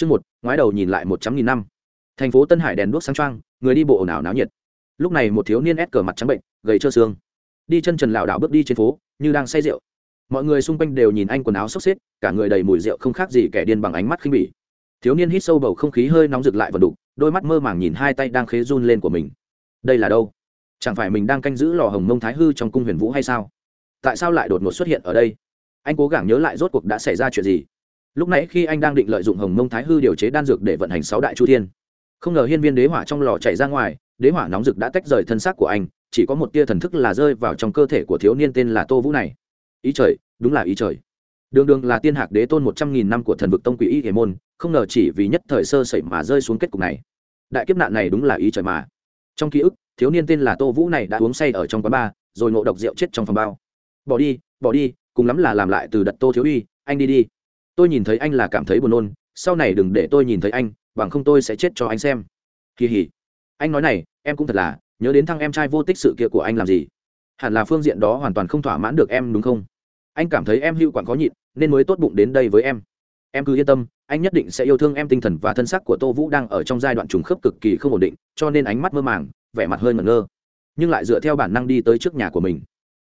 Chương một, ngoái đầu nhìn lại một trăm nghìn năm. Thành phố Tân Hải đèn đuốc sáng choang, người đi bộ ồn ào náo nhiệt. Lúc này một thiếu niên ép cờ mặt trắng bệnh, gầy trơ xương, đi chân trần lảo đảo bước đi trên phố, như đang say rượu. Mọi người xung quanh đều nhìn anh quần áo xốc xếch, cả người đầy mùi rượu không khác gì kẻ điên bằng ánh mắt khinh bỉ. Thiếu niên hít sâu bầu không khí hơi nóng rực lại và đục, đôi mắt mơ màng nhìn hai tay đang khế run lên của mình. Đây là đâu? Chẳng phải mình đang canh giữ lò hồng mông thái hư trong cung huyền vũ hay sao? Tại sao lại đột ngột xuất hiện ở đây? Anh cố gắng nhớ lại rốt cuộc đã xảy ra chuyện gì lúc nãy khi anh đang định lợi dụng hồng mông thái hư điều chế đan dược để vận hành sáu đại chu thiên, không ngờ hiên viên đế hỏa trong lò chạy ra ngoài, đế hỏa nóng rực đã tách rời thân xác của anh, chỉ có một tia thần thức là rơi vào trong cơ thể của thiếu niên tên là tô vũ này. Ý trời, đúng là ý trời. Đường đường là tiên hạc đế tôn một trăm nghìn năm của thần vực tông quỷ y hề môn, không ngờ chỉ vì nhất thời sơ sẩy mà rơi xuống kết cục này. Đại kiếp nạn này đúng là ý trời mà. Trong ký ức, thiếu niên tên là tô vũ này đã uống say ở trong quán bar, rồi ngộ độc rượu chết trong phòng bao. Bỏ đi bỏ đi, cùng lắm là làm lại từ đợt tô thiếu uy, anh đi đi tôi nhìn thấy anh là cảm thấy buồn nôn, sau này đừng để tôi nhìn thấy anh, bằng không tôi sẽ chết cho anh xem. Kỳ hỉ anh nói này, em cũng thật là, nhớ đến thằng em trai vô tích sự kia của anh làm gì? Hẳn là phương diện đó hoàn toàn không thỏa mãn được em, đúng không? Anh cảm thấy em hữu quản khó nhịn, nên mới tốt bụng đến đây với em. Em cứ yên tâm, anh nhất định sẽ yêu thương em tinh thần và thân sắc của tô vũ đang ở trong giai đoạn trùng khớp cực kỳ không ổn định, cho nên ánh mắt mơ màng, vẻ mặt hơi ngẩn ngơ. Nhưng lại dựa theo bản năng đi tới trước nhà của mình.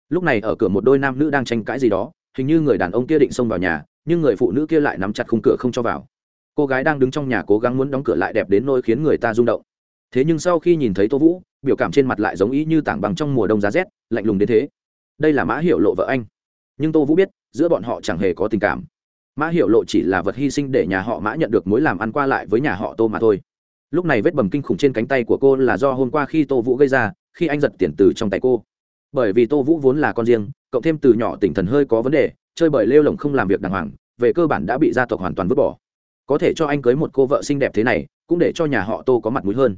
Lúc này ở cửa một đôi nam nữ đang tranh cãi gì đó, hình như người đàn ông kia định xông vào nhà nhưng người phụ nữ kia lại nắm chặt khung cửa không cho vào. Cô gái đang đứng trong nhà cố gắng muốn đóng cửa lại đẹp đến nỗi khiến người ta rung động. Thế nhưng sau khi nhìn thấy tô vũ, biểu cảm trên mặt lại giống ý như tảng bằng trong mùa đông giá rét, lạnh lùng đến thế. Đây là mã hiểu lộ vợ anh. Nhưng tô vũ biết, giữa bọn họ chẳng hề có tình cảm. Mã hiểu lộ chỉ là vật hy sinh để nhà họ mã nhận được mối làm ăn qua lại với nhà họ tô mà thôi. Lúc này vết bầm kinh khủng trên cánh tay của cô là do hôm qua khi tô vũ gây ra, khi anh giật tiền từ trong tay cô. Bởi vì tô vũ vốn là con riêng, cộng thêm từ nhỏ tỉnh thần hơi có vấn đề chơi bời lêu lồng không làm việc đàng hoàng, về cơ bản đã bị gia tộc hoàn toàn vứt bỏ. Có thể cho anh cưới một cô vợ xinh đẹp thế này, cũng để cho nhà họ tô có mặt mũi hơn.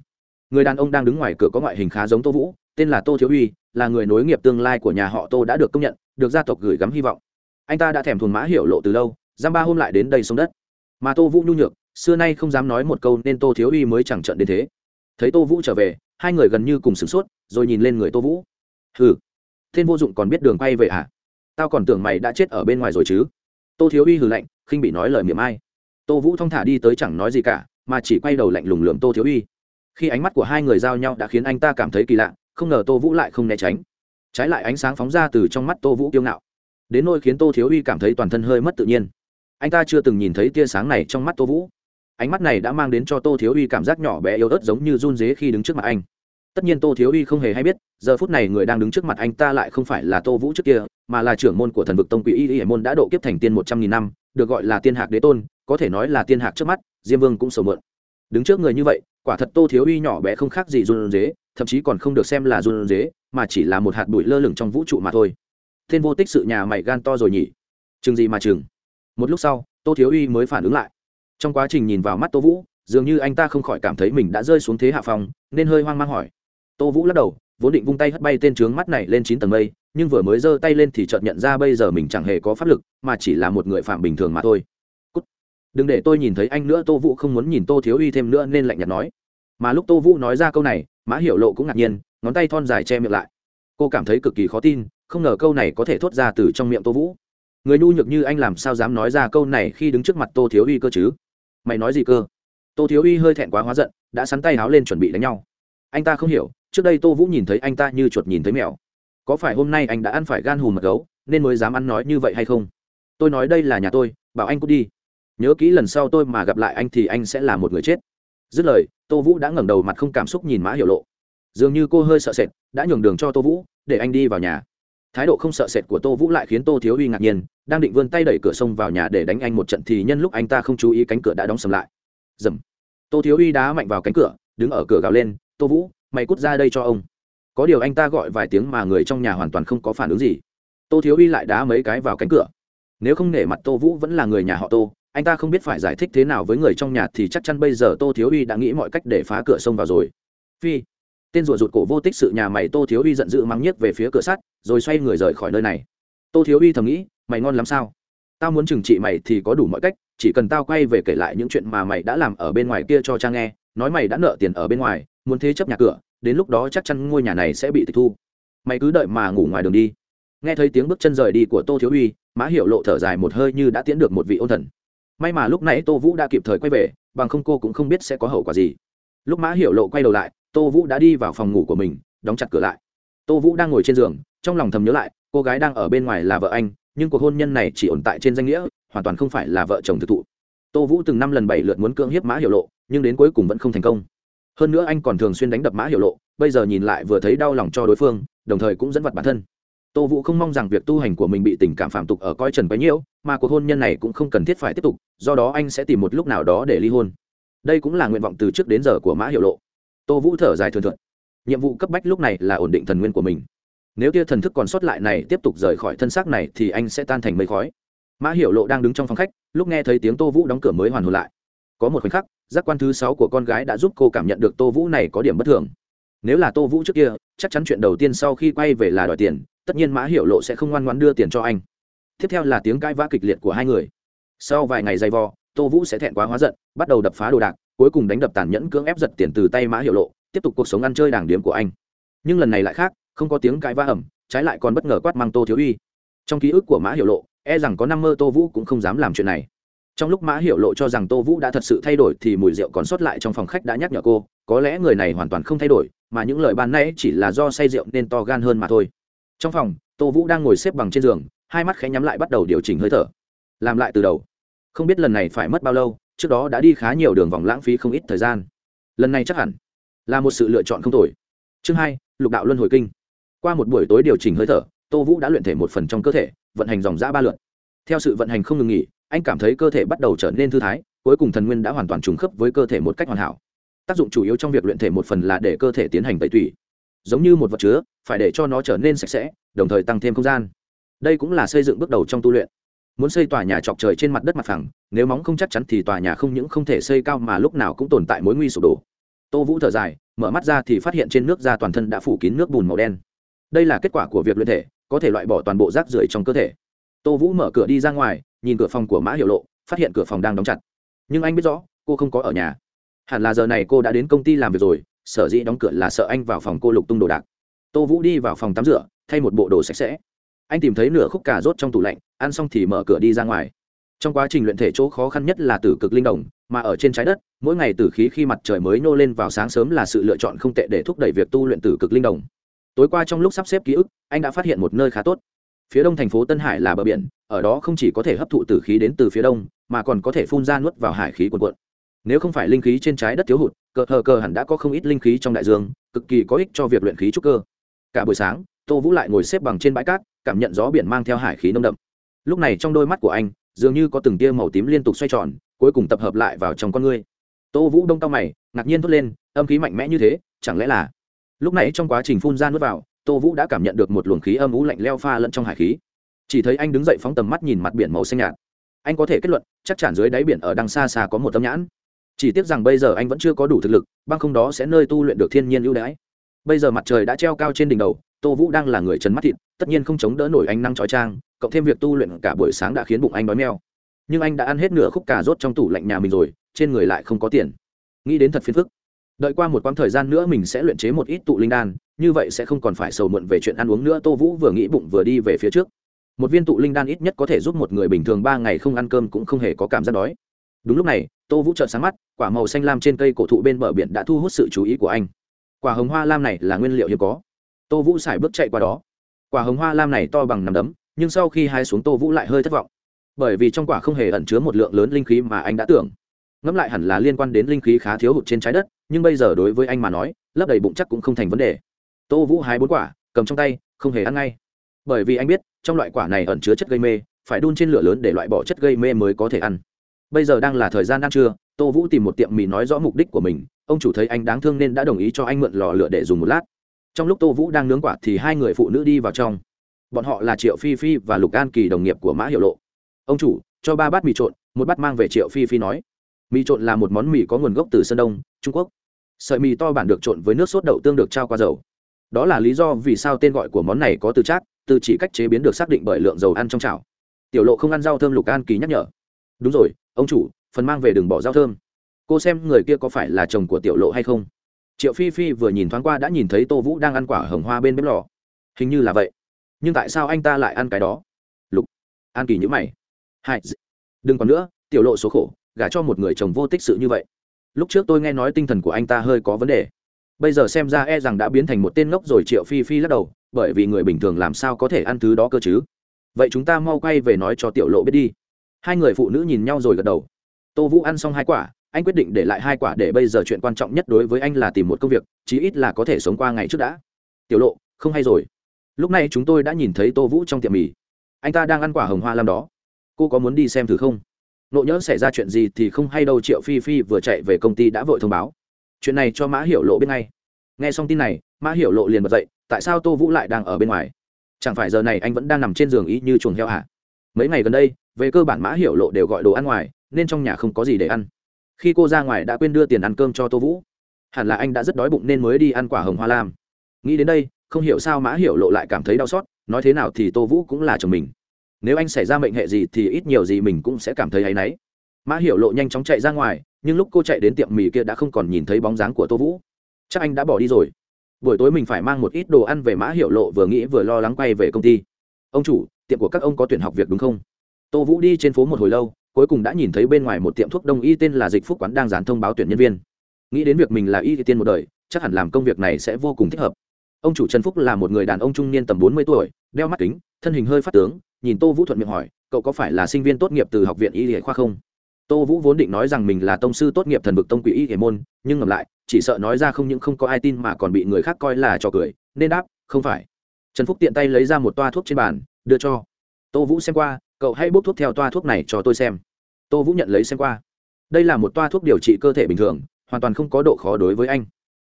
Người đàn ông đang đứng ngoài cửa có ngoại hình khá giống tô vũ, tên là tô thiếu uy, là người nối nghiệp tương lai của nhà họ tô đã được công nhận, được gia tộc gửi gắm hy vọng. Anh ta đã thèm thuồng mã hiểu lộ từ lâu, giam ba hôm lại đến đây sông đất. Mà tô vũ nhu nhược, xưa nay không dám nói một câu nên tô thiếu uy mới chẳng trận đến thế. Thấy tô vũ trở về, hai người gần như cùng sửng sốt, rồi nhìn lên người tô vũ. Hừ thiên vô dụng còn biết đường quay về à? Tao còn tưởng mày đã chết ở bên ngoài rồi chứ. Tô thiếu uy hừ lạnh, khinh bị nói lời miệng ai. Tô vũ thong thả đi tới chẳng nói gì cả, mà chỉ quay đầu lạnh lùng lượm tô thiếu uy. Khi ánh mắt của hai người giao nhau đã khiến anh ta cảm thấy kỳ lạ, không ngờ tô vũ lại không né tránh. Trái lại ánh sáng phóng ra từ trong mắt tô vũ kiêu ngạo. Đến nỗi khiến tô thiếu uy cảm thấy toàn thân hơi mất tự nhiên. Anh ta chưa từng nhìn thấy tia sáng này trong mắt tô vũ. Ánh mắt này đã mang đến cho tô thiếu uy cảm giác nhỏ bé yếu ớt giống như run dế khi đứng trước mặt anh. Tất nhiên tô thiếu uy không hề hay biết, giờ phút này người đang đứng trước mặt anh ta lại không phải là tô vũ trước kia mà là trưởng môn của thần vực tông quỷ y y môn đã độ kiếp thành tiên một trăm nghìn năm, được gọi là tiên hạc đế tôn, có thể nói là tiên hạc trước mắt, diêm vương cũng sầu mượn. Đứng trước người như vậy, quả thật tô thiếu uy nhỏ bé không khác gì run dế, thậm chí còn không được xem là run dế, mà chỉ là một hạt bụi lơ lửng trong vũ trụ mà thôi. Tên vô tích sự nhà mày gan to rồi nhỉ? Chừng gì mà chừng? Một lúc sau, tô thiếu uy mới phản ứng lại. Trong quá trình nhìn vào mắt tô vũ, dường như anh ta không khỏi cảm thấy mình đã rơi xuống thế hạ phòng nên hơi hoang mang hỏi. Tô vũ lắc đầu vốn định vung tay hất bay tên trướng mắt này lên chín tầng mây, nhưng vừa mới giơ tay lên thì chợt nhận ra bây giờ mình chẳng hề có pháp lực, mà chỉ là một người phạm bình thường mà thôi. Cút. đừng để tôi nhìn thấy anh nữa, tô vũ không muốn nhìn tô thiếu uy thêm nữa nên lạnh nhạt nói. Mà lúc tô vũ nói ra câu này, mã hiểu lộ cũng ngạc nhiên, ngón tay thon dài che miệng lại. Cô cảm thấy cực kỳ khó tin, không ngờ câu này có thể thốt ra từ trong miệng tô vũ. Người nhu nhược như anh làm sao dám nói ra câu này khi đứng trước mặt tô thiếu uy cơ chứ? Mày nói gì cơ? Tô thiếu uy hơi thẹn quá hóa giận, đã sắn tay háo lên chuẩn bị đánh nhau. Anh ta không hiểu trước đây tô vũ nhìn thấy anh ta như chuột nhìn thấy mèo. Có phải hôm nay anh đã ăn phải gan hùm mật gấu, nên mới dám ăn nói như vậy hay không? Tôi nói đây là nhà tôi, bảo anh cút đi. Nhớ kỹ lần sau tôi mà gặp lại anh thì anh sẽ là một người chết. Dứt lời, tô vũ đã ngẩng đầu mặt không cảm xúc nhìn mã hiểu lộ. Dường như cô hơi sợ sệt, đã nhường đường cho tô vũ, để anh đi vào nhà. Thái độ không sợ sệt của tô vũ lại khiến tô thiếu uy ngạc nhiên, đang định vươn tay đẩy cửa sông vào nhà để đánh anh một trận thì nhân lúc anh ta không chú ý cánh cửa đã đóng sầm lại. Dầm. Tô thiếu uy đá mạnh vào cánh cửa, đứng ở cửa gào lên, tô vũ mày cút ra đây cho ông. Có điều anh ta gọi vài tiếng mà người trong nhà hoàn toàn không có phản ứng gì. Tô thiếu uy lại đá mấy cái vào cánh cửa. Nếu không nể mặt tô vũ vẫn là người nhà họ tô, anh ta không biết phải giải thích thế nào với người trong nhà thì chắc chắn bây giờ tô thiếu uy đã nghĩ mọi cách để phá cửa sông vào rồi. Phi, tên rùa rụt cổ vô tích sự nhà mày tô thiếu uy giận dữ mắng nhiếc về phía cửa sắt, rồi xoay người rời khỏi nơi này. Tô thiếu uy thầm nghĩ, mày ngon lắm sao? Tao muốn trừng trị mày thì có đủ mọi cách, chỉ cần tao quay về kể lại những chuyện mà mày đã làm ở bên ngoài kia cho cha nghe nói mày đã nợ tiền ở bên ngoài, muốn thế chấp nhà cửa, đến lúc đó chắc chắn ngôi nhà này sẽ bị tịch thu. Mày cứ đợi mà ngủ ngoài đường đi. Nghe thấy tiếng bước chân rời đi của tô thiếu uy, mã hiệu lộ thở dài một hơi như đã tiễn được một vị ôn thần. May mà lúc nãy tô vũ đã kịp thời quay về, bằng không cô cũng không biết sẽ có hậu quả gì. Lúc mã hiểu lộ quay đầu lại, tô vũ đã đi vào phòng ngủ của mình, đóng chặt cửa lại. Tô vũ đang ngồi trên giường, trong lòng thầm nhớ lại, cô gái đang ở bên ngoài là vợ anh, nhưng cuộc hôn nhân này chỉ ổn tại trên danh nghĩa, hoàn toàn không phải là vợ chồng thực thụ tô vũ từng năm lần bảy lượt muốn cưỡng hiếp mã hiểu lộ, nhưng đến cuối cùng vẫn không thành công. Hơn nữa anh còn thường xuyên đánh đập mã hiểu lộ, bây giờ nhìn lại vừa thấy đau lòng cho đối phương, đồng thời cũng dẫn vật bản thân. Tô vũ không mong rằng việc tu hành của mình bị tình cảm phạm tục ở coi trần bấy nhiêu, mà cuộc hôn nhân này cũng không cần thiết phải tiếp tục, do đó anh sẽ tìm một lúc nào đó để ly hôn. Đây cũng là nguyện vọng từ trước đến giờ của mã hiệu lộ. Tô vũ thở dài thường thượt. Nhiệm vụ cấp bách lúc này là ổn định thần nguyên của mình. Nếu tia thần thức còn sót lại này tiếp tục rời khỏi thân xác này thì anh sẽ tan thành mây khói. Mã hiểu lộ đang đứng trong phòng khách lúc nghe thấy tiếng tô vũ đóng cửa mới hoàn hồn lại. Có một khoảnh khắc, giác quan thứ sáu của con gái đã giúp cô cảm nhận được tô vũ này có điểm bất thường. Nếu là tô vũ trước kia, chắc chắn chuyện đầu tiên sau khi quay về là đòi tiền, tất nhiên mã hiểu lộ sẽ không ngoan ngoan đưa tiền cho anh. Tiếp theo là tiếng cãi vã kịch liệt của hai người. Sau vài ngày dày vò, tô vũ sẽ thẹn quá hóa giận, bắt đầu đập phá đồ đạc, cuối cùng đánh đập tàn nhẫn cưỡng ép giật tiền từ tay mã hiểu lộ, tiếp tục cuộc sống ăn chơi đàng điếm của anh. Nhưng lần này lại khác, không có tiếng cãi vã ẩm trái lại còn bất ngờ quát mang tô thiếu uy. Trong ký ức của mã hiểu lộ e rằng có năm mơ tô vũ cũng không dám làm chuyện này. Trong lúc mã hiểu lộ cho rằng tô vũ đã thật sự thay đổi thì mùi rượu còn sót lại trong phòng khách đã nhắc nhở cô, có lẽ người này hoàn toàn không thay đổi, mà những lời ban nãy chỉ là do say rượu nên to gan hơn mà thôi. Trong phòng, tô vũ đang ngồi xếp bằng trên giường, hai mắt khẽ nhắm lại bắt đầu điều chỉnh hơi thở. Làm lại từ đầu. Không biết lần này phải mất bao lâu, trước đó đã đi khá nhiều đường vòng lãng phí không ít thời gian. Lần này chắc hẳn là một sự lựa chọn không tồi. Chương hai, lục đạo luân hồi kinh. Qua một buổi tối điều chỉnh hơi thở tô vũ đã luyện thể một phần trong cơ thể, vận hành dòng giã ba lượt. Theo sự vận hành không ngừng nghỉ, anh cảm thấy cơ thể bắt đầu trở nên thư thái, cuối cùng thần nguyên đã hoàn toàn trùng khớp với cơ thể một cách hoàn hảo. Tác dụng chủ yếu trong việc luyện thể một phần là để cơ thể tiến hành tẩy tủy. Giống như một vật chứa, phải để cho nó trở nên sạch sẽ, đồng thời tăng thêm không gian. Đây cũng là xây dựng bước đầu trong tu luyện. Muốn xây tòa nhà chọc trời trên mặt đất mặt phẳng, nếu móng không chắc chắn thì tòa nhà không những không thể xây cao mà lúc nào cũng tồn tại mối nguy sụp đổ. Tô vũ thở dài, mở mắt ra thì phát hiện trên nước da toàn thân đã phủ kín nước bùn màu đen. Đây là kết quả của việc luyện thể có thể loại bỏ toàn bộ rác rưởi trong cơ thể. Tô vũ mở cửa đi ra ngoài, nhìn cửa phòng của mã hiệu lộ, phát hiện cửa phòng đang đóng chặt. Nhưng anh biết rõ, cô không có ở nhà. Hẳn là giờ này cô đã đến công ty làm việc rồi, sở dĩ đóng cửa là sợ anh vào phòng cô lục tung đồ đạc. Tô vũ đi vào phòng tắm rửa, thay một bộ đồ sạch sẽ. Anh tìm thấy nửa khúc cà rốt trong tủ lạnh, ăn xong thì mở cửa đi ra ngoài. Trong quá trình luyện thể chỗ khó khăn nhất là tử cực linh đồng mà ở trên trái đất, mỗi ngày tử khí khi mặt trời mới nô lên vào sáng sớm là sự lựa chọn không tệ để thúc đẩy việc tu luyện tử cực linh đồng tối qua trong lúc sắp xếp ký ức, anh đã phát hiện một nơi khá tốt. Phía đông thành phố tân hải là bờ biển, ở đó không chỉ có thể hấp thụ tử khí đến từ phía đông, mà còn có thể phun ra nuốt vào hải khí quần quận nếu không phải linh khí trên trái đất thiếu hụt, cờ hờ cờ hẳn đã có không ít linh khí trong đại dương, cực kỳ có ích cho việc luyện khí trúc cơ. Cả buổi sáng, tô vũ lại ngồi xếp bằng trên bãi cát, cảm nhận gió biển mang theo hải khí nông đậm. Lúc này trong đôi mắt của anh, dường như có từng tia màu tím liên tục xoay tròn, cuối cùng tập hợp lại vào trong con ngươi. Tô vũ đông tao mày, ngạc nhiên thốt lên, âm khí mạnh mẽ như thế, chẳng lẽ là lúc này trong quá trình phun ra nước vào, tô vũ đã cảm nhận được một luồng khí âm ú lạnh leo pha lẫn trong hải khí. Chỉ thấy anh đứng dậy phóng tầm mắt nhìn mặt biển màu xanh nhạt. Anh có thể kết luận, chắc chắn dưới đáy biển ở đằng xa xa có một tấm nhãn. Chỉ tiếc rằng bây giờ anh vẫn chưa có đủ thực lực, băng không đó sẽ nơi tu luyện được thiên nhiên ưu đãi. Bây giờ mặt trời đã treo cao trên đỉnh đầu, tô vũ đang là người trần mắt thịt, tất nhiên không chống đỡ nổi ánh nắng trói trang cộng thêm việc tu luyện cả buổi sáng đã khiến bụng anh đói meo. Nhưng anh đã ăn hết nửa khúc cà rốt trong tủ lạnh nhà mình rồi, trên người lại không có tiền. Nghĩ đến thật phiền phức đợi qua một quãng thời gian nữa mình sẽ luyện chế một ít tụ linh đan, như vậy sẽ không còn phải sầu muộn về chuyện ăn uống nữa. Tô vũ vừa nghĩ bụng vừa đi về phía trước. Một viên tụ linh đan ít nhất có thể giúp một người bình thường ba ngày không ăn cơm cũng không hề có cảm giác đói. Đúng lúc này, tô vũ trợn sáng mắt, quả màu xanh lam trên cây cổ thụ bên bờ biển đã thu hút sự chú ý của anh. Quả hồng hoa lam này là nguyên liệu hiếm có. Tô vũ xài bước chạy qua đó. Quả hồng hoa lam này to bằng nằm đấm, nhưng sau khi hai xuống tô vũ lại hơi thất vọng. Bởi vì trong quả không hề ẩn chứa một lượng lớn linh khí mà anh đã tưởng ngẫm lại hẳn là liên quan đến linh khí khá thiếu hụt trên trái đất, nhưng bây giờ đối với anh mà nói, lấp đầy bụng chắc cũng không thành vấn đề. Tô vũ hái bốn quả, cầm trong tay, không hề ăn ngay. Bởi vì anh biết, trong loại quả này ẩn chứa chất gây mê, phải đun trên lửa lớn để loại bỏ chất gây mê mới có thể ăn. Bây giờ đang là thời gian ăn trưa, tô vũ tìm một tiệm mì nói rõ mục đích của mình, ông chủ thấy anh đáng thương nên đã đồng ý cho anh mượn lò lửa để dùng một lát. Trong lúc tô vũ đang nướng quả thì hai người phụ nữ đi vào trong. Bọn họ là triệu phi phi và lục an kỳ đồng nghiệp của mã hiệu lộ. Ông chủ, cho ba bát mì trộn, một bát mang về triệu phi phi nói mì trộn là một món mì có nguồn gốc từ sơn đông, trung quốc. Sợi mì to bản được trộn với nước sốt đậu tương được trao qua dầu. Đó là lý do vì sao tên gọi của món này có từ chắc từ chỉ cách chế biến được xác định bởi lượng dầu ăn trong chảo. Tiểu lộ không ăn rau thơm lục an kỳ nhắc nhở. Đúng rồi, ông chủ, phần mang về đừng bỏ rau thơm. Cô xem người kia có phải là chồng của tiểu lộ hay không. Triệu phi phi vừa nhìn thoáng qua đã nhìn thấy tô vũ đang ăn quả hồng hoa bên bếp lò. Hình như là vậy. Nhưng tại sao anh ta lại ăn cái đó? Lục an kỳ nhữ mày. Hai đừng còn nữa, tiểu lộ số khổ gả cho một người chồng vô tích sự như vậy. Lúc trước tôi nghe nói tinh thần của anh ta hơi có vấn đề. Bây giờ xem ra e rằng đã biến thành một tên ngốc rồi, triệu phi phi lắc đầu, bởi vì người bình thường làm sao có thể ăn thứ đó cơ chứ? Vậy chúng ta mau quay về nói cho tiểu lộ biết đi. Hai người phụ nữ nhìn nhau rồi gật đầu. Tô vũ ăn xong hai quả, anh quyết định để lại hai quả để bây giờ chuyện quan trọng nhất đối với anh là tìm một công việc, chí ít là có thể sống qua ngày trước đã. Tiểu lộ, không hay rồi. Lúc này chúng tôi đã nhìn thấy tô vũ trong tiệm mì. Anh ta đang ăn quả hồng hoa lam đó. Cô có muốn đi xem thử không? Nộ nhỡ xảy ra chuyện gì thì không hay đâu, triệu phi phi vừa chạy về công ty đã vội thông báo. Chuyện này cho mã hiểu lộ biết ngay. Nghe xong tin này, mã hiểu lộ liền bật dậy, tại sao tô vũ lại đang ở bên ngoài? Chẳng phải giờ này anh vẫn đang nằm trên giường ý như chuồng heo hả? Mấy ngày gần đây, về cơ bản mã hiểu lộ đều gọi đồ ăn ngoài, nên trong nhà không có gì để ăn. Khi cô ra ngoài đã quên đưa tiền ăn cơm cho tô vũ. Hẳn là anh đã rất đói bụng nên mới đi ăn quả hồng hoa lam. Nghĩ đến đây, không hiểu sao mã hiểu lộ lại cảm thấy đau xót, nói thế nào thì tô vũ cũng là chồng mình nếu anh xảy ra mệnh hệ gì thì ít nhiều gì mình cũng sẽ cảm thấy áy náy. Mã hiểu lộ nhanh chóng chạy ra ngoài, nhưng lúc cô chạy đến tiệm mì kia đã không còn nhìn thấy bóng dáng của tô vũ. Chắc anh đã bỏ đi rồi. Buổi tối mình phải mang một ít đồ ăn về mã hiểu lộ vừa nghĩ vừa lo lắng quay về công ty. Ông chủ, tiệm của các ông có tuyển học việc đúng không? Tô vũ đi trên phố một hồi lâu, cuối cùng đã nhìn thấy bên ngoài một tiệm thuốc đông y tên là dịch phúc quán đang dán thông báo tuyển nhân viên. Nghĩ đến việc mình là y tiên một đời, chắc hẳn làm công việc này sẽ vô cùng thích hợp. Ông chủ trần phúc là một người đàn ông trung niên tầm bốn mươi tuổi, đeo mắt kính, thân hình hơi phát tướng nhìn tô vũ thuận miệng hỏi, cậu có phải là sinh viên tốt nghiệp từ học viện y hệ khoa không? Tô vũ vốn định nói rằng mình là tông sư tốt nghiệp thần vực tông quỷ y hệ môn, nhưng ngầm lại, chỉ sợ nói ra không những không có ai tin mà còn bị người khác coi là trò cười, nên đáp, không phải. Trần phúc tiện tay lấy ra một toa thuốc trên bàn, đưa cho. Tô vũ xem qua, cậu hãy bốc thuốc theo toa thuốc này cho tôi xem. Tô vũ nhận lấy xem qua. Đây là một toa thuốc điều trị cơ thể bình thường, hoàn toàn không có độ khó đối với anh.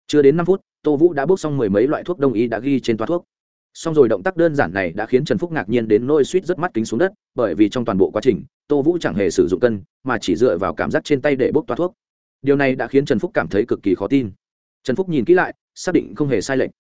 Chưa đến năm phút, tô vũ đã bốc xong mười mấy loại thuốc đông y đã ghi trên toa thuốc xong rồi động tác đơn giản này đã khiến trần phúc ngạc nhiên đến nôi suýt rất mắt kính xuống đất, bởi vì trong toàn bộ quá trình, tô vũ chẳng hề sử dụng cân, mà chỉ dựa vào cảm giác trên tay để bốc toa thuốc. Điều này đã khiến trần phúc cảm thấy cực kỳ khó tin. Trần phúc nhìn kỹ lại, xác định không hề sai lệch.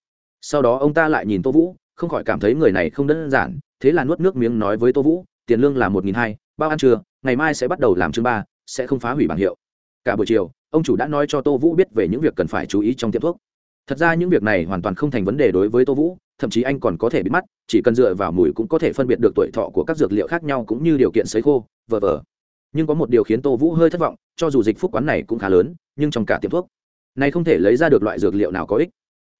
Sau đó ông ta lại nhìn tô vũ, không khỏi cảm thấy người này không đơn giản, thế là nuốt nước miếng nói với tô vũ, tiền lương là một nghìn hai, bao ăn trưa, ngày mai sẽ bắt đầu làm chương ba, sẽ không phá hủy bảng hiệu. Cả buổi chiều, ông chủ đã nói cho tô vũ biết về những việc cần phải chú ý trong tiệm thuốc thật ra những việc này hoàn toàn không thành vấn đề đối với tô vũ, thậm chí anh còn có thể bị mắt, chỉ cần dựa vào mùi cũng có thể phân biệt được tuổi thọ của các dược liệu khác nhau cũng như điều kiện sấy khô, vờ vờ. Nhưng có một điều khiến tô vũ hơi thất vọng, cho dù dịch phúc quán này cũng khá lớn, nhưng trong cả tiệm thuốc, này không thể lấy ra được loại dược liệu nào có ích.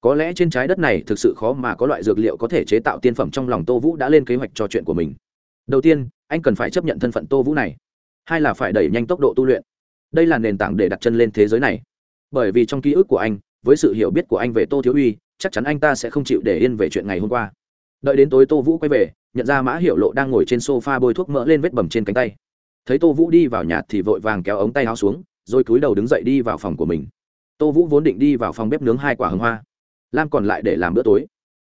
Có lẽ trên trái đất này thực sự khó mà có loại dược liệu có thể chế tạo tiên phẩm trong lòng tô vũ đã lên kế hoạch cho chuyện của mình. Đầu tiên, anh cần phải chấp nhận thân phận tô vũ này. Hai là phải đẩy nhanh tốc độ tu luyện. Đây là nền tảng để đặt chân lên thế giới này. Bởi vì trong ký ức của anh với sự hiểu biết của anh về tô thiếu uy, chắc chắn anh ta sẽ không chịu để yên về chuyện ngày hôm qua. Đợi đến tối tô vũ quay về, nhận ra mã hiệu lộ đang ngồi trên s o f a bôi thuốc mỡ lên vết bầm trên cánh tay. Thấy tô vũ đi vào nhà thì vội vàng kéo ống tay áo xuống, rồi cúi đầu đứng dậy đi vào phòng của mình. Tô vũ vốn định đi vào phòng bếp nướng hai quả hồng hoa. Lam còn lại để làm bữa tối.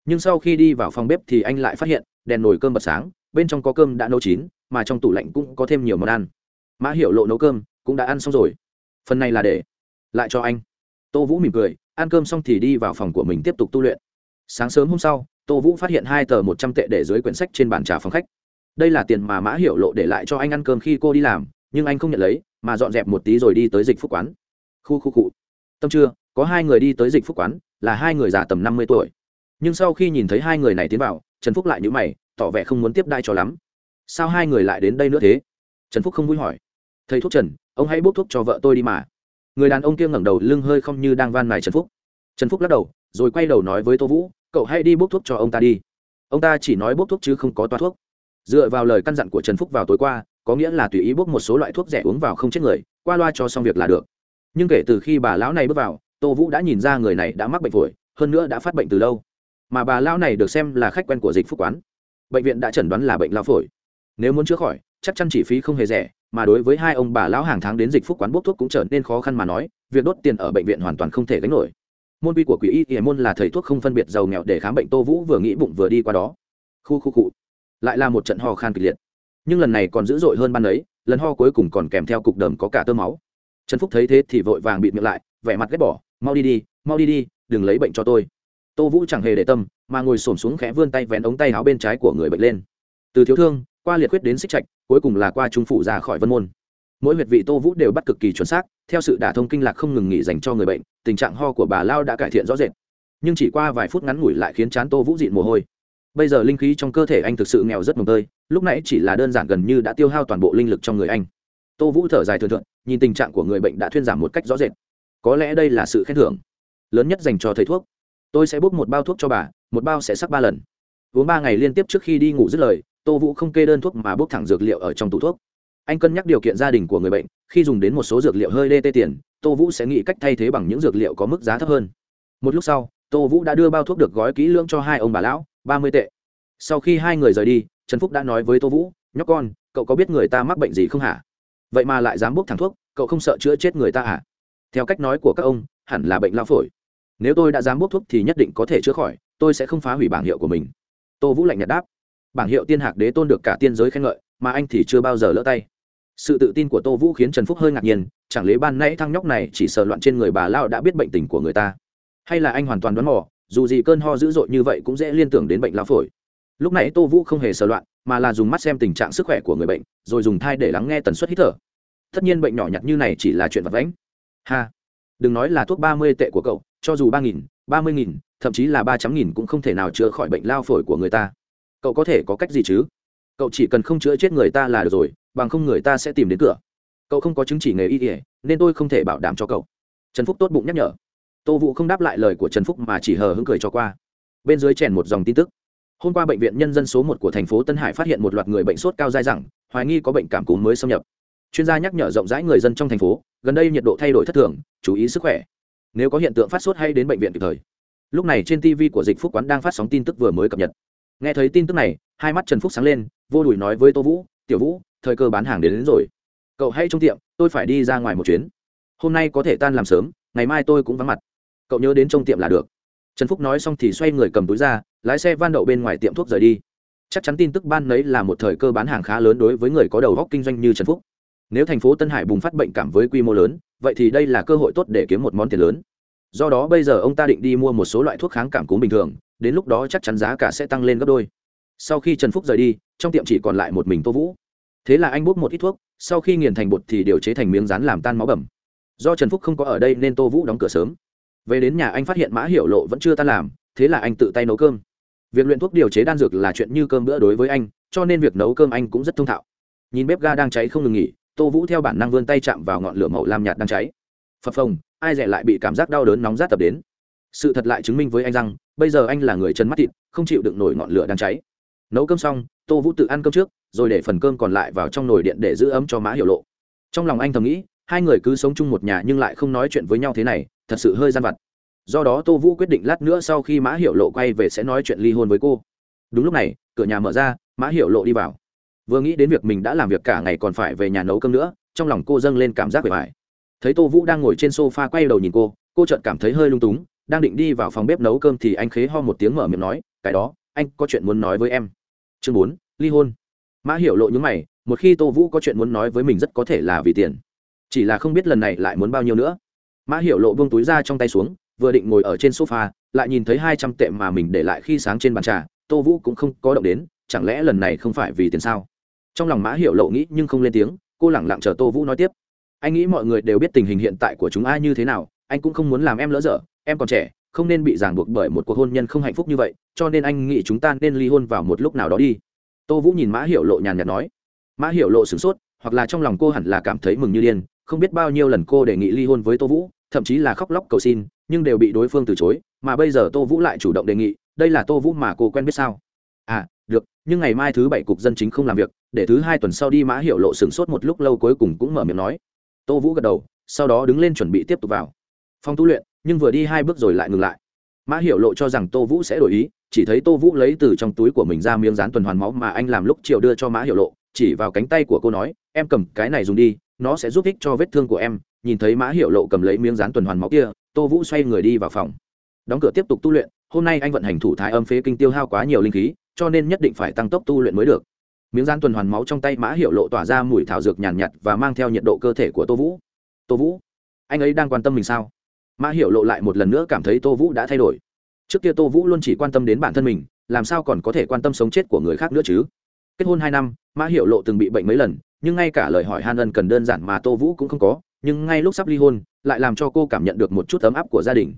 Nhưng sau khi đi vào phòng bếp thì anh lại phát hiện, đèn nồi cơm bật sáng, bên trong có cơm đã nấu chín, mà trong tủ lạnh cũng có thêm nhiều món ăn. Mã hiệu lộ nấu cơm, cũng đã ăn xong rồi. Phần này là để lại cho anh. Tô vũ mỉm cười ăn cơm xong thì đi vào phòng của mình tiếp tục tu luyện. Sáng sớm hôm sau, tô vũ phát hiện hai tờ một trăm tệ để dưới quyển sách trên bàn trà phòng khách. Đây là tiền mà mã hiệu lộ để lại cho anh ăn cơm khi cô đi làm, nhưng anh không nhận lấy, mà dọn dẹp một tí rồi đi tới dịch phúc quán. Khu khu cụ tâm trưa có hai người đi tới dịch phúc quán, là hai người già tầm năm mươi tuổi. Nhưng sau khi nhìn thấy hai người này tiến vào, trần phúc lại nhữ mày, tỏ vẻ không muốn tiếp đai cho lắm. Sao hai người lại đến đây nữa thế? Trần phúc không vui hỏi. Thầy thuốc trần, ông hãy bốc thuốc cho vợ tôi đi mà người đàn ông kia ngẩng đầu lưng hơi không như đang van mài trần phúc. Trần phúc lắc đầu, rồi quay đầu nói với tô vũ, cậu hãy đi bốc thuốc cho ông ta đi. Ông ta chỉ nói bốc thuốc chứ không có toa thuốc. Dựa vào lời căn dặn của trần phúc vào tối qua, có nghĩa là tùy ý bốc một số loại thuốc rẻ uống vào không chết người, qua loa cho xong việc là được. Nhưng kể từ khi bà lão này bước vào, tô vũ đã nhìn ra người này đã mắc bệnh phổi, hơn nữa đã phát bệnh từ lâu. Mà bà lão này được xem là khách quen của dịch phúc quán. Bệnh viện đã chẩn đoán là bệnh lao phổi. Nếu muốn chữa khỏi, chắc chắn chi phí không hề rẻ mà đối với hai ông bà lão hàng tháng đến dịch phúc quán bốc thuốc cũng trở nên khó khăn mà nói, việc đốt tiền ở bệnh viện hoàn toàn không thể gánh nổi. Môn quy của quỹ y y môn là thầy thuốc không phân biệt giàu nghèo để khám bệnh tô vũ vừa nghĩ bụng vừa đi qua đó. Khu khu cụ lại là một trận ho khan kịch liệt. Nhưng lần này còn dữ dội hơn ban ấy, lần ho cuối cùng còn kèm theo cục đờm có cả tơ máu. Trần phúc thấy thế thì vội vàng bịt miệng lại, vẻ mặt ghét bỏ, mau đi đi, mau đi đi, đừng lấy bệnh cho tôi. Tô vũ chẳng hề để tâm, mà ngồi s ổ m xuống khẽ vươn tay vén ống tay áo bên trái của người bệnh lên. Từ thiếu thương, qua liệt huyết đến xích trạch cuối cùng là qua trung phụ ra khỏi vân môn. Mỗi huyệt vị tô vũ đều bắt cực kỳ chuẩn xác, theo sự đả thông kinh lạc không ngừng nghỉ dành cho người bệnh, tình trạng ho của bà lao đã cải thiện rõ rệt. Nhưng chỉ qua vài phút ngắn ngủi lại khiến chán tô vũ dịn mồ hôi. Bây giờ linh khí trong cơ thể anh thực sự nghèo rất mồng tơi, lúc nãy chỉ là đơn giản gần như đã tiêu hao toàn bộ linh lực trong người anh. Tô vũ thở dài thường thượng nhìn tình trạng của người bệnh đã thuyên giảm một cách rõ rệt. Có lẽ đây là sự khen thưởng lớn nhất dành cho thầy thuốc. Tôi sẽ bốc một bao thuốc cho bà, một bao sẽ sắc ba lần. Uống ba ngày liên tiếp trước khi đi ngủ dứt lời tô vũ không kê đơn thuốc mà bốc thẳng dược liệu ở trong tủ thuốc. Anh cân nhắc điều kiện gia đình của người bệnh, khi dùng đến một số dược liệu hơi đê tê tiền, tô vũ sẽ nghĩ cách thay thế bằng những dược liệu có mức giá thấp hơn. Một lúc sau, tô vũ đã đưa bao thuốc được gói kỹ lưỡng cho hai ông bà lão, ba mươi tệ. Sau khi hai người rời đi, trần phúc đã nói với tô vũ, nhóc con, cậu có biết người ta mắc bệnh gì không hả? Vậy mà lại dám bốc thẳng thuốc, cậu không sợ chữa chết người ta hả theo cách nói của các ông, hẳn là bệnh lao phổi. Nếu tôi đã dám bốc thuốc thì nhất định có thể chữa khỏi, tôi sẽ không phá hủy bảng hiệu của mình. Tô vũ lạnh nhạt đáp bảng hiệu tiên hạc đế tôn được cả tiên giới khen ngợi, mà anh thì chưa bao giờ lỡ tay. Sự tự tin của tô vũ khiến trần phúc hơi ngạc nhiên, chẳng lẽ ban nãy thăng nhóc này chỉ sờ loạn trên người bà lao đã biết bệnh tình của người ta? Hay là anh hoàn toàn đoán mò, dù gì cơn ho dữ dội như vậy cũng dễ liên tưởng đến bệnh lao phổi. Lúc này tô vũ không hề sờ loạn, mà là dùng mắt xem tình trạng sức khỏe của người bệnh, rồi dùng thai để lắng nghe tần suất hít thở. Tất nhiên bệnh nhỏ nhặt như này chỉ là chuyện vật vãnh. Ha! Đừng nói là thuốc ba mươi tệ của cậu, cho dù ba nghìn, ba mươi nghìn, thậm chí là ba trăm nghìn cũng không thể nào chữa khỏi bệnh lao phổi của người ta cậu có thể có cách gì chứ? Cậu chỉ cần không chữa chết người ta là được rồi, bằng không người ta sẽ tìm đến cửa. Cậu không có chứng chỉ nghề y ỉa nên tôi không thể bảo đảm cho cậu. Trần phúc tốt bụng nhắc nhở. Tô vũ không đáp lại lời của trần phúc mà chỉ hờ hững cười cho qua. Bên dưới chèn một dòng tin tức. Hôm qua bệnh viện nhân dân số một của thành phố tân hải phát hiện một loạt người bệnh sốt cao dai dẳng, hoài nghi có bệnh cảm cúm mới xâm nhập. Chuyên gia nhắc nhở rộng rãi người dân trong thành phố, gần đây nhiệt độ thay đổi thất thường, chú ý sức khỏe. Nếu có hiện tượng phát sốt hay đến bệnh viện kịp thời. Lúc này trên tv của dịch phúc quán đang phát sóng tin tức vừa mới cập nhật nghe thấy tin tức này hai mắt trần phúc sáng lên vô đùi nói với tô vũ tiểu vũ thời cơ bán hàng đến, đến rồi. Cậu hãy trong tiệm tôi phải đi ra ngoài một chuyến. Hôm nay có thể tan làm sớm ngày mai tôi cũng vắng mặt. Cậu nhớ đến trong tiệm là được. Trần phúc nói xong thì xoay người cầm túi ra lái xe van đậu bên ngoài tiệm thuốc rời đi. Chắc chắn tin tức ban nấy là một thời cơ bán hàng khá lớn đối với người có đầu góc kinh doanh như trần phúc. Nếu thành phố tân hải bùng phát bệnh cảm với quy mô lớn vậy thì đây là cơ hội tốt để kiếm một món tiền lớn. Do đó bây giờ ông ta định đi mua một số loại thuốc kháng cảm cúm bình thường đến lúc đó chắc chắn giá cả sẽ tăng lên gấp đôi. Sau khi trần phúc rời đi, trong tiệm chỉ còn lại một mình tô vũ. Thế là anh bốc một ít thuốc, sau khi nghiền thành bột thì điều chế thành miếng rán làm tan máu bầm do trần phúc không có ở đây nên tô vũ đóng cửa sớm. Về đến nhà anh phát hiện mã hiệu lộ vẫn chưa tan làm, thế là anh tự tay nấu cơm. Việc luyện thuốc điều chế đan dược là chuyện như cơm bữa đối với anh, cho nên việc nấu cơm anh cũng rất thông thạo. Nhìn bếp ga đang cháy không ngừng nghỉ, tô vũ theo bản năng vươn tay chạm vào ngọn lửa màu lam nhạt đang cháy. Phập phồng, ai rẻ lại bị cảm giác đau đớn nóng rát tập đến. Sự thật lại chứng minh với anh rằng bây giờ anh là người chân mắt thịt, không chịu đựng nổi ngọn lửa đang cháy. Nấu cơm xong, tô vũ tự ăn cơm trước, rồi để phần cơm còn lại vào trong nồi điện để giữ ấm cho mã hiểu lộ. Trong lòng anh thầm nghĩ, hai người cứ sống chung một nhà nhưng lại không nói chuyện với nhau thế này, thật sự hơi gian vặt. Do đó tô vũ quyết định lát nữa sau khi mã hiểu lộ quay về sẽ nói chuyện ly hôn với cô. Đúng lúc này, cửa nhà mở ra, mã hiểu lộ đi vào. Vừa nghĩ đến việc mình đã làm việc cả ngày còn phải về nhà nấu cơm nữa, trong lòng cô dâng lên cảm giác bề bài thấy tô vũ đang ngồi trên s o f a quay đầu nhìn cô cô chợt cảm thấy hơi lung túng đang định đi vào phòng bếp nấu cơm thì anh khế ho một tiếng mở miệng nói, cái đó, anh có chuyện muốn nói với em. Chương bốn, ly hôn. Mã hiểu lộ những mày, một khi tô vũ có chuyện muốn nói với mình rất có thể là vì tiền. Chỉ là không biết lần này lại muốn bao nhiêu nữa. Mã hiểu lộ buông túi ra trong tay xuống, vừa định ngồi ở trên sofa, lại nhìn thấy hai trăm tệ mà mình để lại khi sáng trên bàn trà, tô vũ cũng không có động đến, chẳng lẽ lần này không phải vì tiền sao? Trong lòng mã hiểu lộ nghĩ nhưng không lên tiếng, cô lẳng lặng chờ tô vũ nói tiếp. Anh nghĩ mọi người đều biết tình hình hiện tại của chúng ai như thế nào, anh cũng không muốn làm em lỡ dở em còn trẻ, không nên bị ràng buộc bởi một cuộc hôn nhân không hạnh phúc như vậy, cho nên anh nghĩ chúng ta nên ly hôn vào một lúc nào đó đi. Tô vũ nhìn mã hiểu lộ nhàn nhạt nói. Mã hiểu lộ sửng sốt, hoặc là trong lòng cô hẳn là cảm thấy mừng như điên, không biết bao nhiêu lần cô đề nghị ly hôn với tô vũ, thậm chí là khóc lóc cầu xin, nhưng đều bị đối phương từ chối, mà bây giờ tô vũ lại chủ động đề nghị, đây là tô vũ mà cô quen biết sao? À được, nhưng ngày mai thứ bảy cục dân chính không làm việc, để thứ hai tuần sau đi. Mã hiệu lộ sửng sốt một lúc lâu cuối cùng cũng mở miệng nói. Tô vũ gật đầu, sau đó đứng lên chuẩn bị tiếp tục vào. Phòng tu luyện nhưng vừa đi hai bước rồi lại ngừng lại. Mã Hiểu lộ cho rằng tô vũ sẽ đổi ý chỉ thấy tô vũ lấy từ trong túi của mình ra miếng rán tuần hoàn máu mà anh làm lúc chiều đưa cho mã Hiểu lộ chỉ vào cánh tay của cô nói em cầm cái này dùng đi nó sẽ giúp ích cho vết thương của em. Nhìn thấy mã Hiểu lộ cầm lấy miếng rán tuần hoàn máu kia tô vũ xoay người đi vào phòng. Đóng cửa tiếp tục tu luyện hôm nay anh vận hành thủ thái âm phế kinh tiêu hao quá nhiều linh khí cho nên nhất định phải tăng tốc tu luyện mới được. Miếng rán tuần hoàn máu trong tay mã hiệu lộ tỏa ra mùi thảo dược nhàn nhạt, nhạt và mang theo nhiệt độ cơ thể của tô vũ. Tô vũ anh ấy đang quan tâm mình sao? Mã Hiểu lộ lại một lần nữa cảm thấy tô vũ đã thay đổi. Trước kia tô vũ luôn chỉ quan tâm đến bản thân mình, làm sao còn có thể quan tâm sống chết của người khác nữa chứ? Kết hôn hai năm, mã Hiểu lộ từng bị bệnh mấy lần, nhưng ngay cả lời hỏi han ân cần đơn giản mà tô vũ cũng không có, nhưng ngay lúc sắp ly hôn, lại làm cho cô cảm nhận được một chút ấm áp của gia đình.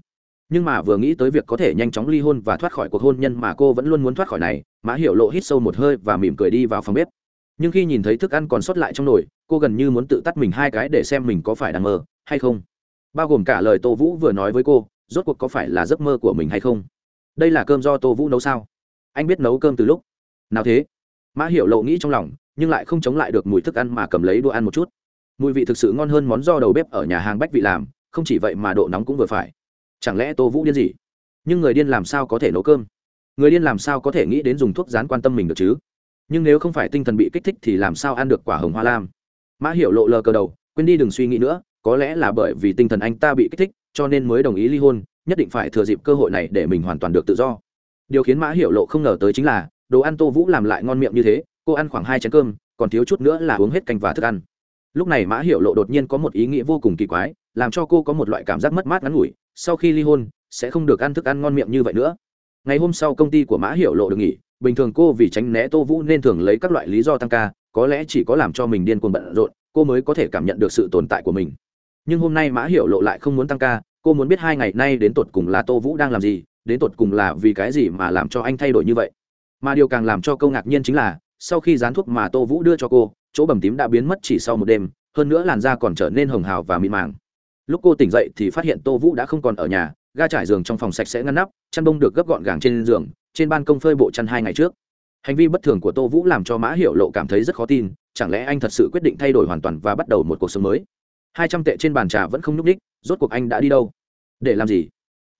Nhưng mà vừa nghĩ tới việc có thể nhanh chóng ly hôn và thoát khỏi cuộc hôn nhân mà cô vẫn luôn muốn thoát khỏi này, mã hiểu lộ hít sâu một hơi và mỉm cười đi vào phòng bếp. Nhưng khi nhìn thấy thức ăn còn sót lại trong nồi, cô gần như muốn tự tắt mình hai cái để xem mình có phải đang mơ hay không bao gồm cả lời tô vũ vừa nói với cô, rốt cuộc có phải là giấc mơ của mình hay không? Đây là cơm do tô vũ nấu sao? Anh biết nấu cơm từ lúc nào thế? Mã hiểu lộ nghĩ trong lòng, nhưng lại không chống lại được mùi thức ăn mà cầm lấy đũa ăn một chút. Mùi vị thực sự ngon hơn món do đầu bếp ở nhà hàng bách vị làm, không chỉ vậy mà độ nóng cũng vừa phải. Chẳng lẽ tô vũ điên gì? Nhưng người điên làm sao có thể nấu cơm? Người điên làm sao có thể nghĩ đến dùng thuốc rán quan tâm mình được chứ? Nhưng nếu không phải tinh thần bị kích thích thì làm sao ăn được quả hồng hoa lam? Mã hiểu lộ lờ cờ đầu, quên đi đừng suy nghĩ nữa có lẽ là bởi vì tinh thần anh ta bị kích thích, cho nên mới đồng ý ly hôn, nhất định phải thừa dịp cơ hội này để mình hoàn toàn được tự do. Điều khiến mã hiểu lộ không ngờ tới chính là, đồ ăn tô vũ làm lại ngon miệng như thế, cô ăn khoảng hai chén cơm, còn thiếu chút nữa là uống hết canh và thức ăn. Lúc này mã hiểu lộ đột nhiên có một ý nghĩa vô cùng kỳ quái, làm cho cô có một loại cảm giác mất mát ngắn ngủi, sau khi ly hôn, sẽ không được ăn thức ăn ngon miệng như vậy nữa. Ngày hôm sau công ty của mã hiểu lộ được nghỉ, bình thường cô vì tránh né tô vũ nên thường lấy các loại lý do tăng ca, có lẽ chỉ có làm cho mình điên cuồng bận rộn, cô mới có thể cảm nhận được sự tồn tại của mình nhưng hôm nay mã hiểu lộ lại không muốn tăng ca, cô muốn biết hai ngày nay đến tột cùng là tô vũ đang làm gì, đến tột cùng là vì cái gì mà làm cho anh thay đổi như vậy. Mà điều càng làm cho câu ngạc nhiên chính là, sau khi dán thuốc mà tô vũ đưa cho cô, chỗ bầm tím đã biến mất chỉ sau một đêm, hơn nữa làn da còn trở nên hồng hào và mịn màng. Lúc cô tỉnh dậy thì phát hiện tô vũ đã không còn ở nhà, ga trải giường trong phòng sạch sẽ ngăn nắp, chăn bông được gấp gọn gàng trên giường, trên ban công phơi bộ chăn hai ngày trước. Hành vi bất thường của tô vũ làm cho mã hiểu lộ cảm thấy rất khó tin, chẳng lẽ anh thật sự quyết định thay đổi hoàn toàn và bắt đầu một cuộc sống mới? Hai trăm tệ trên bàn trà vẫn không nhúc ních rốt cuộc anh đã đi đâu? Để làm gì?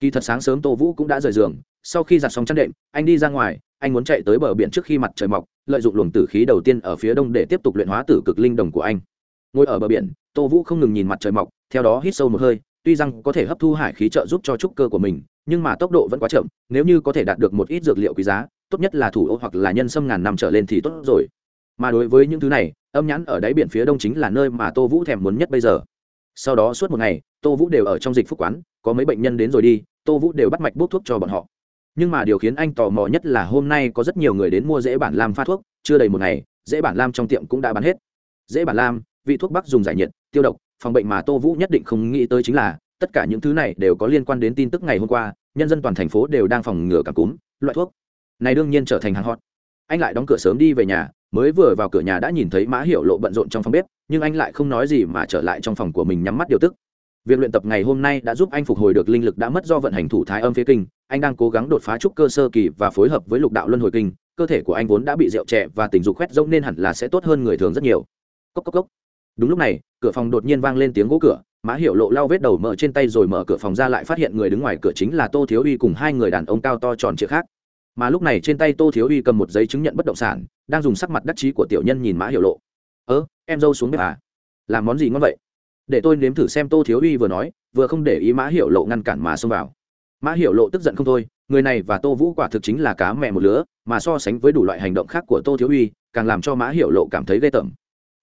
Kỳ thật sáng sớm tô vũ cũng đã rời giường, sau khi giặt xong chăn đệm, anh đi ra ngoài, anh muốn chạy tới bờ biển trước khi mặt trời mọc, lợi dụng luồng tử khí đầu tiên ở phía đông để tiếp tục luyện hóa tử cực linh đồng của anh. Ngồi ở bờ biển, tô vũ không ngừng nhìn mặt trời mọc, theo đó hít sâu một hơi, tuy rằng có thể hấp thu hải khí trợ giúp cho trúc cơ của mình, nhưng mà tốc độ vẫn quá chậm, nếu như có thể đạt được một ít dược liệu quý giá, tốt nhất là thủ ô hoặc là nhân sâm ngàn năm trở lên thì tốt rồi. Mà đối với những thứ này âm nhãn ở đáy biển phía đông chính là nơi mà tô vũ thèm muốn nhất bây giờ. Sau đó suốt một ngày, tô vũ đều ở trong dịch phúc quán, có mấy bệnh nhân đến rồi đi, tô vũ đều bắt mạch bốc thuốc cho bọn họ. Nhưng mà điều khiến anh tò mò nhất là hôm nay có rất nhiều người đến mua dễ bản lam pha thuốc, chưa đầy một ngày, dễ bản lam trong tiệm cũng đã bán hết. Dễ bản lam, vị thuốc bắc dùng giải nhiệt, tiêu độc, phòng bệnh mà tô vũ nhất định không nghĩ tới chính là, tất cả những thứ này đều có liên quan đến tin tức ngày hôm qua, nhân dân toàn thành phố đều đang phòng ngừa cảm cúm, loại thuốc này đương nhiên trở thành hàng hot. Anh lại đóng cửa sớm đi về nhà mới vừa vào cửa nhà đã nhìn thấy mã hiệu lộ bận rộn trong phòng bếp, nhưng anh lại không nói gì mà trở lại trong phòng của mình nhắm mắt điều tức. Việc luyện tập ngày hôm nay đã giúp anh phục hồi được linh lực đã mất do vận hành thủ thái âm phía kinh, anh đang cố gắng đột phá trúc cơ sơ kỳ và phối hợp với lục đạo luân hồi kinh, cơ thể của anh vốn đã bị rượu trẻ và tình dục khoét rỗng nên hẳn là sẽ tốt hơn người thường rất nhiều. Cốc cốc cốc. Đúng lúc này, cửa phòng đột nhiên vang lên tiếng gỗ cửa, mã hiệu lộ lau vết đầu mở trên tay rồi mở cửa phòng ra lại phát hiện người đứng ngoài cửa chính là tô thiếu uy cùng hai người đàn ông cao to tròn trịa khác mà lúc này trên tay tô thiếu uy cầm một giấy chứng nhận bất động sản, đang dùng sắc mặt đắc chí của tiểu nhân nhìn mã hiểu lộ. Ơ, em dâu xuống bếp à? Làm món gì ngon vậy? Để tôi nếm thử xem, tô thiếu uy vừa nói, vừa không để ý mã hiểu lộ ngăn cản mà xông vào. Mã hiểu lộ tức giận không thôi, người này và tô vũ quả thực chính là cá mẹ một lứa, mà so sánh với đủ loại hành động khác của tô thiếu uy, càng làm cho mã hiểu lộ cảm thấy ghê tởm.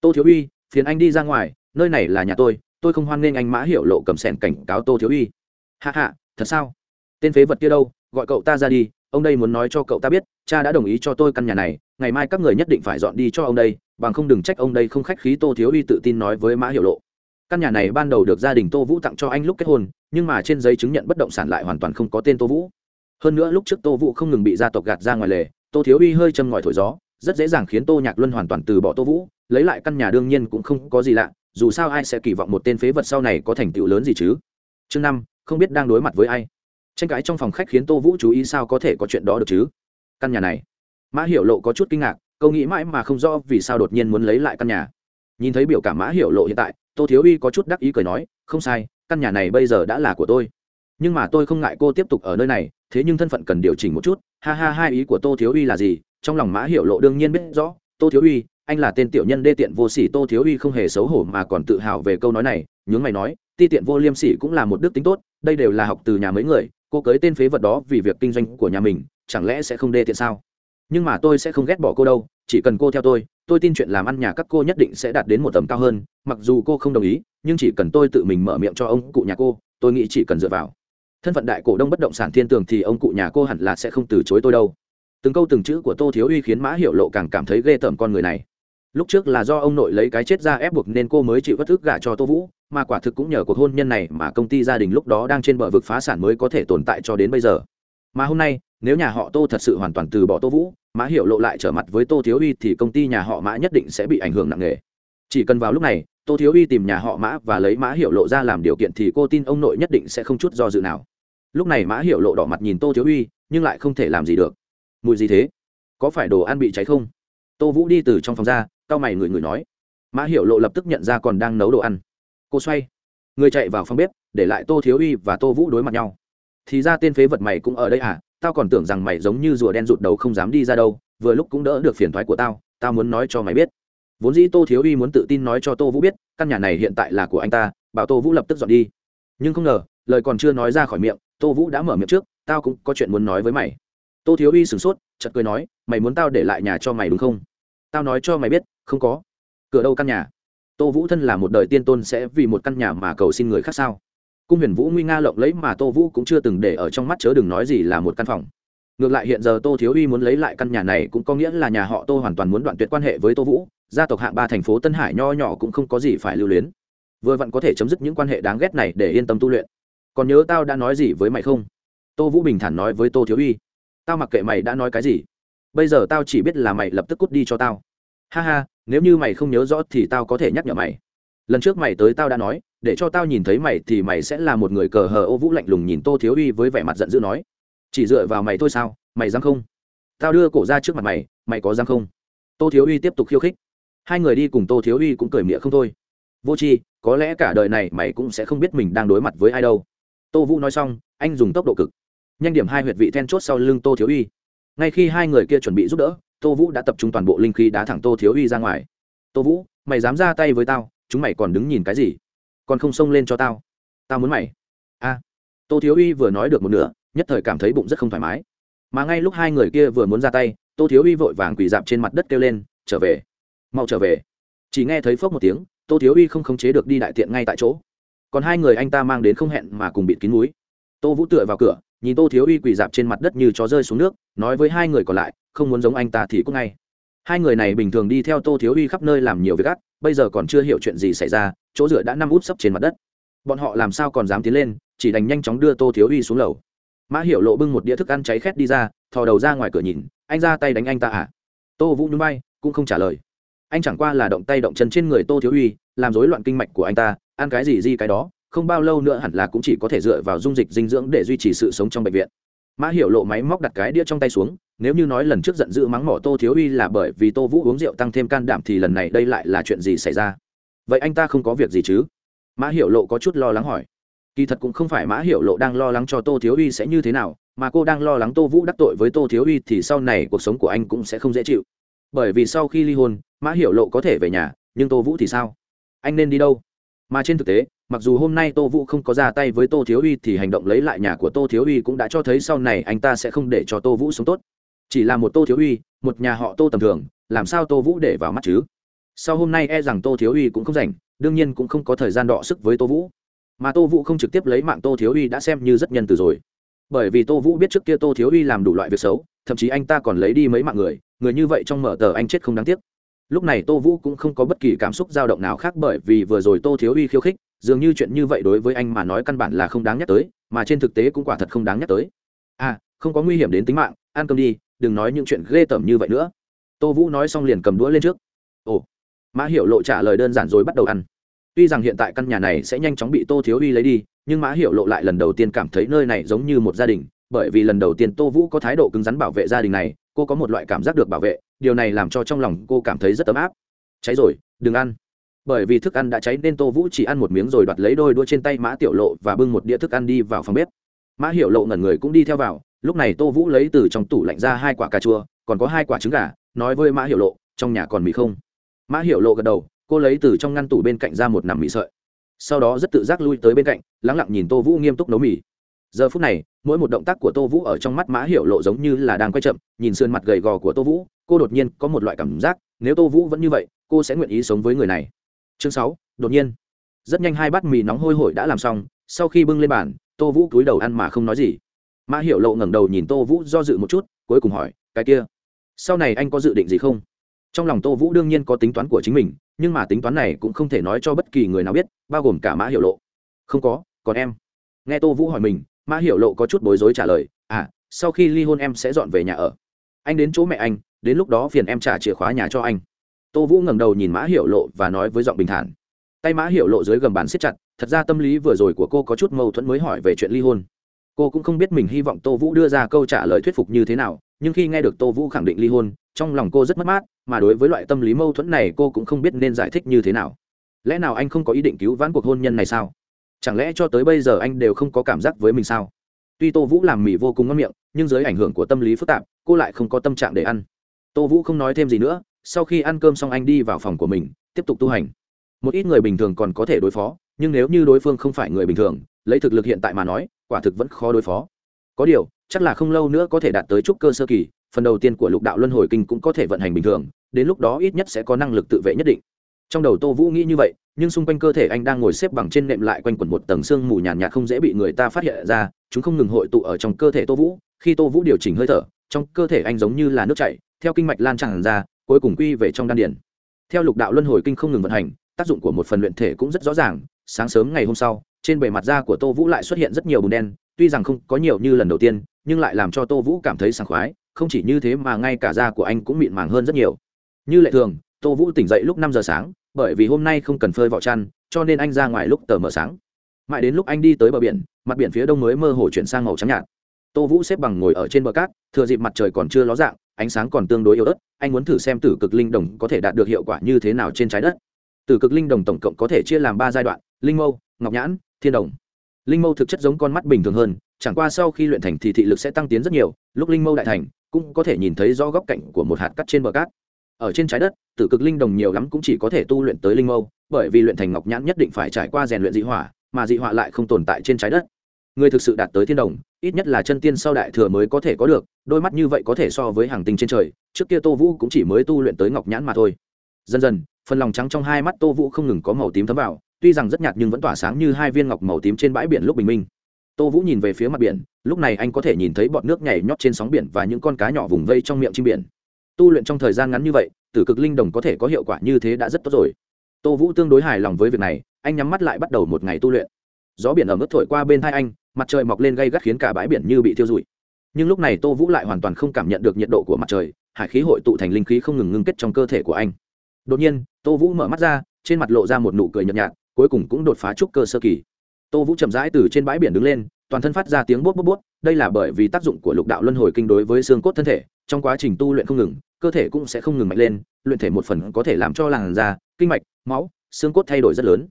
Tô thiếu uy, phiền anh đi ra ngoài, nơi này là nhà tôi tôi không hoan nghênh anh mã hiểu lộ cầm sẻn cảnh cáo tô thiếu uy. Hạ hạ thật sao? Tên phế vật kia đâu, gọi cậu ta ra đi ông đây muốn nói cho cậu ta biết, cha đã đồng ý cho tôi căn nhà này, ngày mai các người nhất định phải dọn đi cho ông đây, bằng không đừng trách ông đây không khách khí, tô thiếu uy tự tin nói với mã hiệu lộ. Căn nhà này ban đầu được gia đình tô vũ tặng cho anh lúc kết hôn, nhưng mà trên giấy chứng nhận bất động sản lại hoàn toàn không có tên tô vũ. Hơn nữa lúc trước tô vũ không ngừng bị gia tộc gạt ra ngoài lề, tô thiếu uy hơi châm ngòi thổi gió, rất dễ dàng khiến tô nhạc luân hoàn toàn từ bỏ tô vũ, lấy lại căn nhà đương nhiên cũng không có gì lạ, dù sao ai sẽ kỳ vọng một tên phế vật sau này có thành tựu lớn gì chứ? Chương năm, không biết đang đối mặt với ai tranh cãi trong phòng khách khiến tô vũ chú ý sao có thể có chuyện đó được chứ? Căn nhà này. Mã hiểu lộ có chút kinh ngạc, câu nghĩ mãi mà không rõ vì sao đột nhiên muốn lấy lại căn nhà. Nhìn thấy biểu cảm mã hiểu lộ hiện tại, tô thiếu uy có chút đắc ý cười nói, không sai, căn nhà này bây giờ đã là của tôi. Nhưng mà tôi không ngại cô tiếp tục ở nơi này, thế nhưng thân phận cần điều chỉnh một chút. Ha ha hai ý của tô thiếu uy là gì? Trong lòng mã hiểu lộ đương nhiên biết rõ, tô thiếu uy, anh là tên tiểu nhân đê tiện vô sỉ. Tô thiếu uy không hề xấu hổ mà còn tự hào về câu nói này, nhướng mày nói, ti tiện vô liêm sỉ cũng là một đức tính tốt, đây đều là học từ nhà mấy người cô cưới tên phế vật đó vì việc kinh doanh của nhà mình, chẳng lẽ sẽ không đê tiện sao? Nhưng mà tôi sẽ không ghét bỏ cô đâu, chỉ cần cô theo tôi tôi tin chuyện làm ăn nhà các cô nhất định sẽ đạt đến một tầm cao hơn, mặc dù cô không đồng ý, nhưng chỉ cần tôi tự mình mở miệng cho ông cụ nhà cô, tôi nghĩ chỉ cần dựa vào. Thân phận đại cổ đông bất động sản thiên tường thì ông cụ nhà cô hẳn là sẽ không từ chối tôi đâu. Từng câu từng chữ của tô thiếu uy khiến mã hiệu lộ càng cảm thấy ghê tởm con người này lúc trước là do ông nội lấy cái chết ra ép buộc nên cô mới chịu bất thức gả cho tô vũ, mà quả thực cũng nhờ cuộc hôn nhân này mà công ty gia đình lúc đó đang trên bờ vực phá sản mới có thể tồn tại cho đến bây giờ. Mà hôm nay, nếu nhà họ tô thật sự hoàn toàn từ bỏ tô vũ, mã hiểu lộ lại trở mặt với tô thiếu uy thì công ty nhà họ mã nhất định sẽ bị ảnh hưởng nặng nề. Chỉ cần vào lúc này, tô thiếu uy tìm nhà họ mã và lấy mã hiểu lộ ra làm điều kiện thì cô tin ông nội nhất định sẽ không chút do dự nào. Lúc này mã hiểu lộ đỏ mặt nhìn tô thiếu uy, nhưng lại không thể làm gì được. Mùi gì thế? Có phải đồ ăn bị cháy không? Tô vũ đi từ trong phòng ra c mày người người nói. Mã hiểu lộ lập tức nhận ra còn đang nấu đồ ăn. Cô xoay. Người chạy vào phòng bếp, để lại tô thiếu uy và tô vũ đối mặt nhau. Thì ra tên phế vật mày cũng ở đây à? Tao còn tưởng rằng mày giống như rùa đen rụt đầu không dám đi ra đâu. Vừa lúc cũng đỡ được phiền thoái của tao tao muốn nói cho mày biết. Vốn dĩ tô thiếu uy muốn tự tin nói cho tô vũ biết, căn nhà này hiện tại là của anh ta, bảo tô vũ lập tức dọn đi. Nhưng không ngờ, lời còn chưa nói ra khỏi miệng, tô vũ đã mở miệng trước, tao cũng có chuyện muốn nói với mày. Tô thiếu uy sửng sốt chật cười nói, mày muốn tao để lại nhà cho mày đúng không? Tao nói cho mày biết, không có. Cửa đâu căn nhà? Tô vũ thân là một đời tiên tôn sẽ vì một căn nhà mà cầu xin người khác sao? Cung huyền vũ nguy nga lộng lấy mà tô vũ cũng chưa từng để ở trong mắt chớ đừng nói gì là một căn phòng. Ngược lại hiện giờ tô thiếu uy muốn lấy lại căn nhà này cũng có nghĩa là nhà họ tô hoàn toàn muốn đoạn tuyệt quan hệ với tô vũ, gia tộc hạng ba thành phố tân hải nho nhỏ cũng không có gì phải lưu luyến. Vừa vặn có thể chấm dứt những quan hệ đáng ghét này để yên tâm tu luyện. Còn nhớ tao đã nói gì với mày không? Tô vũ bình thản nói với tô thiếu uy. Tao mặc kệ mày đã nói cái gì bây giờ tao chỉ biết là mày lập tức cút đi cho tao. Ha ha, nếu như mày không nhớ rõ thì tao có thể nhắc nhở mày. Lần trước mày tới tao đã nói, để cho tao nhìn thấy mày thì mày sẽ là một người cờ hờ ô vũ lạnh lùng nhìn tô thiếu uy với vẻ mặt giận dữ nói. Chỉ dựa vào mày thôi sao, mày dám không? Tao đưa cổ ra trước mặt mày mày có dám không? Tô thiếu uy tiếp tục khiêu khích. Hai người đi cùng tô thiếu uy cũng cười miệng không thôi. Vô c h i có lẽ cả đời này mày cũng sẽ không biết mình đang đối mặt với ai đâu. Tô vũ nói xong, anh dùng tốc độ cực. Nhanh điểm hai huyệt vị then chốt sau lưng tô thiếu uy ngay khi hai người kia chuẩn bị giúp đỡ, tô vũ đã tập trung toàn bộ linh khí đá thẳng tô thiếu uy ra ngoài. Tô vũ, mày dám ra tay với tao, chúng mày còn đứng nhìn cái gì? Còn không xông lên cho tao. Tao muốn mày. A. Tô thiếu uy vừa nói được một nửa, nhất thời cảm thấy bụng rất không thoải mái. Mà ngay lúc hai người kia vừa muốn ra tay, tô thiếu uy vội vàng quỳ dạp trên mặt đất kêu lên, trở về. Mau trở về. Chỉ nghe thấy phốc một tiếng, tô thiếu uy không khống chế được đi đại tiện ngay tại chỗ. Còn hai người anh ta mang đến không hẹn mà cùng bịt kín núi. Tô vũ tựa vào cửa nhìn tô thiếu uy quỳ dạp trên mặt đất như chó rơi xuống nước, nói với hai người còn lại, không muốn giống anh ta thì cũng ngay. Hai người này bình thường đi theo tô thiếu uy khắp nơi làm nhiều việc gắt bây giờ còn chưa hiểu chuyện gì xảy ra, chỗ dựa đã năm út sấp trên mặt đất. Bọn họ làm sao còn dám tiến lên, chỉ đành nhanh chóng đưa tô thiếu uy xuống lầu. Mã hiểu lộ bưng một đĩa thức ăn cháy khét đi ra, thò đầu ra ngoài cửa nhìn, anh ra tay đánh anh ta à? Tô vũ núi bay cũng không trả lời. Anh chẳng qua là động tay động chân trên người tô thiếu uy làm rối loạn kinh mạch của anh ta, ăn cái gì gì cái đó không bao lâu nữa hẳn là cũng chỉ có thể dựa vào dung dịch dinh dưỡng để duy trì sự sống trong bệnh viện. Mã hiểu lộ máy móc đặt cái đĩa trong tay xuống, nếu như nói lần trước giận dữ mắng mỏ tô thiếu uy là bởi vì tô vũ uống rượu tăng thêm can đảm thì lần này đây lại là chuyện gì xảy ra? Vậy anh ta không có việc gì chứ? Mã hiểu lộ có chút lo lắng hỏi. Kỳ thật cũng không phải mã hiểu lộ đang lo lắng cho tô thiếu uy sẽ như thế nào, mà cô đang lo lắng tô vũ đắc tội với tô thiếu uy thì sau này cuộc sống của anh cũng sẽ không dễ chịu. Bởi vì sau khi ly hôn, mã hiểu lộ có thể về nhà, nhưng tô vũ thì sao? Anh nên đi đâu? Mà trên thực tế mặc dù hôm nay tô vũ không có ra tay với tô thiếu uy thì hành động lấy lại nhà của tô thiếu uy cũng đã cho thấy sau này anh ta sẽ không để cho tô vũ sống tốt. Chỉ là một tô thiếu uy, một nhà họ tô tầm thường, làm sao tô vũ để vào mắt chứ? Sau hôm nay e rằng tô thiếu uy cũng không rảnh, đương nhiên cũng không có thời gian đọ sức với tô vũ. Mà tô vũ không trực tiếp lấy mạng tô thiếu uy đã xem như rất nhân từ rồi. Bởi vì tô vũ biết trước kia tô thiếu uy làm đủ loại việc xấu, thậm chí anh ta còn lấy đi mấy mạng người người như vậy trong mở tờ anh chết không đáng tiếc. Lúc này tô vũ cũng không có bất kỳ cảm xúc dao động nào khác bởi vì vừa rồi tô thiếu uy khiêu khích dường như chuyện như vậy đối với anh mà nói căn bản là không đáng nhắc tới, mà trên thực tế cũng quả thật không đáng nhắc tới. À không có nguy hiểm đến tính mạng, ăn cơm đi, đừng nói những chuyện ghê tởm như vậy nữa. Tô vũ nói xong liền cầm đũa lên trước. Ồ, mã hiểu lộ trả lời đơn giản rồi bắt đầu ăn. Tuy rằng hiện tại căn nhà này sẽ nhanh chóng bị tô thiếu uy lấy đi, nhưng mã hiểu lộ lại lần đầu tiên cảm thấy nơi này giống như một gia đình, bởi vì lần đầu tiên tô vũ có thái độ cứng rắn bảo vệ gia đình này, cô có một loại cảm giác được bảo vệ, điều này làm cho trong lòng cô cảm thấy rất ấm áp. Cháy rồi, đừng ăn bởi vì thức ăn đã cháy nên tô vũ chỉ ăn một miếng rồi đoạt lấy đôi đua trên tay mã tiểu lộ và bưng một đĩa thức ăn đi vào phòng bếp. Mã hiểu lộ ngẩn người cũng đi theo vào, lúc này tô vũ lấy từ trong tủ lạnh ra hai quả cà chua, còn có hai quả trứng gà, nói với mã hiểu lộ, trong nhà còn mì không? Mã hiểu lộ gật đầu, cô lấy từ trong ngăn tủ bên cạnh ra một nằm mì sợi. Sau đó rất tự giác lui tới bên cạnh, lắng lặng nhìn tô vũ nghiêm túc nấu mì. Giờ phút này, mỗi một động tác của tô vũ ở trong mắt mã hiểu lộ giống như là đang quay chậm, nhìn sườn mặt gầy gò của tô vũ, cô đột nhiên có một loại cảm giác, nếu tô vũ vẫn như vậy, cô sẽ nguyện ý sống với người này chương sáu, đột nhiên. Rất nhanh hai bát mì nóng hôi hổi đã làm xong, sau khi bưng lên bàn, tô vũ cúi đầu ăn mà không nói gì. Mã hiểu lộ ngẩng đầu nhìn tô vũ do dự một chút, cuối cùng hỏi, cái kia, sau này anh có dự định gì không? Trong lòng tô vũ đương nhiên có tính toán của chính mình, nhưng mà tính toán này cũng không thể nói cho bất kỳ người nào biết, bao gồm cả mã hiểu lộ. Không có, còn em. Nghe tô vũ hỏi mình, mã hiểu lộ có chút bối rối trả lời à sau khi ly hôn em sẽ dọn về nhà ở. Anh đến chỗ mẹ anh, đến lúc đó phiền em trả chìa khóa nhà cho anh tô vũ ngẩng đầu nhìn mã hiểu lộ và nói với giọng bình thản. Tay mã hiểu lộ dưới gầm bàn siết chặt, thật ra tâm lý vừa rồi của cô có chút mâu thuẫn mới hỏi về chuyện ly hôn. Cô cũng không biết mình hy vọng tô vũ đưa ra câu trả lời thuyết phục như thế nào, nhưng khi nghe được tô vũ khẳng định ly hôn, trong lòng cô rất mất mát, mà đối với loại tâm lý mâu thuẫn này cô cũng không biết nên giải thích như thế nào. Lẽ nào anh không có ý định cứu vãn cuộc hôn nhân này sao? Chẳng lẽ cho tới bây giờ anh đều không có cảm giác với mình sao? Tuy tô vũ làm mì vô cùng ngon miệng, nhưng dưới ảnh hưởng của tâm lý phức tạp, cô lại không có tâm trạng để ăn. Tô vũ không nói thêm gì nữa sau khi ăn cơm xong anh đi vào phòng của mình tiếp tục tu hành. Một ít người bình thường còn có thể đối phó nhưng nếu như đối phương không phải người bình thường lấy thực lực hiện tại mà nói quả thực vẫn khó đối phó. Có điều chắc là không lâu nữa có thể đạt tới trúc cơ sơ kỳ phần đầu tiên của lục đạo luân hồi kinh cũng có thể vận hành bình thường đến lúc đó ít nhất sẽ có năng lực tự vệ nhất định. Trong đầu tô vũ nghĩ như vậy nhưng xung quanh cơ thể anh đang ngồi xếp bằng trên nệm lại quanh quẩn một tầng xương mù nhàn nhạt, nhạt không dễ bị người ta phát hiện ra chúng không ngừng hội tụ ở trong cơ thể tô vũ. Khi tô vũ điều chỉnh hơi thở trong cơ thể anh giống như là nước chảy theo kinh mạch lan tràn ra cuối cùng quy về trong đan điển theo lục đạo luân hồi kinh không ngừng vận hành, tác dụng của một phần luyện thể cũng rất rõ ràng, sáng sớm ngày hôm sau, trên bề mặt da của tô vũ lại xuất hiện rất nhiều bùn đen, tuy rằng không có nhiều như lần đầu tiên, nhưng lại làm cho tô vũ cảm thấy sảng khoái, không chỉ như thế mà ngay cả da của anh cũng mịn màng hơn rất nhiều. Như lệ thường, tô vũ tỉnh dậy lúc năm giờ sáng, bởi vì hôm nay không cần phơi vỏ chăn, cho nên anh ra ngoài lúc tờ mờ sáng. Mãi đến lúc anh đi tới bờ biển, mặt biển phía đông mới mơ hồ chuyển sang màu trắng nhạt tô vũ xếp bằng ngồi ở trên bờ cát, thừa dịp mặt trời còn chưa ló dạng, ánh sáng còn tương đối yếu ớt, anh muốn thử xem tử cực linh đồng có thể đạt được hiệu quả như thế nào trên trái đất. Tử cực linh đồng tổng cộng có thể chia làm ba giai đoạn, linh mâu, ngọc nhãn, thiên đồng. Linh mâu thực chất giống con mắt bình thường hơn, chẳng qua sau khi luyện thành thì thị lực sẽ tăng tiến rất nhiều, lúc linh mâu đại thành, cũng có thể nhìn thấy rõ góc cạnh của một hạt cắt trên bờ cát. Ở trên trái đất, tử cực linh đồng nhiều lắm cũng chỉ có thể tu luyện tới linh mâu, bởi vì luyện thành ngọc nhãn nhất định phải trải qua rèn luyện dị hỏa, mà dị hỏa lại không tồn tại trên trái đất người thực sự đạt tới thiên đồng, ít nhất là chân tiên sau đại thừa mới có thể có được, đôi mắt như vậy có thể so với hàng tinh trên trời, trước kia tô vũ cũng chỉ mới tu luyện tới ngọc nhãn mà thôi. Dần dần, phần lòng trắng trong hai mắt tô vũ không ngừng có màu tím thấm vào, tuy rằng rất nhạt nhưng vẫn tỏa sáng như hai viên ngọc màu tím trên bãi biển lúc bình minh. Tô vũ nhìn về phía mặt biển, lúc này anh có thể nhìn thấy bọn nước nhảy nhót trên sóng biển và những con cá nhỏ vùng vây trong miệng chim biển. Tu luyện trong thời gian ngắn như vậy, tử cực linh đồng có thể có hiệu quả như thế đã rất tốt rồi. Tô vũ tương đối hài lòng với việc này, anh nhắm mắt lại bắt đầu một ngày tu luyện. Gió biển ở mức thổi qua bên thai anh mặt trời mọc lên gây gắt khiến cả bãi biển như bị thiêu rụi. Nhưng lúc này tô vũ lại hoàn toàn không cảm nhận được nhiệt độ của mặt trời, hải khí hội tụ thành linh khí không ngừng ngưng kết trong cơ thể của anh. Đột nhiên, tô vũ mở mắt ra, trên mặt lộ ra một nụ cười nhợt nhạt, cuối cùng cũng đột phá trúc cơ sơ kỳ. Tô vũ chậm rãi từ trên bãi biển đứng lên, toàn thân phát ra tiếng bốt bốt bốt đây là bởi vì tác dụng của lục đạo luân hồi kinh đối với xương cốt thân thể, trong quá trình tu luyện không ngừng, cơ thể cũng sẽ không ngừng mạnh lên, luyện thể một phần có thể làm cho làn da, kinh mạch, máu, xương cốt thay đổi rất lớn.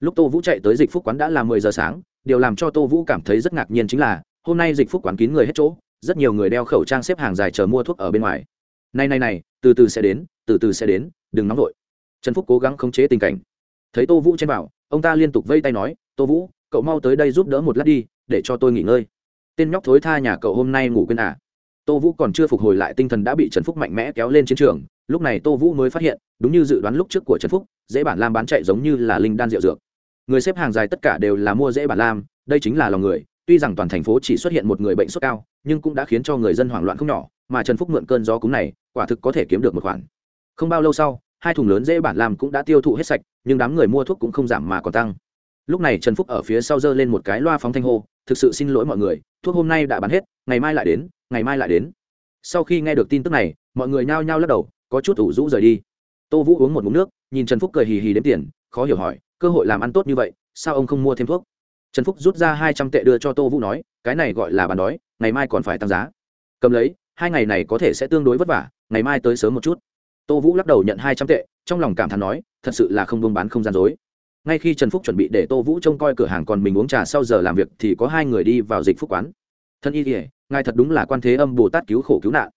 Lúc tô vũ chạy tới dịch phúc quán đã là mười giờ sáng điều làm cho tô vũ cảm thấy rất ngạc nhiên chính là hôm nay dịch phúc quán kín người hết chỗ rất nhiều người đeo khẩu trang xếp hàng dài chờ mua thuốc ở bên ngoài. Này này này từ từ sẽ đến từ từ sẽ đến đừng nóng vội. Trần phúc cố gắng khống chế tình cảnh. Thấy tô vũ trên bảo, ông ta liên tục vây tay nói tô vũ cậu mau tới đây giúp đỡ một lát đi để cho tôi nghỉ ngơi. Tên nhóc thối tha nhà cậu hôm nay ngủ quên à? Tô vũ còn chưa phục hồi lại tinh thần đã bị trần phúc mạnh mẽ kéo lên chiến trường lúc này tô vũ mới phát hiện đúng như dự đoán lúc trước của trần phúc dễ bản lam bán chạy giống như là linh đan rượu dược người xếp hàng dài tất cả đều là mua dễ bản lam, đây chính là lòng người. Tuy rằng toàn thành phố chỉ xuất hiện một người bệnh sốt cao, nhưng cũng đã khiến cho người dân hoảng loạn không nhỏ, mà trần phúc mượn cơn gió cúng này, quả thực có thể kiếm được một khoản. Không bao lâu sau, hai thùng lớn dễ bản lam cũng đã tiêu thụ hết sạch, nhưng đám người mua thuốc cũng không giảm mà còn tăng. Lúc này trần phúc ở phía sau giơ lên một cái loa phóng thanh hô, thực sự xin lỗi mọi người, thuốc hôm nay đã bán hết, ngày mai lại đến, ngày mai lại đến. Sau khi nghe được tin tức này, mọi người nhao nhao lắc đầu, có chút ủ rũ rời đi. Tô vũ uống một mụn nước, nhìn trần phúc cười hì hì đếm tiền, khó hiểu hỏi cơ hội làm ăn tốt như vậy, sao ông không mua thêm thuốc? Trần phúc rút ra hai trăm tệ đưa cho tô vũ nói, cái này gọi là bàn đói, ngày mai còn phải tăng giá. Cầm lấy, hai ngày này có thể sẽ tương đối vất vả, ngày mai tới sớm một chút. Tô vũ lắc đầu nhận hai trăm tệ, trong lòng cảm thán nói, thật sự là không buôn bán không gian dối. Ngay khi trần phúc chuẩn bị để tô vũ trông coi cửa hàng còn mình uống trà sau giờ làm việc thì có hai người đi vào dịch phúc quán. Thân y kỉa ngài thật đúng là quan thế âm bồ tát cứu khổ cứu nạn.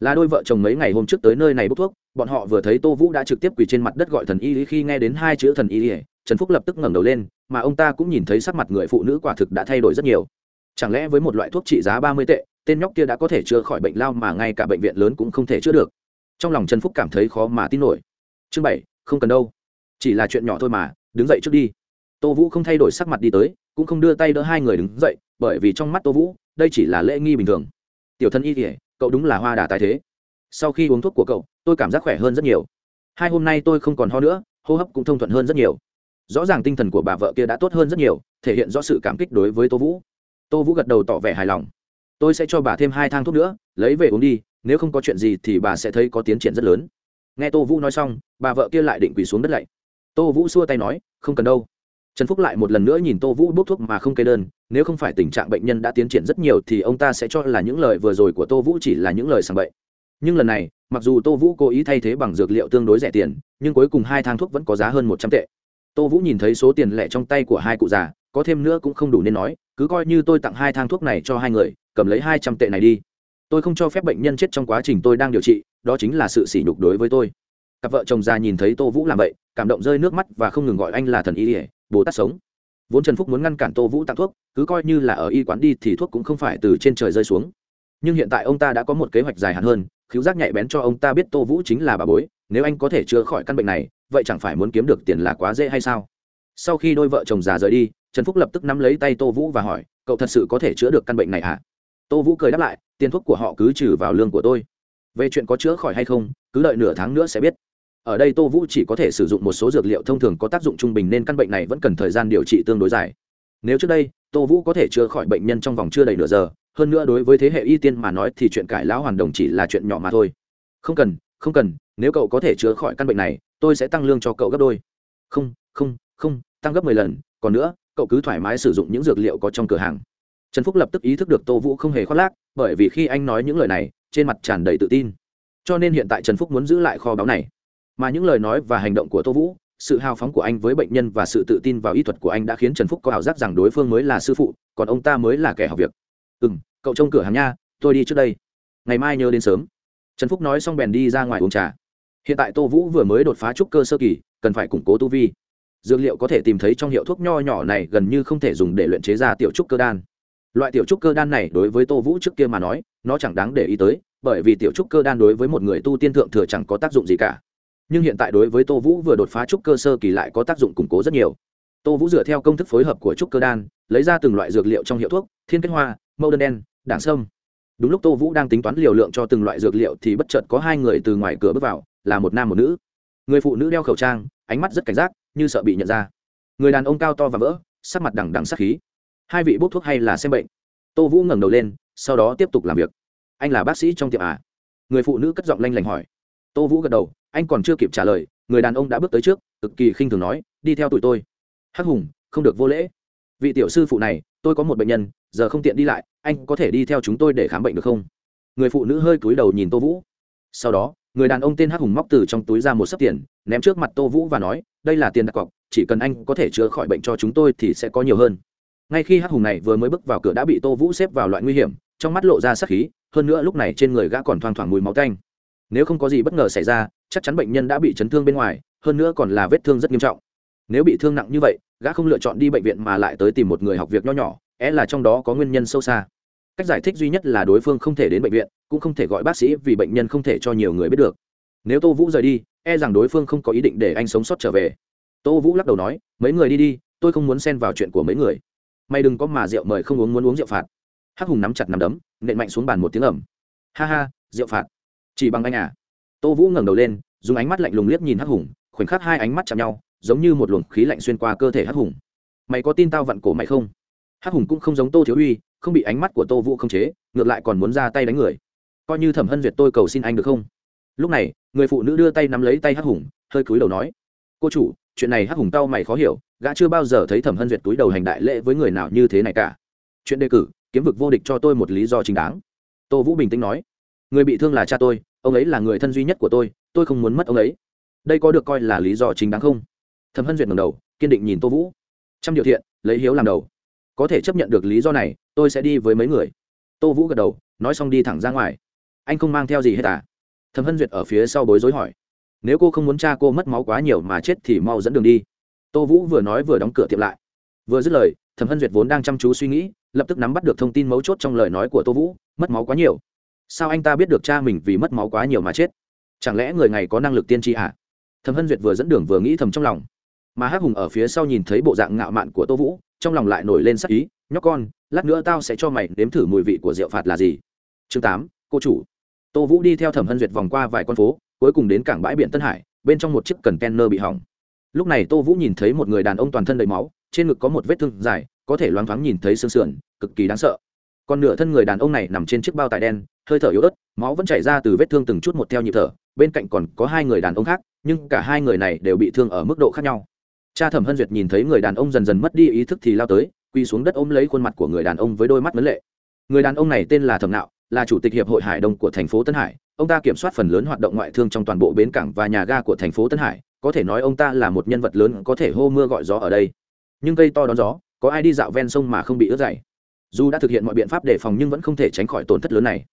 Là đôi vợ chồng mấy ngày hôm trước tới nơi này bốc thuốc, bọn họ vừa thấy tô vũ đã trực tiếp quỳ trên mặt đất gọi thần y khi nghe đến hai chữ thần y ỉa trần phúc lập tức ngẩng đầu lên, mà ông ta cũng nhìn thấy sắc mặt người phụ nữ quả thực đã thay đổi rất nhiều. Chẳng lẽ với một loại thuốc trị giá ba mươi tệ, tên nhóc kia đã có thể chữa khỏi bệnh lao mà ngay cả bệnh viện lớn cũng không thể chữa được? Trong lòng trần phúc cảm thấy khó mà tin nổi. Chương bảy, không cần đâu. Chỉ là chuyện nhỏ thôi mà, đứng dậy trước đi. Tô vũ không thay đổi sắc mặt đi tới, cũng không đưa tay đỡ hai người đứng dậy, bởi vì trong mắt tô vũ, đây chỉ là lễ nghi bình thường. Tiểu thân y kỉa cậu đúng là hoa đà tài thế. Sau khi uống thuốc của cậu, tôi cảm giác khỏe hơn rất nhiều. Hai hôm nay tôi không còn ho nữa, hô hấp cũng thông thuận hơn rất nhiều rõ ràng tinh thần của bà vợ kia đã tốt hơn rất nhiều, thể hiện rõ sự cảm kích đối với tô vũ. Tô vũ gật đầu tỏ vẻ hài lòng. Tôi sẽ cho bà thêm hai thang thuốc nữa, lấy về uống đi, nếu không có chuyện gì thì bà sẽ thấy có tiến triển rất lớn. Nghe tô vũ nói xong, bà vợ kia lại định quỳ xuống đất lạy. Tô vũ xua tay nói, không cần đâu. Trần phúc lại một lần nữa nhìn tô vũ bốc thuốc mà không kê đơn, nếu không phải tình trạng bệnh nhân đã tiến triển rất nhiều thì ông ta sẽ cho là những lời vừa rồi của tô vũ chỉ là những lời sàng bậy. Nhưng lần này, mặc dù tô vũ cố ý thay thế bằng dược liệu tương đối rẻ tiền, nhưng cuối cùng hai thang thuốc vẫn có giá hơn một trăm tệ tô vũ nhìn thấy số tiền lẻ trong tay của hai cụ già, có thêm nữa cũng không đủ nên nói, cứ coi như tôi tặng hai thang thuốc này cho hai người, cầm lấy hai trăm tệ này đi. Tôi không cho phép bệnh nhân chết trong quá trình tôi đang điều trị, đó chính là sự sỉ nhục đối với tôi. Cặp vợ chồng già nhìn thấy tô vũ làm vậy, cảm động rơi nước mắt và không ngừng gọi anh là thần y ỉa bồ tát sống. Vốn trần phúc muốn ngăn cản tô vũ tặng thuốc, cứ coi như là ở y quán đi thì thuốc cũng không phải từ trên trời rơi xuống. Nhưng hiện tại ông ta đã có một kế hoạch dài hạn hơn, khiếu giác nhạy bén cho ông ta biết tô vũ chính là bà bối, nếu anh có thể chữa khỏi căn bệnh này vậy chẳng phải muốn kiếm được tiền là quá dễ hay sao? Sau khi đôi vợ chồng già rời đi, trần phúc lập tức nắm lấy tay tô vũ và hỏi, cậu thật sự có thể chữa được căn bệnh này à tô vũ cười đáp lại, tiền thuốc của họ cứ trừ vào lương của tôi. Về chuyện có chữa khỏi hay không, cứ đợi nửa tháng nữa sẽ biết. Ở đây tô vũ chỉ có thể sử dụng một số dược liệu thông thường có tác dụng trung bình nên căn bệnh này vẫn cần thời gian điều trị tương đối dài. Nếu trước đây, tô vũ có thể chữa khỏi bệnh nhân trong vòng chưa đầy nửa giờ, hơn nữa đối với thế hệ y tiên mà nói thì chuyện cải lão hoàn đồng chỉ là chuyện nhỏ mà thôi. Không cần không cần, nếu cậu có thể chữa khỏi căn bệnh này tôi sẽ tăng lương cho cậu gấp đôi. Không không không, tăng gấp mười lần. Còn nữa, cậu cứ thoải mái sử dụng những dược liệu có trong cửa hàng. Trần phúc lập tức ý thức được tô vũ không hề khoác lác, bởi vì khi anh nói những lời này, trên mặt tràn đầy tự tin. Cho nên hiện tại trần phúc muốn giữ lại kho báu này. Mà những lời nói và hành động của tô vũ, sự hào phóng của anh với bệnh nhân và sự tự tin vào y thuật của anh đã khiến trần phúc có ảo giác rằng đối phương mới là sư phụ, còn ông ta mới là kẻ học việc. Ừ m cậu trông cửa hàng nha, tôi đi trước đây. Ngày mai nhớ đến sớm. Trần phúc nói xong bèn đi ra ngoài uống trà hiện tại tô vũ vừa mới đột phá trúc cơ sơ kỳ, cần phải củng cố tu vi. Dược liệu có thể tìm thấy trong hiệu thuốc nho nhỏ này gần như không thể dùng để luyện chế ra tiểu trúc cơ đan. Loại tiểu trúc cơ đan này đối với tô vũ trước kia mà nói, nó chẳng đáng để ý tới, bởi vì tiểu trúc cơ đan đối với một người tu tiên thượng thừa chẳng có tác dụng gì cả. Nhưng hiện tại đối với tô vũ vừa đột phá trúc cơ sơ kỳ lại có tác dụng củng cố rất nhiều. Tô vũ dựa theo công thức phối hợp của trúc cơ đan, lấy ra từng loại dược liệu trong hiệu thuốc, thiên kết hoa mâu đơn đen, đảng sâm. Đúng lúc tô vũ đang tính toán liều lượng cho từng loại dược liệu thì bất chợt có hai người từ ngoài cửa bước vào là một nam một nữ. Người phụ nữ đeo khẩu trang, ánh mắt rất cảnh giác, như sợ bị nhận ra. Người đàn ông cao to và vỡ, sắc mặt đằng đằng sắc khí. Hai vị bốc thuốc hay là xem bệnh? Tô vũ ngẩng đầu lên, sau đó tiếp tục làm việc. Anh là bác sĩ trong tiệm à? Người phụ nữ cất giọng lanh lành hỏi. Tô vũ gật đầu, anh còn chưa kịp trả lời, người đàn ông đã bước tới trước, cực kỳ khinh thường nói, đi theo tụi tôi. Hắc hùng, không được vô lễ. Vị tiểu sư phụ này, tôi có một bệnh nhân, giờ không tiện đi lại, anh có thể đi theo chúng tôi để khám bệnh được không? Người phụ nữ hơi cúi đầu nhìn tô vũ. Sau đó người đàn ông tên hắc hùng móc từ trong túi ra một sấp tiền, ném trước mặt tô vũ và nói, đây là tiền đặt cọc, chỉ cần anh có thể chữa khỏi bệnh cho chúng tôi thì sẽ có nhiều hơn. Ngay khi hắc hùng này vừa mới bước vào cửa đã bị tô vũ xếp vào loại nguy hiểm, trong mắt lộ ra sắc khí, hơn nữa lúc này trên người gã còn thoang thoảng mùi máu tanh. Nếu không có gì bất ngờ xảy ra, chắc chắn bệnh nhân đã bị chấn thương bên ngoài, hơn nữa còn là vết thương rất nghiêm trọng. Nếu bị thương nặng như vậy, gã không lựa chọn đi bệnh viện mà lại tới tìm một người học việc nho nhỏ é là trong đó có nguyên nhân sâu xa cách giải thích duy nhất là đối phương không thể đến bệnh viện, cũng không thể gọi bác sĩ vì bệnh nhân không thể cho nhiều người biết được. Nếu tô vũ rời đi e rằng đối phương không có ý định để anh sống sót trở về. Tô vũ lắc đầu nói, mấy người đi đi, tôi không muốn xen vào chuyện của mấy người. Mày đừng có mà rượu mời không uống muốn uống rượu phạt. Hắc hùng nắm chặt nắm đấm, nện mạnh xuống bàn một tiếng ẩm ha ha, rượu phạt. Chỉ bằng anh à. Tô vũ ngẩng đầu lên, dùng ánh mắt lạnh lùng liếc nhìn hắc hùng, khoảnh khắc hai ánh mắt chạm nhau, giống như một luồng khí lạnh xuyên qua cơ thể hắc hùng. Mày có tin tao vặn cổ mày không? Hắc hùng cũng không giống tô thiếu uy không bị ánh mắt của tô vũ không chế, ngược lại còn muốn ra tay đánh người. Coi như thẩm hân duyệt tôi cầu xin anh được không? Lúc này, người phụ nữ đưa tay nắm lấy tay hắc hùng, hơi cúi đầu nói, cô chủ, chuyện này hắc hùng tao mày khó hiểu, gã chưa bao giờ thấy thẩm hân duyệt túi đầu hành đại lễ với người nào như thế này cả. Chuyện đề cử, kiếm vực vô địch cho tôi một lý do chính đáng. Tô vũ bình tĩnh nói, người bị thương là cha tôi, ông ấy là người thân duy nhất của tôi tôi không muốn mất ông ấy. Đây có được coi là lý do chính đáng không? Thẩm hân duyệt ngầm đầu, kiên định nhìn tô vũ. Trăm điều thiện, lấy hiếu làm đầu có thể chấp nhận được lý do này, tôi sẽ đi với mấy người. Tô vũ gật đầu, nói xong đi thẳng ra ngoài. Anh không mang theo gì hết à? Thẩm hân duyệt ở phía sau bối rối hỏi. Nếu cô không muốn cha cô mất máu quá nhiều mà chết thì mau dẫn đường đi. Tô vũ vừa nói vừa đóng cửa tiệm lại. Vừa dứt lời, thẩm hân duyệt vốn đang chăm chú suy nghĩ, lập tức nắm bắt được thông tin mấu chốt trong lời nói của tô vũ, mất máu quá nhiều. Sao anh ta biết được cha mình vì mất máu quá nhiều mà chết? Chẳng lẽ người này có năng lực tiên tri à? thẩm hân duyệt vừa dẫn đường vừa nghĩ thầm trong lòng mà hắc hùng ở phía sau nhìn thấy bộ dạng ngạo mạn của tô vũ, trong lòng lại nổi lên sắc ý, nhóc con, lát nữa tao sẽ cho mày nếm thử mùi vị của rượu phạt là gì. Chương tám, cô chủ. Tô vũ đi theo thẩm hân duyệt vòng qua vài con phố, cuối cùng đến cảng bãi biển tân hải, bên trong một chiếc cần kenner bị hỏng. Lúc này tô vũ nhìn thấy một người đàn ông toàn thân đầy máu, trên ngực có một vết thương dài, có thể loáng thoáng nhìn thấy xương sườn, cực kỳ đáng sợ. Còn nửa thân người đàn ông này nằm trên chiếc bao tải đen, hơi thở yếu ớt, máu vẫn chảy ra từ vết thương từng chút một theo nhịp thở, bên cạnh còn có hai người đàn ông khác, nhưng cả hai người này đều bị thương ở mức độ khác nhau cha thẩm hân duyệt nhìn thấy người đàn ông dần dần mất đi ý thức thì lao tới, quỳ xuống đất ôm lấy khuôn mặt của người đàn ông với đôi mắt vấn lệ. Người đàn ông này tên là thẩm nạo, là chủ tịch hiệp hội hải đông của thành phố tân hải. Ông ta kiểm soát phần lớn hoạt động ngoại thương trong toàn bộ bến cảng và nhà ga của thành phố tân hải. Có thể nói ông ta là một nhân vật lớn có thể hô mưa gọi gió ở đây. Nhưng cây to đón gió, có ai đi dạo ven sông mà không bị ướt dày? Dù đã thực hiện mọi biện pháp đề phòng nhưng vẫn không thể tránh khỏi tổn thất lớn này.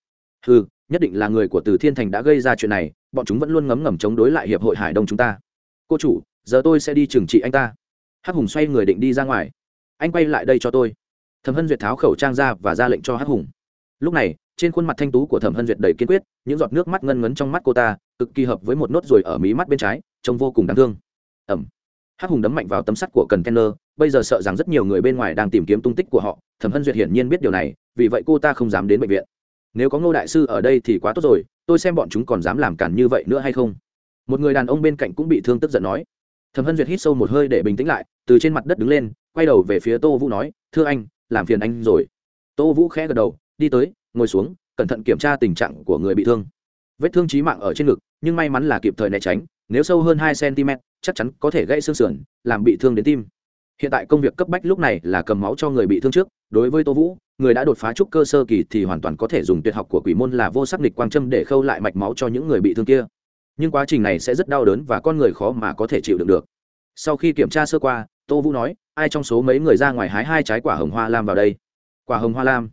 Ừ nhất định là người của từ thiên thành đã gây ra chuyện này, bọn chúng vẫn luôn ngấm ngầm chống đối lại hiệp hội hải đông chúng ta. Cô chủ giờ tôi sẽ đi trừng trị anh ta. Hắc hùng xoay người định đi ra ngoài. Anh quay lại đây cho tôi. Thẩm hân duyệt tháo khẩu trang ra và ra lệnh cho hắc hùng. Lúc này, trên khuôn mặt thanh tú của thẩm hân duyệt đầy kiên quyết, những giọt nước mắt ngân ngấn trong mắt cô ta, cực kỳ hợp với một nốt ruồi ở mí mắt bên trái, trông vô cùng đáng thương. Ẩm hắc hùng đấm mạnh vào tấm sắt của cần kenner, bây giờ sợ rằng rất nhiều người bên ngoài đang tìm kiếm tung tích của họ. Thẩm hân duyệt hiển nhiên biết điều này, vì vậy cô ta không dám đến bệnh viện. Nếu có ngô đại sư ở đây thì quá tốt rồi, tôi xem bọn chúng còn dám làm cản như vậy nữa hay không? Một người đàn ông bên cạnh cũng bị thương tức giận nói thẩm hân duyệt hít sâu một hơi để bình tĩnh lại, từ trên mặt đất đứng lên, quay đầu về phía tô vũ nói, thưa anh, làm phiền anh rồi. Tô vũ khẽ gật đầu, đi tới, ngồi xuống, cẩn thận kiểm tra tình trạng của người bị thương. Vết thương trí mạng ở trên ngực, nhưng may mắn là kịp thời né tránh, nếu sâu hơn hai cm, chắc chắn có thể gây xương sườn, làm bị thương đến tim. Hiện tại công việc cấp bách lúc này là cầm máu cho người bị thương trước, đối với tô vũ, người đã đột phá trúc cơ sơ kỳ thì hoàn toàn có thể dùng tuyệt học của quỷ môn là vô sắc nịch quang châm để khâu lại mạch máu cho những người bị thương kia nhưng quá trình này sẽ rất đau đớn và con người khó mà có thể chịu đựng được. Sau khi kiểm tra sơ qua, tô vũ nói, ai trong số mấy người ra ngoài hái hai trái quả hồng hoa lam vào đây? Quả hồng hoa lam?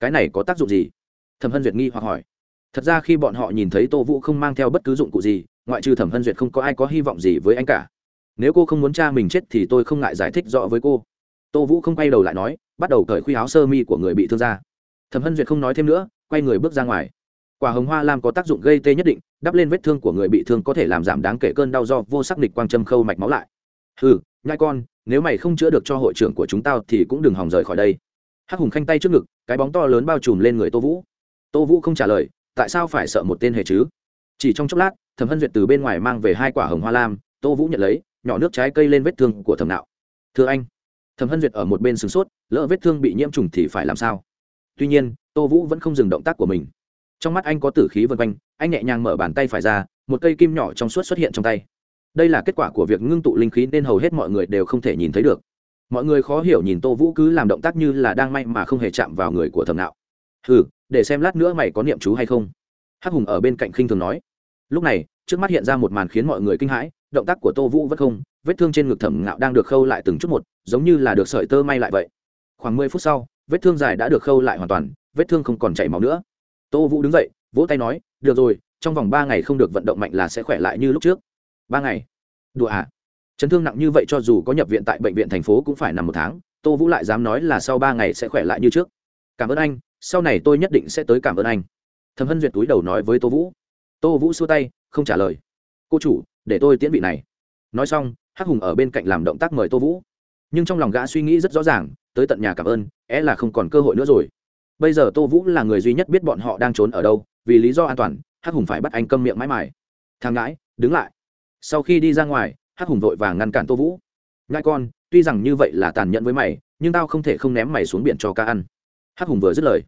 Cái này có tác dụng gì? Thẩm hân duyệt nghi hoặc hỏi. Thật ra khi bọn họ nhìn thấy tô vũ không mang theo bất cứ dụng cụ gì, ngoại trừ thẩm hân duyệt không có ai có hy vọng gì với anh cả. Nếu cô không muốn cha mình chết thì tôi không ngại giải thích rõ với cô. Tô vũ không quay đầu lại nói, bắt đầu cởi khuy áo sơ mi của người bị thương ra. Thẩm hân duyệt không nói thêm nữa, quay người bước ra ngoài quả hồng hoa lam có tác dụng gây tê nhất định, đắp lên vết thương của người bị thương có thể làm giảm đáng kể cơn đau do vô sắc nịch quang châm khâu mạch máu lại. Ừ nhai con, nếu mày không chữa được cho hội trưởng của chúng tao thì cũng đừng hòng rời khỏi đây. Hắc hùng khanh tay trước ngực, cái bóng to lớn bao trùm lên người tô vũ. Tô vũ không trả lời, tại sao phải sợ một tên hề chứ? Chỉ trong chốc lát, thẩm hân duyệt từ bên ngoài mang về hai quả hồng hoa lam, tô vũ nhận lấy, nhỏ nước trái cây lên vết thương của thẩm nạo. Thưa anh, thẩm hân duyệt ở một bên sửng sốt, lỡ vết thương bị nhiễm trùng thì phải làm sao? Tuy nhiên, tô vũ vẫn không dừng động tác của mình trong mắt anh có tử khí vân quanh, anh nhẹ nhàng mở bàn tay phải ra, một cây kim nhỏ trong suốt xuất hiện trong tay. Đây là kết quả của việc ngưng tụ linh khí nên hầu hết mọi người đều không thể nhìn thấy được. Mọi người khó hiểu nhìn tô vũ cứ làm động tác như là đang may mà không hề chạm vào người của thẩm nạo. Hừ, để xem lát nữa mày có niệm chú hay không. Hắc hùng ở bên cạnh khinh thường nói. Lúc này, trước mắt hiện ra một màn khiến mọi người kinh hãi, động tác của tô vũ vẫn không, vết thương trên ngực thẩm ngạo đang được khâu lại từng chút một, giống như là được sợi tơ may lại vậy. Khoảng mười phút sau, vết thương dài đã được khâu lại hoàn toàn, vết thương không còn chảy máu nữa tô vũ đứng dậy, vỗ tay nói, được rồi, trong vòng ba ngày không được vận động mạnh là sẽ khỏe lại như lúc trước. Ba ngày? Đùa à. Chấn thương nặng như vậy cho dù có nhập viện tại bệnh viện thành phố cũng phải nằm một tháng, tô vũ lại dám nói là sau ba ngày sẽ khỏe lại như trước. Cảm ơn anh, sau này tôi nhất định sẽ tới cảm ơn anh. Thầm hân duyệt túi đầu nói với tô vũ. Tô vũ xua tay, không trả lời. Cô chủ, để tôi tiễn vị này. Nói xong, hắc hùng ở bên cạnh làm động tác mời tô vũ. Nhưng trong lòng gã suy nghĩ rất rõ ràng, tới tận nhà cảm ơn, é là không còn cơ hội nữa rồi bây giờ tô vũ là người duy nhất biết bọn họ đang trốn ở đâu, vì lý do an toàn, hắc hùng phải bắt anh câm miệng mãi mãi. Thằng ngãi, đứng lại. Sau khi đi ra ngoài, hắc hùng vội vàng ngăn cản tô vũ. Ngãi con, tuy rằng như vậy là tàn nhẫn với mày, nhưng tao không thể không ném mày xuống biển cho ca ăn. Hắc hùng vừa dứt lời,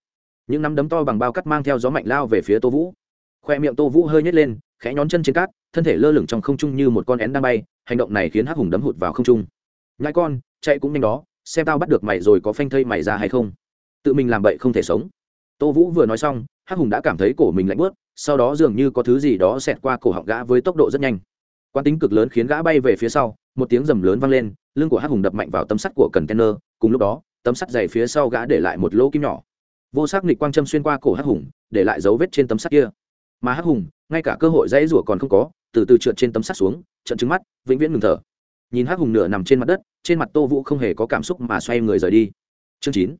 những nắm đấm to bằng bao cắt mang theo gió mạnh lao về phía tô vũ. Khoe miệng tô vũ hơi nhét lên, khẽ nhón chân trên cát, thân thể lơ lửng trong không trung như một con én đang bay, hành động này khiến hắc hùng đấm hụt vào không trung. Ngãi con, chạy cũng nhanh đó, xem tao bắt được mày rồi có phanh thây mày ra hay không tự mình làm bậy không thể sống. Tô vũ vừa nói xong, hắc hùng đã cảm thấy cổ mình lạnh bớt sau đó dường như có thứ gì đó xẹt qua cổ họng gã với tốc độ rất nhanh. Quán tính cực lớn khiến gã bay về phía sau, một tiếng rầm lớn vang lên, lưng của hắc hùng đập mạnh vào tấm sắt của cần kenner cùng lúc đó, tấm sắt dày phía sau gã để lại một lỗ kim nhỏ. Vô sắc nịch quang châm xuyên qua cổ hắc hùng, để lại dấu vết trên tấm sắt kia. Mà hắc hùng, ngay cả cơ hội dãy rủa còn không có, từ từ trượt trên tấm sắt xuống trận trứng mắt, vĩnh viễn ngừng thở. Nhìn hắc hùng nửa nằm trên mặt đất, trên mặt tô vũ không hề có cảm xúc mà xoay người rời đi. Chương chín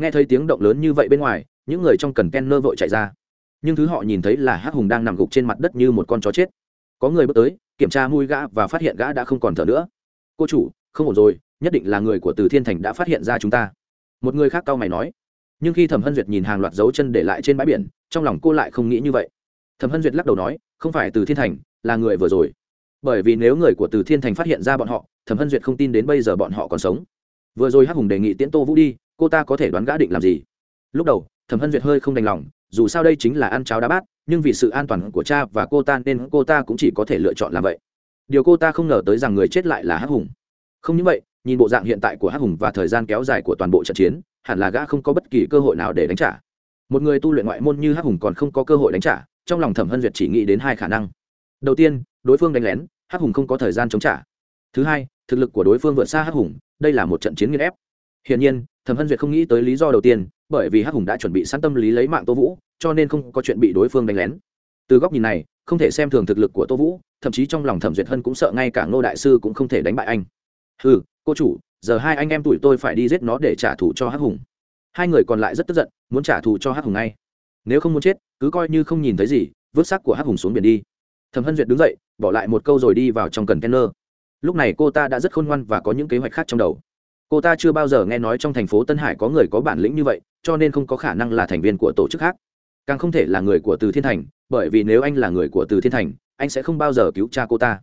nghe thấy tiếng động lớn như vậy bên ngoài, những người trong cần ken nơ vội chạy ra. Nhưng thứ họ nhìn thấy là hắc hùng đang nằm gục trên mặt đất như một con chó chết. Có người bước tới, kiểm tra mùi gã và phát hiện gã đã không còn thở nữa. Cô chủ, không ổn rồi, nhất định là người của từ thiên thành đã phát hiện ra chúng ta. Một người khác cau mày nói. Nhưng khi thẩm hân duyệt nhìn hàng loạt dấu chân để lại trên bãi biển, trong lòng cô lại không nghĩ như vậy. Thẩm hân duyệt lắc đầu nói, không phải từ thiên thành, là người vừa rồi. Bởi vì nếu người của từ thiên thành phát hiện ra bọn họ, thẩm hân duyệt không tin đến bây giờ bọn họ còn sống. Vừa rồi hắc hùng đề nghị tiễn tô vũ đi cô ta có thể đoán gã định làm gì? Lúc đầu, thẩm hân duyệt hơi không đành lòng, dù sao đây chính là ăn cháo đá bát, nhưng vì sự an toàn của cha và cô ta nên cô ta cũng chỉ có thể lựa chọn làm vậy. Điều cô ta không ngờ tới rằng người chết lại là hắc hùng. Không những vậy, nhìn bộ dạng hiện tại của hắc hùng và thời gian kéo dài của toàn bộ trận chiến, hẳn là gã không có bất kỳ cơ hội nào để đánh trả. Một người tu luyện ngoại môn như hắc hùng còn không có cơ hội đánh trả, trong lòng thẩm hân duyệt chỉ nghĩ đến hai khả năng. Đầu tiên, đối phương đánh lén, hắc hùng không có thời gian chống trả. Thứ hai, thực lực của đối phương vượt xa hắc hùng, đây là một trận chiến nghiên ép. Hiển nhiên thẩm hân duyệt không nghĩ tới lý do đầu tiên, bởi vì hắc hùng đã chuẩn bị sẵn tâm lý lấy mạng tô vũ, cho nên không có chuyện bị đối phương đánh lén. Từ góc nhìn này, không thể xem thường thực lực của tô vũ, thậm chí trong lòng thẩm duyệt hân cũng sợ ngay cả ngô đại sư cũng không thể đánh bại anh. Ừ cô chủ, giờ hai anh em tuổi tôi phải đi giết nó để trả thù cho hắc hùng. Hai người còn lại rất tức giận, muốn trả thù cho hắc hùng ngay. Nếu không muốn chết, cứ coi như không nhìn thấy gì, vứt xác của hắc hùng xuống biển đi. Thẩm hân duyệt đứng dậy, bỏ lại một câu rồi đi vào trong cần kenner lúc này cô ta đã rất khôn ngoan và có những kế hoạch khác trong đầu cô ta chưa bao giờ nghe nói trong thành phố tân hải có người có bản lĩnh như vậy, cho nên không có khả năng là thành viên của tổ chức khác. Càng không thể là người của từ thiên thành, bởi vì nếu anh là người của từ thiên thành, anh sẽ không bao giờ cứu cha cô ta.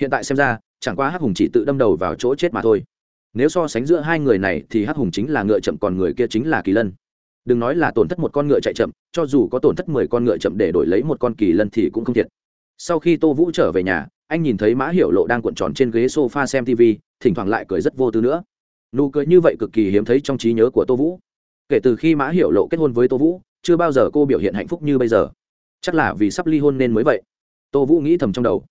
Hiện tại xem ra, chẳng qua hắc hùng chỉ tự đâm đầu vào chỗ chết mà thôi. Nếu so sánh giữa hai người này thì hắc hùng chính là ngựa chậm, còn người kia chính là kỳ lân. Đừng nói là tổn thất một con ngựa chạy chậm, cho dù có tổn thất mười con ngựa chậm để đổi lấy một con kỳ lân thì cũng không thiệt. Sau khi tô vũ trở về nhà, anh nhìn thấy mã Hiểu lộ đang cuộn tròn trên ghế s o f a xem tv thỉnh thoảng lại cười rất vô tư nữa nụ cười như vậy cực kỳ hiếm thấy trong trí nhớ của tô vũ. Kể từ khi mã Hiểu lộ kết hôn với tô vũ chưa bao giờ cô biểu hiện hạnh phúc như bây giờ. Chắc là vì sắp ly hôn nên mới vậy. Tô vũ nghĩ thầm trong đầu.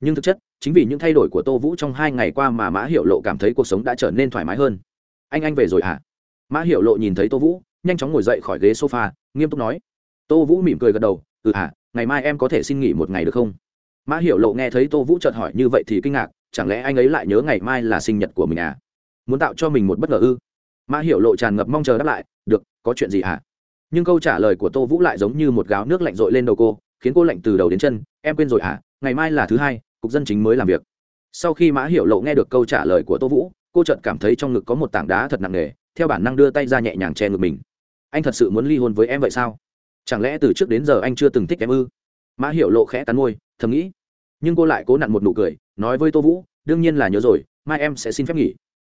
Nhưng thực chất chính vì những thay đổi của tô vũ trong hai ngày qua mà mã Hiểu lộ cảm thấy cuộc sống đã trở nên thoải mái hơn. Anh anh về rồi hả? À? mã Hiểu lộ nhìn thấy tô vũ nhanh chóng ngồi dậy khỏi ghế sofa nghiêm túc nói. Tô vũ mỉm cười gật đầu. Ừ hả à, ngày mai em có thể xin nghỉ một ngày được không? Mã Hiểu lộ nghe thấy tô vũ chợt hỏi như vậy thì kinh ngạc. Chẳng lẽ anh ấy lại nhớ ngày mai là sinh nhật của mình à? Muốn tạo cho mình một bất ngờ ư? Mã hiệu lộ tràn ngập mong chờ đáp lại, được, có chuyện gì à nhưng câu trả lời của tô vũ lại giống như một gáo nước lạnh rội lên đầu cô, khiến cô lạnh từ đầu đến chân, em quên rồi à ngày mai là thứ hai, cục dân chính mới làm việc. Sau khi mã hiệu lộ nghe được câu trả lời của tô vũ, cô chợt cảm thấy trong ngực có một tảng đá thật nặng nề, theo bản năng đưa tay ra nhẹ nhàng che ngực mình. Anh thật sự muốn ly hôn với em vậy sao? Chẳng lẽ từ trước đến giờ anh chưa từng thích em ư? Mã hiệu lộ khẽ cắn môi, thầm nghĩ. Nhưng cô lại cố nặn một nụ cười, nói với tô vũ, đương nhiên là nhớ rồi, mai em sẽ xin phép nghỉ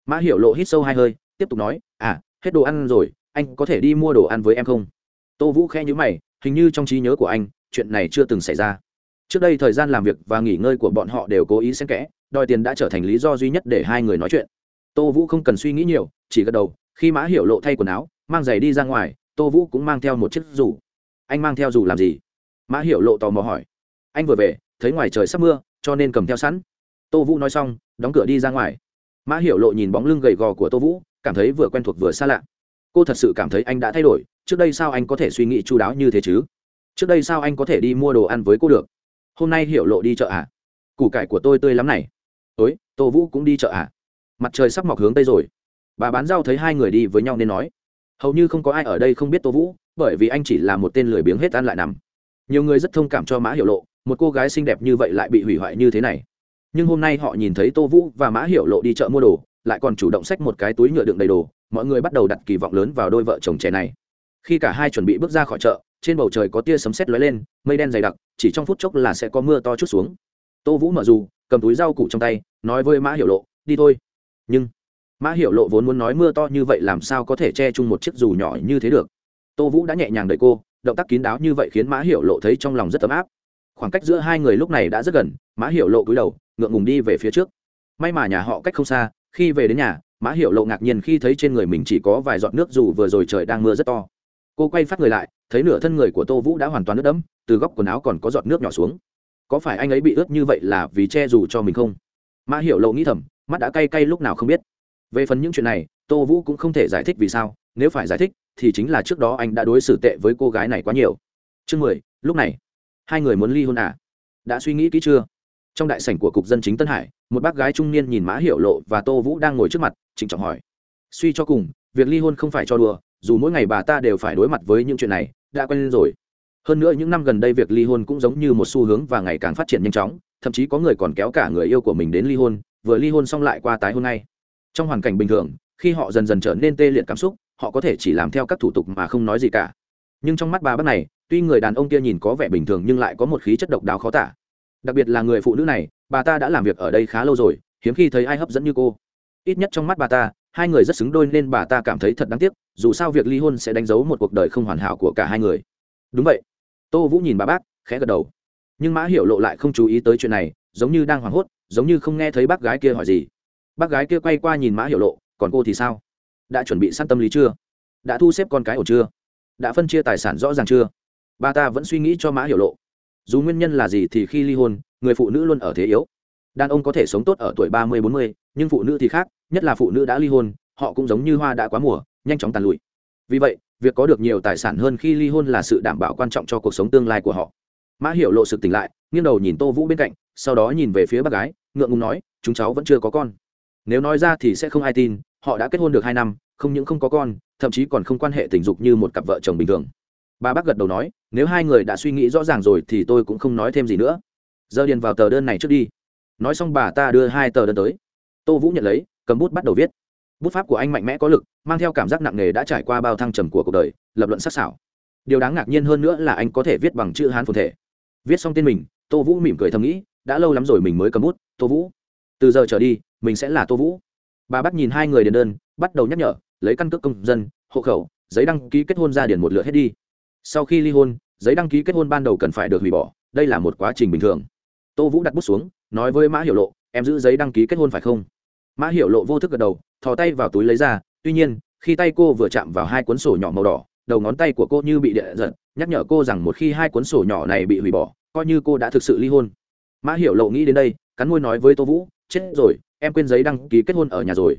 mã Hiểu lộ hít sâu hai hơi, tiếp tục nói à hết đồ ăn rồi, anh có thể đi mua đồ ăn với em không? Tô vũ khe nhữ mày, hình như trong trí nhớ của anh, chuyện này chưa từng xảy ra. Trước đây thời gian làm việc và nghỉ ngơi của bọn họ đều cố ý xen kẽ, đòi tiền đã trở thành lý do duy nhất để hai người nói chuyện. Tô vũ không cần suy nghĩ nhiều, chỉ gật đầu, khi mã hiểu lộ thay quần áo, mang giày đi ra ngoài, tô vũ cũng mang theo một chiếc dù. Anh mang theo dù làm gì? Mã hiểu lộ tò mò hỏi. Anh vừa về, thấy ngoài trời sắp mưa, cho nên cầm theo sẵn. Tô vũ nói xong, đóng cửa đi ra ngoài mã hiểu lộ nhìn bóng lưng gầy gò của tô vũ, cảm thấy vừa quen thuộc vừa xa lạ. Cô thật sự cảm thấy anh đã thay đổi, trước đây sao anh có thể suy nghĩ chú đáo như thế chứ? Trước đây sao anh có thể đi mua đồ ăn với cô được? Hôm nay hiểu lộ đi chợ à? Củ cải của tôi tươi lắm này. Ối tô vũ cũng đi chợ à? Mặt trời sắp mọc hướng tây rồi. Bà bán rau thấy hai người đi với nhau nên nói. Hầu như không có ai ở đây không biết tô vũ, bởi vì anh chỉ là một tên lười biếng hết ăn lại nằm. Nhiều người rất thông cảm cho mã hiểu lộ, một cô gái xinh đẹp như vậy lại bị hủy hoại như thế này nhưng hôm nay họ nhìn thấy tô vũ và mã hiểu lộ đi chợ mua đồ, lại còn chủ động xách một cái túi nhựa đựng đầy đồ, mọi người bắt đầu đặt kỳ vọng lớn vào đôi vợ chồng trẻ này. Khi cả hai chuẩn bị bước ra khỏi chợ, trên bầu trời có tia sấm sét lóe lên, mây đen dày đặc, chỉ trong phút chốc là sẽ có mưa to chút xuống. Tô vũ mở dù, cầm túi rau củ trong tay, nói với mã hiểu lộ, đi thôi. Nhưng mã hiểu lộ vốn muốn nói mưa to như vậy làm sao có thể che chung một chiếc dù nhỏ như thế được. Tô vũ đã nhẹ nhàng đợi cô, động tác kín đáo như vậy khiến mã hiểu lộ thấy trong lòng rất ấm áp. Khoảng cách giữa hai người lúc này đã rất gần, mã hiểu lộ cúi đầu ngượng ngùng đi về phía trước. May mà nhà họ cách không xa, khi về đến nhà, mã hiểu lộ ngạc nhiên khi thấy trên người mình chỉ có vài giọt nước dù vừa rồi trời đang mưa rất to. Cô quay phát người lại, thấy nửa thân người của tô vũ đã hoàn toàn ướt đẫm, từ góc quần áo còn có giọt nước nhỏ xuống. Có phải anh ấy bị ướt như vậy là vì che dù cho mình không? Mã hiểu lộ nghĩ thầm, mắt đã cay cay lúc nào không biết. Về phần những chuyện này, tô vũ cũng không thể giải thích vì sao, nếu phải giải thích, thì chính là trước đó anh đã đối xử tệ với cô gái này quá nhiều. Chương mười, lúc này, hai người muốn ly hôn à? Đã suy nghĩ kỹ chưa? Trong đại sảnh của cục dân chính tân hải, một bác gái trung niên nhìn mã hiểu lộ và tô vũ đang ngồi trước mặt, trịnh trọng hỏi. Suy cho cùng, việc ly hôn không phải cho đùa, dù mỗi ngày bà ta đều phải đối mặt với những chuyện này, đã quen lên rồi. Hơn nữa những năm gần đây việc ly hôn cũng giống như một xu hướng và ngày càng phát triển nhanh chóng, thậm chí có người còn kéo cả người yêu của mình đến ly hôn, vừa ly hôn xong lại qua tái hôn ngay. Trong hoàn cảnh bình thường, khi họ dần dần trở nên tê liệt cảm xúc, họ có thể chỉ làm theo các thủ tục mà không nói gì cả. Nhưng trong mắt bà bác này, tuy người đàn ông kia nhìn có vẻ bình thường nhưng lại có một khí chất độc đáo khó tả đặc biệt là người phụ nữ này, bà ta đã làm việc ở đây khá lâu rồi, hiếm khi thấy ai hấp dẫn như cô. Ít nhất trong mắt bà ta, hai người rất xứng đôi nên bà ta cảm thấy thật đáng tiếc, dù sao việc ly hôn sẽ đánh dấu một cuộc đời không hoàn hảo của cả hai người. Đúng vậy. Tô vũ nhìn bà bác, khẽ gật đầu. Nhưng mã hiểu lộ lại không chú ý tới chuyện này, giống như đang hoảng hốt, giống như không nghe thấy bác gái kia hỏi gì. Bác gái kia quay qua nhìn mã hiểu lộ, còn cô thì sao? Đã chuẩn bị săn tâm lý chưa? Đã thu xếp con cái ổ chưa? Đã phân chia tài sản rõ ràng chưa? Bà ta vẫn suy nghĩ cho mã hiểu lộ dù nguyên nhân là gì thì khi ly hôn, người phụ nữ luôn ở thế yếu. Đàn ông có thể sống tốt ở tuổi ba mươi, bốn mươi, nhưng phụ nữ thì khác, nhất là phụ nữ đã ly hôn, họ cũng giống như hoa đã quá mùa, nhanh chóng tàn lụi. Vì vậy, việc có được nhiều tài sản hơn khi ly hôn là sự đảm bảo quan trọng cho cuộc sống tương lai của họ. Mã hiểu lộ sự tỉnh lại, nghiêng đầu nhìn tô vũ bên cạnh, sau đó nhìn về phía bác gái, ngượng ngùng nói, chúng cháu vẫn chưa có con. Nếu nói ra thì sẽ không ai tin, họ đã kết hôn được hai năm, không những không có con, thậm chí còn không quan hệ tình dục như một cặp vợ chồng bình thường bà bác gật đầu nói, nếu hai người đã suy nghĩ rõ ràng rồi thì tôi cũng không nói thêm gì nữa. Giờ điền vào tờ đơn này trước đi. Nói xong bà ta đưa hai tờ đơn tới. Tô vũ nhận lấy, cầm bút bắt đầu viết. Bút pháp của anh mạnh mẽ có lực, mang theo cảm giác nặng nề đã trải qua bao thăng trầm của cuộc đời, lập luận sắc sảo. Điều đáng ngạc nhiên hơn nữa là anh có thể viết bằng chữ hán phồn thể. Viết xong tên mình, tô vũ mỉm cười thầm nghĩ, đã lâu lắm rồi mình mới cầm bút, tô vũ. Từ giờ trở đi, mình sẽ là tô vũ. Bà bắt nhìn hai người điền đơn, bắt đầu nhắc nhở, lấy căn cước công dân, hộ khẩu, giấy đăng ký kết hôn ra điền một lượt hết đi sau khi ly hôn, giấy đăng ký kết hôn ban đầu cần phải được hủy bỏ, đây là một quá trình bình thường. Tô vũ đặt bút xuống, nói với mã hiểu lộ, em giữ giấy đăng ký kết hôn phải không? Mã hiểu lộ vô thức gật đầu, thò tay vào túi lấy ra, tuy nhiên, khi tay cô vừa chạm vào hai cuốn sổ nhỏ màu đỏ, đầu ngón tay của cô như bị địa giật, nhắc nhở cô rằng một khi hai cuốn sổ nhỏ này bị hủy bỏ, coi như cô đã thực sự ly hôn. Mã hiểu lộ nghĩ đến đây, cắn môi nói với tô vũ, chết rồi, em quên giấy đăng ký kết hôn ở nhà rồi.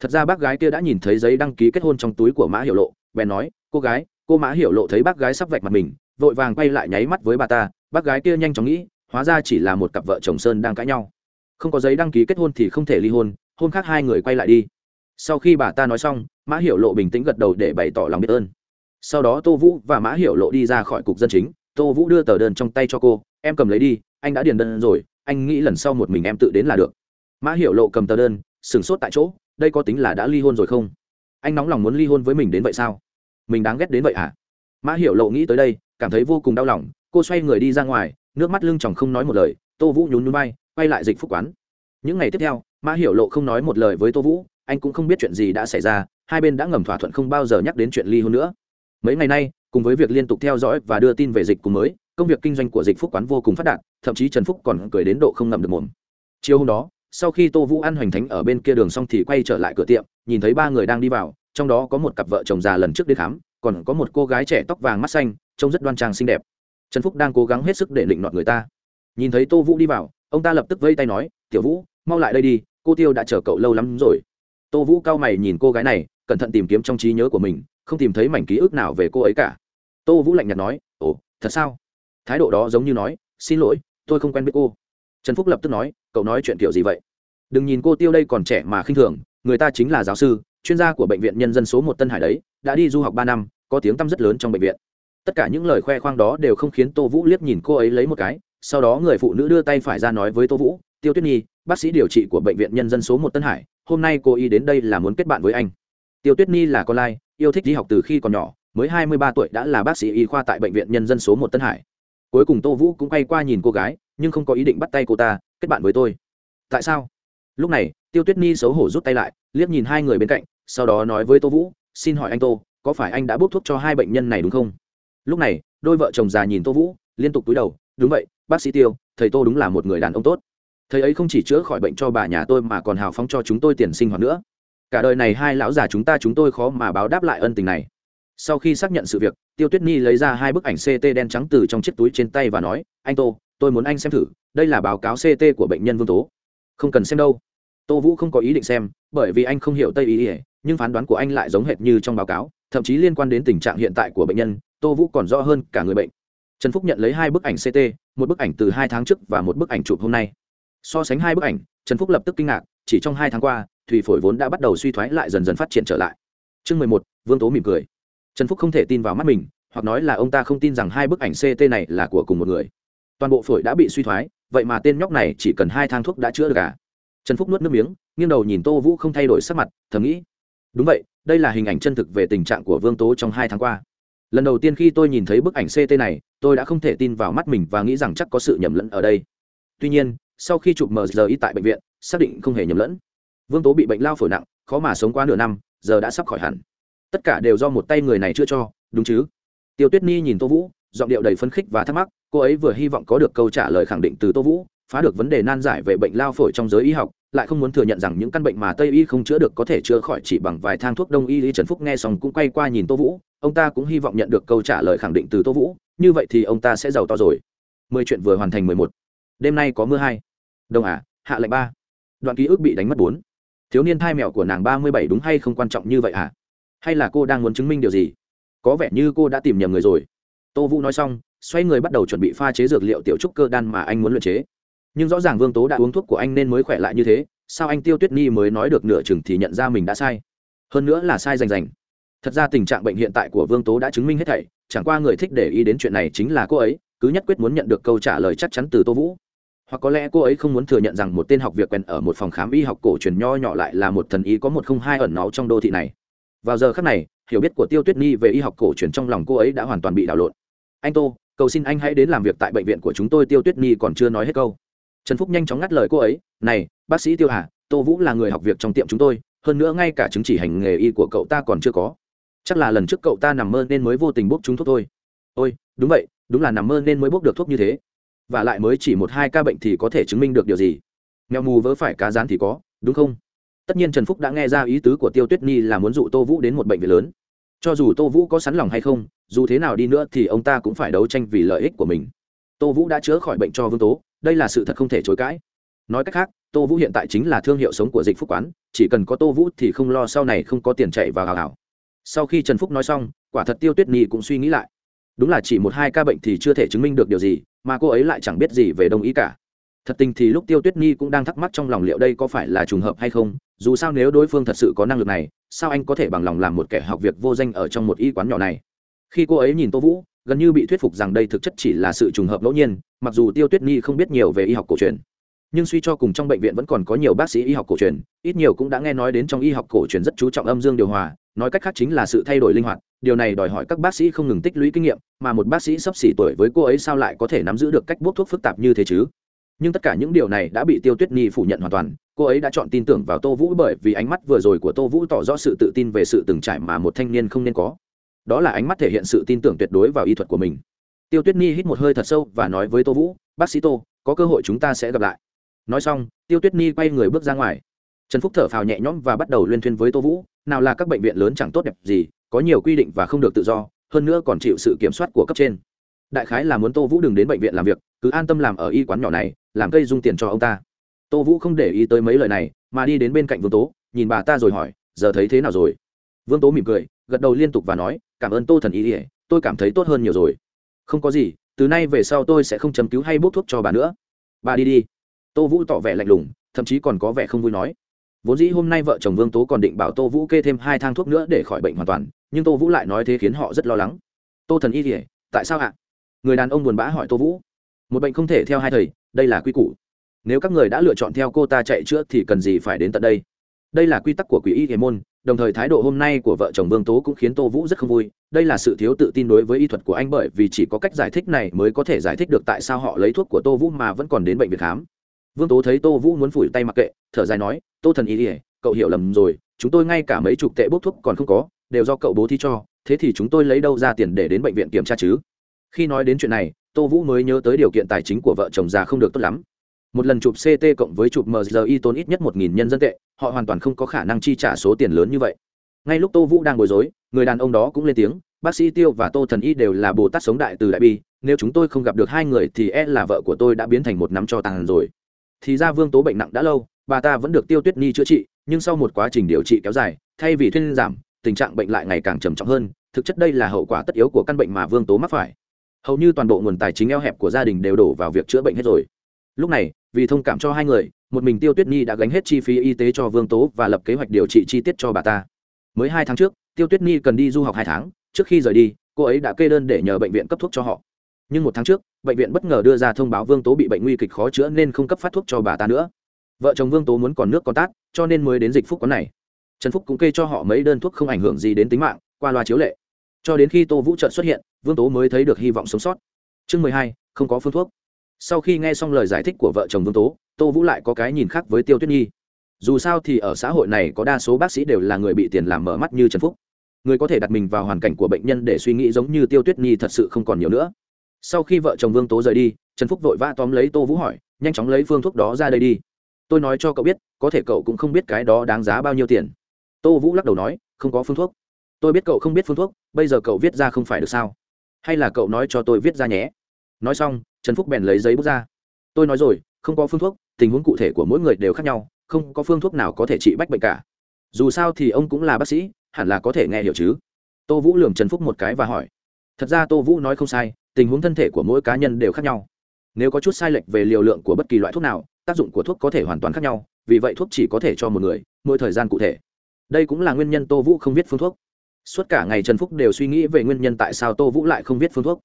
Thật ra bác gái kia đã nhìn thấy giấy đăng ký kết hôn trong túi của mã hiểu lộ, bèn nói, cô gái cô mã hiểu lộ thấy bác gái sắp vạch mặt mình, vội vàng quay lại nháy mắt với bà ta, bác gái kia nhanh chóng nghĩ, hóa ra chỉ là một cặp vợ chồng sơn đang cãi nhau. Không có giấy đăng ký kết hôn thì không thể ly hôn hôn khác hai người quay lại đi. Sau khi bà ta nói xong, mã hiểu lộ bình tĩnh gật đầu để bày tỏ lòng biết ơn. Sau đó tô vũ và mã hiểu lộ đi ra khỏi cục dân chính, tô vũ đưa tờ đơn trong tay cho cô, em cầm lấy đi, anh đã điền đơn rồi, anh nghĩ lần sau một mình em tự đến là được. Mã hiểu lộ cầm tờ đơn sửng sốt tại chỗ, đây có tính là đã ly hôn rồi không? Anh nóng lòng muốn ly hôn với mình đến vậy sao? Mình đáng ghét đến vậy à? Mã hiểu lộ nghĩ tới đây, cảm thấy vô cùng đau lòng, cô xoay người đi ra ngoài, nước mắt lưng chồng không nói một lời, tô vũ nhún nhún bay quay lại dịch phúc quán. Những ngày tiếp theo, mã hiểu lộ không nói một lời với tô vũ, anh cũng không biết chuyện gì đã xảy ra, hai bên đã ngầm thỏa thuận không bao giờ nhắc đến chuyện ly hôn nữa. Mấy ngày nay, cùng với việc liên tục theo dõi và đưa tin về dịch cùng mới, công việc kinh doanh của dịch phúc quán vô cùng phát đạt, thậm chí trần phúc còn cười đến độ không ngậm được mồm. Chiều hôm đó, sau khi tô vũ ăn hoành thánh ở bên kia đường xong thì quay trở lại cửa tiệm, nhìn thấy ba người đang đi vào trong đó có một cặp vợ chồng già lần trước đến khám, còn có một cô gái trẻ tóc vàng mắt xanh, trông rất đoan trang xinh đẹp. Trần phúc đang cố gắng hết sức để định nọt người ta. Nhìn thấy tô vũ đi vào, ông ta lập tức vây tay nói, tiểu vũ, mau lại đây đi, cô tiêu đã chờ cậu lâu lắm rồi. Tô vũ cao mày nhìn cô gái này, cẩn thận tìm kiếm trong trí nhớ của mình, không tìm thấy mảnh ký ức nào về cô ấy cả. Tô vũ lạnh nhạt nói, ồ, thật sao? Thái độ đó giống như nói, xin lỗi, tôi không quen biết cô. Trần phúc lập tức nói, cậu nói chuyện kiểu gì vậy? Đừng nhìn cô tiêu đây còn trẻ mà khinh thường, người ta chính là giáo sư chuyên gia của bệnh viện nhân dân số một tân hải đấy, đã đi du học ba năm, có tiếng tăm rất lớn trong bệnh viện. Tất cả những lời khoe khoang đó đều không khiến tô vũ liếc nhìn cô ấy lấy một cái, sau đó người phụ nữ đưa tay phải ra nói với tô vũ, tiêu tuyết nhi, bác sĩ điều trị của bệnh viện nhân dân số một tân hải, hôm nay cô y đến đây là muốn kết bạn với anh. Tiêu tuyết nhi là con lai, yêu thích đi học từ khi còn nhỏ, mới hai mươi ba tuổi đã là bác sĩ y khoa tại bệnh viện nhân dân số một tân hải. Cuối cùng tô vũ cũng quay qua nhìn cô gái, nhưng không có ý định bắt tay cô ta, kết bạn với tôi. Tại sao? Lúc này, tiêu tuyết nhi xấu hổ rút tay lại, liếc nhìn hai người bên cạnh, sau đó nói với tô vũ, xin hỏi anh tô, có phải anh đã bốc thuốc cho hai bệnh nhân này đúng không? Lúc này, đôi vợ chồng già nhìn tô vũ, liên tục túi đầu, đúng vậy, bác sĩ tiêu, thầy tô đúng là một người đàn ông tốt. Thầy ấy không chỉ chữa khỏi bệnh cho bà nhà tôi mà còn hào phóng cho chúng tôi tiền sinh hoạt nữa. Cả đời này hai lão già chúng ta chúng tôi khó mà báo đáp lại ân tình này. Sau khi xác nhận sự việc, tiêu tuyết nhi lấy ra hai bức ảnh ct đen trắng từ trong chiếc túi trên tay và nói, anh tô, tôi muốn anh xem thử, đây là báo cáo ct của bệnh nhân vương tố. Không cần xem đâu tô vũ không có ý định xem, bởi vì anh không hiểu tây ý ỉa nhưng phán đoán của anh lại giống hệt như trong báo cáo, thậm chí liên quan đến tình trạng hiện tại của bệnh nhân, tô vũ còn rõ hơn cả người bệnh. Trần phúc nhận lấy hai bức ảnh ct một bức ảnh từ hai tháng trước và một bức ảnh chụp hôm nay. So sánh hai bức ảnh, trần phúc lập tức kinh ngạc, chỉ trong hai tháng qua, thủy phổi vốn đã bắt đầu suy thoái lại dần dần phát triển trở lại. Chương mười một, vương tố mỉm cười. Trần phúc không thể tin vào mắt mình, hoặc nói là ông ta không tin rằng hai bức ảnh ct này là của cùng một người. Toàn bộ phổi đã bị suy thoái, vậy mà tên nhóc này chỉ cần hai thang thuốc đã chữa được cả? Trần phúc nuốt nước miếng, nghiêng đầu nhìn tô vũ không thay đổi sắc mặt, thầm nghĩ, đúng vậy, đây là hình ảnh chân thực về tình trạng của vương tố trong hai tháng qua. Lần đầu tiên khi tôi nhìn thấy bức ảnh ct này, tôi đã không thể tin vào mắt mình và nghĩ rằng chắc có sự nhầm lẫn ở đây. Tuy nhiên, sau khi chụp mri tại bệnh viện, xác định không hề nhầm lẫn. Vương tố bị bệnh lao phổi nặng, khó mà sống qua nửa năm, giờ đã sắp khỏi hẳn. Tất cả đều do một tay người này chưa cho, đúng chứ? Tiêu tuyết nhi nhìn tô vũ, giọng điệu đầy phấn khích và thắc mắc, cô ấy vừa hy vọng có được câu trả lời khẳng định từ tô vũ phá được vấn đề nan giải về bệnh lao phổi trong giới y học, lại không muốn thừa nhận rằng những căn bệnh mà tây y không chữa được có thể chữa khỏi chỉ bằng vài thang thuốc đông y. Lý trần phúc nghe xong cũng quay qua nhìn tô vũ, ông ta cũng hy vọng nhận được câu trả lời khẳng định từ tô vũ, như vậy thì ông ta sẽ giàu to rồi. Mười chuyện vừa hoàn thành mười một. Đêm nay có mưa hai. Đông à hạ lệnh ba. Đoạn ký ức bị đánh mất bốn. Thiếu niên thai mẹo của nàng ba mươi bảy đúng hay không quan trọng như vậy à hay là cô đang muốn chứng minh điều gì? Có vẻ như cô đã tìm nhầm người rồi. Tô vũ nói xong, xoay người bắt đầu chuẩn bị pha chế dược liệu tiểu trúc cơ đan mà anh muốn luyện chế nhưng rõ ràng vương tố đã uống thuốc của anh nên mới khỏe lại như thế, sao anh tiêu tuyết nhi mới nói được nửa chừng thì nhận ra mình đã sai? Hơn nữa là sai rành rành. Thật ra tình trạng bệnh hiện tại của vương tố đã chứng minh hết thảy, chẳng qua người thích để ý đến chuyện này chính là cô ấy, cứ nhất quyết muốn nhận được câu trả lời chắc chắn từ tô vũ. Hoặc có lẽ cô ấy không muốn thừa nhận rằng một tên học việc quen ở một phòng khám y học cổ truyền nho nhỏ lại là một thần ý có một không hai ẩn náu trong đô thị này. Vào giờ khác này, hiểu biết của tiêu tuyết nhi về y học cổ truyền trong lòng cô ấy đã hoàn toàn bị đảo lộn. Anh tô, cầu xin anh hãy đến làm việc tại bệnh viện của chúng tôi, tiêu tuyết nhi còn chưa nói hết câu trần phúc nhanh chóng ngắt lời cô ấy, này, bác sĩ tiêu hà, tô vũ là người học việc trong tiệm chúng tôi, hơn nữa ngay cả chứng chỉ hành nghề y của cậu ta còn chưa có. Chắc là lần trước cậu ta nằm mơ nên mới vô tình bốc chúng thuốc thôi. Ôi, đúng vậy, đúng là nằm mơ nên mới bốc được thuốc như thế. Và lại mới chỉ một hai ca bệnh thì có thể chứng minh được điều gì? Mèo mù vớ phải cá rán thì có, đúng không? Tất nhiên trần phúc đã nghe ra ý tứ của tiêu tuyết nhi là muốn dụ tô vũ đến một bệnh viện lớn. Cho dù tô vũ có sẵn lòng hay không, dù thế nào đi nữa thì ông ta cũng phải đấu tranh vì lợi ích của mình. Tô vũ đã chữa khỏi bệnh cho vương tố đây là sự thật không thể chối cãi. Nói cách khác, tô vũ hiện tại chính là thương hiệu sống của dịch phúc quán, chỉ cần có tô vũ thì không lo sau này không có tiền chạy vào hào hào. Sau khi trần phúc nói xong, quả thật tiêu tuyết nhi cũng suy nghĩ lại. Đúng là chỉ một hai ca bệnh thì chưa thể chứng minh được điều gì, mà cô ấy lại chẳng biết gì về đông ý cả. Thật tình thì lúc tiêu tuyết nhi cũng đang thắc mắc trong lòng liệu đây có phải là trùng hợp hay không, dù sao nếu đối phương thật sự có năng lực này, sao anh có thể bằng lòng làm một kẻ học việc vô danh ở trong một y quán nhỏ này? Khi cô ấy nhìn tô vũ gần như bị thuyết phục rằng đây thực chất chỉ là sự trùng hợp ngẫu nhiên, mặc dù tiêu tuyết nhi không biết nhiều về y học cổ truyền. Nhưng suy cho cùng trong bệnh viện vẫn còn có nhiều bác sĩ y học cổ truyền, ít nhiều cũng đã nghe nói đến trong y học cổ truyền rất chú trọng âm dương điều hòa, nói cách khác chính là sự thay đổi linh hoạt, điều này đòi hỏi các bác sĩ không ngừng tích lũy kinh nghiệm, mà một bác sĩ sắp xỉ tuổi với cô ấy sao lại có thể nắm giữ được cách bốc thuốc phức tạp như thế chứ? Nhưng tất cả những điều này đã bị tiêu tuyết nhi phủ nhận hoàn toàn, cô ấy đã chọn tin tưởng vào tô vũ bởi vì ánh mắt vừa rồi của tô vũ tỏ rõ sự tự tin về sự từng trải mà một thanh niên không nên có đó là ánh mắt thể hiện sự tin tưởng tuyệt đối vào y thuật của mình. Tiêu tuyết nhi hít một hơi thật sâu và nói với tô vũ, bác sĩ tô, có cơ hội chúng ta sẽ gặp lại. Nói xong, tiêu tuyết nhi quay người bước ra ngoài. Trần phúc thở phào nhẹ nhõm và bắt đầu liên thuyên với tô vũ, nào là các bệnh viện lớn chẳng tốt đẹp gì, có nhiều quy định và không được tự do, hơn nữa còn chịu sự kiểm soát của cấp trên. Đại khái là muốn tô vũ đừng đến bệnh viện làm việc, cứ an tâm làm ở y quán nhỏ này, làm cây dung tiền cho ông ta. Tô vũ không để ý tới mấy lời này, mà đi đến bên cạnh vương tố, nhìn bà ta rồi hỏi, giờ thấy thế nào rồi? Vương tố mỉm cười gật đầu liên tục và nói, cảm ơn tô thần ý ỉa tôi cảm thấy tốt hơn nhiều rồi. Không có gì, từ nay về sau tôi sẽ không chấm cứu hay bốc thuốc cho bà nữa. Bà đi đi. Tô vũ tỏ vẻ lạnh lùng, thậm chí còn có vẻ không vui nói. Vốn dĩ hôm nay vợ chồng vương tố còn định bảo tô vũ kê thêm hai thang thuốc nữa để khỏi bệnh hoàn toàn, nhưng tô vũ lại nói thế khiến họ rất lo lắng. Tô thần y ỉa tại sao ạ? Người đàn ông buồn bã hỏi tô vũ. Một bệnh không thể theo hai thầy, đây là quy củ. Nếu các người đã lựa chọn theo cô ta chạy chữa thì cần gì phải đến tận đây? Đây là quy tắc của quỷ y hiền môn, đồng thời thái độ hôm nay của vợ chồng vương tố cũng khiến tô vũ rất không vui. Đây là sự thiếu tự tin đối với y thuật của anh bởi vì chỉ có cách giải thích này mới có thể giải thích được tại sao họ lấy thuốc của tô vũ mà vẫn còn đến bệnh viện khám. Vương tố thấy tô vũ muốn phủi tay mặc kệ, thở dài nói, tô thần y ỉa cậu hiểu lầm rồi, chúng tôi ngay cả mấy chục tệ bốc thuốc còn không có, đều do cậu bố thi cho, thế thì chúng tôi lấy đâu ra tiền để đến bệnh viện kiểm tra chứ? Khi nói đến chuyện này, tô vũ mới nhớ tới điều kiện tài chính của vợ chồng già không được tốt lắm một lần chụp ct cộng với chụp mgi tốn ít nhất một nghìn nhân dân tệ, họ hoàn toàn không có khả năng chi trả số tiền lớn như vậy. Ngay lúc tô vũ đang bối rối, người đàn ông đó cũng lên tiếng, bác sĩ tiêu và tô thần y đều là bồ tát sống đại từ đại bi, nếu chúng tôi không gặp được hai người thì e là vợ của tôi đã biến thành một nắm cho tàn rồi. Thì ra vương tố bệnh nặng đã lâu, bà ta vẫn được tiêu tuyết ni chữa trị, nhưng sau một quá trình điều trị kéo dài, thay vì thuyên giảm, tình trạng bệnh lại ngày càng trầm trọng hơn, thực chất đây là hậu quả tất yếu của căn bệnh mà vương tố mắc phải. Hầu như toàn bộ nguồn tài chính eo hẹp của gia đình đều đổ vào việc chữa bệnh hết rồi lúc này, vì thông cảm cho hai người, một mình tiêu tuyết nhi đã gánh hết chi phí y tế cho vương tố và lập kế hoạch điều trị chi tiết cho bà ta. Mới hai tháng trước, tiêu tuyết nhi cần đi du học hai tháng, trước khi rời đi, cô ấy đã kê đơn để nhờ bệnh viện cấp thuốc cho họ. Nhưng một tháng trước, bệnh viện bất ngờ đưa ra thông báo vương tố bị bệnh nguy kịch khó chữa nên không cấp phát thuốc cho bà ta nữa. Vợ chồng vương tố muốn còn nước còn tát, cho nên mới đến dịch phúc quán này. Trần phúc cũng kê cho họ mấy đơn thuốc không ảnh hưởng gì đến tính mạng, qua loa chiếu lệ. Cho đến khi tô vũ trợ xuất hiện, vương tố mới thấy được hy vọng sống sót. Chương mười hai, không có phương thuốc sau khi nghe xong lời giải thích của vợ chồng vương tố, tô vũ lại có cái nhìn khác với tiêu tuyết nhi. Dù sao thì ở xã hội này có đa số bác sĩ đều là người bị tiền làm mở mắt như trần phúc. Người có thể đặt mình vào hoàn cảnh của bệnh nhân để suy nghĩ giống như tiêu tuyết nhi thật sự không còn nhiều nữa. Sau khi vợ chồng vương tố rời đi, trần phúc vội vã tóm lấy tô vũ hỏi, nhanh chóng lấy phương thuốc đó ra đây đi. Tôi nói cho cậu biết, có thể cậu cũng không biết cái đó đáng giá bao nhiêu tiền. Tô vũ lắc đầu nói, không có phương thuốc. Tôi biết cậu không biết phương thuốc, bây giờ cậu viết ra không phải được sao? Hay là cậu nói cho tôi viết ra nhé? Nói xong, trần phúc bèn lấy giấy bút ra. Tôi nói rồi, không có phương thuốc, tình huống cụ thể của mỗi người đều khác nhau, không có phương thuốc nào có thể trị bách bệnh cả. Dù sao thì ông cũng là bác sĩ, hẳn là có thể nghe hiểu chứ. Tô vũ lường trần phúc một cái và hỏi. Thật ra tô vũ nói không sai, tình huống thân thể của mỗi cá nhân đều khác nhau. Nếu có chút sai lệch về liều lượng của bất kỳ loại thuốc nào, tác dụng của thuốc có thể hoàn toàn khác nhau, vì vậy thuốc chỉ có thể cho một người, mỗi thời gian cụ thể. Đây cũng là nguyên nhân tô vũ không viết phương thuốc. Suốt cả ngày trần phúc đều suy nghĩ về nguyên nhân tại sao tô vũ lại không viết phương thuốc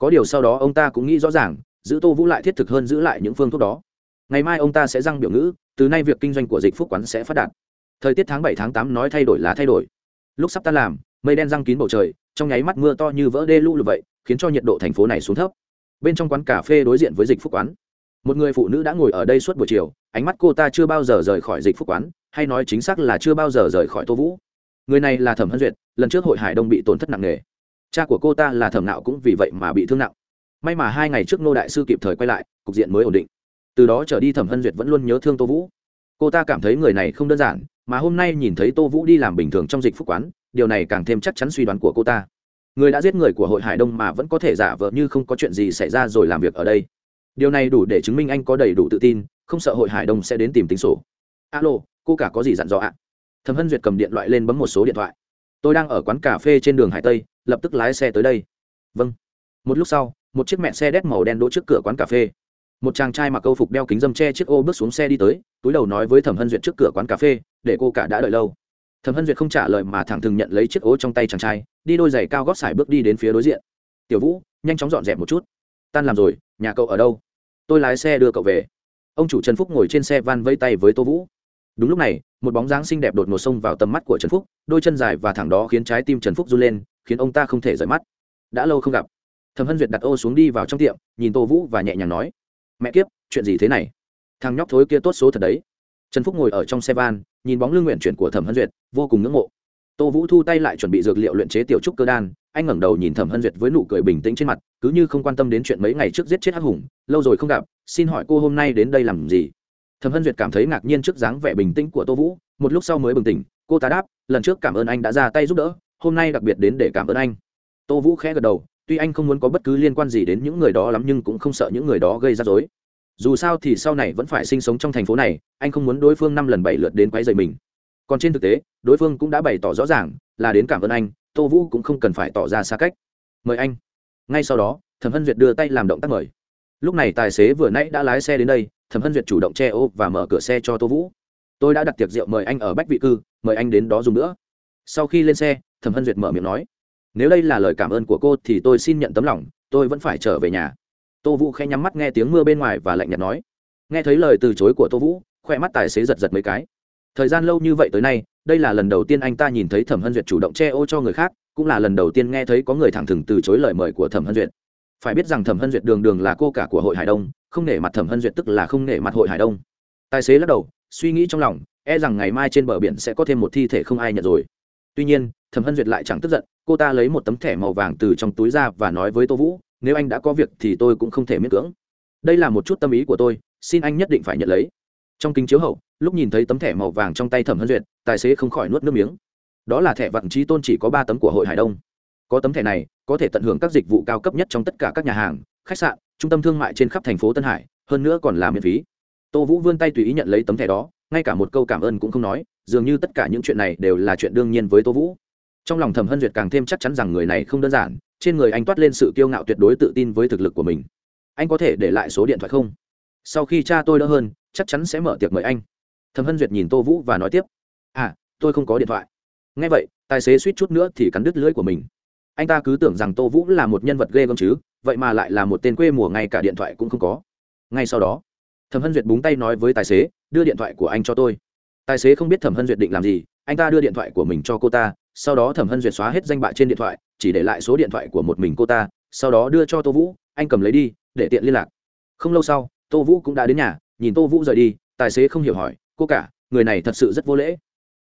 có điều sau đó ông ta cũng nghĩ rõ ràng, giữ tô vũ lại thiết thực hơn giữ lại những phương thuốc đó. Ngày mai ông ta sẽ răng biểu ngữ, từ nay việc kinh doanh của dịch phúc quán sẽ phát đạt. Thời tiết tháng bảy, tháng tám nói thay đổi là thay đổi. Lúc sắp ta làm, mây đen răng kín bầu trời, trong nháy mắt mưa to như vỡ đê lũ lụt vậy, khiến cho nhiệt độ thành phố này xuống thấp. Bên trong quán cà phê đối diện với dịch phúc quán. Một người phụ nữ đã ngồi ở đây suốt buổi chiều, ánh mắt cô ta chưa bao giờ rời khỏi dịch phúc quán, hay nói chính xác là chưa bao giờ rời khỏi tô vũ. Người này là thẩm hân duyệt, lần trước hội hải đông bị tổn thất nặng nề cha của cô ta là thẩm nạo cũng vì vậy mà bị thương nặng. May mà hai ngày trước nô đại sư kịp thời quay lại, cục diện mới ổn định. Từ đó trở đi thẩm hân duyệt vẫn luôn nhớ thương tô vũ. Cô ta cảm thấy người này không đơn giản, mà hôm nay nhìn thấy tô vũ đi làm bình thường trong dịch phúc quán, điều này càng thêm chắc chắn suy đoán của cô ta. Người đã giết người của hội hải đông mà vẫn có thể giả vờ như không có chuyện gì xảy ra rồi làm việc ở đây. Điều này đủ để chứng minh anh có đầy đủ tự tin, không sợ hội hải đông sẽ đến tìm tính sổ. Alo, cô cả có gì dặn dò ạ? Thẩm hân duyệt cầm điện thoại lên bấm một số điện thoại tôi đang ở quán cà phê trên đường hải tây, lập tức lái xe tới đây. Vâng. Một lúc sau, một chiếc mẹ xe đét màu đen đỗ trước cửa quán cà phê. Một chàng trai mặc câu phục đeo kính dâm che chiếc ô bước xuống xe đi tới, túi đầu nói với thẩm hân duyệt trước cửa quán cà phê, để cô cả đã đợi lâu. Thẩm hân duyệt không trả lời mà thẳng thừng nhận lấy chiếc ô trong tay chàng trai, đi đôi giày cao gót sải bước đi đến phía đối diện. Tiểu vũ, nhanh chóng dọn dẹp một chút. Tan làm rồi, nhà cậu ở đâu? Tôi lái xe đưa cậu về. Ông chủ trần phúc ngồi trên xe van vây tay với tô vũ đúng lúc này, một bóng dáng xinh đẹp đột ngột xông vào tầm mắt của trần phúc, đôi chân dài và thẳng đó khiến trái tim trần phúc run lên, khiến ông ta không thể rời mắt. Đã lâu không gặp. Thẩm hân duyệt đặt ô xuống đi vào trong tiệm, nhìn tô vũ và nhẹ nhàng nói, mẹ kiếp, chuyện gì thế này? Thằng nhóc thối kia tốt số thật đấy. Trần phúc ngồi ở trong xe van, nhìn bóng lưng nguyện chuyển của thẩm hân duyệt, vô cùng ngưỡng mộ. Tô vũ thu tay lại chuẩn bị dược liệu luyện chế tiểu trúc cơ đan, anh ngẩng đầu nhìn thẩm hân duyệt với nụ cười bình tĩnh trên mặt, cứ như không quan tâm đến chuyện mấy ngày trước giết chết hắc hùng, lâu rồi không gặp, xin hỏi cô hôm nay đến đây làm gì? Thẩm hân duyệt cảm thấy ngạc nhiên trước dáng vẻ bình tĩnh của tô vũ, một lúc sau mới bừng tỉnh, cô ta đáp, lần trước cảm ơn anh đã ra tay giúp đỡ, hôm nay đặc biệt đến để cảm ơn anh. Tô vũ khẽ gật đầu, tuy anh không muốn có bất cứ liên quan gì đến những người đó lắm nhưng cũng không sợ những người đó gây ra dối dù sao thì sau này vẫn phải sinh sống trong thành phố này, anh không muốn đối phương năm lần bảy lượt đến quấy dày mình. Còn trên thực tế, đối phương cũng đã bày tỏ rõ ràng là đến cảm ơn anh, tô vũ cũng không cần phải tỏ ra xa cách. Mời anh. Ngay sau đó, thẩm hân duyệt đưa tay làm động tác mời lúc này tài xế vừa nãy đã lái xe đến đây, thẩm hân duyệt chủ động che ô và mở cửa xe cho tô vũ. Tôi đã đặt tiệc rượu mời anh ở bách vị cư, mời anh đến đó dùng nữa. Sau khi lên xe, thẩm hân duyệt mở miệng nói, nếu đây là lời cảm ơn của cô thì tôi xin nhận tấm lòng, tôi vẫn phải trở về nhà. Tô vũ khẽ nhắm mắt nghe tiếng mưa bên ngoài và lạnh nhạt nói. Nghe thấy lời từ chối của tô vũ khoe mắt tài xế giật giật mấy cái. Thời gian lâu như vậy tới nay, đây là lần đầu tiên anh ta nhìn thấy thẩm hân duyệt chủ động che ô cho người khác, cũng là lần đầu tiên nghe thấy có người thẳng thừng từ chối lời mời của thẩm hân duyệt phải biết rằng thẩm hân duyệt đường đường là cô cả của hội hải đông, không nể mặt thẩm hân duyệt tức là không nể mặt hội hải đông. Tài xế lắc đầu, suy nghĩ trong lòng e rằng ngày mai trên bờ biển sẽ có thêm một thi thể không ai nhận rồi. Tuy nhiên, thẩm hân duyệt lại chẳng tức giận, cô ta lấy một tấm thẻ màu vàng từ trong túi ra và nói với tô vũ, nếu anh đã có việc thì tôi cũng không thể miễn cưỡng. Đây là một chút tâm ý của tôi, xin anh nhất định phải nhận lấy. Trong kính chiếu hậu, lúc nhìn thấy tấm thẻ màu vàng trong tay thẩm hân duyệt, tài xế không khỏi nuốt nước miếng. Đó là thẻ vạn trí tôn chỉ có ba tấm của hội hải đông có tấm thẻ này, có thể tận hưởng các dịch vụ cao cấp nhất trong tất cả các nhà hàng, khách sạn, trung tâm thương mại trên khắp thành phố tân hải, hơn nữa còn là miễn phí. Tô vũ vươn tay tùy ý nhận lấy tấm thẻ đó, ngay cả một câu cảm ơn cũng không nói, dường như tất cả những chuyện này đều là chuyện đương nhiên với tô vũ. Trong lòng thẩm hân duyệt càng thêm chắc chắn rằng người này không đơn giản, trên người anh toát lên sự kiêu ngạo tuyệt đối tự tin với thực lực của mình. Anh có thể để lại số điện thoại không? Sau khi cha tôi đỡ hơn, chắc chắn sẽ mở tiệc mời anh. Thẩm hân duyệt nhìn tô vũ và nói tiếp. À tôi không có điện thoại. Ngay vậy, tài xế suýt chút nữa thì cắn đứt lưỡi của mình anh ta cứ tưởng rằng tô vũ là một nhân vật ghê gớm chứ, vậy mà lại là một tên quê mùa ngay cả điện thoại cũng không có. Ngay sau đó, thẩm hân duyệt búng tay nói với tài xế, đưa điện thoại của anh cho tôi. Tài xế không biết thẩm hân duyệt định làm gì, anh ta đưa điện thoại của mình cho cô ta, sau đó thẩm hân duyệt xóa hết danh bạ trên điện thoại, chỉ để lại số điện thoại của một mình cô ta, sau đó đưa cho tô vũ, anh cầm lấy đi, để tiện liên lạc. Không lâu sau, tô vũ cũng đã đến nhà, nhìn tô vũ rời đi, tài xế không hiểu hỏi, cô cả, người này thật sự rất vô lễ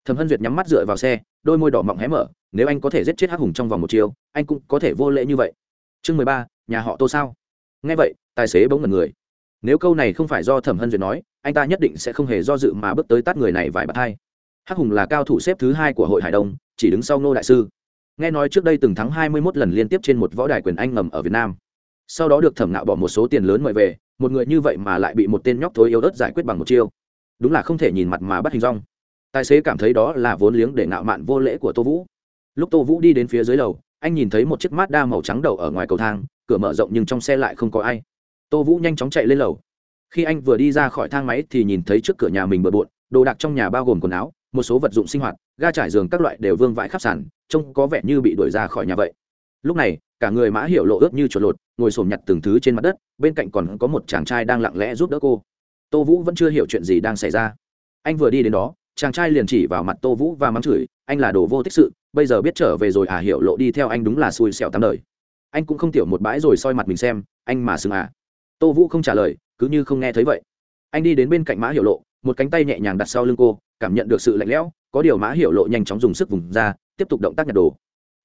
thẩm hân duyệt nhắm mắt dựa vào xe, đôi môi đỏ mọng hé mở, nếu anh có thể giết chết hắc hùng trong vòng một chiều anh cũng có thể vô lễ như vậy. Chương mười ba, nhà họ tô sao? Nghe vậy, tài xế bỗng ngần người. Nếu câu này không phải do thẩm hân duyệt nói, anh ta nhất định sẽ không hề do dự mà bước tới tát người này vài bạt hai. Hắc hùng là cao thủ xếp thứ hai của hội hải đông, chỉ đứng sau nô đại sư. Nghe nói trước đây từng thắng hai mươi 21 lần liên tiếp trên một võ đài quyền anh ngầm ở việt nam. Sau đó được thẩm nạo bỏ một số tiền lớn mời về, một người như vậy mà lại bị một tên nhóc thối yếu ớt giải quyết bằng một chiêu. Đúng là không thể nhìn mặt mà bắt hình rong tài xế cảm thấy đó là vốn liếng để nạo mạn vô lễ của tô vũ. Lúc tô vũ đi đến phía dưới lầu, anh nhìn thấy một chiếc mát đa màu trắng đầu ở ngoài cầu thang, cửa mở rộng nhưng trong xe lại không có ai. Tô vũ nhanh chóng chạy lên lầu. Khi anh vừa đi ra khỏi thang máy thì nhìn thấy trước cửa nhà mình bừa bộn, đồ đạc trong nhà bao gồm quần áo, một số vật dụng sinh hoạt, ga trải giường các loại đều vương vãi khắp sàn, trông có vẻ như bị đuổi ra khỏi nhà vậy. Lúc này, cả người mã hiểu lộ ướt như chuột lột, ngồi sổm nhặt từng thứ trên mặt đất, bên cạnh còn có một chàng trai đang lặng lẽ giúp đỡ cô. Tô vũ vẫn chưa hiểu chuyện gì đang xảy ra. Anh vừa đi đến đó chàng trai liền chỉ vào mặt tô vũ và mắng chửi, anh là đồ vô tích sự, bây giờ biết trở về rồi à? Hiểu lộ đi theo anh đúng là xui xẻo tám đời. Anh cũng không tiểu một bãi rồi soi mặt mình xem, anh mà xưng à? Tô vũ không trả lời, cứ như không nghe thấy vậy. Anh đi đến bên cạnh mã hiểu lộ, một cánh tay nhẹ nhàng đặt sau lưng cô, cảm nhận được sự lạnh lẽo, có điều mã hiểu lộ nhanh chóng dùng sức vùng ra, tiếp tục động tác nhặt đồ.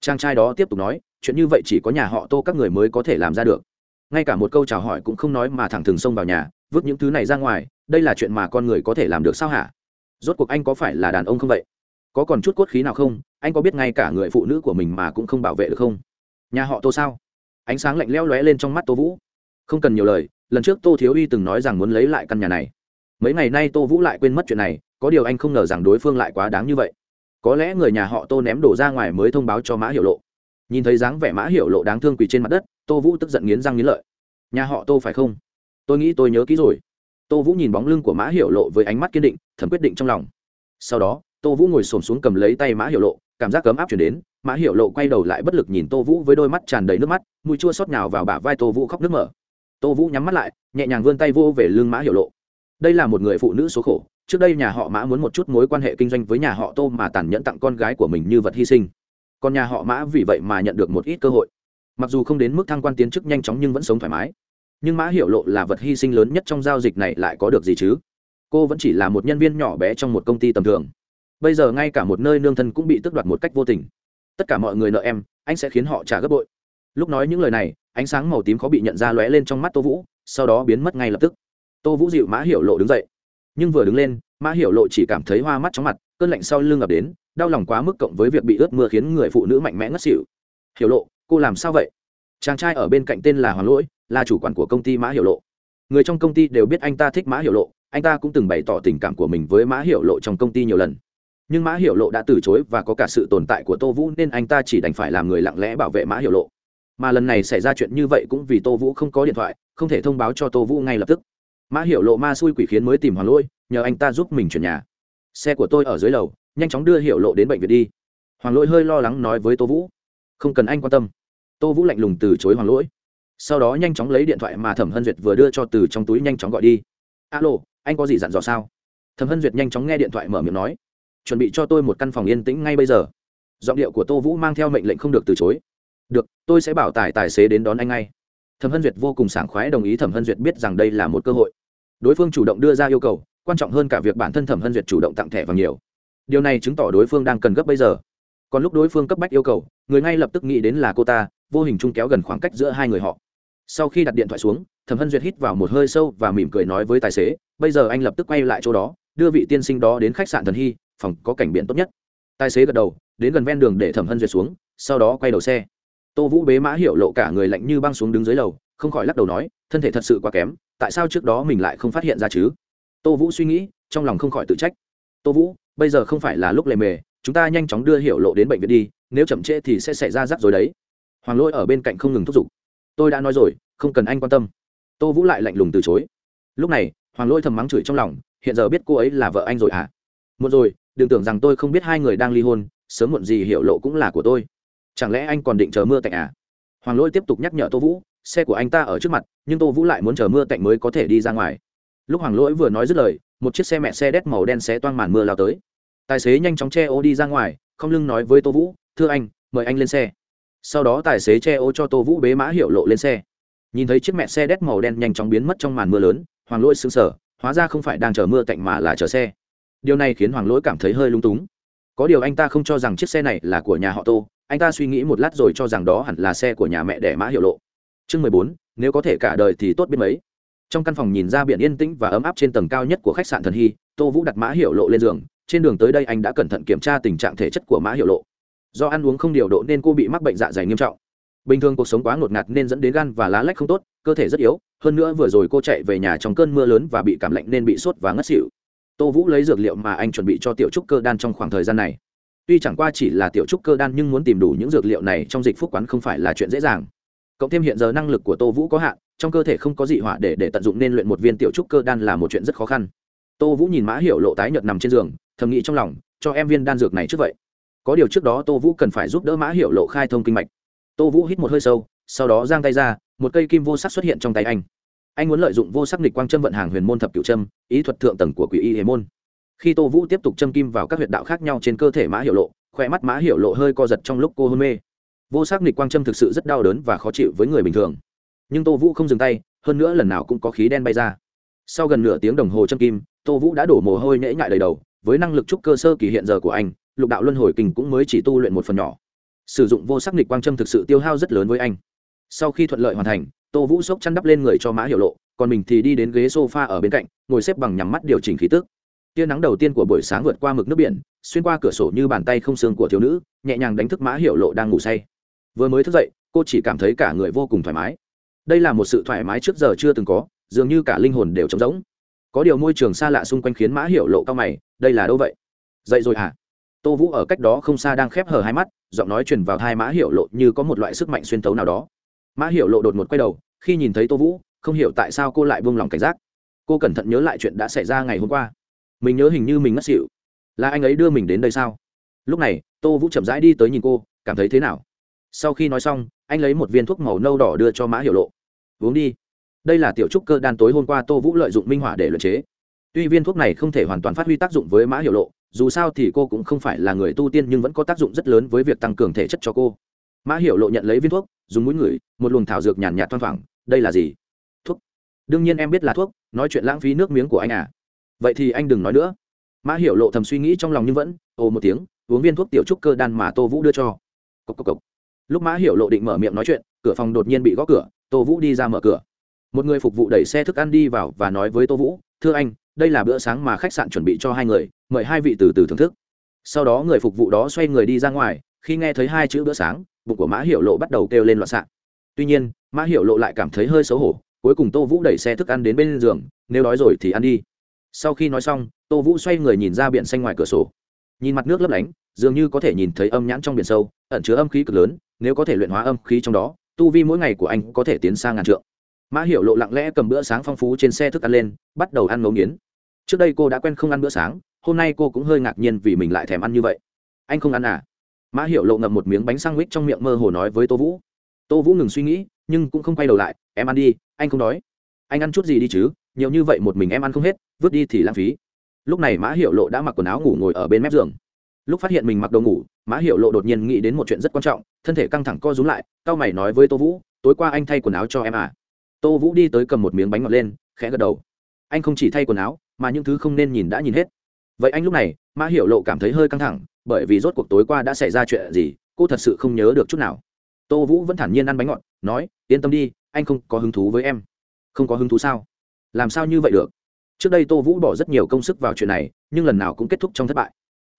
Chàng trai đó tiếp tục nói, chuyện như vậy chỉ có nhà họ tô các người mới có thể làm ra được. Ngay cả một câu chào hỏi cũng không nói mà thẳng thừng xông vào nhà, vứt những thứ này ra ngoài, đây là chuyện mà con người có thể làm được sao hả? Rốt cuộc anh có phải là đàn ông không vậy? Có còn chút cốt khí nào không? Anh có biết ngay cả người phụ nữ của mình mà cũng không bảo vệ được không? Nhà họ tô sao? Ánh sáng lạnh leo lóe lên trong mắt tô vũ. Không cần nhiều lời, lần trước tô thiếu uy từng nói rằng muốn lấy lại căn nhà này. Mấy ngày nay tô vũ lại quên mất chuyện này, có điều anh không ngờ rằng đối phương lại quá đáng như vậy. Có lẽ người nhà họ tô ném đổ ra ngoài mới thông báo cho mã hiểu lộ. Nhìn thấy dáng vẻ mã hiểu lộ đáng thương quỳ trên mặt đất, tô vũ tức giận nghiến răng nghiến lợi. Nhà họ tô phải không? Tôi nghĩ tôi nhớ kỹ rồi tô vũ nhìn bóng lưng của mã hiểu lộ với ánh mắt kiên định thẩm quyết định trong lòng. Sau đó, tô vũ ngồi xổm xuống cầm lấy tay mã hiểu lộ, cảm giác cấm áp chuyển đến, mã hiểu lộ quay đầu lại bất lực nhìn tô vũ với đôi mắt tràn đầy nước mắt, mùi chua xót nào vào bả vai tô vũ khóc nước mở. Tô vũ nhắm mắt lại, nhẹ nhàng vươn tay vô về lưng mã hiểu lộ. Đây là một người phụ nữ số khổ, trước đây nhà họ mã muốn một chút mối quan hệ kinh doanh với nhà họ tô mà tàn nhẫn tặng con gái của mình như vật hy sinh. Còn nhà họ mã vì vậy mà nhận được một ít cơ hội. Mặc dù không đến mức thăng quan tiến chức nhanh chóng nhưng vẫn sống thoải mái nhưng mã hiểu lộ là vật hy sinh lớn nhất trong giao dịch này lại có được gì chứ? Cô vẫn chỉ là một nhân viên nhỏ bé trong một công ty tầm thường. Bây giờ ngay cả một nơi nương thân cũng bị tước đoạt một cách vô tình. Tất cả mọi người nợ em, anh sẽ khiến họ trả gấp bội. Lúc nói những lời này, ánh sáng màu tím khó bị nhận ra lóe lên trong mắt tô vũ, sau đó biến mất ngay lập tức. Tô vũ dịu mã hiểu lộ đứng dậy. Nhưng vừa đứng lên, mã hiểu lộ chỉ cảm thấy hoa mắt chóng mặt, cơn lạnh sau lưng ập đến, đau lòng quá mức cộng với việc bị ướt mưa khiến người phụ nữ mạnh mẽ ngất xỉu. Hiểu lộ, cô làm sao vậy? Chàng trai ở bên cạnh tên là hoàng lỗi, là chủ quản của công ty mã hiểu lộ. Người trong công ty đều biết anh ta thích mã hiểu lộ, anh ta cũng từng bày tỏ tình cảm của mình với mã hiểu lộ trong công ty nhiều lần. Nhưng mã hiểu lộ đã từ chối và có cả sự tồn tại của tô vũ nên anh ta chỉ đành phải làm người lặng lẽ bảo vệ mã hiểu lộ. Mà lần này xảy ra chuyện như vậy cũng vì tô vũ không có điện thoại, không thể thông báo cho tô vũ ngay lập tức. Mã hiểu lộ ma xui quỷ khiến mới tìm hoàng lỗi, nhờ anh ta giúp mình chuyển nhà. Xe của tôi ở dưới lầu, nhanh chóng đưa hiểu lộ đến bệnh viện đi. Hoàng lỗi hơi lo lắng nói với tô vũ, không cần anh quan tâm tô vũ lạnh lùng từ chối hoàng lỗi. Sau đó nhanh chóng lấy điện thoại mà thẩm hân duyệt vừa đưa cho từ trong túi nhanh chóng gọi đi. Alo, anh có gì dặn dò sao? Thẩm hân duyệt nhanh chóng nghe điện thoại mở miệng nói. Chuẩn bị cho tôi một căn phòng yên tĩnh ngay bây giờ. Giọng điệu của tô vũ mang theo mệnh lệnh không được từ chối. Được, tôi sẽ bảo tài tài xế đến đón anh ngay. Thẩm hân duyệt vô cùng sảng khoái đồng ý thẩm hân duyệt biết rằng đây là một cơ hội. Đối phương chủ động đưa ra yêu cầu, quan trọng hơn cả việc bản thân thẩm hân duyệt chủ động tặng thẻ vàng nhiều. Điều này chứng tỏ đối phương đang cần gấp bây giờ. Còn lúc đối phương cấp bách yêu cầu, người ngay lập tức nghĩ đến là cô ta vô hình chung kéo gần khoảng cách giữa hai người họ. Sau khi đặt điện thoại xuống, thẩm hân duyệt hít vào một hơi sâu và mỉm cười nói với tài xế, bây giờ anh lập tức quay lại chỗ đó, đưa vị tiên sinh đó đến khách sạn thần hy, phòng có cảnh biển tốt nhất. Tài xế gật đầu, đến gần ven đường để thẩm hân duyệt xuống, sau đó quay đầu xe. Tô vũ bế mã hiểu lộ cả người lạnh như băng xuống đứng dưới lầu, không khỏi lắc đầu nói, thân thể thật sự quá kém, tại sao trước đó mình lại không phát hiện ra chứ? Tô vũ suy nghĩ, trong lòng không khỏi tự trách. Tô vũ, bây giờ không phải là lúc lề mề, chúng ta nhanh chóng đưa hiểu lộ đến bệnh viện đi, nếu chậm trễ thì sẽ xảy ra rắc rối đấy hoàng lỗi ở bên cạnh không ngừng thúc giục. Tôi đã nói rồi, không cần anh quan tâm. Tô vũ lại lạnh lùng từ chối. Lúc này, hoàng lỗi thầm mắng chửi trong lòng, hiện giờ biết cô ấy là vợ anh rồi à Muộn rồi, đừng tưởng rằng tôi không biết hai người đang ly hôn, sớm muộn gì hiểu lộ cũng là của tôi. Chẳng lẽ anh còn định chờ mưa tạnh à? Hoàng lỗi tiếp tục nhắc nhở tô vũ, xe của anh ta ở trước mặt, nhưng tô vũ lại muốn chờ mưa tạnh mới có thể đi ra ngoài. Lúc hoàng lỗi vừa nói dứt lời, một chiếc xe mẹ xe đét màu đen xé toang màn mưa lao tới. Tài xế nhanh chóng che ô đi ra ngoài, không lưng nói với tô vũ, thưa anh, mời anh lên xe sau đó tài xế che ô cho tô vũ bế mã hiệu lộ lên xe. Nhìn thấy chiếc mẹ xe đét màu đen nhanh chóng biến mất trong màn mưa lớn, hoàng lỗi xứng sở hóa ra không phải đang chờ mưa cạnh mà là chờ xe. Điều này khiến hoàng lỗi cảm thấy hơi lung túng. Có điều anh ta không cho rằng chiếc xe này là của nhà họ tô, anh ta suy nghĩ một lát rồi cho rằng đó hẳn là xe của nhà mẹ đẻ mã hiệu lộ. Chương mười bốn, nếu có thể cả đời thì tốt biết mấy. Trong căn phòng nhìn ra biển yên tĩnh và ấm áp trên tầng cao nhất của khách sạn thần hy, tô vũ đặt mã hiệu lộ lên giường, trên đường tới đây anh đã cẩn thận kiểm tra tình trạng thể chất của mã hiệu lộ do ăn uống không điều độ nên cô bị mắc bệnh dạ dày nghiêm trọng. Bình thường cuộc sống quá ngột ngạt nên dẫn đến gan và lá lách không tốt, cơ thể rất yếu, hơn nữa vừa rồi cô chạy về nhà trong cơn mưa lớn và bị cảm lạnh nên bị sốt và ngất xỉu. Tô vũ lấy dược liệu mà anh chuẩn bị cho tiểu trúc cơ đan trong khoảng thời gian này. Tuy chẳng qua chỉ là tiểu trúc cơ đan nhưng muốn tìm đủ những dược liệu này trong dịch phúc quán không phải là chuyện dễ dàng. Cộng thêm hiện giờ năng lực của tô vũ có hạn, trong cơ thể không có dị hỏa để để tận dụng nên luyện một viên tiểu trúc cơ đan là một chuyện rất khó khăn. Tô vũ nhìn mã hiểu lộ tái nhợt nằm trên giường, thầm nghĩ trong lòng, cho em viên đan dược này trước vậy có điều trước đó tô vũ cần phải giúp đỡ mã hiểu lộ khai thông kinh mạch. Tô vũ hít một hơi sâu, sau đó giang tay ra, một cây kim vô sắc xuất hiện trong tay anh. Anh muốn lợi dụng vô sắc nịch quang châm vận hàng huyền môn thập cửu châm, ý thuật thượng tầng của quỷ y hề môn. Khi tô vũ tiếp tục châm kim vào các huyệt đạo khác nhau trên cơ thể mã hiểu lộ khỏe mắt mã hiểu lộ hơi co giật trong lúc cô hôn mê. Vô sắc nịch quang châm thực sự rất đau đớn và khó chịu với người bình thường. Nhưng tô vũ không dừng tay, hơn nữa lần nào cũng có khí đen bay ra. Sau gần nửa tiếng đồng hồ châm kim, tô vũ đã đổ mồ hôi nhễ nhại đầy đầu, với năng lực trúc cơ sơ kỳ hiện giờ của anh lục đạo luân hồi kinh cũng mới chỉ tu luyện một phần nhỏ. Sử dụng vô sắc nghịch quang trâm thực sự tiêu hao rất lớn với anh. Sau khi thuận lợi hoàn thành, tô vũ sốc chăn đắp lên người cho mã hiểu lộ, còn mình thì đi đến ghế s o f a ở bên cạnh, ngồi xếp bằng nhắm mắt điều chỉnh khí tức. Tia nắng đầu tiên của buổi sáng vượt qua mực nước biển, xuyên qua cửa sổ như bàn tay không xương của thiếu nữ, nhẹ nhàng đánh thức mã hiểu lộ đang ngủ say. Vừa mới thức dậy, cô chỉ cảm thấy cả người vô cùng thoải mái. Đây là một sự thoải mái trước giờ chưa từng có, dường như cả linh hồn đều trống rỗng. Có điều môi trường xa lạ xung quanh khiến mã hiểu lộ cao mày, đây là đâu vậy? Dậy rồi hả? à? Tô vũ ở cách đó không xa đang khép hờ hai mắt, giọng nói truyền vào thai mã hiểu lộ như có một loại sức mạnh xuyên tấu nào đó. Mã hiểu lộ đột ngột quay đầu, khi nhìn thấy tô vũ, không hiểu tại sao cô lại buông lòng cảnh giác. Cô cẩn thận nhớ lại chuyện đã xảy ra ngày hôm qua. Mình nhớ hình như mình ngất xỉu. Là anh ấy đưa mình đến đây sao? Lúc này, tô vũ chậm rãi đi tới nhìn cô, cảm thấy thế nào? Sau khi nói xong, anh lấy một viên thuốc màu nâu đỏ đưa cho mã hiểu lộ. Uống đi. Đây là tiểu trúc cơ đan tối hôm qua tô vũ lợi dụng minh họa để luyện chế. Tuy viên thuốc này không thể hoàn toàn phát huy tác dụng với mã hiểu lộ dù sao thì cô cũng không phải là người tu tiên nhưng vẫn có tác dụng rất lớn với việc tăng cường thể chất cho cô. Mã hiểu lộ nhận lấy viên thuốc, dùng mũi ngửi, một luồng thảo dược nhàn nhạt thoang thoảng, đây là gì? Thuốc. Đương nhiên em biết là thuốc, nói chuyện lãng phí nước miếng của anh à. Vậy thì anh đừng nói nữa. Mã hiểu lộ thầm suy nghĩ trong lòng nhưng vẫn, ồ một tiếng, uống viên thuốc tiểu trúc cơ đan mà tô vũ đưa cho. Cốc cốc cốc. lúc mã hiểu lộ định mở miệng nói chuyện, cửa phòng đột nhiên bị gõ cửa, tô vũ đi ra mở cửa. Một người phục vụ đẩy xe thức ăn đi vào và nói với tô vũ, thưa anh đây là bữa sáng mà khách sạn chuẩn bị cho hai người, mời hai vị từ từ thưởng thức. Sau đó người phục vụ đó xoay người đi ra ngoài, khi nghe thấy hai chữ bữa sáng, bụng của mã hiểu lộ bắt đầu kêu lên loạn xạ. Tuy nhiên, mã hiểu lộ lại cảm thấy hơi xấu hổ, cuối cùng tô vũ đẩy xe thức ăn đến bên giường, nếu đói rồi thì ăn đi. Sau khi nói xong, tô vũ xoay người nhìn ra biển xanh ngoài cửa sổ. Nhìn mặt nước lấp lánh, dường như có thể nhìn thấy âm nhãn trong biển sâu, ẩn chứa âm khí cực lớn, nếu có thể luyện hóa âm khí trong đó, tu vi mỗi ngày của anh có thể tiến sang ngàn trượng mã hiểu lộ lặng lẽ cầm bữa sáng phong phú trên xe thức ăn lên, bắt đầu ăn ngấu nghiến. Trước đây cô đã quen không ăn bữa sáng, hôm nay cô cũng hơi ngạc nhiên vì mình lại thèm ăn như vậy. Anh không ăn à? Mã hiểu lộ ngậm một miếng bánh sang mít trong miệng mơ hồ nói với tô vũ. Tô vũ ngừng suy nghĩ, nhưng cũng không quay đầu lại, em ăn đi, anh không đói. Anh ăn chút gì đi chứ? Nhiều như vậy một mình em ăn không hết, vứt đi thì lãng phí. Lúc này mã hiệu lộ đã mặc quần áo ngủ ngồi ở bên mép giường. Lúc phát hiện mình mặc đồ ngủ, mã hiệu lộ đột nhiên nghĩ đến một chuyện rất quan trọng, thân thể căng thẳng co rúm lại c a o mày nói với tô vũ, tối qua anh thay quần áo cho em à? Tô vũ đi tới cầm một miếng bánh ngọt lên, khẽ gật đầu. Anh không chỉ thay quần áo, mà những thứ không nên nhìn đã nhìn hết. Vậy anh lúc này, mã u lộ cảm thấy hơi căng thẳng, bởi vì rốt cuộc tối qua đã xảy ra chuyện gì, cô thật sự không nhớ được chút nào. Tô vũ vẫn thản nhiên ăn bánh ngọt, nói, yên tâm đi, anh không có hứng thú với em. Không có hứng thú sao? Làm sao như vậy được? Trước đây tô vũ bỏ rất nhiều công sức vào chuyện này, nhưng lần nào cũng kết thúc trong thất bại.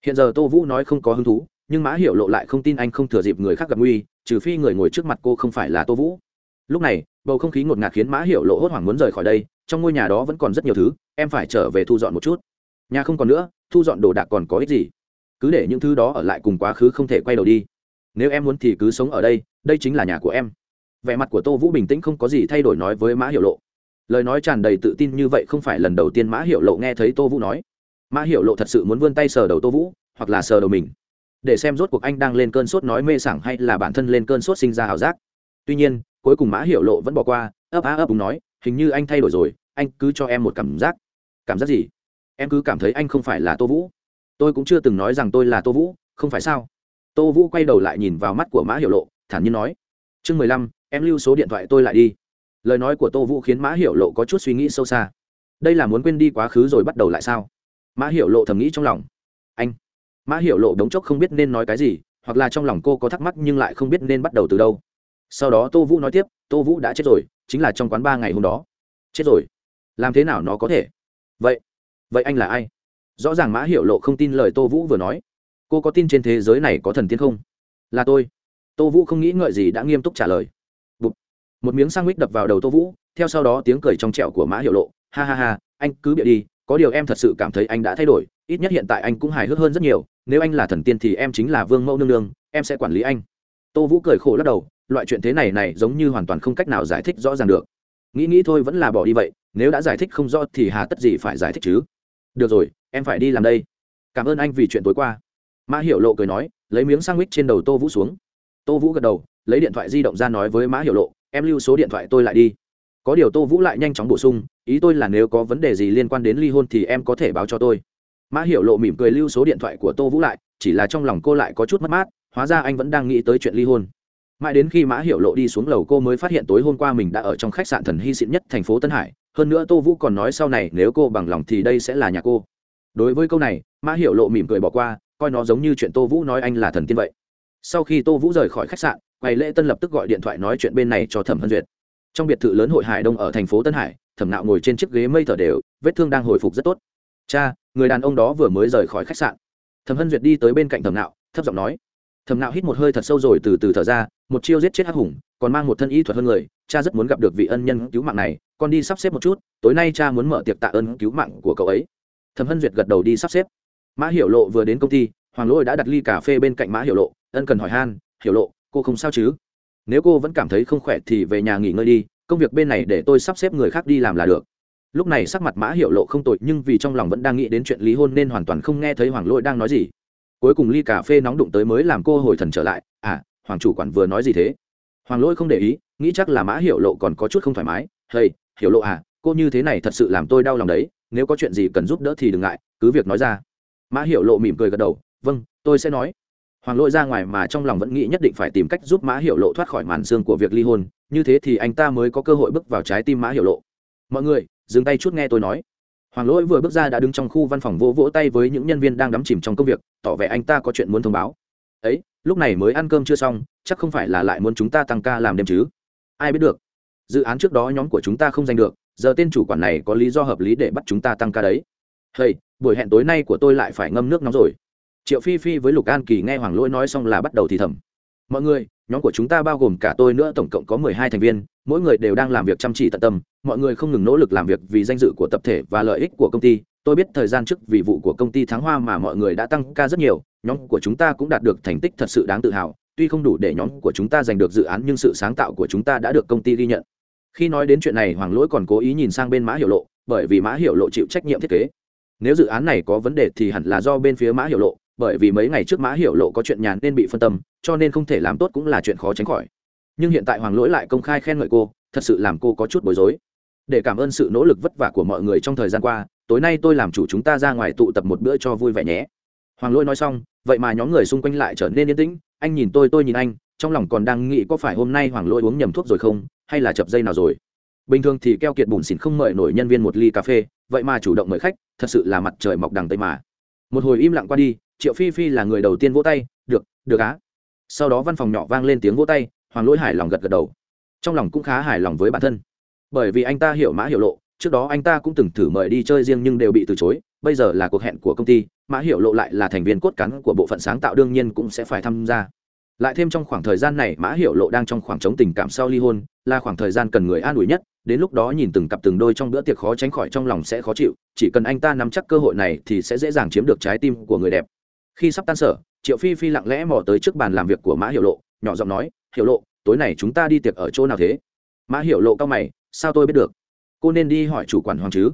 Hiện giờ tô vũ nói không có hứng thú, nhưng mã hiểu lộ lại không tin anh không thừa dịp người khác gặp nguy, trừ phi người ngồi trước mặt cô không phải là tô vũ lúc này, bầu không khí ngột ngạt khiến mã hiểu lộ hốt hoảng muốn rời khỏi đây, trong ngôi nhà đó vẫn còn rất nhiều thứ, em phải trở về thu dọn một chút. Nhà không còn nữa, thu dọn đồ đạc còn có ích gì? Cứ để những thứ đó ở lại cùng quá khứ không thể quay đầu đi. Nếu em muốn thì cứ sống ở đây đây chính là nhà của em. Vẻ mặt của tô vũ bình tĩnh không có gì thay đổi nói với mã hiểu lộ. Lời nói tràn đầy tự tin như vậy không phải lần đầu tiên mã hiểu lộ nghe thấy tô vũ nói. Mã hiểu lộ thật sự muốn vươn tay sờ đầu tô vũ, hoặc là sờ đầu mình. Để xem rốt cuộc anh đang lên cơn sốt nói mê sảng hay là bản thân lên cơn sốt sinh ra ảo giác. Tuy nhiên cuối cùng mã hiểu lộ vẫn bỏ qua, ấp á ấp đúng nói, hình như anh thay đổi rồi, anh cứ cho em một cảm giác. Cảm giác gì? Em cứ cảm thấy anh không phải là tô vũ. Tôi cũng chưa từng nói rằng tôi là tô vũ, không phải sao? Tô vũ quay đầu lại nhìn vào mắt của mã hiểu lộ, thản nhiên nói, chương mười lăm, em lưu số điện thoại tôi lại đi. Lời nói của tô vũ khiến mã hiểu lộ có chút suy nghĩ sâu xa. Đây là muốn quên đi quá khứ rồi bắt đầu lại sao? Mã hiểu lộ thầm nghĩ trong lòng. Anh. Mã hiểu lộ đống chốc không biết nên nói cái gì, hoặc là trong lòng cô có thắc mắc nhưng lại không biết nên bắt đầu từ đâu sau đó tô vũ nói tiếp, tô vũ đã chết rồi, chính là trong quán ba ngày hôm đó. Chết rồi? Làm thế nào nó có thể? Vậy vậy anh là ai? Rõ ràng mã hiểu lộ không tin lời tô vũ vừa nói. Cô có tin trên thế giới này có thần tiên không? Là tôi. Tô vũ không nghĩ ngợi gì đã nghiêm túc trả lời. Bụt. một miếng sang mít đập vào đầu tô vũ, theo sau đó tiếng cười trong trẹo của mã hiểu lộ. Ha ha ha, anh cứ bịa đi, có điều em thật sự cảm thấy anh đã thay đổi, ít nhất hiện tại anh cũng hài hước hơn rất nhiều, nếu anh là thần tiên thì em chính là vương mẫu nương nương, em sẽ quản lý anh. Tô vũ cười khổ lắc đầu loại chuyện thế này này giống như hoàn toàn không cách nào giải thích rõ ràng được. Nghĩ nghĩ thôi vẫn là bỏ đi vậy, nếu đã giải thích không rõ thì hà tất gì phải giải thích chứ? Được rồi, em phải đi làm đây. Cảm ơn anh vì chuyện tối qua. Mã hiểu lộ cười nói, lấy miếng sang mít trên đầu tô vũ xuống. Tô vũ gật đầu, lấy điện thoại di động ra nói với mã hiểu lộ, em lưu số điện thoại tôi lại đi. Có điều tô vũ lại nhanh chóng bổ sung, ý tôi là nếu có vấn đề gì liên quan đến ly hôn thì em có thể báo cho tôi. Mã hiểu lộ mỉm cười lưu số điện thoại của tô vũ lại, chỉ là trong lòng cô lại có chút mất mát, hóa ra anh vẫn đang nghĩ tới chuyện ly hôn mãi đến khi mã hiểu lộ đi xuống lầu, cô mới phát hiện tối hôm qua mình đã ở trong khách sạn thần hy xịn nhất thành phố tân hải. Hơn nữa tô vũ còn nói sau này nếu cô bằng lòng thì đây sẽ là nhà cô. Đối với câu này, mã hiểu lộ mỉm cười bỏ qua, coi nó giống như chuyện tô vũ nói anh là thần tiên vậy. Sau khi tô vũ rời khỏi khách sạn, quầy lễ tân lập tức gọi điện thoại nói chuyện bên này cho thẩm hân duyệt. Trong biệt thự lớn hội hải đông ở thành phố tân hải, thẩm nạo ngồi trên chiếc ghế mây thở đều, vết thương đang hồi phục rất tốt. Cha, người đàn ông đó vừa mới rời khỏi khách sạn. Thẩm hân duyệt đi tới bên cạnh thẩm nạo, thấp giọng nói. Thẩm nạo hít một hơi thật sâu rồi từ từ thở ra một chiêu giết chết hắc hùng, còn mang một thân y thuật hơn người, cha rất muốn gặp được vị ân nhân cứu mạng này, con đi sắp xếp một chút, tối nay cha muốn mở tiệc tạ ơn cứu mạng của cậu ấy. Thẩm hân duyệt gật đầu đi sắp xếp. Mã hiểu lộ vừa đến công ty, hoàng lỗi đã đặt ly cà phê bên cạnh mã hiểu lộ, ân cần hỏi han, hiểu lộ, cô không sao chứ? Nếu cô vẫn cảm thấy không khỏe thì về nhà nghỉ ngơi đi, công việc bên này để tôi sắp xếp người khác đi làm là được. Lúc này sắc mặt mã hiểu lộ không tội nhưng vì trong lòng vẫn đang nghĩ đến chuyện lý hôn nên hoàn toàn không nghe thấy hoàng lỗi đang nói gì. Cuối cùng ly cà phê nóng đụng tới mới làm cô hồi thần trở lại. À hoàng chủ quản vừa nói gì thế? Hoàng lỗi không để ý, nghĩ chắc là mã hiểu lộ còn có chút không thoải mái. Hay hiểu lộ à cô như thế này thật sự làm tôi đau lòng đấy, nếu có chuyện gì cần giúp đỡ thì đừng ngại, cứ việc nói ra. Mã hiểu lộ mỉm cười gật đầu vâng tôi sẽ nói. Hoàng lỗi ra ngoài mà trong lòng vẫn nghĩ nhất định phải tìm cách giúp mã hiểu lộ thoát khỏi màn xương của việc ly hôn, như thế thì anh ta mới có cơ hội bước vào trái tim mã hiểu lộ. Mọi người, dừng tay chút nghe tôi nói. Hoàng lỗi vừa bước ra đã đứng trong khu văn phòng vỗ vỗ tay với những nhân viên đang đắm chìm trong công việc, tỏ vẻ anh ta có chuyện muốn thông báo ấy, lúc này mới ăn cơm chưa xong, chắc không phải là lại muốn chúng ta tăng ca làm đêm chứ? Ai biết được. Dự án trước đó nhóm của chúng ta không giành được, giờ tên chủ quản này có lý do hợp lý để bắt chúng ta tăng ca đấy. Hey buổi hẹn tối nay của tôi lại phải ngâm nước nóng rồi. Triệu phi phi với lục an kỳ nghe hoàng lỗi nói xong là bắt đầu thì thầm. Mọi người, nhóm của chúng ta bao gồm cả tôi nữa, tổng cộng có mười hai thành viên, mỗi người đều đang làm việc chăm chỉ tận tâm, mọi người không ngừng nỗ lực làm việc vì danh dự của tập thể và lợi ích của công ty tôi biết thời gian trước vì vụ của công ty thắng hoa mà mọi người đã tăng ca rất nhiều, nhóm của chúng ta cũng đạt được thành tích thật sự đáng tự hào. Tuy không đủ để nhóm của chúng ta giành được dự án nhưng sự sáng tạo của chúng ta đã được công ty ghi nhận. Khi nói đến chuyện này, hoàng lỗi còn cố ý nhìn sang bên mã Hiểu lộ, bởi vì mã Hiểu lộ chịu trách nhiệm thiết kế. Nếu dự án này có vấn đề thì hẳn là do bên phía mã Hiểu lộ, bởi vì mấy ngày trước mã Hiểu lộ có chuyện nhàn nên bị phân tâm, cho nên không thể làm tốt cũng là chuyện khó tránh khỏi. Nhưng hiện tại hoàng lỗi lại công khai khen ngợi cô, thật sự làm cô có chút bối rối. Để cảm ơn sự nỗ lực vất vả của mọi người trong thời gian qua tối nay tôi làm chủ chúng ta ra ngoài tụ tập một bữa cho vui vẻ nhé. Hoàng lỗi nói xong, vậy mà nhóm người xung quanh lại trở nên yên tĩnh. Anh nhìn tôi tôi nhìn anh, trong lòng còn đang nghĩ có phải hôm nay hoàng lỗi uống nhầm thuốc rồi không, hay là chập dây nào rồi. Bình thường thì keo kiệt bùn xỉn không mời nổi nhân viên một ly cà phê, vậy mà chủ động mời khách, thật sự là mặt trời mọc đằng tây mà. Một hồi im lặng qua đi, triệu phi phi là người đầu tiên vỗ tay, được được á. Sau đó văn phòng nhỏ vang lên tiếng vỗ tay, hoàng lỗi hài lòng gật gật đầu. Trong lòng cũng khá hài lòng với bản thân. Bởi vì anh ta hiểu mã hiểu lộ trước đó anh ta cũng từng thử mời đi chơi riêng nhưng đều bị từ chối, bây giờ là cuộc hẹn của công ty, mã hiệu lộ lại là thành viên cốt cán của bộ phận sáng tạo đương nhiên cũng sẽ phải tham gia. Lại thêm trong khoảng thời gian này, mã hiệu lộ đang trong khoảng trống tình cảm sau ly hôn, là khoảng thời gian cần người an ủi nhất, đến lúc đó nhìn từng cặp từng đôi trong bữa tiệc khó tránh khỏi trong lòng sẽ khó chịu, chỉ cần anh ta nắm chắc cơ hội này thì sẽ dễ dàng chiếm được trái tim của người đẹp. Khi sắp tan sở, triệu phi phi lặng lẽ mò tới trước bàn làm việc của mã hiệu lộ, nhỏ giọng nói hiệu lộ, tối này chúng ta đi tiệc ở chỗ nào thế? Mã hiệu lộ cao mày, sao tôi biết được? Cô nên đi hỏi chủ quản hoàng chứ?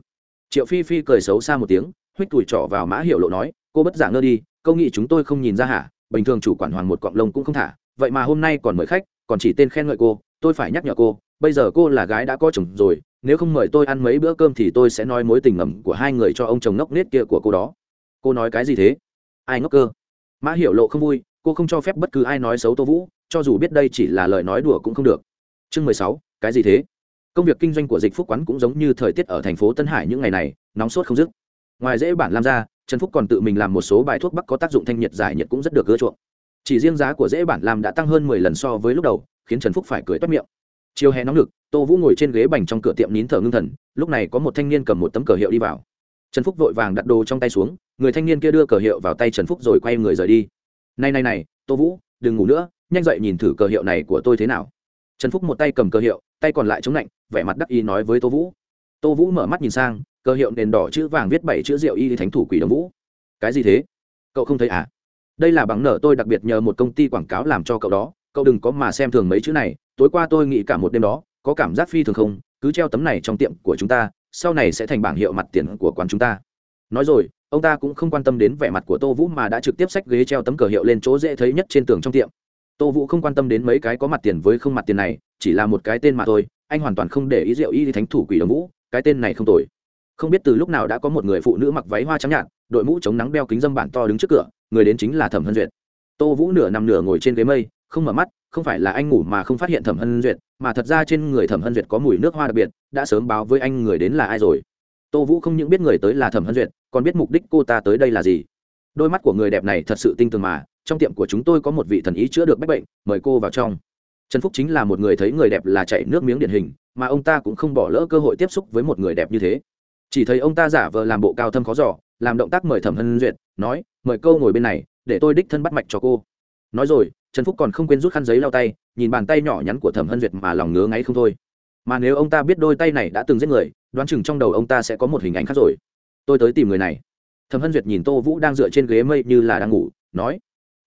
Triệu phi phi cười xấu xa một tiếng, huých tủi trỏ vào mã hiểu lộ nói, cô bất giả ngơ đi, câu nghĩ chúng tôi không nhìn ra hả? Bình thường chủ quản hoàng một cọng lông cũng không thả, vậy mà hôm nay còn mời khách, còn chỉ tên khen ngợi cô, tôi phải nhắc nhở cô, bây giờ cô là gái đã có chồng rồi, nếu không mời tôi ăn mấy bữa cơm thì tôi sẽ nói mối tình ngầm của hai người cho ông chồng ngốc nết kia của cô đó. Cô nói cái gì thế? Ai ngốc cơ? Mã hiểu lộ không vui, cô không cho phép bất cứ ai nói xấu tô vũ, cho dù biết đây chỉ là lời nói đùa cũng không được. Chương mười sáu, cái gì thế? Công việc kinh doanh của dịch phúc quán cũng giống như thời tiết ở thành phố tân hải những ngày này, nóng sốt không dứt. Ngoài dễ bản làm ra, trần phúc còn tự mình làm một số bài thuốc bắc có tác dụng thanh nhiệt giải nhiệt cũng rất được ưa chuộng. Chỉ riêng giá của dễ bản làm đã tăng hơn mười lần so với lúc đầu, khiến trần phúc phải cười toát miệng. Chiều hè nóng lực tô vũ ngồi trên ghế bành trong cửa tiệm nín thở ngưng thần, lúc này có một thanh niên cầm một tấm cờ hiệu đi vào. Trần phúc vội vàng đặt đồ trong tay xuống, người thanh niên kia đưa cờ hiệu vào tay trần phúc rồi quay người rời đi. Này này này, tô vũ, đừng ngủ nữa, nhanh dậy nhìn thử cờ hiệu này của tôi thế nào trần phúc một tay cầm cờ hiệu, tay còn lại chống lạnh, vẻ mặt đắc ý nói với tô vũ. Tô vũ mở mắt nhìn sang, cờ hiệu nền đỏ chữ vàng viết bảy chữ rượu y thánh thủ quỷ đồng vũ. Cái gì thế? Cậu không thấy à? Đây là bằng nợ tôi đặc biệt nhờ một công ty quảng cáo làm cho cậu đó. Cậu đừng có mà xem thường mấy chữ này, tối qua tôi nghĩ cả một đêm đó, có cảm giác phi thường không? Cứ treo tấm này trong tiệm của chúng ta, sau này sẽ thành bảng hiệu mặt tiền của quán chúng ta. Nói rồi, ông ta cũng không quan tâm đến vẻ mặt của tô vũ mà đã trực tiếp xách ghế treo tấm cờ hiệu lên chỗ dễ thấy nhất trên tường trong tiệm tô vũ không quan tâm đến mấy cái có mặt tiền với không mặt tiền này, chỉ là một cái tên mà thôi, anh hoàn toàn không để ý rượu y thánh thủ quỷ đồng vũ, cái tên này không tồi. Không biết từ lúc nào đã có một người phụ nữ mặc váy hoa trắng nhạt, đội mũ chống nắng đeo kính dâm bản to đứng trước cửa, người đến chính là thẩm hân duyệt. Tô vũ nửa nằm nửa ngồi trên ghế mây, không mở mắt, không phải là anh ngủ mà không phát hiện thẩm hân duyệt, mà thật ra trên người thẩm hân duyệt có mùi nước hoa đặc biệt, đã sớm báo với anh người đến là ai rồi. Tô vũ không những biết người tới là thẩm hân duyệt, còn biết mục đích cô ta tới đây là gì. Đôi mắt của người đẹp này thật sự tinh tường mà trong tiệm của chúng tôi có một vị thần ý chữa được bách bệnh, mời cô vào trong. Trần phúc chính là một người thấy người đẹp là chạy nước miếng điển hình, mà ông ta cũng không bỏ lỡ cơ hội tiếp xúc với một người đẹp như thế. Chỉ thấy ông ta giả vờ làm bộ cao thâm khó giỏ làm động tác mời thẩm hân duyệt, nói, mời câu ngồi bên này, để tôi đích thân bắt mạch cho cô. Nói rồi, trần phúc còn không quên rút khăn giấy lau tay, nhìn bàn tay nhỏ nhắn của thẩm hân duyệt mà lòng ngứa ngáy không thôi. Mà nếu ông ta biết đôi tay này đã từng giết người, đoán chừng trong đầu ông ta sẽ có một hình ảnh khác rồi. Tôi tới tìm người này. Thẩm hân duyệt nhìn tô vũ đang dựa trên ghế mây như là đang ngủ, nói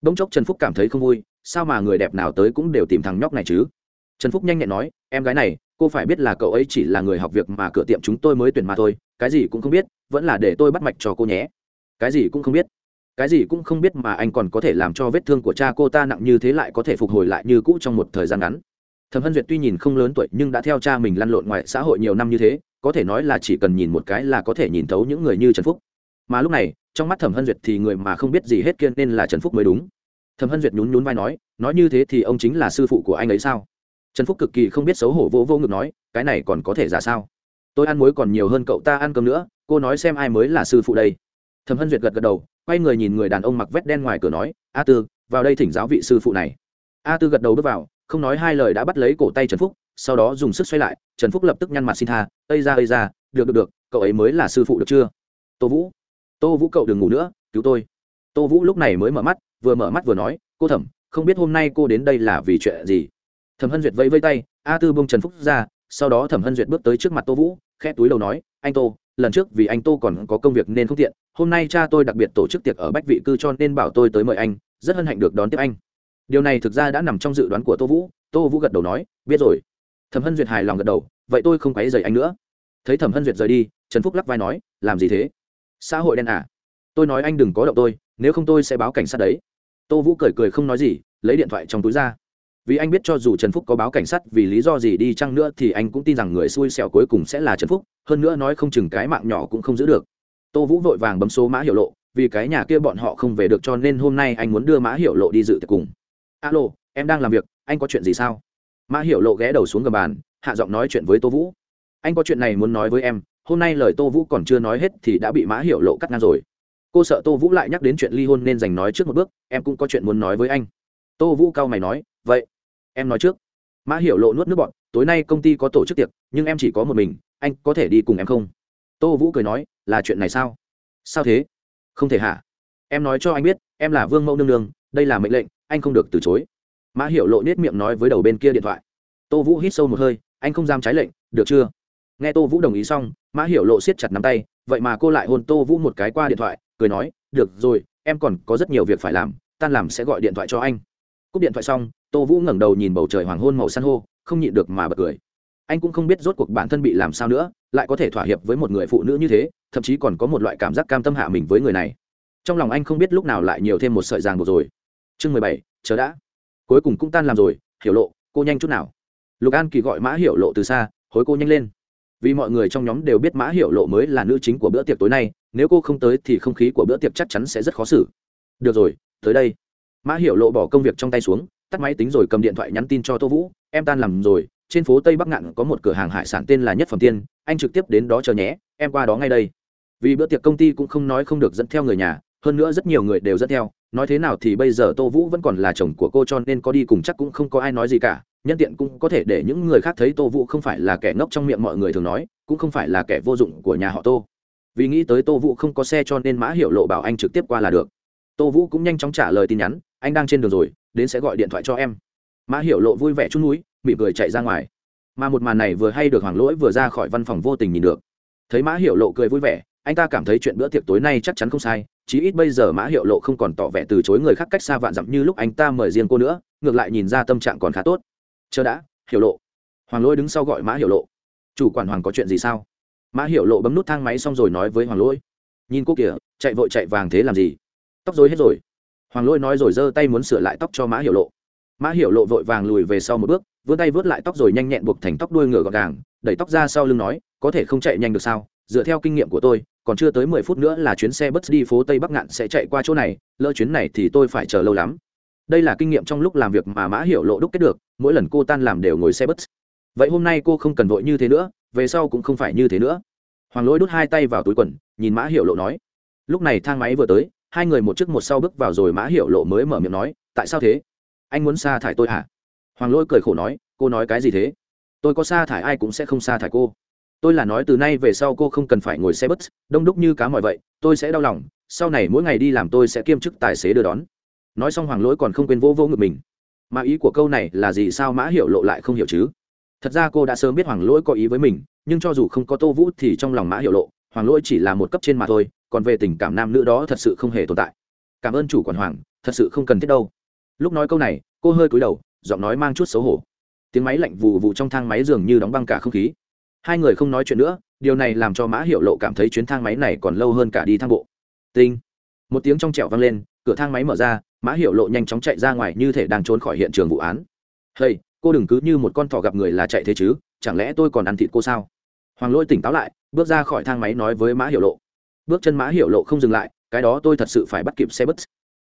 bỗng chốc trần phúc cảm thấy không vui, sao mà người đẹp nào tới cũng đều tìm thằng nhóc này chứ? Trần phúc nhanh nhẹn nói, em gái này, cô phải biết là cậu ấy chỉ là người học việc mà cửa tiệm chúng tôi mới tuyển mà thôi, cái gì cũng không biết, vẫn là để tôi bắt mạch cho cô nhé. Cái gì cũng không biết? Cái gì cũng không biết mà anh còn có thể làm cho vết thương của cha cô ta nặng như thế lại có thể phục hồi lại như cũ trong một thời gian ngắn? Thẩm hân duyệt tuy nhìn không lớn tuổi nhưng đã theo cha mình lăn lộn ngoài xã hội nhiều năm như thế, có thể nói là chỉ cần nhìn một cái là có thể nhìn thấu những người như trần phúc. Mà lúc này trong mắt thẩm hân duyệt thì người mà không biết gì hết kia nên là trần phúc mới đúng. thẩm hân duyệt nhún nhún vai nói nói như thế thì ông chính là sư phụ của anh ấy sao? trần phúc cực kỳ không biết xấu hổ vô vô ngực nói, cái này còn có thể giả sao? tôi ăn muối còn nhiều hơn cậu ta ăn cơm nữa, cô nói xem ai mới là sư phụ đây. thẩm hân duyệt gật gật đầu, quay người nhìn người đàn ông mặc vét đen ngoài cửa nói, a tư, vào đây thỉnh giáo vị sư phụ này. A tư gật đầu bước vào, không nói hai lời đã bắt lấy cổ tay trần phúc, sau đó dùng sức xoay lại, trần phúc lập tức nhăn mặt xin tha, ây ra ây ra được được được, cậu ấy mới là sư phụ được chưa? Tô vũ tô vũ cậu đừng ngủ nữa, cứu tôi. Tô vũ lúc này mới mở mắt, vừa mở mắt vừa nói, cô thẩm, không biết hôm nay cô đến đây là vì chuyện gì? Thẩm hân duyệt vẫy vây tay, a tư bông trần phúc ra, sau đó thẩm hân duyệt bước tới trước mặt tô vũ, khẽ túi đầu nói, anh tô, lần trước vì anh tô còn có công việc nên không tiện, hôm nay cha tôi đặc biệt tổ chức tiệc ở bách vị cư cho nên bảo tôi tới mời anh, rất hân hạnh được đón tiếp anh. Điều này thực ra đã nằm trong dự đoán của tô vũ tô vũ gật đầu nói, biết rồi. Thẩm hân duyệt hài lòng gật đầu, vậy tôi không quấy dày anh nữa. Thấy thẩm hân duyệt rời đi, trần phúc lắc vai nói, làm gì thế? Xã hội đen à. Tôi nói anh đừng có động tôi, nếu không tôi sẽ báo cảnh sát đấy. Tô vũ cười cười không nói gì, lấy điện thoại trong túi ra. Vì anh biết cho dù trần phúc có báo cảnh sát vì lý do gì đi chăng nữa thì anh cũng tin rằng người xui xẻo cuối cùng sẽ là trần phúc, hơn nữa nói không chừng cái mạng nhỏ cũng không giữ được. Tô vũ vội vàng bấm số mã hiệu lộ, vì cái nhà kia bọn họ không về được cho nên hôm nay anh muốn đưa mã hiệu lộ đi dự tiệc cùng. Alo, em đang làm việc, anh có chuyện gì sao? Mã hiệu lộ ghé đầu xuống gầm bàn, hạ giọng nói chuyện với tô vũ. Anh có chuyện này muốn nói với em hôm nay lời tô vũ còn chưa nói hết thì đã bị mã hiểu lộ cắt ngang rồi. Cô sợ tô vũ lại nhắc đến chuyện ly hôn nên dành nói trước một bước, em cũng có chuyện muốn nói với anh. Tô vũ cao mày nói, vậy, em nói trước. Mã hiểu lộ nuốt nước bọn tối nay công ty có tổ chức tiệc, nhưng em chỉ có một mình, anh có thể đi cùng em không? Tô vũ cười nói, là chuyện này sao? Sao thế? Không thể hả? Em nói cho anh biết, em là vương mẫu nương nương, đây là mệnh lệnh, anh không được từ chối. Mã hiểu lộ nết miệng nói với đầu bên kia điện thoại. Tô vũ hít sâu một hơi, anh không dám trái lệnh, được chưa? Nghe tô vũ đồng ý xong mã hiểu lộ siết chặt nắm tay, vậy mà cô lại hôn tô vũ một cái qua điện thoại, cười nói, được rồi, em còn có rất nhiều việc phải làm, tan làm sẽ gọi điện thoại cho anh. Cúp điện thoại xong, tô vũ ngẩng đầu nhìn bầu trời hoàng hôn màu san hô, không nhịn được mà bật cười. Anh cũng không biết rốt cuộc bản thân bị làm sao nữa, lại có thể thỏa hiệp với một người phụ nữ như thế, thậm chí còn có một loại cảm giác cam tâm hạ mình với người này. Trong lòng anh không biết lúc nào lại nhiều thêm một sợi ràng buộc rồi. Chương mười bảy, chờ đã. Cuối cùng cũng tan làm rồi, hiểu lộ, cô nhanh chút nào. Lục an kỳ gọi mã hiểu lộ từ xa, hối cô nhanh lên vì mọi người trong nhóm đều biết mã hiểu lộ mới là nữ chính của bữa tiệc tối nay, nếu cô không tới thì không khí của bữa tiệc chắc chắn sẽ rất khó xử. Được rồi, tới đây. Mã hiểu lộ bỏ công việc trong tay xuống, tắt máy tính rồi cầm điện thoại nhắn tin cho tô vũ, em tan làm rồi, trên phố tây bắc ngạn có một cửa hàng hải sản tên là nhất phẩm tiên, anh trực tiếp đến đó chờ nhé, em qua đó ngay đây. Vì bữa tiệc công ty cũng không nói không được dẫn theo người nhà, hơn nữa rất nhiều người đều dẫn theo, nói thế nào thì bây giờ tô vũ vẫn còn là chồng của cô cho nên có đi cùng chắc cũng không có ai nói gì cả nhân tiện cũng có thể để những người khác thấy tô vũ không phải là kẻ ngốc trong miệng mọi người thường nói, cũng không phải là kẻ vô dụng của nhà họ tô. Vì nghĩ tới tô vũ không có xe cho nên mã hiệu lộ bảo anh trực tiếp qua là được. Tô vũ cũng nhanh chóng trả lời tin nhắn, anh đang trên đường rồi, đến sẽ gọi điện thoại cho em. Mã hiệu lộ vui vẻ chút núi bị cười chạy ra ngoài. Mà một màn này vừa hay được hoàng lỗi vừa ra khỏi văn phòng vô tình nhìn được. Thấy mã hiệu lộ cười vui vẻ, anh ta cảm thấy chuyện bữa tiệc tối nay chắc chắn không sai, chí ít bây giờ mã hiệu lộ không còn tỏ vẻ từ chối người khác cách xa vạn dặm như lúc anh ta mời riêng cô nữa, ngược lại nhìn ra tâm trạng còn khá tốt chờ đã, hiểu lộ. Hoàng lỗi đứng sau gọi mã hiểu lộ. Chủ quản hoàng có chuyện gì sao? Mã hiểu lộ bấm nút thang máy xong rồi nói với hoàng lỗi. Nhìn cô kìa, chạy vội chạy vàng thế làm gì? Tóc dối hết rồi. Hoàng lỗi nói rồi giơ tay muốn sửa lại tóc cho mã hiểu lộ. Mã hiểu lộ vội vàng lùi về sau một bước, vươn tay vớt lại tóc rồi nhanh nhẹn buộc thành tóc đuôi ngựa gọn gàng, đẩy tóc ra sau lưng nói, có thể không chạy nhanh được sao? Dựa theo kinh nghiệm của tôi, còn chưa tới mười phút nữa là chuyến xe bus đi phố tây bắc ngạn sẽ chạy qua chỗ này, lỡ chuyến này thì tôi phải chờ lâu lắm đây là kinh nghiệm trong lúc làm việc mà mã hiểu lộ đúc kết được, mỗi lần cô tan làm đều ngồi xe bus. Vậy hôm nay cô không cần vội như thế nữa, về sau cũng không phải như thế nữa. Hoàng lỗi đút hai tay vào túi quần, nhìn mã hiểu lộ nói. Lúc này thang máy vừa tới, hai người một trước một sau bước vào rồi mã hiểu lộ mới mở miệng nói, tại sao thế? Anh muốn sa thải tôi hả? Hoàng lỗi cười khổ nói, cô nói cái gì thế? Tôi có sa thải ai cũng sẽ không sa thải cô. Tôi là nói từ nay về sau cô không cần phải ngồi xe bus, đông đúc như cá mọi vậy, tôi sẽ đau lòng, sau này mỗi ngày đi làm tôi sẽ kiêm chức tài xế đưa đón nói xong hoàng lỗi còn không quên vô vô ngực mình. Mà ý của câu này là gì sao mã hiểu lộ lại không hiểu chứ? Thật ra cô đã sớm biết hoàng lỗi có ý với mình, nhưng cho dù không có tô vũ thì trong lòng mã hiểu lộ, hoàng lỗi chỉ là một cấp trên mà thôi, còn về tình cảm nam nữ đó thật sự không hề tồn tại. Cảm ơn chủ quản hoàng, thật sự không cần thiết đâu. Lúc nói câu này, cô hơi cúi đầu, giọng nói mang chút xấu hổ. Tiếng máy lạnh vù vù trong thang máy dường như đóng băng cả không khí. Hai người không nói chuyện nữa, điều này làm cho mã hiệu lộ cảm thấy chuyến thang máy này còn lâu hơn cả đi thang bộ. Tinh. Một tiếng trong trẻo vang lên, cửa thang máy mở ra mã hiệu lộ nhanh chóng chạy ra ngoài như thể đang trốn khỏi hiện trường vụ án. Hey, cô đừng cứ như một con thỏ gặp người là chạy thế chứ, chẳng lẽ tôi còn ăn thịt cô sao? Hoàng lỗi tỉnh táo lại, bước ra khỏi thang máy nói với mã hiệu lộ. Bước chân mã hiệu lộ không dừng lại, cái đó tôi thật sự phải bắt kịp xe bus.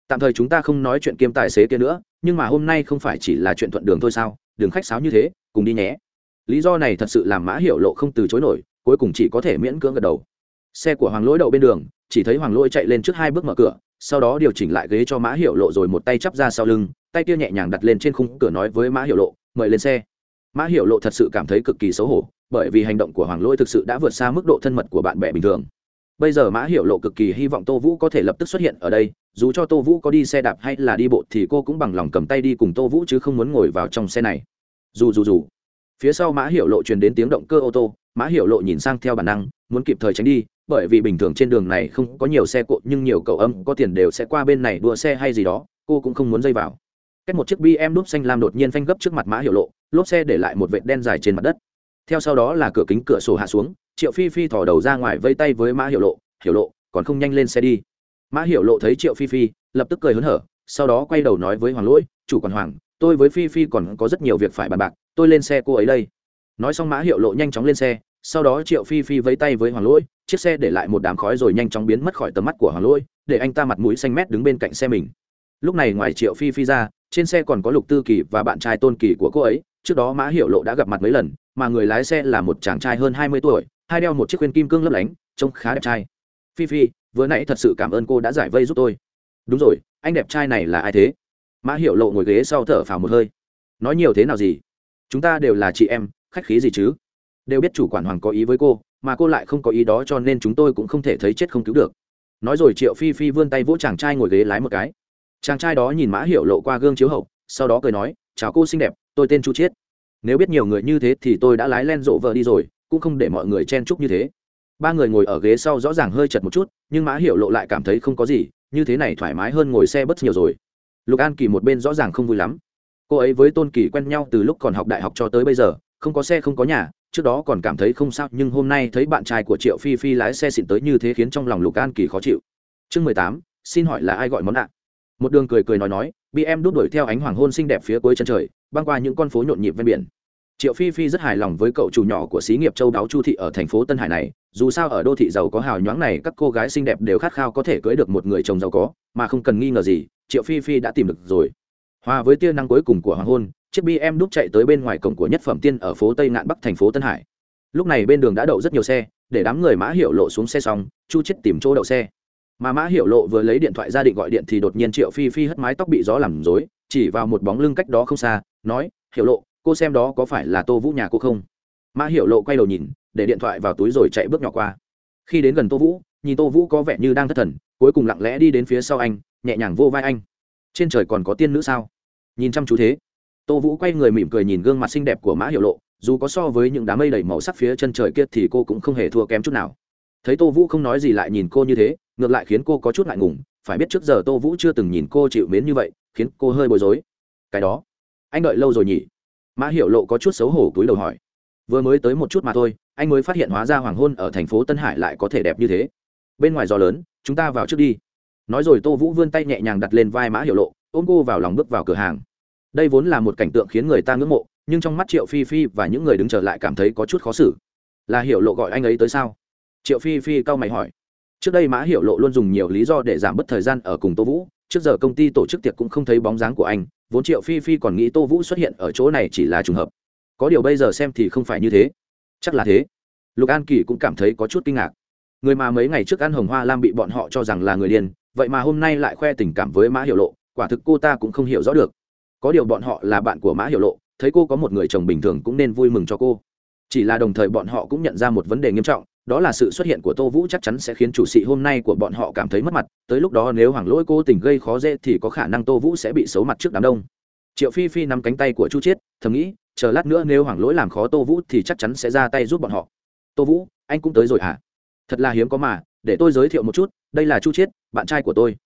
Tạm thời chúng ta không nói chuyện kiêm tài xế kia nữa, nhưng mà hôm nay không phải chỉ là chuyện thuận đường thôi sao? Đường khách sáo như thế, cùng đi nhé. Lý do này thật sự làm mã hiệu lộ không từ chối nổi, cuối cùng chỉ có thể miễn cưỡng gật đầu. Xe của hoàng lỗi đậu bên đường, chỉ thấy hoàng lỗi chạy lên trước hai bước mở cửa sau đó điều chỉnh lại ghế cho mã hiệu lộ rồi một tay chắp ra sau lưng, tay kia nhẹ nhàng đặt lên trên khung cửa nói với mã hiệu lộ, mời lên xe. Mã hiệu lộ thật sự cảm thấy cực kỳ xấu hổ, bởi vì hành động của hoàng lỗi thực sự đã vượt xa mức độ thân mật của bạn bè bình thường. Bây giờ mã hiệu lộ cực kỳ hy vọng tô vũ có thể lập tức xuất hiện ở đây, dù cho tô vũ có đi xe đạp hay là đi bộ thì cô cũng bằng lòng cầm tay đi cùng tô vũ chứ không muốn ngồi vào trong xe này. Dù dù dù. Phía sau mã hiệu lộ truyền đến tiếng động cơ ô tô, mã hiệu lộ nhìn sang theo bản năng, muốn kịp thời tránh đi bởi vì bình thường trên đường này không có nhiều xe cộ, nhưng nhiều cậu âm có tiền đều sẽ qua bên này đua xe hay gì đó, cô cũng không muốn dây vào. Cách một chiếc bm đúp xanh lam đột nhiên phanh gấp trước mặt mã hiệu lộ, lốp xe để lại một vệt đen dài trên mặt đất. Theo sau đó là cửa kính cửa sổ hạ xuống, triệu phi phi thỏ đầu ra ngoài vây tay với mã hiệu lộ, hiểu lộ, còn không nhanh lên xe đi. Mã Hiểu lộ thấy triệu phi phi, lập tức cười hớn hở, sau đó quay đầu nói với hoàng lỗi, chủ quản hoàng, tôi với phi phi còn có rất nhiều việc phải bàn bạc, tôi lên xe cô ấy đây. Nói xong mã hiệu lộ nhanh chóng lên xe, sau đó triệu phi phi vẫy tay với hoàng lỗi chiếc xe để lại một đám khói rồi nhanh chóng biến mất khỏi tầm mắt của hoàng lỗi, để anh ta mặt mũi xanh mét đứng bên cạnh xe mình. Lúc này ngoài triệu phi phi ra, trên xe còn có lục tư kỳ và bạn trai tôn kỳ của cô ấy, trước đó mã hiệu lộ đã gặp mặt mấy lần, mà người lái xe là một chàng trai hơn hai mươi tuổi, hai đeo một chiếc khuyên kim cương lấp lánh, trông khá đẹp trai. Phi phi, vừa nãy thật sự cảm ơn cô đã giải vây giúp tôi. Đúng rồi, anh đẹp trai này là ai thế? Mã hiệu lộ ngồi ghế sau thở phào một hơi. Nói nhiều thế nào gì? Chúng ta đều là chị em, khách khí gì chứ? Đều biết chủ quản hoàng có ý với cô mà cô lại không có ý đó cho nên chúng tôi cũng không thể thấy chết không cứu được. Nói rồi triệu phi phi vươn tay vỗ chàng trai ngồi ghế lái một cái. Chàng trai đó nhìn mã hiệu lộ qua gương chiếu hậu, sau đó cười nói, chào cô xinh đẹp, tôi tên chu chiết. Nếu biết nhiều người như thế thì tôi đã lái len rộ vợ đi rồi, cũng không để mọi người chen chúc như thế. Ba người ngồi ở ghế sau rõ ràng hơi chật một chút, nhưng mã hiệu lộ lại cảm thấy không có gì, như thế này thoải mái hơn ngồi xe bất nhiều rồi. Lục an kỳ một bên rõ ràng không vui lắm. Cô ấy với tôn kỳ quen nhau từ lúc còn học đại học cho tới bây giờ, không có xe không có nhà trước đó còn cảm thấy không sao, nhưng hôm nay thấy bạn trai của triệu phi phi lái xe xịn tới như thế khiến trong lòng lục an kỳ khó chịu. Chương mười tám, xin hỏi là ai gọi món ạ? Một đường cười cười nói nói bị em đút đuổi theo ánh hoàng hôn xinh đẹp phía cuối chân trời, băng qua những con phố nhộn nhịp ven biển. Triệu phi phi rất hài lòng với cậu chủ nhỏ của xí nghiệp châu đáo chu thị ở thành phố tân hải này, dù sao ở đô thị giàu có hào nhoáng này, các cô gái xinh đẹp đều khát khao có thể cưới được một người chồng giàu có, mà không cần nghi ngờ gì, triệu phi phi đã tìm được rồi. Hòa với tia năng cuối cùng của hoàng hôn chiếc bm đúc chạy tới bên ngoài cổng của nhất phẩm tiên ở phố tây ngạn bắc thành phố tân hải lúc này bên đường đã đậu rất nhiều xe để đám người mã hiệu lộ xuống xe xong chu chết tìm chỗ đậu xe mà mã hiệu lộ vừa lấy điện thoại ra định gọi điện thì đột nhiên triệu phi phi hất mái tóc bị gió làm rối chỉ vào một bóng lưng cách đó không xa nói hiệu lộ cô xem đó có phải là tô vũ nhà cô không mã hiệu lộ quay đầu nhìn để điện thoại vào túi rồi chạy bước nhỏ qua khi đến gần tô vũ nhìn tô vũ có vẻ như đang thất thần cuối cùng lặng lẽ đi đến phía sau anh nhẹ nhàng vô vai anh trên trời còn có tiên nữ sao nhìn chăm chú thế tô vũ quay người mỉm cười nhìn gương mặt xinh đẹp của mã hiệu lộ, dù có so với những đám mây đầy màu sắc phía chân trời kia thì cô cũng không hề thua kém chút nào. Thấy tô vũ không nói gì lại nhìn cô như thế, ngược lại khiến cô có chút ngại ngùng, phải biết trước giờ tô vũ chưa từng nhìn cô chịu mến như vậy, khiến cô hơi bối rối. Cái đó, anh đợi lâu rồi nhỉ? Mã hiểu lộ có chút xấu hổ cúi đầu hỏi. Vừa mới tới một chút mà thôi, anh mới phát hiện hóa ra hoàng hôn ở thành phố tân hải lại có thể đẹp như thế. Bên ngoài gió lớn, chúng ta vào trước đi. Nói rồi tô vũ vươn tay nhẹ nhàng đặt lên vai mã hiểu lộ, ôm cô vào lòng bước vào cửa hàng đây vốn là một cảnh tượng khiến người ta ngưỡng mộ, nhưng trong mắt triệu phi phi và những người đứng trở lại cảm thấy có chút khó xử. Là hiểu lộ gọi anh ấy tới sao? Triệu phi phi cau mày hỏi. Trước đây mã hiểu lộ luôn dùng nhiều lý do để giảm bớt thời gian ở cùng tô vũ, trước giờ công ty tổ chức tiệc cũng không thấy bóng dáng của anh, vốn triệu phi phi còn nghĩ tô vũ xuất hiện ở chỗ này chỉ là trùng hợp. Có điều bây giờ xem thì không phải như thế. Chắc là thế. Lục an kỳ cũng cảm thấy có chút kinh ngạc. Người mà mấy ngày trước ăn hồng hoa lam bị bọn họ cho rằng là người điên, vậy mà hôm nay lại khoe tình cảm với mã hiểu lộ, quả thực cô ta cũng không hiểu rõ được có điều bọn họ là bạn của mã hiểu lộ, thấy cô có một người chồng bình thường cũng nên vui mừng cho cô. Chỉ là đồng thời bọn họ cũng nhận ra một vấn đề nghiêm trọng, đó là sự xuất hiện của tô vũ chắc chắn sẽ khiến chủ sĩ hôm nay của bọn họ cảm thấy mất mặt, tới lúc đó nếu hoàng lỗi cô tình gây khó dễ thì có khả năng tô vũ sẽ bị xấu mặt trước đám đông. Triệu phi phi nắm cánh tay của chu chiết, thầm nghĩ, chờ lát nữa nếu hoàng lỗi làm khó tô vũ thì chắc chắn sẽ ra tay giúp bọn họ. Tô vũ, anh cũng tới rồi hả? Thật là hiếm có mà, để tôi giới thiệu một chút, đây là chu chiết, bạn trai của tôi.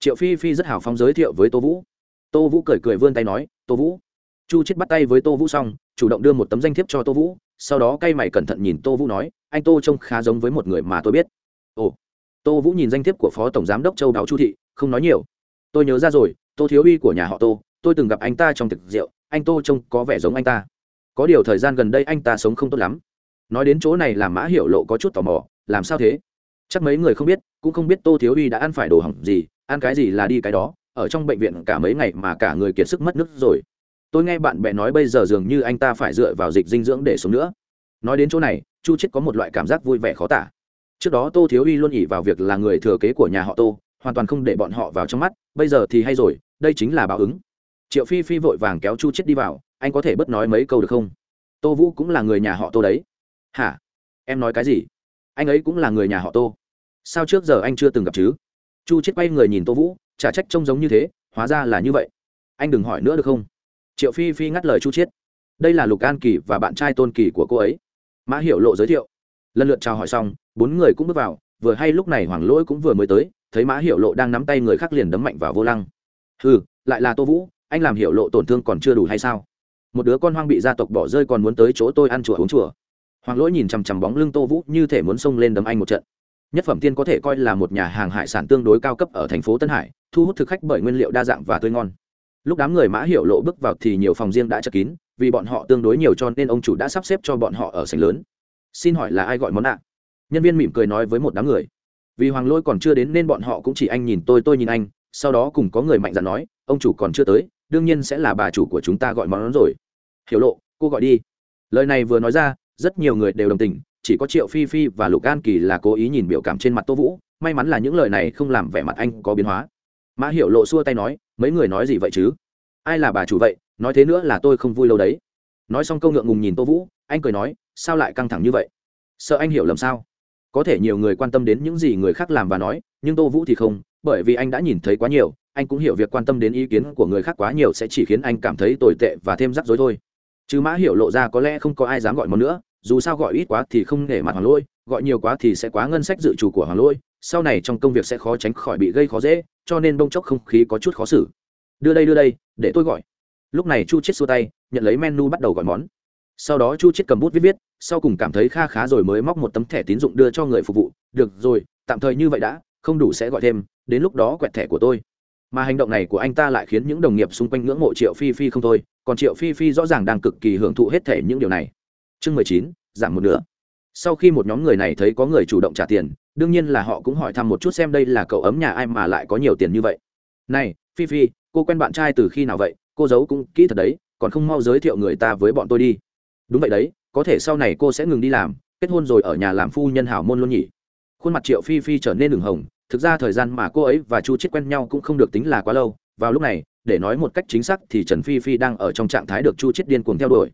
Triệu phi phi rất hào phóng giới thiệu với tô vũ tô vũ cười cười vươn tay nói, tô vũ. Chu chết bắt tay với tô vũ xong, chủ động đưa một tấm danh thiếp cho tô vũ, sau đó cay mày cẩn thận nhìn tô vũ nói, anh tô trông khá giống với một người mà tôi biết. Ồ. Tô vũ nhìn danh thiếp của phó tổng giám đốc châu đáo chu thị, không nói nhiều. Tôi nhớ ra rồi, tô thiếu uy của nhà họ tô, tôi từng gặp anh ta trong thực rượu, anh tô trông có vẻ giống anh ta. Có điều thời gian gần đây anh ta sống không tốt lắm. Nói đến chỗ này làm mã hiểu lộ có chút tò mò, làm sao thế? Chắc mấy người không biết, cũng không biết tô thiếu uy đã ăn phải đồ hỏng gì, ăn cái gì là đi cái đó ở trong bệnh viện cả mấy ngày mà cả người kiệt sức mất nước rồi. Tôi nghe bạn bè nói bây giờ dường như anh ta phải dựa vào dịch dinh dưỡng để sống nữa. Nói đến chỗ này, chu chết có một loại cảm giác vui vẻ khó tả. Trước đó tô thiếu uy luôn ỉ vào việc là người thừa kế của nhà họ tô, hoàn toàn không để bọn họ vào trong mắt, bây giờ thì hay rồi, đây chính là báo ứng. Triệu phi phi vội vàng kéo chu chết đi vào, anh có thể bớt nói mấy câu được không? Tô vũ cũng là người nhà họ tô đấy. Hả? Em nói cái gì? Anh ấy cũng là người nhà họ tô. Sao trước giờ anh chưa từng gặp chứ? Chu chết quay người nhìn tô vũ trả trách trông giống như thế, hóa ra là như vậy. Anh đừng hỏi nữa được không? Triệu phi phi ngắt lời chu chiết. Đây là lục an kỳ và bạn trai tôn kỳ của cô ấy. Mã hiểu lộ giới thiệu. Lần lượt chào hỏi xong, bốn người cũng bước vào, vừa hay lúc này hoàng lỗi cũng vừa mới tới, thấy mã hiểu lộ đang nắm tay người khác liền đấm mạnh vào vô lăng. Ừ lại là tô vũ, anh làm hiểu lộ tổn thương còn chưa đủ hay sao? Một đứa con hoang bị gia tộc bỏ rơi còn muốn tới chỗ tôi ăn chùa uống chùa. Hoàng lỗi nhìn chằm chằm bóng lưng tô vũ như thể muốn xông lên đấm anh một trận. Nhất phẩm tiên có thể coi là một nhà hàng hải sản tương đối cao cấp ở thành phố tân hải thu hút thực khách bởi nguyên liệu đa dạng và tươi ngon. Lúc đám người mã hiểu lộ bước vào thì nhiều phòng riêng đã chật kín, vì bọn họ tương đối nhiều cho nên ông chủ đã sắp xếp cho bọn họ ở sảnh lớn. Xin hỏi là ai gọi món ạ? Nhân viên mỉm cười nói với một đám người. Vì hoàng lôi còn chưa đến nên bọn họ cũng chỉ anh nhìn tôi tôi nhìn anh, sau đó cùng có người mạnh dạn nói, ông chủ còn chưa tới, đương nhiên sẽ là bà chủ của chúng ta gọi món rồi. Hiểu lộ, cô gọi đi. Lời này vừa nói ra, rất nhiều người đều đồng tình, chỉ có triệu phi phi và lục an kỳ là cố ý nhìn biểu cảm trên mặt tô vũ, may mắn là những lời này không làm vẻ mặt anh có biến hóa mã hiểu lộ xua tay nói, mấy người nói gì vậy chứ? Ai là bà chủ vậy? Nói thế nữa là tôi không vui lâu đấy. Nói xong câu ngượng ngùng nhìn tô vũ, anh cười nói, sao lại căng thẳng như vậy? Sợ anh hiểu lầm sao? Có thể nhiều người quan tâm đến những gì người khác làm và nói, nhưng tô vũ thì không, bởi vì anh đã nhìn thấy quá nhiều, anh cũng hiểu việc quan tâm đến ý kiến của người khác quá nhiều sẽ chỉ khiến anh cảm thấy tồi tệ và thêm rắc rối thôi. Chứ mã hiểu lộ ra có lẽ không có ai dám gọi món nữa, dù sao gọi ít quá thì không nể mặt hoàng lôi, gọi nhiều quá thì sẽ quá ngân sách dự trù của hoàng lôi, sau này trong công việc sẽ khó tránh khỏi bị gây khó dễ cho nên bông chốc không khí có chút khó xử. Đưa đây đưa đây, để tôi gọi. Lúc này chu chết xua tay, nhận lấy menu bắt đầu gọi món. Sau đó chu chết cầm bút viết viết, sau cùng cảm thấy kha khá rồi mới móc một tấm thẻ tín dụng đưa cho người phục vụ. Được rồi, tạm thời như vậy đã, không đủ sẽ gọi thêm, đến lúc đó quẹt thẻ của tôi. Mà hành động này của anh ta lại khiến những đồng nghiệp xung quanh ngưỡng mộ triệu phi phi không thôi, còn triệu phi phi rõ ràng đang cực kỳ hưởng thụ hết thể những điều này. Chương mười chín, giảm một nửa sau khi một nhóm người này thấy có người chủ động trả tiền, đương nhiên là họ cũng hỏi thăm một chút xem đây là cậu ấm nhà ai mà lại có nhiều tiền như vậy. Này, phi phi, cô quen bạn trai từ khi nào vậy? Cô giấu cũng kỹ thật đấy, còn không mau giới thiệu người ta với bọn tôi đi. Đúng vậy đấy, có thể sau này cô sẽ ngừng đi làm, kết hôn rồi ở nhà làm phu nhân hảo môn luôn nhỉ. Khuôn mặt triệu phi phi trở nên đường hồng, thực ra thời gian mà cô ấy và chu chết quen nhau cũng không được tính là quá lâu, vào lúc này, để nói một cách chính xác thì trần phi phi đang ở trong trạng thái được chu chết điên cuồng theo đuổi.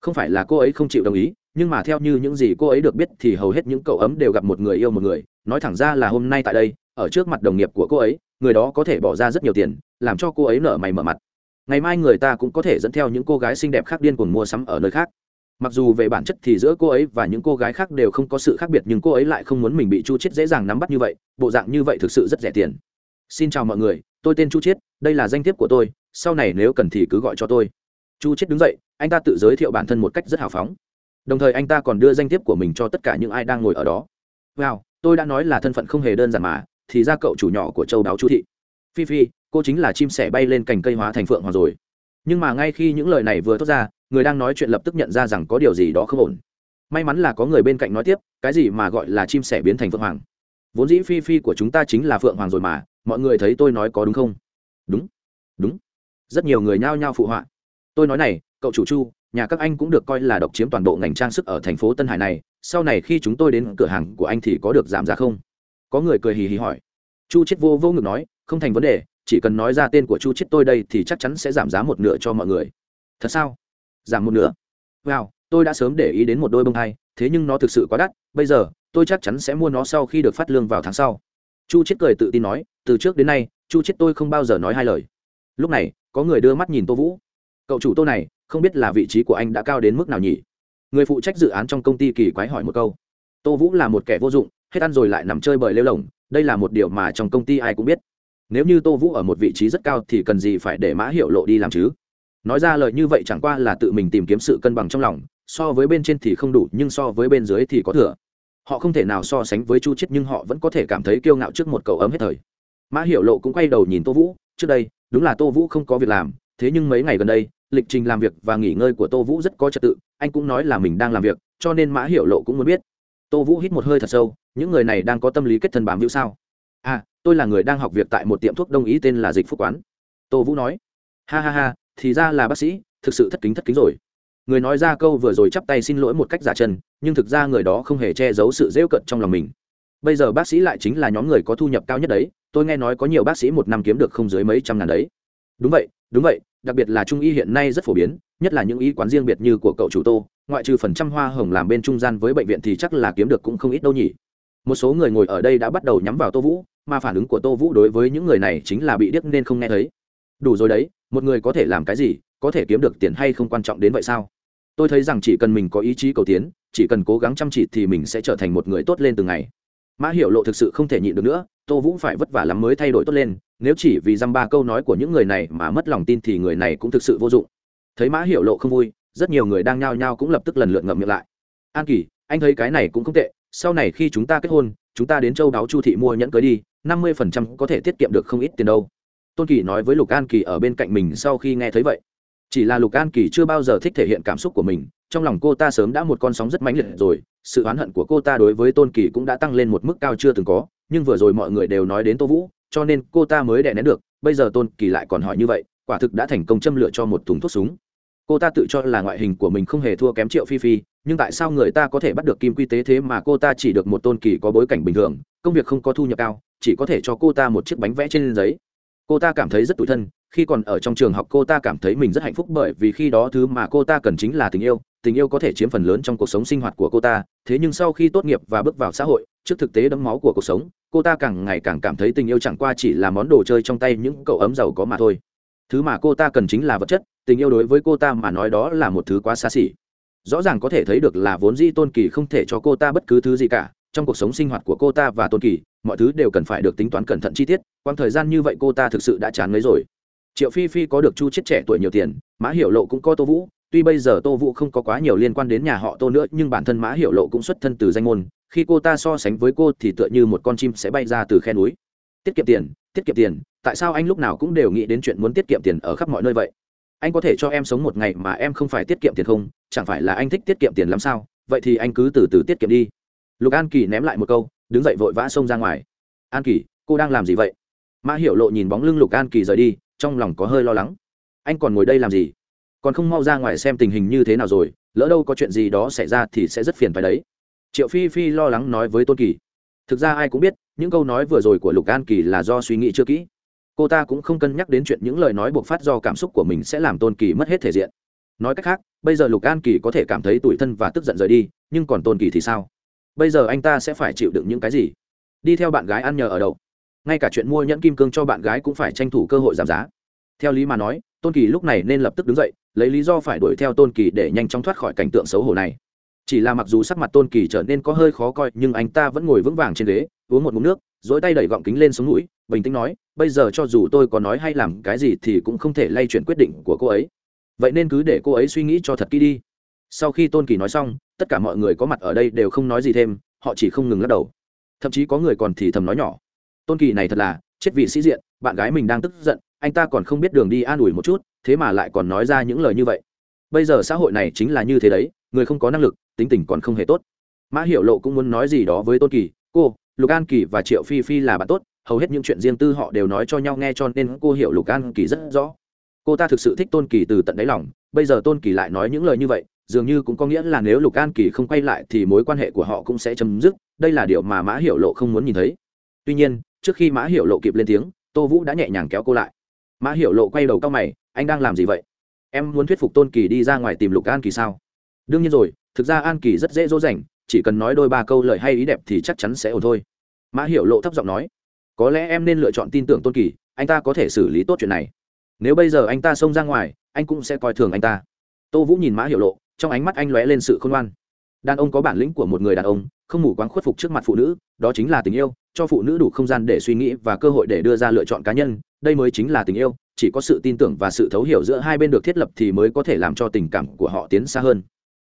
Không phải là cô ấy không chịu đồng ý nhưng mà theo như những gì cô ấy được biết thì hầu hết những cậu ấm đều gặp một người yêu một người. Nói thẳng ra là hôm nay tại đây, ở trước mặt đồng nghiệp của cô ấy, người đó có thể bỏ ra rất nhiều tiền, làm cho cô ấy nở mày mở mặt. Ngày mai người ta cũng có thể dẫn theo những cô gái xinh đẹp khác điên cuồng mua sắm ở nơi khác. Mặc dù về bản chất thì giữa cô ấy và những cô gái khác đều không có sự khác biệt nhưng cô ấy lại không muốn mình bị chu chết dễ dàng nắm bắt như vậy, bộ dạng như vậy thực sự rất rẻ tiền. Xin chào mọi người, tôi tên chu chết đây là danh thiếp của tôi, sau này nếu cần thì cứ gọi cho tôi. Chu chết đứng dậy, anh ta tự giới thiệu bản thân một cách rất hào phóng đồng thời anh ta còn đưa danh thiếp của mình cho tất cả những ai đang ngồi ở đó. Wow, tôi đã nói là thân phận không hề đơn giản mà, thì ra cậu chủ nhỏ của châu đáo chu thị. Phi phi, cô chính là chim sẻ bay lên cành cây hóa thành phượng hoàng rồi. Nhưng mà ngay khi những lời này vừa thốt ra, người đang nói chuyện lập tức nhận ra rằng có điều gì đó không ổn. May mắn là có người bên cạnh nói tiếp, cái gì mà gọi là chim sẻ biến thành phượng hoàng. Vốn dĩ phi phi của chúng ta chính là phượng hoàng rồi mà, mọi người thấy tôi nói có đúng không? Đúng. Đúng. Rất nhiều người nhao nhao phụ họa. Tôi nói này, cậu chủ chu nhà các anh cũng được coi là độc chiếm toàn bộ ngành trang sức ở thành phố tân hải này, sau này khi chúng tôi đến cửa hàng của anh thì có được giảm giá không? Có người cười hì hì hỏi. Chu chết vô vô ngực nói, không thành vấn đề, chỉ cần nói ra tên của chu chết tôi đây thì chắc chắn sẽ giảm giá một nửa cho mọi người. Thật sao? Giảm một nửa? Wow, tôi đã sớm để ý đến một đôi bông hai thế nhưng nó thực sự quá đắt, bây giờ, tôi chắc chắn sẽ mua nó sau khi được phát lương vào tháng sau. Chu chết cười tự tin nói, từ trước đến nay, chu chết tôi không bao giờ nói hai lời. Lúc này, có người đưa mắt nhìn tô vũ. Cậu chủ tô này không biết là vị trí của anh đã cao đến mức nào nhỉ? Người phụ trách dự án trong công ty kỳ quái hỏi một câu. Tô vũ là một kẻ vô dụng, hết ăn rồi lại nằm chơi bời lêu lồng, đây là một điều mà trong công ty ai cũng biết. Nếu như tô vũ ở một vị trí rất cao thì cần gì phải để mã hiệu lộ đi làm chứ? Nói ra lời như vậy chẳng qua là tự mình tìm kiếm sự cân bằng trong lòng, so với bên trên thì không đủ, nhưng so với bên dưới thì có thừa. Họ không thể nào so sánh với chu chết nhưng họ vẫn có thể cảm thấy kiêu ngạo trước một cậu ấm hết thời. Mã hiệu lộ cũng quay đầu nhìn tô vũ, trước đây, đúng là tô vũ không có việc làm thế nhưng mấy ngày gần đây, lịch trình làm việc và nghỉ ngơi của tô vũ rất có trật tự, anh cũng nói là mình đang làm việc, cho nên mã hiểu lộ cũng muốn biết. Tô vũ hít một hơi thật sâu, những người này đang có tâm lý kết thân bám hữu sao? À tôi là người đang học việc tại một tiệm thuốc đông ý tên là dịch phúc quán. Tô vũ nói. Ha ha ha, thì ra là bác sĩ, thực sự thất kính thất kính rồi. Người nói ra câu vừa rồi chắp tay xin lỗi một cách giả chân, nhưng thực ra người đó không hề che giấu sự rêu cận trong lòng mình. Bây giờ bác sĩ lại chính là nhóm người có thu nhập cao nhất đấy, tôi nghe nói có nhiều bác sĩ một năm kiếm được không dưới mấy trăm ngàn đấy. Đúng vậy đúng vậy, đặc biệt là trung y hiện nay rất phổ biến, nhất là những y quán riêng biệt như của cậu chủ tô, ngoại trừ phần trăm hoa hồng làm bên trung gian với bệnh viện thì chắc là kiếm được cũng không ít đâu nhỉ. Một số người ngồi ở đây đã bắt đầu nhắm vào tô vũ, mà phản ứng của tô vũ đối với những người này chính là bị điếc nên không nghe thấy. Đủ rồi đấy, một người có thể làm cái gì, có thể kiếm được tiền hay không quan trọng đến vậy sao? Tôi thấy rằng chỉ cần mình có ý chí cầu tiến, chỉ cần cố gắng chăm chỉ thì mình sẽ trở thành một người tốt lên từng ngày. Mã hiểu lộ thực sự không thể nhịn được nữa, tô vũ phải vất vả lắm mới thay đổi tốt lên nếu chỉ vì dăm ba câu nói của những người này mà mất lòng tin thì người này cũng thực sự vô dụng. Thấy mã hiểu lộ không vui, rất nhiều người đang nhao nhao cũng lập tức lần lượt ngậm miệng lại. An kỳ, anh thấy cái này cũng không tệ, sau này khi chúng ta kết hôn, chúng ta đến châu đáo chu thị mua nhẫn cưới đi, năm mươi phần trăm có thể tiết kiệm được không ít tiền đâu. Tôn kỳ nói với lục an kỳ ở bên cạnh mình sau khi nghe thấy vậy. Chỉ là lục an kỳ chưa bao giờ thích thể hiện cảm xúc của mình, trong lòng cô ta sớm đã một con sóng rất mãnh liệt rồi, sự oán hận của cô ta đối với tôn kỳ cũng đã tăng lên một mức cao chưa từng có, nhưng vừa rồi mọi người đều nói đến tô vũ cho nên cô ta mới đè nén được, bây giờ tôn kỳ lại còn hỏi như vậy, quả thực đã thành công châm lửa cho một thùng thuốc súng. Cô ta tự cho là ngoại hình của mình không hề thua kém triệu phi phi, nhưng tại sao người ta có thể bắt được kim quy tế thế mà cô ta chỉ được một tôn kỳ có bối cảnh bình thường, công việc không có thu nhập cao, chỉ có thể cho cô ta một chiếc bánh vẽ trên giấy. Cô ta cảm thấy rất tủi thân khi còn ở trong trường học cô ta cảm thấy mình rất hạnh phúc bởi vì khi đó thứ mà cô ta cần chính là tình yêu tình yêu có thể chiếm phần lớn trong cuộc sống sinh hoạt của cô ta. Thế nhưng sau khi tốt nghiệp và bước vào xã hội, trước thực tế đẫm máu của cuộc sống, cô ta càng ngày càng cảm thấy tình yêu chẳng qua chỉ là món đồ chơi trong tay những cậu ấm giàu có mà thôi. Thứ mà cô ta cần chính là vật chất, tình yêu đối với cô ta mà nói đó là một thứ quá xa xỉ. Rõ ràng có thể thấy được là vốn di tôn kỳ không thể cho cô ta bất cứ thứ gì cả. Trong cuộc sống sinh hoạt của cô ta và tôn kỳ, mọi thứ đều cần phải được tính toán cẩn thận chi tiết. Quang thời gian như vậy cô ta thực sự đã chán ngấy rồi triệu phi phi có được chu chết trẻ tuổi nhiều tiền, mã hiểu lộ cũng có tô vũ. Tuy bây giờ tô vũ không có quá nhiều liên quan đến nhà họ tô nữa, nhưng bản thân mã hiểu lộ cũng xuất thân từ danh môn. Khi cô ta so sánh với cô thì tựa như một con chim sẽ bay ra từ khe núi. Tiết kiệm tiền, tiết kiệm tiền, tại sao anh lúc nào cũng đều nghĩ đến chuyện muốn tiết kiệm tiền ở khắp mọi nơi vậy? Anh có thể cho em sống một ngày mà em không phải tiết kiệm tiền không? Chẳng phải là anh thích tiết kiệm tiền lắm sao? Vậy thì anh cứ từ từ tiết kiệm đi. Lục an kỳ ném lại một câu, đứng dậy vội vã xông ra ngoài. An kỳ, cô đang làm gì vậy? Mã hiểu lộ nhìn bóng lưng lục an kỳ rời đi trong lòng có hơi lo lắng. Anh còn ngồi đây làm gì? Còn không mau ra ngoài xem tình hình như thế nào rồi, lỡ đâu có chuyện gì đó xảy ra thì sẽ rất phiền phải đấy. Triệu phi phi lo lắng nói với tôn kỳ. Thực ra ai cũng biết, những câu nói vừa rồi của lục an kỳ là do suy nghĩ chưa kỹ. Cô ta cũng không cân nhắc đến chuyện những lời nói buộc phát do cảm xúc của mình sẽ làm tôn kỳ mất hết thể diện. Nói cách khác, bây giờ lục an kỳ có thể cảm thấy tủi thân và tức giận rời đi, nhưng còn tôn kỳ thì sao? Bây giờ anh ta sẽ phải chịu đựng những cái gì? Đi theo bạn gái ăn nhờ ở đậu ngay cả chuyện mua nhẫn kim cương cho bạn gái cũng phải tranh thủ cơ hội giảm giá. Theo lý mà nói, tôn kỳ lúc này nên lập tức đứng dậy, lấy lý do phải đuổi theo tôn kỳ để nhanh chóng thoát khỏi cảnh tượng xấu hổ này. Chỉ là mặc dù sắc mặt tôn kỳ trở nên có hơi khó coi, nhưng anh ta vẫn ngồi vững vàng trên ghế, uống một mụn nước dỗi tay đẩy gọng kính lên xuống mũi, bình tĩnh nói, bây giờ cho dù tôi có nói hay làm cái gì thì cũng không thể lay chuyển quyết định của cô ấy. Vậy nên cứ để cô ấy suy nghĩ cho thật kỹ đi. Sau khi tôn kỳ nói xong, tất cả mọi người có mặt ở đây đều không nói gì thêm, họ chỉ không ngừng lắc đầu. Thậm chí có người còn thì thầm nói nhỏ tôn kỳ này thật là, chết vì sĩ diện, bạn gái mình đang tức giận, anh ta còn không biết đường đi an ủi một chút, thế mà lại còn nói ra những lời như vậy. Bây giờ xã hội này chính là như thế đấy, người không có năng lực, tính tình còn không hề tốt. Mã hiểu lộ cũng muốn nói gì đó với tôn kỳ, cô, lục an kỳ và triệu phi phi là bạn tốt, hầu hết những chuyện riêng tư họ đều nói cho nhau nghe cho nên cô hiểu lục an kỳ rất rõ. Cô ta thực sự thích tôn kỳ từ tận đáy lòng, bây giờ tôn kỳ lại nói những lời như vậy, dường như cũng có nghĩa là nếu lục an kỳ không quay lại thì mối quan hệ của họ cũng sẽ chấm dứt, đây là điều mà mã hiểu lộ không muốn nhìn thấy. Tuy nhiên trước khi mã hiểu lộ kịp lên tiếng, tô vũ đã nhẹ nhàng kéo cô lại. Mã hiểu lộ quay đầu cao mày, anh đang làm gì vậy? Em muốn thuyết phục tôn kỳ đi ra ngoài tìm lục an kỳ sao? Đương nhiên rồi, thực ra an kỳ rất dễ dỗ dành, chỉ cần nói đôi ba câu lời hay ý đẹp thì chắc chắn sẽ ổn thôi. Mã hiểu lộ thấp giọng nói, có lẽ em nên lựa chọn tin tưởng tôn kỳ, anh ta có thể xử lý tốt chuyện này. Nếu bây giờ anh ta xông ra ngoài, anh cũng sẽ coi thường anh ta. Tô vũ nhìn mã hiểu lộ, trong ánh mắt anh lóe lên sự khôn ngoan đàn ông có bản lĩnh của một người đàn ông, không mù quáng khuất phục trước mặt phụ nữ, đó chính là tình yêu, cho phụ nữ đủ không gian để suy nghĩ và cơ hội để đưa ra lựa chọn cá nhân, đây mới chính là tình yêu, chỉ có sự tin tưởng và sự thấu hiểu giữa hai bên được thiết lập thì mới có thể làm cho tình cảm của họ tiến xa hơn.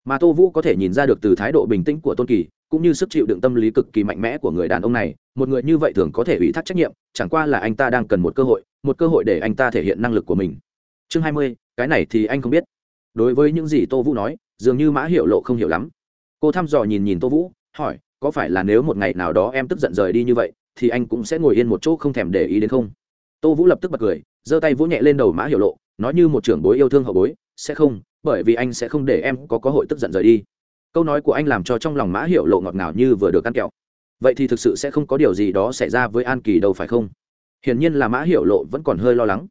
Mà tô vũ có thể nhìn ra được từ thái độ bình tĩnh của tôn kỳ, cũng như sức chịu đựng tâm lý cực kỳ mạnh mẽ của người đàn ông này, một người như vậy thường có thể ủy thác trách nhiệm, chẳng qua là anh ta đang cần một cơ hội, một cơ hội để anh ta thể hiện năng lực của mình. Chương hai mươi, cái này thì anh không biết. Đối với những gì tô vũ nói, dường như mã hiểu lộ không hiểu lắm cô thăm dò nhìn nhìn tô vũ, hỏi, có phải là nếu một ngày nào đó em tức giận rời đi như vậy, thì anh cũng sẽ ngồi yên một chỗ không thèm để ý đến không? Tô vũ lập tức bật cười, giơ tay vỗ nhẹ lên đầu mã hiểu lộ, nói như một trưởng bối yêu thương hậu bối, sẽ không, bởi vì anh sẽ không để em có cơ hội tức giận rời đi. Câu nói của anh làm cho trong lòng mã hiểu lộ ngọt ngào như vừa được ăn kẹo. Vậy thì thực sự sẽ không có điều gì đó xảy ra với an kỳ đâu phải không? Hiển nhiên là mã hiểu lộ vẫn còn hơi lo lắng.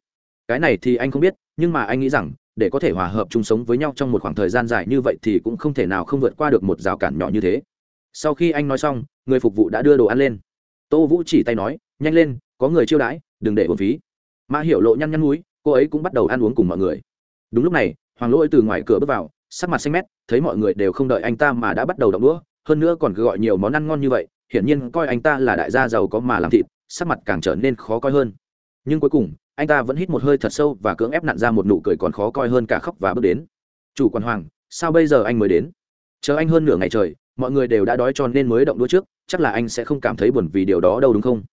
Cái này thì anh không biết, nhưng mà anh nghĩ rằng để có thể hòa hợp chung sống với nhau trong một khoảng thời gian dài như vậy thì cũng không thể nào không vượt qua được một rào cản nhỏ như thế. Sau khi anh nói xong, người phục vụ đã đưa đồ ăn lên. Tô vũ chỉ tay nói, nhanh lên, có người chiêu đãi, đừng để uổng phí. Mã hiểu lộ nhăn nhăn núi, cô ấy cũng bắt đầu ăn uống cùng mọi người. Đúng lúc này, hoàng lỗi từ ngoài cửa bước vào, sắc mặt xanh mét, thấy mọi người đều không đợi anh ta mà đã bắt đầu động đũa, hơn nữa còn cứ gọi nhiều món ăn ngon như vậy, hiển nhiên coi anh ta là đại gia giàu có mà làm thịt, sắc mặt càng trở nên khó coi hơn nhưng cuối cùng, anh ta vẫn hít một hơi thật sâu và cưỡng ép nặn ra một nụ cười còn khó coi hơn cả khóc và bước đến. Chủ quan hoàng, sao bây giờ anh mới đến? Chờ anh hơn nửa ngày trời, mọi người đều đã đói cho nên mới động đũa trước, chắc là anh sẽ không cảm thấy buồn vì điều đó đâu đúng không?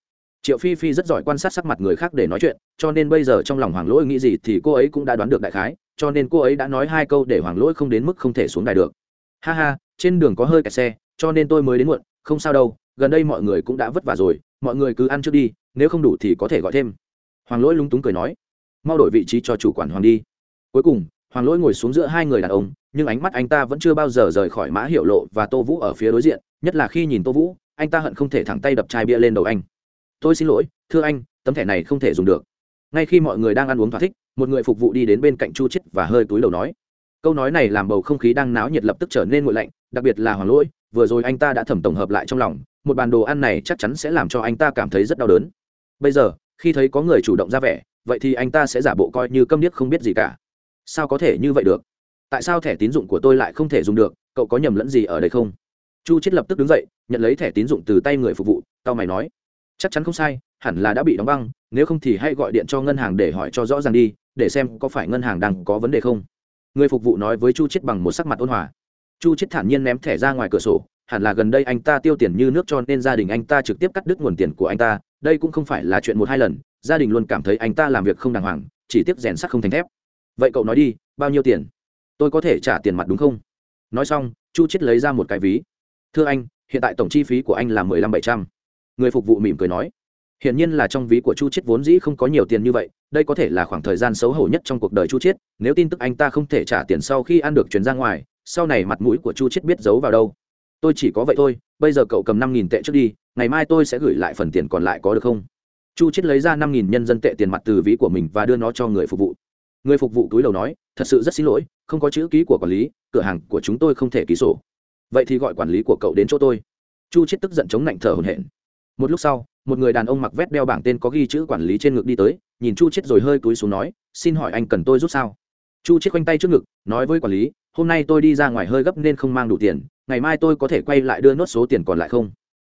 Triệu phi phi rất giỏi quan sát sắc mặt người khác để nói chuyện, cho nên bây giờ trong lòng hoàng lỗi nghĩ gì thì cô ấy cũng đã đoán được đại khái, cho nên cô ấy đã nói hai câu để hoàng lỗi không đến mức không thể xuống đài được. Ha ha, trên đường có hơi kẹt xe, cho nên tôi mới đến muộn, không sao đâu, gần đây mọi người cũng đã vất vả rồi, mọi người cứ ăn trước đi, nếu không đủ thì có thể gọi thêm hoàng lỗi lúng túng cười nói, mau đổi vị trí cho chủ quản hoàng đi. Cuối cùng, hoàng lỗi ngồi xuống giữa hai người đàn ông, nhưng ánh mắt anh ta vẫn chưa bao giờ rời khỏi mã hiệu lộ và tô vũ ở phía đối diện, nhất là khi nhìn tô vũ, anh ta hận không thể thẳng tay đập chai bia lên đầu anh. Tôi xin lỗi, thưa anh, tấm thẻ này không thể dùng được. Ngay khi mọi người đang ăn uống thỏa thích, một người phục vụ đi đến bên cạnh chu chít và hơi túi đầu nói, câu nói này làm bầu không khí đang náo nhiệt lập tức trở nên nguội lạnh, đặc biệt là hoàng lỗi, vừa rồi anh ta đã thẩm tổng hợp lại trong lòng, một bàn đồ ăn này chắc chắn sẽ làm cho anh ta cảm thấy rất đau đớn. Bây giờ khi thấy có người chủ động ra vẻ, vậy thì anh ta sẽ giả bộ coi như câm điếc không biết gì cả. Sao có thể như vậy được? Tại sao thẻ tín dụng của tôi lại không thể dùng được? Cậu có nhầm lẫn gì ở đây không? Chu chết lập tức đứng dậy, nhận lấy thẻ tín dụng từ tay người phục vụ tao mày nói, chắc chắn không sai, hẳn là đã bị đóng băng, nếu không thì hãy gọi điện cho ngân hàng để hỏi cho rõ ràng đi, để xem có phải ngân hàng đang có vấn đề không. Người phục vụ nói với chu chết bằng một sắc mặt ôn hòa. Chu chết thản nhiên ném thẻ ra ngoài cửa sổ, hẳn là gần đây anh ta tiêu tiền như nước cho nên gia đình anh ta trực tiếp cắt đứt nguồn tiền của anh ta đây cũng không phải là chuyện một hai lần, gia đình luôn cảm thấy anh ta làm việc không đàng hoàng, chỉ tiếc rèn sắt không thành thép. Vậy cậu nói đi, bao nhiêu tiền? Tôi có thể trả tiền mặt đúng không? Nói xong, chu chết lấy ra một cái ví. Thưa anh, hiện tại tổng chi phí của anh là mười lăm bảy trăm. Người phục vụ mỉm cười nói. Hiển nhiên là trong ví của chu chết vốn dĩ không có nhiều tiền như vậy, đây có thể là khoảng thời gian xấu hổ nhất trong cuộc đời chu chết nếu tin tức anh ta không thể trả tiền sau khi ăn được chuyển ra ngoài, sau này mặt mũi của chu chết biết giấu vào đâu. Tôi chỉ có vậy thôi, bây giờ cậu cầm năm nghìn tệ trước đi ngày mai tôi sẽ gửi lại phần tiền còn lại có được không? Chu chết lấy ra năm nghìn nhân dân tệ tiền mặt từ ví của mình và đưa nó cho người phục vụ. Người phục vụ túi đầu nói, thật sự rất xin lỗi, không có chữ ký của quản lý, cửa hàng của chúng tôi không thể ký sổ. Vậy thì gọi quản lý của cậu đến chỗ tôi. Chu chết tức giận chống lạnh thở hổn hển. Một lúc sau, một người đàn ông mặc vét đeo bảng tên có ghi chữ quản lý trên ngực đi tới, nhìn chu chết rồi hơi túi xuống nói, xin hỏi anh cần tôi giúp sao? Chu chết quanh tay trước ngực, nói với quản lý, hôm nay tôi đi ra ngoài hơi gấp nên không mang đủ tiền, ngày mai tôi có thể quay lại đưa nốt số tiền còn lại không?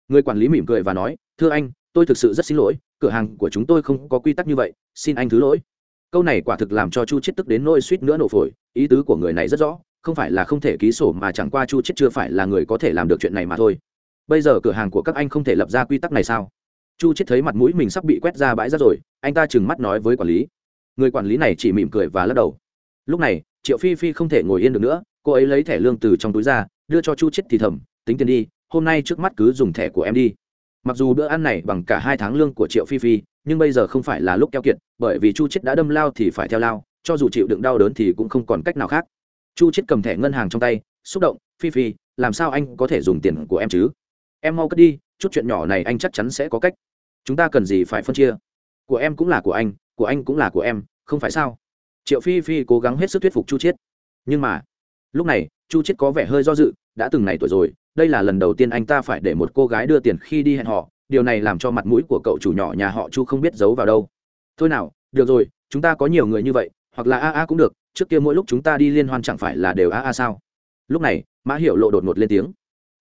Người quản lý mỉm cười và nói, thưa anh, tôi thực sự rất xin lỗi, cửa hàng của chúng tôi không có quy tắc như vậy, xin anh thứ lỗi. Câu này quả thực làm cho chu chết tức đến nỗi suýt nữa nổ phổi, ý tứ của người này rất rõ, không phải là không thể ký sổ mà chẳng qua chu chết chưa phải là người có thể làm được chuyện này mà thôi. Bây giờ cửa hàng của các anh không thể lập ra quy tắc này sao? Chu chết thấy mặt mũi mình sắp bị quét ra bãi ra rồi, anh ta trừng mắt nói với quản lý. Người quản lý này chỉ mỉm cười và lắc đầu. Lúc này, triệu phi phi không thể ngồi yên được nữa, cô ấy lấy thẻ lương từ trong túi ra, đưa cho chu chết thì thầm, tính tiền đi hôm nay trước mắt cứ dùng thẻ của em đi. Mặc dù bữa ăn này bằng cả hai tháng lương của triệu phi phi, nhưng bây giờ không phải là lúc keo kiệt, bởi vì chu chết đã đâm lao thì phải theo lao, cho dù chịu đựng đau đớn thì cũng không còn cách nào khác. Chu chết cầm thẻ ngân hàng trong tay, xúc động, phi phi, làm sao anh có thể dùng tiền của em chứ? Em mau cất đi, chút chuyện nhỏ này anh chắc chắn sẽ có cách. Chúng ta cần gì phải phân chia? Của em cũng là của anh của anh cũng là của em, không phải sao? Triệu phi phi cố gắng hết sức thuyết phục chu chiết nhưng mà, lúc này, chu chiết có vẻ hơi do dự, đã từng này tuổi rồi đây là lần đầu tiên anh ta phải để một cô gái đưa tiền khi đi hẹn họ, điều này làm cho mặt mũi của cậu chủ nhỏ nhà họ chu không biết giấu vào đâu. Thôi nào, được rồi, chúng ta có nhiều người như vậy, hoặc là a a cũng được, trước kia mỗi lúc chúng ta đi liên hoan chẳng phải là đều a a sao? Lúc này, mã hiểu lộ đột ngột lên tiếng.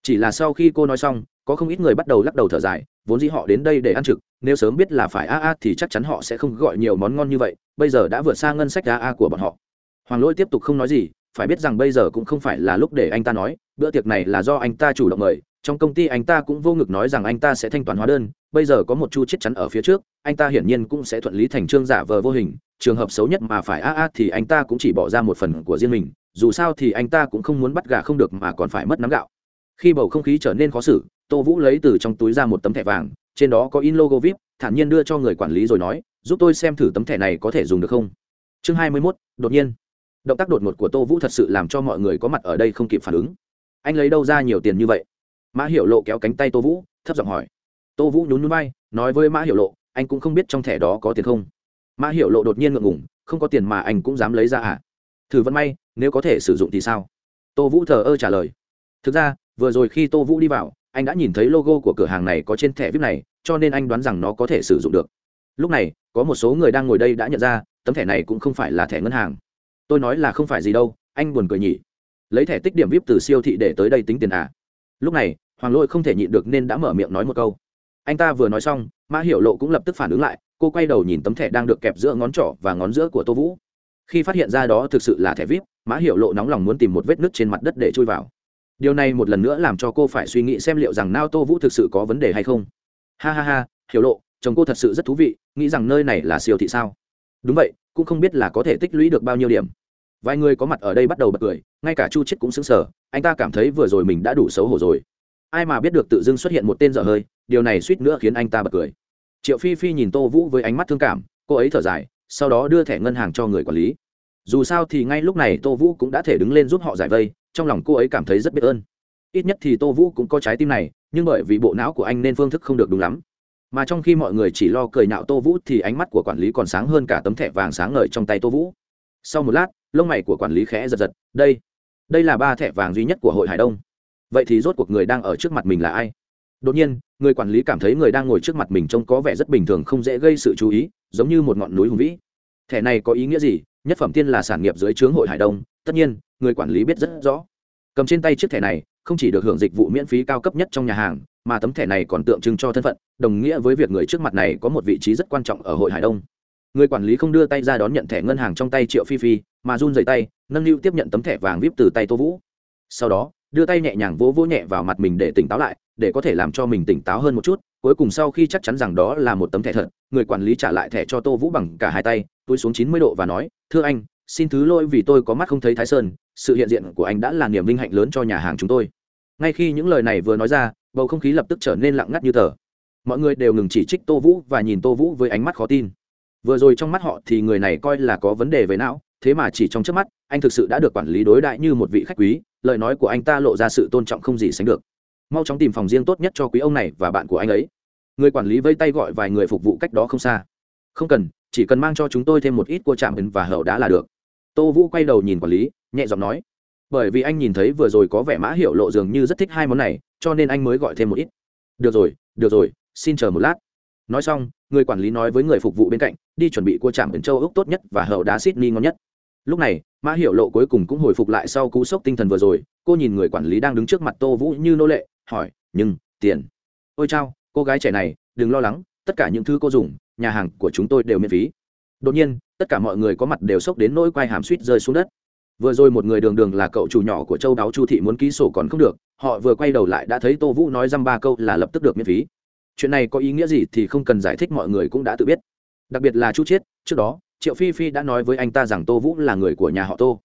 Chỉ là sau khi cô nói xong, có không ít người bắt đầu lắc đầu thở dài, vốn dĩ họ đến đây để ăn trực, nếu sớm biết là phải a a thì chắc chắn họ sẽ không gọi nhiều món ngon như vậy, bây giờ đã vượt xa ngân sách a a của bọn họ. Hoàng lỗi tiếp tục không nói gì, phải biết rằng bây giờ cũng không phải là lúc để anh ta nói bữa tiệc này là do anh ta chủ động mời, trong công ty anh ta cũng vô ngực nói rằng anh ta sẽ thanh toán hóa đơn, bây giờ có một chu chết chắn ở phía trước, anh ta hiển nhiên cũng sẽ thuận lý thành trương giả vờ vô hình, trường hợp xấu nhất mà phải a a thì anh ta cũng chỉ bỏ ra một phần của riêng mình, dù sao thì anh ta cũng không muốn bắt gà không được mà còn phải mất nắm gạo. Khi bầu không khí trở nên khó xử, tô vũ lấy từ trong túi ra một tấm thẻ vàng, trên đó có in logo vip, thản nhiên đưa cho người quản lý rồi nói, giúp tôi xem thử tấm thẻ này có thể dùng được không? Chương hai mươi mốt, đột nhiên. Động tác đột ngột của tô vũ thật sự làm cho mọi người có mặt ở đây không kịp phản ứng anh lấy đâu ra nhiều tiền như vậy? Mã hiểu lộ kéo cánh tay tô vũ, thấp giọng hỏi. Tô vũ nhún núi bay nói với mã hiểu lộ, anh cũng không biết trong thẻ đó có tiền không. Mã hiểu lộ đột nhiên ngượng ngủng không có tiền mà anh cũng dám lấy ra à? Thử vẫn may, nếu có thể sử dụng thì sao? Tô vũ thờ ơ trả lời. Thực ra, vừa rồi khi tô vũ đi vào, anh đã nhìn thấy logo của cửa hàng này có trên thẻ vip này, cho nên anh đoán rằng nó có thể sử dụng được. Lúc này, có một số người đang ngồi đây đã nhận ra, tấm thẻ này cũng không phải là thẻ ngân hàng. Tôi nói là không phải gì đâu, anh buồn cười nhỉ lấy thẻ tích điểm vip từ siêu thị để tới đây tính tiền à. Lúc này, hoàng lôi không thể nhịn được nên đã mở miệng nói một câu. Anh ta vừa nói xong, mã hiểu lộ cũng lập tức phản ứng lại, cô quay đầu nhìn tấm thẻ đang được kẹp giữa ngón trỏ và ngón giữa của tô vũ. Khi phát hiện ra đó thực sự là thẻ vip, mã hiểu lộ nóng lòng muốn tìm một vết nứt trên mặt đất để chui vào. Điều này một lần nữa làm cho cô phải suy nghĩ xem liệu rằng nao tô vũ thực sự có vấn đề hay không. Ha ha ha, hiểu lộ, chồng cô thật sự rất thú vị, nghĩ rằng nơi này là siêu thị sao? Đúng vậy, cũng không biết là có thể tích lũy được bao nhiêu điểm vài người có mặt ở đây bắt đầu bật cười, ngay cả chu chết cũng xứng sở anh ta cảm thấy vừa rồi mình đã đủ xấu hổ rồi. Ai mà biết được tự dưng xuất hiện một tên dở hơi, điều này suýt nữa khiến anh ta bật cười. Triệu phi phi nhìn tô vũ với ánh mắt thương cảm, cô ấy thở dài, sau đó đưa thẻ ngân hàng cho người quản lý. Dù sao thì ngay lúc này tô vũ cũng đã thể đứng lên giúp họ giải vây, trong lòng cô ấy cảm thấy rất biết ơn. Ít nhất thì tô vũ cũng có trái tim này, nhưng bởi vì bộ não của anh nên phương thức không được đúng lắm. Mà trong khi mọi người chỉ lo cười nhạo tô vũ thì ánh mắt của quản lý còn sáng hơn cả tấm thẻ vàng sáng ngời trong tay tô vũ. Sau một lát lông mày của quản lý khẽ giật giật, đây đây là ba thẻ vàng duy nhất của hội hải đông. Vậy thì rốt cuộc người đang ở trước mặt mình là ai? Đột nhiên, người quản lý cảm thấy người đang ngồi trước mặt mình trông có vẻ rất bình thường không dễ gây sự chú ý, giống như một ngọn núi hùng vĩ. Thẻ này có ý nghĩa gì? Nhất phẩm tiên là sản nghiệp dưới trướng hội hải đông. Tất nhiên, người quản lý biết rất rõ. Cầm trên tay chiếc thẻ này, không chỉ được hưởng dịch vụ miễn phí cao cấp nhất trong nhà hàng, mà tấm thẻ này còn tượng trưng cho thân phận, đồng nghĩa với việc người trước mặt này có một vị trí rất quan trọng ở hội hải đông. Người quản lý không đưa tay ra đón nhận thẻ ngân hàng trong tay triệu phi phi mà run dày tay, nâng niu tiếp nhận tấm thẻ vàng vip từ tay tô vũ. Sau đó, đưa tay nhẹ nhàng vỗ vỗ nhẹ vào mặt mình để tỉnh táo lại, để có thể làm cho mình tỉnh táo hơn một chút, cuối cùng sau khi chắc chắn rằng đó là một tấm thẻ thật, người quản lý trả lại thẻ cho tô vũ bằng cả hai tay, túi xuống chín mươi độ và nói, thưa anh, xin thứ lỗi vì tôi có mắt không thấy thái sơn, sự hiện diện của anh đã là niềm vinh hạnh lớn cho nhà hàng chúng tôi. Ngay khi những lời này vừa nói ra, bầu không khí lập tức trở nên lặng ngắt như tờ. Mọi người đều ngừng chỉ trích tô vũ và nhìn tô vũ với ánh mắt khó tin. Vừa rồi trong mắt họ thì người này coi là có vấn đề về não thế mà chỉ trong trước mắt, anh thực sự đã được quản lý đối đại như một vị khách quý, lời nói của anh ta lộ ra sự tôn trọng không gì sánh được. Mau chóng tìm phòng riêng tốt nhất cho quý ông này và bạn của anh ấy. Người quản lý vây tay gọi vài người phục vụ cách đó không xa. Không cần, chỉ cần mang cho chúng tôi thêm một ít cua chạm và hậu đã là được. Tô vũ quay đầu nhìn quản lý, nhẹ giọng nói, bởi vì anh nhìn thấy vừa rồi có vẻ mã hiệu lộ dường như rất thích hai món này, cho nên anh mới gọi thêm một ít. Được rồi được rồi, xin chờ một lát. Nói xong, người quản lý nói với người phục vụ bên cạnh, đi chuẩn bị cua chạm ấn châu ốc tốt nhất và hậu đá sydney ngon nhất lúc này, mã hiệu lộ cuối cùng cũng hồi phục lại sau cú sốc tinh thần vừa rồi, cô nhìn người quản lý đang đứng trước mặt tô vũ như nô lệ, hỏi, nhưng, tiền? Ôi chao, cô gái trẻ này, đừng lo lắng, tất cả những thứ cô dùng, nhà hàng của chúng tôi đều miễn phí. Đột nhiên, tất cả mọi người có mặt đều sốc đến nỗi quai hàm suýt rơi xuống đất. Vừa rồi một người đường đường là cậu chủ nhỏ của châu đáo chu thị muốn ký sổ còn không được, họ vừa quay đầu lại đã thấy tô vũ nói dăm ba câu là lập tức được miễn phí. Chuyện này có ý nghĩa gì thì không cần giải thích, mọi người cũng đã tự biết. Đặc biệt là chu chiết, trước đó triệu phi phi đã nói với anh ta rằng tô vũ là người của nhà họ tô.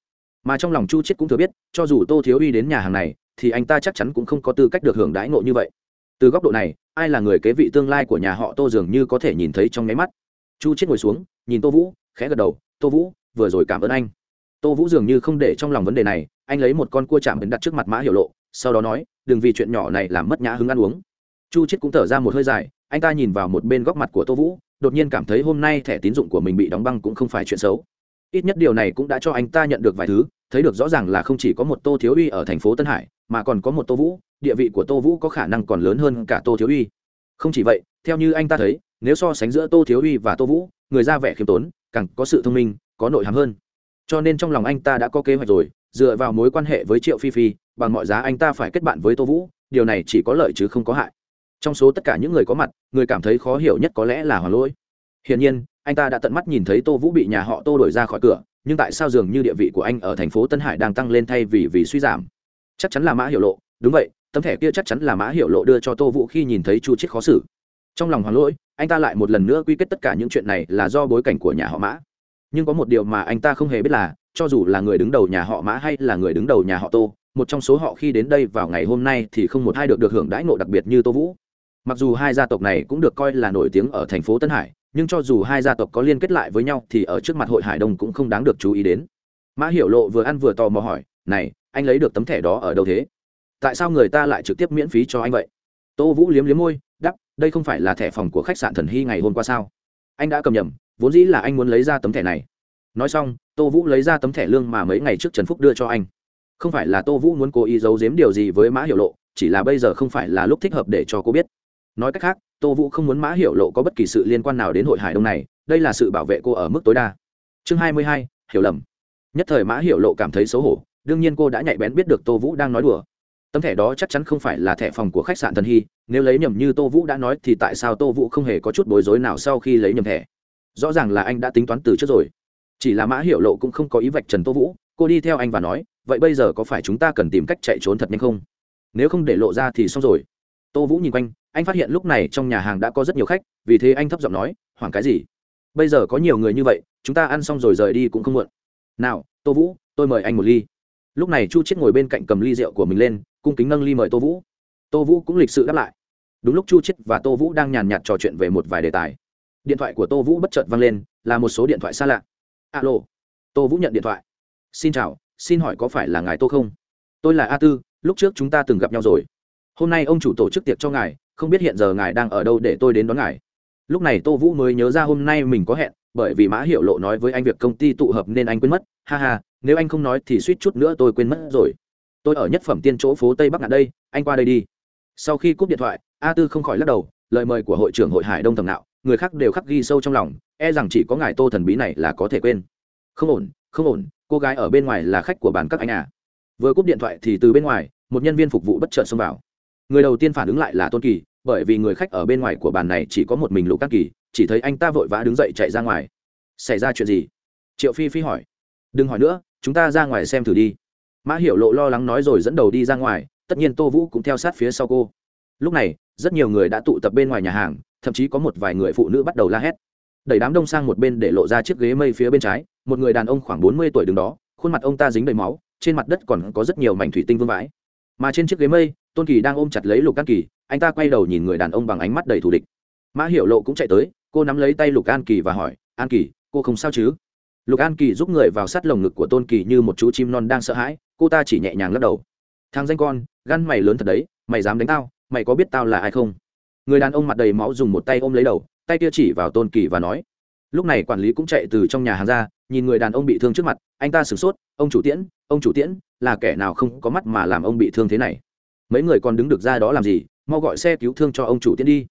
Mà trong lòng chu chiết cũng thừa biết, cho dù tô thiếu uy đến nhà hàng này, thì anh ta chắc chắn cũng không có tư cách được hưởng đãi ngộ như vậy. Từ góc độ này, ai là người kế vị tương lai của nhà họ tô dường như có thể nhìn thấy trong nháy mắt. Chu chiết ngồi xuống, nhìn tô vũ, khẽ gật đầu, tô vũ, vừa rồi cảm ơn anh. Tô vũ dường như không để trong lòng vấn đề này, anh lấy một con cua chạm đến đặt trước mặt mã hiểu lộ, sau đó nói, đừng vì chuyện nhỏ này làm mất nhã hứng ăn uống. Chu chiết cũng thở ra một hơi dài, anh ta nhìn vào một bên góc mặt của tô vũ đột nhiên cảm thấy hôm nay thẻ tín dụng của mình bị đóng băng cũng không phải chuyện xấu. Ít nhất điều này cũng đã cho anh ta nhận được vài thứ, thấy được rõ ràng là không chỉ có một tô thiếu uy ở thành phố tân hải, mà còn có một tô vũ, địa vị của tô vũ có khả năng còn lớn hơn cả tô thiếu uy. Không chỉ vậy, theo như anh ta thấy, nếu so sánh giữa tô thiếu uy và tô vũ, người ra vẻ khiêm tốn, càng có sự thông minh, có nội hàm hơn. Cho nên trong lòng anh ta đã có kế hoạch rồi, dựa vào mối quan hệ với triệu phi phi, bằng mọi giá anh ta phải kết bạn với tô vũ, điều này chỉ có lợi chứ không có hại trong số tất cả những người có mặt, người cảm thấy khó hiểu nhất có lẽ là hoàng lỗi. Hiển nhiên, anh ta đã tận mắt nhìn thấy tô vũ bị nhà họ tô đổi ra khỏi cửa, nhưng tại sao dường như địa vị của anh ở thành phố tân hải đang tăng lên thay vì vì suy giảm? Chắc chắn là mã hiểu lộ. Đúng vậy, tấm thẻ kia chắc chắn là mã hiểu lộ đưa cho tô vũ khi nhìn thấy chu chiết khó xử. Trong lòng hoàng lỗi, anh ta lại một lần nữa quy kết tất cả những chuyện này là do bối cảnh của nhà họ mã. Nhưng có một điều mà anh ta không hề biết là, cho dù là người đứng đầu nhà họ mã hay là người đứng đầu nhà họ tô, một trong số họ khi đến đây vào ngày hôm nay thì không một ai được được hưởng đãi ngộ đặc biệt như tô vũ mặc dù hai gia tộc này cũng được coi là nổi tiếng ở thành phố tân hải, nhưng cho dù hai gia tộc có liên kết lại với nhau thì ở trước mặt hội hải đông cũng không đáng được chú ý đến. Mã hiểu lộ vừa ăn vừa tò mò hỏi, này, anh lấy được tấm thẻ đó ở đâu thế? Tại sao người ta lại trực tiếp miễn phí cho anh vậy? Tô vũ liếm liếm môi đắp đây không phải là thẻ phòng của khách sạn thần hy ngày hôm qua sao? Anh đã cầm nhầm, vốn dĩ là anh muốn lấy ra tấm thẻ này. Nói xong, tô vũ lấy ra tấm thẻ lương mà mấy ngày trước trần phúc đưa cho anh. Không phải là tô vũ muốn cố ý giấu giếm điều gì với mã hiểu lộ, chỉ là bây giờ không phải là lúc thích hợp để cho cô biết nói cách khác, tô vũ không muốn mã hiểu lộ có bất kỳ sự liên quan nào đến hội hải đông này, đây là sự bảo vệ cô ở mức tối đa. Chương hai mươi hai, hiểu lầm. Nhất thời mã hiểu lộ cảm thấy xấu hổ, đương nhiên cô đã nhạy bén biết được tô vũ đang nói đùa. Tấm thẻ đó chắc chắn không phải là thẻ phòng của khách sạn thần hy, nếu lấy nhầm như tô vũ đã nói thì tại sao tô vũ không hề có chút bối rối nào sau khi lấy nhầm thẻ? Rõ ràng là anh đã tính toán từ trước rồi. Chỉ là mã hiểu lộ cũng không có ý vạch trần tô vũ, cô đi theo anh và nói, vậy bây giờ có phải chúng ta cần tìm cách chạy trốn thật nhanh không? Nếu không để lộ ra thì xong rồi. Tô vũ nhìn quanh anh phát hiện lúc này trong nhà hàng đã có rất nhiều khách, vì thế anh thấp giọng nói, hoảng cái gì? Bây giờ có nhiều người như vậy, chúng ta ăn xong rồi rời đi cũng không muộn. Nào, tô vũ, tôi mời anh một ly. Lúc này chu chết ngồi bên cạnh cầm ly rượu của mình lên, cung kính nâng ly mời tô vũ. Tô vũ cũng lịch sự đáp lại. Đúng lúc chu chết và tô vũ đang nhàn nhạt trò chuyện về một vài đề tài. Điện thoại của tô vũ bất chợt vang lên, là một số điện thoại xa lạ. Alo. Tô vũ nhận điện thoại. Xin chào, xin hỏi có phải là ngài tô không? Tôi là a tư, lúc trước chúng ta từng gặp nhau rồi. Hôm nay ông chủ tổ chức tiệc cho ngài không biết hiện giờ ngài đang ở đâu để tôi đến đón ngài. Lúc này tô vũ mới nhớ ra hôm nay mình có hẹn, bởi vì mã hiệu lộ nói với anh việc công ty tụ hợp nên anh quên mất. Ha ha, nếu anh không nói thì suýt chút nữa tôi quên mất rồi. Tôi ở nhất phẩm tiên chỗ phố tây bắc ngạn đây, anh qua đây đi. Sau khi cúp điện thoại, a tư không khỏi lắc đầu, lời mời của hội trưởng hội hải đông thầm nạo, người khác đều khắc ghi sâu trong lòng e rằng chỉ có ngài tô thần bí này là có thể quên. Không ổn không ổn, cô gái ở bên ngoài là khách của bàn các anh à. Vừa cúp điện thoại thì từ bên ngoài, một nhân viên phục vụ bất chợt xông vào. Người đầu tiên phản ứng lại là tôn kỳ bởi vì người khách ở bên ngoài của bàn này chỉ có một mình lục Cát kỳ, chỉ thấy anh ta vội vã đứng dậy chạy ra ngoài. Xảy ra chuyện gì? Triệu phi phi hỏi. Đừng hỏi nữa, chúng ta ra ngoài xem thử đi. Mã hiểu lộ lo lắng nói rồi dẫn đầu đi ra ngoài, tất nhiên tô vũ cũng theo sát phía sau cô. Lúc này, rất nhiều người đã tụ tập bên ngoài nhà hàng, thậm chí có một vài người phụ nữ bắt đầu la hét. Đẩy đám đông sang một bên để lộ ra chiếc ghế mây phía bên trái, một người đàn ông khoảng bốn mươi tuổi đứng đó, khuôn mặt ông ta dính đầy máu, trên mặt đất còn có rất nhiều mảnh thủy tinh vương vãi. Mà trên chiếc ghế mây, tôn kỳ đang ôm chặt lấy lục Cát kỳ anh ta quay đầu nhìn người đàn ông bằng ánh mắt đầy thù địch. Mã hiểu lộ cũng chạy tới, cô nắm lấy tay lục an kỳ và hỏi, an kỳ, cô không sao chứ? Lục an kỳ giúp người vào sát lồng ngực của tôn kỳ như một chú chim non đang sợ hãi, cô ta chỉ nhẹ nhàng lắc đầu. Thằng danh con, gan mày lớn thật đấy, mày dám đánh tao, mày có biết tao là ai không? Người đàn ông mặt đầy máu dùng một tay ôm lấy đầu, tay kia chỉ vào tôn kỳ và nói, lúc này quản lý cũng chạy từ trong nhà hàng ra, nhìn người đàn ông bị thương trước mặt, anh ta sửng sốt, ông chủ tiễn, ông chủ tiễn, là kẻ nào không có mắt mà làm ông bị thương thế này? Mấy người còn đứng được ra đó làm gì? Mau gọi xe cứu thương cho ông chủ tiến đi.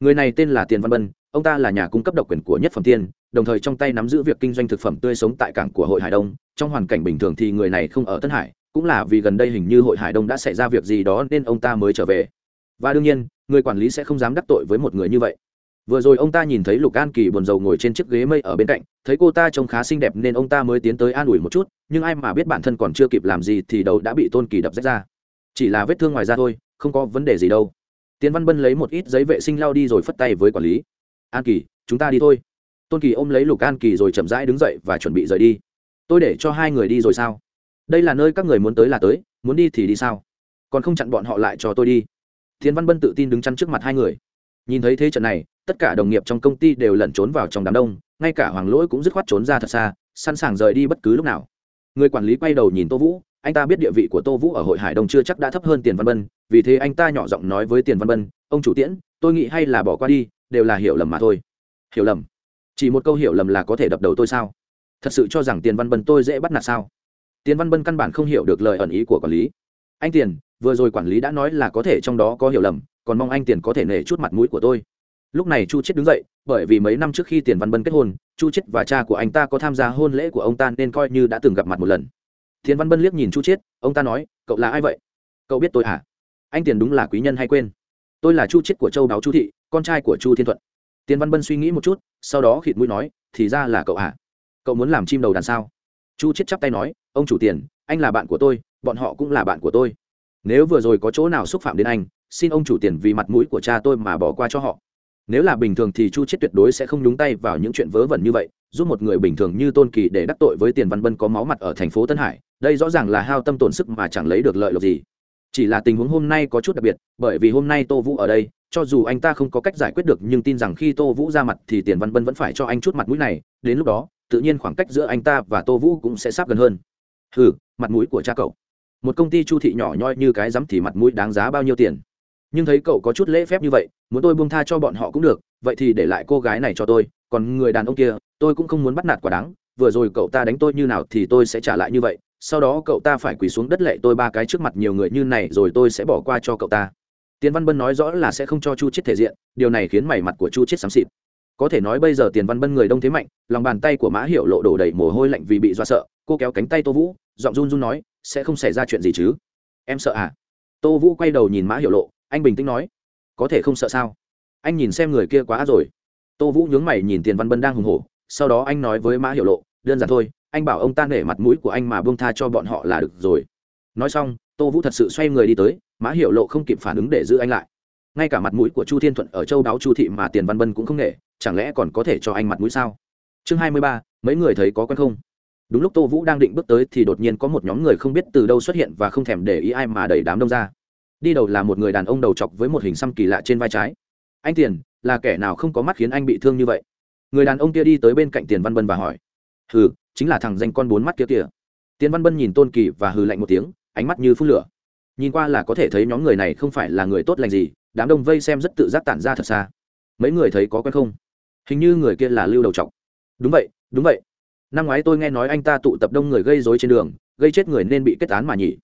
Người này tên là tiền văn bân, ông ta là nhà cung cấp độc quyền của nhất phẩm tiên, đồng thời trong tay nắm giữ việc kinh doanh thực phẩm tươi sống tại cảng của hội hải đông. Trong hoàn cảnh bình thường thì người này không ở tân hải, cũng là vì gần đây hình như hội hải đông đã xảy ra việc gì đó nên ông ta mới trở về. Và đương nhiên, người quản lý sẽ không dám đắc tội với một người như vậy. Vừa rồi ông ta nhìn thấy lục an kỳ buồn rầu ngồi trên chiếc ghế mây ở bên cạnh, thấy cô ta trông khá xinh đẹp nên ông ta mới tiến tới an ủi một chút, nhưng ai mà biết bản thân còn chưa kịp làm gì thì đầu đã bị tôn kỳ đập rách ra. Chỉ là vết thương ngoài da thôi, không có vấn đề gì đâu tiến văn bân lấy một ít giấy vệ sinh lao đi rồi phất tay với quản lý. An kỳ, chúng ta đi thôi. Tôn kỳ ôm lấy lục an kỳ rồi chậm rãi đứng dậy và chuẩn bị rời đi. Tôi để cho hai người đi rồi sao? Đây là nơi các người muốn tới là tới, muốn đi thì đi sao? Còn không chặn bọn họ lại cho tôi đi. Tiến văn bân tự tin đứng chắn trước mặt hai người. Nhìn thấy thế trận này, tất cả đồng nghiệp trong công ty đều lẩn trốn vào trong đám đông, ngay cả hoàng lỗi cũng dứt khoát trốn ra thật xa, sẵn sàng rời đi bất cứ lúc nào. Người quản lý quay đầu nhìn tô vũ, anh ta biết địa vị của tô vũ ở hội hải đông chưa chắc đã thấp hơn tiền văn bân vì thế anh ta nhỏ giọng nói với tiền văn bân, ông chủ tiễn, tôi nghĩ hay là bỏ qua đi, đều là hiểu lầm mà thôi. Hiểu lầm? Chỉ một câu hiểu lầm là có thể đập đầu tôi sao? Thật sự cho rằng tiền văn bân tôi dễ bắt nạt sao? Tiền văn bân căn bản không hiểu được lời ẩn ý của quản lý. Anh tiền, vừa rồi quản lý đã nói là có thể trong đó có hiểu lầm, còn mong anh tiền có thể nể chút mặt mũi của tôi. Lúc này chu chết đứng dậy, bởi vì mấy năm trước khi tiền văn bân kết hôn, chu chết và cha của anh ta có tham gia hôn lễ của ông ta nên coi như đã từng gặp mặt một lần. Tiền văn bân liếc nhìn chu chết ông ta nói, cậu là ai vậy? Cậu biết tôi hả anh tiền đúng là quý nhân hay quên. Tôi là chu chết của châu đáo chu thị, con trai của chu thiên thuận. Tiền văn bân suy nghĩ một chút, sau đó khịt mũi nói, thì ra là cậu hả cậu muốn làm chim đầu đàn sao? Chu chết chắp tay nói, ông chủ tiền, anh là bạn của tôi, bọn họ cũng là bạn của tôi. Nếu vừa rồi có chỗ nào xúc phạm đến anh, xin ông chủ tiền vì mặt mũi của cha tôi mà bỏ qua cho họ. Nếu là bình thường thì chu chết tuyệt đối sẽ không nhúng tay vào những chuyện vớ vẩn như vậy, giúp một người bình thường như tôn kỳ để đắc tội với tiền văn bân có máu mặt ở thành phố tân hải, đây rõ ràng là hao tâm tổn sức mà chẳng lấy được lợi lộc gì chỉ là tình huống hôm nay có chút đặc biệt, bởi vì hôm nay tô vũ ở đây, cho dù anh ta không có cách giải quyết được nhưng tin rằng khi tô vũ ra mặt thì tiền văn bân vẫn phải cho anh chút mặt mũi này, đến lúc đó, tự nhiên khoảng cách giữa anh ta và tô vũ cũng sẽ sắp gần hơn. Ừ mặt mũi của cha cậu. Một công ty chu thị nhỏ nhoi như cái rắm thì mặt mũi đáng giá bao nhiêu tiền? Nhưng thấy cậu có chút lễ phép như vậy, muốn tôi buông tha cho bọn họ cũng được, vậy thì để lại cô gái này cho tôi, còn người đàn ông kia, tôi cũng không muốn bắt nạt quả đáng, vừa rồi cậu ta đánh tôi như nào thì tôi sẽ trả lại như vậy sau đó cậu ta phải quỳ xuống đất lệ tôi ba cái trước mặt nhiều người như này rồi tôi sẽ bỏ qua cho cậu ta. Tiền văn bân nói rõ là sẽ không cho chu chết thể diện, điều này khiến mảy mặt của chu chết xám xịt. Có thể nói bây giờ tiền văn bân người đông thế mạnh, lòng bàn tay của mã hiệu lộ đổ đầy mồ hôi lạnh vì bị do sợ, cô kéo cánh tay tô vũ, giọng run run nói, sẽ không xảy ra chuyện gì chứ? Em sợ à? Tô vũ quay đầu nhìn mã hiệu lộ, anh bình tĩnh nói, có thể không sợ sao? Anh nhìn xem người kia quá rồi. Tô vũ nhướng mày nhìn tiền văn bân đang hùng hổ, sau đó anh nói với mã hiệu lộ, đơn giản thôi anh bảo ông ta nể mặt mũi của anh mà buông tha cho bọn họ là được rồi. Nói xong, tô vũ thật sự xoay người đi tới, mã hiểu lộ không kịp phản ứng để giữ anh lại. Ngay cả mặt mũi của chu thiên thuận ở châu đáo chu thị mà tiền văn bân cũng không nể, chẳng lẽ còn có thể cho anh mặt mũi sao? Chương hai mươi ba, mấy người thấy có quen không? Đúng lúc tô vũ đang định bước tới thì đột nhiên có một nhóm người không biết từ đâu xuất hiện và không thèm để ý ai mà đẩy đám đông ra. Đi đầu là một người đàn ông đầu chọc với một hình xăm kỳ lạ trên vai trái. Anh tiền, là kẻ nào không có mắt khiến anh bị thương như vậy? Người đàn ông kia đi tới bên cạnh tiền văn bân và hỏi. Ừ chính là thằng danh con bốn mắt kia kìa. Tiền văn bân nhìn tôn kỳ và hừ lạnh một tiếng, ánh mắt như phun lửa. Nhìn qua là có thể thấy nhóm người này không phải là người tốt lành gì, đám đông vây xem rất tự giác tản ra thật xa. Mấy người thấy có quen không? Hình như người kia là lưu đầu trọc. Đúng vậy đúng vậy. Năm ngoái tôi nghe nói anh ta tụ tập đông người gây dối trên đường, gây chết người nên bị kết án mà nhỉ.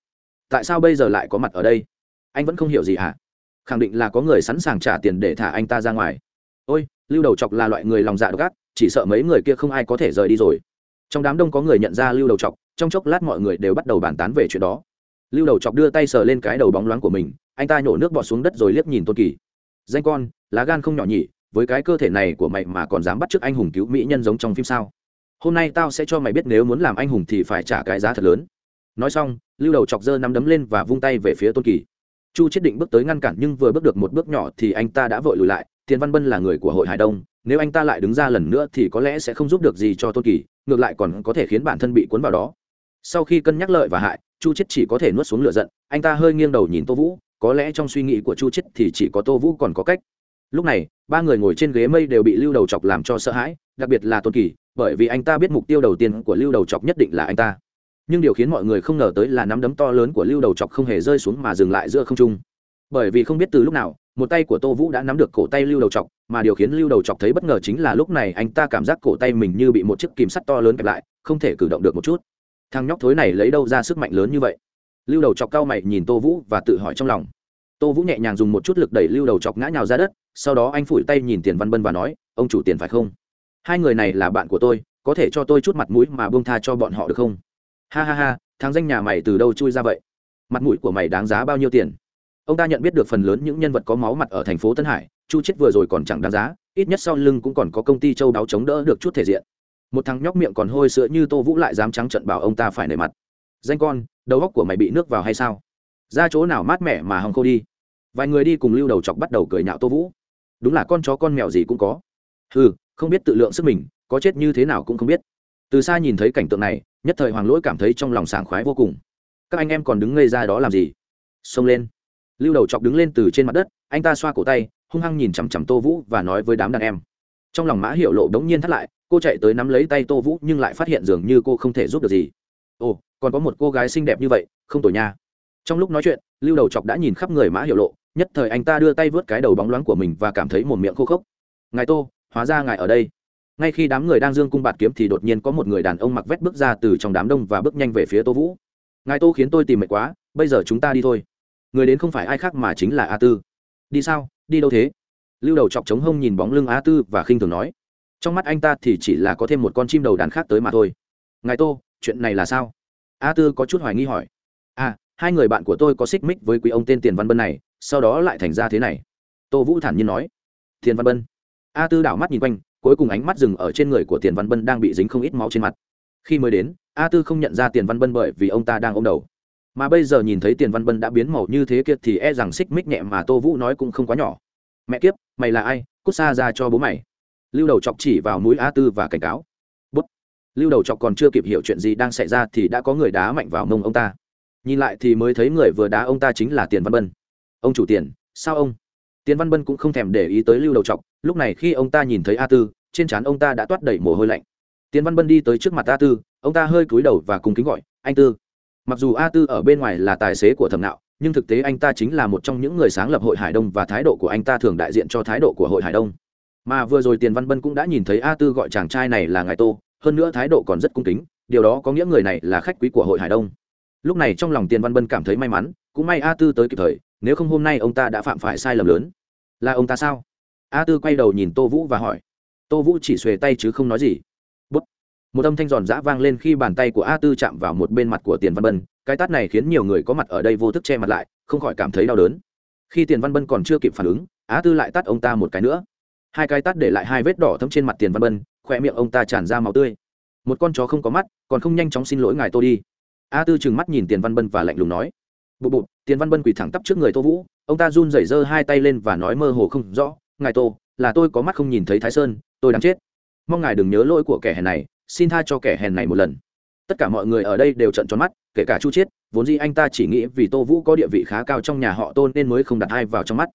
Tại sao bây giờ lại có mặt ở đây? Anh vẫn không hiểu gì hả? Khẳng định là có người sẵn sàng trả tiền để thả anh ta ra ngoài. Ôi, lưu đầu chọc là loại người lòng dạ độc ác, chỉ sợ mấy người kia không ai có thể rời đi rồi trong đám đông có người nhận ra lưu đầu chọc, trong chốc lát mọi người đều bắt đầu bàn tán về chuyện đó. Lưu đầu chọc đưa tay sờ lên cái đầu bóng loáng của mình, anh ta nhổ nước bọt xuống đất rồi liếc nhìn tôn kỳ. Danh con, lá gan không nhỏ nhỉ, với cái cơ thể này của mày mà còn dám bắt chước anh hùng cứu mỹ nhân giống trong phim sao? Hôm nay tao sẽ cho mày biết nếu muốn làm anh hùng thì phải trả cái giá thật lớn. Nói xong, lưu đầu chọc dơ nắm đấm lên và vung tay về phía tôn kỳ. Chu chết định bước tới ngăn cản nhưng vừa bước được một bước nhỏ thì anh ta đã vội lùi lại, tiền văn bân là người của hội hải đông nếu anh ta lại đứng ra lần nữa thì có lẽ sẽ không giúp được gì cho tôn kỳ, ngược lại còn có thể khiến bản thân bị cuốn vào đó. Sau khi cân nhắc lợi và hại, chu chết chỉ có thể nuốt xuống lửa giận, anh ta hơi nghiêng đầu nhìn tô vũ, có lẽ trong suy nghĩ của chu chết thì chỉ có tô vũ còn có cách. Lúc này, ba người ngồi trên ghế mây đều bị lưu đầu chọc làm cho sợ hãi, đặc biệt là tôn kỳ, bởi vì anh ta biết mục tiêu đầu tiên của lưu đầu chọc nhất định là anh ta. Nhưng điều khiến mọi người không ngờ tới là nắm đấm to lớn của lưu đầu chọc không hề rơi xuống mà dừng lại giữa không trung. Bởi vì không biết từ lúc nào một tay của tô vũ đã nắm được cổ tay lưu đầu chọc, mà điều khiến lưu đầu chọc thấy bất ngờ chính là lúc này anh ta cảm giác cổ tay mình như bị một chiếc kìm sắt to lớn kẹp lại, không thể cử động được một chút. Thằng nhóc thối này lấy đâu ra sức mạnh lớn như vậy? Lưu đầu chọc cao mày nhìn tô vũ và tự hỏi trong lòng. Tô vũ nhẹ nhàng dùng một chút lực đẩy lưu đầu chọc ngã nhào ra đất, sau đó anh phủi tay nhìn tiền văn bân và nói, ông chủ tiền phải không? Hai người này là bạn của tôi, có thể cho tôi chút mặt mũi mà buông tha cho bọn họ được không? Ha ha ha, thằng danh nhà mày từ đâu chui ra vậy? Mặt mũi của mày đáng giá bao nhiêu tiền? Ông ta nhận biết được phần lớn những nhân vật có máu mặt ở thành phố tân hải, chu chết vừa rồi còn chẳng đáng giá, ít nhất sau lưng cũng còn có công ty châu đáo chống đỡ được chút thể diện. Một thằng nhóc miệng còn hôi sữa như tô vũ lại dám trắng trận bảo ông ta phải nề mặt. Danh con, đầu góc của mày bị nước vào hay sao? Ra chỗ nào mát mẻ mà hòng khô đi. Vài người đi cùng lưu đầu chọc bắt đầu cười nhạo tô vũ. Đúng là con chó con mèo gì cũng có. Ừ không biết tự lượng sức mình, có chết như thế nào cũng không biết. Từ xa nhìn thấy cảnh tượng này, nhất thời hoàng lỗi cảm thấy trong lòng sảng khoái vô cùng. Các anh em còn đứng ngây ra đó làm gì? Xông lên lưu đầu chọc đứng lên từ trên mặt đất, anh ta xoa cổ tay, hung hăng nhìn chằm chằm tô vũ và nói với đám đàn em. Trong lòng mã hiệu lộ đống nhiên thắt lại, cô chạy tới nắm lấy tay tô vũ nhưng lại phát hiện dường như cô không thể giúp được gì. Ồ, còn có một cô gái xinh đẹp như vậy, không tồi nha. Trong lúc nói chuyện, lưu đầu chọc đã nhìn khắp người mã hiệu lộ, nhất thời anh ta đưa tay vớt cái đầu bóng loáng của mình và cảm thấy một miệng khô khốc. Ngài tô, hóa ra ngài ở đây. Ngay khi đám người đang dương cung bạt kiếm thì đột nhiên có một người đàn ông mặc vét bước ra từ trong đám đông và bước nhanh về phía tô vũ. Ngài tô khiến tôi tìm mệt quá, bây giờ chúng ta đi thôi người đến không phải ai khác mà chính là a tư. Đi sao? Đi đâu thế? Lưu đầu chọc trống hông nhìn bóng lưng a tư và khinh thường nói. Trong mắt anh ta thì chỉ là có thêm một con chim đầu đàn khác tới mà thôi. Ngài tô, chuyện này là sao? A tư có chút hoài nghi hỏi. À hai người bạn của tôi có xích mích với quý ông tên tiền văn bân này, sau đó lại thành ra thế này. Tô vũ thản nhiên nói. Tiền văn bân. A tư đảo mắt nhìn quanh, cuối cùng ánh mắt dừng ở trên người của tiền văn bân đang bị dính không ít máu trên mặt. Khi mới đến, a tư không nhận ra tiền văn bân bởi vì ông ta đang ôm đầu mà bây giờ nhìn thấy tiền văn bân đã biến màu như thế kia thì e rằng xích mích nhẹ mà tô vũ nói cũng không quá nhỏ. Mẹ kiếp, mày là ai? Cút xa ra cho bố mày. Lưu đầu chọc chỉ vào núi a tư và cảnh cáo. Bút. Lưu đầu chọc còn chưa kịp hiểu chuyện gì đang xảy ra thì đã có người đá mạnh vào mông ông ta. Nhìn lại thì mới thấy người vừa đá ông ta chính là tiền văn bân. Ông chủ tiền, sao ông? Tiền văn bân cũng không thèm để ý tới lưu đầu chọc. Lúc này khi ông ta nhìn thấy a tư, trên trán ông ta đã toát đẩy mồ hôi lạnh. Tiền văn bân đi tới trước mặt a tư, ông ta hơi cúi đầu và cùng kính gọi, anh tư mặc dù a tư ở bên ngoài là tài xế của thẩm nạo, nhưng thực tế anh ta chính là một trong những người sáng lập hội hải đông và thái độ của anh ta thường đại diện cho thái độ của hội hải đông. Mà vừa rồi tiền văn bân cũng đã nhìn thấy a tư gọi chàng trai này là ngài tô, hơn nữa thái độ còn rất cung kính, điều đó có nghĩa người này là khách quý của hội hải đông. Lúc này trong lòng tiền văn bân cảm thấy may mắn, cũng may a tư tới kịp thời, nếu không hôm nay ông ta đã phạm phải sai lầm lớn. Là ông ta sao? A tư quay đầu nhìn tô vũ và hỏi. Tô vũ chỉ xuề tay chứ không nói gì một âm thanh giòn giã vang lên khi bàn tay của a tư chạm vào một bên mặt của tiền văn bân. Cái tát này khiến nhiều người có mặt ở đây vô thức che mặt lại, không khỏi cảm thấy đau đớn. Khi tiền văn bân còn chưa kịp phản ứng, a tư lại tát ông ta một cái nữa. Hai cái tát để lại hai vết đỏ thấm trên mặt tiền văn bân khỏe miệng ông ta tràn ra màu tươi. Một con chó không có mắt, còn không nhanh chóng xin lỗi ngài tô đi. A tư trừng mắt nhìn tiền văn bân và lạnh lùng nói. Bụ bụt tiền văn bân quỳ thẳng tắp trước người tô vũ, ông ta run rẩy giơ hai tay lên và nói mơ hồ không rõ, ngài tô, là tôi có mắt không nhìn thấy thái sơn, tôi đang chết. Mong ngài đừng nhớ lỗi của kẻ hèn này xin tha cho kẻ hèn này một lần. Tất cả mọi người ở đây đều trận tròn mắt, kể cả chu chiết, vốn dĩ anh ta chỉ nghĩ vì tô vũ có địa vị khá cao trong nhà họ tô nên mới không đặt ai vào trong mắt.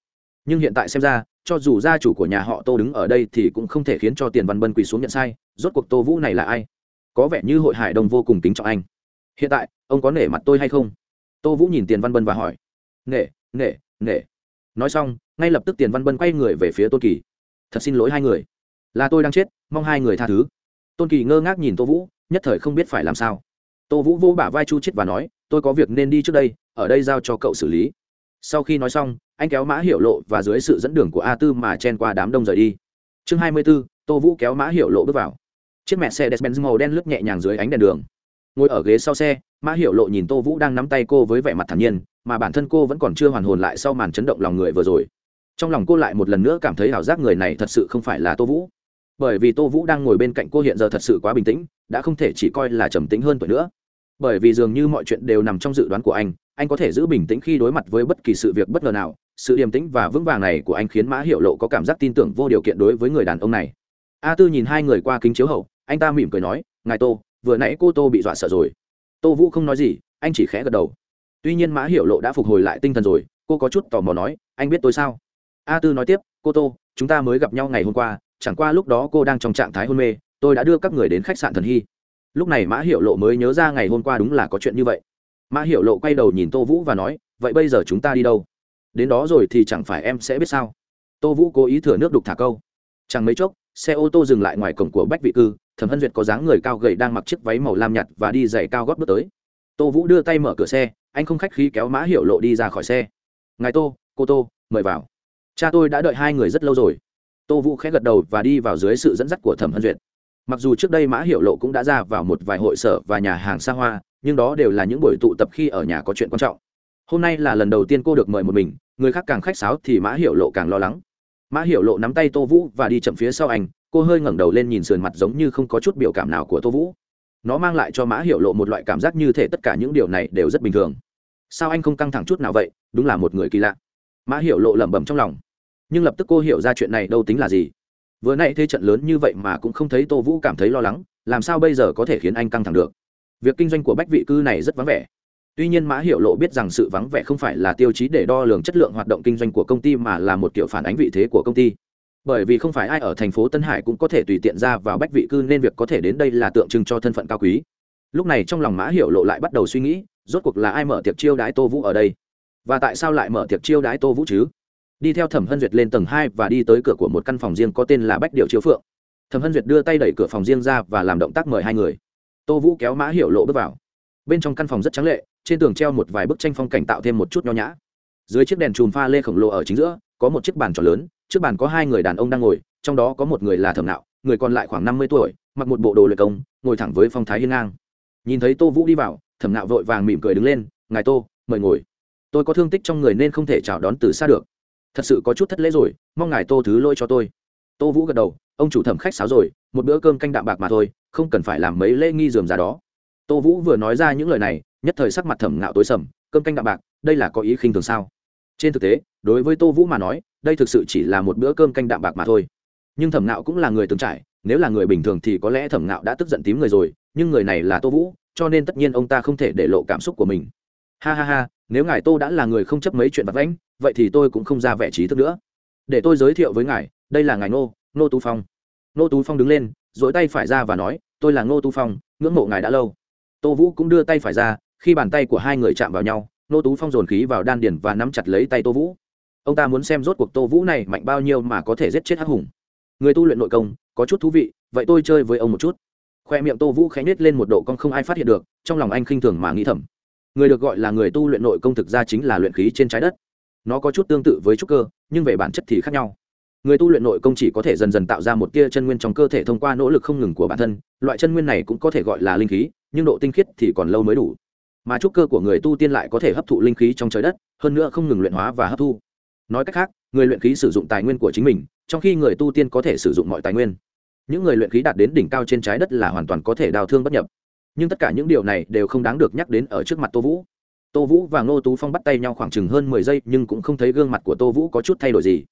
Nhưng hiện tại xem ra, cho dù gia chủ của nhà họ tô đứng ở đây thì cũng không thể khiến cho tiền văn bân quỳ xuống nhận sai, rốt cuộc tô vũ này là ai? Có vẻ như hội hải đông vô cùng kính trọng anh. Hiện tại, ông có nể mặt tôi hay không? Tô vũ nhìn tiền văn bân và hỏi. Nể nể nể. Nói xong, ngay lập tức tiền văn bân quay người về phía tôn kỳ. Thật xin lỗi hai người. Là tôi đang chết, mong hai người tha thứ tôn kỳ ngơ ngác nhìn tô vũ, nhất thời không biết phải làm sao. tô vũ vô bả vai chu chết và nói, tôi có việc nên đi trước đây, ở đây giao cho cậu xử lý. Sau khi nói xong, anh kéo mã hiệu lộ và dưới sự dẫn đường của a tư mà chen qua đám đông rời đi. Chương hai mươi b ố tô vũ kéo mã hiệu lộ bước vào. Chiếc mẹ xe despenz màu đen lướt nhẹ nhàng dưới ánh đèn đường. Ngồi ở ghế sau xe, mã hiệu lộ nhìn tô vũ đang nắm tay cô với vẻ mặt thản nhiên, mà bản thân cô vẫn còn chưa hoàn hồn lại sau màn chấn động lòng người vừa rồi. Trong lòng cô lại một lần nữa cảm thấy ảo giác người này thật sự không phải là tô vũ bởi vì tô vũ đang ngồi bên cạnh cô hiện giờ thật sự quá bình tĩnh, đã không thể chỉ coi là trầm tĩnh hơn tuổi nữa. Bởi vì dường như mọi chuyện đều nằm trong dự đoán của anh anh có thể giữ bình tĩnh khi đối mặt với bất kỳ sự việc bất ngờ nào, sự điềm tĩnh và vững vàng này của anh khiến mã hiệu lộ có cảm giác tin tưởng vô điều kiện đối với người đàn ông này. A tư nhìn hai người qua kính chiếu hậu, anh ta mỉm cười nói, ngài tô, vừa nãy cô tô bị dọa sợ rồi. Tô vũ không nói gì, anh chỉ khẽ gật đầu. Tuy nhiên mã hiệu lộ đã phục hồi lại tinh thần rồi, cô có chút tò mò nói, anh biết tôi sao? A tư nói tiếp, cô tô, chúng ta mới gặp nhau ngày hôm qua chẳng qua lúc đó cô đang trong trạng thái hôn mê, tôi đã đưa các người đến khách sạn thần hy. Lúc này mã hiệu lộ mới nhớ ra ngày hôm qua đúng là có chuyện như vậy. Mã hiệu lộ quay đầu nhìn tô vũ và nói, vậy bây giờ chúng ta đi đâu? Đến đó rồi thì chẳng phải em sẽ biết sao? Tô vũ cố ý thừa nước đục thả câu. Chẳng mấy chốc, xe ô tô dừng lại ngoài cổng của bách vị cư, thẩm hân duyệt có dáng người cao gầy đang mặc chiếc váy màu lam nhạt và đi giày cao gót bước tới. Tô vũ đưa tay mở cửa xe, anh không khách khí kéo mã hiệu lộ đi ra khỏi xe. Ngài tô, cô tô, mời vào. Cha tôi đã đợi hai người rất lâu rồi tô vũ khẽ gật đầu và đi vào dưới sự dẫn dắt của thẩm hân duyệt. Mặc dù trước đây mã hiệu lộ cũng đã ra vào một vài hội sở và nhà hàng xa hoa, nhưng đó đều là những buổi tụ tập khi ở nhà có chuyện quan trọng. Hôm nay là lần đầu tiên cô được mời một mình, người khác càng khách sáo thì mã hiệu lộ càng lo lắng. Mã hiệu lộ nắm tay tô vũ và đi chậm phía sau anh, cô hơi ngẩng đầu lên nhìn sườn mặt giống như không có chút biểu cảm nào của tô vũ. Nó mang lại cho mã hiệu lộ một loại cảm giác như thể tất cả những điều này đều rất bình thường. Sao anh không căng thẳng chút nào vậy? Đúng là một người kỳ lạ. Mã hiệu lộ lẩm bẩm trong lòng nhưng lập tức cô hiểu ra chuyện này đâu tính là gì. Vừa n ã y thế trận lớn như vậy mà cũng không thấy tô vũ cảm thấy lo lắng, làm sao bây giờ có thể khiến anh căng thẳng được? Việc kinh doanh của bách vị cư này rất vắng vẻ. Tuy nhiên mã hiệu lộ biết rằng sự vắng vẻ không phải là tiêu chí để đo lường chất lượng hoạt động kinh doanh của công ty mà là một kiểu phản ánh vị thế của công ty. Bởi vì không phải ai ở thành phố tân hải cũng có thể tùy tiện ra vào bách vị cư nên việc có thể đến đây là tượng trưng cho thân phận cao quý. Lúc này trong lòng mã hiệu lộ lại bắt đầu suy nghĩ, rốt cuộc là ai mở tiệc chiêu đái tô vũ ở đây? Và tại sao lại mở tiệc chiêu đái tô vũ chứ? Đi theo thẩm hân duyệt lên tầng hai và đi tới cửa của một căn phòng riêng có tên là bách điệu chiếu phượng. Thẩm hân duyệt đưa tay đẩy cửa phòng riêng ra và làm động tác mời hai người. Tô vũ kéo mã hiệu lộ bước vào. Bên trong căn phòng rất trắng lệ, trên tường treo một vài bức tranh phong cảnh tạo thêm một chút nho nhã. Dưới chiếc đèn chùm pha lê khổng lồ ở chính giữa, có một chiếc bàn tròn lớn, trước bàn có hai người đàn ông đang ngồi, trong đó có một người là thẩm nạo, người còn lại khoảng năm mươi tuổi, mặc một bộ đồ luyện công, ngồi thẳng với phong thái hiên ngang. Nhìn thấy tô vũ đi vào, thẩm nạo vội vàng mỉm cười đứng lên, ngài tô, mời ngồi. Tôi có thương tích trong người nên không thể chào đón từ xa được thật sự có chút thất lễ rồi, mong ngài tô thứ lỗi cho tôi. Tô vũ gật đầu, ông chủ thẩm khách sáo rồi, một bữa cơm canh đạm bạc mà thôi, không cần phải làm mấy lễ nghi dườm ra đó. Tô vũ vừa nói ra những lời này, nhất thời sắc mặt thẩm ngạo tối sầm, cơm canh đạm bạc, đây là có ý khinh thường sao? Trên thực tế, đối với tô vũ mà nói, đây thực sự chỉ là một bữa cơm canh đạm bạc mà thôi. Nhưng thẩm ngạo cũng là người từng trải, nếu là người bình thường thì có lẽ thẩm ngạo đã tức giận tím người rồi, nhưng người này là tô vũ, cho nên tất nhiên ông ta không thể để lộ cảm xúc của mình. Ha ha ha nếu ngài tô đã là người không chấp mấy chuyện vặt vãnh, vậy thì tôi cũng không ra vẻ trí thức nữa. Để tôi giới thiệu với ngài, đây là ngài ngô ngô tú phong. Ngô tú phong đứng lên, dỗi tay phải ra và nói, tôi là ngô tú phong, ngưỡng mộ ngài đã lâu. Tô vũ cũng đưa tay phải ra, khi bàn tay của hai người chạm vào nhau, ngô tú phong dồn khí vào đan điền và nắm chặt lấy tay tô vũ. Ông ta muốn xem rốt cuộc tô vũ này mạnh bao nhiêu mà có thể giết chết hắc hùng. Người tu luyện nội công, có chút thú vị, vậy tôi chơi với ông một chút. Khoe miệng tô vũ khẽ nhếch lên một độ con không ai phát hiện được, trong lòng anh khinh thường mà nghĩ thầm người được gọi là người tu luyện nội công thực ra chính là luyện khí trên trái đất. Nó có chút tương tự với trúc cơ, nhưng về bản chất thì khác nhau. Người tu luyện nội công chỉ có thể dần dần tạo ra một tia chân nguyên trong cơ thể thông qua nỗ lực không ngừng của bản thân, loại chân nguyên này cũng có thể gọi là linh khí, nhưng độ tinh khiết thì còn lâu mới đủ. Mà trúc cơ của người tu tiên lại có thể hấp thụ linh khí trong trái đất, hơn nữa không ngừng luyện hóa và hấp thu. Nói cách khác, người luyện khí sử dụng tài nguyên của chính mình, trong khi người tu tiên có thể sử dụng mọi tài nguyên. Những người luyện khí đạt đến đỉnh cao trên trái đất là hoàn toàn có thể đào thương bất nhập nhưng tất cả những điều này đều không đáng được nhắc đến ở trước mặt tô vũ. Tô vũ và ngô tú phong bắt tay nhau khoảng chừng hơn mười giây nhưng cũng không thấy gương mặt của tô vũ có chút thay đổi gì.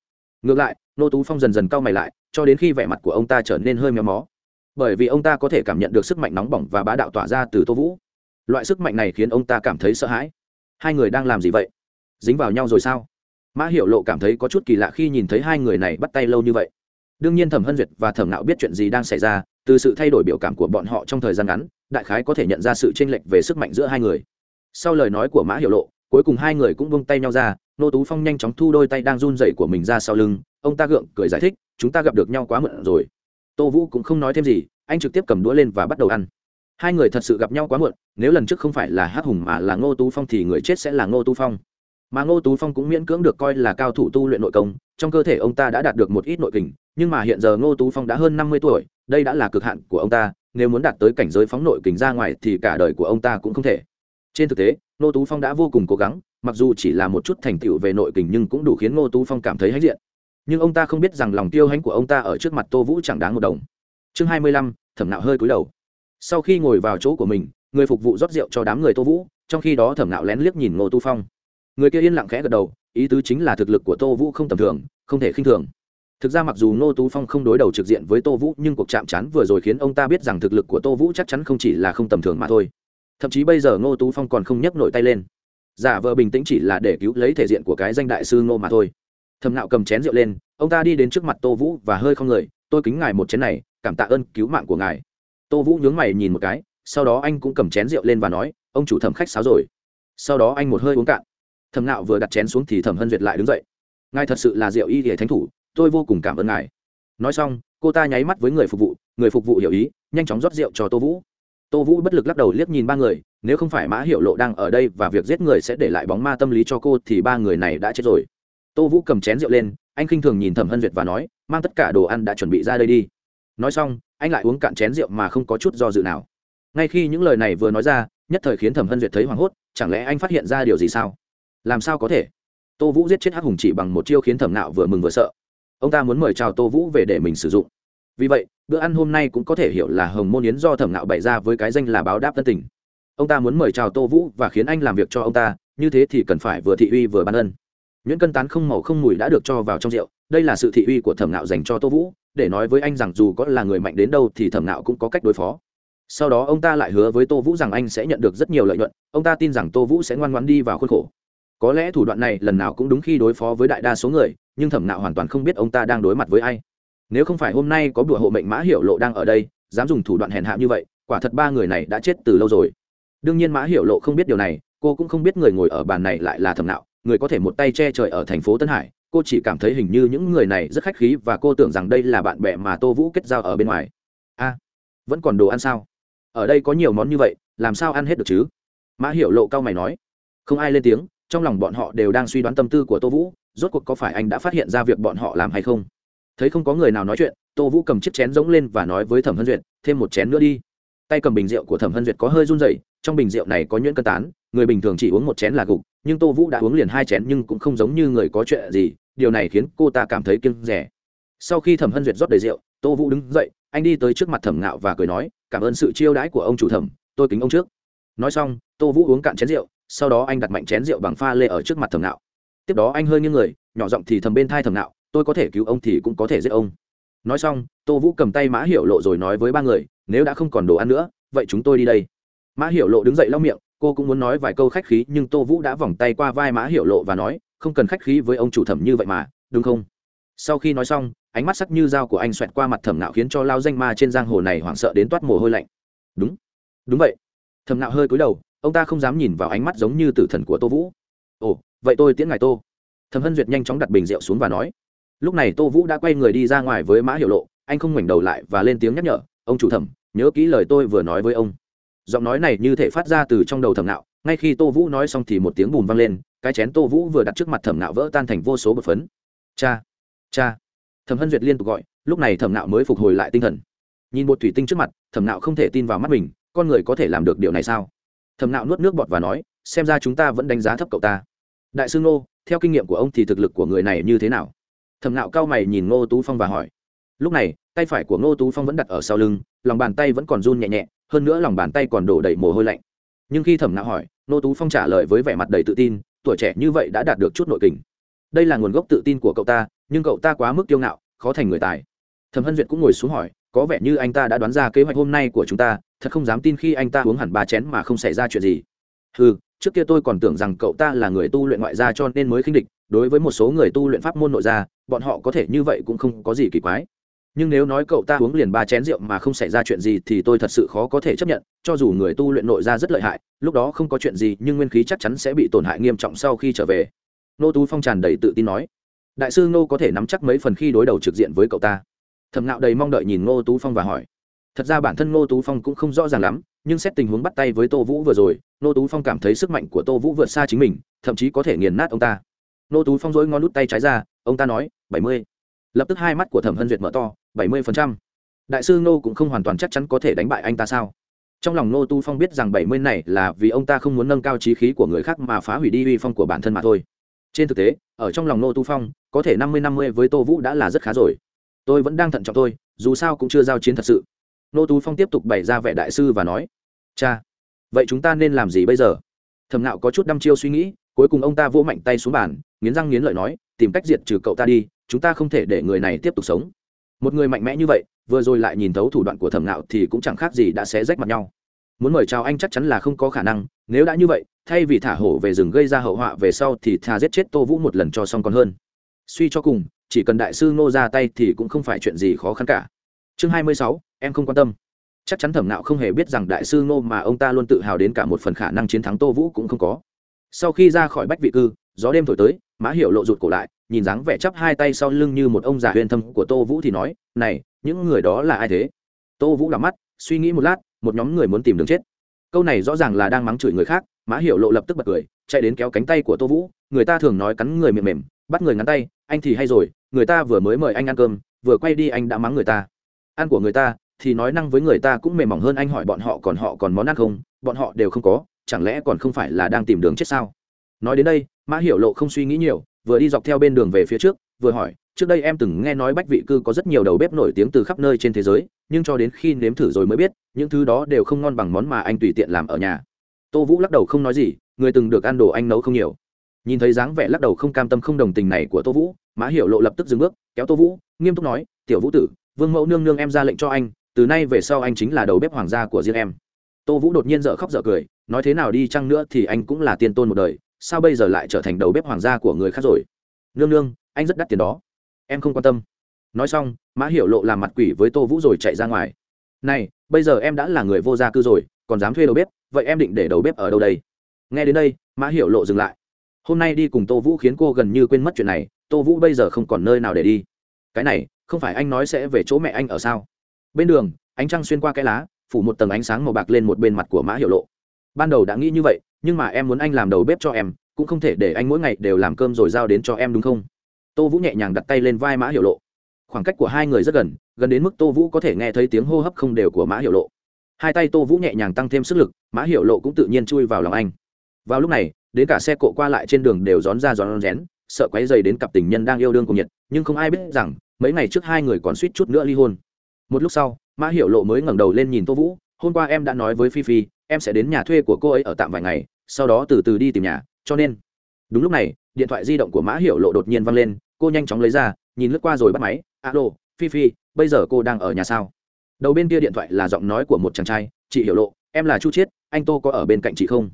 Ngược lại, ngô tú phong dần dần cau mày lại, cho đến khi vẻ mặt của ông ta trở nên hơi méo mó. Bởi vì ông ta có thể cảm nhận được sức mạnh nóng bỏng và bá đạo tỏa ra từ tô vũ. Loại sức mạnh này khiến ông ta cảm thấy sợ hãi. Hai người đang làm gì vậy? Dính vào nhau rồi sao? Mã hiệu lộ cảm thấy có chút kỳ lạ khi nhìn thấy hai người này bắt tay lâu như vậy. Đương nhiên thẩm hân duyệt và thẩm nạo biết chuyện gì đang xảy ra, từ sự thay đổi biểu cảm của bọn họ trong thời gian ngắn đại khái có thể nhận ra sự chênh lệch về sức mạnh giữa hai người. Sau lời nói của mã hiệu lộ, cuối cùng hai người cũng vung tay nhau ra, nô tú phong nhanh chóng thu đôi tay đang run dậy của mình ra sau lưng, ông ta gượng cười giải thích, chúng ta gặp được nhau quá muộn rồi. Tô vũ cũng không nói thêm gì, anh trực tiếp cầm đũa lên và bắt đầu ăn. Hai người thật sự gặp nhau quá muộn, nếu lần trước không phải là hát hùng mà là ngô tú phong thì người chết sẽ là ngô tú phong. Mà ngô tú phong cũng miễn cưỡng được coi là cao thủ tu luyện nội công, trong cơ thể ông ta đã đạt được một ít nội kình, nhưng mà hiện giờ ngô tú phong đã hơn năm mươi tuổi, đây đã là cực hạn của ông ta nếu muốn đạt tới cảnh giới phóng nội kình ra ngoài thì cả đời của ông ta cũng không thể. Trên thực tế, ngô tú phong đã vô cùng cố gắng, mặc dù chỉ là một chút thành tựu về nội kình nhưng cũng đủ khiến ngô tú phong cảm thấy hãnh diện. Nhưng ông ta không biết rằng lòng tiêu hãnh của ông ta ở trước mặt tô vũ chẳng đáng một đồng. Chương hai mươi lăm, thẩm nạo hơi cúi đầu. Sau khi ngồi vào chỗ của mình, người phục vụ rót rượu cho đám người tô vũ, trong khi đó thẩm nạo lén liếc nhìn ngô tu phong. Người kia yên lặng khẽ gật đầu, ý tứ chính là thực lực của tô vũ không tầm thường, không thể khinh thường thực ra mặc dù ngô tú phong không đối đầu trực diện với tô vũ, nhưng cuộc chạm trán vừa rồi khiến ông ta biết rằng thực lực của tô vũ chắc chắn không chỉ là không tầm thường mà thôi. Thậm chí bây giờ ngô tú phong còn không nhấc nổi tay lên. Giả vờ bình tĩnh chỉ là để cứu lấy thể diện của cái danh đại sư ngô mà thôi. Thầm nạo cầm chén rượu lên, ông ta đi đến trước mặt tô vũ và hơi không người, tôi kính ngài một chén này, cảm tạ ơn cứu mạng của ngài. Tô vũ nhướng mày nhìn một cái, sau đó anh cũng cầm chén rượu lên và nói, ông chủ thẩm khách sáo rồi. Sau đó anh một hơi uống cạn. Thẩm nạo vừa đặt chén xuống thì thẩm hân duyệt lại đứng dậy. Ngài thật sự là rượu y thể thánh thủ tôi vô cùng cảm ơn ngài. Nói xong, cô ta nháy mắt với người phục vụ, người phục vụ hiểu ý, nhanh chóng rót rượu cho tô vũ. Tô vũ bất lực lắc đầu liếc nhìn ba người, nếu không phải mã hiệu lộ đang ở đây và việc giết người sẽ để lại bóng ma tâm lý cho cô thì ba người này đã chết rồi. Tô vũ cầm chén rượu lên, anh khinh thường nhìn thẩm hân duyệt và nói, mang tất cả đồ ăn đã chuẩn bị ra đây đi. Nói xong, anh lại uống cạn chén rượu mà không có chút do dự nào. Ngay khi những lời này vừa nói ra, nhất thời khiến thẩm hân duyệt thấy hoảng hốt, chẳng lẽ anh phát hiện ra điều gì sao? Làm sao có thể? Tô vũ giết chết hắc hùng chỉ bằng một chiêu khiến thẩm nạo vừa mừng vừa sợ ông ta muốn mời chào tô vũ về để mình sử dụng. Vì vậy, bữa ăn hôm nay cũng có thể hiểu là hồng môn yến do thẩm nạo bày ra với cái danh là báo đáp tân tình. Ông ta muốn mời chào tô vũ và khiến anh làm việc cho ông ta, như thế thì cần phải vừa thị uy vừa ban ân. Những cân tán không màu không mùi đã được cho vào trong rượu, đây là sự thị uy của thẩm nạo dành cho tô vũ, để nói với anh rằng dù có là người mạnh đến đâu thì thẩm nạo cũng có cách đối phó. Sau đó ông ta lại hứa với tô vũ rằng anh sẽ nhận được rất nhiều lợi nhuận, ông ta tin rằng tô vũ sẽ ngoan ngoan đi vào khuôn khổ có lẽ thủ đoạn này lần nào cũng đúng khi đối phó với đại đa số người, nhưng thẩm nạo hoàn toàn không biết ông ta đang đối mặt với ai. Nếu không phải hôm nay có bữa hộ mệnh mã hiểu lộ đang ở đây, dám dùng thủ đoạn hèn hạ như vậy, quả thật ba người này đã chết từ lâu rồi. Đương nhiên mã hiểu lộ không biết điều này, cô cũng không biết người ngồi ở bàn này lại là thẩm nạo, người có thể một tay che trời ở thành phố tân hải, cô chỉ cảm thấy hình như những người này rất khách khí và cô tưởng rằng đây là bạn bè mà tô vũ kết giao ở bên ngoài. A, vẫn còn đồ ăn sao? Ở đây có nhiều món như vậy, làm sao ăn hết được chứ? Mã hiểu lộ cao mày nói. Không ai lên tiếng trong lòng bọn họ đều đang suy đoán tâm tư của tô vũ, rốt cuộc có phải anh đã phát hiện ra việc bọn họ làm hay không? Thấy không có người nào nói chuyện, tô vũ cầm chiếc chén giống lên và nói với thẩm hân duyệt, thêm một chén nữa đi. Tay cầm bình rượu của thẩm hân duyệt có hơi run dậy trong bình rượu này có nhuyễn cân tán, người bình thường chỉ uống một chén là gục, nhưng tô vũ đã uống liền hai chén nhưng cũng không giống như người có chuyện gì, điều này khiến cô ta cảm thấy kiêng rẻ. Sau khi thẩm hân duyệt rót đầy rượu, tô vũ đứng dậy, anh đi tới trước mặt thẩm ngạo và cười nói, cảm ơn sự chiêu đãi của ông chủ thẩm, tôi kính ông trước. Nói xong, tô vũ uống cạn chén rượu sau đó anh đặt mạnh chén rượu bằng pha lê ở trước mặt thẩm nạo. tiếp đó anh hơi nghiêng người nhỏ giọng thì thầm bên thai thẩm nạo, tôi có thể cứu ông thì cũng có thể giết ông. Nói xong tô vũ cầm tay mã hiểu lộ rồi nói với ba người nếu đã không còn đồ ăn nữa vậy chúng tôi đi đây. Mã hiểu lộ đứng dậy lau miệng cô cũng muốn nói vài câu khách khí nhưng tô vũ đã vòng tay qua vai mã hiểu lộ và nói không cần khách khí với ông chủ thẩm như vậy mà đúng không? Sau khi nói xong ánh mắt sắc như dao của anh xoẹt qua mặt thẩm nạo khiến cho lao danh ma trên giang hồ này hoảng sợ đến toát mồ hôi lạnh. Đúng đúng vậy. Thẩm nạo hơi cúi đầu ông ta không dám nhìn vào ánh mắt giống như tử thần của tô vũ. Ồ, vậy tôi tiễn ngài tô. Thẩm hân duyệt nhanh chóng đặt bình rượu xuống và nói. Lúc này tô vũ đã quay người đi ra ngoài với mã hiệu lộ, anh không ngoảnh đầu lại và lên tiếng nhắc nhở, ông chủ thẩm, nhớ kỹ lời tôi vừa nói với ông. Giọng nói này như thể phát ra từ trong đầu thẩm nạo ngay khi tô vũ nói xong thì một tiếng bùn vang lên, cái chén tô vũ vừa đặt trước mặt thẩm nạo vỡ tan thành vô số bột phấn. Cha cha. Thẩm hân duyệt liên tục gọi, lúc này thẩm nạo mới phục hồi lại tinh thần. Nhìn một thủy tinh trước mặt, thẩm nạo không thể tin vào mắt mình, con người có thể làm được điều này sao? Thẩm nạo nuốt nước bọt và nói, xem ra chúng ta vẫn đánh giá thấp cậu ta. Đại sư ngô, theo kinh nghiệm của ông thì thực lực của người này như thế nào? Thẩm nạo cao mày nhìn ngô tú phong và hỏi. Lúc này, tay phải của ngô tú phong vẫn đặt ở sau lưng, lòng bàn tay vẫn còn run nhẹ nhẹ, hơn nữa lòng bàn tay còn đổ đầy mồ hôi lạnh. Nhưng khi thẩm nạo hỏi, ngô tú phong trả lời với vẻ mặt đầy tự tin, tuổi trẻ như vậy đã đạt được chút nội kình. Đây là nguồn gốc tự tin của cậu ta, nhưng cậu ta quá mức kiêu ngạo, khó thành người tài. Thẩm hân duyệt cũng ngồi xuống hỏi có vẻ như anh ta đã đoán ra kế hoạch hôm nay của chúng ta, thật không dám tin khi anh ta uống hẳn ba chén mà không xảy ra chuyện gì. Ừ trước kia tôi còn tưởng rằng cậu ta là người tu luyện ngoại gia cho nên mới khinh địch, đối với một số người tu luyện pháp môn nội gia, bọn họ có thể như vậy cũng không có gì kỳ quái. Nhưng nếu nói cậu ta uống liền ba chén rượu mà không xảy ra chuyện gì thì tôi thật sự khó có thể chấp nhận, cho dù người tu luyện nội gia rất lợi hại, lúc đó không có chuyện gì nhưng nguyên khí chắc chắn sẽ bị tổn hại nghiêm trọng sau khi trở về. Nô tú phong tràn đầy tự tin nói. Đại sư nô có thể nắm chắc mấy phần khi đối đầu trực diện với cậu ta thầm nạo đầy mong đợi nhìn ngô tú phong và hỏi. Thật ra bản thân ngô tú phong cũng không rõ ràng lắm, nhưng xét tình huống bắt tay với tô vũ vừa rồi, ngô tú phong cảm thấy sức mạnh của tô vũ vượt xa chính mình, thậm chí có thể nghiền nát ông ta. Ngô tú phong dối ngón nút tay trái ra, ông ta nói, bảy mươi. Lập tức hai mắt của thẩm hân duyệt mở to, bảy mươi phần trăm. Đại sư ngô cũng không hoàn toàn chắc chắn có thể đánh bại anh ta sao? Trong lòng ngô tú phong biết rằng bảy mươi này là vì ông ta không muốn nâng cao trí khí của người khác mà phá hủy đi uy phong của bản thân mà thôi. Trên thực tế, ở trong lòng ngô tú phong, có thể năm mươi năm mươi với tô vũ đã là rất khá rồi tôi vẫn đang thận trọng tôi, dù sao cũng chưa giao chiến thật sự. Nô tú phong tiếp tục bày ra vẻ đại sư và nói, cha, vậy chúng ta nên làm gì bây giờ? Thầm nạo có chút đăm chiêu suy nghĩ, cuối cùng ông ta vỗ mạnh tay xuống bàn, nghiến răng nghiến lợi nói, tìm cách diệt trừ cậu ta đi, chúng ta không thể để người này tiếp tục sống. Một người mạnh mẽ như vậy, vừa rồi lại nhìn thấu thủ đoạn của thẩm nạo thì cũng chẳng khác gì đã xé rách mặt nhau. Muốn mời chào anh chắc chắn là không có khả năng, nếu đã như vậy, thay vì thả hổ về rừng gây ra hậu họa về sau thì thà giết chết tô vũ một lần cho xong còn hơn. Suy cho cùng chỉ cần đại sư ngô ra tay thì cũng không phải chuyện gì khó khăn cả. Chương hai mươi sáu, em không quan tâm. Chắc chắn thẩm nạo không hề biết rằng đại sư ngô mà ông ta luôn tự hào đến cả một phần khả năng chiến thắng tô vũ cũng không có. Sau khi ra khỏi bách vị cư, gió đêm thổi tới, mã hiểu lộ rụt cổ lại, nhìn dáng vẻ chắp hai tay sau lưng như một ông già huyền thâm của tô vũ thì nói, này, những người đó là ai thế? Tô vũ đ mắt, suy nghĩ một lát, một nhóm người muốn tìm đường chết. Câu này rõ ràng là đang mắng chửi người khác, mã hiểu lộ lập tức bật cười, chạy đến kéo cánh tay của tô vũ, người ta thường nói cắn người mềm mềm bắt người ngắn tay, anh thì hay rồi, người ta vừa mới mời anh ăn cơm, vừa quay đi anh đã mắng người ta. Ăn của người ta, thì nói năng với người ta cũng mềm mỏng hơn anh hỏi bọn họ còn họ còn món ăn không, bọn họ đều không có, chẳng lẽ còn không phải là đang tìm đường chết sao? Nói đến đây, mã hiểu lộ không suy nghĩ nhiều, vừa đi dọc theo bên đường về phía trước, vừa hỏi, trước đây em từng nghe nói bách vị cư có rất nhiều đầu bếp nổi tiếng từ khắp nơi trên thế giới, nhưng cho đến khi nếm thử rồi mới biết, những thứ đó đều không ngon bằng món mà anh tùy tiện làm ở nhà. Tô vũ lắc đầu không nói gì, người từng được ăn đồ anh nấu không nhiều nhìn thấy dáng vẻ lắc đầu không cam tâm không đồng tình này của tô vũ, mã hiểu lộ lập tức dừng bước, kéo tô vũ, nghiêm túc nói, tiểu vũ tử, vương mẫu nương nương em ra lệnh cho anh, từ nay về sau anh chính là đầu bếp hoàng gia của riêng em. Tô vũ đột nhiên dợ khóc dợ cười, nói thế nào đi chăng nữa thì anh cũng là tiên tôn một đời, sao bây giờ lại trở thành đầu bếp hoàng gia của người khác rồi? Nương nương, anh rất đắt tiền đó. Em không quan tâm. Nói xong, mã hiểu lộ làm mặt quỷ với tô vũ rồi chạy ra ngoài. Này, bây giờ em đã là người vô gia cư rồi, còn dám thuê đầu bếp, vậy em định để đầu bếp ở đâu đây? Nghe đến đây, mã hiểu lộ dừng lại hôm nay đi cùng tô vũ khiến cô gần như quên mất chuyện này, tô vũ bây giờ không còn nơi nào để đi. Cái này, không phải anh nói sẽ về chỗ mẹ anh ở sao? Bên đường, ánh trăng xuyên qua cái lá, phủ một tầng ánh sáng màu bạc lên một bên mặt của mã hiệu lộ. Ban đầu đã nghĩ như vậy, nhưng mà em muốn anh làm đầu bếp cho em, cũng không thể để anh mỗi ngày đều làm cơm rồi giao đến cho em đúng không? Tô vũ nhẹ nhàng đặt tay lên vai mã hiệu lộ. Khoảng cách của hai người rất gần gần đến mức tô vũ có thể nghe thấy tiếng hô hấp không đều của mã hiệu lộ. Hai tay tô vũ nhẹ nhàng tăng thêm sức lực, mã hiệu lộ cũng tự nhiên chui vào lòng anh. Vào lúc này đến cả xe cộ qua lại trên đường đều rón ra rón rén, sợ quấy dày đến cặp tình nhân đang yêu đương cùng nhiệt, nhưng không ai biết rằng, mấy ngày trước hai người còn suýt chút nữa ly hôn. Một lúc sau, mã hiểu lộ mới ngẩng đầu lên nhìn tô vũ, hôm qua em đã nói với phi phi, em sẽ đến nhà thuê của cô ấy ở tạm vài ngày, sau đó từ từ đi tìm nhà, cho nên. Đúng lúc này, điện thoại di động của mã hiểu lộ đột nhiên văng lên, cô nhanh chóng lấy ra, nhìn lướt qua rồi bắt máy, alo, phi phi, bây giờ cô đang ở nhà sao? Đầu bên kia điện thoại là giọng nói của một chàng trai, chị hiểu lộ, em là chu chiết, anh tô có ở bên cạnh chị không?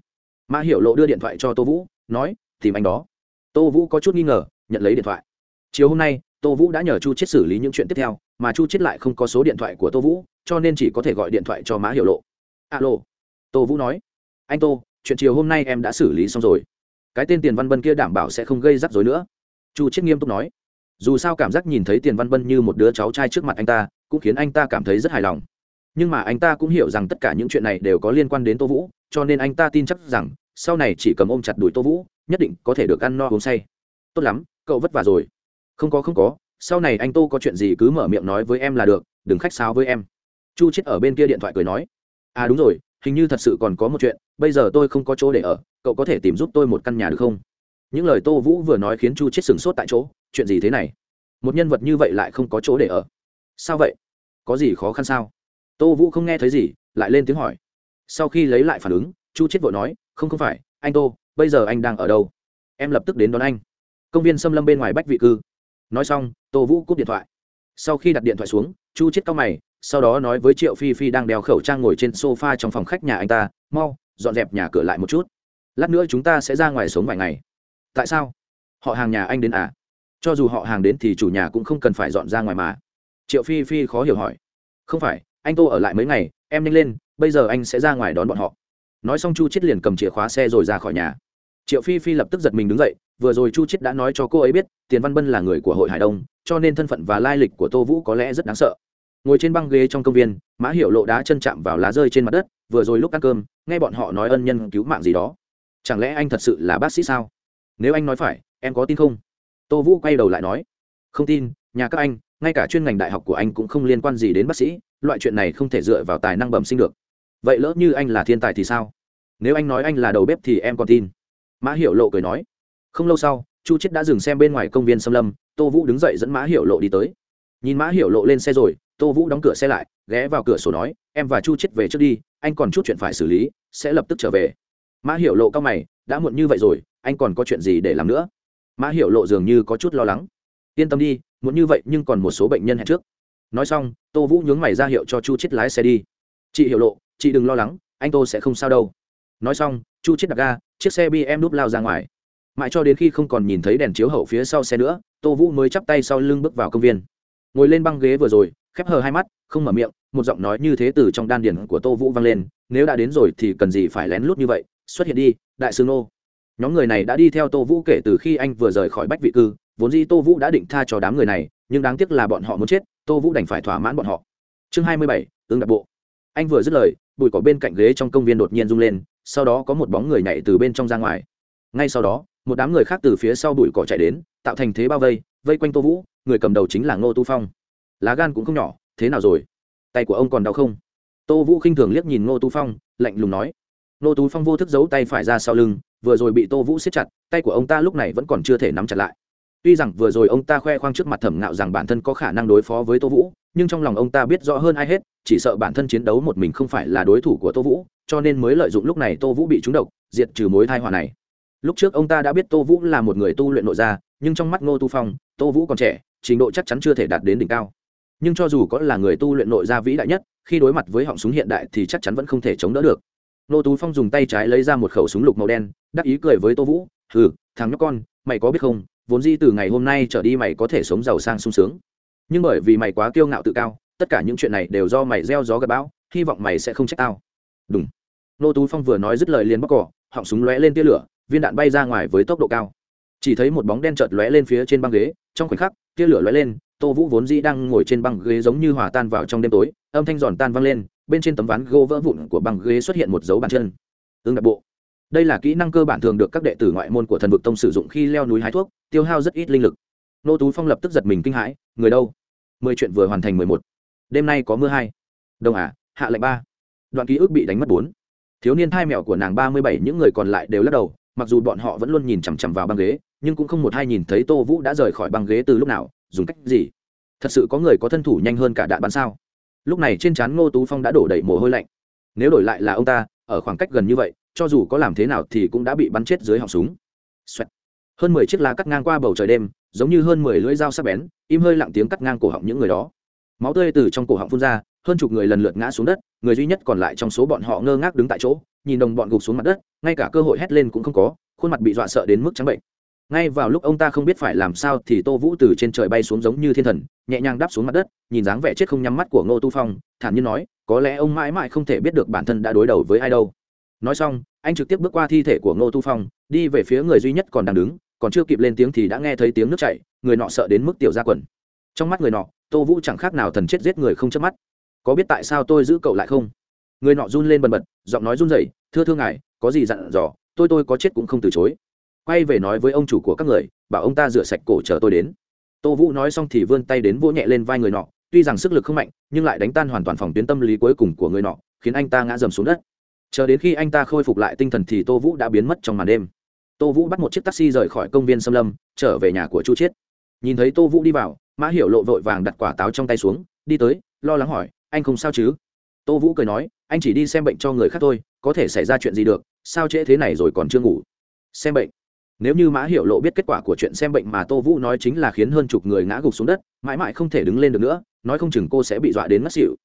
Mã hiểu lộ đưa điện thoại cho tô vũ, nói, tìm anh đó. Tô vũ có chút nghi ngờ, nhận lấy điện thoại. Chiều hôm nay, tô vũ đã nhờ chu chết xử lý những chuyện tiếp theo, mà chu chết lại không có số điện thoại của tô vũ, cho nên chỉ có thể gọi điện thoại cho mã hiểu lộ. Alo. Tô vũ nói, anh tô, chuyện chiều hôm nay em đã xử lý xong rồi. Cái tên tiền văn bân kia đảm bảo sẽ không gây rắc rối nữa. Chu chết nghiêm túc nói, dù sao cảm giác nhìn thấy tiền văn bân như một đứa cháu trai trước mặt anh ta, cũng khiến anh ta cảm thấy rất hài lòng. Nhưng mà anh ta cũng hiểu rằng tất cả những chuyện này đều có liên quan đến tô vũ, cho nên anh ta tin chắc rằng sau này chỉ cầm ôm chặt đuổi tô vũ, nhất định có thể được ăn no uống say. Tốt lắm, cậu vất vả rồi. Không có không có, sau này anh tô có chuyện gì cứ mở miệng nói với em là được, đừng khách sáo với em. Chu chết ở bên kia điện thoại cười nói. À đúng rồi, hình như thật sự còn có một chuyện, bây giờ tôi không có chỗ để ở, cậu có thể tìm giúp tôi một căn nhà được không? Những lời tô vũ vừa nói khiến chu chết sửng sốt tại chỗ, chuyện gì thế này? Một nhân vật như vậy lại không có chỗ để ở. Sao vậy? Có gì khó khăn sao? Tô vũ không nghe thấy gì, lại lên tiếng hỏi. Sau khi lấy lại phản ứng, chu chết vội nói không không phải, anh tô, bây giờ anh đang ở đâu? Em lập tức đến đón anh. Công viên xâm lâm bên ngoài bách vị cư. Nói xong, tô vũ cúp điện thoại. Sau khi đặt điện thoại xuống, chu chết cao mày, sau đó nói với triệu phi phi đang đeo khẩu trang ngồi trên sofa trong phòng khách nhà anh ta, mau, dọn dẹp nhà cửa lại một chút. Lát nữa chúng ta sẽ ra ngoài sống vài ngày. Tại sao? Họ hàng nhà anh đến à? Cho dù họ hàng đến thì chủ nhà cũng không cần phải dọn ra ngoài mà. Triệu phi phi khó hiểu hỏi. Không phải, anh tô ở lại mấy ngày, em nhanh lên, bây giờ anh sẽ ra ngoài đón bọn họ nói xong chu chết liền cầm chìa khóa xe rồi ra khỏi nhà triệu phi phi lập tức giật mình đứng dậy vừa rồi chu chết đã nói cho cô ấy biết tiền văn bân là người của hội hải đông cho nên thân phận và lai lịch của tô vũ có lẽ rất đáng sợ ngồi trên băng ghế trong công viên mã hiệu lộ đá chân chạm vào lá rơi trên mặt đất vừa rồi lúc ăn cơm nghe bọn họ nói ân nhân cứu mạng gì đó chẳng lẽ anh thật sự là bác sĩ sao nếu anh nói phải em có tin không tô vũ quay đầu lại nói không tin nhà các anh ngay cả chuyên ngành đại học của anh cũng không liên quan gì đến bác sĩ loại chuyện này không thể dựa vào tài năng bẩm sinh được vậy lỡ như anh là thiên tài thì sao? Nếu anh nói anh là đầu bếp thì em còn tin. Mã hiểu lộ cười nói. Không lâu sau, chu chết đã dừng xem bên ngoài công viên xâm lâm, tô vũ đứng dậy dẫn mã hiểu lộ đi tới. Nhìn mã hiểu lộ lên xe rồi, tô vũ đóng cửa xe lại, ghé vào cửa sổ nói, em và chu chết về trước đi, anh còn chút chuyện phải xử lý, sẽ lập tức trở về. Mã hiểu lộ cao mày, đã muộn như vậy rồi, anh còn có chuyện gì để làm nữa? Mã hiểu lộ dường như có chút lo lắng. Yên tâm đi muốn như vậy nhưng còn một số bệnh nhân hẹn trước. Nói xong, tô vũ nhướng mày ra hiệu cho chu chết lái xe đi. Chị hiểu lộ chị đừng lo lắng, anh tô sẽ không sao đâu. Nói xong, chu chết đặt ga, chiếc xe bm đúp lao ra ngoài. Mãi cho đến khi không còn nhìn thấy đèn chiếu hậu phía sau xe nữa, tô vũ mới chắp tay sau lưng bước vào công viên. Ngồi lên băng ghế vừa rồi, khép hờ hai mắt, không mở miệng, một giọng nói như thế từ trong đan điển của tô vũ vang lên, nếu đã đến rồi thì cần gì phải lén lút như vậy? Xuất hiện đi, đại sư nô. Nhóm người này đã đi theo tô vũ kể từ khi anh vừa rời khỏi bách vị cư, vốn dĩ tô vũ đã định tha cho đám người này, nhưng đáng tiếc là bọn họ muốn chết, tô vũ đành phải thỏa mãn bọn họ. Chương hai mươi bảy, ứng đặc bộ anh vừa dứt lời, bụi cỏ bên cạnh ghế trong công viên đột nhiên rung lên, sau đó có một bóng người nhảy từ bên trong ra ngoài. Ngay sau đó, một đám người khác từ phía sau bụi cỏ chạy đến, tạo thành thế bao vây vây quanh tô vũ, người cầm đầu chính là ngô tu phong. Lá gan cũng không nhỏ, thế nào rồi? Tay của ông còn đau không? Tô vũ khinh thường liếc nhìn ngô tu phong, lạnh lùng nói. Ngô Tu phong vô thức giấu tay phải ra sau lưng, vừa rồi bị tô vũ siết chặt, tay của ông ta lúc này vẫn còn chưa thể nắm chặt lại. Tuy rằng vừa rồi ông ta khoe khoang trước mặt thẩm ngạo rằng bản thân có khả năng đối phó với tô vũ, nhưng trong lòng ông ta biết rõ hơn ai hết chỉ sợ bản thân chiến đấu một mình không phải là đối thủ của tô vũ cho nên mới lợi dụng lúc này tô vũ bị trúng độc diệt trừ mối thai họa này. Lúc trước ông ta đã biết tô vũ là một người tu luyện nội gia nhưng trong mắt ngô tu phong tô vũ còn trẻ trình độ chắc chắn chưa thể đạt đến đỉnh cao. Nhưng cho dù có là người tu luyện nội gia vĩ đại nhất khi đối mặt với họng súng hiện đại thì chắc chắn vẫn không thể chống đỡ được. Ngô tú phong dùng tay trái lấy ra một khẩu súng lục màu đen đắc ý cười với tô vũ Ừ, thằng nhóc con mày có biết không vốn di từ ngày hôm nay trở đi mày có thể sống giàu sang sung sướng. Nhưng bởi vì mày quá kiêu ngạo tự cao tất cả những chuyện này đều do mày gieo gió gặp bão, hy vọng mày sẽ không trách tao. Đúng nô tú phong vừa nói dứt lời liền bóc cỏ, họng súng lóe lên tia lửa, viên đạn bay ra ngoài với tốc độ cao. Chỉ thấy một bóng đen chợt lóe lên phía trên băng ghế, trong khoảnh khắc, tia lửa lóe lên, tô vũ vốn dĩ đang ngồi trên băng ghế giống như hòa tan vào trong đêm tối, âm thanh giòn tan vang lên, bên trên tấm ván gỗ vỡ vụn của băng ghế xuất hiện một dấu bàn chân. Ương đặc bộ. Đây là kỹ năng cơ bản thường được các đệ tử ngoại môn của thần vực tông sử dụng khi leo núi hái thuốc, tiêu hao rất ít linh lực. Nô tú phong lập tức giật mình kinh hãi, người đâu? Mười chuyện vừa hoàn thành mười một đêm nay có mưa hai. Đông à hạ lệnh ba. Đoạn ký ức bị đánh mất bốn. Thiếu niên thai mẹo của nàng ba mươi bảy, những người còn lại đều lắc đầu, mặc dù bọn họ vẫn luôn nhìn chằm chằm vào băng ghế, nhưng cũng không một hai nhìn thấy tô vũ đã rời khỏi băng ghế từ lúc nào, dùng cách gì? Thật sự có người có thân thủ nhanh hơn cả đạn bắn sao? Lúc này trên trán ngô tú phong đã đổ đầy mồ hôi lạnh. Nếu đổi lại là ông ta, ở khoảng cách gần như vậy, cho dù có làm thế nào thì cũng đã bị bắn chết dưới họng súng、Xoẹt. hơn mười chiếc lá cắt ngang qua bầu trời đêm, giống như hơn mười lưỡi dao sắc bén, im hơi lặng tiếng cắt ngang cổ họng những người đó máu tươi từ trong cổ họng phun ra, hơn chục người lần lượt ngã xuống đất, người duy nhất còn lại trong số bọn họ ngơ ngác đứng tại chỗ, nhìn đồng bọn gục xuống mặt đất, ngay cả cơ hội hét lên cũng không có, khuôn mặt bị dọa sợ đến mức trắng bệnh. Ngay vào lúc ông ta không biết phải làm sao thì tô vũ từ trên trời bay xuống giống như thiên thần, nhẹ nhàng đáp xuống mặt đất, nhìn dáng vẻ chết không nhắm mắt của ngô tu phong, thản nhiên nói, có lẽ ông mãi mãi không thể biết được bản thân đã đối đầu với ai đâu. Nói xong, anh trực tiếp bước qua thi thể của ngô tu phong, đi về phía người duy nhất còn đang đứng, còn chưa kịp lên tiếng thì đã nghe thấy tiếng nước chảy, người nọ sợ đến mức tiểu ra quần. Trong mắt người nọ tô vũ chẳng khác nào thần chết giết người không chớp mắt. Có biết tại sao tôi giữ cậu lại không? Người nọ run lên bần bật, giọng nói run rẩy, thưa thương ngài, có gì dặn dò, tôi tôi có chết cũng không từ chối. Quay về nói với ông chủ của các người, bảo ông ta rửa sạch cổ chờ tôi đến. Tô vũ nói xong thì vươn tay đến vỗ nhẹ lên vai người nọ, tuy rằng sức lực không mạnh, nhưng lại đánh tan hoàn toàn phòng tuyến tâm lý cuối cùng của người nọ, khiến anh ta ngã dầm xuống đất. Chờ đến khi anh ta khôi phục lại tinh thần thì tô vũ đã biến mất trong màn đêm. Tô vũ bắt một chiếc taxi rời khỏi công viên xâm lâm, trở về nhà của chu chiết. Nhìn thấy tô vũ đi vào mã hiểu lộ vội vàng đặt quả táo trong tay xuống, đi tới, lo lắng hỏi, anh không sao chứ? Tô vũ cười nói, anh chỉ đi xem bệnh cho người khác thôi, có thể xảy ra chuyện gì được, sao trễ thế này rồi còn chưa ngủ? Xem bệnh? Nếu như mã hiểu lộ biết kết quả của chuyện xem bệnh mà tô vũ nói chính là khiến hơn chục người ngã gục xuống đất, mãi mãi không thể đứng lên được nữa, nói không chừng cô sẽ bị dọa đến mất xịu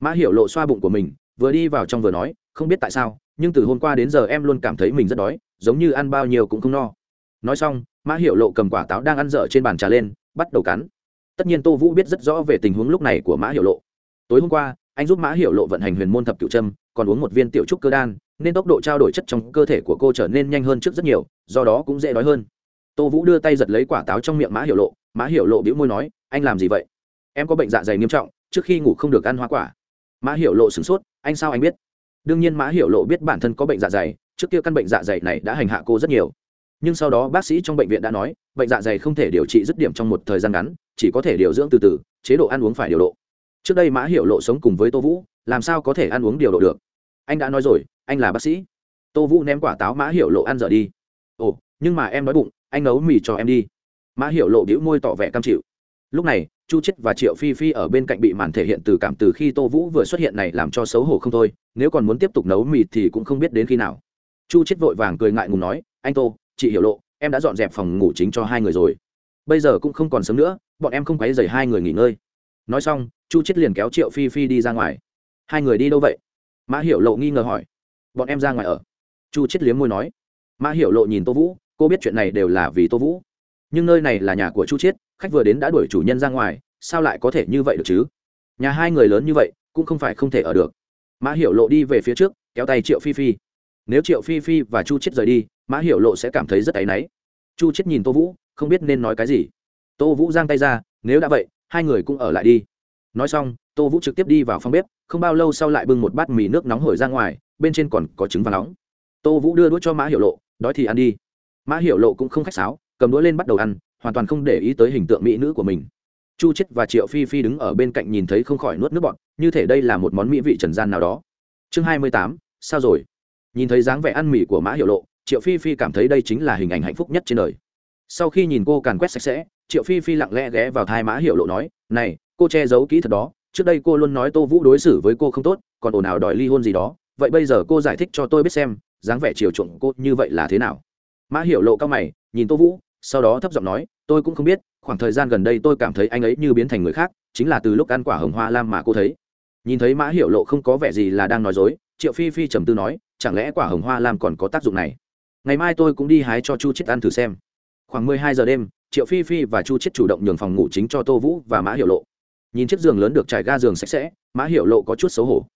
mã hiểu lộ xoa bụng của mình, vừa đi vào trong vừa nói, không biết tại sao, nhưng từ hôm qua đến giờ em luôn cảm thấy mình rất đói, giống như ăn bao nhiêu cũng không no. Nói xong, mã hiểu lộ cầm quả táo đang ăn dở trên bàn trà lên, bắt đầu cắn tất nhiên tô vũ biết rất rõ về tình huống lúc này của mã hiểu lộ. Tối hôm qua, anh giúp mã hiểu lộ vận hành huyền môn thập cựu trâm còn uống một viên tiểu trúc cơ đan, nên tốc độ trao đổi chất trong cơ thể của cô trở nên nhanh hơn trước rất nhiều, do đó cũng dễ đói hơn. Tô vũ đưa tay giật lấy quả táo trong miệng mã hiểu lộ. Mã hiểu lộ bĩu môi nói, anh làm gì vậy? Em có bệnh dạ dày nghiêm trọng, trước khi ngủ không được ăn hoa quả. Mã hiểu lộ sửng sốt, anh sao anh biết? Đương nhiên mã hiểu lộ biết bản thân có bệnh dạ dày, trước kia căn bệnh dạ dày này đã hành hạ cô rất nhiều nhưng sau đó bác sĩ trong bệnh viện đã nói, bệnh dạ dày không thể điều trị dứt điểm trong một thời gian ngắn, chỉ có thể điều dưỡng từ từ, chế độ ăn uống phải điều độ. Trước đây mã hiểu lộ sống cùng với tô vũ, làm sao có thể ăn uống điều độ được? Anh đã nói rồi, anh là bác sĩ. Tô vũ ném quả táo mã hiểu lộ ăn dở đi. Ồ, nhưng mà em nói bụng, anh nấu mì cho em đi. Mã hiểu lộ đĩu môi tỏ vẻ cam chịu. Lúc này, chu chết và triệu phi phi ở bên cạnh bị màn thể hiện từ cảm từ khi tô vũ vừa xuất hiện này làm cho xấu hổ không thôi, nếu còn muốn tiếp tục nấu mì thì cũng không biết đến khi nào. Chu chết vội vàng cười ngại ngùng nói, anh tô chị hiểu lộ, em đã dọn dẹp phòng ngủ chính cho hai người rồi. Bây giờ cũng không còn sớm nữa, bọn em không quấy dày hai người nghỉ ngơi. Nói xong, chu chết liền kéo triệu phi phi đi ra ngoài. Hai người đi đâu vậy? Mã hiểu lộ nghi ngờ hỏi. Bọn em ra ngoài ở. Chu chết liếm môi nói. Mã hiểu lộ nhìn tô vũ, cô biết chuyện này đều là vì tô vũ. Nhưng nơi này là nhà của chu chiết, khách vừa đến đã đuổi chủ nhân ra ngoài, sao lại có thể như vậy được chứ? Nhà hai người lớn như vậy, cũng không phải không thể ở được. Mã hiểu lộ đi về phía trước, kéo tay triệu phi phi. Nếu triệu phi phi và chu chiết rời đi mã hiểu lộ sẽ cảm thấy rất áy náy. Chu chết nhìn tô vũ, không biết nên nói cái gì. Tô vũ giang tay ra, nếu đã vậy, hai người cũng ở lại đi. Nói xong, tô vũ trực tiếp đi vào phòng bếp, không bao lâu sau lại bưng một bát mì nước nóng hổi ra ngoài, bên trên còn có trứng và nóng. Tô vũ đưa đũa cho mã hiểu lộ, đói thì ăn đi. Mã hiểu lộ cũng không khách sáo, cầm đũa lên bắt đầu ăn, hoàn toàn không để ý tới hình tượng mỹ nữ của mình. Chu chết và triệu phi phi đứng ở bên cạnh nhìn thấy không khỏi nuốt nước bọt, như thể đây là một món mỹ vị trần gian nào đó. Chương hai mươi tám, sao rồi? Nhìn thấy dáng vẻ ăn mì của mã hiệu lộ triệu phi phi cảm thấy đây chính là hình ảnh hạnh phúc nhất trên đời. Sau khi nhìn cô càn quét sạch sẽ, triệu phi phi lặng lẽ ghé vào thai mã hiệu lộ nói, này, cô che giấu kỹ thật đó, trước đây cô luôn nói tô vũ đối xử với cô không tốt, còn ồn ào đòi ly hôn gì đó, vậy bây giờ cô giải thích cho tôi biết xem, dáng vẻ chiều chuộng cô như vậy là thế nào? Mã hiệu lộ cao mày, nhìn tô vũ, sau đó thấp giọng nói, tôi cũng không biết, khoảng thời gian gần đây tôi cảm thấy anh ấy như biến thành người khác, chính là từ lúc ăn quả hồng hoa lam mà cô thấy. Nhìn thấy mã hiệu lộ không có vẻ gì là đang nói dối, triệu phi phi trầm tư nói, chẳng lẽ quả hồng hoa lam còn có tác dụng này? Ngày mai tôi cũng đi hái cho chu chết ăn thử xem. Khoảng mười hai giờ đêm, triệu phi phi và chu chết chủ động nhường phòng ngủ chính cho tô vũ và mã hiệu lộ. Nhìn chiếc giường lớn được trải ga giường sạch sẽ, mã hiệu lộ có chút xấu hổ.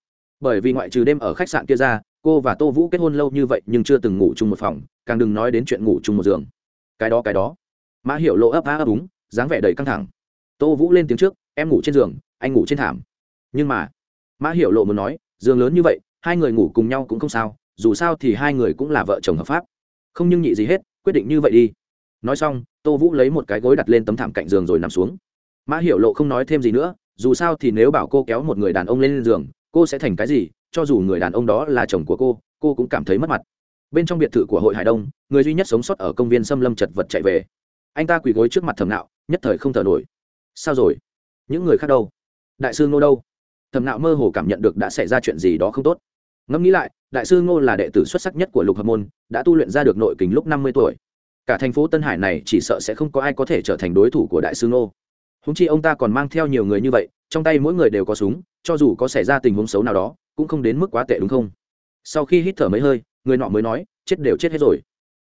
Bởi vì ngoại trừ đêm ở khách sạn kia ra, cô và tô vũ kết hôn lâu như vậy nhưng chưa từng ngủ chung một phòng, càng đừng nói đến chuyện ngủ chung một giường. Cái đó cái đó. Mã hiệu lộ ấp á ấp úng, dáng vẻ đầy căng thẳng. Tô vũ lên tiếng trước, em ngủ trên giường, anh ngủ trên thảm. Nhưng mà, mã hiệu lộ muốn nói, giường lớn như vậy, hai người ngủ cùng nhau cũng không sao, dù sao thì hai người cũng là vợ chồng hợp pháp không nhưng nhị gì hết, quyết định như vậy đi. Nói xong, tô vũ lấy một cái gối đặt lên tấm thảm cạnh giường rồi nằm xuống. Mã hiểu lộ không nói thêm gì nữa, dù sao thì nếu bảo cô kéo một người đàn ông lên giường, cô sẽ thành cái gì? Cho dù người đàn ông đó là chồng của cô cô cũng cảm thấy mất mặt. Bên trong biệt thự của hội hải đông, người duy nhất sống sót ở công viên xâm lâm chật vật chạy về. Anh ta quỳ gối trước mặt thầm nạo, nhất thời không thở nổi. Sao rồi? Những người khác đâu? Đại sư ngô đâu? Thầm nạo mơ hồ cảm nhận được đã xảy ra chuyện gì đó không tốt ngẫm nghĩ lại, đại sư ngô là đệ tử xuất sắc nhất của lục hợp môn, đã tu luyện ra được nội kình lúc năm mươi tuổi. Cả thành phố tân hải này chỉ sợ sẽ không có ai có thể trở thành đối thủ của đại sư ngô. Húng chi ông ta còn mang theo nhiều người như vậy, trong tay mỗi người đều có súng, cho dù có xảy ra tình huống xấu nào đó, cũng không đến mức quá tệ đúng không? Sau khi hít thở mấy hơi, người nọ mới nói, chết đều chết hết rồi.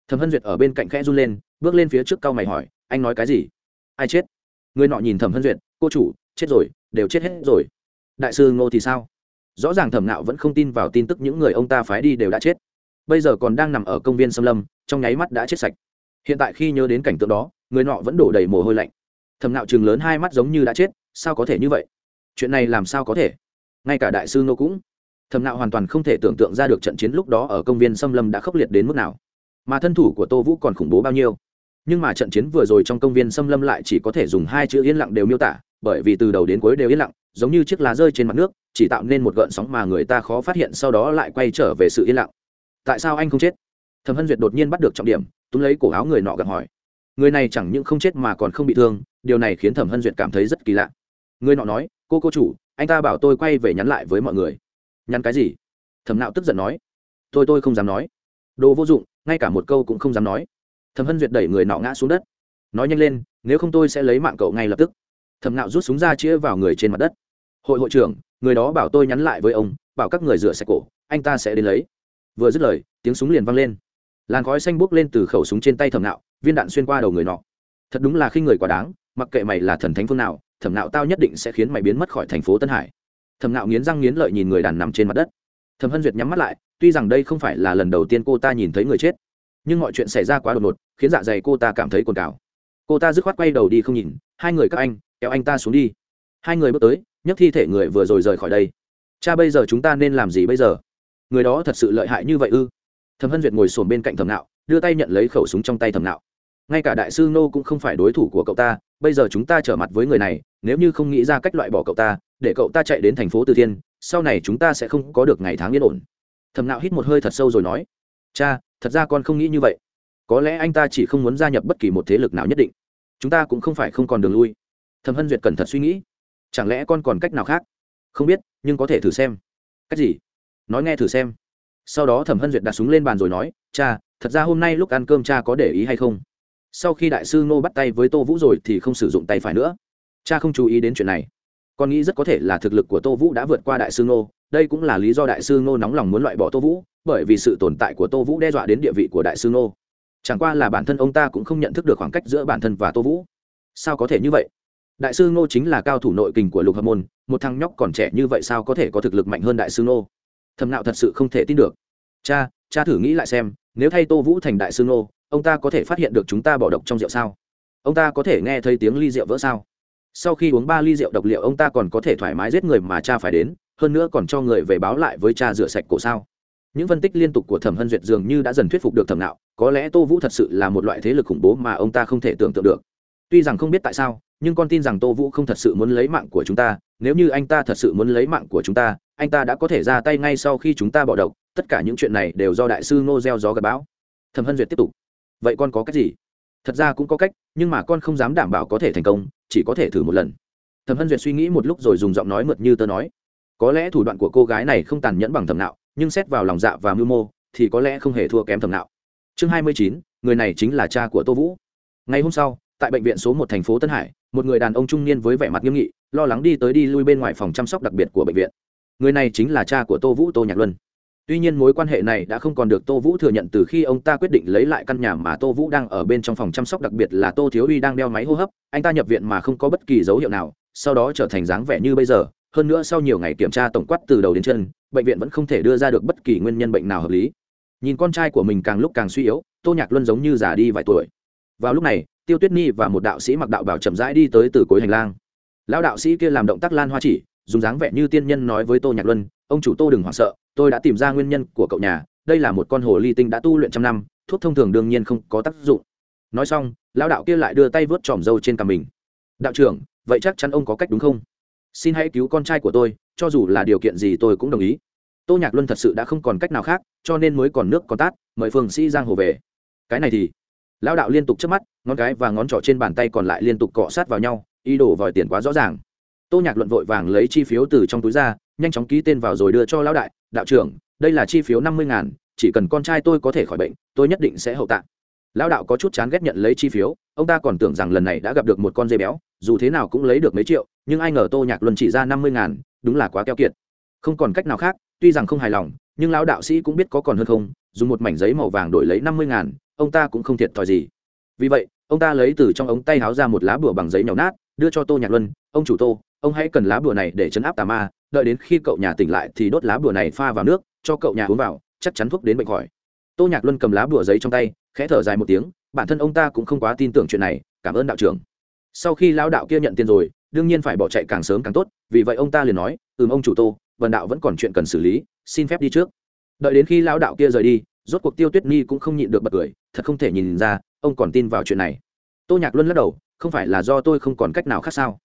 Thầm hân duyệt ở bên cạnh khẽ run lên, bước lên phía trước cau mày hỏi, anh nói cái gì? Ai chết? Người nọ nhìn thầm hân duyệt, cô chủ, chết rồi, đều chết hết rồi. Đại sư ngô thì sao? Rõ ràng thẩm nạo vẫn không tin vào tin tức những người ông ta phái đi đều đã chết. Bây giờ còn đang nằm ở công viên xâm lâm, trong nháy mắt đã chết sạch. Hiện tại khi nhớ đến cảnh tượng đó, người nọ vẫn đổ đầy mồ hôi lạnh. Thẩm nạo chừng lớn hai mắt giống như đã chết, sao có thể như vậy? Chuyện này làm sao có thể? Ngay cả đại sư nô cũng. Thẩm nạo hoàn toàn không thể tưởng tượng ra được trận chiến lúc đó ở công viên xâm lâm đã khốc liệt đến mức nào. Mà thân thủ của tô vũ còn khủng bố bao nhiêu? Nhưng mà trận chiến vừa rồi trong công viên xâm lâm lại chỉ có thể dùng hai chữ yên lặng đều miêu tả, bởi vì từ đầu đến cuối đều yên lặng, giống như chiếc lá rơi trên mặt nước, chỉ tạo nên một gợn sóng mà người ta khó phát hiện sau đó lại quay trở về sự yên lặng. Tại sao anh không chết? Thẩm hân duyệt đột nhiên bắt được trọng điểm, túm lấy cổ áo người nọ gặng hỏi. Người này chẳng những không chết mà còn không bị thương, điều này khiến thẩm hân duyệt cảm thấy rất kỳ lạ. Người nọ nói, cô cô chủ, anh ta bảo tôi quay về nhắn lại với mọi người. Nhắn cái gì? Thẩm nạo tức giận nói. Tôi tôi không dám nói. Đồ vô dụng, ngay cả một câu cũng không dám nói thẩm hân duyệt đẩy người nọ ngã xuống đất. Nói nhanh lên, nếu không tôi sẽ lấy mạng cậu ngay lập tức. Thẩm nạo rút súng ra chĩa vào người trên mặt đất. Hội hội trưởng, người đó bảo tôi nhắn lại với ông, bảo các người rửa sạch cổ, anh ta sẽ đến lấy. Vừa dứt lời, tiếng súng liền vang lên. Làn khói xanh bốc lên từ khẩu súng trên tay thẩm nạo viên đạn xuyên qua đầu người nọ. Thật đúng là khi người quá đáng, mặc kệ mày là thần thánh phương nào, thẩm nạo tao nhất định sẽ khiến mày biến mất khỏi thành phố tân hải. Thẩm nạo nghiến răng nghiến lợi nhìn người đàn nằm trên mặt đất. Thẩm hân duyệt nhắm mắt lại, tuy rằng đây không phải là lần đầu tiên cô ta nhìn thấy người chết nhưng mọi chuyện xảy ra quá đột ngột, khiến dạ dày cô ta cảm thấy cồn cào cô ta dứt khoát quay đầu đi không nhìn, hai người các anh, kéo anh ta xuống đi. Hai người bước tới, nhấc thi thể người vừa rồi rời khỏi đây. Cha bây giờ chúng ta nên làm gì bây giờ? Người đó thật sự lợi hại như vậy ư? Thẩm hân duyệt ngồi sồn bên cạnh thẩm nạo, đưa tay nhận lấy khẩu súng trong tay thẩm nạo. Ngay cả đại sư nô cũng không phải đối thủ của cậu ta, bây giờ chúng ta trở mặt với người này, nếu như không nghĩ ra cách loại bỏ cậu ta, để cậu ta chạy đến thành phố Từ thiên, sau này chúng ta sẽ không có được ngày tháng yên ổn. Thẩm nạo hít một hơi thật sâu rồi nói, cha thật ra con không nghĩ như vậy. Có lẽ anh ta chỉ không muốn gia nhập bất kỳ một thế lực nào nhất định. Chúng ta cũng không phải không còn đường lui. Thẩm hân duyệt cẩn thận suy nghĩ. Chẳng lẽ con còn cách nào khác? Không biết, nhưng có thể thử xem. Cách gì? Nói nghe thử xem. Sau đó thẩm hân duyệt đặt súng lên bàn rồi nói, cha, thật ra hôm nay lúc ăn cơm cha có để ý hay không? Sau khi đại sư ngô bắt tay với tô vũ rồi thì không sử dụng tay phải nữa. Cha không chú ý đến chuyện này. Con nghĩ rất có thể là thực lực của tô vũ đã vượt qua đại sư ngô đây cũng là lý do đại sư ngô nóng lòng muốn loại bỏ tô vũ bởi vì sự tồn tại của tô vũ đe dọa đến địa vị của đại sư ngô. Chẳng qua là bản thân ông ta cũng không nhận thức được khoảng cách giữa bản thân và tô vũ. Sao có thể như vậy? Đại sư ngô chính là cao thủ nội kình của lục hợp môn một thằng nhóc còn trẻ như vậy sao có thể có thực lực mạnh hơn đại sư ngô? Thầm nạo thật sự không thể tin được. Cha cha thử nghĩ lại xem nếu thay tô vũ thành đại sư Ngô, ông ta có thể phát hiện được chúng ta bỏ độc trong rượu sao? Ông ta có thể nghe thấy tiếng ly rượu vỡ sao? Sau khi uống ba ly rượu độc liệu ông ta còn có thể thoải mái giết người mà cha phải đến hơn nữa còn cho người về báo lại với cha rửa sạch cổ sao. Những phân tích liên tục của thẩm hân duyệt dường như đã dần thuyết phục được thẩm nạo, có lẽ tô vũ thật sự là một loại thế lực khủng bố mà ông ta không thể tưởng tượng được. Tuy rằng không biết tại sao, nhưng con tin rằng tô vũ không thật sự muốn lấy mạng của chúng ta, nếu như anh ta thật sự muốn lấy mạng của chúng ta, anh ta đã có thể ra tay ngay sau khi chúng ta bỏ độc, tất cả những chuyện này đều do đại sư ngô gieo gió gặp bão. Thẩm hân duyệt tiếp tục, vậy con có cách gì? Thật ra cũng có cách, nhưng mà con không dám đảm bảo có thể thành công, chỉ có thể thử một lần. Thẩm hân duyệt suy nghĩ một lúc rồi dùng giọng nói mượt như tớ nói có lẽ thủ đoạn của cô gái này không tàn nhẫn bằng thẩm nạo, nhưng xét vào lòng dạ và mưu mô, thì có lẽ không hề thua kém thẩm nạo. Chương hai mươi chín, người này chính là cha của tô vũ. Ngày hôm sau, tại bệnh viện số một thành phố tân hải, một người đàn ông trung niên với vẻ mặt nghiêm nghị, lo lắng đi tới đi lui bên ngoài phòng chăm sóc đặc biệt của bệnh viện. Người này chính là cha của tô vũ, tô nhạc luân. Tuy nhiên mối quan hệ này đã không còn được tô vũ thừa nhận từ khi ông ta quyết định lấy lại căn nhà mà tô vũ đang ở bên trong phòng chăm sóc, đặc biệt là tô thiếu uy đang đeo máy hô hấp, anh ta nhập viện mà không có bất kỳ dấu hiệu nào, sau đó trở thành dáng vẻ như bây giờ hơn nữa sau nhiều ngày kiểm tra tổng quát từ đầu đến chân, bệnh viện vẫn không thể đưa ra được bất kỳ nguyên nhân bệnh nào hợp lý. Nhìn con trai của mình càng lúc càng suy yếu, tô nhạc luân giống như già đi vài tuổi. Vào lúc này, tiêu tuyết nhi và một đạo sĩ mặc đạo bảo chậm rãi đi tới từ cuối hành lang. Lão đạo sĩ kia làm động tác lan hoa chỉ, dùng dáng vẻ như tiên nhân nói với tô nhạc luân, ông chủ tô đừng hoảng sợ, tôi đã tìm ra nguyên nhân của cậu nhà, đây là một con hồ ly tinh đã tu luyện trăm năm, thuốc thông thường đương nhiên không có tác dụng. Nói xong, lão đạo kia lại đưa tay vớt tròm râu trên cằm mình. Đạo trưởng, vậy chắc chắn ông có cách đúng không? Xin hãy cứu con trai của tôi, cho dù là điều kiện gì tôi cũng đồng ý. Tô nhạc luân thật sự đã không còn cách nào khác, cho nên mới còn nước còn tát, mời Phương sĩ giang hồ về. Cái này thì, lão đạo liên tục chớp mắt, ngón cái và ngón trỏ trên bàn tay còn lại liên tục cọ sát vào nhau, ý đồ vòi tiền quá rõ ràng. Tô nhạc luận vội vàng lấy chi phiếu từ trong túi ra, nhanh chóng ký tên vào rồi đưa cho lão đại, đạo trưởng, đây là chi phiếu năm mươi ngàn, chỉ cần con trai tôi có thể khỏi bệnh, tôi nhất định sẽ hậu tạng. lão đạo có chút chán ghét nhận lấy chi phiếu, ông ta còn tưởng rằng lần này đã gặp được một con dây béo, dù thế nào cũng lấy được mấy triệu nhưng ai ngờ tô nhạc luân chỉ ra năm mươi ngàn, đúng là quá keo kiệt. Không còn cách nào khác, tuy rằng không hài lòng, nhưng lão đạo sĩ cũng biết có còn hơn không, dùng một mảnh giấy màu vàng đổi lấy năm mươi ngàn, ông ta cũng không thiệt thòi gì. Vì vậy, ông ta lấy từ trong ống tay háo ra một lá bùa bằng giấy nhỏ nát, đưa cho tô nhạc luân, ông chủ tô, ông hãy cần lá bùa này để chấn áp tà ma, đợi đến khi cậu nhà tỉnh lại thì đốt lá bùa này pha vào nước, cho cậu nhà uống vào, chắc chắn thuốc đến bệnh khỏi. Tô nhạc luân cầm lá bùa giấy trong tay, khẽ thở dài một tiếng, bản thân ông ta cũng không quá tin tưởng chuyện này, cảm ơn đạo trưởng. Sau khi lão đạo kia nhận tiền rồi đương nhiên phải bỏ chạy càng sớm càng tốt, vì vậy ông ta liền nói, ừm, ông chủ tô vần đạo vẫn còn chuyện cần xử lý, xin phép đi trước. Đợi đến khi lão đạo kia rời đi, rốt cuộc tiêu tuyết nhi cũng không nhịn được bật cười, thật không thể nhìn ra, ông còn tin vào chuyện này. Tô nhạc luân lắc đầu, không phải là do tôi không còn cách nào khác sao?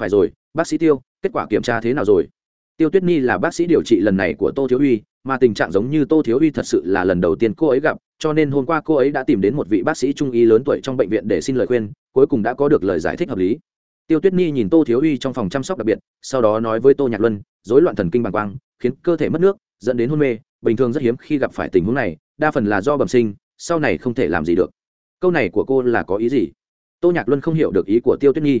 Phải rồi, bác sĩ tiêu, kết quả kiểm tra thế nào rồi? Tiêu tuyết nhi là bác sĩ điều trị lần này của tô thiếu uy, mà tình trạng giống như tô thiếu uy thật sự là lần đầu tiên cô ấy gặp, cho nên hôm qua cô ấy đã tìm đến một vị bác sĩ trung y lớn tuổi trong bệnh viện để xin lời khuyên, cuối cùng đã có được lời giải thích hợp lý tiêu tuyết nhi nhìn tô thiếu uy trong phòng chăm sóc đặc biệt, sau đó nói với tô nhạc luân dối loạn thần kinh bàng quang, khiến cơ thể mất nước, dẫn đến hôn mê, bình thường rất hiếm khi gặp phải tình huống này, đa phần là do bẩm sinh, sau này không thể làm gì được. Câu này của cô là có ý gì? Tô nhạc luân không hiểu được ý của tiêu tuyết nhi.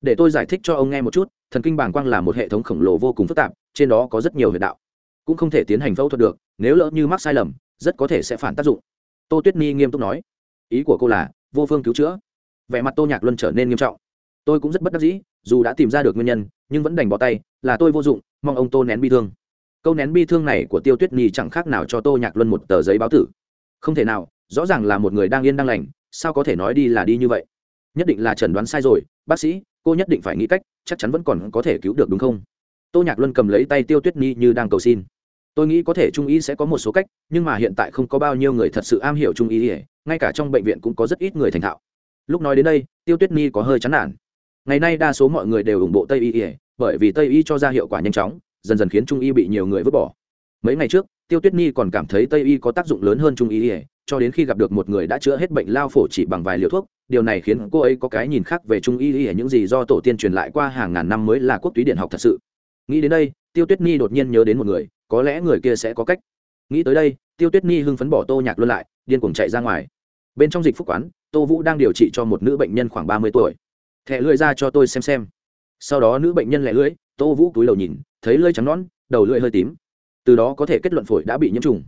Để tôi giải thích cho ông nghe một chút, thần kinh bàng quang là một hệ thống khổng lồ vô cùng phức tạp, trên đó có rất nhiều huyệt đạo. Cũng không thể tiến hành phẫu thuật được, nếu lỡ như mắc sai lầm, rất có thể sẽ phản tác dụng. Tô tuyết nhi nghiêm túc nói. Ý của cô là, vô phương cứu chữa. Vẻ mặt tô nhạc luân trở nên nghiêm trọng tôi cũng rất bất đắc dĩ, dù đã tìm ra được nguyên nhân, nhưng vẫn đành bỏ tay, là tôi vô dụng, mong ông tô nén bi thương. Câu nén bi thương này của tiêu tuyết nhi chẳng khác nào cho tô nhạc luân một tờ giấy báo tử. Không thể nào, rõ ràng là một người đang yên đang lành, sao có thể nói đi là đi như vậy? Nhất định là chẩn đoán sai rồi, bác sĩ, cô nhất định phải nghĩ cách, chắc chắn vẫn còn có thể cứu được đúng không? Tô nhạc luân cầm lấy tay tiêu tuyết nhi như đang cầu xin. Tôi nghĩ có thể trung y sẽ có một số cách, nhưng mà hiện tại không có bao nhiêu người thật sự am hiểu trung y ngay cả trong bệnh viện cũng có rất ít người thành thạo. Lúc nói đến đây, tiêu tuyết nhi có hơi chán nản ngày nay đa số mọi người đều ủng hộ tây y bởi vì tây y cho ra hiệu quả nhanh chóng, dần dần khiến trung y bị nhiều người vứt bỏ. Mấy ngày trước, tiêu tuyết nhi còn cảm thấy tây y có tác dụng lớn hơn trung y cho đến khi gặp được một người đã chữa hết bệnh lao phổi chỉ bằng vài liều thuốc, điều này khiến cô ấy có cái nhìn khác về trung y ỉa những gì do tổ tiên truyền lại qua hàng ngàn năm mới là quốc túy điện học thật sự. Nghĩ đến đây, tiêu tuyết nhi đột nhiên nhớ đến một người, có lẽ người kia sẽ có cách. Nghĩ tới đây, tiêu tuyết nhi hưng phấn bỏ tô nhạc luôn lại, điên cuồng chạy ra ngoài. Bên trong dịch phúc quán, tô vũ đang điều trị cho một nữ bệnh nhân khoảng ba mươi tuổi thẻ lưỡi ra cho tôi xem xem. Sau đó nữ bệnh nhân lẻ lưỡi, tô vũ cúi đầu nhìn, thấy lưỡi trắng nón đầu lưỡi hơi tím. Từ đó có thể kết luận phổi đã bị nhiễm trùng.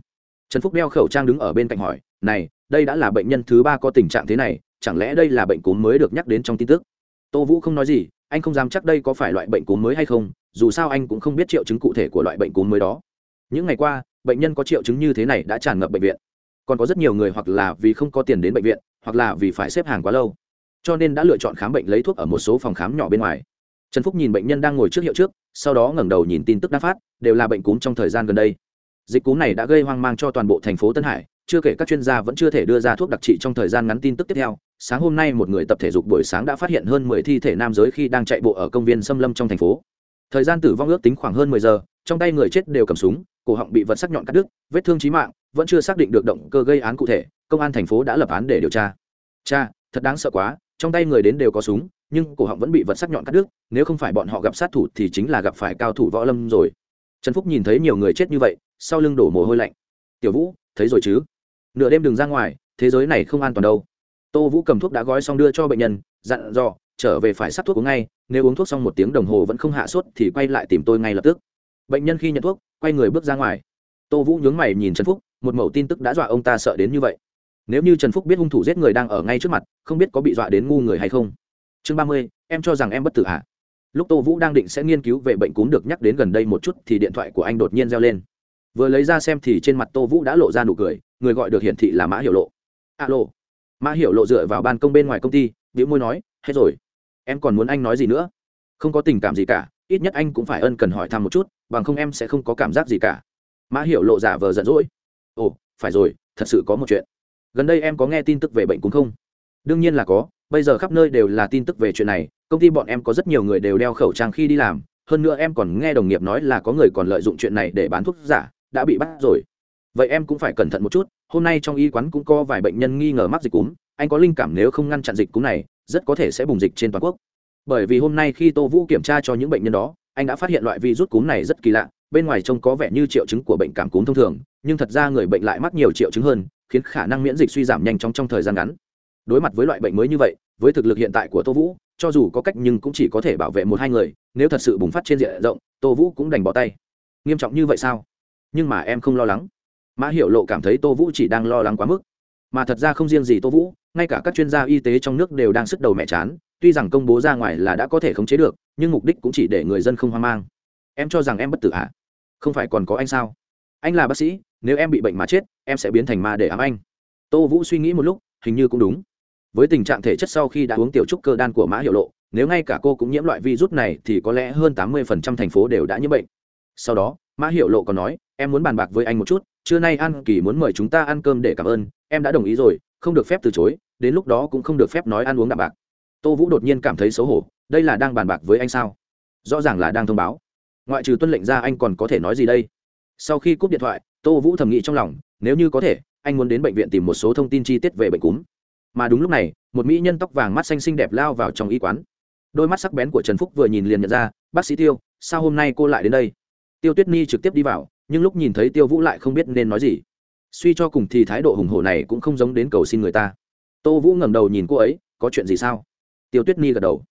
Trần phúc đeo khẩu trang đứng ở bên cạnh hỏi, này, đây đã là bệnh nhân thứ ba có tình trạng thế này, chẳng lẽ đây là bệnh cúm mới được nhắc đến trong tin tức? Tô vũ không nói gì, anh không dám chắc đây có phải loại bệnh cúm mới hay không, dù sao anh cũng không biết triệu chứng cụ thể của loại bệnh cúm mới đó. Những ngày qua, bệnh nhân có triệu chứng như thế này đã tràn ngập bệnh viện. Còn có rất nhiều người hoặc là vì không có tiền đến bệnh viện, hoặc là vì phải xếp hàng quá lâu cho nên đã lựa chọn khám bệnh lấy thuốc ở một số phòng khám nhỏ bên ngoài. Trần phúc nhìn bệnh nhân đang ngồi trước hiệu trước, sau đó ngẩng đầu nhìn tin tức đã phát, đều là bệnh cúm trong thời gian gần đây. Dịch cúm này đã gây hoang mang cho toàn bộ thành phố tân hải, chưa kể các chuyên gia vẫn chưa thể đưa ra thuốc đặc trị trong thời gian ngắn tin tức tiếp theo. Sáng hôm nay một người tập thể dục buổi sáng đã phát hiện hơn mười thi thể nam giới khi đang chạy bộ ở công viên xâm lâm trong thành phố. Thời gian tử vong ước tính khoảng hơn mười giờ, trong tay người chết đều cầm súng, cổ họng bị vật sắc nhọn cắt đứt, vết thương chí mạng, vẫn chưa xác định được động cơ gây án cụ thể, công an thành phố đã lập án để điều tra. Cha, thật đáng sợ quá trong tay người đến đều có súng, nhưng cổ họng vẫn bị vật sắc nhọn cắt đứt, nếu không phải bọn họ gặp sát thủ thì chính là gặp phải cao thủ võ lâm rồi. Trần phúc nhìn thấy nhiều người chết như vậy, sau lưng đổ mồ hôi lạnh. Tiểu vũ, thấy rồi chứ? Nửa đêm đừng ra ngoài, thế giới này không an toàn đâu. Tô vũ cầm thuốc đã gói xong đưa cho bệnh nhân, dặn dò, trở về phải sắc thuốc uống ngay, nếu uống thuốc xong một tiếng đồng hồ vẫn không hạ sốt thì quay lại tìm tôi ngay lập tức. Bệnh nhân khi nhận thuốc, quay người bước ra ngoài. Tô vũ nhướng mày nhìn trần phúc, một mẩu tin tức đã dọa ông ta sợ đến như vậy nếu như trần phúc biết hung thủ giết người đang ở ngay trước mặt, không biết có bị dọa đến ngu người hay không? Chương ba mươi, em cho rằng em bất tử à? lúc tô vũ đang định sẽ nghiên cứu về bệnh cúm được nhắc đến gần đây một chút thì điện thoại của anh đột nhiên reo lên. Vừa lấy ra xem thì trên mặt tô vũ đã lộ ra nụ cười, người gọi được hiển thị là mã hiểu lộ. Alo. Mã hiểu lộ dựa vào ban công bên ngoài công ty biểu môi nói, hết rồi. Em còn muốn anh nói gì nữa? Không có tình cảm gì cả, ít nhất anh cũng phải ân cần hỏi thăm một chút, bằng không em sẽ không có cảm giác gì cả. Mã hiểu lộ giả vờ giận dỗi. Ồ, phải rồi, thật sự có một chuyện gần đây em có nghe tin tức về bệnh cúm không? Đương nhiên là có, bây giờ khắp nơi đều là tin tức về chuyện này, công ty bọn em có rất nhiều người đều đeo khẩu trang khi đi làm, hơn nữa em còn nghe đồng nghiệp nói là có người còn lợi dụng chuyện này để bán thuốc giả, đã bị bắt rồi. Vậy em cũng phải cẩn thận một chút, hôm nay trong y quán cũng có vài bệnh nhân nghi ngờ mắc dịch cúm, anh có linh cảm nếu không ngăn chặn dịch cúm này, rất có thể sẽ bùng dịch trên toàn quốc. Bởi vì hôm nay khi tô vũ kiểm tra cho những bệnh nhân đó, anh đã phát hiện loại virus cúm này rất kỳ lạ bên ngoài trông có vẻ như triệu chứng của bệnh cảm cúm thông thường, nhưng thật ra người bệnh lại mắc nhiều triệu chứng hơn, khiến khả năng miễn dịch suy giảm nhanh chóng trong thời gian ngắn. Đối mặt với loại bệnh mới như vậy, với thực lực hiện tại của tô vũ, cho dù có cách nhưng cũng chỉ có thể bảo vệ một hai người, nếu thật sự bùng phát trên diện rộng, tô vũ cũng đành bỏ tay. Nghiêm trọng như vậy sao? Nhưng mà em không lo lắng. Mã hiệu lộ cảm thấy tô vũ chỉ đang lo lắng quá mức. Mà thật ra không riêng gì tô vũ, ngay cả các chuyên gia y tế trong nước đều đang sức đầu mẹ chán, tuy rằng công bố ra ngoài là đã có thể khống chế được, nhưng mục đích cũng chỉ để người dân không hoang mang em cho rằng em bất tử ạ à? không phải còn có anh sao? Anh là bác sĩ, nếu em bị bệnh mà chết, em sẽ biến thành ma để ám anh. Tô vũ suy nghĩ một lúc, hình như cũng đúng. Với tình trạng thể chất sau khi đã uống tiểu trúc cơ đan của mã hiệu lộ, nếu ngay cả cô cũng nhiễm loại virus này thì có lẽ hơn tám mươi thành phố đều đã nhiễm bệnh. Sau đó, mã hiệu lộ còn nói, em muốn bàn bạc với anh một chút, trưa nay an kỳ muốn mời chúng ta ăn cơm để cảm ơn, em đã đồng ý rồi, không được phép từ chối, đến lúc đó cũng không được phép nói ăn uống đạm bạc. Tô vũ đột nhiên cảm thấy xấu hổ, đây là đang bàn bạc với anh sao? Rõ ràng là đang thông báo ngoại trừ tuân lệnh ra anh còn có thể nói gì đây? Sau khi cúp điện thoại, tô vũ thầm nghĩ trong lòng, nếu như có thể, anh muốn đến bệnh viện tìm một số thông tin chi tiết về bệnh cúm. Mà đúng lúc này, một mỹ nhân tóc vàng mắt xanh xinh đẹp lao vào trong y quán. Đôi mắt sắc bén của trần phúc vừa nhìn liền nhận ra, bác sĩ tiêu, sao hôm nay cô lại đến đây? Tiêu tuyết nhi trực tiếp đi vào, nhưng lúc nhìn thấy tiêu vũ lại không biết nên nói gì. Suy cho cùng thì thái độ hùng hổ này cũng không giống đến cầu xin người ta. Tô vũ ngẩng đầu nhìn cô ấy, có chuyện gì sao? Tiêu tuyết nhi gật đầu.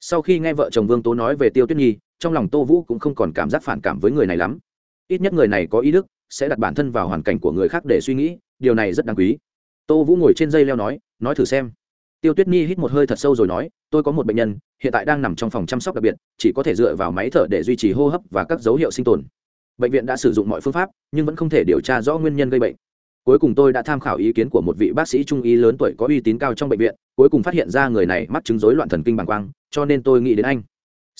Sau khi nghe vợ chồng vương tố nói về tiêu tuyết nhi trong lòng tô vũ cũng không còn cảm giác phản cảm với người này lắm. Ít nhất người này có ý đức, sẽ đặt bản thân vào hoàn cảnh của người khác để suy nghĩ, điều này rất đáng quý. Tô vũ ngồi trên dây leo nói nói thử xem. Tiêu tuyết nhi hít một hơi thật sâu rồi nói, tôi có một bệnh nhân, hiện tại đang nằm trong phòng chăm sóc đặc biệt, chỉ có thể dựa vào máy thở để duy trì hô hấp và các dấu hiệu sinh tồn. Bệnh viện đã sử dụng mọi phương pháp, nhưng vẫn không thể điều tra rõ nguyên nhân gây bệnh. Cuối cùng tôi đã tham khảo ý kiến của một vị bác sĩ trung y lớn tuổi có uy tín cao trong bệnh viện, cuối cùng phát hiện ra người này mắc chứng rối loạn thần kinh bàng quang, cho nên tôi nghĩ đến anh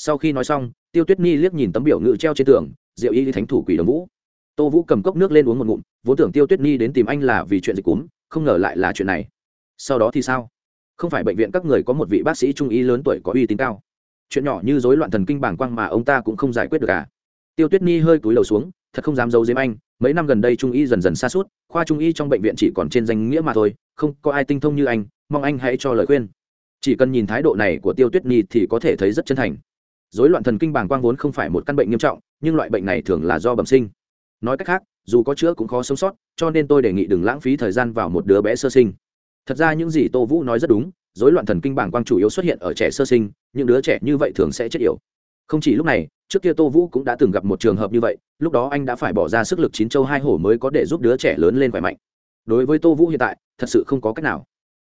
sau khi nói xong, tiêu tuyết nhi liếc nhìn tấm biểu ngự treo trên tường, diệu y thánh thủ quỷ đồng vũ. Tô vũ cầm cốc nước lên uống một ngụm, vốn tưởng tiêu tuyết nhi đến tìm anh là vì chuyện dịch cúm, không ngờ lại là chuyện này. Sau đó thì sao? Không phải bệnh viện các người có một vị bác sĩ trung y lớn tuổi có uy tín cao. Chuyện nhỏ như rối loạn thần kinh bàng quang mà ông ta cũng không giải quyết được cả tiêu tuyết nhi hơi cúi đầu xuống, thật không dám giấu giếm anh. Mấy năm gần đây trung y dần dần xa suốt khoa trung y trong bệnh viện chỉ còn trên danh nghĩa mà thôi, không có ai tinh thông như anh. Mong anh hãy cho lời khuyên. Chỉ cần nhìn thái độ này của tiêu tuyết nhi thì có thể thấy rất chân thành dối loạn thần kinh bàng quang vốn không phải một căn bệnh nghiêm trọng, nhưng loại bệnh này thường là do bẩm sinh. Nói cách khác, dù có chữa cũng khó sống sót, cho nên tôi đề nghị đừng lãng phí thời gian vào một đứa bé sơ sinh. Thật ra những gì tô vũ nói rất đúng dối loạn thần kinh bàng quang chủ yếu xuất hiện ở trẻ sơ sinh, những đứa trẻ như vậy thường sẽ chết yểu. Không chỉ lúc này, trước kia tô vũ cũng đã từng gặp một trường hợp như vậy, lúc đó anh đã phải bỏ ra sức lực chín châu hai hổ mới có để giúp đứa trẻ lớn lên khỏe mạnh. Đối với tô vũ hiện tại, thật sự không có cách nào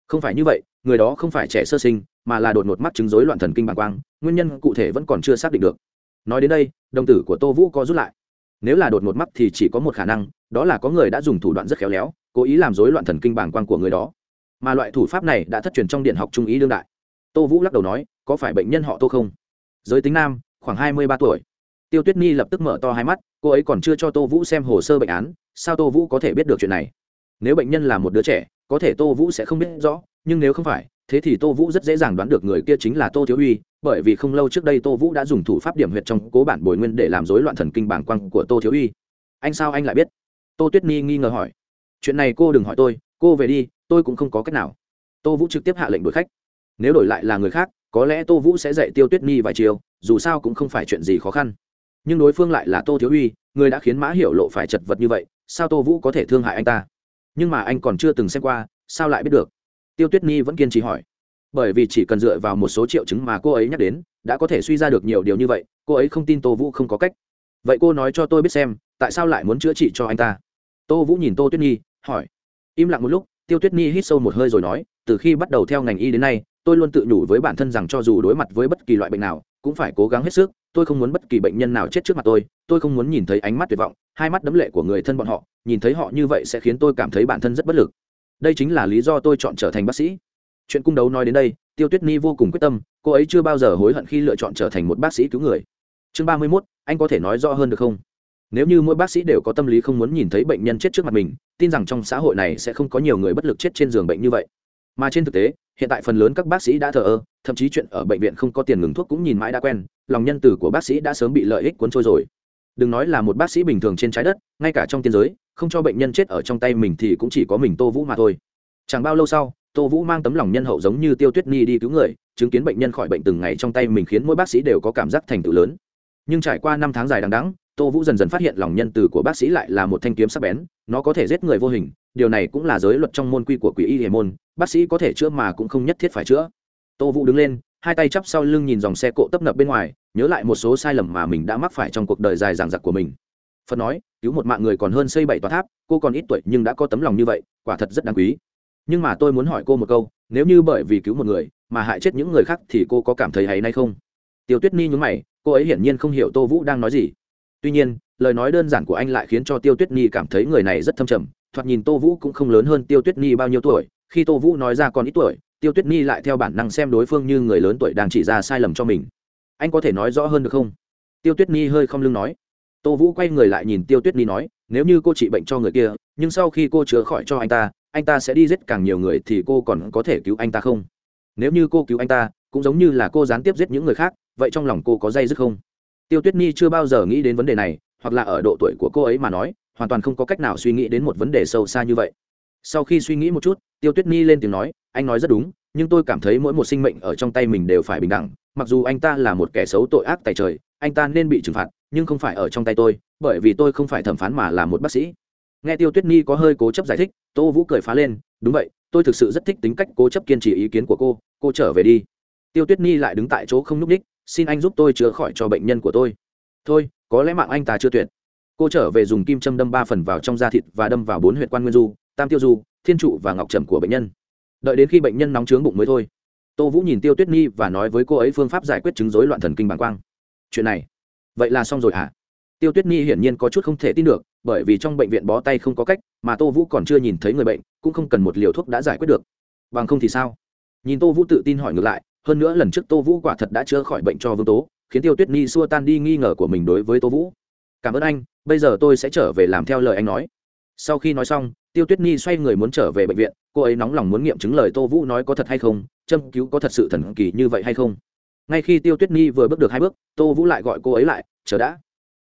không phải như vậy, người đó không phải trẻ sơ sinh, mà là đột ngột mắc chứng rối loạn thần kinh bàng quang, nguyên nhân cụ thể vẫn còn chưa xác định được. Nói đến đây, đồng tử của tô vũ có rút lại. Nếu là đột ngột mắc thì chỉ có một khả năng, đó là có người đã dùng thủ đoạn rất khéo léo, cố ý làm rối loạn thần kinh bàng quang của người đó. Mà loại thủ pháp này đã thất truyền trong điện học trung ý đương đại. Tô vũ lắc đầu nói, có phải bệnh nhân họ tô không? Giới tính nam, khoảng hai mươi ba tuổi. Tiêu tuyết nhi lập tức mở to hai mắt, cô ấy còn chưa cho tô vũ xem hồ sơ bệnh án, sao tô vũ có thể biết được chuyện này? Nếu bệnh nhân là một đứa trẻ có thể tô vũ sẽ không biết rõ, nhưng nếu không phải, thế thì tô vũ rất dễ dàng đoán được người kia chính là tô thiếu uy, bởi vì không lâu trước đây tô vũ đã dùng thủ pháp điểm huyệt trong cố bản bồi nguyên để làm rối loạn thần kinh bảng quăng của tô thiếu uy. Anh sao anh lại biết? Tô tuyết nhi nghi ngờ hỏi. Chuyện này cô đừng hỏi tôi, cô về đi, tôi cũng không có cách nào. Tô vũ trực tiếp hạ lệnh đuổi khách. Nếu đổi lại là người khác, có lẽ tô vũ sẽ dạy tiêu tuyết nhi vài chiều dù sao cũng không phải chuyện gì khó khăn. Nhưng đối phương lại là tô thiếu uy, người đã khiến mã hiểu lộ phải chật vật như vậy, sao tô vũ có thể thương hại anh ta? Nhưng mà anh còn chưa từng xem qua, sao lại biết được? Tiêu tuyết nhi vẫn kiên trì hỏi. Bởi vì chỉ cần dựa vào một số triệu chứng mà cô ấy nhắc đến, đã có thể suy ra được nhiều điều như vậy, cô ấy không tin tô vũ không có cách. Vậy cô nói cho tôi biết xem, tại sao lại muốn chữa trị cho anh ta? Tô vũ nhìn tô tuyết nhi hỏi. Im lặng một lúc, tiêu tuyết nhi hít sâu một hơi rồi nói, từ khi bắt đầu theo ngành y đến nay, tôi luôn tự nhủ với bản thân rằng cho dù đối mặt với bất kỳ loại bệnh nào, cũng phải cố gắng hết sức tôi không muốn bất kỳ bệnh nhân nào chết trước mặt tôi tôi không muốn nhìn thấy ánh mắt tuyệt vọng, hai mắt đấm lệ của người thân bọn họ, nhìn thấy họ như vậy sẽ khiến tôi cảm thấy bản thân rất bất lực. Đây chính là lý do tôi chọn trở thành bác sĩ. Chuyện cung đấu nói đến đây, tiêu tuyết ni vô cùng quyết tâm, cô ấy chưa bao giờ hối hận khi lựa chọn trở thành một bác sĩ cứu người. Chương ba mươi mốt, anh có thể nói rõ hơn được không? Nếu như mỗi bác sĩ đều có tâm lý không muốn nhìn thấy bệnh nhân chết trước mặt mình, tin rằng trong xã hội này sẽ không có nhiều người bất lực chết trên giường bệnh như vậy. Mà trên thực tế, hiện tại phần lớn các bác sĩ đã thờ ơ, thậm chí chuyện ở bệnh viện không có tiền ngừng thuốc cũng nhìn mãi đã quen lòng nhân từ của bác sĩ đã sớm bị lợi ích cuốn trôi rồi. Đừng nói là một bác sĩ bình thường trên trái đất, ngay cả trong tiên giới, không cho bệnh nhân chết ở trong tay mình thì cũng chỉ có mình tô vũ mà thôi. Chẳng bao lâu sau, tô vũ mang tấm lòng nhân hậu giống như tiêu tuyết ni đi cứu người, chứng kiến bệnh nhân khỏi bệnh từng ngày trong tay mình khiến mỗi bác sĩ đều có cảm giác thành tựu lớn. Nhưng trải qua năm tháng dài đằng đắng tô vũ dần dần phát hiện lòng nhân từ của bác sĩ lại là một thanh kiếm sắc bén, nó có thể giết người vô hình, điều này cũng là giới luật trong môn quy của quỷ y hề môn, bác sĩ có thể chữa mà cũng không nhất thiết phải chữa. Tô vũ đứng lên hai tay chắp sau lưng nhìn dòng xe cộ tấp nập bên ngoài, nhớ lại một số sai lầm mà mình đã mắc phải trong cuộc đời dài dằng dặc của mình. Phật nói, cứu một mạng người còn hơn xây bảy tòa tháp, cô còn ít tuổi nhưng đã có tấm lòng như vậy, quả thật rất đáng quý. Nhưng mà tôi muốn hỏi cô một câu, nếu như bởi vì cứu một người mà hại chết những người khác thì cô có cảm thấy hay nay không? Tiêu tuyết ni nhúng mày, cô ấy hiển nhiên không hiểu tô vũ đang nói gì. Tuy nhiên, lời nói đơn giản của anh lại khiến cho tiêu tuyết ni cảm thấy người này rất thâm trầm, thoạt nhìn tô vũ cũng không lớn hơn tiêu tuyết ni bao nhiêu tuổi, khi tô vũ nói ra còn ít tuổi tiêu tuyết Nhi lại theo bản năng xem đối phương như người lớn tuổi đang chỉ ra sai lầm cho mình. Anh có thể nói rõ hơn được không? Tiêu tuyết Nhi hơi không lưng nói. Tô vũ quay người lại nhìn tiêu tuyết Nhi nói, nếu như cô trị bệnh cho người kia, nhưng sau khi cô chữa khỏi cho anh ta anh ta sẽ đi giết càng nhiều người thì cô còn có thể cứu anh ta không? Nếu như cô cứu anh ta, cũng giống như là cô gián tiếp giết những người khác, vậy trong lòng cô có dây dứt không? Tiêu tuyết Nhi chưa bao giờ nghĩ đến vấn đề này, hoặc là ở độ tuổi của cô ấy mà nói, hoàn toàn không có cách nào suy nghĩ đến một vấn đề sâu xa như vậy. Sau khi suy nghĩ một chút, tiêu tuyết Nhi lên tiếng nói anh nói rất đúng, nhưng tôi cảm thấy mỗi một sinh mệnh ở trong tay mình đều phải bình đẳng. Mặc dù anh ta là một kẻ xấu tội ác tại trời, anh ta nên bị trừng phạt, nhưng không phải ở trong tay tôi, bởi vì tôi không phải thẩm phán mà là một bác sĩ. Nghe tiêu tuyết Nhi có hơi cố chấp giải thích, tô vũ cười phá lên, đúng vậy, tôi thực sự rất thích tính cách cố chấp kiên trì ý kiến của cô cô trở về đi. Tiêu tuyết Nhi lại đứng tại chỗ không n ú c ních, xin anh giúp tôi chữa khỏi cho bệnh nhân của tôi. Thôi, có lẽ mạng anh ta chưa tuyệt. Cô trở về dùng kim châm đâm ba phần vào trong da thịt và đâm vào bốn huyện quan nguyên du, tam tiêu du, thiên trụ và ngọc trầm của bệnh nhân đợi đến khi bệnh nhân nóng trướng bụng mới thôi. Tô vũ nhìn tiêu tuyết nhi và nói với cô ấy phương pháp giải quyết chứng dối loạn thần kinh bàng quang. Chuyện này, vậy là xong rồi hả? Tiêu tuyết nhi hiển nhiên có chút không thể tin được, bởi vì trong bệnh viện bó tay không có cách, mà tô vũ còn chưa nhìn thấy người bệnh, cũng không cần một liều thuốc đã giải quyết được. Bằng không thì sao? Nhìn tô vũ tự tin hỏi ngược lại, hơn nữa lần trước tô vũ quả thật đã chữa khỏi bệnh cho vương tố, khiến tiêu tuyết nhi xua tan đi nghi ngờ của mình đối với tô vũ. Cảm ơn anh, bây giờ tôi sẽ trở về làm theo lời anh nói. Sau khi nói xong tiêu tuyết nhi xoay người muốn trở về bệnh viện, cô ấy nóng lòng muốn nghiệm chứng lời tô vũ nói có thật hay không, châm cứu có thật sự thần kỳ như vậy hay không. Ngay khi tiêu tuyết nhi vừa bước được hai bước, tô vũ lại gọi cô ấy lại, chờ đã.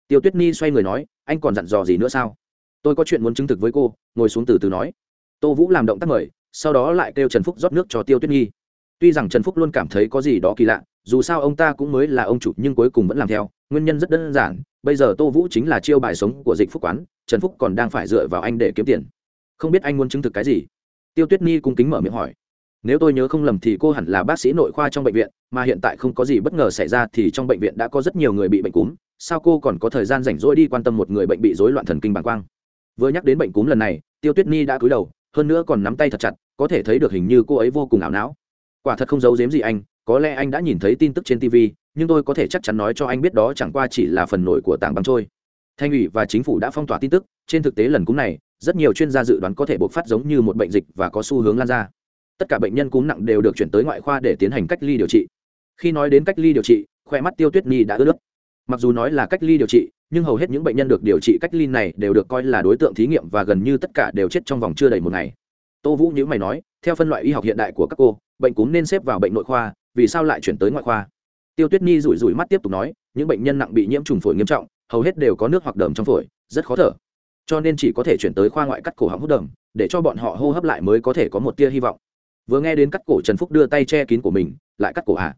Tiêu tuyết nhi xoay người nói, anh còn dặn dò gì nữa sao? Tôi có chuyện muốn chứng thực với cô, ngồi xuống từ từ nói. Tô vũ làm động tác mời, sau đó lại kêu trần phúc rót nước cho tiêu tuyết nhi. Tuy rằng trần phúc luôn cảm thấy có gì đó kỳ lạ, dù sao ông ta cũng mới là ông chủ nhưng cuối cùng vẫn làm theo, nguyên nhân rất đơn giản, bây giờ tô vũ chính là chiêu bài sống của dịch phúc quán, trần phúc còn đang phải dựa vào anh để kiếm tiền không biết anh muốn chứng thực cái gì? Tiêu tuyết nhi cung kính mở miệng hỏi. Nếu tôi nhớ không lầm thì cô hẳn là bác sĩ nội khoa trong bệnh viện, mà hiện tại không có gì bất ngờ xảy ra thì trong bệnh viện đã có rất nhiều người bị bệnh cúm. Sao cô còn có thời gian rảnh rỗi đi quan tâm một người bệnh bị rối loạn thần kinh bàng quang? Vừa nhắc đến bệnh cúm lần này, tiêu tuyết nhi đã cúi đầu, hơn nữa còn nắm tay thật chặt, có thể thấy được hình như cô ấy vô cùng ảo não. Quả thật không giấu giếm gì anh, có lẽ anh đã nhìn thấy tin tức trên tv nhưng tôi có thể chắc chắn nói cho anh biết đó chẳng qua chỉ là phần nổi của tảng băng trôi thanh ủy và chính phủ đã phong tỏa tin tức, trên thực tế lần cúm này, rất nhiều chuyên gia dự đoán có thể bộc phát giống như một bệnh dịch và có xu hướng lan ra. Tất cả bệnh nhân cúm nặng đều được chuyển tới ngoại khoa để tiến hành cách ly điều trị. Khi nói đến cách ly điều trị, khoe mắt tiêu tuyết nhi đã ướt nước. Mặc dù nói là cách ly điều trị, nhưng hầu hết những bệnh nhân được điều trị cách ly này đều được coi là đối tượng thí nghiệm và gần như tất cả đều chết trong vòng chưa đầy một ngày. Tô vũ nhữ mày nói, theo phân loại y học hiện đại của các cô, bệnh cúm nên xếp vào bệnh nội khoa, vì sao lại chuyển tới ngoại khoa? Tiêu tuyết nhi rủi rủi mắt tiếp tục nói, những bệnh nhân nặng bị nhiễm trùng phổi nghiêm trọng hầu hết đều có nước hoặc đờm trong phổi, rất khó thở. Cho nên chỉ có thể chuyển tới khoa ngoại cắt cổ họng hút đờm để cho bọn họ hô hấp lại mới có thể có một tia hy vọng. Vừa nghe đến cắt cổ trần phúc đưa tay che kín của mình, lại cắt cổ hạ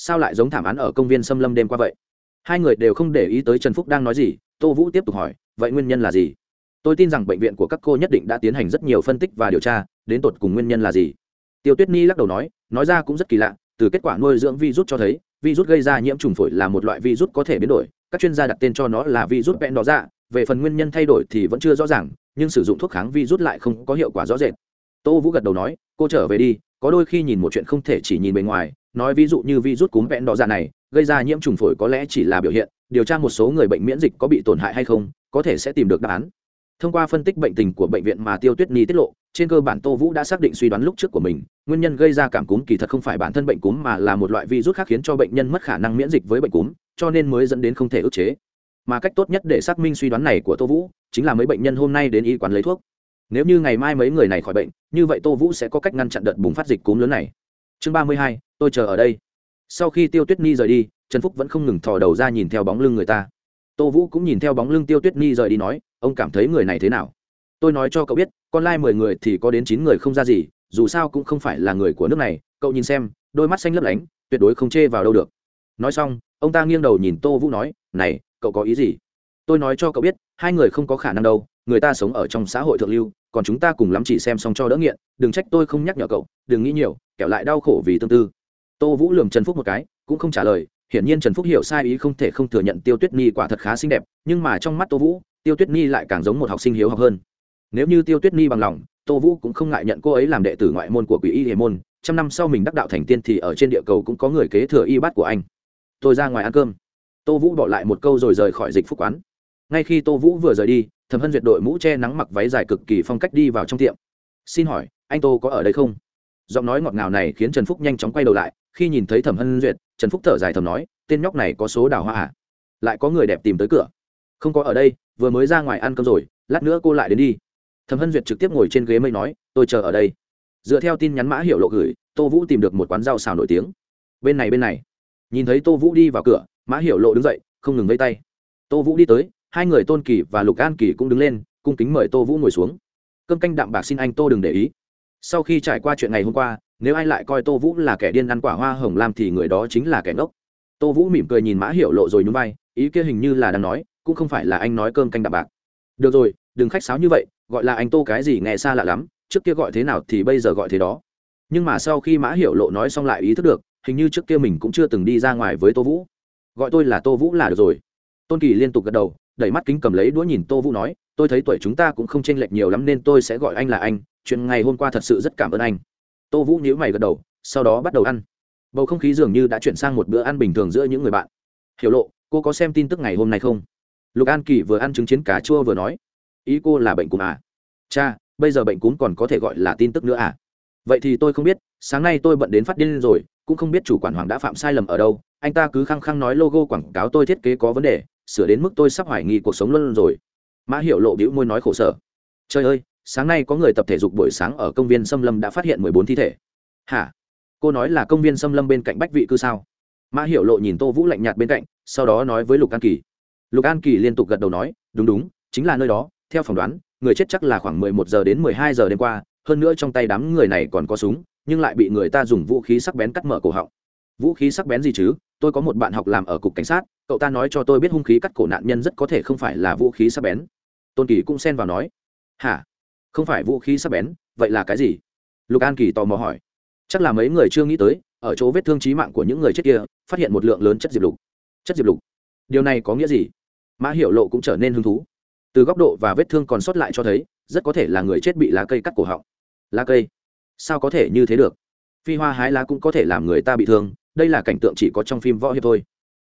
sao lại giống thảm án ở công viên xâm lâm đêm qua vậy? Hai người đều không để ý tới trần phúc đang nói gì, tô vũ tiếp tục hỏi, vậy nguyên nhân là gì? Tôi tin rằng bệnh viện của các cô nhất định đã tiến hành rất nhiều phân tích và điều tra, đến tột cùng nguyên nhân là gì? Tiêu tuyết ni lắc đầu nói nói ra cũng rất kỳ lạ, từ kết quả nuôi dưỡng virus cho thấy, virus gây ra nhiễm trùng phổi là một loại virus có thể biến đổi các chuyên gia đặt tên cho nó là virus vẹn đỏ dạ về phần nguyên nhân thay đổi thì vẫn chưa rõ ràng, nhưng sử dụng thuốc kháng virus lại không có hiệu quả rõ rệt. Tô vũ gật đầu nói, cô trở về đi, có đôi khi nhìn một chuyện không thể chỉ nhìn bề ngoài, nói ví dụ như virus cúm vẹn đỏ dạ này, gây ra nhiễm trùng phổi có lẽ chỉ là biểu hiện, điều tra một số người bệnh miễn dịch có bị tổn hại hay không, có thể sẽ tìm được đáp án. Thông qua phân tích bệnh tình của bệnh viện mà tiêu tuyết ni tiết lộ, trên cơ bản tô vũ đã xác định suy đoán lúc trước của mình, nguyên nhân gây ra cảm cúm kỳ thật không phải bản thân bệnh cúm mà là một loại virus khác khiến cho bệnh nhân mất khả năng miễn dịch với bệnh cúm cho nên mới dẫn đến không thể ức chế. Mà cách tốt nhất để xác minh suy đoán này của tô vũ chính là mấy bệnh nhân hôm nay đến y quán lấy thuốc. Nếu như ngày mai mấy người này khỏi bệnh, như vậy tô vũ sẽ có cách ngăn chặn đợt bùng phát dịch cúm lớn này. Chương ba mươi hai, tôi chờ ở đây. Sau khi tiêu tuyết ni rời đi, trần phúc vẫn không ngừng thò đầu ra nhìn theo bóng lưng người ta. Tô vũ cũng nhìn theo bóng lưng tiêu tuyết ni rời đi nói, ông cảm thấy người này thế nào? Tôi nói cho cậu biết, con lai mười người thì có đến chín người không ra gì, dù sao cũng không phải là người của nước này, cậu nhìn xem, đôi mắt xanh lấp lánh, tuyệt đối không chê vào đâu được. Nói xong ông ta nghiêng đầu nhìn tô vũ nói, này, cậu có ý gì? Tôi nói cho cậu biết, hai người không có khả năng đâu, người ta sống ở trong xã hội thượng lưu, còn chúng ta cùng lắm chỉ xem xong cho đỡ nghiện, đừng trách tôi không nhắc nhở cậu, đừng nghĩ nhiều, kẻo lại đau khổ vì tương tư. Tô vũ lường trần phúc một cái, cũng không trả lời, hiển nhiên trần phúc hiểu sai ý không thể không thừa nhận tiêu tuyết nhi quả thật khá xinh đẹp, nhưng mà trong mắt tô vũ, tiêu tuyết nhi lại càng giống một học sinh hiếu học hơn. Nếu như tiêu tuyết nhi bằng lòng, tô vũ cũng không ngại nhận cô ấy làm đệ tử ngoại môn của quỷ y hề môn, trăm năm sau mình đắc đạo thành tiên thì ở trên địa cầu cũng có người kế thừa y bát của anh tôi ra ngoài ăn cơm. Tô vũ bỏ lại một câu rồi rời khỏi dịch phúc quán. Ngay khi tô vũ vừa rời đi, thẩm hân duyệt đội mũ che nắng mặc váy dài cực kỳ phong cách đi vào trong tiệm. Xin hỏi, anh tô có ở đây không? Giọng nói ngọt ngào này khiến trần phúc nhanh chóng quay đầu lại, khi nhìn thấy thẩm hân duyệt, trần phúc thở dài thầm nói, tên nhóc này có số đào hoa à? lại có người đẹp tìm tới cửa. Không có ở đây, vừa mới ra ngoài ăn cơm rồi, lát nữa cô lại đến đi. Thẩm hân duyệt trực tiếp ngồi trên ghế mây nói, tôi chờ ở đây. Dựa theo tin nhắn mã hiệu lộ gửi, tô vũ tìm được một quán rau xào nổi tiếng. Bên này bên này nhìn thấy tô vũ đi vào cửa, mã Hiểu lộ đứng dậy, không ngừng vây tay. Tô vũ đi tới, hai người tôn kỳ và lục an kỳ cũng đứng lên, cung kính mời tô vũ ngồi xuống. Cơm canh đạm bạc xin anh tô đừng để ý. Sau khi trải qua chuyện ngày hôm qua, nếu ai lại coi tô vũ là kẻ điên ăn quả hoa hồng lam thì người đó chính là kẻ ngốc. Tô vũ mỉm cười nhìn mã hiểu lộ rồi nhún vai, ý kia hình như là đang nói, cũng không phải là anh nói cơm canh đạm bạc. Được rồi, đừng khách sáo như vậy, gọi là anh tô cái gì nghe xa lạ lắm, trước kia gọi thế nào thì bây giờ gọi thế đó. Nhưng mà sau khi mã hiểu lộ nói xong lại ý thức được hình như trước kia mình cũng chưa từng đi ra ngoài với tô vũ. Gọi tôi là tô vũ là được rồi. Tôn kỳ liên tục gật đầu, đẩy mắt kính cầm lấy đũa nhìn tô vũ nói, tôi thấy tuổi chúng ta cũng không chênh lệch nhiều lắm nên tôi sẽ gọi anh là anh, chuyện ngày hôm qua thật sự rất cảm ơn anh. Tô vũ nhíu mày gật đầu, sau đó bắt đầu ăn. Bầu không khí dường như đã chuyển sang một bữa ăn bình thường giữa những người bạn. Hiểu lộ, cô có xem tin tức ngày hôm nay không? Lục an kỳ vừa ăn trứng chiến cà chua vừa nói, ý cô là bệnh cúm à? Cha, bây giờ bệnh cúm còn có thể gọi là tin tức nữa à? Vậy thì tôi không biết, sáng nay tôi bận đến phát điên rồi cũng không biết chủ quản hoàng đã phạm sai lầm ở đâu, anh ta cứ khăng khăng nói logo quảng cáo tôi thiết kế có vấn đề, sửa đến mức tôi sắp hoài nghi cuộc sống luôn rồi. Mã hiểu lộ bĩu môi nói khổ sở. Trời ơi, sáng nay có người tập thể dục buổi sáng ở công viên xâm lâm đã phát hiện mười bốn thi thể. Hả? Cô nói là công viên xâm lâm bên cạnh bách vị cư sao? Mã hiểu lộ nhìn tô vũ lạnh nhạt bên cạnh, sau đó nói với lục an kỳ. Lục an kỳ liên tục gật đầu nói, đúng đúng, chính là nơi đó, theo phỏng đoán, người chết chắc là khoảng mười một giờ đến mười hai giờ đêm qua, hơn nữa trong tay đám người này còn có súng nhưng lại bị người ta dùng vũ khí sắc bén cắt mở cổ họng. Vũ khí sắc bén gì chứ? Tôi có một bạn học làm ở cục cảnh sát, cậu ta nói cho tôi biết hung khí cắt cổ nạn nhân rất có thể không phải là vũ khí sắc bén. Tôn kỳ cũng xen vào nói, hả? Không phải vũ khí sắc bén, vậy là cái gì? Lục an kỳ tò mò hỏi. Chắc là mấy người chưa nghĩ tới, ở chỗ vết thương trí mạng của những người chết kia, phát hiện một lượng lớn chất diệp lục. Chất diệp lục? Điều này có nghĩa gì? Mã hiểu lộ cũng trở nên hứng thú. Từ góc độ và vết thương còn sót lại cho thấy, rất có thể là người chết bị lá cây cắt cổ họng. Lá cây? Sao có thể như thế được? Phi hoa hái lá cũng có thể làm người ta bị thương, đây là cảnh tượng chỉ có trong phim võ hiệp thôi.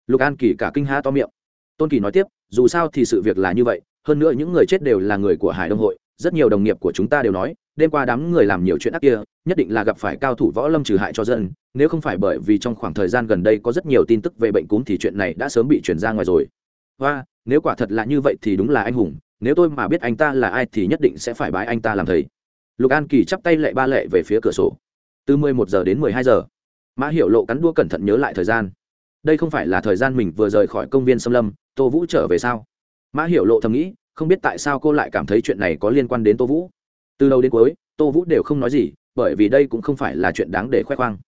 Lục an kỳ cả kinh ha to miệng. Tôn kỳ nói tiếp, dù sao thì sự việc là như vậy, hơn nữa những người chết đều là người của hải đông hội, rất nhiều đồng nghiệp của chúng ta đều nói, đêm qua đám người làm nhiều chuyện ác kia, nhất định là gặp phải cao thủ võ lâm trừ hại cho dân, nếu không phải bởi vì trong khoảng thời gian gần đây có rất nhiều tin tức về bệnh cúm thì chuyện này đã sớm bị chuyển ra ngoài rồi. Và nếu quả thật là như vậy thì đúng là anh hùng, nếu tôi mà biết anh ta là ai thì nhất định sẽ phải bái anh ta làm thầy lục an kỳ chắp tay lệ ba lệ về phía cửa sổ. Từ mười một giờ đến mười hai giờ, mã hiệu lộ cắn đua cẩn thận nhớ lại thời gian. Đây không phải là thời gian mình vừa rời khỏi công viên xâm lâm, tô vũ trở về sao? Mã hiệu lộ thầm nghĩ, không biết tại sao cô lại cảm thấy chuyện này có liên quan đến tô vũ. Từ đầu đến cuối, tô vũ đều không nói gì, bởi vì đây cũng không phải là chuyện đáng để khoe khoang.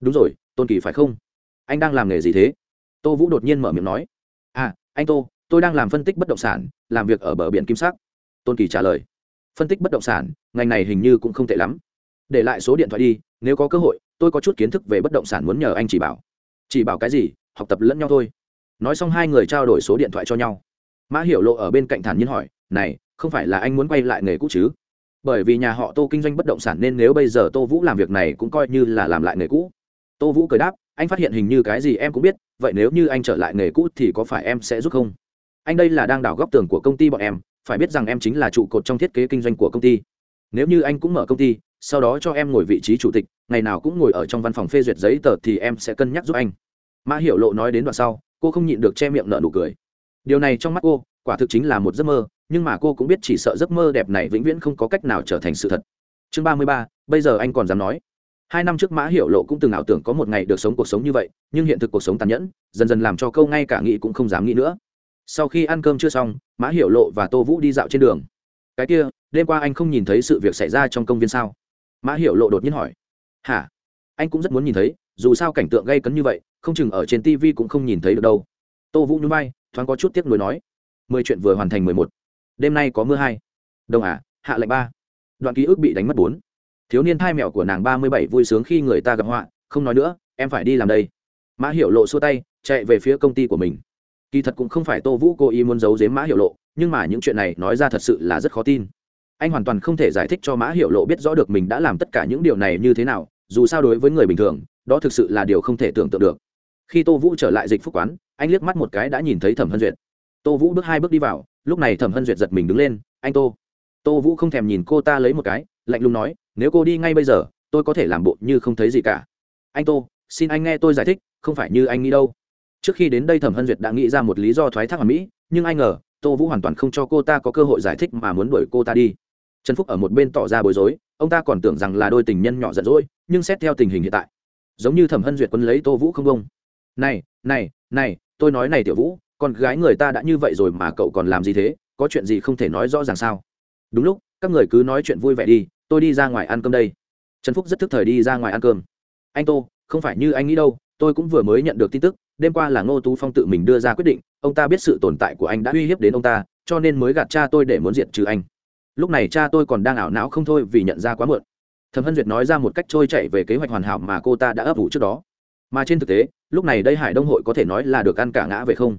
Đúng rồi, tôn kỳ phải không? Anh đang làm nghề gì thế? Tô vũ đột nhiên mở miệng nói. À anh tô, tôi đang làm phân tích bất động sản, làm việc ở bờ biển kim sắc. Tôn kỳ trả lời phân tích bất động sản, ngành này hình như cũng không tệ lắm. Để lại số điện thoại đi, nếu có cơ hội, tôi có chút kiến thức về bất động sản muốn nhờ anh chỉ bảo. Chỉ bảo cái gì? Học tập lẫn nhau thôi. Nói xong hai người trao đổi số điện thoại cho nhau. Mã hiểu lộ ở bên cạnh thản nhiên hỏi, này, không phải là anh muốn quay lại nghề cũ chứ? Bởi vì nhà họ tô kinh doanh bất động sản nên nếu bây giờ tô vũ làm việc này cũng coi như là làm lại nghề cũ. Tô vũ cười đáp, anh phát hiện hình như cái gì em cũng biết, vậy nếu như anh trở lại nghề cũ thì có phải em sẽ giúp không? Anh đây là đang đào góc tường của công ty bọn em phải biết rằng em chính là trụ cột trong thiết kế kinh doanh của công ty. Nếu như anh cũng mở công ty, sau đó cho em ngồi vị trí chủ tịch, ngày nào cũng ngồi ở trong văn phòng phê duyệt giấy tờ thì em sẽ cân nhắc giúp anh. Mã hiểu lộ nói đến đoạn sau, cô không nhịn được che miệng nợ nụ cười. Điều này trong mắt cô, quả thực chính là một giấc mơ, nhưng mà cô cũng biết chỉ sợ giấc mơ đẹp này vĩnh viễn không có cách nào trở thành sự thật. Chương ba mươi ba, bây giờ anh còn dám nói. Hai năm trước mã hiểu lộ cũng từng ảo tưởng có một ngày được sống cuộc sống như vậy, nhưng hiện thực cuộc sống tàn nhẫn, dần dần làm cho câu ngay cả nghĩ cũng không dám nghĩ nữa sau khi ăn cơm chưa xong, mã hiểu lộ và tô vũ đi dạo trên đường. Cái kia, đêm qua anh không nhìn thấy sự việc xảy ra trong công viên sao? Mã hiểu lộ đột nhiên hỏi. Hả? Anh cũng rất muốn nhìn thấy, dù sao cảnh tượng gây cấn như vậy, không chừng ở trên tv cũng không nhìn thấy được đâu. Tô vũ nhún vai, thoáng có chút tiếc nuối nói. Mười chuyện vừa hoàn thành mười một. Đêm nay có mưa hai. Đồng à hạ lệnh ba. Đoạn ký ức bị đánh mất bốn. Thiếu niên thai mẹo của nàng ba mươi bảy vui sướng khi người ta gặp họa, không nói nữa, em phải đi làm đây. Mã hiểu lộ xua tay, chạy về phía công ty của mình kỳ thật cũng không phải tô vũ cố ý muốn giấu giếm mã hiểu lộ, nhưng mà những chuyện này nói ra thật sự là rất khó tin. Anh hoàn toàn không thể giải thích cho mã hiểu lộ biết rõ được mình đã làm tất cả những điều này như thế nào, dù sao đối với người bình thường, đó thực sự là điều không thể tưởng tượng được. Khi tô vũ trở lại dịch phúc quán, anh liếc mắt một cái đã nhìn thấy thẩm hân duyệt. Tô vũ bước hai bước đi vào, lúc này thẩm hân duyệt giật mình đứng lên, anh tô. Tô vũ không thèm nhìn cô ta lấy một cái, lạnh lùng nói, nếu cô đi ngay bây giờ, tôi có thể làm bộ như không thấy gì cả. Anh tô, xin anh nghe tôi giải thích, không phải như anh nghĩ đâu trước khi đến đây thẩm hân duyệt đã nghĩ ra một lý do thoái thác ở mỹ, nhưng ai ngờ, tô vũ hoàn toàn không cho cô ta có cơ hội giải thích mà muốn đuổi cô ta đi. Trần phúc ở một bên tỏ ra bối rối, ông ta còn tưởng rằng là đôi tình nhân nhỏ giận dỗi, nhưng xét theo tình hình hiện tại, giống như thẩm hân duyệt quân lấy tô vũ không công này này này, tôi nói này tiểu vũ, con gái người ta đã như vậy rồi mà cậu còn làm gì thế? Có chuyện gì không thể nói rõ ràng sao? Đúng lúc, các người cứ nói chuyện vui vẻ đi, tôi đi ra ngoài ăn cơm đây. Trần phúc rất thức thời đi ra ngoài ăn cơm. Anh tô, không phải như anh nghĩ đâu, tôi cũng vừa mới nhận được tin tức đêm qua là ngô tú phong tự mình đưa ra quyết định, ông ta biết sự tồn tại của anh đã uy hiếp đến ông ta, cho nên mới gạt cha tôi để muốn diệt trừ anh. Lúc này cha tôi còn đang ảo não không thôi vì nhận ra quá muộn. Thẩm hân duyệt nói ra một cách trôi chạy về kế hoạch hoàn hảo mà cô ta đã ấp ủ trước đó. Mà trên thực tế, lúc này đây hải đông hội có thể nói là được ăn cả ngã về không.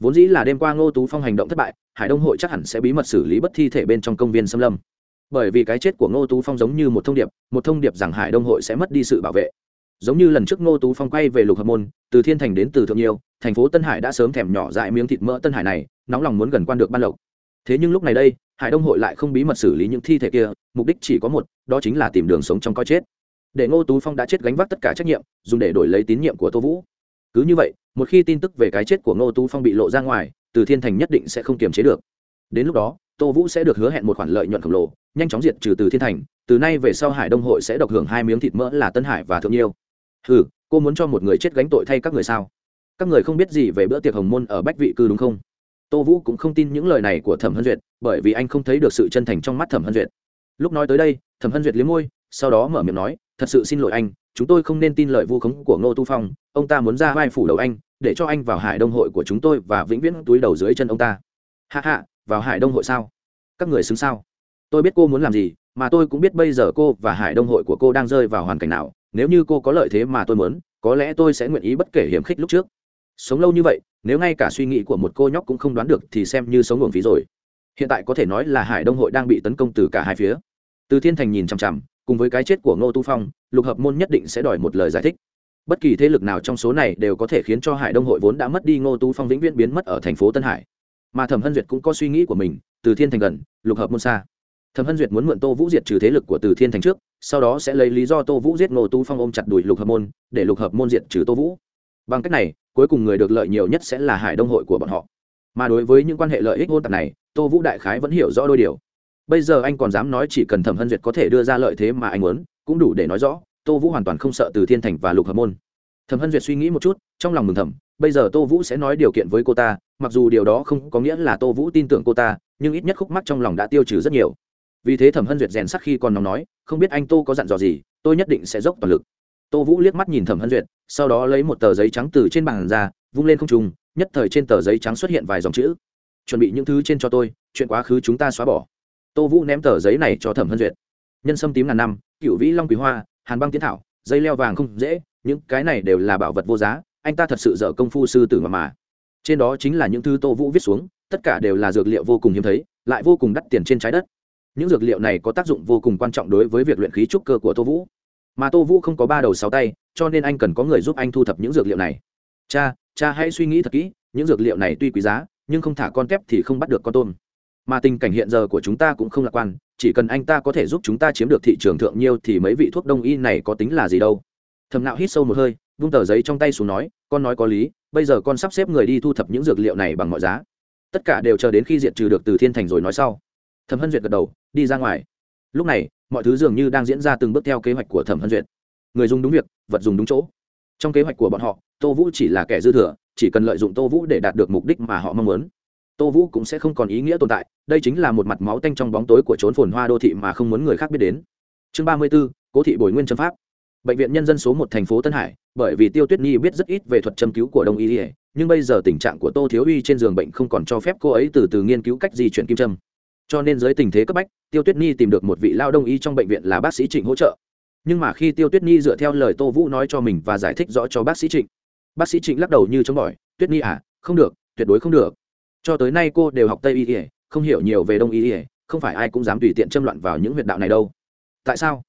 Vốn dĩ là đêm qua ngô tú phong hành động thất bại, hải đông hội chắc hẳn sẽ bí mật xử lý bất thi thể bên trong công viên xâm lâm. Bởi vì cái chết của ngô tú phong giống như một thông điệp, một thông điệp rằng hải đông hội sẽ mất đi sự bảo vệ giống như lần trước ngô tú phong quay về lục hợp môn, từ thiên thành đến từ thượng nhiêu thành phố tân hải đã sớm thèm nhỏ dại miếng thịt mỡ tân hải này, nóng lòng muốn gần quan được ban lộc. Thế nhưng lúc này đây, hải đông hội lại không bí mật xử lý những thi thể kia, mục đích chỉ có một, đó chính là tìm đường sống trong coi chết. Để ngô tú phong đã chết gánh vác tất cả trách nhiệm, dùng để đổi lấy tín nhiệm của tô vũ. Cứ như vậy, một khi tin tức về cái chết của ngô tú phong bị lộ ra ngoài, từ thiên thành nhất định sẽ không kiềm chế được. Đến lúc đó, tô vũ sẽ được hứa hẹn một khoản lợi nhuận khổng lồ, nhanh chóng diệt trừ từ thiên thành, từ nay về sau hải đông hội sẽ độc hưởng hai miếng thịt mỡ là tân hải và thượng nhiêu ừ cô muốn cho một người chết gánh tội thay các người sao? Các người không biết gì về bữa tiệc hồng môn ở bách vị cư đúng không? Tô vũ cũng không tin những lời này của thẩm hân duyệt, bởi vì anh không thấy được sự chân thành trong mắt thẩm hân duyệt. Lúc nói tới đây, thẩm hân duyệt liếm môi, sau đó mở miệng nói, thật sự xin lỗi anh, chúng tôi không nên tin lời vu khống của ngô tu phong, ông ta muốn ra vai phủ đầu anh, để cho anh vào hải đông hội của chúng tôi và vĩnh viễn túi đầu dưới chân ông ta. Hạ hạ vào hải đông hội sao? Các người xứng sao? Tôi biết cô muốn làm gì, mà tôi cũng biết bây giờ cô và hải đông hội của cô đang rơi vào hoàn cảnh nào nếu như cô có lợi thế mà tôi muốn, có lẽ tôi sẽ nguyện ý bất kể hiểm khích lúc trước. Sống lâu như vậy, nếu ngay cả suy nghĩ của một cô nhóc cũng không đoán được thì xem như sống uổng phí rồi. Hiện tại có thể nói là hải đông hội đang bị tấn công từ cả hai phía. Từ thiên thành nhìn chằm chằm, cùng với cái chết của ngô tu phong, lục hợp môn nhất định sẽ đòi một lời giải thích. Bất kỳ thế lực nào trong số này đều có thể khiến cho hải đông hội vốn đã mất đi ngô Tu phong vĩnh viễn biến mất ở thành phố tân hải. Mà thẩm hân duyệt cũng có suy nghĩ của mình, từ thiên thành gần, lục hợp môn xa thẩm hân duyệt muốn mượn tô vũ diệt trừ thế lực của từ thiên thành trước, sau đó sẽ lấy lý do tô vũ giết ngô tú phong ôm chặt đùi lục hợp môn, để lục hợp môn diệt trừ tô vũ. Bằng cách này, cuối cùng người được lợi nhiều nhất sẽ là hải đông hội của bọn họ. Mà đối với những quan hệ lợi ích hôn tạp này, tô vũ đại khái vẫn hiểu rõ đôi điều. Bây giờ anh còn dám nói chỉ cần thẩm hân duyệt có thể đưa ra lợi thế mà anh muốn, cũng đủ để nói rõ, tô vũ hoàn toàn không sợ từ thiên thành và lục hợp môn. Thẩm hân duyệt suy nghĩ một chút, trong lòng mừng thầm, bây giờ tô vũ sẽ nói điều kiện với cô ta, mặc dù điều đó không có nghĩa là tô vũ tin tưởng cô ta, nhưng ít nhất khúc mắc trong lòng đã tiêu trừ rất nhiều vì thế thẩm hân duyệt rèn sắc khi còn nóng nói, không biết anh tô có dặn dò gì, tôi nhất định sẽ dốc toàn lực. Tô vũ liếc mắt nhìn thẩm hân duyệt, sau đó lấy một tờ giấy trắng từ trên bàn ra, vung lên không trùng nhất thời trên tờ giấy trắng xuất hiện vài dòng chữ. Chuẩn bị những thứ trên cho tôi, chuyện quá khứ chúng ta xóa bỏ. Tô vũ ném tờ giấy này cho thẩm hân duyệt. Nhân sâm tím ngàn năm, cựu vĩ long quý hoa, hàn băng tiến thảo, dây leo vàng không dễ, những cái này đều là bảo vật vô giá, anh ta thật sự dở công phu sư tử mà mà. Trên đó chính là những thứ tô vũ viết xuống, tất cả đều là dược liệu vô cùng hiếm thấy, lại vô cùng đắt tiền trên trái đất những dược liệu này có tác dụng vô cùng quan trọng đối với việc luyện khí trúc cơ của tô vũ. Mà tô vũ không có ba đầu sáu tay, cho nên anh cần có người giúp anh thu thập những dược liệu này. Cha cha hãy suy nghĩ thật kỹ, những dược liệu này tuy quý giá, nhưng không thả con tép thì không bắt được con tôm. Mà tình cảnh hiện giờ của chúng ta cũng không lạc quan, chỉ cần anh ta có thể giúp chúng ta chiếm được thị trường thượng nhiêu thì mấy vị thuốc đông y này có tính là gì đâu. Thầm nạo hít sâu một hơi, vung tờ giấy trong tay xuống nói, con nói có lý, bây giờ con sắp xếp người đi thu thập những dược liệu này bằng mọi giá. Tất cả đều chờ đến khi diệt trừ được từ thiên thành rồi nói sau thẩm hân duyệt gật đầu, đi ra ngoài. Lúc này, mọi thứ dường như đang diễn ra từng bước theo kế hoạch của thẩm hân duyệt. Người dùng đúng việc, vật dùng đúng chỗ. Trong kế hoạch của bọn họ, tô vũ chỉ là kẻ dư thừa, chỉ cần lợi dụng tô vũ để đạt được mục đích mà họ mong muốn. Tô vũ cũng sẽ không còn ý nghĩa tồn tại, đây chính là một mặt máu tanh trong bóng tối của trốn phồn hoa đô thị mà không muốn người khác biết đến. Chương ba mươi b ố cố thị bồi nguyên châm pháp. Bệnh viện nhân dân số một thành phố tân hải, bởi vì tiêu tuyết nhi biết rất ít về thuật châm cứu của đông y, nhưng bây giờ tình trạng của tô thiếu uy trên giường bệnh không còn cho phép cô ấy từ từ nghiên cứu cách di chuyển kim châm cho nên dưới tình thế cấp bách, tiêu tuyết nhi tìm được một vị lao đông y trong bệnh viện là bác sĩ trịnh hỗ trợ. Nhưng mà khi tiêu tuyết nhi dựa theo lời tô vũ nói cho mình và giải thích rõ cho bác sĩ trịnh, bác sĩ trịnh lắc đầu như chống bỏi, tuyết nhi à không được, tuyệt đối không được. Cho tới nay cô đều học tây y ỉa không hiểu nhiều về đông y ỉa không phải ai cũng dám tùy tiện châm loạn vào những huyệt đạo này đâu. Tại sao?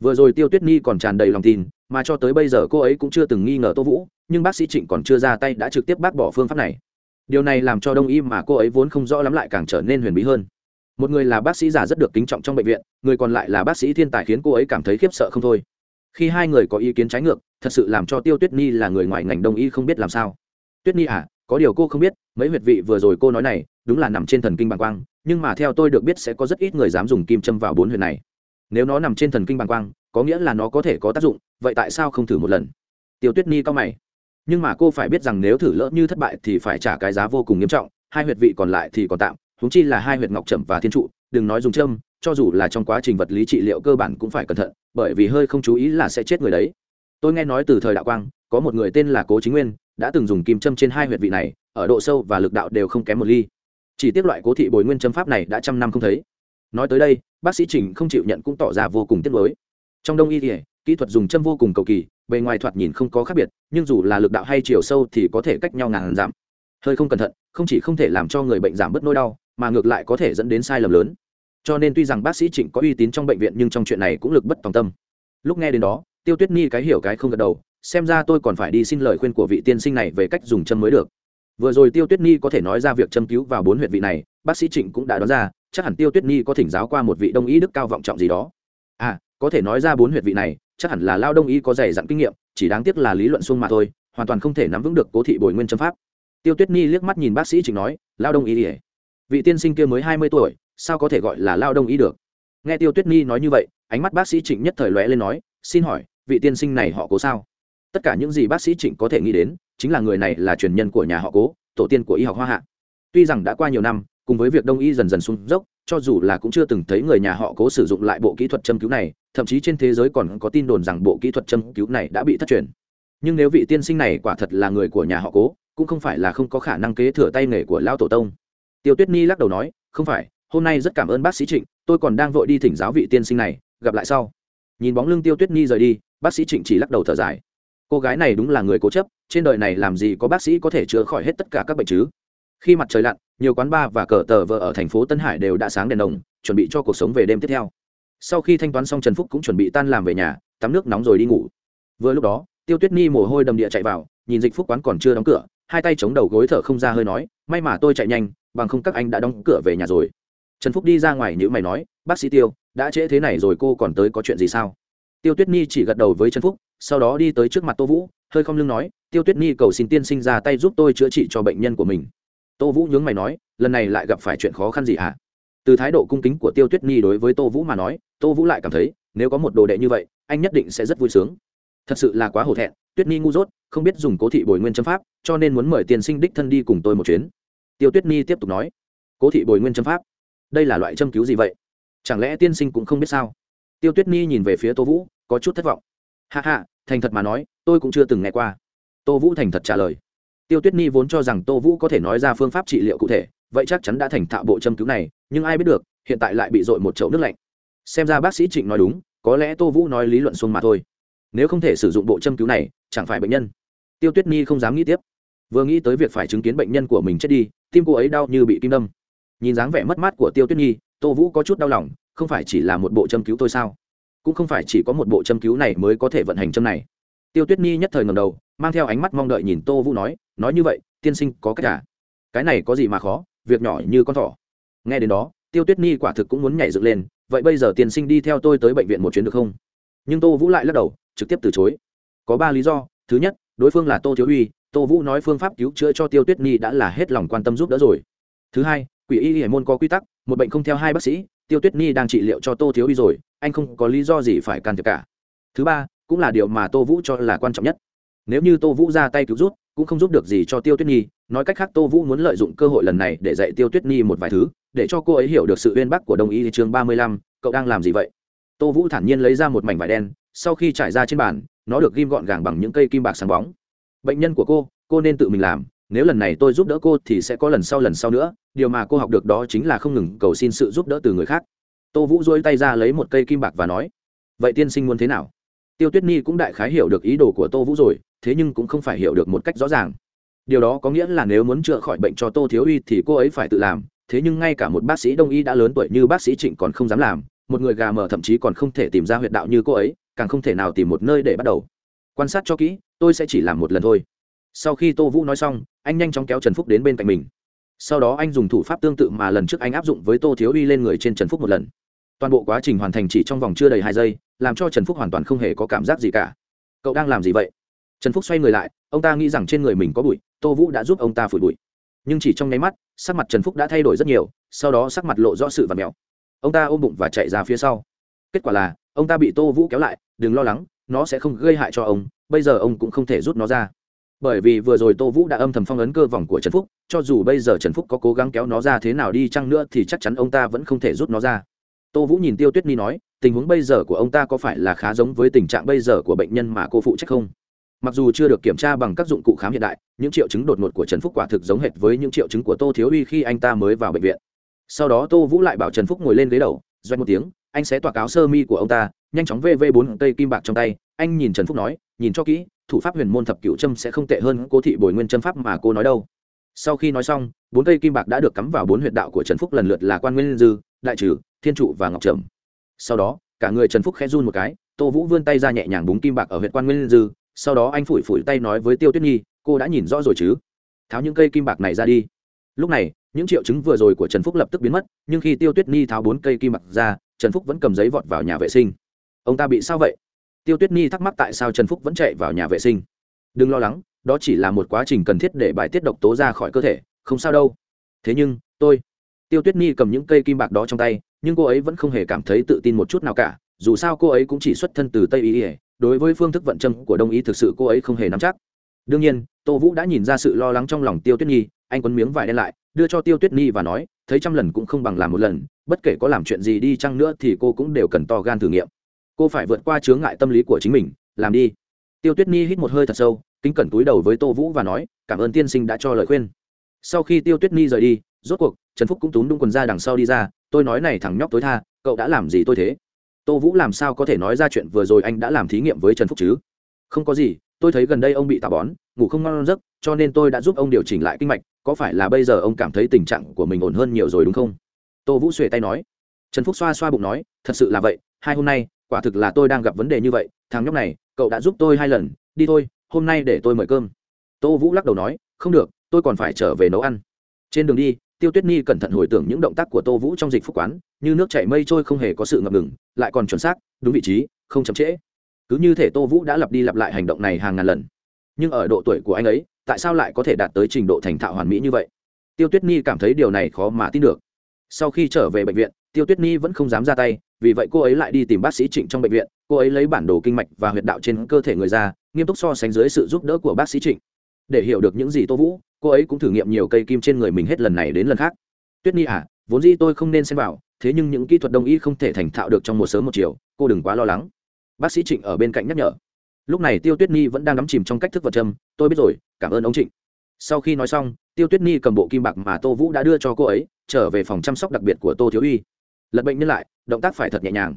Vừa rồi tiêu tuyết nhi còn tràn đầy lòng tin, mà cho tới bây giờ cô ấy cũng chưa từng nghi ngờ tô vũ, nhưng bác sĩ trịnh còn chưa ra tay đã trực tiếp bác bỏ phương pháp này. Điều này làm cho đông y mà cô ấy vốn không rõ lắm lại càng trở nên huyền bí hơn một người là bác sĩ già rất được kính trọng trong bệnh viện, người còn lại là bác sĩ thiên tài khiến cô ấy cảm thấy khiếp sợ không thôi. Khi hai người có ý kiến trái ngược, thật sự làm cho tiêu tuyết nhi là người ngoài ngành đông y không biết làm sao. Tuyết nhi à có điều cô không biết, mấy huyệt vị vừa rồi cô nói này, đúng là nằm trên thần kinh bàng quang, nhưng mà theo tôi được biết sẽ có rất ít người dám dùng kim châm vào bốn huyệt này. Nếu nó nằm trên thần kinh bàng quang, có nghĩa là nó có thể có tác dụng, vậy tại sao không thử một lần? Tiêu tuyết nhi cao mày. Nhưng mà cô phải biết rằng nếu thử lỡ như thất bại thì phải trả cái giá vô cùng nghiêm trọng, hai huyệt vị còn lại thì còn tạm huống chi là hai huyệt ngọc trầm và thiên trụ, đừng nói dùng châm, cho dù là trong quá trình vật lý trị liệu cơ bản cũng phải cẩn thận, bởi vì hơi không chú ý là sẽ chết người đấy. Tôi nghe nói từ thời đạo quang, có một người tên là cố chính nguyên, đã từng dùng kim châm trên hai huyệt vị này, ở độ sâu và lực đạo đều không kém một ly. Chỉ tiếc loại cố thị bồi nguyên châm pháp này đã trăm năm không thấy. Nói tới đây, bác sĩ trình không chịu nhận cũng tỏ ra vô cùng tiếc nuối. Trong đông y thì, kỹ thuật dùng châm vô cùng cầu kỳ, bề ngoài thoạt nhìn không có khác biệt, nhưng dù là lực đạo hay chiều sâu thì có thể cách nhau ngàn giảm. Hơi không cẩn thận, không chỉ không thể làm cho người bệnh giảm bớt nỗi đau mà ngược lại có thể dẫn đến sai lầm lớn. Cho nên tuy rằng bác sĩ trịnh có uy tín trong bệnh viện nhưng trong chuyện này cũng lực bất tòng tâm. Lúc nghe đến đó, tiêu tuyết nhi cái hiểu cái không gật đầu, xem ra tôi còn phải đi xin lời khuyên của vị tiên sinh này về cách dùng châm mới được. Vừa rồi tiêu tuyết nhi có thể nói ra việc châm cứu vào bốn huyện vị này, bác sĩ trịnh cũng đã đoán ra, chắc hẳn tiêu tuyết nhi có thỉnh giáo qua một vị đông y đức cao vọng trọng gì đó. À có thể nói ra bốn huyệt vị này, chắc hẳn là lao đông y có dày dặn kinh nghiệm, chỉ đáng tiếc là lý luận xuông mà thôi, hoàn toàn không thể nắm vững được cố thị bồi nguyên châm pháp. Tiêu tuyết nhi liếc mắt nhìn bác sĩ trịnh nói, lao đông y ỉa vị tiên sinh kia mới hai mươi tuổi, sao có thể gọi là lao đông y được? Nghe tiêu tuyết nhi nói như vậy, ánh mắt bác sĩ trịnh nhất thời lóe lên nói, xin hỏi, vị tiên sinh này họ cố sao? Tất cả những gì bác sĩ trịnh có thể nghĩ đến, chính là người này là truyền nhân của nhà họ cố, tổ tiên của y học hoa hạ. Tuy rằng đã qua nhiều năm, cùng với việc đông y dần dần xuống dốc, cho dù là cũng chưa từng thấy người nhà họ cố sử dụng lại bộ kỹ thuật châm cứu này, thậm chí trên thế giới còn có tin đồn rằng bộ kỹ thuật châm cứu này đã bị thất truyền. Nhưng nếu vị tiên sinh này quả thật là người của nhà họ cố, cũng không phải là không có khả năng kế thừa tay nghề của Lão tổ tông tiêu tuyết ni lắc đầu nói, không phải, hôm nay rất cảm ơn bác sĩ trịnh, tôi còn đang vội đi thỉnh giáo vị tiên sinh này, gặp lại sau. Nhìn bóng lưng tiêu tuyết ni rời đi, bác sĩ trịnh chỉ lắc đầu thở dài. Cô gái này đúng là người cố chấp, trên đời này làm gì có bác sĩ có thể chữa khỏi hết tất cả các bệnh chứ? Khi mặt trời lặn, nhiều quán bar và cờ tờ vợ ở thành phố tân hải đều đã sáng đèn đồng, chuẩn bị cho cuộc sống về đêm tiếp theo. Sau khi thanh toán xong trần phúc cũng chuẩn bị tan làm về nhà, tắm nước nóng rồi đi ngủ. Vừa lúc đó, tiêu tuyết nhi mồ hôi đầm địa chạy vào, nhìn dịch phúc quán còn chưa đóng cửa, hai tay chống đầu gối thở không ra hơi nói, may mà tôi chạy nhanh bằng không các anh đã đóng cửa về nhà rồi. Trần phúc đi ra ngoài như mày nói, bác sĩ tiêu, đã trễ thế này rồi, cô còn tới có chuyện gì sao? Tiêu tuyết nhi chỉ gật đầu với trần phúc, sau đó đi tới trước mặt tô vũ, hơi không lưng nói, tiêu tuyết nhi cầu xin tiên sinh ra tay giúp tôi chữa trị cho bệnh nhân của mình. Tô vũ nhướng mày nói, lần này lại gặp phải chuyện khó khăn gì hả? Từ thái độ cung kính của tiêu tuyết nhi đối với tô vũ mà nói, tô vũ lại cảm thấy, nếu có một đồ đệ như vậy, anh nhất định sẽ rất vui sướng. Thật sự là quá hổ thẹn, tuyết nhi ngu dốt, không biết dùng cố thị bồi nguyên châm pháp, cho nên muốn mời tiên sinh đích thân đi cùng tôi một chuyến tiêu tuyết nhi tiếp tục nói, cố thị bồi nguyên châm pháp, đây là loại châm cứu gì vậy? Chẳng lẽ tiên sinh cũng không biết sao? Tiêu tuyết nhi nhìn về phía tô vũ, có chút thất vọng. Hạ hạ thành thật mà nói, tôi cũng chưa từng nghe qua. Tô vũ thành thật trả lời. Tiêu tuyết nhi vốn cho rằng tô vũ có thể nói ra phương pháp trị liệu cụ thể, vậy chắc chắn đã thành thạo bộ châm cứu này, nhưng ai biết được, hiện tại lại bị dội một chậu nước lạnh. Xem ra bác sĩ trịnh nói đúng, có lẽ tô vũ nói lý luận xuông mà thôi. Nếu không thể sử dụng bộ châm cứu này, chẳng phải bệnh nhân. Tiêu tuyết nhi không dám nghĩ tiếp. Vừa nghĩ tới việc phải chứng kiến bệnh nhân của mình chết đi tim cô ấy đau như bị kim đâm. Nhìn dáng vẻ mất mát của tiêu tuyết nhi, tô vũ có chút đau lòng, không phải chỉ là một bộ châm cứu tôi sao? Cũng không phải chỉ có một bộ châm cứu này mới có thể vận hành châm này. Tiêu tuyết nhi nhất thời ngầm đầu, mang theo ánh mắt mong đợi nhìn tô vũ nói nói như vậy, tiên sinh có cách cả à? cái này có gì mà khó, việc nhỏ như con thỏ. Nghe đến đó, tiêu tuyết nhi quả thực cũng muốn nhảy dựng lên, vậy bây giờ tiên sinh đi theo tôi tới bệnh viện một chuyến được không? Nhưng tô vũ lại lắc đầu, trực tiếp từ chối. Có ba lý do. Thứ nhất, đối phương là tô thiếu uy tô vũ nói phương pháp cứu chữa cho tiêu tuyết nhi đã là hết lòng quan tâm giúp đỡ rồi. Thứ hai, quỷ y hải môn có quy tắc, một bệnh không theo hai bác sĩ, tiêu tuyết nhi đang trị liệu cho tô thiếu y rồi, anh không có lý do gì phải can thiệp cả. Thứ ba, cũng là điều mà tô vũ cho là quan trọng nhất. Nếu như tô vũ ra tay cứu rút cũng không giúp được gì cho tiêu tuyết nhi, nói cách khác tô vũ muốn lợi dụng cơ hội lần này để dạy tiêu tuyết nhi một vài thứ, để cho cô ấy hiểu được sự uyên bắc của đồng ý chương ba mươi lăm, cậu đang làm gì vậy? Tô vũ thản nhiên lấy ra một mảnh vải đen, sau khi trải ra trên bàn, nó được ghim gọn gàng bằng những cây kim bạc sáng bóng bệnh nhân của cô cô nên tự mình làm, nếu lần này tôi giúp đỡ cô thì sẽ có lần sau lần sau nữa, điều mà cô học được đó chính là không ngừng cầu xin sự giúp đỡ từ người khác. Tô vũ dôi tay ra lấy một cây kim bạc và nói, vậy tiên sinh muốn thế nào? Tiêu tuyết nhi cũng đại khái hiểu được ý đồ của tô vũ rồi, thế nhưng cũng không phải hiểu được một cách rõ ràng. Điều đó có nghĩa là nếu muốn chữa khỏi bệnh cho tô thiếu uy thì cô ấy phải tự làm, thế nhưng ngay cả một bác sĩ đông y đã lớn tuổi như bác sĩ trịnh còn không dám làm, một người gà mờ thậm chí còn không thể tìm ra huyệt đạo như cô ấy, càng không thể nào tìm một nơi để bắt đầu. Quan sát cho kỹ tôi sẽ chỉ làm một lần thôi. Sau khi tô vũ nói xong, anh nhanh chóng kéo trần phúc đến bên cạnh mình. Sau đó anh dùng thủ pháp tương tự mà lần trước anh áp dụng với tô thiếu uy lên người trên trần phúc một lần. Toàn bộ quá trình hoàn thành chỉ trong vòng chưa đầy hai giây, làm cho trần phúc hoàn toàn không hề có cảm giác gì cả. Cậu đang làm gì vậy? Trần phúc xoay người lại, ông ta nghĩ rằng trên người mình có bụi, tô vũ đã giúp ông ta phủi bụi. Nhưng chỉ trong nháy mắt, sắc mặt trần phúc đã thay đổi rất nhiều, sau đó sắc mặt lộ rõ sự và mèo ông ta ôm bụng và chạy ra phía sau. Kết quả là, ông ta bị tô vũ kéo lại, đừng lo lắng nó sẽ không gây hại cho ông, bây giờ ông cũng không thể rút nó ra. Bởi vì vừa rồi tô vũ đã âm thầm phong ấn cơ vòng của trần phúc, cho dù bây giờ trần phúc có cố gắng kéo nó ra thế nào đi chăng nữa thì chắc chắn ông ta vẫn không thể rút nó ra. Tô vũ nhìn tiêu tuyết ni nói, tình huống bây giờ của ông ta có phải là khá giống với tình trạng bây giờ của bệnh nhân mà cô phụ trách không? Mặc dù chưa được kiểm tra bằng các dụng cụ khám hiện đại, những triệu chứng đột ngột của trần phúc quả thực giống hệt với những triệu chứng của tô thiếu uy khi anh ta mới vào bệnh viện. Sau đó tô vũ lại bảo trần phúc ngồi lên ghế đầu doanh một tiếng, anh sẽ tỏa cáo sơ mi của ông ta nhanh chóng vê vê bốn cây kim bạc trong tay, anh nhìn trần phúc nói, nhìn cho kỹ, thủ pháp huyền môn thập cựu trâm sẽ không tệ hơn cô thị bồi nguyên châm pháp mà cô nói đâu. Sau khi nói xong, bốn cây kim bạc đã được cắm vào bốn huyệt đạo của trần phúc lần lượt là quan nguyên dư, đại trừ, thiên trụ và ngọc trầm. Sau đó, cả người trần phúc khẽ run một cái, tô vũ vươn tay ra nhẹ nhàng búng kim bạc ở huyện quan nguyên dư, sau đó anh phủi phủi tay nói với tiêu tuyết nhi, cô đã nhìn rõ rồi chứ? Tháo những cây kim bạc này ra đi. Lúc này, những triệu chứng vừa rồi của trần phúc lập tức biến mất, nhưng khi tiêu tuyết nhi tháo bốn cây kim bạc ra, trần phúc vẫn cầm giấy vọt vào nhà vệ sinh ông ta bị sao vậy? Tiêu tuyết nhi thắc mắc tại sao trần phúc vẫn chạy vào nhà vệ sinh. Đừng lo lắng, đó chỉ là một quá trình cần thiết để bài tiết độc tố ra khỏi cơ thể, không sao đâu. Thế nhưng, tôi, tiêu tuyết nhi cầm những cây kim bạc đó trong tay, nhưng cô ấy vẫn không hề cảm thấy tự tin một chút nào cả, dù sao cô ấy cũng chỉ xuất thân từ tây ý đối với phương thức vận châm của đông ý thực sự cô ấy không hề nắm chắc. Đương nhiên, tô vũ đã nhìn ra sự lo lắng trong lòng tiêu tuyết nhi, anh quấn miếng vải đen lại, đưa cho tiêu tuyết nhi và nói, thấy trăm lần cũng không bằng làm một lần, bất kể có làm chuyện gì đi chăng nữa thì cô cũng đều cần to gan thử nghiệm cô phải vượt qua chướng ngại tâm lý của chính mình, làm đi. Tiêu tuyết nhi hít một hơi thật sâu, kính cẩn túi đầu với tô vũ và nói, cảm ơn tiên sinh đã cho lời khuyên. Sau khi tiêu tuyết nhi rời đi, rốt cuộc, trần phúc cũng túm đúng quần ra đằng sau đi ra, tôi nói này thằng nhóc tối tha, cậu đã làm gì tôi thế? Tô vũ làm sao có thể nói ra chuyện vừa rồi anh đã làm thí nghiệm với trần phúc chứ? Không có gì, tôi thấy gần đây ông bị tà bón, ngủ không ngon giấc, cho nên tôi đã giúp ông điều chỉnh lại kinh mạch, có phải là bây giờ ông cảm thấy tình trạng của mình ổn hơn nhiều rồi đúng không? Tô vũ xuề tay nói. Trần phúc xoa xoa bụng nói, thật sự là vậy, hai hôm nay quả thực là tôi đang gặp vấn đề như vậy, thằng nhóc này, cậu đã giúp tôi hai lần, đi thôi, hôm nay để tôi mời cơm. Tô vũ lắc đầu nói, không được, tôi còn phải trở về nấu ăn. Trên đường đi, tiêu tuyết nhi cẩn thận hồi tưởng những động tác của tô vũ trong dịch phúc quán, như nước chảy mây trôi không hề có sự ngập ngừng, lại còn chuẩn xác, đúng vị trí, không chậm trễ. Cứ như thể tô vũ đã lặp đi lặp lại hành động này hàng ngàn lần. Nhưng ở độ tuổi của anh ấy, tại sao lại có thể đạt tới trình độ thành thạo hoàn mỹ như vậy? Tiêu tuyết nhi cảm thấy điều này khó mà tin được. Sau khi trở về bệnh viện, tiêu tuyết nhi vẫn không dám ra tay vì vậy cô ấy lại đi tìm bác sĩ trịnh trong bệnh viện. Cô ấy lấy bản đồ kinh mạch và huyệt đạo trên cơ thể người ra nghiêm túc so sánh dưới sự giúp đỡ của bác sĩ trịnh. Để hiểu được những gì tô vũ, cô ấy cũng thử nghiệm nhiều cây kim trên người mình hết lần này đến lần khác. Tuyết nhi à vốn dĩ tôi không nên xem vào, thế nhưng những kỹ thuật đông y không thể thành thạo được trong một sớm một chiều, cô đừng quá lo lắng. Bác sĩ trịnh ở bên cạnh nhắc nhở. Lúc này tiêu tuyết nhi vẫn đang đắm chìm trong cách thức vật châm, tôi biết rồi, cảm ơn ông trịnh. Sau khi nói xong, tiêu tuyết nhi cầm bộ kim bạc mà tô vũ đã đưa cho cô ấy, trở về phòng chăm sóc đặc biệt của tô thiếu uy lật bệnh nhân lại động tác phải thật nhẹ nhàng.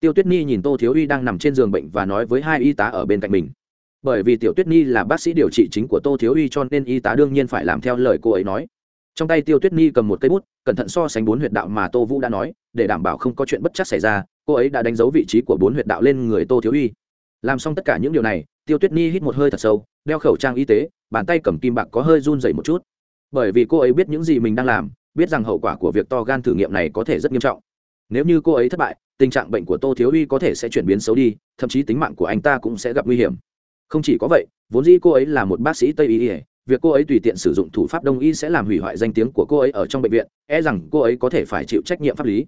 Tiêu tuyết nhi nhìn tô thiếu uy đang nằm trên giường bệnh và nói với hai y tá ở bên cạnh mình. Bởi vì tiểu tuyết nhi là bác sĩ điều trị chính của tô thiếu uy cho nên y tá đương nhiên phải làm theo lời cô ấy nói. Trong tay tiêu tuyết nhi cầm một cây bút, cẩn thận so sánh bốn huyệt đạo mà tô vũ đã nói, để đảm bảo không có chuyện bất chắc xảy ra, cô ấy đã đánh dấu vị trí của bốn huyệt đạo lên người tô thiếu uy. Làm xong tất cả những điều này, tiêu tuyết nhi hít một hơi thật sâu, đeo khẩu trang y tế, bàn tay cầm kim bạc có hơi run rẩy một chút. Bởi vì cô ấy biết những gì mình đang làm, biết rằng hậu quả của việc to gan thử nghiệm này có thể rất nghiêm trọng nếu như cô ấy thất bại, tình trạng bệnh của tô thiếu uy có thể sẽ chuyển biến xấu đi, thậm chí tính mạng của anh ta cũng sẽ gặp nguy hiểm. Không chỉ có vậy, vốn dĩ cô ấy là một bác sĩ tây y việc cô ấy tùy tiện sử dụng thủ pháp đông y sẽ làm hủy hoại danh tiếng của cô ấy ở trong bệnh viện e rằng cô ấy có thể phải chịu trách nhiệm pháp lý.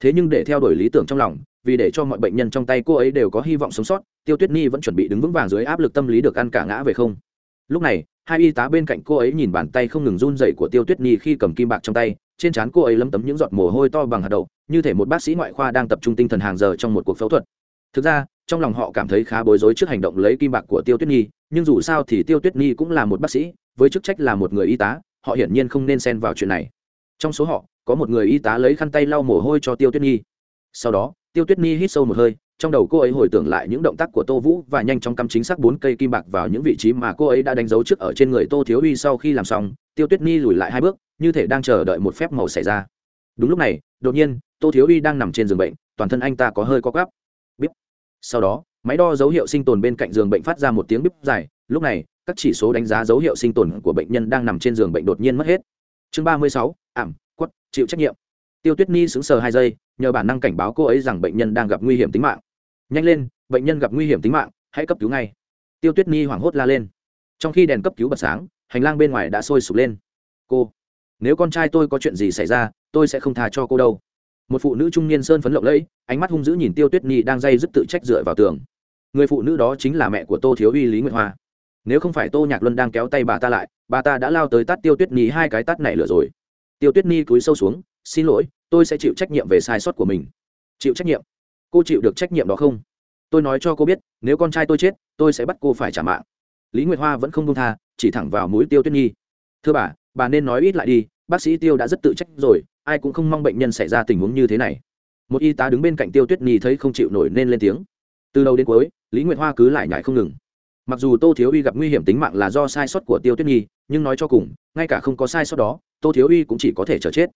Thế nhưng để theo đuổi lý tưởng trong lòng, vì để cho mọi bệnh nhân trong tay cô ấy đều có hy vọng sống sót, tiêu tuyết nhi vẫn chuẩn bị đứng vững vàng dưới áp lực tâm lý được ăn cả ngã về không. Lúc này, hai y tá bên cạnh cô ấy nhìn bàn tay không ngừng run dậy của tiêu tuyết nhi khi cầm kim bạc trong tay trên trán cô ấy lấm tấm những giọt mồ hôi to bằng hạt đậu, như thể một bác sĩ ngoại khoa đang tập trung tinh thần hàng giờ trong một cuộc phẫu thuật. Thực ra, trong lòng họ cảm thấy khá bối rối trước hành động lấy kim bạc của tiêu tuyết nhi, nhưng dù sao thì tiêu tuyết nhi cũng là một bác sĩ, với chức trách là một người y tá, họ hiển nhiên không nên xen vào chuyện này. Trong số họ, có một người y tá lấy khăn tay lau mồ hôi cho tiêu tuyết nhi. Sau đó, tiêu tuyết nhi hít sâu một hơi trong đầu cô ấy hồi tưởng lại những động tác của tô vũ và nhanh chóng cắm chính xác bốn cây kim bạc vào những vị trí mà cô ấy đã đánh dấu trước ở trên người tô thiếu uy sau khi làm xong, tiêu tuyết nhi lùi lại hai bước, như thể đang chờ đợi một phép màu xảy ra. Đúng lúc này, đột nhiên, tô thiếu uy đang nằm trên giường bệnh, toàn thân anh ta có hơi co gắp bíp. Sau đó, máy đo dấu hiệu sinh tồn bên cạnh giường bệnh phát ra một tiếng bíp dài. Lúc này, các chỉ số đánh giá dấu hiệu sinh tồn của bệnh nhân đang nằm trên giường bệnh đột nhiên mất hết. Chương ba mươi sáu, ảm, quất, chịu trách nhiệm. Tiêu tuyết nhi sững sờ hai giây nhờ bản năng cảnh báo cô ấy rằng bệnh nhân đang gặp nguy hiểm tính mạng. Nhanh lên, bệnh nhân gặp nguy hiểm tính mạng, hãy cấp cứu ngay. Tiêu tuyết nhi hoảng hốt la lên. Trong khi đèn cấp cứu bật sáng, hành lang bên ngoài đã sôi sục lên. Cô, nếu con trai tôi có chuyện gì xảy ra, tôi sẽ không thà cho cô đâu. Một phụ nữ trung niên sơn phấn lộng lẫy, ánh mắt hung dữ nhìn tiêu tuyết nhi đang dây dứt tự trách dựa vào tường. Người phụ nữ đó chính là mẹ của tô thiếu uy lý nguyệt hoa. Nếu không phải tô nhạc luân đang kéo tay bà ta lại, bà ta đã lao tới tắt tiêu tuyết nhi hai cái tắt này lửa rồi. Tiêu tuyết nhi cúi sâu xuống xin lỗi, tôi sẽ chịu trách nhiệm về sai sót của mình. Chịu trách nhiệm? Cô chịu được trách nhiệm đó không? Tôi nói cho cô biết, nếu con trai tôi chết, tôi sẽ bắt cô phải trả mạng. Lý nguyệt hoa vẫn không công tha, chỉ thẳng vào mũi tiêu tuyết nhi. Thưa bà bà nên nói ít lại đi, bác sĩ tiêu đã rất tự trách rồi, ai cũng không mong bệnh nhân xảy ra tình huống như thế này. Một y tá đứng bên cạnh tiêu tuyết nhi thấy không chịu nổi nên lên tiếng. Từ đầu đến cuối, lý nguyệt hoa cứ lại nhải không ngừng. Mặc dù tô thiếu uy gặp nguy hiểm tính mạng là do sai sót của tiêu tuyết nhi, nhưng nói cho cùng, ngay cả không có sai sót đó, tô thiếu uy cũng chỉ có thể chờ chết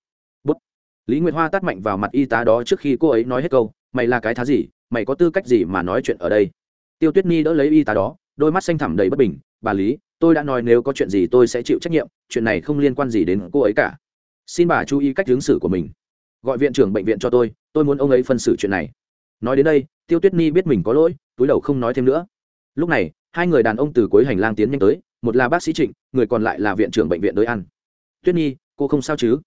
lý nguyệt hoa tắt mạnh vào mặt y tá đó trước khi cô ấy nói hết câu, mày là cái thá gì? Mày có tư cách gì mà nói chuyện ở đây? Tiêu tuyết nhi đỡ lấy y tá đó, đôi mắt xanh thẳm đầy bất bình, bà lý, tôi đã nói nếu có chuyện gì tôi sẽ chịu trách nhiệm, chuyện này không liên quan gì đến cô ấy cả. Xin bà chú ý cách ứng xử của mình. Gọi viện trưởng bệnh viện cho tôi tôi muốn ông ấy phân xử chuyện này. Nói đến đây, tiêu tuyết nhi biết mình có lỗi, túi đầu không nói thêm nữa. Lúc này, hai người đàn ông từ cuối hành lang tiến nhanh tới, một là bác sĩ trịnh, người còn lại là viện trưởng bệnh viện đới ăn. Tuyết nhi cô không sao chứ?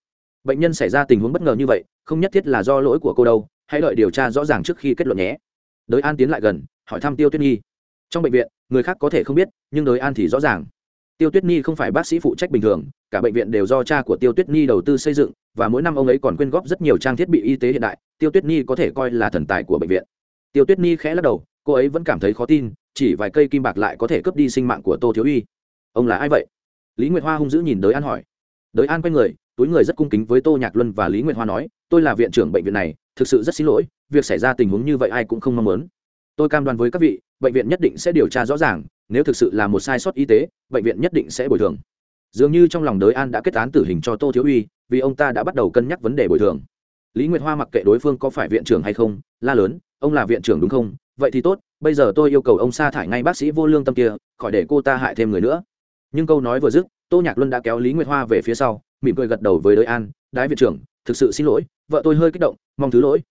Bệnh nhân xảy ra tình huống bất ngờ như vậy, không nhất thiết là do lỗi của cô đâu, hãy đợi điều tra rõ ràng trước khi kết luận nhé. Đới an tiến lại gần, hỏi thăm tiêu tuyết nhi. Trong bệnh viện, người khác có thể không biết, nhưng đới an thì rõ ràng. Tiêu tuyết nhi không phải bác sĩ phụ trách bình thường, cả bệnh viện đều do cha của tiêu tuyết nhi đầu tư xây dựng, và mỗi năm ông ấy còn quyên góp rất nhiều trang thiết bị y tế hiện đại, tiêu tuyết nhi có thể coi là thần tài của bệnh viện. Tiêu tuyết nhi khẽ lắc đầu, cô ấy vẫn cảm thấy khó tin, chỉ vài cây kim bạc lại có thể cướp đi sinh mạng của tô thiếu uy ông là ai vậy? Lý nguyệt hoa hung dữ nhìn đới an hỏi. Đới an quay người túi người rất cung kính với tô nhạc luân và lý nguyệt hoa nói, tôi là viện trưởng bệnh viện này, thực sự rất xin lỗi, việc xảy ra tình huống như vậy ai cũng không mong muốn. Tôi cam đoan với các vị, bệnh viện nhất định sẽ điều tra rõ ràng, nếu thực sự là một sai sót y tế, bệnh viện nhất định sẽ bồi thường. Dường như trong lòng đới an đã kết án tử hình cho tô thiếu uy, vì ông ta đã bắt đầu cân nhắc vấn đề bồi thường. Lý nguyệt hoa mặc kệ đối phương có phải viện trưởng hay không, la lớn, ông là viện trưởng đúng không? Vậy thì tốt, bây giờ tôi yêu cầu ông sa thải ngay bác sĩ vô lương tâm kia, khỏi để cô ta hại thêm người nữa. Nhưng câu nói vừa dứt, tô nhạc luân đã kéo lý nguyệt hoa về phía sau mỉm cười gật đầu với đới an, đái viện trưởng, thực sự xin lỗi, vợ tôi hơi kích động, mong thứ lỗi.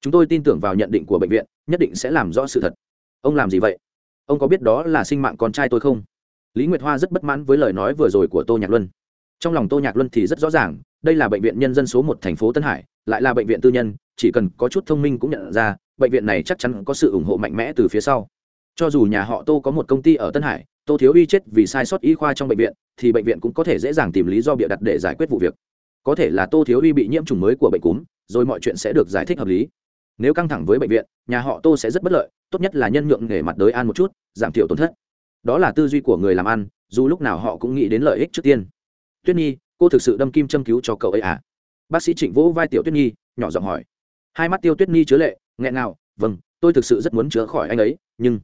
Chúng tôi tin tưởng vào nhận định của bệnh viện, nhất định sẽ làm rõ sự thật. Ông làm gì vậy? Ông có biết đó là sinh mạng con trai tôi không? Lý nguyệt hoa rất bất mãn với lời nói vừa rồi của tô nhạc luân. Trong lòng tô nhạc luân thì rất rõ ràng, đây là bệnh viện nhân dân số một thành phố tân hải, lại là bệnh viện tư nhân, chỉ cần có chút thông minh cũng nhận ra, bệnh viện này chắc chắn có sự ủng hộ mạnh mẽ từ phía sau. Cho dù nhà họ tô có một công ty ở tân hải tô thiếu uy chết vì sai sót y khoa trong bệnh viện, thì bệnh viện cũng có thể dễ dàng tìm lý do bịa đặt để giải quyết vụ việc. Có thể là tô thiếu uy bị nhiễm trùng mới của bệnh cúm, rồi mọi chuyện sẽ được giải thích hợp lý. Nếu căng thẳng với bệnh viện, nhà họ tô sẽ rất bất lợi, tốt nhất là nhân nhượng nghề mặt đới an một chút, giảm thiểu tổn thất. Đó là tư duy của người làm ăn, dù lúc nào họ cũng nghĩ đến lợi ích trước tiên. Tuyết nhi, cô thực sự đâm kim châm cứu cho cậu ấy à? Bác sĩ trịnh vỗ vai tiểu tuyết nhi, nhỏ giọng hỏi. Hai mắt tiêu tuyết nhi chứa lệ, nghẹn nào vâng tôi thực sự rất muốn chữa khỏi anh ấy, nhưng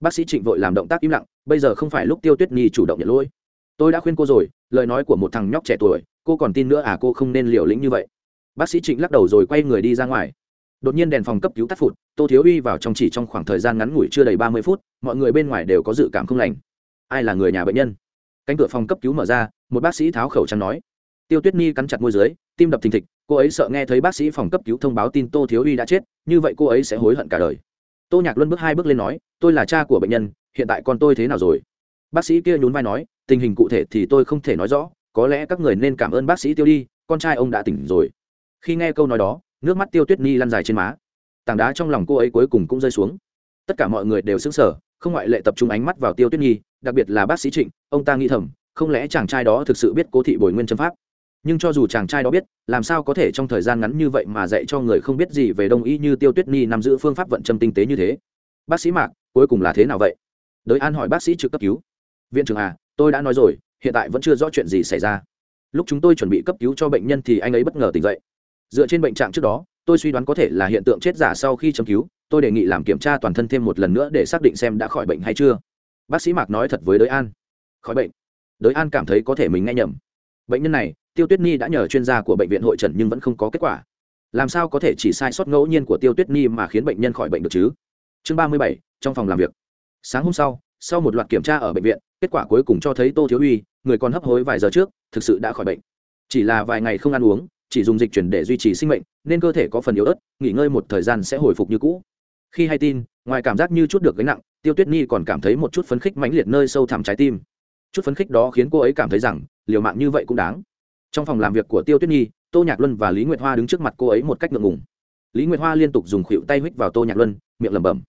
bác sĩ trịnh vội làm động tác im lặng, bây giờ không phải lúc tiêu tuyết nhi chủ động nhận lỗi. Tôi đã khuyên cô rồi, lời nói của một thằng nhóc trẻ tuổi, cô còn tin nữa à cô không nên liều lĩnh như vậy. Bác sĩ trịnh lắc đầu rồi quay người đi ra ngoài. Đột nhiên đèn phòng cấp cứu tắt phụt, tô thiếu uy vào trong chỉ trong khoảng thời gian ngắn ngủi chưa đầy ba mươi phút, mọi người bên ngoài đều có dự cảm không lành. Ai là người nhà bệnh nhân? Cánh cửa phòng cấp cứu mở ra, một bác sĩ tháo khẩu trang nói. Tiêu tuyết nhi cắn chặt môi dưới, tim đập thình thịch, cô ấy sợ nghe thấy bác sĩ phòng cấp cứu thông báo tin tô thiếu uy đã chết, như vậy cô ấy sẽ hối hận cả đời tô nhạc luân bước hai bước lên nói, tôi là cha của bệnh nhân, hiện tại con tôi thế nào rồi? Bác sĩ kia nhún vai nói, tình hình cụ thể thì tôi không thể nói rõ, có lẽ các người nên cảm ơn bác sĩ tiêu đi, con trai ông đã tỉnh rồi. Khi nghe câu nói đó, nước mắt tiêu tuyết nhi lăn dài trên má. Tảng đá trong lòng cô ấy cuối cùng cũng rơi xuống. Tất cả mọi người đều sững sờ, không ngoại lệ tập trung ánh mắt vào tiêu tuyết nhi đặc biệt là bác sĩ trịnh, ông ta nghĩ thầm, không lẽ chàng trai đó thực sự biết cố thị bồi nguyên châm pháp? Nhưng cho dù chàng trai đó biết, làm sao có thể trong thời gian ngắn như vậy mà dạy cho người không biết gì về đông y như tiêu tuyết nhi nắm giữ phương pháp vận châm tinh tế như thế? Bác sĩ mạc, cuối cùng là thế nào vậy? Đới an hỏi bác sĩ trực cấp cứu. Viện trưởng à tôi đã nói rồi, hiện tại vẫn chưa rõ chuyện gì xảy ra. Lúc chúng tôi chuẩn bị cấp cứu cho bệnh nhân thì anh ấy bất ngờ tỉnh dậy. Dựa trên bệnh trạng trước đó, tôi suy đoán có thể là hiện tượng chết giả sau khi châm cứu, tôi đề nghị làm kiểm tra toàn thân thêm một lần nữa để xác định xem đã khỏi bệnh hay chưa. Bác sĩ mạc nói thật với đới an. Khỏi bệnh. Đới an cảm thấy có thể mình nghe nhầm bệnh nhân này, tiêu tuyết nhi đã nhờ chuyên gia của bệnh viện hội trần nhưng vẫn không có kết quả. Làm sao có thể chỉ sai sót ngẫu nhiên của tiêu tuyết nhi mà khiến bệnh nhân khỏi bệnh được chứ? Chương ba mươi bảy, trong phòng làm việc. Sáng hôm sau sau một loạt kiểm tra ở bệnh viện, kết quả cuối cùng cho thấy tô thiếu uy, người còn hấp hối vài giờ trước, thực sự đã khỏi bệnh. Chỉ là vài ngày không ăn uống, chỉ dùng dịch chuyển để duy trì sinh mệnh, nên cơ thể có phần yếu ớt, nghỉ ngơi một thời gian sẽ hồi phục như cũ. Khi hay tin, ngoài cảm giác như chút được gánh nặng, tiêu tuyết nhi còn cảm thấy một chút phấn khích mãnh liệt nơi sâu thẳm trái tim. Chút phấn khích đó khiến cô ấy cảm thấy rằng liều mạng như vậy cũng đáng. Trong phòng làm việc của tiêu tuyết nhi, tô nhạc luân và lý nguyệt hoa đứng trước mặt cô ấy một cách ngượng ngùng. Lý nguyệt hoa liên tục dùng khuỷu tay huých vào tô nhạc luân, miệng lẩm bẩm.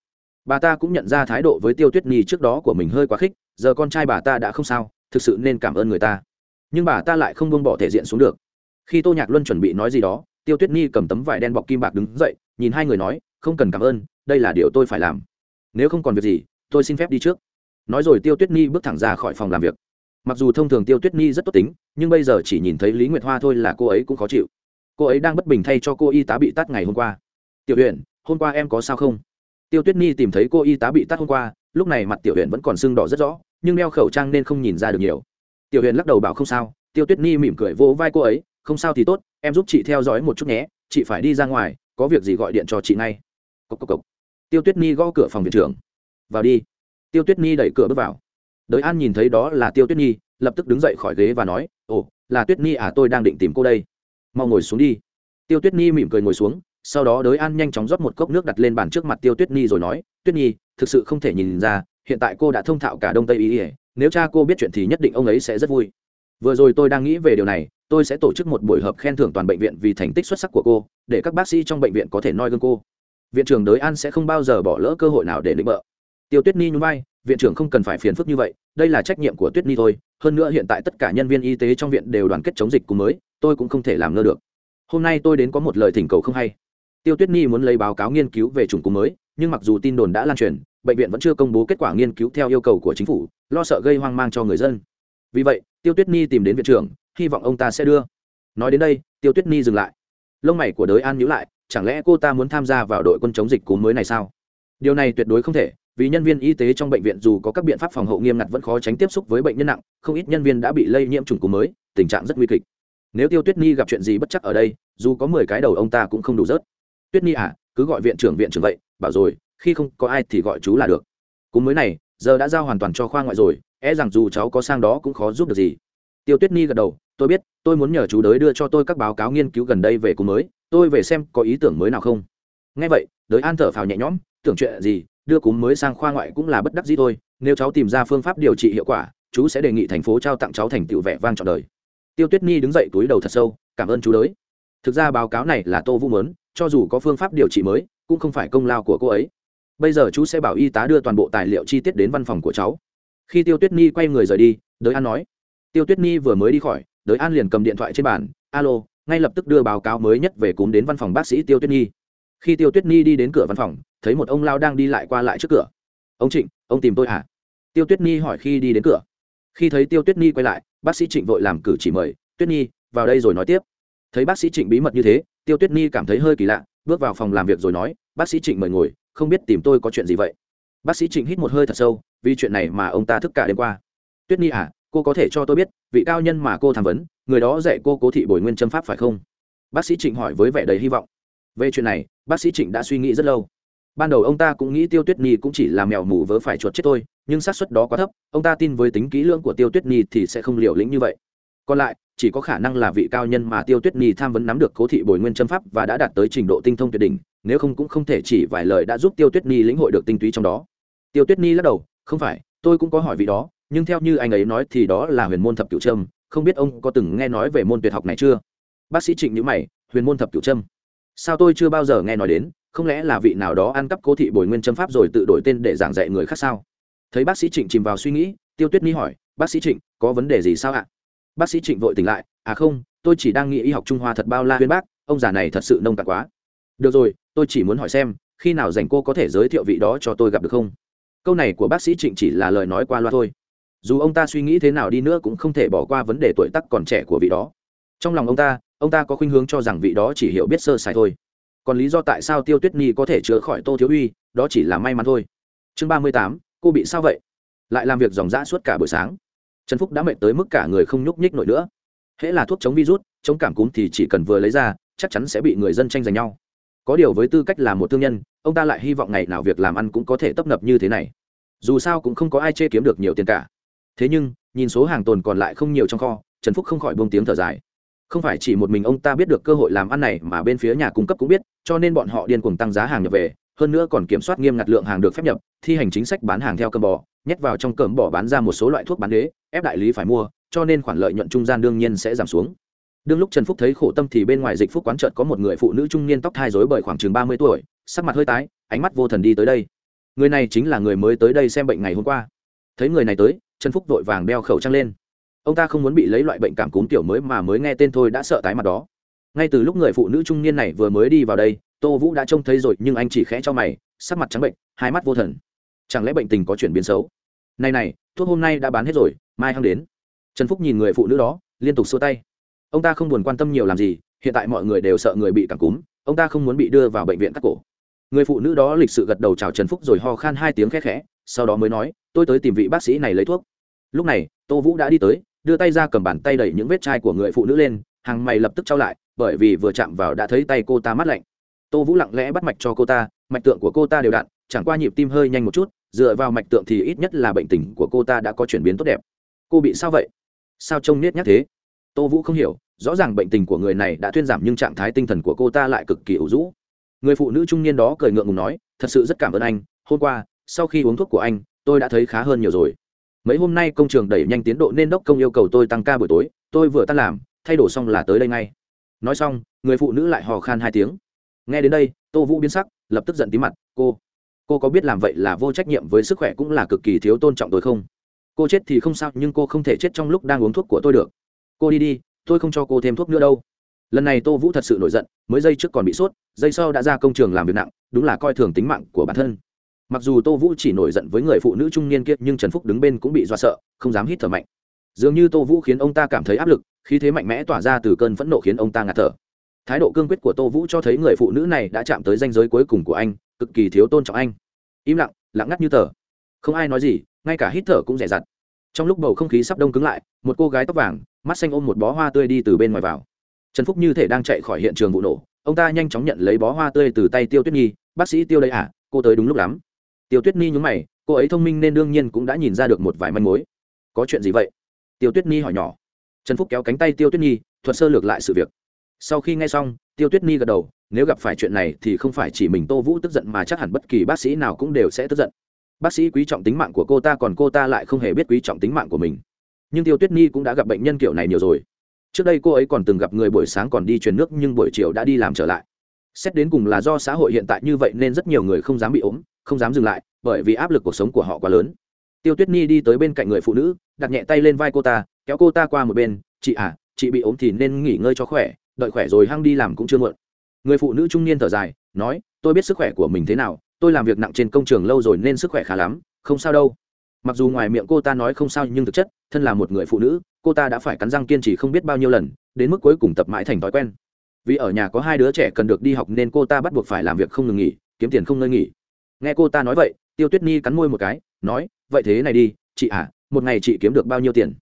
Bà ta cũng nhận ra thái độ với tiêu tuyết nhi trước đó của mình hơi quá khích, giờ con trai bà ta đã không sao, thực sự nên cảm ơn người ta. Nhưng bà ta lại không buông bỏ thể diện xuống được. Khi tô nhạc luân chuẩn bị nói gì đó, tiêu tuyết nhi cầm tấm vải đen bọc kim bạc đứng dậy, nhìn hai người nói, không cần cảm ơn, đây là điều tôi phải làm. Nếu không còn việc gì, tôi xin phép đi trước. Nói rồi tiêu tuyết nhi bước thẳng ra khỏi phòng làm việc mặc dù thông thường tiêu tuyết nhi rất tốt tính, nhưng bây giờ chỉ nhìn thấy lý nguyệt hoa thôi là cô ấy cũng khó chịu. Cô ấy đang bất bình thay cho cô y tá bị tắt ngày hôm qua. Tiểu huyện hôm qua em có sao không? Tiêu tuyết nhi tìm thấy cô y tá bị tắt hôm qua, lúc này mặt tiểu huyện vẫn còn sưng đỏ rất rõ, nhưng đeo khẩu trang nên không nhìn ra được nhiều. Tiểu huyện lắc đầu bảo không sao, tiêu tuyết nhi mỉm cười vỗ vai cô ấy, không sao thì tốt, em giúp chị theo dõi một chút nhé, chị phải đi ra ngoài, có việc gì gọi điện cho chị ngay. Cốc cốc cốc. tiêu tuyết nhi gõ cửa phòng viện trưởng. Vào đi. Tiêu tuyết nhi đẩy cửa bước vào đới an nhìn thấy đó là tiêu tuyết nhi, lập tức đứng dậy khỏi ghế và nói, ồ, là tuyết nhi à tôi đang định tìm cô đây. Mau ngồi xuống đi. Tiêu tuyết nhi mỉm cười ngồi xuống, sau đó đới an nhanh chóng rót một cốc nước đặt lên bàn trước mặt tiêu tuyết nhi rồi nói, tuyết nhi, thực sự không thể nhìn ra, hiện tại cô đã thông thạo cả đông tây ý ỉa, nếu cha cô biết chuyện thì nhất định ông ấy sẽ rất vui. Vừa rồi tôi đang nghĩ về điều này, tôi sẽ tổ chức một buổi họp khen thưởng toàn bệnh viện vì thành tích xuất sắc của cô, để các bác sĩ trong bệnh viện có thể noi gương cô. Viện trưởng đới an sẽ không bao giờ bỏ lỡ cơ hội nào để định bợ tiêu tuyết Ni nhún vai, viện trưởng không cần phải phiền phức như vậy, đây là trách nhiệm của tuyết Ni thôi. Hơn nữa hiện tại tất cả nhân viên y tế trong viện đều đoàn kết chống dịch cùng mới, tôi cũng không thể làm ngơ được. Hôm nay tôi đến có một lời thỉnh cầu không hay. Tiêu tuyết Ni muốn lấy báo cáo nghiên cứu về chủng cúm mới, nhưng mặc dù tin đồn đã lan truyền, bệnh viện vẫn chưa công bố kết quả nghiên cứu theo yêu cầu của chính phủ, lo sợ gây hoang mang cho người dân. Vì vậy, tiêu tuyết Ni tìm đến viện trưởng, hy vọng ông ta sẽ đưa. Nói đến đây, tiêu tuyết Ni dừng lại. Lông mày của đới an nhữ lại, chẳng lẽ cô ta muốn tham gia vào đội quân chống dịch cúm mới này sao? Điều này tuyệt đối không thể vì nhân viên y tế trong bệnh viện dù có các biện pháp phòng hộ nghiêm ngặt vẫn khó tránh tiếp xúc với bệnh nhân nặng, không ít nhân viên đã bị lây nhiễm chủng cúm mới, tình trạng rất nguy kịch. Nếu tiêu tuyết nhi gặp chuyện gì bất chắc ở đây, dù có mười cái đầu ông ta cũng không đủ rớt. Tuyết nhi à cứ gọi viện trưởng viện trưởng vậy, bảo rồi, khi không có ai thì gọi chú là được. Cúm mới này, giờ đã giao hoàn toàn cho khoa ngoại rồi e rằng dù cháu có sang đó cũng khó giúp được gì. Tiêu tuyết Nhi gật đầu, tôi biết, tôi muốn nhờ chú đới đưa cho tôi các báo cáo nghiên cứu gần đây về cúm mới, tôi về xem có ý tưởng mới nào không. Nghe vậy, đới an thở phào nhẹ nhõm, tưởng chuyện gì đưa cúm mới sang khoa ngoại cũng là bất đắc dĩ thôi, nếu cháu tìm ra phương pháp điều trị hiệu quả, chú sẽ đề nghị thành phố trao tặng cháu thành tựu vẻ vang trọn đời. Tiêu tuyết Nhi đứng dậy túi đầu thật sâu, cảm ơn chú đới. Thực ra báo cáo này là tô vũ mớn cho dù có phương pháp điều trị mới, cũng không phải công lao của cô ấy. Bây giờ chú sẽ bảo y tá đưa toàn bộ tài liệu chi tiết đến văn phòng của cháu. Khi tiêu tuyết Nhi quay người rời đi, đới an nói, tiêu tuyết Nhi vừa mới đi khỏi, đới an liền cầm điện thoại trên bàn, alo, ngay lập tức đưa báo cáo mới nhất về cúm đến văn phòng bác sĩ tiêu tuyết nhi khi tiêu tuyết nhi đi đến cửa văn phòng, thấy một ông lao đang đi lại qua lại trước cửa. Ông trịnh, ông tìm tôi à tiêu tuyết nhi hỏi khi đi đến cửa. Khi thấy tiêu tuyết nhi quay lại, bác sĩ trịnh vội làm cử chỉ mời, tuyết nhi vào đây rồi nói tiếp. Thấy bác sĩ trịnh bí mật như thế, tiêu tuyết nhi cảm thấy hơi kỳ lạ, bước vào phòng làm việc rồi nói, bác sĩ trịnh mời ngồi, không biết tìm tôi có chuyện gì vậy? Bác sĩ trịnh hít một hơi thật sâu, vì chuyện này mà ông ta thức cả đêm qua. Tuyết nhi à cô có thể cho tôi biết, vị cao nhân mà cô tham vấn, người đó dạy cô cố thị bồi nguyên châm pháp phải không? Bác sĩ trịnh hỏi với vẻ đầy hy vọng. Về chuyện này bác sĩ trịnh đã suy nghĩ rất lâu. Ban đầu ông ta cũng nghĩ tiêu tuyết nhi cũng chỉ là mèo mù vớ phải chuột chết thôi, nhưng xác suất đó quá thấp, ông ta tin với tính kỹ lưỡng của tiêu tuyết nhi thì sẽ không liều lĩnh như vậy. Còn lại, chỉ có khả năng là vị cao nhân mà tiêu tuyết nhi tham vấn nắm được cố thị bồi nguyên châm pháp và đã đạt tới trình độ tinh thông tuyệt đỉnh, nếu không cũng không thể chỉ vài lời đã giúp tiêu tuyết nhi lĩnh hội được tinh túy trong đó. Tiêu tuyết nhi lắc đầu, không phải, tôi cũng có hỏi vị đó, nhưng theo như anh ấy nói thì đó là huyền môn thập cửu trâm không biết ông có từng nghe nói về môn tuyệt học này chưa? Bác sĩ trịnh nhữ mày, huyền môn thập cửu trâm sao tôi chưa bao giờ nghe nói đến, không lẽ là vị nào đó ăn cắp cố thị bồi nguyên châm pháp rồi tự đổi tên để giảng dạy người khác sao? Thấy bác sĩ trịnh chìm vào suy nghĩ, tiêu tuyết ni hỏi, bác sĩ trịnh, có vấn đề gì sao ạ? Bác sĩ trịnh vội tỉnh lại à không, tôi chỉ đang nghĩ y học trung hoa thật bao la huyên bác, ông già này thật sự nông cạn quá. Được rồi, tôi chỉ muốn hỏi xem, khi nào dành cô có thể giới thiệu vị đó cho tôi gặp được không? Câu này của bác sĩ trịnh chỉ là lời nói qua loa thôi. Dù ông ta suy nghĩ thế nào đi nữa cũng không thể bỏ qua vấn đề tuổi tắc còn trẻ của vị đó. Trong lòng ông ta ông ta có khuynh hướng cho rằng vị đó chỉ hiểu biết sơ sài thôi. Còn lý do tại sao tiêu tuyết nhi có thể chữa khỏi tô thiếu uy, đó chỉ là may mắn thôi. Chương ba mươi tám, cô bị sao vậy? Lại làm việc dòng dã suốt cả buổi sáng. Trần phúc đã mệt tới mức cả người không nhúc nhích nổi nữa. Hễ là thuốc chống virus, chống cảm cúm thì chỉ cần vừa lấy ra, chắc chắn sẽ bị người dân tranh giành nhau. Có điều với tư cách là một thương nhân, ông ta lại hy vọng ngày nào việc làm ăn cũng có thể tấp nập như thế này. Dù sao cũng không có ai chê kiếm được nhiều tiền cả. Thế nhưng, nhìn số hàng tồn còn lại không nhiều trong kho, trần phúc không khỏi bông tiếng thở dài không phải chỉ một mình ông ta biết được cơ hội làm ăn này mà bên phía nhà cung cấp cũng biết, cho nên bọn họ điên cuồng tăng giá hàng nhập về, hơn nữa còn kiểm soát nghiêm ngặt lượng hàng được phép nhập, thi hành chính sách bán hàng theo cơm bò, nhét vào trong cơm bò bán ra một số loại thuốc bán đế, ép đại lý phải mua, cho nên khoản lợi nhuận trung gian đương nhiên sẽ giảm xuống. Đương lúc trần phúc thấy khổ tâm thì bên ngoài dịch phúc quán trợt có một người phụ nữ trung niên tóc thai rối bời khoảng chừng ba mươi tuổi, sắc mặt hơi tái, ánh mắt vô thần đi tới đây. Người này chính là người mới tới đây xem bệnh ngày hôm qua. Thấy người này tới, trần phúc vội vàng đeo khẩu trang lên ông ta không muốn bị lấy loại bệnh cảm cúm kiểu mới mà mới nghe tên thôi đã sợ tái mặt đó. Ngay từ lúc người phụ nữ trung niên này vừa mới đi vào đây, tô vũ đã trông thấy rồi, nhưng anh chỉ khẽ cho mày, sắc mặt trắng bệnh, hai mắt vô thần. Chẳng lẽ bệnh tình có chuyển biến xấu? Này này, thuốc hôm nay đã bán hết rồi, mai hăng đến. Trần phúc nhìn người phụ nữ đó, liên tục xua tay. Ông ta không buồn quan tâm nhiều làm gì, hiện tại mọi người đều sợ người bị cảm cúm, ông ta không muốn bị đưa vào bệnh viện cắt cổ. Người phụ nữ đó lịch sự gật đầu chào trần phúc rồi ho khan hai tiếng khẽ khẽ, sau đó mới nói, tôi tới tìm vị bác sĩ này lấy thuốc. Lúc này, tô vũ đã đi tới đưa tay ra cầm bàn tay đẩy những vết chai của người phụ nữ lên, hàng mày lập tức trao lại, bởi vì vừa chạm vào đã thấy tay cô ta mát lạnh. Tô vũ lặng lẽ bắt mạch cho cô ta, mạch tượng của cô ta đều đặn, chẳng qua nhịp tim hơi nhanh một chút, dựa vào mạch tượng thì ít nhất là bệnh tình của cô ta đã có chuyển biến tốt đẹp. Cô bị sao vậy? Sao trông nết nhắc thế? Tô vũ không hiểu, rõ ràng bệnh tình của người này đã thuyên giảm nhưng trạng thái tinh thần của cô ta lại cực kỳ ủ rũ. Người phụ nữ trung niên đó cười ngượng ngùng nói, thật sự rất cảm ơn anh, hôm qua, sau khi uống thuốc của anh, tôi đã thấy khá hơn nhiều rồi mấy hôm nay công trường đẩy nhanh tiến độ nên đốc công yêu cầu tôi tăng ca buổi tối, tôi vừa tan làm, thay đổi xong là tới đây ngay. Nói xong, người phụ nữ lại hò khan hai tiếng. Nghe đến đây, tô vũ biến sắc, lập tức giận tí mặt, cô cô có biết làm vậy là vô trách nhiệm với sức khỏe cũng là cực kỳ thiếu tôn trọng tôi không? Cô chết thì không sao, nhưng cô không thể chết trong lúc đang uống thuốc của tôi được. Cô đi đi, tôi không cho cô thêm thuốc nữa đâu. Lần này tô vũ thật sự nổi giận, mới giây trước còn bị sốt, giây sau đã ra công trường làm việc nặng, đúng là coi thường tính mạng của bản thân mặc dù tô vũ chỉ nổi giận với người phụ nữ trung niên kia, nhưng trần phúc đứng bên cũng bị do sợ, không dám hít thở mạnh. Dường như tô vũ khiến ông ta cảm thấy áp lực khi thế mạnh mẽ tỏa ra từ cơn phẫn nộ khiến ông ta ngạt thở. Thái độ cương quyết của tô vũ cho thấy người phụ nữ này đã chạm tới danh giới cuối cùng của anh, cực kỳ thiếu tôn trọng anh. Im lặng lặng ngắt như tờ. Không ai nói gì, ngay cả hít thở cũng rẻ rặt trong lúc bầu không khí sắp đông cứng lại, một cô gái tóc vàng, mắt xanh ôm một bó hoa tươi đi từ bên ngoài vào. Trần phúc như thể đang chạy khỏi hiện trường vụ nổ. Ông ta nhanh chóng nhận lấy bó hoa tươi từ tay tiêu tuyết nhi. Bác sĩ tiêu đây à cô tới đúng lúc lắm tiêu tuyết ni nhúng mày, cô ấy thông minh nên đương nhiên cũng đã nhìn ra được một vài manh mối. Có chuyện gì vậy? Tiêu tuyết ni hỏi nhỏ. Trần phúc kéo cánh tay tiêu tuyết nhi thuật sơ lược lại sự việc. Sau khi nghe xong, tiêu tuyết ni gật đầu, nếu gặp phải chuyện này thì không phải chỉ mình tô vũ tức giận mà chắc hẳn bất kỳ bác sĩ nào cũng đều sẽ tức giận. Bác sĩ quý trọng tính mạng của cô ta còn cô ta lại không hề biết quý trọng tính mạng của mình. Nhưng tiêu tuyết nhi cũng đã gặp bệnh nhân kiểu này nhiều rồi. Trước đây cô ấy còn từng gặp người buổi sáng còn đi truyền nước nhưng buổi chiều đã đi làm trở lại. Xét đến cùng là do xã hội hiện tại như vậy nên rất nhiều người không dám bị ốm không dám dừng lại, bởi vì áp lực cuộc sống của họ quá lớn. Tiêu tuyết nhi đi tới bên cạnh người phụ nữ, đặt nhẹ tay lên vai cô ta, kéo cô ta qua một bên, chị à chị bị ốm thì nên nghỉ ngơi cho khỏe, đợi khỏe rồi hăng đi làm cũng chưa muộn. Người phụ nữ trung niên thở dài, nói, tôi biết sức khỏe của mình thế nào, tôi làm việc nặng trên công trường lâu rồi nên sức khỏe khá lắm, không sao đâu. Mặc dù ngoài miệng cô ta nói không sao nhưng thực chất, thân là một người phụ nữ, cô ta đã phải cắn răng kiên trì không biết bao nhiêu lần, đến mức cuối cùng tập mãi thành thói quen. Vì ở nhà có hai đứa trẻ cần được đi học nên cô ta bắt buộc phải làm việc không ngừng nghỉ, kiếm tiền không nơi nghỉ nghe cô ta nói vậy, tiêu tuyết nhi cắn môi một cái, nói, vậy thế này đi, chị à một ngày chị kiếm được bao nhiêu tiền?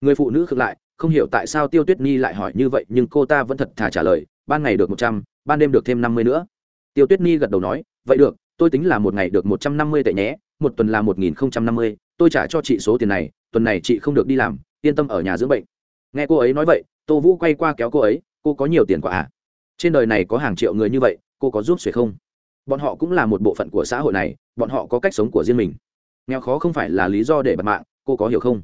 Người phụ nữ khựng lại, không hiểu tại sao tiêu tuyết nhi lại hỏi như vậy, nhưng cô ta vẫn thật thà trả lời, ban ngày được một trăm, ban đêm được thêm năm mươi nữa. Tiêu tuyết nhi gật đầu nói, vậy được, tôi tính là một ngày được một trăm năm mươi tệ nhé, một tuần là một nghìn không trăm năm mươi, tôi trả cho chị số tiền này, tuần này chị không được đi làm, yên tâm ở nhà dưỡng bệnh. Nghe cô ấy nói vậy, tô vũ quay qua kéo cô ấy, cô có nhiều tiền quả à? Trên đời này có hàng triệu người như vậy, cô có giúp xuể không? Bọn họ cũng là một bộ phận của xã hội này, bọn họ có cách sống của riêng mình. Nghèo khó không phải là lý do để bật mạng, cô có hiểu không?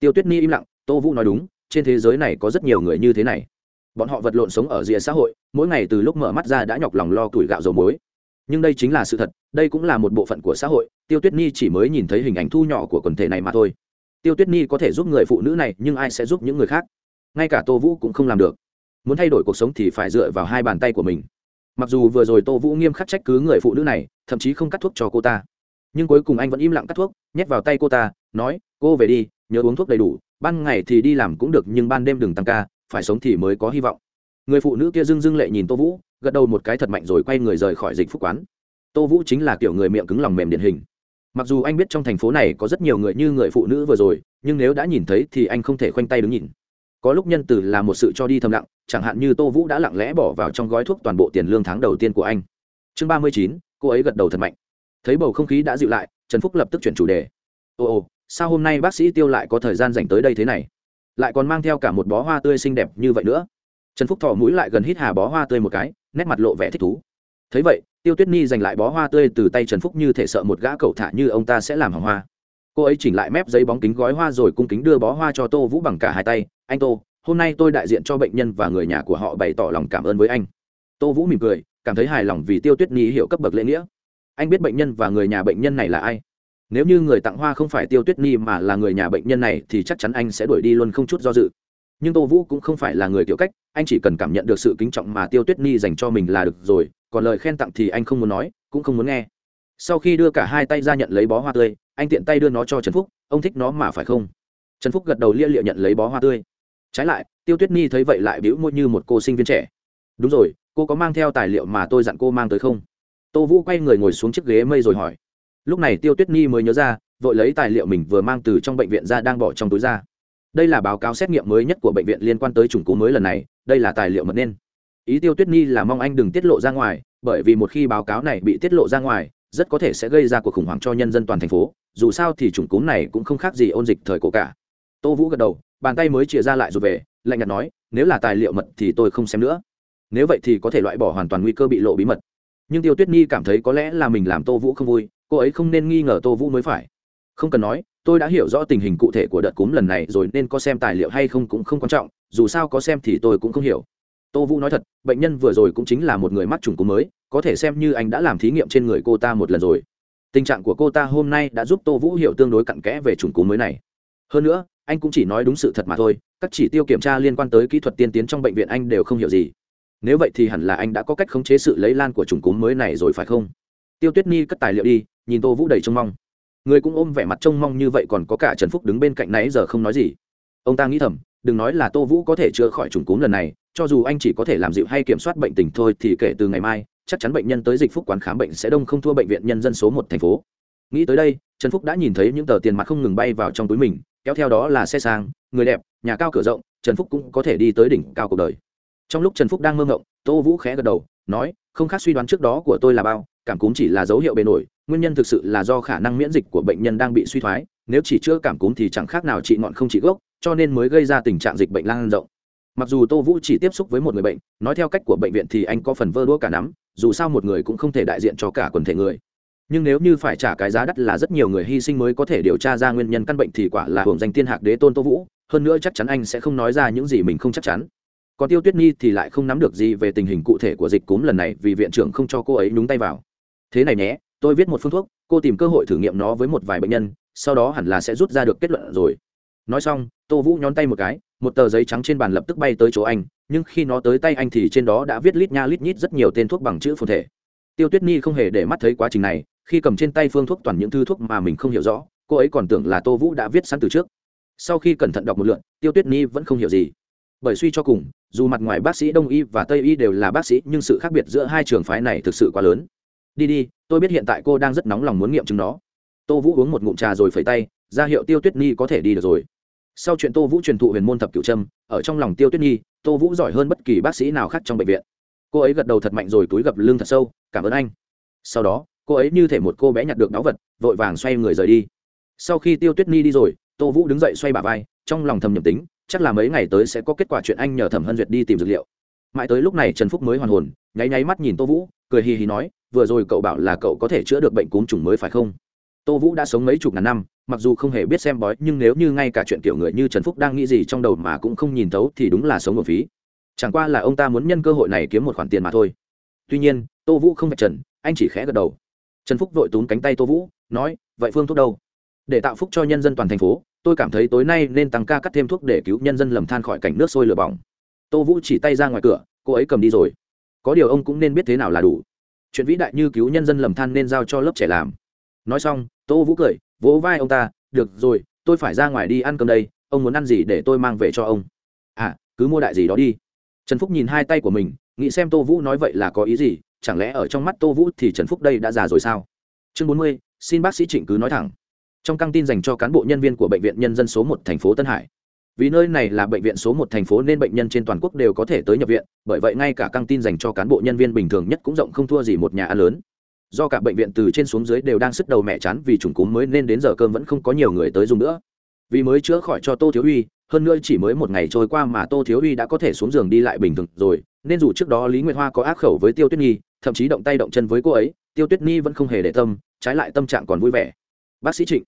Tiêu tuyết ni im lặng, tô vũ nói đúng, trên thế giới này có rất nhiều người như thế này. Bọn họ vật lộn sống ở rìa xã hội, mỗi ngày từ lúc mở mắt ra đã nhọc lòng lo tuổi gạo dầu muối. Nhưng đây chính là sự thật, đây cũng là một bộ phận của xã hội, tiêu tuyết nhi chỉ mới nhìn thấy hình ảnh thu nhỏ của quần thể này mà thôi. Tiêu tuyết nhi có thể giúp người phụ nữ này, nhưng ai sẽ giúp những người khác? Ngay cả tô vũ cũng không làm được. Muốn thay đổi cuộc sống thì phải dựa vào hai bàn tay của mình mặc dù vừa rồi tô vũ nghiêm khắc trách cứ người phụ nữ này, thậm chí không cắt thuốc cho cô ta. Nhưng cuối cùng anh vẫn im lặng cắt thuốc, nhét vào tay cô ta, nói, cô về đi, nhớ uống thuốc đầy đủ, ban ngày thì đi làm cũng được nhưng ban đêm đừng tăng ca, phải sống thì mới có hy vọng. Người phụ nữ kia dưng dưng lệ nhìn tô vũ, gật đầu một cái thật mạnh rồi quay người rời khỏi dịch phúc quán. Tô vũ chính là kiểu người miệng cứng lòng mềm điển hình. Mặc dù anh biết trong thành phố này có rất nhiều người như người phụ nữ vừa rồi, nhưng nếu đã nhìn thấy thì anh không thể khoanh tay đứng nhìn có lúc nhân từ là một sự cho đi thầm lặng, chẳng hạn như tô vũ đã lặng lẽ bỏ vào trong gói thuốc toàn bộ tiền lương tháng đầu tiên của anh. Chương ba mươi chín, cô ấy gật đầu thật mạnh. Thấy bầu không khí đã dịu lại, trần phúc lập tức chuyển chủ đề. Ồ ồ sao hôm nay bác sĩ tiêu lại có thời gian dành tới đây thế này? Lại còn mang theo cả một bó hoa tươi xinh đẹp như vậy nữa. Trần phúc thỏ mũi lại gần hít hà bó hoa tươi một cái, nét mặt lộ vẻ thích thú. Thấy vậy, tiêu tuyết nhi giành lại bó hoa tươi từ tay trần phúc như thể sợ một gã cậu thả như ông ta sẽ làm hỏng hoa cô ấy chỉnh lại mép giấy bóng kính gói hoa rồi cung kính đưa bó hoa cho tô vũ bằng cả hai tay. Anh tô, hôm nay tôi đại diện cho bệnh nhân và người nhà của họ bày tỏ lòng cảm ơn với anh. Tô vũ mỉm cười, cảm thấy hài lòng vì tiêu tuyết nhi hiểu cấp bậc lễ nghĩa. Anh biết bệnh nhân và người nhà bệnh nhân này là ai? Nếu như người tặng hoa không phải tiêu tuyết nhi mà là người nhà bệnh nhân này thì chắc chắn anh sẽ đuổi đi luôn không chút do dự. Nhưng tô vũ cũng không phải là người kiểu cách, anh chỉ cần cảm nhận được sự kính trọng mà tiêu tuyết nhi dành cho mình là được rồi, còn lời khen tặng thì anh không muốn nói, cũng không muốn nghe. Sau khi đưa cả hai tay ra nhận lấy bó hoa tươi anh tiện tay đưa nó cho trần phúc, ông thích nó mà phải không? Trần phúc gật đầu lia liệu nhận lấy bó hoa tươi. Trái lại, tiêu tuyết nhi thấy vậy lại bĩu môi như một cô sinh viên trẻ. Đúng rồi, cô có mang theo tài liệu mà tôi dặn cô mang tới không? Tô vũ quay người ngồi xuống chiếc ghế mây rồi hỏi. Lúc này tiêu tuyết nhi mới nhớ ra, vội lấy tài liệu mình vừa mang từ trong bệnh viện ra đang bỏ trong túi ra. Đây là báo cáo xét nghiệm mới nhất của bệnh viện liên quan tới chủng cúm mới lần này, đây là tài liệu mật nên. Ý tiêu tuyết nhi là mong anh đừng tiết lộ ra ngoài, bởi vì một khi báo cáo này bị tiết lộ ra ngoài, rất có thể sẽ gây ra cuộc khủng hoảng cho nhân dân toàn thành phố dù sao thì chủng cúm này cũng không khác gì ôn dịch thời cổ cả. Tô vũ gật đầu, bàn tay mới chia ra lại rồi về, lạnh nhạt nói, nếu là tài liệu mật thì tôi không xem nữa. Nếu vậy thì có thể loại bỏ hoàn toàn nguy cơ bị lộ bí mật. Nhưng tiêu tuyết nhi cảm thấy có lẽ là mình làm tô vũ không vui, cô ấy không nên nghi ngờ tô vũ mới phải. Không cần nói, tôi đã hiểu rõ tình hình cụ thể của đợt cúm lần này rồi nên có xem tài liệu hay không cũng không quan trọng, dù sao có xem thì tôi cũng không hiểu. Tô vũ nói thật, bệnh nhân vừa rồi cũng chính là một người mắc trùng cúm mới, có thể xem như anh đã làm thí nghiệm trên người cô ta một lần rồi tình trạng của cô ta hôm nay đã giúp tô vũ hiểu tương đối cặn kẽ về chủng cúm mới này. Hơn nữa, anh cũng chỉ nói đúng sự thật mà thôi, các chỉ tiêu kiểm tra liên quan tới kỹ thuật tiên tiến trong bệnh viện anh đều không hiểu gì. Nếu vậy thì hẳn là anh đã có cách khống chế sự lây lan của chủng cúm mới này rồi phải không? Tiêu tuyết nhi cất tài liệu đi, nhìn tô vũ đầy trông mong. Người cũng ôm vẻ mặt trông mong như vậy còn có cả trần phúc đứng bên cạnh nãy giờ không nói gì. Ông ta nghĩ thầm, đừng nói là tô vũ có thể chữa khỏi chủng cúm lần này, cho dù anh chỉ có thể làm dịu hay kiểm soát bệnh tình thôi thì kể từ ngày mai chắc chắn bệnh nhân tới dịch phúc quán khám bệnh sẽ đông không thua bệnh viện nhân dân số một thành phố. Nghĩ tới đây, trần phúc đã nhìn thấy những tờ tiền mặt không ngừng bay vào trong túi mình, kéo theo đó là xe sang, người đẹp, nhà cao cửa rộng, trần phúc cũng có thể đi tới đỉnh cao cuộc đời. Trong lúc trần phúc đang mơ ngộng, tô vũ khẽ gật đầu, nói, không khác suy đoán trước đó của tôi là bao, cảm cúm chỉ là dấu hiệu bề nổi, nguyên nhân thực sự là do khả năng miễn dịch của bệnh nhân đang bị suy thoái, nếu chỉ chữa cảm cúm thì chẳng khác nào trị ngọn không trị gốc, cho nên mới gây ra tình trạng dịch bệnh lan rộng. Mặc dù tô vũ chỉ tiếp xúc với một người bệnh, nói theo cách của bệnh viện thì anh có phần vơ đũa cả nắm dù sao một người cũng không thể đại diện cho cả quần thể người. Nhưng nếu như phải trả cái giá đắt là rất nhiều người hy sinh mới có thể điều tra ra nguyên nhân căn bệnh thì quả là hưởng danh tiên hạc đế tôn tô vũ, hơn nữa chắc chắn anh sẽ không nói ra những gì mình không chắc chắn. Còn tiêu tuyết nhi thì lại không nắm được gì về tình hình cụ thể của dịch cúm lần này vì viện trưởng không cho cô ấy nhúng tay vào. Thế này nhé, tôi viết một phương thuốc, cô tìm cơ hội thử nghiệm nó với một vài bệnh nhân, sau đó hẳn là sẽ rút ra được kết luận rồi. Nói xong, tô vũ nhón tay một cái một tờ giấy trắng trên bàn lập tức bay tới chỗ anh, nhưng khi nó tới tay anh thì trên đó đã viết lít nha lít nhít rất nhiều tên thuốc bằng chữ phồn thể. Tiêu tuyết nhi không hề để mắt thấy quá trình này, khi cầm trên tay phương thuốc toàn những thư thuốc mà mình không hiểu rõ, cô ấy còn tưởng là tô vũ đã viết sẵn từ trước. Sau khi cẩn thận đọc một lượn tiêu tuyết nhi vẫn không hiểu gì. Bởi suy cho cùng, dù mặt ngoài bác sĩ đông y và tây y đều là bác sĩ, nhưng sự khác biệt giữa hai trường phái này thực sự quá lớn. Đi đi, tôi biết hiện tại cô đang rất nóng lòng muốn nghiệm chứng nó. Tô vũ uống một ngụm trà rồi phẩy tay, ra hiệu tiêu tuyết nhi có thể đi được rồi sau chuyện tô vũ truyền thụ huyền môn thập cửu trâm ở trong lòng tiêu tuyết nhi, tô vũ giỏi hơn bất kỳ bác sĩ nào khác trong bệnh viện. Cô ấy gật đầu thật mạnh rồi túi gập lưng thật sâu, cảm ơn anh. Sau đó, cô ấy như thể một cô bé nhặt được đáo vật, vội vàng xoay người rời đi. Sau khi tiêu tuyết nhi đi rồi, tô vũ đứng dậy xoay bà vai, trong lòng thầm nhầm tính, chắc là mấy ngày tới sẽ có kết quả chuyện anh nhờ thẩm hân duyệt đi tìm dược liệu. Mãi tới lúc này trần phúc mới hoàn hồn, nháy nháy mắt nhìn tô vũ, cười hì hì nói, vừa rồi cậu bảo là cậu có thể chữa được bệnh cúm trùng mới phải không? Tô vũ đã sống mấy chục ngàn năm, mặc dù không hề biết xem bói, nhưng nếu như ngay cả chuyện kiểu người như trần phúc đang nghĩ gì trong đầu mà cũng không nhìn thấu thì đúng là sống ở phí. Chẳng qua là ông ta muốn nhân cơ hội này kiếm một khoản tiền mà thôi. Tuy nhiên, tô vũ không phải trần, anh chỉ khẽ gật đầu. Trần phúc vội túm cánh tay tô vũ, nói, vậy phương thuốc đâu? Để tạo phúc cho nhân dân toàn thành phố, tôi cảm thấy tối nay nên tăng ca cắt thêm thuốc để cứu nhân dân lầm than khỏi cảnh nước sôi lửa bỏng. Tô vũ chỉ tay ra ngoài cửa, cô ấy cầm đi rồi. Có điều ông cũng nên biết thế nào là đủ. Chuyện vĩ đại như cứu nhân dân lầm than nên giao cho lớp trẻ làm nói xong, tô vũ cười, vỗ vai ông ta, được rồi, tôi phải ra ngoài đi ăn cơm đây, ông muốn ăn gì để tôi mang về cho ông? À cứ mua đại gì đó đi. Trần phúc nhìn hai tay của mình, nghĩ xem tô vũ nói vậy là có ý gì, chẳng lẽ ở trong mắt tô vũ thì trần phúc đây đã già rồi sao? Chương bốn mươi, xin bác sĩ trịnh cứ nói thẳng. Trong căng tin dành cho cán bộ nhân viên của bệnh viện nhân dân số một thành phố tân hải. Vì nơi này là bệnh viện số một thành phố nên bệnh nhân trên toàn quốc đều có thể tới nhập viện, bởi vậy ngay cả căng tin dành cho cán bộ nhân viên bình thường nhất cũng rộng không thua gì một nhà ăn lớn do cả bệnh viện từ trên xuống dưới đều đang sức đầu mẹ chán vì trùng cúm mới nên đến giờ cơm vẫn không có nhiều người tới dùng nữa. Vì mới chữa khỏi cho tô thiếu uy hơn nữa chỉ mới một ngày trôi qua mà tô thiếu uy đã có thể xuống giường đi lại bình thường rồi, nên dù trước đó lý nguyệt hoa có ác khẩu với tiêu tuyết nhi, thậm chí động tay động chân với cô ấy, tiêu tuyết nhi vẫn không hề để tâm, trái lại tâm trạng còn vui vẻ. Bác sĩ trịnh,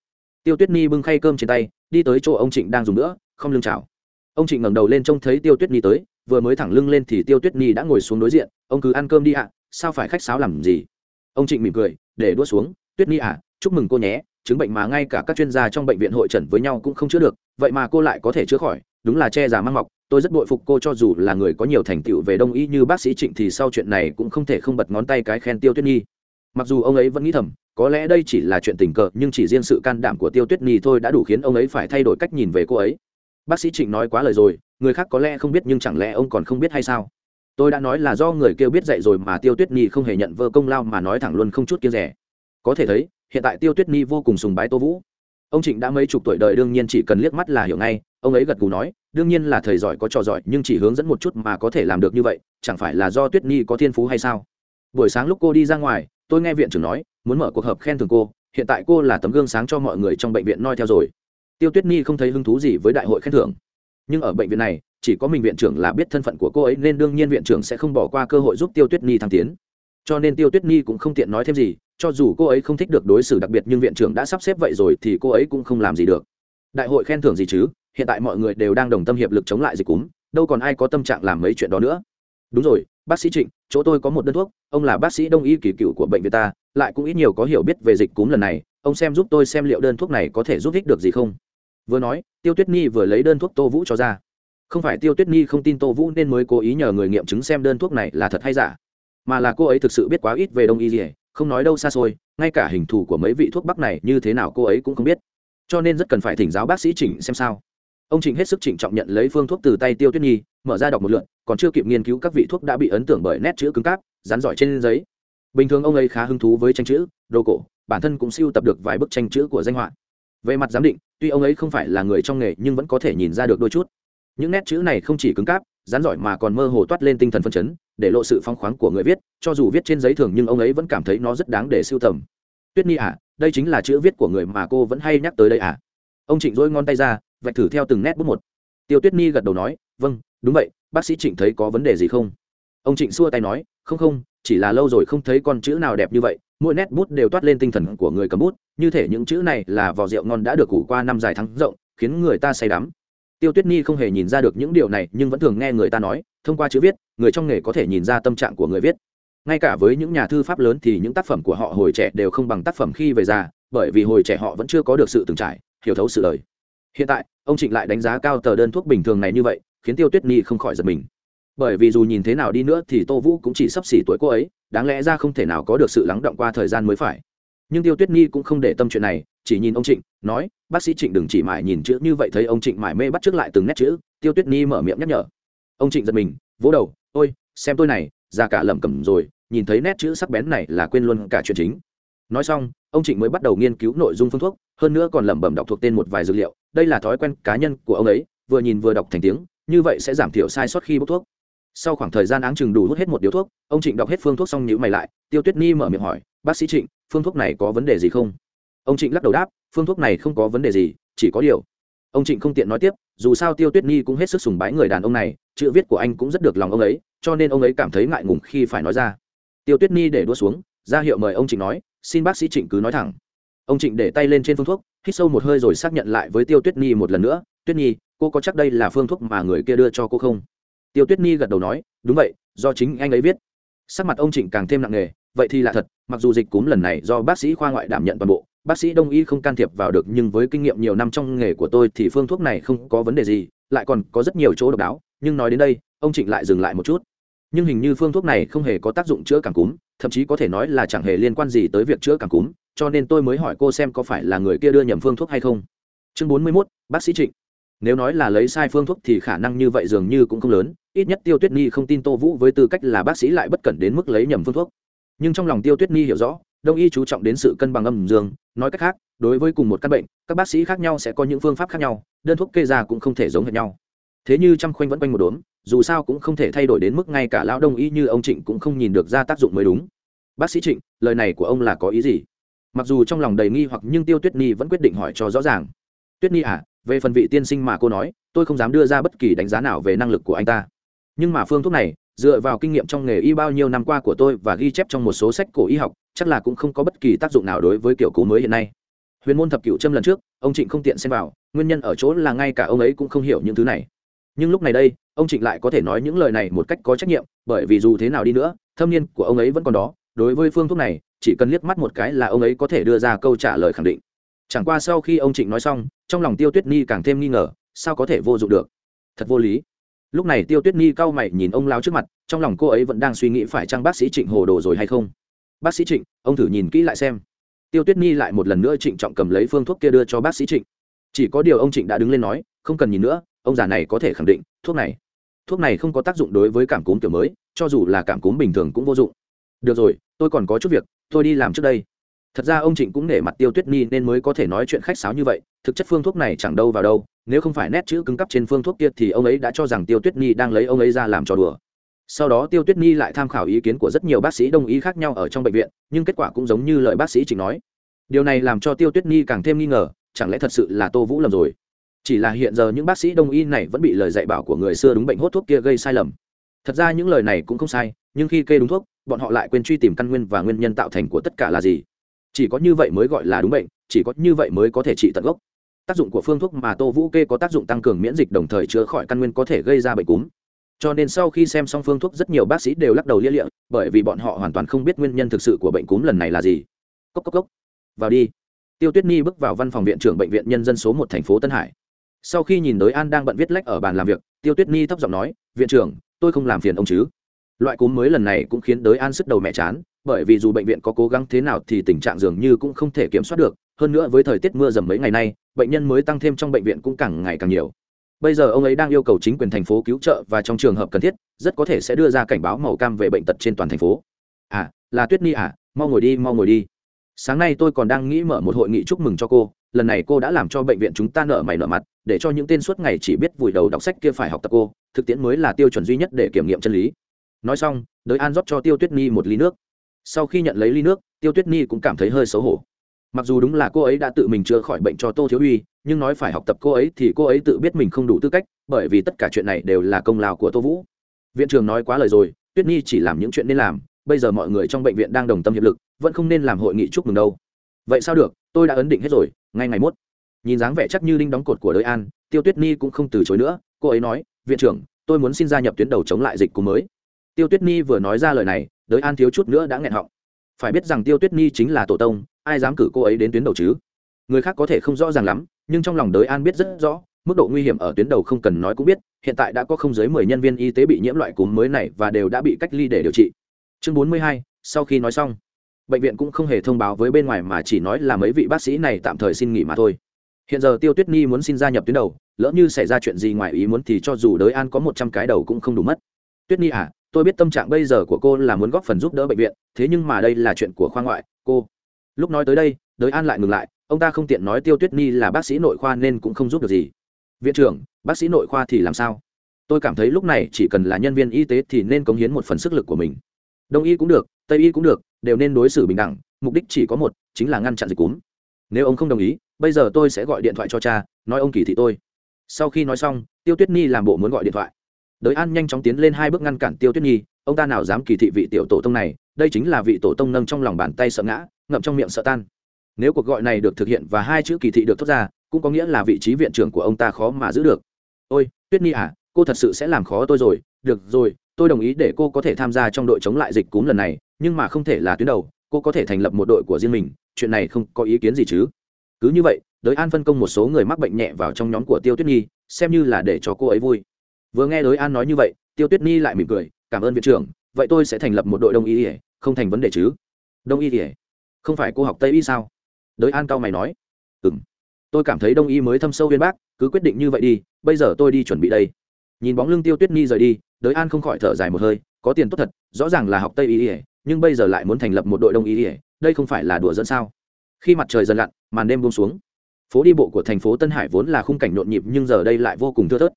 tiêu tuyết nhi bưng khay cơm trên tay, đi tới chỗ ông trịnh đang dùng nữa, không lưng chào. Ông trịnh ngẩng đầu lên trông thấy tiêu tuyết nhi tới, vừa mới thẳng lưng lên thì tiêu tuyết nhi đã ngồi xuống đối diện, ông cứ ăn cơm đi ạ, sao phải khách sáo làm gì? Ông trịnh mỉm cười để đua xuống. Tuyết nhi à, chúc mừng cô nhé chứng bệnh mà ngay cả các chuyên gia trong bệnh viện hội trần với nhau cũng không chữa được vậy mà cô lại có thể chữa khỏi đúng là che già mang mọc. Tôi rất bội phục cô cho dù là người có nhiều thành tựu về đông y như bác sĩ trịnh thì sau chuyện này cũng không thể không bật ngón tay cái khen tiêu tuyết nhi. Mặc dù ông ấy vẫn nghĩ thầm có lẽ đây chỉ là chuyện tình cờ nhưng chỉ riêng sự can đảm của tiêu tuyết nhi thôi đã đủ khiến ông ấy phải thay đổi cách nhìn về cô ấy. Bác sĩ trịnh nói quá lời rồi người khác có lẽ không biết nhưng chẳng lẽ ông còn không biết hay sao? Tôi đã nói là do người kêu biết dạy rồi mà tiêu tuyết nhi không hề nhận vơ công lao mà nói thẳng luôn không chút kia rẻ. Có thể thấy, hiện tại tiêu tuyết nhi vô cùng sùng bái tô vũ. Ông trịnh đã mấy chục tuổi đời đương nhiên chỉ cần liếc mắt là hiểu ngay, ông ấy gật gù nói, đương nhiên là thầy giỏi có trò giỏi, nhưng chỉ hướng dẫn một chút mà có thể làm được như vậy, chẳng phải là do tuyết nhi có thiên phú hay sao? Buổi sáng lúc cô đi ra ngoài, tôi nghe viện trưởng nói, muốn mở cuộc họp khen thưởng cô, hiện tại cô là tấm gương sáng cho mọi người trong bệnh viện noi theo rồi. Tiêu tuyết nhi không thấy hứng thú gì với đại hội khen thưởng. Nhưng ở bệnh viện này chỉ có mình viện trưởng là biết thân phận của cô ấy nên đương nhiên viện trưởng sẽ không bỏ qua cơ hội giúp tiêu tuyết nhi thăng tiến. Cho nên tiêu tuyết nhi cũng không tiện nói thêm gì, cho dù cô ấy không thích được đối xử đặc biệt nhưng viện trưởng đã sắp xếp vậy rồi thì cô ấy cũng không làm gì được. Đại hội khen thưởng gì chứ? Hiện tại mọi người đều đang đồng tâm hiệp lực chống lại dịch cúm, đâu còn ai có tâm trạng làm mấy chuyện đó nữa. Đúng rồi, bác sĩ trịnh, chỗ tôi có một đơn thuốc, ông là bác sĩ đông y kỳ cựu của bệnh viện ta, lại cũng ít nhiều có hiểu biết về dịch cúm lần này, ông xem giúp tôi xem liệu đơn thuốc này có thể giúp ích được gì không? Vừa nói, tiêu tuyết nhi vừa lấy đơn thuốc tô vũ cho ra không phải tiêu tuyết nhi không tin tô vũ nên mới cố ý nhờ người nghiệm chứng xem đơn thuốc này là thật hay giả, mà là cô ấy thực sự biết quá ít về đông y gì không nói đâu xa xôi, ngay cả hình thù của mấy vị thuốc bắc này như thế nào cô ấy cũng không biết. Cho nên rất cần phải thỉnh giáo bác sĩ chỉnh xem sao. Ông trịnh hết sức trịnh trọng nhận lấy phương thuốc từ tay tiêu tuyết nhi, mở ra đọc một lượn còn chưa kịp nghiên cứu các vị thuốc đã bị ấn tượng bởi nét chữ cứng cáp rán giỏi trên giấy. Bình thường ông ấy khá hứng thú với tranh chữ, đồ cổ, bản thân cũng siêu tập được vài bức tranh chữ của danh họa. Về mặt giám định, tuy ông ấy không phải là người trong nghề nhưng vẫn có thể nhìn ra được đôi chút những nét chữ này không chỉ cứng cáp rán giỏi mà còn mơ hồ toát lên tinh thần phân chấn, để lộ sự phong khoáng của người viết, cho dù viết trên giấy thường nhưng ông ấy vẫn cảm thấy nó rất đáng để sưu tầm. Tuyết nhi à đây chính là chữ viết của người mà cô vẫn hay nhắc tới đây à? Ông trịnh dỗi ngón tay ra, vạch thử theo từng nét bút một. Tiêu tuyết nhi gật đầu nói vâng đúng vậy, bác sĩ trịnh thấy có vấn đề gì không? Ông trịnh xua tay nói, không không, chỉ là lâu rồi không thấy con chữ nào đẹp như vậy, mỗi nét bút đều toát lên tinh thần của người cầm bút, như thể những chữ này là vò rượu ngon đã được củ qua năm dài tháng rộng, khiến người ta say đắm tiêu tuyết nhi không hề nhìn ra được những điều này, nhưng vẫn thường nghe người ta nói, thông qua chữ viết, người trong nghề có thể nhìn ra tâm trạng của người viết. Ngay cả với những nhà thư pháp lớn thì những tác phẩm của họ hồi trẻ đều không bằng tác phẩm khi về già, bởi vì hồi trẻ họ vẫn chưa có được sự từng trải, hiểu thấu sự đời. Hiện tại, ông trịnh lại đánh giá cao tờ đơn thuốc bình thường này như vậy, khiến tiêu tuyết nhi không khỏi giật mình. Bởi vì dù nhìn thế nào đi nữa thì tô vũ cũng chỉ sắp xỉ tuổi cô ấy, đáng lẽ ra không thể nào có được sự lắng động qua thời gian mới phải nhưng tiêu tuyết nhi cũng không để tâm chuyện này, chỉ nhìn ông trịnh, nói, bác sĩ trịnh đừng chỉ mãi nhìn chữ như vậy thấy ông trịnh mải mê bắt trước lại từng nét chữ. Tiêu tuyết nhi mở miệng nhắc nhở. Ông trịnh giật mình, vỗ đầu, ôi, xem tôi này ra cả lẩm cẩm rồi, nhìn thấy nét chữ sắc bén này là quên luôn cả chuyện chính. Nói xong, ông trịnh mới bắt đầu nghiên cứu nội dung phương thuốc, hơn nữa còn lẩm bẩm đọc thuộc tên một vài dược liệu, đây là thói quen cá nhân của ông ấy, vừa nhìn vừa đọc thành tiếng, như vậy sẽ giảm thiểu sai sót khi bốc thuốc. Sau khoảng thời gian áng chừng đủ hút hết một điếu thuốc, ông trịnh đọc hết phương thuốc xong nhữ mày lại, tiêu tuyết nhi mở miệng hỏi bác sĩ trịnh phương thuốc này có vấn đề gì không ông trịnh lắc đầu đáp phương thuốc này không có vấn đề gì chỉ có điều ông trịnh không tiện nói tiếp dù sao tiêu tuyết nhi cũng hết sức sùng bái người đàn ông này chữ viết của anh cũng rất được lòng ông ấy cho nên ông ấy cảm thấy ngại ngùng khi phải nói ra tiêu tuyết nhi để đua xuống ra hiệu mời ông trịnh nói xin bác sĩ trịnh cứ nói thẳng ông trịnh để tay lên trên phương thuốc hít sâu một hơi rồi xác nhận lại với tiêu tuyết nhi một lần nữa tuyết nhi cô có chắc đây là phương thuốc mà người kia đưa cho cô không tiêu tuyết nhi gật đầu nói đúng vậy do chính anh ấy viết sắc mặt ông trịnh càng thêm nặng nề vậy thì là thật mặc dù dịch cúm lần này do bác sĩ khoa ngoại đảm nhận toàn bộ bác sĩ đông y không can thiệp vào được nhưng với kinh nghiệm nhiều năm trong nghề của tôi thì phương thuốc này không có vấn đề gì lại còn có rất nhiều chỗ độc đáo nhưng nói đến đây ông trịnh lại dừng lại một chút. Nhưng hình như phương thuốc này không hề có tác dụng chữa cảm cúm thậm chí có thể nói là chẳng hề liên quan gì tới việc chữa cảm cúm cho nên tôi mới hỏi cô xem có phải là người kia đưa nhầm phương thuốc hay không. Chương bốn mươi 41, bác sĩ trịnh. Nếu nói là lấy sai phương thuốc thì khả năng như vậy dường như cũng không lớn ít nhất tiêu tuyết nhi không tin tô vũ với tư cách là bác sĩ lại bất cẩn đến mức lấy nhầm phương thuốc nhưng trong lòng tiêu tuyết nhi hiểu rõ, đông y chú trọng đến sự cân bằng âm dương, nói cách khác, đối với cùng một căn bệnh, các bác sĩ khác nhau sẽ có những phương pháp khác nhau, đơn thuốc kê ra cũng không thể giống hệt nhau. Thế như chăm khoanh vẫn quanh một đốm, dù sao cũng không thể thay đổi đến mức ngay cả lão đông y như ông trịnh cũng không nhìn được ra tác dụng mới đúng. Bác sĩ trịnh, lời này của ông là có ý gì? Mặc dù trong lòng đầy nghi hoặc nhưng tiêu tuyết nhi vẫn quyết định hỏi cho rõ ràng. Tuyết nhi à về phần vị tiên sinh mà cô nói, tôi không dám đưa ra bất kỳ đánh giá nào về năng lực của anh ta. Nhưng mà phương thuốc này dựa vào kinh nghiệm trong nghề y bao nhiêu năm qua của tôi và ghi chép trong một số sách cổ y học, chắc là cũng không có bất kỳ tác dụng nào đối với kiểu cú mới hiện nay. Huyền môn thập cựu châm lần trước, ông trịnh không tiện xem vào, nguyên nhân ở chỗ là ngay cả ông ấy cũng không hiểu những thứ này. Nhưng lúc này đây, ông trịnh lại có thể nói những lời này một cách có trách nhiệm, bởi vì dù thế nào đi nữa, thâm niên của ông ấy vẫn còn đó. Đối với phương thuốc này, chỉ cần liếc mắt một cái là ông ấy có thể đưa ra câu trả lời khẳng định. Chẳng qua sau khi ông trịnh nói xong, trong lòng tiêu tuyết nhi càng thêm nghi ngờ, sao có thể vô dụng được? Thật vô lý lúc này tiêu tuyết nhi cau mày nhìn ông lao trước mặt, trong lòng cô ấy vẫn đang suy nghĩ phải chăng bác sĩ trịnh hồ đồ rồi hay không. Bác sĩ trịnh, ông thử nhìn kỹ lại xem. Tiêu tuyết nhi lại một lần nữa trịnh trọng cầm lấy phương thuốc kia đưa cho bác sĩ trịnh. Chỉ có điều ông trịnh đã đứng lên nói, không cần nhìn nữa, ông già này có thể khẳng định, thuốc này thuốc này không có tác dụng đối với cảm cúm kiểu mới, cho dù là cảm cúm bình thường cũng vô dụng. Được rồi, tôi còn có chút việc, tôi đi làm trước đây thật ra ông trịnh cũng nể mặt tiêu tuyết nhi nên mới có thể nói chuyện khách sáo như vậy, thực chất phương thuốc này chẳng đâu vào đâu, nếu không phải nét chữ cứng cắp trên phương thuốc kia thì ông ấy đã cho rằng tiêu tuyết nhi đang lấy ông ấy ra làm trò đùa. Sau đó tiêu tuyết nhi lại tham khảo ý kiến của rất nhiều bác sĩ đông y khác nhau ở trong bệnh viện, nhưng kết quả cũng giống như lời bác sĩ trịnh nói. Điều này làm cho tiêu tuyết nhi càng thêm nghi ngờ, chẳng lẽ thật sự là tô vũ lầm rồi? Chỉ là hiện giờ những bác sĩ đông y này vẫn bị lời dạy bảo của người xưa đúng bệnh hốt thuốc kia gây sai lầm. Thật ra những lời này cũng không sai, nhưng khi kê đúng thuốc, bọn họ lại quên truy tìm căn nguyên và nguyên nhân tạo thành của tất cả là gì chỉ có như vậy mới gọi là đúng bệnh, chỉ có như vậy mới có thể trị tận gốc. Tác dụng của phương thuốc mà tô vũ kê có tác dụng tăng cường miễn dịch đồng thời chữa khỏi căn nguyên có thể gây ra bệnh cúm. Cho nên sau khi xem xong phương thuốc, rất nhiều bác sĩ đều lắc đầu lia lịa, bởi vì bọn họ hoàn toàn không biết nguyên nhân thực sự của bệnh cúm lần này là gì. Cốc cốc cốc. Vào đi. Tiêu tuyết nhi bước vào văn phòng viện trưởng bệnh viện nhân dân số một thành phố tân hải. Sau khi nhìn đới an đang bận viết lách ở bàn làm việc, tiêu tuyết nhi thấp giọng nói, viện trưởng, tôi không làm phiền ông chứ. Loại cúm mới lần này cũng khiến đới an sức đầu mẹ chán bởi vì dù bệnh viện có cố gắng thế nào thì tình trạng dường như cũng không thể kiểm soát được. Hơn nữa với thời tiết mưa dầm mấy ngày nay, bệnh nhân mới tăng thêm trong bệnh viện cũng càng ngày càng nhiều. Bây giờ ông ấy đang yêu cầu chính quyền thành phố cứu trợ và trong trường hợp cần thiết, rất có thể sẽ đưa ra cảnh báo màu cam về bệnh tật trên toàn thành phố. À là tuyết nhi à mau ngồi đi, mau ngồi đi. Sáng nay tôi còn đang nghĩ mở một hội nghị chúc mừng cho cô. Lần này cô đã làm cho bệnh viện chúng ta nợ mày nợ mặt, để cho những tên suốt ngày chỉ biết vùi đầu đọc sách kia phải học tập cô. Thực tiễn mới là tiêu chuẩn duy nhất để kiểm nghiệm chân lý. Nói xong, đới an rót cho tiêu tuyết nhi một ly nước sau khi nhận lấy ly nước, tiêu tuyết nhi cũng cảm thấy hơi xấu hổ. Mặc dù đúng là cô ấy đã tự mình chữa khỏi bệnh cho tô thiếu uy, nhưng nói phải học tập cô ấy thì cô ấy tự biết mình không đủ tư cách, bởi vì tất cả chuyện này đều là công lao của tô vũ. Viện trưởng nói quá lời rồi, tuyết nhi chỉ làm những chuyện nên làm, bây giờ mọi người trong bệnh viện đang đồng tâm hiệp lực, vẫn không nên làm hội nghị chúc mừng đâu. Vậy sao được, tôi đã ấn định hết rồi, ngay ngày mốt. Nhìn dáng vẻ chắc như đinh đóng cột của đới an, tiêu tuyết nhi cũng không từ chối nữa, cô ấy nói, viện trưởng, tôi muốn xin gia nhập tuyến đầu chống lại dịch cúm mới. Tiêu tuyết nhi vừa nói ra lời này đới an thiếu chút nữa đã nghẹn họng. Phải biết rằng tiêu tuyết nhi chính là tổ tông, ai dám cử cô ấy đến tuyến đầu chứ? Người khác có thể không rõ ràng lắm, nhưng trong lòng đới an biết rất rõ, mức độ nguy hiểm ở tuyến đầu không cần nói cũng biết, hiện tại đã có không dưới mười nhân viên y tế bị nhiễm loại cúm mới này và đều đã bị cách ly để điều trị. Chương bốn mươi hai, sau khi nói xong. Bệnh viện cũng không hề thông báo với bên ngoài mà chỉ nói là mấy vị bác sĩ này tạm thời xin nghỉ mà thôi. Hiện giờ tiêu tuyết nhi muốn xin gia nhập tuyến đầu, lỡ như xảy ra chuyện gì ngoài ý muốn thì cho dù đới an có một trăm cái đầu cũng không đủ mất. Tuyết nhi à tôi biết tâm trạng bây giờ của cô là muốn góp phần giúp đỡ bệnh viện, thế nhưng mà đây là chuyện của khoa ngoại, cô. Lúc nói tới đây, đới an lại ngừng lại, ông ta không tiện nói tiêu tuyết nhi là bác sĩ nội khoa nên cũng không giúp được gì. Viện trưởng, bác sĩ nội khoa thì làm sao? Tôi cảm thấy lúc này chỉ cần là nhân viên y tế thì nên cống hiến một phần sức lực của mình. Đông y cũng được, tây y cũng được, đều nên đối xử bình đẳng, mục đích chỉ có một, chính là ngăn chặn dịch cúm. Nếu ông không đồng ý, bây giờ tôi sẽ gọi điện thoại cho cha, nói ông kỳ thị tôi. Sau khi nói xong, tiêu tuyết nhi làm bộ muốn gọi điện thoại đới an nhanh chóng tiến lên hai bước ngăn cản tiêu tuyết nhi, ông ta nào dám kỳ thị vị tiểu tổ tông này, đây chính là vị tổ tông nâng trong lòng bàn tay sợ ngã, ngậm trong miệng sợ tan. Nếu cuộc gọi này được thực hiện và hai chữ kỳ thị được thốt ra, cũng có nghĩa là vị trí viện trưởng của ông ta khó mà giữ được. Ôi, tuyết nhi à cô thật sự sẽ làm khó tôi rồi. Được rồi, tôi đồng ý để cô có thể tham gia trong đội chống lại dịch cúm lần này, nhưng mà không thể là tuyến đầu, cô có thể thành lập một đội của riêng mình, chuyện này không có ý kiến gì chứ? Cứ như vậy, đới an phân công một số người mắc bệnh nhẹ vào trong nhóm của tiêu tuyết nhi, xem như là để cho cô ấy vui vừa nghe đới an nói như vậy, tiêu tuyết nhi lại mỉm cười, cảm ơn viện trưởng, vậy tôi sẽ thành lập một đội đông y ỉa không thành vấn đề chứ? Đông y ỉa không phải cô học tây y sao? Đới an cao mày nói. Ừ m tôi cảm thấy đông y mới thâm sâu viên bác, cứ quyết định như vậy đi, bây giờ tôi đi chuẩn bị đây. Nhìn bóng lưng tiêu tuyết nhi rời đi đới an không khỏi thở dài một hơi, có tiền tốt thật, rõ ràng là học tây y ỉa nhưng bây giờ lại muốn thành lập một đội đông y ỉa đây không phải là đùa dẫn sao? Khi mặt trời dần lặn, màn đêm buông xuống. Phố đi bộ của thành phố tân hải vốn là khung cảnh nhộn nhịp nhưng giờ đây lại vô cùng thưa thớt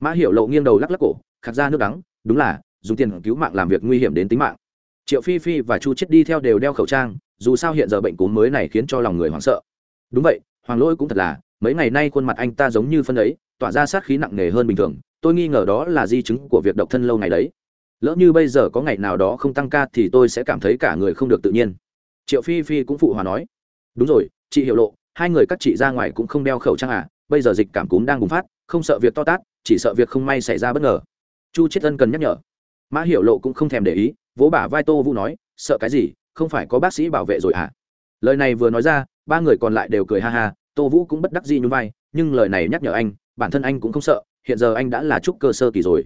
mã hiểu lộ nghiêng đầu lắc lắc cổ, khạc ra nước đắng, đúng là, dùng tiền cứu mạng làm việc nguy hiểm đến tính mạng. Triệu phi phi và chu chết đi theo đều đeo khẩu trang, dù sao hiện giờ bệnh cúm mới này khiến cho lòng người hoảng sợ. Đúng vậy, hoàng lỗi cũng thật là, mấy ngày nay khuôn mặt anh ta giống như phân ấy, tỏa ra sát khí nặng nề hơn bình thường, tôi nghi ngờ đó là di chứng của việc độc thân lâu ngày đấy. Lỡ như bây giờ có ngày nào đó không tăng ca thì tôi sẽ cảm thấy cả người không được tự nhiên. Triệu phi phi cũng phụ hòa nói. Đúng rồi, chị hiểu lộ, hai người các chị ra ngoài cũng không đeo khẩu trang à bây giờ dịch cảm cúm đang bùng phát không sợ việc to tát, chỉ sợ việc không may xảy ra bất ngờ. Chu chiết ân cần nhắc nhở. Mã hiểu lộ cũng không thèm để ý, vỗ bả vai tô vũ nói, sợ cái gì? Không phải có bác sĩ bảo vệ rồi à lời này vừa nói ra, ba người còn lại đều cười ha ha, tô vũ cũng bất đắc gì nhún vai, nhưng lời này nhắc nhở anh, bản thân anh cũng không sợ, hiện giờ anh đã là trúc cơ sơ kỳ rồi.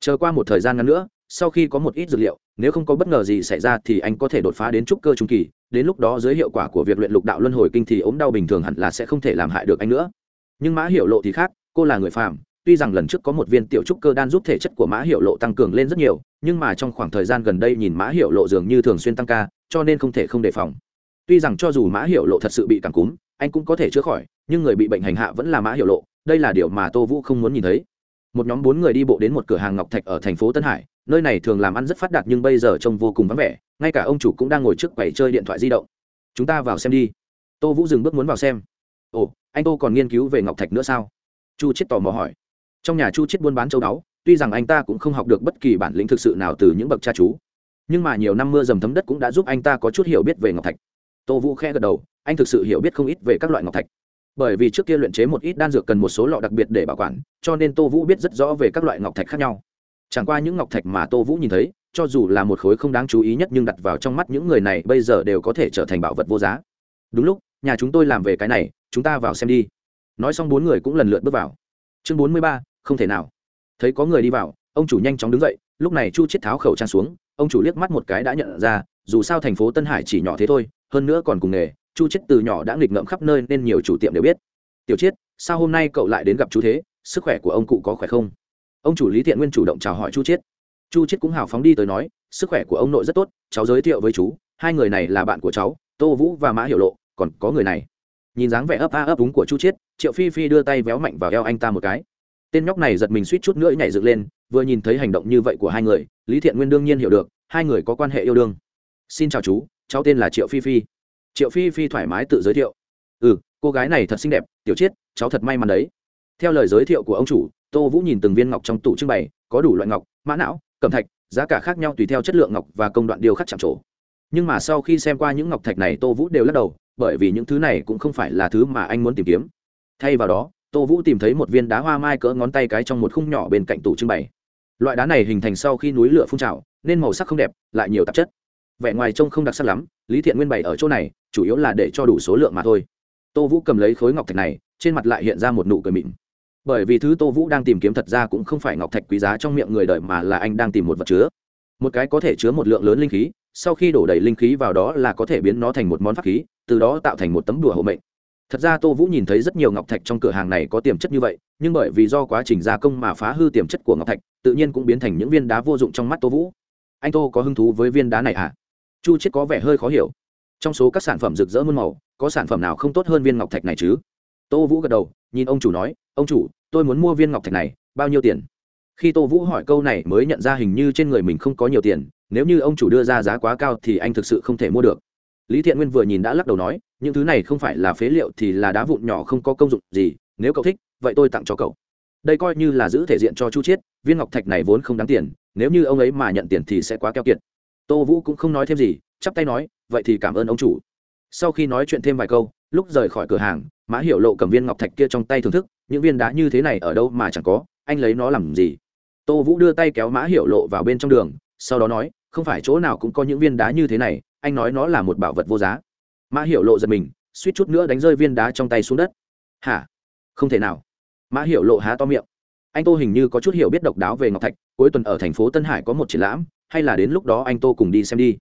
Chờ qua một thời gian ngắn nữa, sau khi có một ít dược liệu, nếu không có bất ngờ gì xảy ra thì anh có thể đột phá đến trúc cơ trung kỳ, đến lúc đó dưới hiệu quả của việc luyện lục đạo luân hồi kinh thì ốm đau bình thường hẳn là sẽ không thể làm hại được anh nữa. Nhưng mã hiểu lộ thì khác cô là người phàm, tuy rằng lần trước có một viên tiểu trúc cơ đan giúp thể chất của mã hiệu lộ tăng cường lên rất nhiều, nhưng mà trong khoảng thời gian gần đây nhìn mã hiệu lộ dường như thường xuyên tăng ca, cho nên không thể không đề phòng. Tuy rằng cho dù mã hiệu lộ thật sự bị cảm cúm, anh cũng có thể chữa khỏi, nhưng người bị bệnh hành hạ vẫn là mã hiệu lộ, đây là điều mà tô vũ không muốn nhìn thấy. Một nhóm bốn người đi bộ đến một cửa hàng ngọc thạch ở thành phố tân hải, nơi này thường làm ăn rất phát đạt nhưng bây giờ trông vô cùng vắng vẻ, ngay cả ông chủ cũng đang ngồi trước quầy chơi điện thoại di động. Chúng ta vào xem đi. Tô vũ dừng bước muốn vào xem. Ồ, anh tô còn nghiên cứu về ngọc thạch nữa sao? Chu chết tò mò hỏi. Trong nhà chu chết buôn bán châu đáo tuy rằng anh ta cũng không học được bất kỳ bản lĩnh thực sự nào từ những bậc cha chú, nhưng mà nhiều năm mưa dầm thấm đất cũng đã giúp anh ta có chút hiểu biết về ngọc thạch. Tô vũ khe gật đầu, anh thực sự hiểu biết không ít về các loại ngọc thạch. Bởi vì trước kia luyện chế một ít đan dược cần một số lọ đặc biệt để bảo quản, cho nên tô vũ biết rất rõ về các loại ngọc thạch khác nhau. Chẳng qua những ngọc thạch mà tô vũ nhìn thấy, cho dù là một khối không đáng chú ý nhất nhưng đặt vào trong mắt những người này bây giờ đều có thể trở thành bảo vật vô giá. Đúng lúc, nhà chúng tôi làm về cái này, chúng ta vào xem đi nói xong bốn người cũng lần lượt bước vào. Chương bốn mươi ba, không thể nào. Thấy có người đi vào, ông chủ nhanh chóng đứng dậy, lúc này chu chiết tháo khẩu trang xuống, ông chủ liếc mắt một cái đã nhận ra, dù sao thành phố tân hải chỉ nhỏ thế thôi, hơn nữa còn cùng nghề, chu chiết từ nhỏ đã nghịch ngợm khắp nơi nên nhiều chủ tiệm đều biết. Tiểu chiết, sao hôm nay cậu lại đến gặp chú thế? Sức khỏe của ông cụ có khỏe không? Ông chủ lý thiện nguyên chủ động chào hỏi chu chiết. Chu chiết cũng hào phóng đi tới nói, sức khỏe của ông nội rất tốt, cháu giới thiệu với chú, hai người này là bạn của cháu, tô vũ và mã hiểu lộ, còn có người này nhìn dáng vẻ ấp a ấp úng của chu chiết, triệu phi phi đưa tay véo mạnh vào eo anh ta một cái. Tên nhóc này giật mình suýt chút nữa nhảy dựng lên, vừa nhìn thấy hành động như vậy của hai người, lý thiện nguyên đương nhiên hiểu được, hai người có quan hệ yêu đương. Xin chào chú, cháu tên là triệu phi phi. Triệu phi phi thoải mái tự giới thiệu. Ừ cô gái này thật xinh đẹp, tiểu chiết, cháu thật may mắn đấy. Theo lời giới thiệu của ông chủ, tô vũ nhìn từng viên ngọc trong tủ trưng bày, có đủ loại ngọc, mã não, cẩm thạch, giá cả khác nhau tùy theo chất lượng ngọc và công đoạn điều khắc chạm trổ. Nhưng mà sau khi xem qua những ngọc thạch này, tô vũ đều lắc đầu bởi vì những thứ này cũng không phải là thứ mà anh muốn tìm kiếm. Thay vào đó, tô vũ tìm thấy một viên đá hoa mai cỡ ngón tay cái trong một khung nhỏ bên cạnh tủ trưng bày. Loại đá này hình thành sau khi núi lửa phun trào, nên màu sắc không đẹp, lại nhiều tạp chất. Vẻ ngoài trông không đặc sắc lắm, lý thiện nguyên bày ở chỗ này, chủ yếu là để cho đủ số lượng mà thôi. Tô vũ cầm lấy khối ngọc thạch này, trên mặt lại hiện ra một nụ cười mịn. Bởi vì thứ tô vũ đang tìm kiếm thật ra cũng không phải ngọc thạch quý giá trong miệng người đời mà là anh đang tìm một vật chứa. Một cái có thể chứa một lượng lớn linh khí sau khi đổ đầy linh khí vào đó là có thể biến nó thành một món pháp khí, từ đó tạo thành một tấm đùa hộ mệnh. Thật ra tô vũ nhìn thấy rất nhiều ngọc thạch trong cửa hàng này có tiềm chất như vậy, nhưng bởi vì do quá trình gia công mà phá hư tiềm chất của ngọc thạch, tự nhiên cũng biến thành những viên đá vô dụng trong mắt tô vũ. Anh tô có hứng thú với viên đá này à chu chết có vẻ hơi khó hiểu. Trong số các sản phẩm rực rỡ muôn màu, có sản phẩm nào không tốt hơn viên ngọc thạch này chứ? Tô vũ gật đầu, nhìn ông chủ nói, ông chủ, tôi muốn mua viên ngọc thạch này, bao nhiêu tiền? Khi tô vũ hỏi câu này mới nhận ra hình như trên người mình không có nhiều tiền nếu như ông chủ đưa ra giá quá cao thì anh thực sự không thể mua được. Lý thiện nguyên vừa nhìn đã lắc đầu nói, những thứ này không phải là phế liệu thì là đá vụn nhỏ không có công dụng gì, nếu cậu thích, vậy tôi tặng cho cậu. Đây coi như là giữ thể diện cho chu chiết, viên ngọc thạch này vốn không đáng tiền, nếu như ông ấy mà nhận tiền thì sẽ quá keo kiệt. Tô vũ cũng không nói thêm gì, chắp tay nói, vậy thì cảm ơn ông chủ. Sau khi nói chuyện thêm vài câu, lúc rời khỏi cửa hàng, mã hiểu lộ cầm viên ngọc thạch kia trong tay thưởng thức, những viên đá như thế này ở đâu mà chẳng có, anh lấy nó làm gì? Tô vũ đưa tay kéo mã hiểu lộ vào bên trong đường sau đó nói, không phải chỗ nào cũng có những viên đá như thế này, anh nói nó là một bảo vật vô giá. Mã hiểu lộ giật mình, suýt chút nữa đánh rơi viên đá trong tay xuống đất. Hả? Không thể nào. Mã hiểu lộ há to miệng. Anh tô hình như có chút hiểu biết độc đáo về ngọc thạch, cuối tuần ở thành phố tân hải có một triển lãm, hay là đến lúc đó anh tô cùng đi xem đi.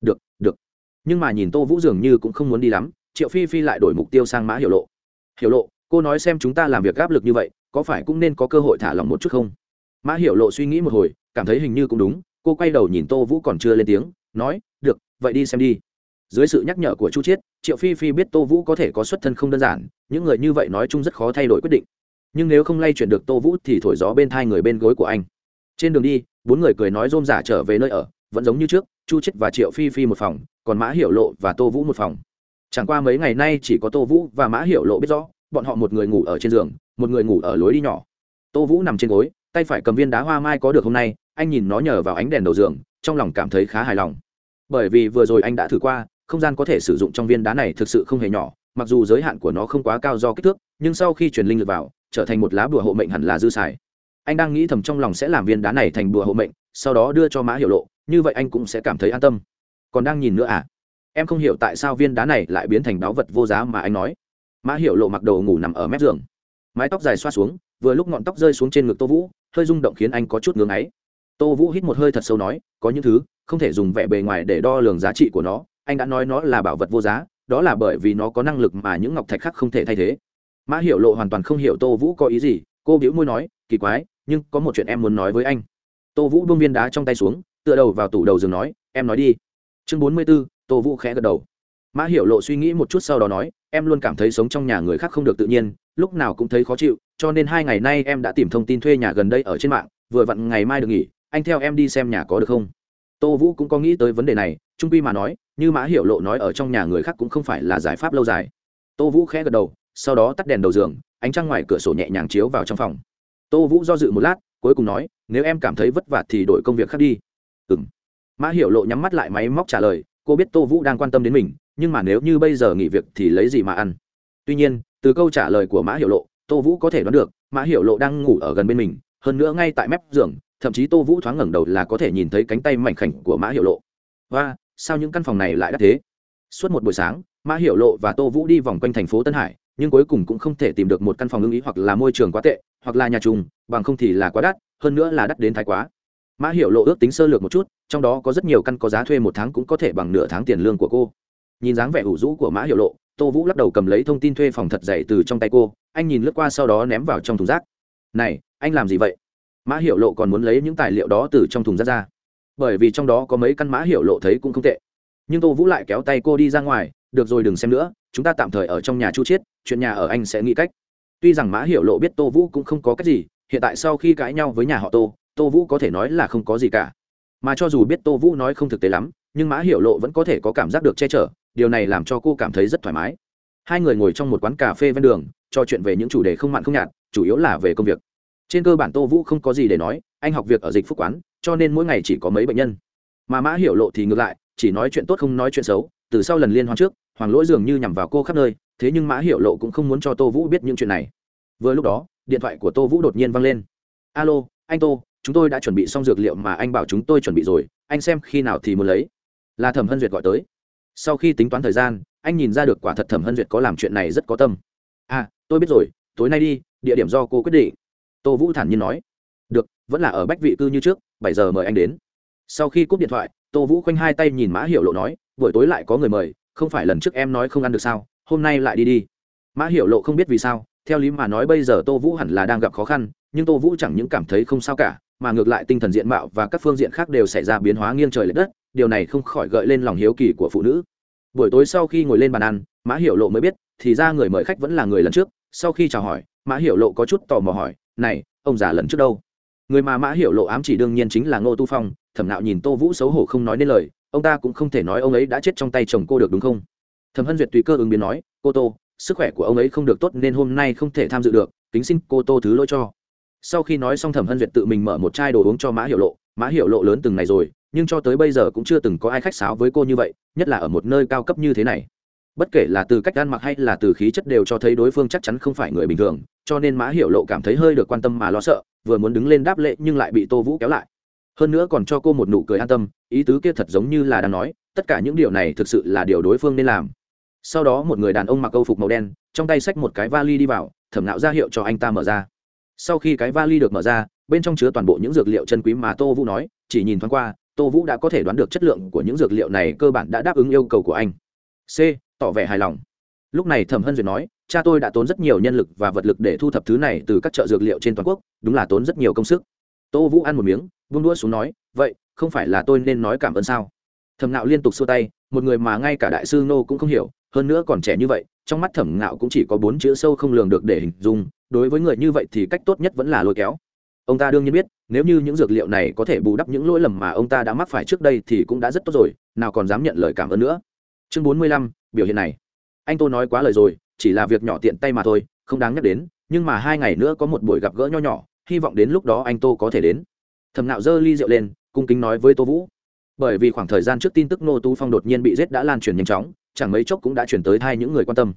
Được được. Nhưng mà nhìn tô vũ dường như cũng không muốn đi lắm, triệu phi phi lại đổi mục tiêu sang mã hiểu lộ. Hiểu lộ, cô nói xem chúng ta làm việc áp lực như vậy, có phải cũng nên có cơ hội thả lỏng một chút không? Mã hiểu lộ suy nghĩ một hồi, cảm thấy hình như cũng đúng cô quay đầu nhìn tô vũ còn chưa lên tiếng, nói, được, vậy đi xem đi. Dưới sự nhắc nhở của chu chiết, triệu phi phi biết tô vũ có thể có xuất thân không đơn giản, những người như vậy nói chung rất khó thay đổi quyết định. Nhưng nếu không lay chuyển được tô vũ thì thổi gió bên thai người bên gối của anh. Trên đường đi, bốn người cười nói rôm giả trở về nơi ở, vẫn giống như trước, chu chiết và triệu phi phi một phòng, còn mã hiểu lộ và tô vũ một phòng. Chẳng qua mấy ngày nay chỉ có tô vũ và mã hiểu lộ biết rõ, bọn họ một người ngủ ở trên giường, một người ngủ ở lối đi nhỏ. Tô vũ nằm trên gối, tay phải cầm viên đá hoa mai có được hôm nay anh nhìn nó nhờ vào ánh đèn đầu giường, trong lòng cảm thấy khá hài lòng. Bởi vì vừa rồi anh đã thử qua, không gian có thể sử dụng trong viên đá này thực sự không hề nhỏ, mặc dù giới hạn của nó không quá cao do kích thước, nhưng sau khi truyền linh lực vào, trở thành một lá bùa hộ mệnh hẳn là dư xài. Anh đang nghĩ thầm trong lòng sẽ làm viên đá này thành bùa hộ mệnh, sau đó đưa cho mã hiểu lộ, như vậy anh cũng sẽ cảm thấy an tâm. Còn đang nhìn nữa à? Em không hiểu tại sao viên đá này lại biến thành báu vật vô giá mà anh nói. Mã hiểu lộ mặc đồ ngủ nằm ở mép giường. Mái tóc dài xoa xuống, vừa lúc ngọn tóc rơi xuống trên ngực tô vũ, hơi rung động khiến anh có chút ngưng ấy tô vũ hít một hơi thật sâu nói, có những thứ, không thể dùng vẻ bề ngoài để đo lường giá trị của nó. Anh đã nói nó là bảo vật vô giá, đó là bởi vì nó có năng lực mà những ngọc thạch khác không thể thay thế. Mã hiểu lộ hoàn toàn không hiểu tô vũ có ý gì, cô biễu môi nói, kỳ quái, nhưng có một chuyện em muốn nói với anh. Tô vũ buông viên đá trong tay xuống, tựa đầu vào tủ đầu giường nói, em nói đi. Chương bốn mươi b ố tô vũ khẽ gật đầu. Mã hiểu lộ suy nghĩ một chút sau đó nói, em luôn cảm thấy sống trong nhà người khác không được tự nhiên, lúc nào cũng thấy khó chịu, cho nên hai ngày nay em đã tìm thông tin thuê nhà gần đây ở trên mạng, vừa vặn ngày mai được nghỉ anh theo em đi xem nhà có được không? Tô vũ cũng có nghĩ tới vấn đề này, trung pi mà nói, như mã hiểu lộ nói ở trong nhà người khác cũng không phải là giải pháp lâu dài. Tô vũ khẽ gật đầu, sau đó tắt đèn đầu giường, ánh trăng ngoài cửa sổ nhẹ nhàng chiếu vào trong phòng. Tô vũ do dự một lát, cuối cùng nói, nếu em cảm thấy vất vả thì đổi công việc khác đi. Ừ m mã hiểu lộ nhắm mắt lại máy móc trả lời, cô biết tô vũ đang quan tâm đến mình, nhưng mà nếu như bây giờ nghỉ việc thì lấy gì mà ăn? Tuy nhiên, từ câu trả lời của mã hiểu lộ, tô vũ có thể đoán được, mã hiểu lộ đang ngủ ở gần bên mình, hơn nữa ngay tại mép giường thậm chí tô vũ thoáng ngẩng đầu là có thể nhìn thấy cánh tay mảnh khảnh của mã hiểu lộ. Và sao những căn phòng này lại đắt thế? Suốt một buổi sáng, mã hiểu lộ và tô vũ đi vòng quanh thành phố tân hải, nhưng cuối cùng cũng không thể tìm được một căn phòng ưng ý hoặc là môi trường quá tệ, hoặc là nhà trùng, bằng không thì là quá đắt, hơn nữa là đắt đến thái quá. Mã hiểu lộ ước tính sơ lược một chút, trong đó có rất nhiều căn có giá thuê một tháng cũng có thể bằng nửa tháng tiền lương của cô. Nhìn dáng vẻ ủ rũ của mã hiểu lộ, tô vũ lắc đầu cầm lấy thông tin thuê phòng thật dày từ trong tay cô, anh nhìn lướt qua sau đó ném vào trong thùng rác. Này, anh làm gì vậy? Mã hiểu lộ còn muốn lấy những tài liệu đó từ trong thùng rác ra. Bởi vì trong đó có mấy căn mã hiểu lộ thấy cũng không tệ. Nhưng tô vũ lại kéo tay cô đi ra ngoài, được rồi, đừng xem nữa, chúng ta tạm thời ở trong nhà chu chiết, chuyện nhà ở anh sẽ nghĩ cách. Tuy rằng mã hiểu lộ biết tô vũ cũng không có cách gì, hiện tại sau khi cãi nhau với nhà họ tô tô vũ có thể nói là không có gì cả. Mà cho dù biết tô vũ nói không thực tế lắm, nhưng mã hiểu lộ vẫn có thể có cảm giác được che chở, điều này làm cho cô cảm thấy rất thoải mái. Hai người ngồi trong một quán cà phê ven đường, trò chuyện về những chủ đề không mặn không nhạt, chủ yếu là về công việc trên cơ bản tô vũ không có gì để nói, anh học việc ở dịch phúc quán, cho nên mỗi ngày chỉ có mấy bệnh nhân. Mà mã hiểu lộ thì ngược lại, chỉ nói chuyện tốt không nói chuyện xấu, từ sau lần liên hoan trước, hoàng lỗi dường như nhằm vào cô khắp nơi, thế nhưng mã hiểu lộ cũng không muốn cho tô vũ biết những chuyện này. Vừa lúc đó, điện thoại của tô vũ đột nhiên văng lên. Alo, anh tô, chúng tôi đã chuẩn bị xong dược liệu mà anh bảo chúng tôi chuẩn bị rồi, anh xem khi nào thì muốn lấy. Là thẩm hân duyệt gọi tới. Sau khi tính toán thời gian, anh nhìn ra được quả thật thẩm hân duyệt có làm chuyện này rất có tâm. À tôi biết rồi, tối nay đi, địa điểm do cô quyết định tô vũ thản nhiên nói, được, vẫn là ở bách vị cư như trước, bảy giờ mời anh đến. Sau khi cúp điện thoại, tô vũ khoanh hai tay nhìn mã hiệu lộ nói, buổi tối lại có người mời, không phải lần trước em nói không ăn được sao, hôm nay lại đi đi. Mã hiệu lộ không biết vì sao, theo lý mà nói bây giờ tô vũ hẳn là đang gặp khó khăn, nhưng tô vũ chẳng những cảm thấy không sao cả, mà ngược lại tinh thần diện mạo và các phương diện khác đều xảy ra biến hóa nghiêng trời l ệ đất, điều này không khỏi gợi lên lòng hiếu kỳ của phụ nữ. Buổi tối sau khi ngồi lên bàn ăn, mã hiểu lộ mới biết, thì ra người mời khách vẫn là người lần trước, sau khi chào hỏi, mã hiểu lộ có chút tò mò hỏi này, ông già lần trước đâu? Người mà mã hiểu lộ ám chỉ đương nhiên chính là ngô tu phong, thẩm nạo nhìn tô vũ xấu hổ không nói nên lời, ông ta cũng không thể nói ông ấy đã chết trong tay chồng cô được đúng không? Thẩm hân duyệt tùy cơ ứng biến nói, cô tô, sức khỏe của ông ấy không được tốt nên hôm nay không thể tham dự được, kính xin cô tô thứ lỗi cho. Sau khi nói xong thẩm hân duyệt tự mình mở một chai đồ uống cho mã hiểu lộ, mã hiểu lộ lớn từng này rồi, nhưng cho tới bây giờ cũng chưa từng có ai khách sáo với cô như vậy, nhất là ở một nơi cao cấp như thế này. Bất kể là từ cách ăn mặc hay là từ khí chất đều cho thấy đối phương chắc chắn không phải người bình thường cho nên mã hiểu lộ cảm thấy hơi được quan tâm mà lo sợ, vừa muốn đứng lên đáp lệ nhưng lại bị tô vũ kéo lại. Hơn nữa còn cho cô một nụ cười an tâm, ý tứ kia thật giống như là đang nói, tất cả những điều này thực sự là điều đối phương nên làm. Sau đó một người đàn ông mặc câu phục màu đen, trong tay xách một cái vali đi vào, thẩm nạo ra hiệu cho anh ta mở ra. Sau khi cái vali được mở ra, bên trong chứa toàn bộ những dược liệu chân quý mà tô vũ nói, chỉ nhìn thoáng qua, tô vũ đã có thể đoán được chất lượng của những dược liệu này cơ bản đã đáp ứng yêu cầu của anh. C. Tỏ vẻ hài lòng lúc này thẩm hân duyệt nói, cha tôi đã tốn rất nhiều nhân lực và vật lực để thu thập thứ này từ các chợ dược liệu trên toàn quốc, đúng là tốn rất nhiều công sức. Tô vũ ăn một miếng, vung đũa xuống nói, vậy, không phải là tôi nên nói cảm ơn sao? Thẩm nạo liên tục xua tay, một người mà ngay cả đại sư nô cũng không hiểu, hơn nữa còn trẻ như vậy, trong mắt thẩm nạo cũng chỉ có bốn chữ sâu không lường được để hình dung, đối với người như vậy thì cách tốt nhất vẫn là lôi kéo. Ông ta đương nhiên biết, nếu như những dược liệu này có thể bù đắp những lỗi lầm mà ông ta đã mắc phải trước đây thì cũng đã rất tốt rồi, nào còn dám nhận lời cảm ơn nữa. Chương bốn mươi lăm, biểu hiện này anh tô nói quá lời rồi, chỉ là việc nhỏ tiện tay mà thôi, không đáng nhắc đến, nhưng mà hai ngày nữa có một buổi gặp gỡ nho nhỏ, hy vọng đến lúc đó anh tô có thể đến. Thầm nạo giơ ly rượu lên, cung kính nói với tô vũ. Bởi vì khoảng thời gian trước tin tức nô tú phong đột nhiên bị giết đã lan truyền nhanh chóng, chẳng mấy chốc cũng đã chuyển tới hai những người quan tâm.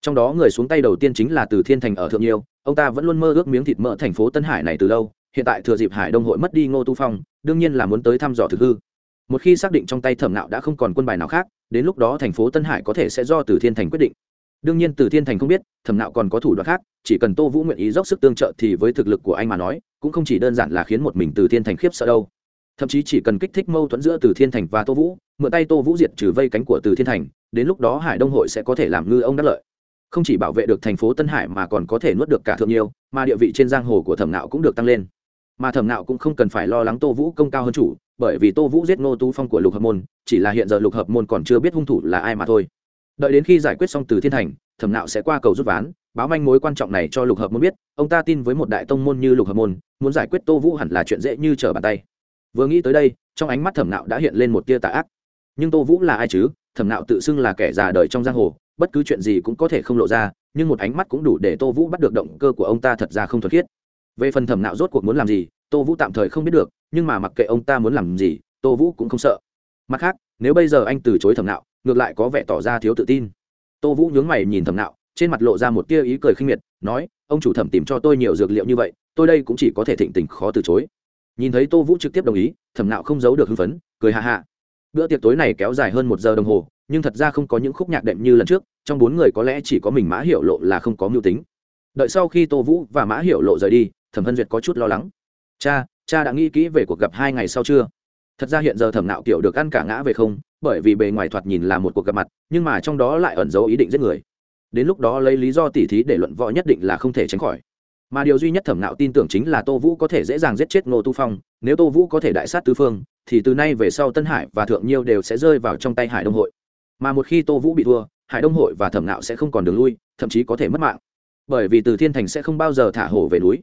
Trong đó người xuống tay đầu tiên chính là từ thiên thành ở thượng nhiêu, ông ta vẫn luôn mơ ước miếng thịt mỡ thành phố tân hải này từ lâu, hiện tại thừa dịp hải đông hội mất đi ngô tu phong, đương nhiên là muốn tới thăm dò thực hư. Một khi xác định trong tay thẩm nạo đã không còn quân bài nào khác đến lúc đó thành phố tân hải có thể sẽ do từ thiên thành quyết định. Đương nhiên từ thiên thành không biết, thẩm nạo còn có thủ đoạn khác, chỉ cần tô vũ nguyện ý dốc sức tương trợ thì với thực lực của anh mà nói, cũng không chỉ đơn giản là khiến một mình từ thiên thành khiếp sợ đâu. Thậm chí chỉ cần kích thích mâu thuẫn giữa từ thiên thành và tô vũ, mượn tay tô vũ diệt trừ vây cánh của từ thiên thành, đến lúc đó hải đông hội sẽ có thể làm ngư ông đắc lợi. Không chỉ bảo vệ được thành phố tân hải mà còn có thể nuốt được cả thượng nhiêu mà địa vị trên giang hồ của thẩm nạo cũng được tăng lên. Mà thẩm nạo cũng không cần phải lo lắng tô vũ công cao hơn chủ bởi vì tô vũ giết ngô tú phong của lục hợp môn, chỉ là hiện giờ lục hợp môn còn chưa biết hung thủ là ai mà thôi. Đợi đến khi giải quyết xong từ thiên thành, thẩm nạo sẽ qua cầu rút ván, báo manh mối quan trọng này cho lục hợp môn biết, ông ta tin với một đại tông môn như lục hợp môn, muốn giải quyết tô vũ hẳn là chuyện dễ như trở bàn tay. Vừa nghĩ tới đây, trong ánh mắt thẩm nạo đã hiện lên một tia tà ác. Nhưng tô vũ là ai chứ? Thẩm nạo tự xưng là kẻ già đời trong giang hồ, bất cứ chuyện gì cũng có thể không lộ ra, nhưng một ánh mắt cũng đủ để tô vũ bắt được động cơ của ông ta thật ra không thuật khiết. Về phần thẩm nạo rốt cuộc muốn làm gì tô vũ tạm thời không biết được, nhưng mà mặc kệ ông ta muốn làm gì, tô vũ cũng không sợ. Mặt khác, nếu bây giờ anh từ chối thẩm nạo, ngược lại có vẻ tỏ ra thiếu tự tin. Tô vũ nhướng mày nhìn thẩm nạo, trên mặt lộ ra một tia ý cười khinh miệt, nói, ông chủ thẩm tìm cho tôi nhiều dược liệu như vậy, tôi đây cũng chỉ có thể thịnh tình khó từ chối. Nhìn thấy tô vũ trực tiếp đồng ý, thẩm nạo không giấu được hưng phấn, cười hạ hạ bữa tiệc tối này kéo dài hơn một giờ đồng hồ, nhưng thật ra không có những khúc nhạc đệm như lần trước, trong bốn người có lẽ chỉ có mình mã hiểu lộ là không có mưu tính. Đợi sau khi tô vũ và mã hiểu lộ rời đi, thẩm hân duyệt có chút lo lắng cha cha đã nghĩ kỹ về cuộc gặp hai ngày sau chưa? Thật ra hiện giờ thẩm nạo kiểu được ăn cả ngã về không, bởi vì bề ngoài thoạt nhìn là một cuộc gặp mặt, nhưng mà trong đó lại ẩn giấu ý định giết người. Đến lúc đó lấy lý do tỉ thí để luận võ nhất định là không thể tránh khỏi. Mà điều duy nhất thẩm nạo tin tưởng chính là tô vũ có thể dễ dàng giết chết ngô tu phong, nếu tô vũ có thể đại sát tứ phương, thì từ nay về sau tân hải và thượng nhiêu đều sẽ rơi vào trong tay hải đông hội. Mà một khi tô vũ bị thua, hải đông hội và thẩm nạo sẽ không còn đường lui, thậm chí có thể mất mạng. Bởi vì từ thiên thành sẽ không bao giờ thả hổ về núi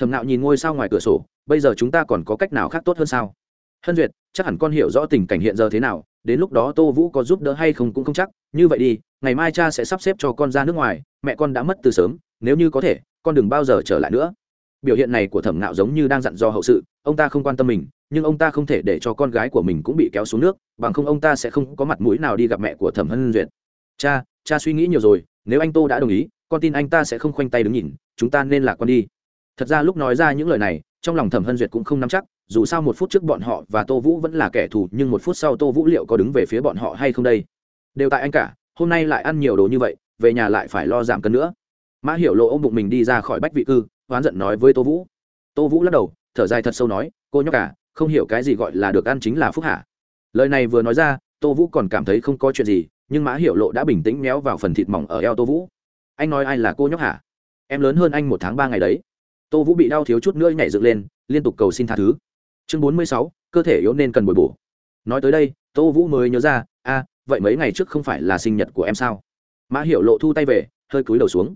thẩm nạo nhìn ngôi sao ngoài cửa sổ, bây giờ chúng ta còn có cách nào khác tốt hơn sao? Hân duyệt, chắc hẳn con hiểu rõ tình cảnh hiện giờ thế nào, đến lúc đó tô vũ có giúp đỡ hay không cũng không chắc. Như vậy đi, ngày mai cha sẽ sắp xếp cho con ra nước ngoài, mẹ con đã mất từ sớm, nếu như có thể, con đừng bao giờ trở lại nữa. Biểu hiện này của thẩm nạo giống như đang dặn do hậu sự, ông ta không quan tâm mình, nhưng ông ta không thể để cho con gái của mình cũng bị kéo xuống nước, bằng không ông ta sẽ không có mặt mũi nào đi gặp mẹ của thẩm hân duyệt. Cha cha suy nghĩ nhiều rồi, nếu anh tô đã đồng ý, con tin anh ta sẽ không khoanh tay đứng nhìn, chúng ta nên là con đi thật ra lúc nói ra những lời này, trong lòng thẩm hân duyệt cũng không nắm chắc, dù sao một phút trước bọn họ và tô vũ vẫn là kẻ thù, nhưng một phút sau tô vũ liệu có đứng về phía bọn họ hay không đây? Đều tại anh cả, hôm nay lại ăn nhiều đồ như vậy, về nhà lại phải lo giảm cân nữa. Mã hiểu lộ ông bụng mình đi ra khỏi bách vị cư, oán giận nói với tô vũ. Tô vũ lắc đầu, thở dài thật sâu nói, cô nhóc cả, không hiểu cái gì gọi là được ăn chính là phúc hạ lời này vừa nói ra, tô vũ còn cảm thấy không có chuyện gì, nhưng mã hiểu lộ đã bình tĩnh méo vào phần thịt mỏng ở eo tô vũ. Anh nói ai là cô nhóc hả? Em lớn hơn anh một tháng ba ngày đấy tô vũ bị đau thiếu chút nữa nhảy dựng lên, liên tục cầu xin tha thứ. Chương bốn mươi sáu, cơ thể yếu nên cần bồi bổ. Nói tới đây, tô vũ mới nhớ ra, a, vậy mấy ngày trước không phải là sinh nhật của em sao? Mã hiểu lộ thu tay về, hơi cúi đầu xuống.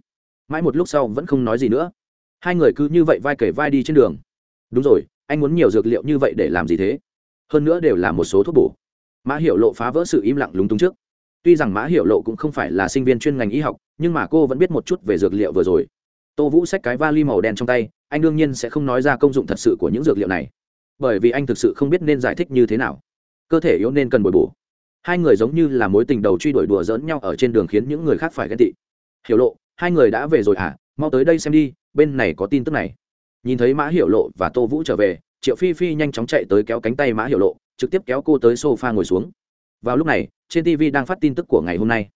Mãi một lúc sau vẫn không nói gì nữa. Hai người cứ như vậy vai kể vai đi trên đường. Đúng rồi, anh muốn nhiều dược liệu như vậy để làm gì thế? Hơn nữa đều là một số thuốc bổ. Mã hiểu lộ phá vỡ sự im lặng lúng túng trước. Tuy rằng mã hiểu lộ cũng không phải là sinh viên chuyên ngành y học, nhưng mà cô vẫn biết một chút về dược liệu vừa rồi tô vũ xách cái vali màu đen trong tay, anh đương nhiên sẽ không nói ra công dụng thật sự của những dược liệu này. Bởi vì anh thực sự không biết nên giải thích như thế nào. Cơ thể yếu nên cần bồi bổ. Hai người giống như là mối tình đầu truy đuổi đùa dỡn nhau ở trên đường khiến những người khác phải ghen tị. Hiểu lộ, hai người đã về rồi à? Mau tới đây xem đi, bên này có tin tức này. Nhìn thấy mã hiểu lộ và tô vũ trở về, triệu phi phi nhanh chóng chạy tới kéo cánh tay mã hiểu lộ, trực tiếp kéo cô tới s o f a ngồi xuống. Vào lúc này, trên tv đang phát tin tức của ngày hôm nay.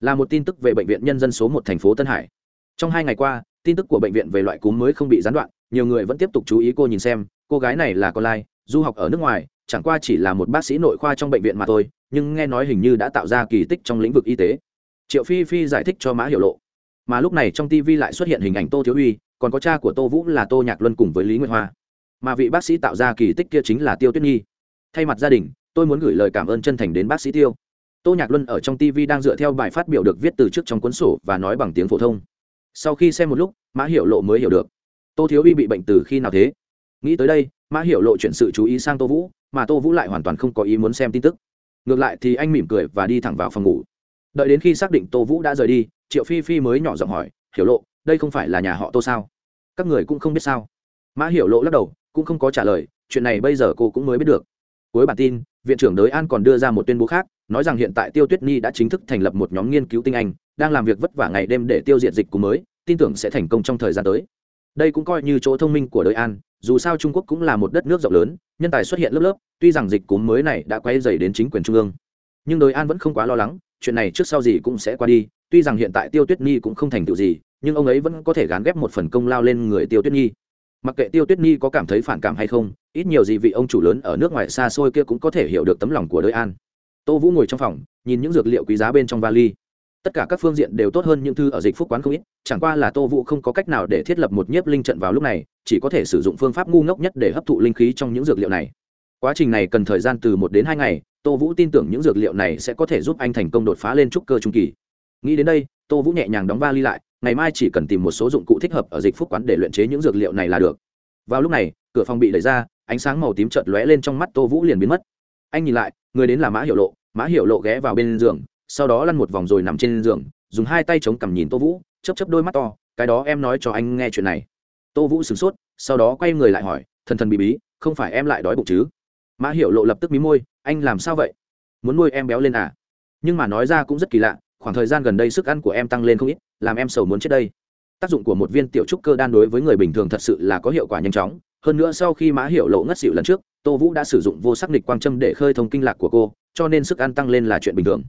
Là một tin tức về bệnh viện nhân dân số một thành phố tân hải. Trong hai ngày qua tin tức của bệnh viện về loại cúm mới không bị gián đoạn, nhiều người vẫn tiếp tục chú ý cô nhìn xem, cô gái này là con lai, du học ở nước ngoài, chẳng qua chỉ là một bác sĩ nội khoa trong bệnh viện mà thôi, nhưng nghe nói hình như đã tạo ra kỳ tích trong lĩnh vực y tế. Triệu phi phi giải thích cho mã hiểu lộ. Mà lúc này trong tv lại xuất hiện hình ảnh tô thiếu uy, còn có cha của tô vũ là tô nhạc luân cùng với lý nguyệt hoa. Mà vị bác sĩ tạo ra kỳ tích kia chính là tiêu tuyết nhi. Thay mặt gia đình, tôi muốn gửi lời cảm ơn chân thành đến bác sĩ tiêu. Tô nhạc luân ở trong tv đang dựa theo bài phát biểu được viết từ trước trong cuốn sổ và nói bằng tiếng phổ thông sau khi xem một lúc, mã hiểu lộ mới hiểu được. Tô thiếu uy bị bệnh từ khi nào thế? Nghĩ tới đây, mã hiểu lộ chuyển sự chú ý sang tô vũ, mà tô vũ lại hoàn toàn không có ý muốn xem tin tức. Ngược lại thì anh mỉm cười và đi thẳng vào phòng ngủ. Đợi đến khi xác định tô vũ đã rời đi, triệu phi phi mới nhỏ giọng hỏi, hiểu lộ, đây không phải là nhà họ tô sao? Các người cũng không biết sao? Mã hiểu lộ lắc đầu, cũng không có trả lời, chuyện này bây giờ cô cũng mới biết được. Cuối bản tin, viện trưởng đới an còn đưa ra một tuyên bố khác nói rằng hiện tại tiêu tuyết nhi đã chính thức thành lập một nhóm nghiên cứu tinh anh, đang làm việc vất vả ngày đêm để tiêu diệt dịch cúm mới, tin tưởng sẽ thành công trong thời gian tới. Đây cũng coi như chỗ thông minh của đới an, dù sao trung quốc cũng là một đất nước rộng lớn, nhân tài xuất hiện lớp lớp, tuy rằng dịch cúm mới này đã quay dày đến chính quyền trung ương. Nhưng đới an vẫn không quá lo lắng, chuyện này trước sau gì cũng sẽ qua đi, tuy rằng hiện tại tiêu tuyết nhi cũng không thành tựu gì, nhưng ông ấy vẫn có thể gán ghép một phần công lao lên người tiêu tuyết nhi. Mặc kệ tiêu tuyết nhi có cảm thấy phản cảm hay không, ít nhiều gì vị ông chủ lớn ở nước ngoài xa xôi kia cũng có thể hiểu được tấm lòng của đới an tô vũ ngồi trong phòng, nhìn những dược liệu quý giá bên trong vali. Tất cả các phương diện đều tốt hơn những thư ở dịch phúc quán không ít, chẳng qua là tô vũ không có cách nào để thiết lập một nhiếp linh trận vào lúc này, chỉ có thể sử dụng phương pháp ngu ngốc nhất để hấp thụ linh khí trong những dược liệu này. Quá trình này cần thời gian từ một đến hai ngày, tô vũ tin tưởng những dược liệu này sẽ có thể giúp anh thành công đột phá lên trúc cơ trung kỳ. Nghĩ đến đây, tô vũ nhẹ nhàng đóng vali lại, ngày mai chỉ cần tìm một số dụng cụ thích hợp ở dịch phúc quán để luyện chế những dược liệu này là được. Vào lúc này, cửa phòng bị đẩy ra, ánh sáng màu tím chợt lóe lên trong mắt tô vũ liền biến mất. Anh nhìn lại người đến là mã hiệu lộ, mã hiệu lộ ghé vào bên giường, sau đó lăn một vòng rồi nằm trên giường, dùng hai tay chống cằm nhìn tô vũ chấp chấp đôi mắt to, cái đó em nói cho anh nghe chuyện này. Tô vũ sửng sốt, sau đó quay người lại hỏi, thần thần bị bí, không phải em lại đói bụng chứ? Mã hiệu lộ lập tức mí môi, anh làm sao vậy? Muốn nuôi em béo lên à? Nhưng mà nói ra cũng rất kỳ lạ, khoảng thời gian gần đây sức ăn của em tăng lên không ít, làm em sầu muốn chết đây. Tác dụng của một viên tiểu trúc cơ đan đối với người bình thường thật sự là có hiệu quả nhanh chóng. Hơn nữa sau khi mã hiệu lộ ngất xỉu lần trước tô vũ đã sử dụng vô sắc nịch quang châm để khơi thông kinh lạc của cô, cho nên sức ăn tăng lên là chuyện bình thường.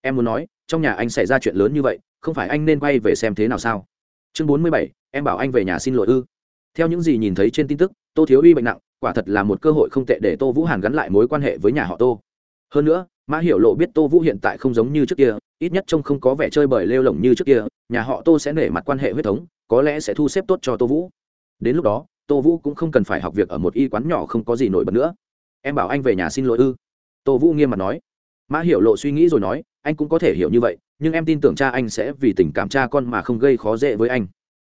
Em muốn nói, trong nhà anh xảy ra chuyện lớn như vậy, không phải anh nên quay về xem thế nào sao? Chương bốn mươi bảy, em bảo anh về nhà xin lỗi ư. Theo những gì nhìn thấy trên tin tức, tô thiếu uy bệnh nặng, quả thật là một cơ hội không tệ để tô vũ hàn gắn lại mối quan hệ với nhà họ tô. Hơn nữa, mã hiểu lộ biết tô vũ hiện tại không giống như trước kia, ít nhất trông không có vẻ chơi bời lêu lỏng như trước kia, nhà họ tô sẽ nể mặt quan hệ huyết thống, có lẽ sẽ thu xếp tốt cho tô vũ. Đến lúc đó tô vũ cũng không cần phải học việc ở một y quán nhỏ không có gì nổi bật nữa. Em bảo anh về nhà xin lỗi ư? Tô vũ nghiêm mặt nói. Mã hiểu lộ suy nghĩ rồi nói, anh cũng có thể hiểu như vậy, nhưng em tin tưởng cha anh sẽ vì tình cảm cha con mà không gây khó dễ với anh.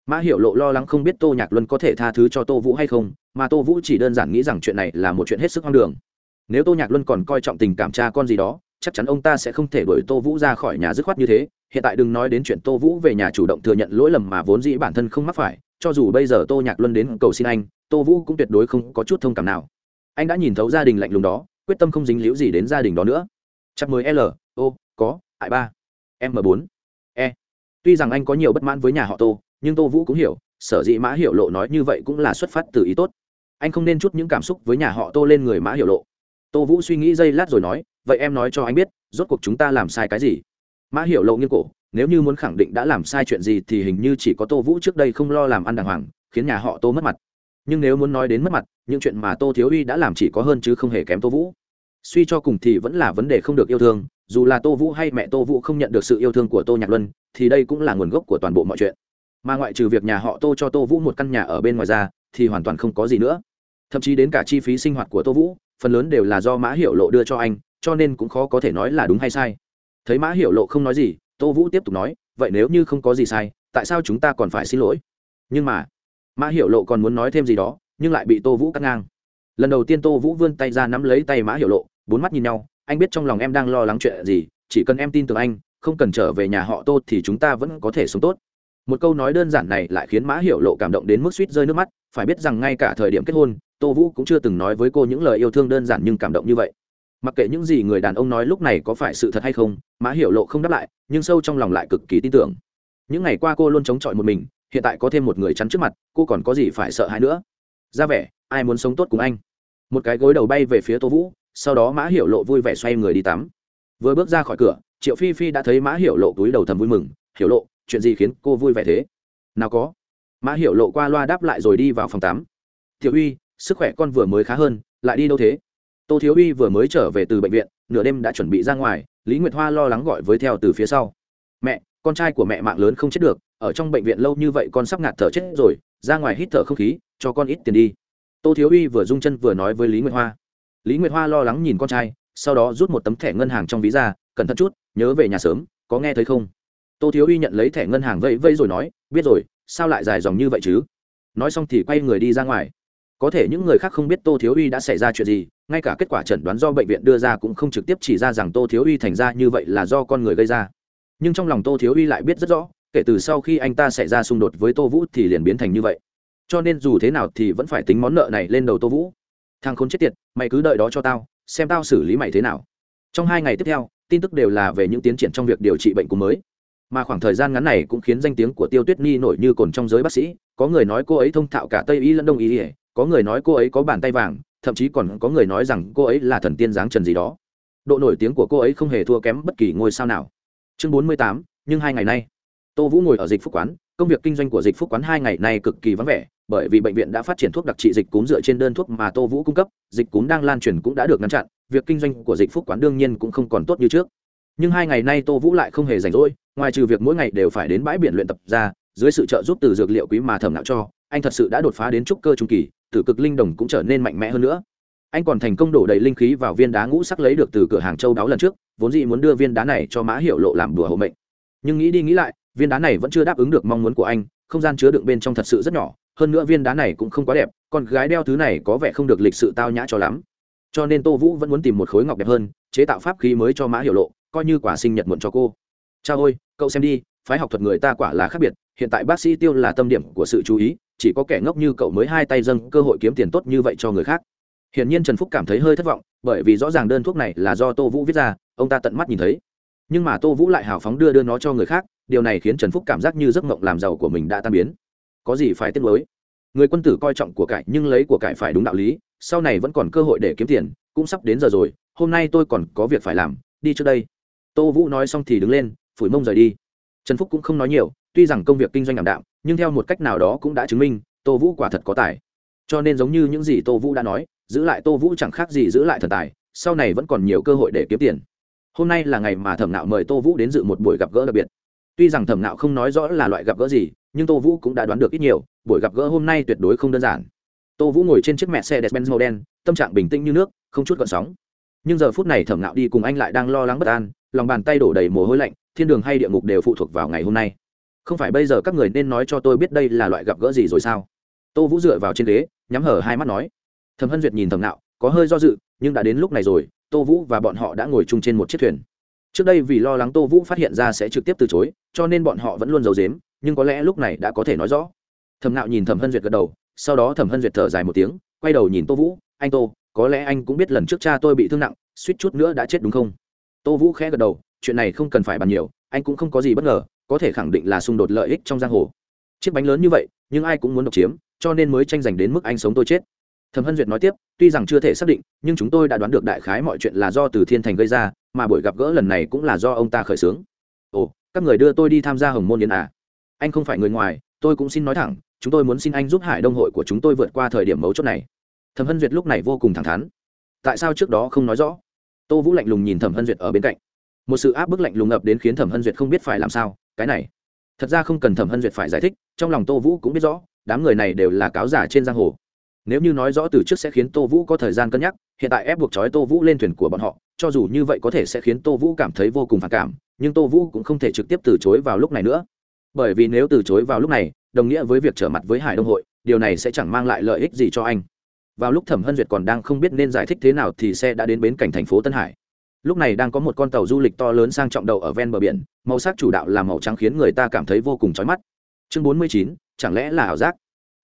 Mã hiểu lộ lo lắng không biết tô nhạc luân có thể tha thứ cho tô vũ hay không, mà tô vũ chỉ đơn giản nghĩ rằng chuyện này là một chuyện hết sức hoang đường. Nếu tô nhạc luân còn coi trọng tình cảm cha con gì đó, chắc chắn ông ta sẽ không thể đuổi tô vũ ra khỏi nhà dứt khoát như thế. Hiện tại đừng nói đến chuyện tô vũ về nhà chủ động thừa nhận lỗi lầm mà vốn dĩ bản thân không mắc phải cho dù bây giờ tô nhạc luân đến cầu xin anh tô vũ cũng tuyệt đối không có chút thông cảm nào. Anh đã nhìn thấu gia đình lạnh lùng đó quyết tâm không dính líu gì đến gia đình đó nữa. Chắc mới l ô, có ại ba m bốn e. Tuy rằng anh có nhiều bất mãn với nhà họ tô nhưng tô vũ cũng hiểu sở dĩ mã hiểu lộ nói như vậy cũng là xuất phát từ ý tốt. Anh không nên chút những cảm xúc với nhà họ tô lên người mã hiểu lộ. Tô vũ suy nghĩ giây lát rồi nói vậy em nói cho anh biết rốt cuộc chúng ta làm sai cái gì? Mã hiểu lộ nghiêng cổ nếu như muốn khẳng định đã làm sai chuyện gì thì hình như chỉ có tô vũ trước đây không lo làm ăn đàng hoàng, khiến nhà họ tô mất mặt. Nhưng nếu muốn nói đến mất mặt, những chuyện mà tô thiếu uy đã làm chỉ có hơn chứ không hề kém tô vũ. Suy cho cùng thì vẫn là vấn đề không được yêu thương, dù là tô vũ hay mẹ tô vũ không nhận được sự yêu thương của tô nhạc luân, thì đây cũng là nguồn gốc của toàn bộ mọi chuyện. Mà ngoại trừ việc nhà họ tô cho tô vũ một căn nhà ở bên ngoài ra, thì hoàn toàn không có gì nữa. Thậm chí đến cả chi phí sinh hoạt của tô vũ, phần lớn đều là do mã hiệu lộ đưa cho anh, cho nên cũng khó có thể nói là đúng hay sai. Thấy mã hiệu lộ không nói gì tô vũ tiếp tục nói, vậy nếu như không có gì sai, tại sao chúng ta còn phải xin lỗi? Nhưng mà, mã hiểu lộ còn muốn nói thêm gì đó, nhưng lại bị tô vũ cắt ngang. Lần đầu tiên tô vũ vươn tay ra nắm lấy tay mã hiểu lộ, bốn mắt nhìn nhau, anh biết trong lòng em đang lo lắng chuyện gì, chỉ cần em tin tưởng anh, không cần trở về nhà họ tô thì chúng ta vẫn có thể sống tốt. Một câu nói đơn giản này lại khiến mã hiểu lộ cảm động đến mức suýt rơi nước mắt, phải biết rằng ngay cả thời điểm kết hôn, tô vũ cũng chưa từng nói với cô những lời yêu thương đơn giản nhưng cảm động như vậy mặc kệ những gì người đàn ông nói lúc này có phải sự thật hay không, mã hiểu lộ không đáp lại, nhưng sâu trong lòng lại cực kỳ tin tưởng. Những ngày qua cô luôn chống chọi một mình, hiện tại có thêm một người chắn trước mặt, cô còn có gì phải sợ hãi nữa? Ra vẻ, ai muốn sống tốt cùng anh? Một cái gối đầu bay về phía tô vũ, sau đó mã hiểu lộ vui vẻ xoay người đi tắm. Vừa bước ra khỏi cửa, triệu phi phi đã thấy mã hiểu lộ túi đầu thầm vui mừng, hiểu lộ, chuyện gì khiến cô vui vẻ thế? Nào có. Mã hiểu lộ qua loa đáp lại rồi đi vào phòng tắm. Tiểu uy, sức khỏe con vừa mới khá hơn, lại đi đâu thế? Tô thiếu uy vừa mới trở về từ bệnh viện, nửa đêm đã chuẩn bị ra ngoài, lý nguyệt hoa lo lắng gọi với theo từ phía sau. Mẹ, con trai của mẹ mạng lớn không chết được, ở trong bệnh viện lâu như vậy con sắp ngạt thở chết rồi, ra ngoài hít thở không khí, cho con ít tiền đi. Tô thiếu uy vừa rung chân vừa nói với lý nguyệt hoa. Lý nguyệt hoa lo lắng nhìn con trai, sau đó rút một tấm thẻ ngân hàng trong ví ra, cẩn thận chút, nhớ về nhà sớm, có nghe thấy không? Tô thiếu uy nhận lấy thẻ ngân hàng vẫy vẫy rồi nói, biết rồi, sao lại dài dòng như vậy chứ? Nói xong thì quay người đi ra ngoài có thể những người khác không biết tô thiếu uy đã xảy ra chuyện gì, ngay cả kết quả chẩn đoán do bệnh viện đưa ra cũng không trực tiếp chỉ ra rằng tô thiếu uy thành ra như vậy là do con người gây ra. Nhưng trong lòng tô thiếu uy lại biết rất rõ, kể từ sau khi anh ta xảy ra xung đột với tô vũ thì liền biến thành như vậy. Cho nên dù thế nào thì vẫn phải tính món nợ này lên đầu tô vũ. Thằng khốn chết tiệt, mày cứ đợi đó cho tao, xem tao xử lý mày thế nào. Trong hai ngày tiếp theo, tin tức đều là về những tiến triển trong việc điều trị bệnh cúm mới. Mà khoảng thời gian ngắn này cũng khiến danh tiếng của tiêu tuyết nhi nổi như cồn trong giới bác sĩ, có người nói cô ấy thông thạo cả tây y lẫn đông y có người nói cô ấy có bàn tay vàng, thậm chí còn có người nói rằng cô ấy là thần tiên giáng trần gì đó. Độ nổi tiếng của cô ấy không hề thua kém bất kỳ ngôi sao nào. Chương bốn mươi tám, nhưng hai ngày nay. Tô vũ ngồi ở dịch phúc quán, công việc kinh doanh của dịch phúc quán hai ngày nay cực kỳ vắng vẻ, bởi vì bệnh viện đã phát triển thuốc đặc trị dịch cúm dựa trên đơn thuốc mà tô vũ cung cấp, dịch cúm đang lan truyền cũng đã được ngăn chặn, việc kinh doanh của dịch phúc quán đương nhiên cũng không còn tốt như trước. Nhưng hai ngày nay tô vũ lại không hề rảnh rỗi, ngoài trừ việc mỗi ngày đều phải đến bãi biển luyện tập ra, dưới sự trợ giúp từ dược liệu quý mà thẩm nạo cho, anh thật sự đã đột phá đến trúc cơ trung kỳ tử cực linh đồng cũng trở nên mạnh mẽ hơn nữa. Anh còn thành công đổ đầy linh khí vào viên đá ngũ sắc lấy được từ cửa hàng châu đáo lần trước, vốn dĩ muốn đưa viên đá này cho mã hiệu lộ làm đùa hộ mệnh. Nhưng nghĩ đi nghĩ lại, viên đá này vẫn chưa đáp ứng được mong muốn của anh, không gian chứa đựng bên trong thật sự rất nhỏ, hơn nữa viên đá này cũng không quá đẹp, con gái đeo thứ này có vẻ không được lịch sự tao nhã cho lắm. Cho nên tô vũ vẫn muốn tìm một khối ngọc đẹp hơn, chế tạo pháp khí mới cho mã hiệu lộ, coi như quả sinh nhật muộn cho cô. Cha ôi cậu xem đi, phái học thuật người ta quả là khác biệt, hiện tại bác sĩ tiêu là tâm điểm của sự chú ý chỉ có kẻ ngốc như cậu mới hai tay dâng cơ hội kiếm tiền tốt như vậy cho người khác. Hiển nhiên trần phúc cảm thấy hơi thất vọng, bởi vì rõ ràng đơn thuốc này là do tô vũ viết ra, ông ta tận mắt nhìn thấy. Nhưng mà tô vũ lại hào phóng đưa đưa nó cho người khác, điều này khiến trần phúc cảm giác như giấc mộng làm giàu của mình đã tan biến. Có gì phải tiếc lối người quân tử coi trọng của cải nhưng lấy của cải phải đúng đạo lý, sau này vẫn còn cơ hội để kiếm tiền, cũng sắp đến giờ rồi, hôm nay tôi còn có việc phải làm, đi trước đây. Tô vũ nói xong thì đứng lên, phủi mông rời đi. Trần phúc cũng không nói nhiều tuy rằng công việc kinh doanh ảm đạm, nhưng theo một cách nào đó cũng đã chứng minh, tô vũ quả thật có tài. Cho nên giống như những gì tô vũ đã nói, giữ lại tô vũ chẳng khác gì giữ lại thần tài, sau này vẫn còn nhiều cơ hội để kiếm tiền. Hôm nay là ngày mà thẩm nạo mời tô vũ đến dự một buổi gặp gỡ đặc biệt. Tuy rằng thẩm nạo không nói rõ là loại gặp gỡ gì, nhưng tô vũ cũng đã đoán được ít nhiều, buổi gặp gỡ hôm nay tuyệt đối không đơn giản. Tô vũ ngồi trên chiếc mẹ xe despenz màu đen, tâm trạng bình tĩnh như nước, không chút gợn sóng. Nhưng giờ phút này thẩm nạo đi cùng anh lại đang lo lắng bất an, lòng bàn tay đổ đầy mồ hôi lạnh, thiên đường hay địa ngục đều phụ thuộc vào ngày hôm nay không phải bây giờ các người nên nói cho tôi biết đây là loại gặp gỡ gì rồi sao? Tô vũ dựa vào trên ghế, nhắm hở hai mắt nói. Thẩm hân duyệt nhìn thẩm nạo, có hơi do dự, nhưng đã đến lúc này rồi, tô vũ và bọn họ đã ngồi chung trên một chiếc thuyền. Trước đây vì lo lắng tô vũ phát hiện ra sẽ trực tiếp từ chối, cho nên bọn họ vẫn luôn giấu dếm nhưng có lẽ lúc này đã có thể nói rõ. Thẩm nạo nhìn thẩm hân duyệt gật đầu, sau đó thẩm hân duyệt thở dài một tiếng, quay đầu nhìn tô vũ, anh tô, có lẽ anh cũng biết lần trước cha tôi bị thương nặng, suýt chút nữa đã chết đúng không? Tô vũ khẽ gật đầu, chuyện này không cần phải bàn nhiều, anh cũng không có gì bất ngờ có thể khẳng định là xung đột lợi ích trong giang hồ. Chiếc bánh lớn như vậy, nhưng ai cũng muốn độc chiếm, cho nên mới tranh giành đến mức anh sống tôi chết. Thẩm hân duyệt nói tiếp, tuy rằng chưa thể xác định, nhưng chúng tôi đã đoán được đại khái mọi chuyện là do từ thiên thành gây ra, mà buổi gặp gỡ lần này cũng là do ông ta khởi xướng. Ồ, các người đưa tôi đi tham gia hồng môn yến à? Anh không phải người ngoài, tôi cũng xin nói thẳng, chúng tôi muốn xin anh giúp hải đông hội của chúng tôi vượt qua thời điểm mấu chốt này. Thẩm hân duyệt lúc này vô cùng thẳng thắn. Tại sao trước đó không nói rõ? Tô vũ lạnh lùng nhìn thẩm hân duyệt ở bên cạnh. Một sự áp bức lạnh lùng ập đến khiến thẩm hân duyệt không biết phải làm sao cái này. Thật ra không cần thẩm hân duyệt phải giải thích, trong lòng tô vũ cũng biết rõ, đám người này đều là cáo giả trên giang hồ. Nếu như nói rõ từ trước sẽ khiến tô vũ có thời gian cân nhắc, hiện tại ép buộc trói tô vũ lên thuyền của bọn họ, cho dù như vậy có thể sẽ khiến tô vũ cảm thấy vô cùng phản cảm, nhưng tô vũ cũng không thể trực tiếp từ chối vào lúc này nữa. Bởi vì nếu từ chối vào lúc này, đồng nghĩa với việc trở mặt với hải đông hội, điều này sẽ chẳng mang lại lợi ích gì cho anh. Vào lúc thẩm hân duyệt còn đang không biết nên giải thích thế nào thì xe đã đến bến cảnh thành phố tân hải lúc này đang có một con tàu du lịch to lớn sang trọng đầu ở ven bờ biển, màu sắc chủ đạo là màu trắng khiến người ta cảm thấy vô cùng chói mắt. Chương bốn mươi chín, chẳng lẽ là ảo giác?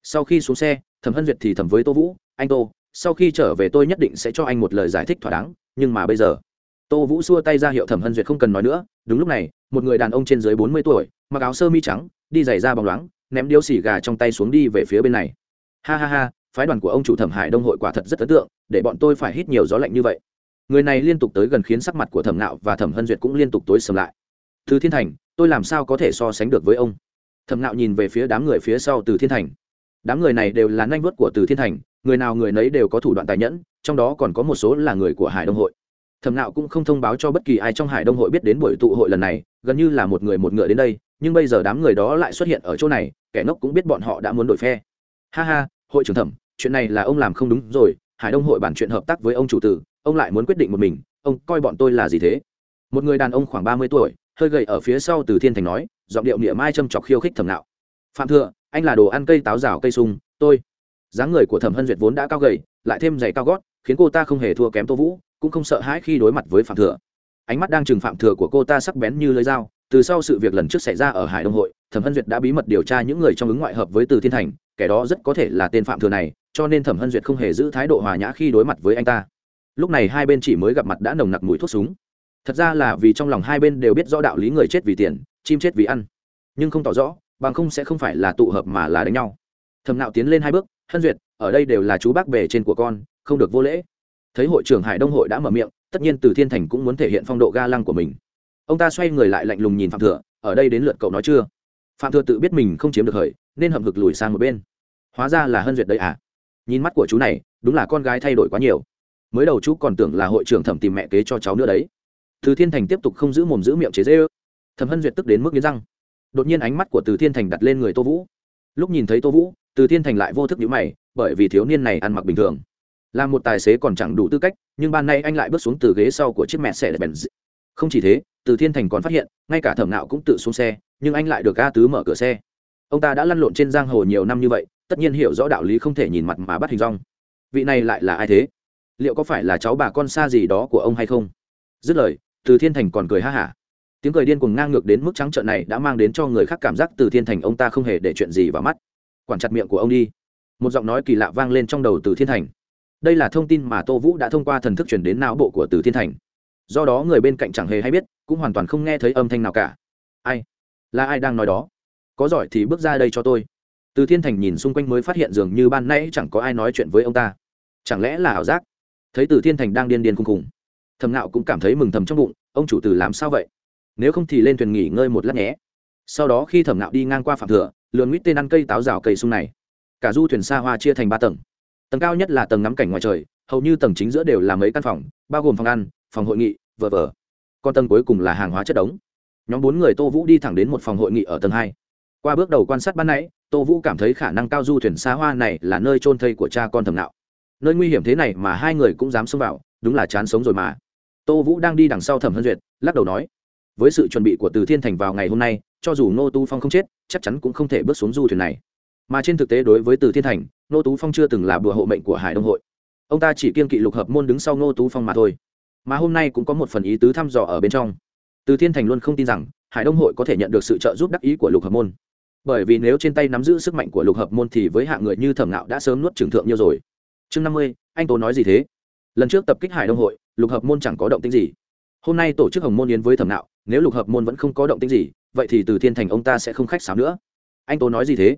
Sau khi xuống xe, thẩm hân duyệt thì thẩm với tô vũ, anh tô, sau khi trở về tôi nhất định sẽ cho anh một lời giải thích thỏa đáng, nhưng mà bây giờ. Tô vũ xua tay ra hiệu thẩm hân duyệt không cần nói nữa. Đúng lúc này, một người đàn ông trên dưới bốn mươi tuổi, mặc áo sơ mi trắng, đi giày ra bóng loáng, ném điếu xì gà trong tay xuống đi về phía bên này. Ha ha ha, phái đoàn của ông chủ thẩm hải đông hội quả thật rất ấn tượng, để bọn tôi phải hít nhiều gió lạnh như vậy người này liên tục tới gần khiến sắc mặt của thẩm nạo và thẩm hân duyệt cũng liên tục tối sầm lại. Từ thiên thành, tôi làm sao có thể so sánh được với ông? Thẩm nạo nhìn về phía đám người phía sau từ thiên thành. Đám người này đều là nanh vớt của từ thiên thành, người nào người nấy đều có thủ đoạn tài nhẫn, trong đó còn có một số là người của hải đông hội. Thẩm nạo cũng không thông báo cho bất kỳ ai trong hải đông hội biết đến buổi tụ hội lần này, gần như là một người một ngựa đến đây, nhưng bây giờ đám người đó lại xuất hiện ở chỗ này, kẻ ngốc cũng biết bọn họ đã muốn đổi phe. Ha ha, hội trưởng thẩm, chuyện này là ông làm không đúng rồi, hải đông hội bản chuyện hợp tác với ông chủ tử ông lại muốn quyết định một mình, ông coi bọn tôi là gì thế? Một người đàn ông khoảng ba mươi tuổi, hơi gầy ở phía sau từ thiên thành nói, giọng điệu niệm mai châm chọc khiêu khích thầm nạo phạm thừa, anh là đồ ăn cây táo rào cây sung, tôi. Dáng người của thẩm hân duyệt vốn đã cao gầy, lại thêm giày cao gót, khiến cô ta không hề thua kém tô vũ, cũng không sợ hãi khi đối mặt với phạm thừa. Ánh mắt đang trừng phạm thừa của cô ta sắc bén như lưới dao, từ sau sự việc lần trước xảy ra ở hải đông hội, thẩm hân duyệt đã bí mật điều tra những người trong ứng ngoại hợp với từ thiên thành, kẻ đó rất có thể là tên phạm thừa này, cho nên thẩm hân duyệt không hề giữ thái độ hòa nhã khi đối mặt với anh ta lúc này hai bên chỉ mới gặp mặt đã nồng nặc mùi thuốc súng. Thật ra là vì trong lòng hai bên đều biết rõ đạo lý người chết vì tiền, chim chết vì ăn. Nhưng không tỏ rõ, bằng không sẽ không phải là tụ hợp mà là đánh nhau. Thầm nạo tiến lên hai bước, hân duyệt, ở đây đều là chú bác bề trên của con, không được vô lễ. Thấy hội trưởng hải đông hội đã mở miệng, tất nhiên từ thiên thành cũng muốn thể hiện phong độ ga lăng của mình. Ông ta xoay người lại lạnh lùng nhìn phạm thừa, ở đây đến lượt cậu nói chưa? Phạm thừa tự biết mình không chiếm được hời, nên hậm hực lùi sang một bên. Hóa ra là hân duyệt đây à? Nhìn mắt của chú này, đúng là con gái thay đổi quá nhiều mới đầu chú còn tưởng là hội trưởng thẩm tìm mẹ kế cho cháu nữa đấy. Từ thiên thành tiếp tục không giữ mồm giữ miệng chế dễ ư thẩm hân duyệt tức đến mức nghiến răng. Đột nhiên ánh mắt của từ thiên thành đặt lên người tô vũ. Lúc nhìn thấy tô vũ, từ thiên thành lại vô thức nhữ mày, bởi vì thiếu niên này ăn mặc bình thường. Là một tài xế còn chẳng đủ tư cách, nhưng ban nay anh lại bước xuống từ ghế sau của chiếc mẹ xe đẹp bèn không chỉ thế, từ thiên thành còn phát hiện, ngay cả thẩm nạo cũng tự xuống xe, nhưng anh lại được ga tứ mở cửa xe. Ông ta đã lăn lộn trên giang hồ nhiều năm như vậy, tất nhiên hiểu rõ đạo lý không thể nhìn mặt mà bắt hình rong vị này lại là ai thế? Liệu có phải là cháu bà con xa gì đó của ông hay không? Dứt lời, từ thiên thành còn cười ha hả. Tiếng cười điên cuồng ngang ngược đến mức trắng trợn này đã mang đến cho người khác cảm giác từ thiên thành ông ta không hề để chuyện gì vào mắt. Quản chặt miệng của ông đi. Một giọng nói kỳ lạ vang lên trong đầu từ thiên thành. Đây là thông tin mà tô vũ đã thông qua thần thức chuyển đến não bộ của từ thiên thành. Do đó người bên cạnh chẳng hề hay biết, cũng hoàn toàn không nghe thấy âm thanh nào cả. Ai? Là ai đang nói đó? Có giỏi thì bước ra đây cho tôi. Từ thiên thành nhìn xung quanh mới phát hiện dường như ban nãy chẳng có ai nói chuyện với ông ta. Chẳng lẽ là ảo giác? Thấy từ thiên thành đang điên điên khùng khùng. Thầm nạo cũng cảm thấy mừng thầm trong bụng, ông chủ từ làm sao vậy? Nếu không thì lên thuyền nghỉ ngơi một lát nhé. Sau đó khi thẩm nạo đi ngang qua phạm thừa lượn nguyết tên ăn cây táo rào cây sung này. Cả du thuyền xa hoa chia thành ba tầng. Tầng cao nhất là tầng ngắm cảnh ngoài trời, hầu như tầng chính giữa đều là mấy căn phòng, bao gồm phòng ăn, phòng hội nghị vờ vờ còn tầng cuối cùng là hàng hóa chất đống. Nhóm bốn người tô vũ đi thẳng đến một phòng hội nghị ở tầng hai. Qua bước đầu quan sát ban nãy, tô vũ cảm thấy khả năng cao du thuyền xa hoa này là nơi trôn thây của cha con thầm nạo nơi nguy hiểm thế này mà hai người cũng dám xông vào, đúng là chán sống rồi mà. Tô vũ đang đi đằng sau thẩm hân duyệt, lắc đầu nói, với sự chuẩn bị của từ thiên thành vào ngày hôm nay, cho dù ngô tu phong không chết, chắc chắn cũng không thể bước xuống du thuyền này. Mà trên thực tế đối với từ thiên thành, ngô tú phong chưa từng là bùa hộ mệnh của hải đông hội. Ông ta chỉ kiên kỵ lục hợp môn đứng sau ngô tú phong mà thôi. Mà hôm nay cũng có một phần ý tứ thăm dò ở bên trong. Từ thiên thành luôn không tin rằng hải đông hội có thể nhận được sự trợ giúp đắc ý của lục hợp môn. Bởi vì nếu trên tay nắm giữ sức mạnh của lục hợp môn thì với hạng người như thẩm ngạo đã sớm nuốt trừng thượng nhiều rồi chương năm mươi, anh tố nói gì thế? Lần trước tập kích hải đông hội, lục hợp môn chẳng có động tĩnh gì. Hôm nay tổ chức hồng môn yến với thẩm nạo, nếu lục hợp môn vẫn không có động tĩnh gì, vậy thì từ thiên thành ông ta sẽ không khách sáo nữa. Anh tố nói gì thế?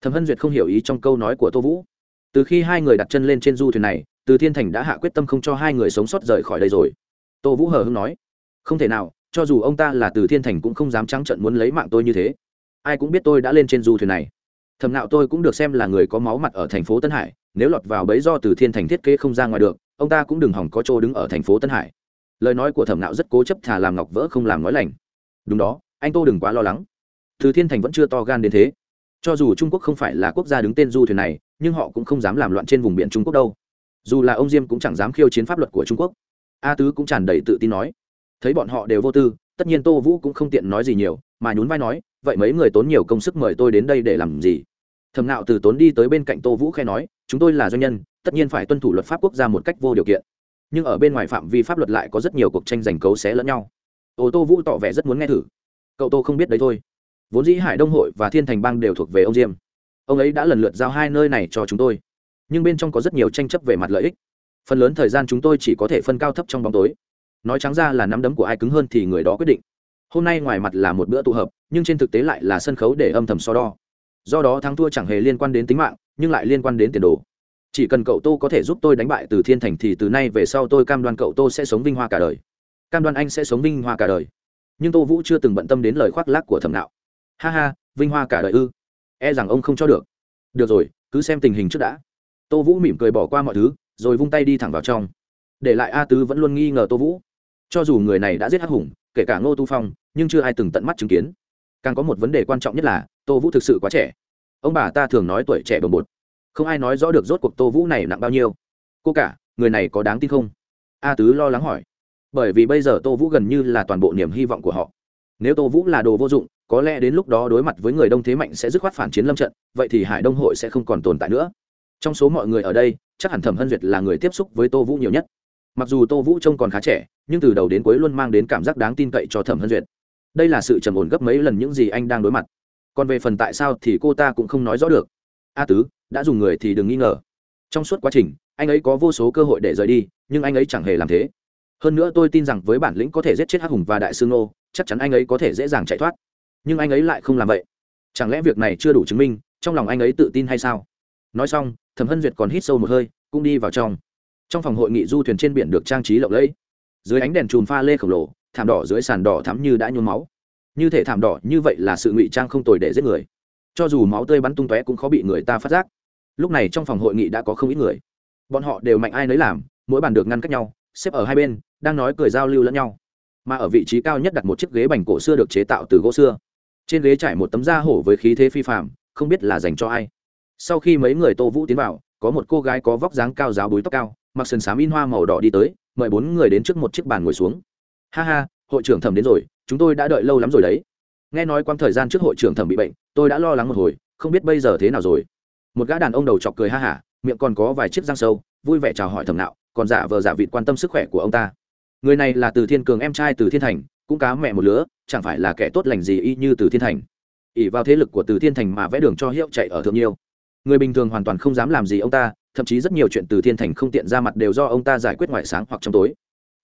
Thẩm hân duyệt không hiểu ý trong câu nói của tô vũ. Từ khi hai người đặt chân lên trên du thuyền này, từ thiên thành đã hạ quyết tâm không cho hai người sống sót rời khỏi đây rồi. Tô vũ hờ hưng nói, không thể nào, cho dù ông ta là từ thiên thành cũng không dám trắng trận muốn lấy mạng tôi như thế. Ai cũng biết tôi đã lên trên du thuyền này. Thầm nạo tôi cũng được xem là người có máu mặt ở thành phố tân hải nếu lọt vào bấy do từ thiên thành thiết kế không ra ngoài được, ông ta cũng đừng hỏng có chỗ đứng ở thành phố tân hải. Lời nói của thẩm nạo rất cố chấp thà làm ngọc vỡ không làm nói lành. Đúng đó, anh tô đừng quá lo lắng. Từ thiên thành vẫn chưa to gan đến thế. Cho dù trung quốc không phải là quốc gia đứng tên du thuyền này, nhưng họ cũng không dám làm loạn trên vùng biển trung quốc đâu. Dù là ông diêm cũng chẳng dám khiêu chiến pháp luật của trung quốc. A tứ cũng tràn đầy tự tin nói. Thấy bọn họ đều vô tư, tất nhiên tô vũ cũng không tiện nói gì nhiều, mà nhún vai nói, vậy mấy người tốn nhiều công sức mời tôi đến đây để làm gì? Thẩm nạo từ tốn đi tới bên cạnh tô vũ khe nói, chúng tôi là doanh nhân, tất nhiên phải tuân thủ luật pháp quốc gia một cách vô điều kiện. Nhưng ở bên ngoài phạm vi pháp luật lại có rất nhiều cuộc tranh giành cấu xé lẫn nhau. Ô tô vũ tỏ vẻ rất muốn nghe thử. Cậu tô không biết đấy thôi. Vốn dĩ hải đông hội và thiên thành bang đều thuộc về ông diêm. Ông ấy đã lần lượt giao hai nơi này cho chúng tôi. Nhưng bên trong có rất nhiều tranh chấp về mặt lợi ích. Phần lớn thời gian chúng tôi chỉ có thể phân cao thấp trong bóng tối. Nói trắng ra là nắm đấm của ai cứng hơn thì người đó quyết định. Hôm nay ngoài mặt là một bữa tụ hợp, nhưng trên thực tế lại là sân khấu để âm thầm so đo do đó thắng thua chẳng hề liên quan đến tính mạng, nhưng lại liên quan đến tiền đồ. Chỉ cần cậu tô có thể giúp tôi đánh bại từ thiên thành thì từ nay về sau tôi cam đoan cậu tô sẽ sống vinh hoa cả đời. Cam đoan anh sẽ sống vinh hoa cả đời. Nhưng tô vũ chưa từng bận tâm đến lời khoác lác của thẩm nạo. Ha ha, vinh hoa cả đời ư? E rằng ông không cho được. Được rồi, cứ xem tình hình trước đã. Tô vũ mỉm cười bỏ qua mọi thứ, rồi vung tay đi thẳng vào trong. Để lại a tứ vẫn luôn nghi ngờ tô vũ. Cho dù người này đã giết hắc hùng, kể cả ngô tu phong, nhưng chưa ai từng tận mắt chứng kiến. Càng có một vấn đề quan trọng nhất là, tô vũ thực sự quá trẻ ông bà ta thường nói tuổi trẻ bồng bột. Không ai nói rõ được rốt cuộc tô vũ này nặng bao nhiêu. Cô cả, người này có đáng tin không? A tứ lo lắng hỏi. Bởi vì bây giờ tô vũ gần như là toàn bộ niềm hy vọng của họ. Nếu tô vũ là đồ vô dụng, có lẽ đến lúc đó đối mặt với người đông thế mạnh sẽ dứt khoát phản chiến lâm trận, vậy thì hải đông hội sẽ không còn tồn tại nữa. Trong số mọi người ở đây, chắc hẳn thẩm hân duyệt là người tiếp xúc với tô vũ nhiều nhất. Mặc dù tô vũ trông còn khá trẻ, nhưng từ đầu đến cuối luôn mang đến cảm giác đáng tin cậy cho thẩm hân duyệt. Đây là sự trầm ổn gấp mấy lần những gì anh đang đối mặt còn về phần tại sao thì cô ta cũng không nói rõ được. A tứ, đã dùng người thì đừng nghi ngờ. Trong suốt quá trình, anh ấy có vô số cơ hội để rời đi, nhưng anh ấy chẳng hề làm thế. Hơn nữa tôi tin rằng với bản lĩnh có thể giết chết hắc hùng và đại sư nô chắc chắn anh ấy có thể dễ dàng chạy thoát. Nhưng anh ấy lại không làm vậy. Chẳng lẽ việc này chưa đủ chứng minh, trong lòng anh ấy tự tin hay sao? Nói xong, thẩm hân duyệt còn hít sâu một hơi, cũng đi vào trong. Trong phòng hội nghị du thuyền trên biển được trang trí lộng lẫy. Dưới ánh đèn chùm pha lê khổng lồ, thảm đỏ dưới sàn đỏ thắm như đã nhuốm máu như thể thảm đỏ như vậy là sự ngụy trang không tồi để giết người. Cho dù máu tươi bắn tung tóe cũng khó bị người ta phát giác. Lúc này trong phòng hội nghị đã có không ít người. Bọn họ đều mạnh ai nấy làm, mỗi bàn được ngăn cách nhau, xếp ở hai bên, đang nói cười giao lưu lẫn nhau. Mà ở vị trí cao nhất đặt một chiếc ghế bành cổ xưa được chế tạo từ gỗ xưa. Trên ghế trải một tấm da hổ với khí thế phi phạm không biết là dành cho ai. Sau khi mấy người tô vũ tiến vào, có một cô gái có vóc dáng cao giáo búi tóc cao, mặc sườn xám in hoa màu đỏ đi tới, mời bốn người đến trước một chiếc bàn ngồi xuống. Ha ha, hội trưởng thẩm đến rồi chúng tôi đã đợi lâu lắm rồi đấy. Nghe nói quãng thời gian trước hội trưởng thẩm bị bệnh, tôi đã lo lắng một hồi, không biết bây giờ thế nào rồi. Một gã đàn ông đầu chọc cười ha hả, miệng còn có vài chiếc răng sâu, vui vẻ chào hỏi thẩm nạo, còn giả vờ giả vịt quan tâm sức khỏe của ông ta. Người này là từ thiên cường em trai từ thiên thành, cũng cá mẹ một lứa, chẳng phải là kẻ tốt lành gì y như từ thiên thành. Ỉ vào thế lực của từ thiên thành mà vẽ đường cho hiệu chạy ở thượng nhiêu người bình thường hoàn toàn không dám làm gì ông ta, thậm chí rất nhiều chuyện từ thiên thành không tiện ra mặt đều do ông ta giải quyết ngoại sáng hoặc trong tối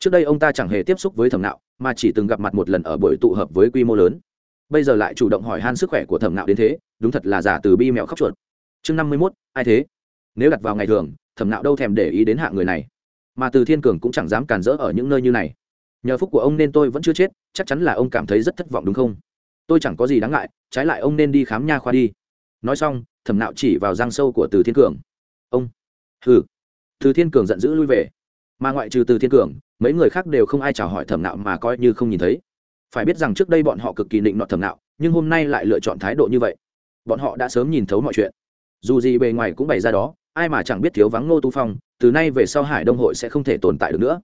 trước đây ông ta chẳng hề tiếp xúc với thẩm nạo mà chỉ từng gặp mặt một lần ở buổi tụ hợp với quy mô lớn. Bây giờ lại chủ động hỏi han sức khỏe của thẩm nạo đến thế, đúng thật là giả từ bi mẹo khóc chuột. Chương năm mươi mốt, ai thế? Nếu đặt vào ngày thường, thẩm nạo đâu thèm để ý đến hạng người này. Mà từ thiên cường cũng chẳng dám cản rỡ ở những nơi như này. Nhờ phúc của ông nên tôi vẫn chưa chết, chắc chắn là ông cảm thấy rất thất vọng đúng không? Tôi chẳng có gì đáng ngại, trái lại ông nên đi khám nha khoa đi. Nói xong, thẩm nạo chỉ vào răng sâu của từ thiên cường. Ông. Hừ. Từ thiên cường giận dữ lui về. Mà ngoại trừ từ thiên cường mấy người khác đều không ai chào hỏi thẩm nạo mà coi như không nhìn thấy. Phải biết rằng trước đây bọn họ cực kỳ định nọ thẩm nạo, nhưng hôm nay lại lựa chọn thái độ như vậy. Bọn họ đã sớm nhìn thấu mọi chuyện. Dù gì bề ngoài cũng bày ra đó, ai mà chẳng biết thiếu vắng ngô tu phong, từ nay về sau hải đông hội sẽ không thể tồn tại được nữa.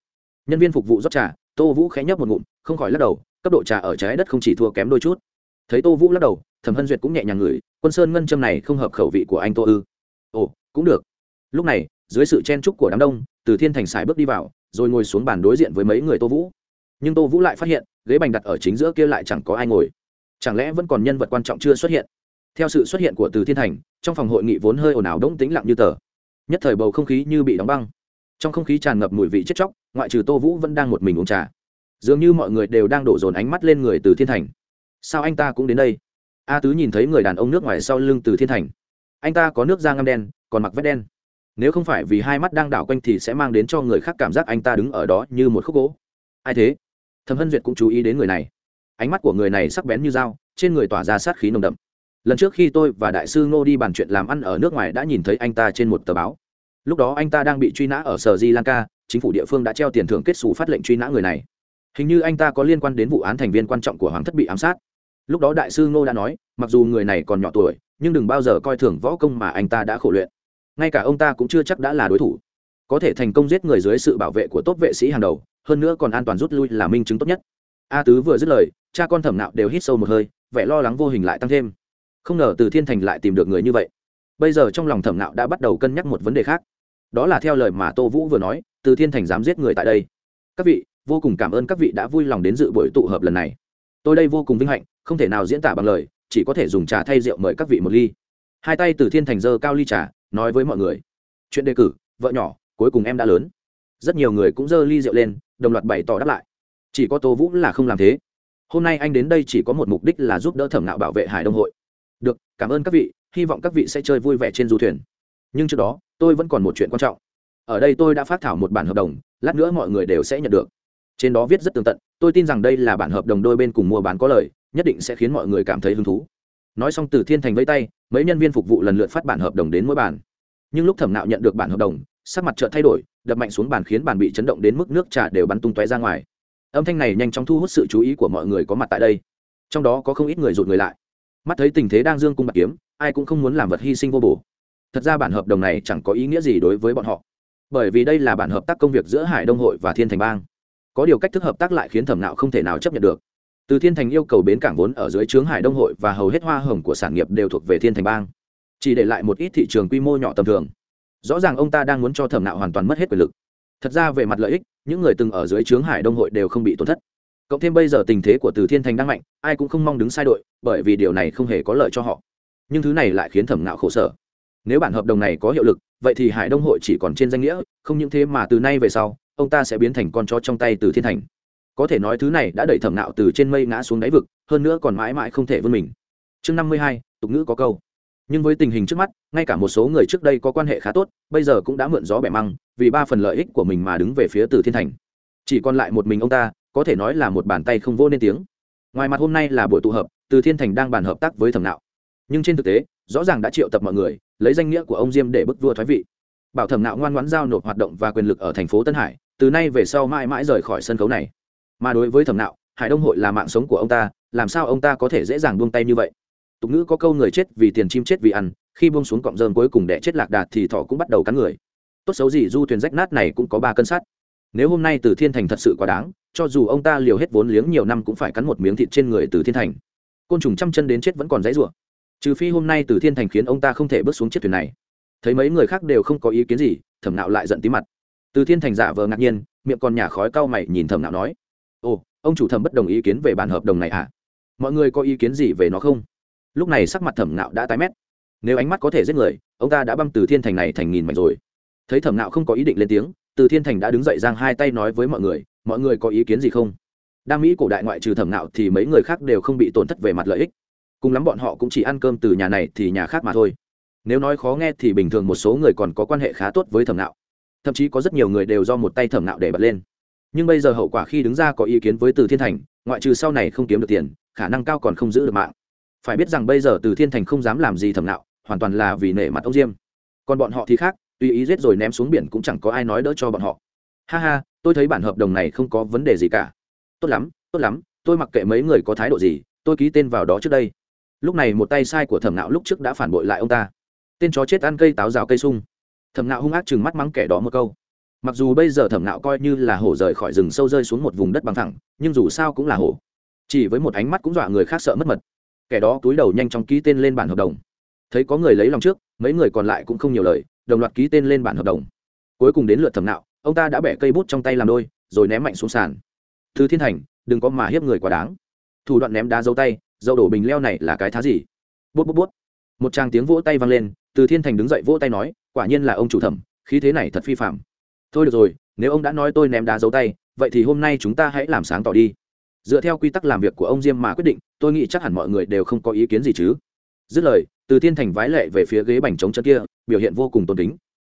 Nhân viên phục vụ rót trà, tô vũ khẽ nhấp một ngụm, không khỏi lắc đầu, cấp độ trà ở trái đất không chỉ thua kém đôi chút. Thấy tô vũ lắc đầu, thẩm hân duyệt cũng nhẹ nhàng ngửi, quân sơn ngân châm này không hợp khẩu vị của anh tô ư. Ồ, cũng được. Lúc này, dưới sự chen trúc của đám đông, từ thiên thành sài bước đi vào rồi ngồi xuống bàn đối diện với mấy người tô vũ. Nhưng tô vũ lại phát hiện, ghế bành đặt ở chính giữa kia lại chẳng có ai ngồi. Chẳng lẽ vẫn còn nhân vật quan trọng chưa xuất hiện? Theo sự xuất hiện của từ thiên thành, trong phòng hội nghị vốn hơi ồn ào đống tĩnh lặng như tờ. Nhất thời bầu không khí như bị đóng băng. Trong không khí tràn ngập mùi vị chết chóc, ngoại trừ tô vũ vẫn đang một mình uống trà. Dường như mọi người đều đang đổ dồn ánh mắt lên người từ thiên thành. Sao anh ta cũng đến đây? A tứ nhìn thấy người đàn ông nước ngoài sau lưng từ thiên thành. Anh ta có nước da ngâm đen, còn mặc vét đen nếu không phải vì hai mắt đang đảo quanh thì sẽ mang đến cho người khác cảm giác anh ta đứng ở đó như một khúc gỗ. Ai thế? Thẩm hân duyệt cũng chú ý đến người này. Ánh mắt của người này sắc bén như dao, trên người tỏa ra sát khí nồng đậm. Lần trước khi tôi và đại sư ngô đi bàn chuyện làm ăn ở nước ngoài đã nhìn thấy anh ta trên một tờ báo. Lúc đó anh ta đang bị truy nã ở sở di lanka, chính phủ địa phương đã treo tiền thưởng kết xù phát lệnh truy nã người này. Hình như anh ta có liên quan đến vụ án thành viên quan trọng của hoàng thất bị ám sát. Lúc đó đại sư ngô đã nói, mặc dù người này còn nhỏ tuổi, nhưng đừng bao giờ coi thường võ công mà anh ta đã khổ luyện ngay cả ông ta cũng chưa chắc đã là đối thủ. Có thể thành công giết người dưới sự bảo vệ của tốt vệ sĩ hàng đầu, hơn nữa còn an toàn rút lui là minh chứng tốt nhất. A tứ vừa dứt lời, cha con thẩm nạo đều hít sâu một hơi, vẻ lo lắng vô hình lại tăng thêm. Không ngờ từ thiên thành lại tìm được người như vậy. Bây giờ trong lòng thẩm nạo đã bắt đầu cân nhắc một vấn đề khác. Đó là theo lời mà tô vũ vừa nói, từ thiên thành dám giết người tại đây. Các vị, vô cùng cảm ơn các vị đã vui lòng đến dự buổi tụ hợp lần này. Tôi đây vô cùng vinh hạnh, không thể nào diễn tả bằng lời, chỉ có thể dùng trà thay rượu mời các vị một ly. Hai tay từ thiên thành dơ cao ly trà nói với mọi người. Chuyện đề cử, vợ nhỏ, cuối cùng em đã lớn. Rất nhiều người cũng dơ ly rượu lên, đồng loạt bày tỏ đáp lại. Chỉ có tô vũ là không làm thế. Hôm nay anh đến đây chỉ có một mục đích là giúp đỡ thẩm nạo bảo vệ hải đông hội. Được, cảm ơn các vị, hy vọng các vị sẽ chơi vui vẻ trên du thuyền. Nhưng trước đó, tôi vẫn còn một chuyện quan trọng. Ở đây tôi đã phát thảo một bản hợp đồng, lát nữa mọi người đều sẽ nhận được. Trên đó viết rất tường tận, tôi tin rằng đây là bản hợp đồng đôi bên cùng mua bán có lời, nhất định sẽ khiến mọi người cảm thấy hứng thú nói xong từ thiên thành vẫy tay, mấy nhân viên phục vụ lần lượt phát bản hợp đồng đến mỗi bản nhưng lúc thẩm nạo nhận được bản hợp đồng, sắc mặt chợt thay đổi, đập mạnh xuống bàn khiến bàn bị chấn động đến mức nước trà đều bắn tung tóe ra ngoài. Âm thanh này nhanh chóng thu hút sự chú ý của mọi người có mặt tại đây. Trong đó có không ít người rụt người lại. Mắt thấy tình thế đang dương cung bạc kiếm, ai cũng không muốn làm vật hy sinh vô bổ. Thật ra bản hợp đồng này chẳng có ý nghĩa gì đối với bọn họ. Bởi vì đây là bản hợp tác công việc giữa hải đông hội và thiên thành bang. Có điều cách thức hợp tác lại khiến thẩm nạo không thể nào chấp nhận được từ thiên thành yêu cầu bến cảng vốn ở dưới trướng hải đông hội và hầu hết hoa hồng của sản nghiệp đều thuộc về thiên thành bang. Chỉ để lại một ít thị trường quy mô nhỏ tầm thường. Rõ ràng ông ta đang muốn cho thẩm nạo hoàn toàn mất hết quyền lực. Thật ra về mặt lợi ích, những người từng ở dưới trướng hải đông hội đều không bị tổn thất. Cộng thêm bây giờ tình thế của từ thiên thành đang mạnh, ai cũng không mong đứng sai đội, bởi vì điều này không hề có lợi cho họ. Nhưng thứ này lại khiến thẩm nạo khổ sở. Nếu bản hợp đồng này có hiệu lực, vậy thì hải đông hội chỉ còn trên danh nghĩa, không những thế mà từ nay về sau, ông ta sẽ biến thành con chó trong tay từ thiên thành có thể nói thứ này đã đẩy thẩm nạo từ trên mây ngã xuống đáy vực, hơn nữa còn mãi mãi không thể vươn mình. Chương năm mươi hai, tục ngữ có câu. Nhưng với tình hình trước mắt, ngay cả một số người trước đây có quan hệ khá tốt, bây giờ cũng đã mượn gió bẻ măng, vì ba phần lợi ích của mình mà đứng về phía từ thiên thành. Chỉ còn lại một mình ông ta, có thể nói là một bàn tay không vô nên tiếng. Ngoài mặt hôm nay là buổi tụ hợp, từ thiên thành đang bàn hợp tác với thẩm nạo. Nhưng trên thực tế, rõ ràng đã triệu tập mọi người, lấy danh nghĩa của ông diêm để bức vua thoái vị. Bảo thẩm nạo ngoan ngoãn giao nộp hoạt động và quyền lực ở thành phố tân hải, từ nay về sau mãi mãi rời khỏi sân khấu này mà đối với thẩm nạo, hải đông hội là mạng sống của ông ta, làm sao ông ta có thể dễ dàng buông tay như vậy? Tục ngữ có câu người chết vì tiền chim chết vì ăn, khi buông xuống cọng rơm cuối cùng đẻ chết lạc đạt thì thọ cũng bắt đầu cắn người. Tốt xấu gì du thuyền rách nát này cũng có ba cân sắt. Nếu hôm nay từ thiên thành thật sự quá đáng, cho dù ông ta liều hết vốn liếng nhiều năm cũng phải cắn một miếng thịt trên người từ thiên thành. Côn trùng trăm chân đến chết vẫn còn dãy rủa. Trừ phi hôm nay từ thiên thành khiến ông ta không thể bước xuống chiếc thuyền này. Thấy mấy người khác đều không có ý kiến gì, thẩm nạo lại giận tí mặt. Từ thiên thành giả vờ ngạc nhiên, miệng còn nhà khói cau mày nhìn thẩm nạo nói ồ, ông chủ thẩm bất đồng ý kiến về bản hợp đồng này à? Mọi người có ý kiến gì về nó không? Lúc này sắc mặt thẩm nạo đã tái mét. Nếu ánh mắt có thể giết người, ông ta đã băng từ thiên thành này thành nghìn mảnh rồi. Thấy thẩm nạo không có ý định lên tiếng, từ thiên thành đã đứng dậy giang hai tay nói với mọi người mọi người có ý kiến gì không? Đam mỹ cổ đại ngoại trừ thẩm nạo thì mấy người khác đều không bị tổn thất về mặt lợi ích. Cùng lắm bọn họ cũng chỉ ăn cơm từ nhà này thì nhà khác mà thôi. Nếu nói khó nghe thì bình thường một số người còn có quan hệ khá tốt với thẩm nạo thậm chí có rất nhiều người đều do một tay thẩm nạo để bật lên nhưng bây giờ hậu quả khi đứng ra có ý kiến với từ thiên thành, ngoại trừ sau này không kiếm được tiền, khả năng cao còn không giữ được mạng. Phải biết rằng bây giờ từ thiên thành không dám làm gì thầm nạo, hoàn toàn là vì nể mặt ông diêm. Còn bọn họ thì khác, tùy ý giết rồi ném xuống biển cũng chẳng có ai nói đỡ cho bọn họ. Ha ha, tôi thấy bản hợp đồng này không có vấn đề gì cả. Tốt lắm tốt lắm, tôi mặc kệ mấy người có thái độ gì, tôi ký tên vào đó trước đây. Lúc này một tay sai của thẩm nạo lúc trước đã phản bội lại ông ta. Tên chó chết ăn cây táo rào cây sung. Thẩm nạo hung ác chừng mắt mắng kẻ đó một câu mặc dù bây giờ thẩm nạo coi như là hổ rời khỏi rừng sâu rơi xuống một vùng đất bằng thẳng, nhưng dù sao cũng là hổ. Chỉ với một ánh mắt cũng dọa người khác sợ mất mật. Kẻ đó túi đầu nhanh chóng ký tên lên bản hợp đồng. Thấy có người lấy lòng trước, mấy người còn lại cũng không nhiều lời, đồng loạt ký tên lên bản hợp đồng. Cuối cùng đến lượt thẩm nạo, ông ta đã bẻ cây bút trong tay làm đôi, rồi ném mạnh xuống sàn. Thư thiên thành, đừng có mà hiếp người quá đáng. Thủ đoạn ném đá dấu tay dậu đổ bình leo này là cái thá gì? Bút bút bút. Một tràng tiếng vỗ tay vang lên, từ thiên thành đứng dậy vỗ tay nói, quả nhiên là ông chủ thẩm, khí thế này thật phi phạm thôi được rồi, nếu ông đã nói tôi ném đá dấu tay, vậy thì hôm nay chúng ta hãy làm sáng tỏ đi. Dựa theo quy tắc làm việc của ông diêm mà quyết định, tôi nghĩ chắc hẳn mọi người đều không có ý kiến gì chứ. Dứt lời, từ thiên thành vái lệ về phía ghế bành trống chân kia, biểu hiện vô cùng tôn kính.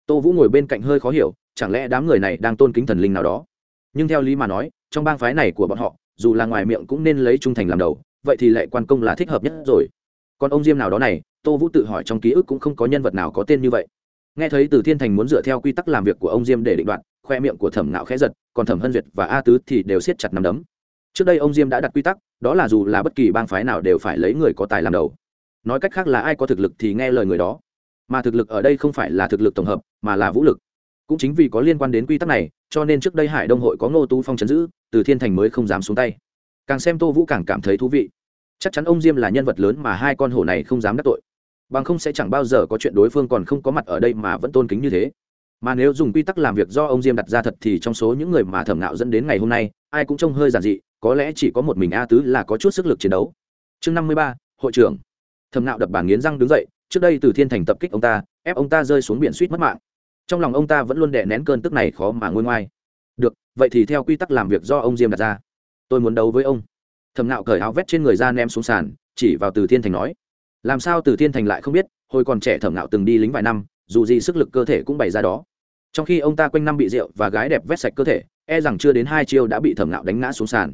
Tô vũ ngồi bên cạnh hơi khó hiểu, chẳng lẽ đám người này đang tôn kính thần linh nào đó? Nhưng theo lý mà nói, trong bang phái này của bọn họ, dù là ngoài miệng cũng nên lấy trung thành làm đầu, vậy thì lệ quan công là thích hợp nhất rồi. Còn ông diêm nào đó này, tô vũ tự hỏi trong ký ức cũng không có nhân vật nào có tên như vậy nghe thấy từ thiên thành muốn dựa theo quy tắc làm việc của ông diêm để định đoạt, khoe miệng của thẩm nạo khẽ giật, còn thẩm hân duyệt và a tứ thì đều siết chặt nắm đấm. Trước đây ông diêm đã đặt quy tắc, đó là dù là bất kỳ bang phái nào đều phải lấy người có tài làm đầu. Nói cách khác là ai có thực lực thì nghe lời người đó. Mà thực lực ở đây không phải là thực lực tổng hợp, mà là vũ lực. Cũng chính vì có liên quan đến quy tắc này, cho nên trước đây hải đông hội có ngô tú phong chấn giữ, từ thiên thành mới không dám xuống tay. Càng xem tô vũ càng cảm thấy thú vị. Chắc chắn ông diêm là nhân vật lớn mà hai con hổ này không dám đắc tội bằng không sẽ chẳng bao giờ có chuyện đối phương còn không có mặt ở đây mà vẫn tôn kính như thế. Mà nếu dùng quy tắc làm việc do ông diêm đặt ra thật thì trong số những người mà thẩm nạo dẫn đến ngày hôm nay, ai cũng trông hơi giản dị, có lẽ chỉ có một mình a tứ là có chút sức lực chiến đấu. Chương năm mươi ba, hội trưởng. Thẩm nạo đập bàn nghiến răng đứng dậy, trước đây từ thiên thành tập kích ông ta, ép ông ta rơi xuống biển suýt mất mạng. Trong lòng ông ta vẫn luôn đè nén cơn tức này khó mà ngôi ngoai. Được, vậy thì theo quy tắc làm việc do ông diêm đặt ra. Tôi muốn đấu với ông. Thẩm nạo cởi áo vét trên người ra ném xuống sàn, chỉ vào từ thiên thành nói làm sao từ thiên thành lại không biết, hồi còn trẻ thẩm nạo từng đi lính vài năm, dù gì sức lực cơ thể cũng bày ra đó. Trong khi ông ta quanh năm bị rượu và gái đẹp vét sạch cơ thể e rằng chưa đến hai chiêu đã bị thẩm nạo đánh ngã xuống sàn.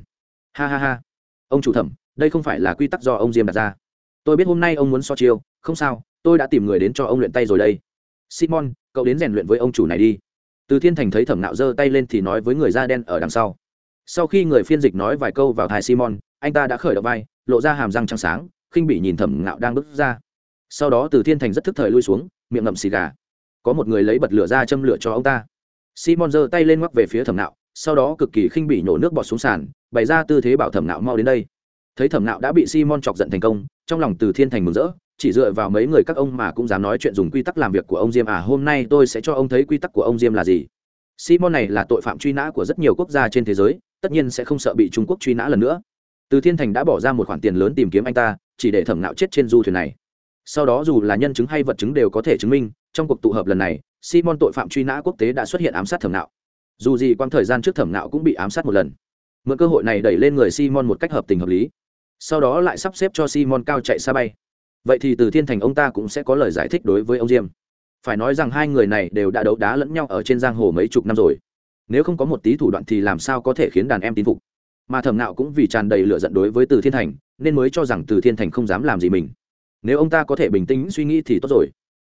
Ha ha ha. Ông chủ thẩm, đây không phải là quy tắc do ông diêm đặt ra. Tôi biết hôm nay ông muốn so chiêu, không sao, tôi đã tìm người đến cho ông luyện tay rồi đây. Simon, cậu đến rèn luyện với ông chủ này đi. Từ thiên thành thấy thẩm nạo giơ tay lên thì nói với người da đen ở đằng sau. Sau khi người phiên dịch nói vài câu vào thai simon, anh ta đã khởi động vai, lộ ra hàm răng trắng sáng khinh bị nhìn thẩm nạo đang bước ra. Sau đó từ thiên thành rất thức thời lui xuống, miệng ngậm xì gà. Có một người lấy bật lửa ra châm lửa cho ông ta. Simon giơ tay lên ngoắc về phía thẩm nạo sau đó cực kỳ khinh bỉ nhổ nước bọt xuống sàn, bày ra tư thế bảo thẩm nạo mau đến đây. Thấy thẩm nạo đã bị simon chọc giận thành công, trong lòng từ thiên thành mừng rỡ, chỉ dựa vào mấy người các ông mà cũng dám nói chuyện dùng quy tắc làm việc của ông diêm à hôm nay tôi sẽ cho ông thấy quy tắc của ông diêm là gì? Simon này là tội phạm truy nã của rất nhiều quốc gia trên thế giới, tất nhiên sẽ không sợ bị trung quốc truy nã lần nữa. Từ thiên thành đã bỏ ra một khoản tiền lớn tìm kiếm anh ta chỉ để thẩm nạo chết trên du thuyền này. Sau đó dù là nhân chứng hay vật chứng đều có thể chứng minh, trong cuộc tụ hợp lần này, simon tội phạm truy nã quốc tế đã xuất hiện ám sát thẩm nạo dù gì quang thời gian trước thẩm nạo cũng bị ám sát một lần. Mượn cơ hội này đẩy lên người simon một cách hợp tình hợp lý. Sau đó lại sắp xếp cho simon cao chạy xa bay. Vậy thì từ thiên thành ông ta cũng sẽ có lời giải thích đối với ông diêm. Phải nói rằng hai người này đều đã đấu đá lẫn nhau ở trên giang hồ mấy chục năm rồi. Nếu không có một tí thủ đoạn thì làm sao có thể khiến đàn em tín phục? Mà thẩm nạo cũng vì tràn đầy lửa giận đối với từ thiên thành nên mới cho rằng từ thiên thành không dám làm gì mình. Nếu ông ta có thể bình tĩnh suy nghĩ thì tốt rồi.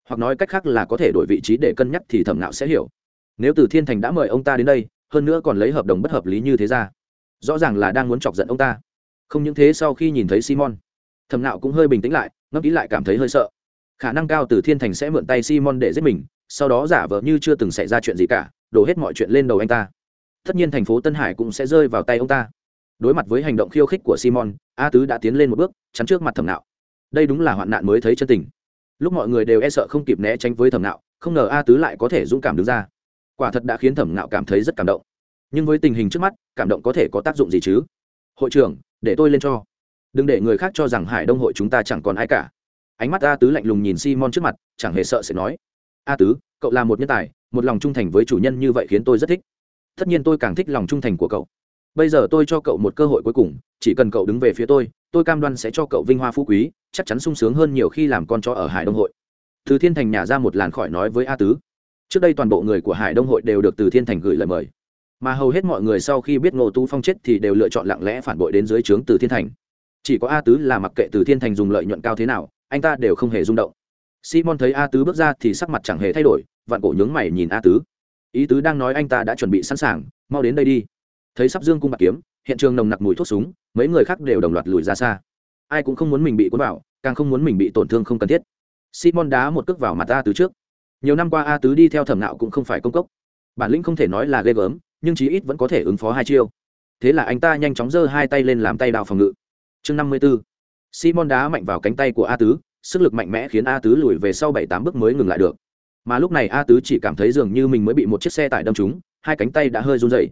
Hoặc nói cách khác là có thể đổi vị trí để cân nhắc thì thẩm nạo sẽ hiểu. Nếu từ thiên thành đã mời ông ta đến đây, hơn nữa còn lấy hợp đồng bất hợp lý như thế ra, rõ ràng là đang muốn chọc giận ông ta. Không những thế, sau khi nhìn thấy simon, thẩm nạo cũng hơi bình tĩnh lại, ngẫm nghĩ lại cảm thấy hơi sợ. Khả năng cao từ thiên thành sẽ mượn tay simon để giết mình, sau đó giả vờ như chưa từng xảy ra chuyện gì cả, đổ hết mọi chuyện lên đầu anh ta. Tất nhiên thành phố tân hải cũng sẽ rơi vào tay ông ta đối mặt với hành động khiêu khích của simon, a tứ đã tiến lên một bước, chắn trước mặt thẩm nạo. Đây đúng là hoạn nạn mới thấy chân tình. Lúc mọi người đều e sợ không kịp né tránh với thẩm nạo, không ngờ a tứ lại có thể dũng cảm đứng ra. Quả thật đã khiến thẩm nạo cảm thấy rất cảm động. Nhưng với tình hình trước mắt, cảm động có thể có tác dụng gì chứ? Hội trưởng, để tôi lên cho. Đừng để người khác cho rằng hải đông hội chúng ta chẳng còn ai cả. Ánh mắt a tứ lạnh lùng nhìn simon trước mặt, chẳng hề sợ sẽ nói. A tứ, cậu là một nhân tài, một lòng trung thành với chủ nhân như vậy khiến tôi rất thích. Tất nhiên tôi càng thích lòng trung thành của cậu bây giờ tôi cho cậu một cơ hội cuối cùng, chỉ cần cậu đứng về phía tôi tôi cam đoan sẽ cho cậu vinh hoa phú quý, chắc chắn sung sướng hơn nhiều khi làm con chó ở hải đông hội. Từ thiên thành nhả ra một làn khỏi nói với a tứ. Trước đây toàn bộ người của hải đông hội đều được từ thiên thành gửi lời mời. Mà hầu hết mọi người sau khi biết ngô tu phong chết thì đều lựa chọn lặng lẽ phản bội đến dưới trướng từ thiên thành. Chỉ có a tứ là mặc kệ từ thiên thành dùng lợi nhuận cao thế nào, anh ta đều không hề rung động. Simon thấy a tứ bước ra thì sắc mặt chẳng hề thay đổi, vạn cổ nhướng mày nhìn a tứ. Ý tứ đang nói anh ta đã chuẩn bị sẵn sàng, mau đến đây đi thấy sắp dương cung bạc kiếm, hiện trường nồng nặc mùi thuốc súng, mấy người khác đều đồng loạt lùi ra xa. Ai cũng không muốn mình bị cuốn vào, càng không muốn mình bị tổn thương không cần thiết. Simon đá một cước vào mặt a tứ trước. Nhiều năm qua a tứ đi theo thẩm nạo cũng không phải công cốc. Bản lĩnh không thể nói là ghê gớm, nhưng chí ít vẫn có thể ứng phó hai chiêu. Thế là anh ta nhanh chóng giơ hai tay lên làm tay đào phòng ngự. Chương năm mươi b ố simon đá mạnh vào cánh tay của a tứ, sức lực mạnh mẽ khiến a tứ lùi về sau bảy tám bước mới ngừng lại được. Mà lúc này a tứ chỉ cảm thấy dường như mình mới bị một chiếc xe tải đâm trúng, hai cánh tay đã hơi run rẩy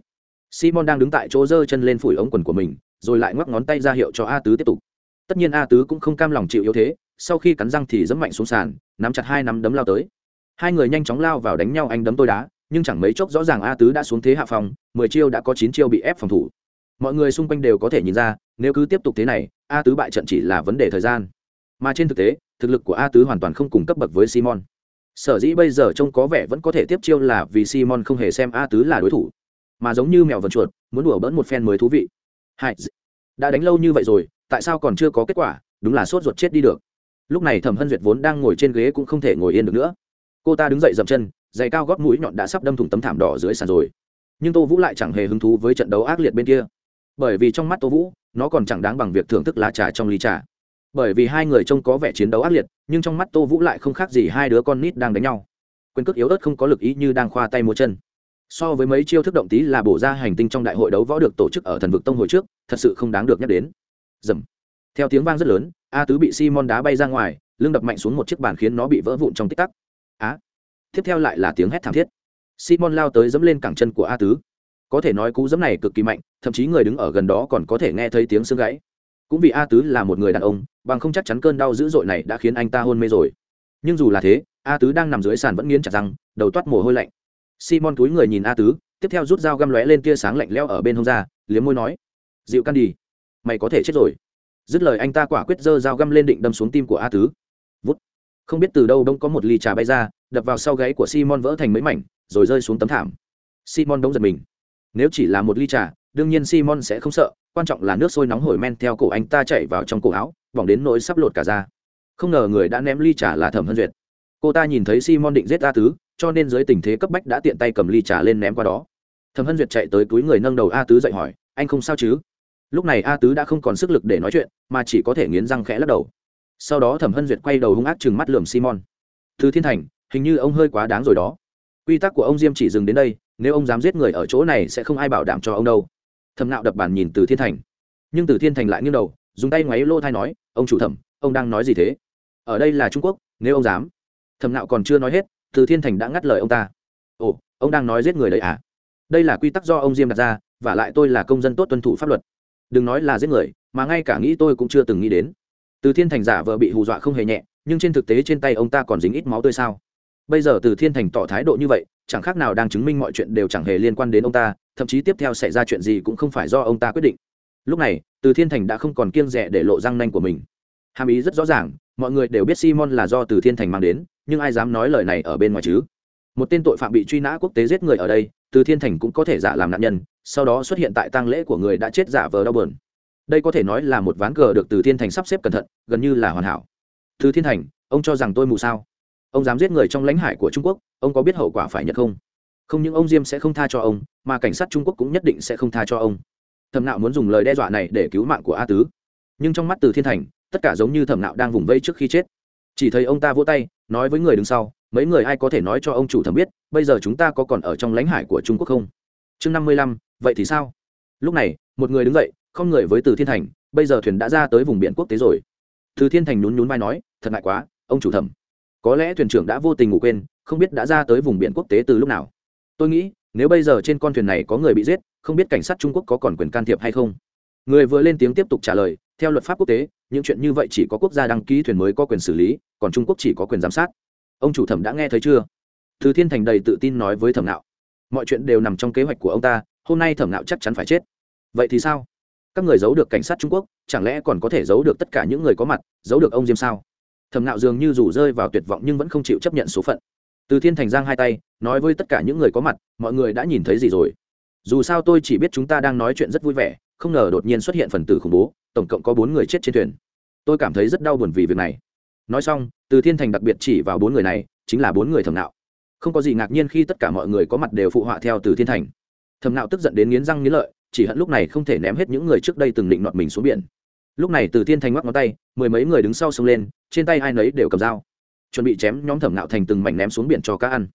simon đang đứng tại chỗ giơ chân lên phủi ống quần của mình, rồi lại ngoắc ngón tay ra hiệu cho a tứ tiếp tục. Tất nhiên a tứ cũng không cam lòng chịu yếu thế, sau khi cắn răng thì dẫm mạnh xuống sàn, nắm chặt hai nắm đấm lao tới. Hai người nhanh chóng lao vào đánh nhau anh đấm tôi đá, nhưng chẳng mấy chốc rõ ràng a tứ đã xuống thế hạ phòng, mười chiêu đã có chín chiêu bị ép phòng thủ. Mọi người xung quanh đều có thể nhìn ra, nếu cứ tiếp tục thế này, a tứ bại trận chỉ là vấn đề thời gian. Mà trên thực tế, thực lực của a tứ hoàn toàn không cùng cấp bậc với simon. Sở dĩ bây giờ trông có vẻ vẫn có thể tiếp chiêu là vì simon không hề xem a tứ là đối thủ mà giống như mèo vần chuột, muốn đùa bỡn một phen mới thú vị. Hai đã đánh lâu như vậy rồi, tại sao còn chưa có kết quả? Đúng là sốt ruột chết đi được. Lúc này thẩm hân duyệt vốn đang ngồi trên ghế cũng không thể ngồi yên được nữa. Cô ta đứng dậy dậm chân, giày cao gót mũi nhọn đã sắp đâm thủng tấm thảm đỏ dưới sàn rồi. Nhưng tô vũ lại chẳng hề hứng thú với trận đấu ác liệt bên kia. Bởi vì trong mắt tô vũ, nó còn chẳng đáng bằng việc thưởng thức lá trà trong ly trà. Bởi vì hai người trông có vẻ chiến đấu ác liệt, nhưng trong mắt tô vũ lại không khác gì hai đứa con nít đang đánh nhau. Quyền cước yếu ớt không có lực ý như đang khoa tay múa chân so với mấy chiêu thức động tí là bổ ra hành tinh trong đại hội đấu võ được tổ chức ở thần vực tông hồi trước, thật sự không đáng được nhắc đến. Dầm. Theo tiếng vang rất lớn, a tứ bị simon đá bay ra ngoài, lưng đập mạnh xuống một chiếc bàn khiến nó bị vỡ vụn trong tích tắc. Á. Tiếp theo lại là tiếng hét thảm thiết. Simon lao tới dẫm lên cẳng chân của a tứ. Có thể nói cú dẫm này cực kỳ mạnh, thậm chí người đứng ở gần đó còn có thể nghe thấy tiếng xương gãy. Cũng vì a tứ là một người đàn ông, bằng không chắc chắn cơn đau dữ dội này đã khiến anh ta hôn mê rồi. Nhưng dù là thế, a tứ đang nằm dưới sàn vẫn nghiến chặt răng, đầu toát mồ hôi lạnh simon túi người nhìn a tứ, tiếp theo rút dao găm lóe lên tia sáng lạnh leo ở bên hông ra, liếm môi nói, dịu căn đi, mày có thể chết rồi. Dứt lời anh ta quả quyết giơ dao găm lên định đâm xuống tim của a tứ. Vút. Không biết từ đâu đông có một ly trà bay ra, đập vào sau gáy của simon vỡ thành mấy mảnh, rồi rơi xuống tấm thảm. Simon đông giật mình. Nếu chỉ là một ly trà, đương nhiên simon sẽ không sợ, quan trọng là nước sôi nóng hổi men theo cổ anh ta chạy vào trong cổ áo, bỏng đến nỗi sắp lột cả ra không ngờ người đã ném ly trà là thẩm hân duyệt. Cô ta nhìn thấy simon định giết a tứ cho nên dưới tình thế cấp bách đã tiện tay cầm ly trà lên ném qua đó. Thẩm hân duyệt chạy tới túi người nâng đầu a tứ dậy hỏi, anh không sao chứ? Lúc này a tứ đã không còn sức lực để nói chuyện, mà chỉ có thể nghiến răng khẽ lắc đầu. Sau đó thẩm hân duyệt quay đầu hung ác chừng mắt lườm simon. Thứ thiên thành, hình như ông hơi quá đáng rồi đó. Quy tắc của ông diêm chỉ dừng đến đây, nếu ông dám giết người ở chỗ này sẽ không ai bảo đảm cho ông đâu. Thẩm nạo đập bàn nhìn từ thiên thành. Nhưng từ thiên thành lại nghiêng đầu, dùng tay ngoáy lô thai nói, ông chủ thẩm, ông đang nói gì thế? Ở đây là trung quốc, nếu ông dám. Thẩm nạo còn chưa nói hết từ thiên thành đã ngắt lời ông ta. Ồ, ông đang nói giết người đấy à? Đây là quy tắc do ông diêm đặt ra, và lại tôi là công dân tốt tuân thủ pháp luật. Đừng nói là giết người, mà ngay cả nghĩ tôi cũng chưa từng nghĩ đến. Từ thiên thành giả vờ bị hù dọa không hề nhẹ, nhưng trên thực tế trên tay ông ta còn dính ít máu tươi sao? Bây giờ từ thiên thành tỏ thái độ như vậy, chẳng khác nào đang chứng minh mọi chuyện đều chẳng hề liên quan đến ông ta, thậm chí tiếp theo xảy ra chuyện gì cũng không phải do ông ta quyết định. Lúc này, từ thiên thành đã không còn kiêng rẻ để lộ răng nanh của mình. Hàm ý rất rõ ràng mọi người đều biết simon là do từ thiên thành mang đến, nhưng ai dám nói lời này ở bên ngoài chứ? Một tên tội phạm bị truy nã quốc tế giết người ở đây, từ thiên thành cũng có thể giả làm nạn nhân, sau đó xuất hiện tại tang lễ của người đã chết giả vờ đau bờn đây có thể nói là một ván cờ được từ thiên thành sắp xếp cẩn thận, gần như là hoàn hảo. Từ thiên thành, ông cho rằng tôi mù sao? Ông dám giết người trong lãnh hải của trung quốc, ông có biết hậu quả phải nhận không? Không những ông diêm sẽ không tha cho ông, mà cảnh sát trung quốc cũng nhất định sẽ không tha cho ông. Thẩm nạo muốn dùng lời đe dọa này để cứu mạng của a tứ. Nhưng trong mắt từ thiên thành tất cả giống như thẩm nạo đang vùng vây trước khi chết. Chỉ thấy ông ta vỗ tay, nói với người đứng sau, mấy người ai có thể nói cho ông chủ thẩm biết, bây giờ chúng ta có còn ở trong lãnh hải của trung quốc không? Chương năm mươi lăm, vậy thì sao? Lúc này, một người đứng dậy, không người với từ thiên thành, bây giờ thuyền đã ra tới vùng biển quốc tế rồi. Từ thiên thành nhún nhún vai nói, thật ngại quá, ông chủ thẩm. Có lẽ thuyền trưởng đã vô tình ngủ quên, không biết đã ra tới vùng biển quốc tế từ lúc nào. Tôi nghĩ, nếu bây giờ trên con thuyền này có người bị giết, không biết cảnh sát trung quốc có còn quyền can thiệp hay không? Người vừa lên tiếng tiếp tục trả lời, theo luật pháp quốc tế những chuyện như vậy chỉ có quốc gia đăng ký thuyền mới có quyền xử lý, còn trung quốc chỉ có quyền giám sát. Ông chủ thẩm đã nghe thấy chưa? Thứ thiên thành đầy tự tin nói với thẩm nạo. Mọi chuyện đều nằm trong kế hoạch của ông ta, hôm nay thẩm nạo chắc chắn phải chết. Vậy thì sao? Các người giấu được cảnh sát trung quốc, chẳng lẽ còn có thể giấu được tất cả những người có mặt, giấu được ông diêm sao? Thẩm nạo dường như rủ rơi vào tuyệt vọng nhưng vẫn không chịu chấp nhận số phận. Từ thiên thành giang hai tay, nói với tất cả những người có mặt, mọi người đã nhìn thấy gì rồi? Dù sao tôi chỉ biết chúng ta đang nói chuyện rất vui vẻ, không ngờ đột nhiên xuất hiện phần tử khủng bố tổng cộng có bốn người chết trên thuyền. Tôi cảm thấy rất đau buồn vì việc này. Nói xong, từ thiên thành đặc biệt chỉ vào bốn người này, chính là bốn người thẩm nạo. Không có gì ngạc nhiên khi tất cả mọi người có mặt đều phụ họa theo từ thiên thành. Thẩm nạo tức giận đến nghiến răng nghiến lợi, chỉ hận lúc này không thể ném hết những người trước đây từng định nọt mình xuống biển. Lúc này từ thiên thành ngoắc ngón tay, mười mấy người đứng sau sông lên, trên tay ai nấy đều cầm dao. Chuẩn bị chém nhóm thẩm nạo thành từng mảnh ném xuống biển cho cá ăn.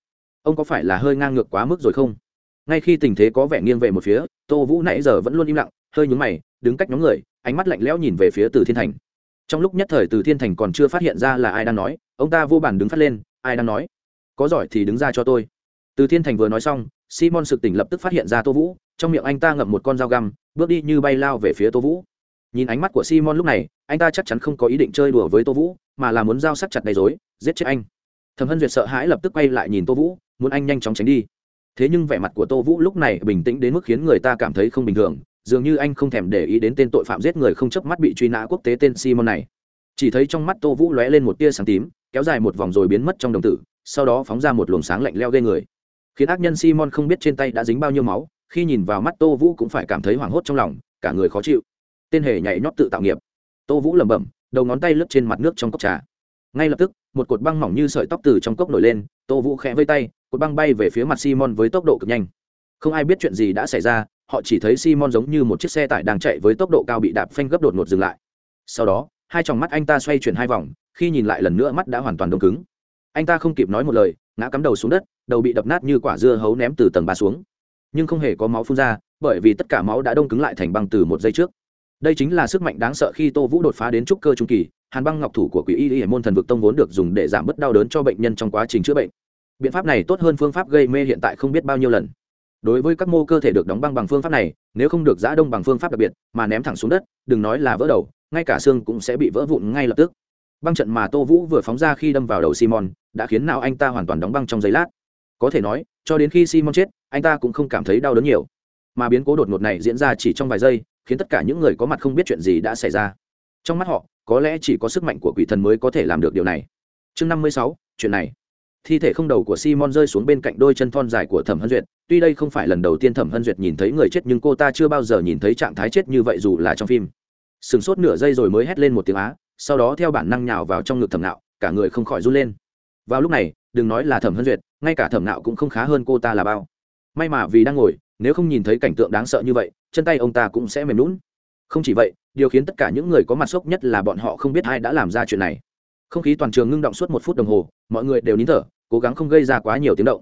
Ông có phải là hơi ngang ngược quá mức rồi không? Ngay khi tình thế có vẻ nghiêng về một phía, tô vũ nãy giờ vẫn luôn im lặng, hơi nhúng mày, đứng cách nhóm người ánh mắt lạnh lẽo nhìn về phía từ thiên thành. Trong lúc nhất thời từ thiên thành còn chưa phát hiện ra là ai đang nói, ông ta vô bản đứng phát lên, ai đang nói? Có giỏi thì đứng ra cho tôi. Từ thiên thành vừa nói xong, simon sực tỉnh lập tức phát hiện ra tô vũ, trong miệng anh ta ngậm một con dao găm, bước đi như bay lao về phía tô vũ. Nhìn ánh mắt của simon lúc này, anh ta chắc chắn không có ý định chơi đùa với tô vũ, mà là muốn giao sắc chặt đầy dối giết chết anh. Thẩm hân duyệt sợ hãi lập tức quay lại nhìn tô vũ, muốn anh nhanh chóng tránh đi. Thế nhưng vẻ mặt của tô vũ lúc này bình tĩnh đến mức khiến người ta cảm thấy không bình thường dường như anh không thèm để ý đến tên tội phạm giết người không chớp mắt bị truy nã quốc tế tên simon này. Chỉ thấy trong mắt tô vũ lóe lên một tia sáng tím, kéo dài một vòng rồi biến mất trong đồng tử, sau đó phóng ra một luồng sáng lạnh leo ghê người. Khiến ác nhân simon không biết trên tay đã dính bao nhiêu máu, khi nhìn vào mắt tô vũ cũng phải cảm thấy hoảng hốt trong lòng, cả người khó chịu. Tên hề nhảy nhót tự tạo nghiệp. Tô vũ lẩm bẩm, đầu ngón tay lướt trên mặt nước trong cốc trà. Ngay lập tức, một cột băng mỏng như sợi tóc từ trong cốc nổi lên, tô vũ khẽ vây tay, cột băng bay về phía mặt simon với tốc độ cực nhanh. Không ai biết chuyện gì đã xảy ra họ chỉ thấy simon giống như một chiếc xe tải đang chạy với tốc độ cao bị đạp phanh gấp đột ngột dừng lại. Sau đó, hai tròng mắt anh ta xoay chuyển hai vòng, khi nhìn lại lần nữa mắt đã hoàn toàn đông cứng. Anh ta không kịp nói một lời, ngã cắm đầu xuống đất, đầu bị đập nát như quả dưa hấu ném từ tầng ba xuống. Nhưng không hề có máu phun ra, bởi vì tất cả máu đã đông cứng lại thành băng từ một giây trước. Đây chính là sức mạnh đáng sợ khi tô vũ đột phá đến trúc cơ trung kỳ, hàn băng ngọc thủ của quỷ y y môn thần vực tông vốn được dùng để giảm bớt đau đớn cho bệnh nhân trong quá trình chữa bệnh. Biện pháp này tốt hơn phương pháp gây mê hiện tại không biết bao nhiêu lần đối với các mô cơ thể được đóng băng bằng phương pháp này, nếu không được giã đông bằng phương pháp đặc biệt, mà ném thẳng xuống đất, đừng nói là vỡ đầu, ngay cả xương cũng sẽ bị vỡ vụn ngay lập tức. Băng trận mà tô vũ vừa phóng ra khi đâm vào đầu simon, đã khiến nào anh ta hoàn toàn đóng băng trong giây lát. Có thể nói, cho đến khi simon chết, anh ta cũng không cảm thấy đau đớn nhiều. Mà biến cố đột ngột này diễn ra chỉ trong vài giây, khiến tất cả những người có mặt không biết chuyện gì đã xảy ra. Trong mắt họ, có lẽ chỉ có sức mạnh của quỷ thần mới có thể làm được điều này. Chương năm mươi sáu, chuyện này thi thể không đầu của simon rơi xuống bên cạnh đôi chân thon dài của thẩm hân duyệt. Tuy đây không phải lần đầu tiên thẩm hân duyệt nhìn thấy người chết, nhưng cô ta chưa bao giờ nhìn thấy trạng thái chết như vậy dù là trong phim. Sừng sốt nửa giây rồi mới hét lên một tiếng á, sau đó theo bản năng nhào vào trong ngực thẩm nạo cả người không khỏi run lên. Vào lúc này, đừng nói là thẩm hân duyệt, ngay cả thẩm nạo cũng không khá hơn cô ta là bao. May mà vì đang ngồi, nếu không nhìn thấy cảnh tượng đáng sợ như vậy, chân tay ông ta cũng sẽ mềm lún không chỉ vậy, điều khiến tất cả những người có mặt sốc nhất là bọn họ không biết ai đã làm ra chuyện này. Không khí toàn trường ngưng động suốt một phút đồng hồ, mọi người đều nín thở cố gắng không gây ra quá nhiều tiếng động.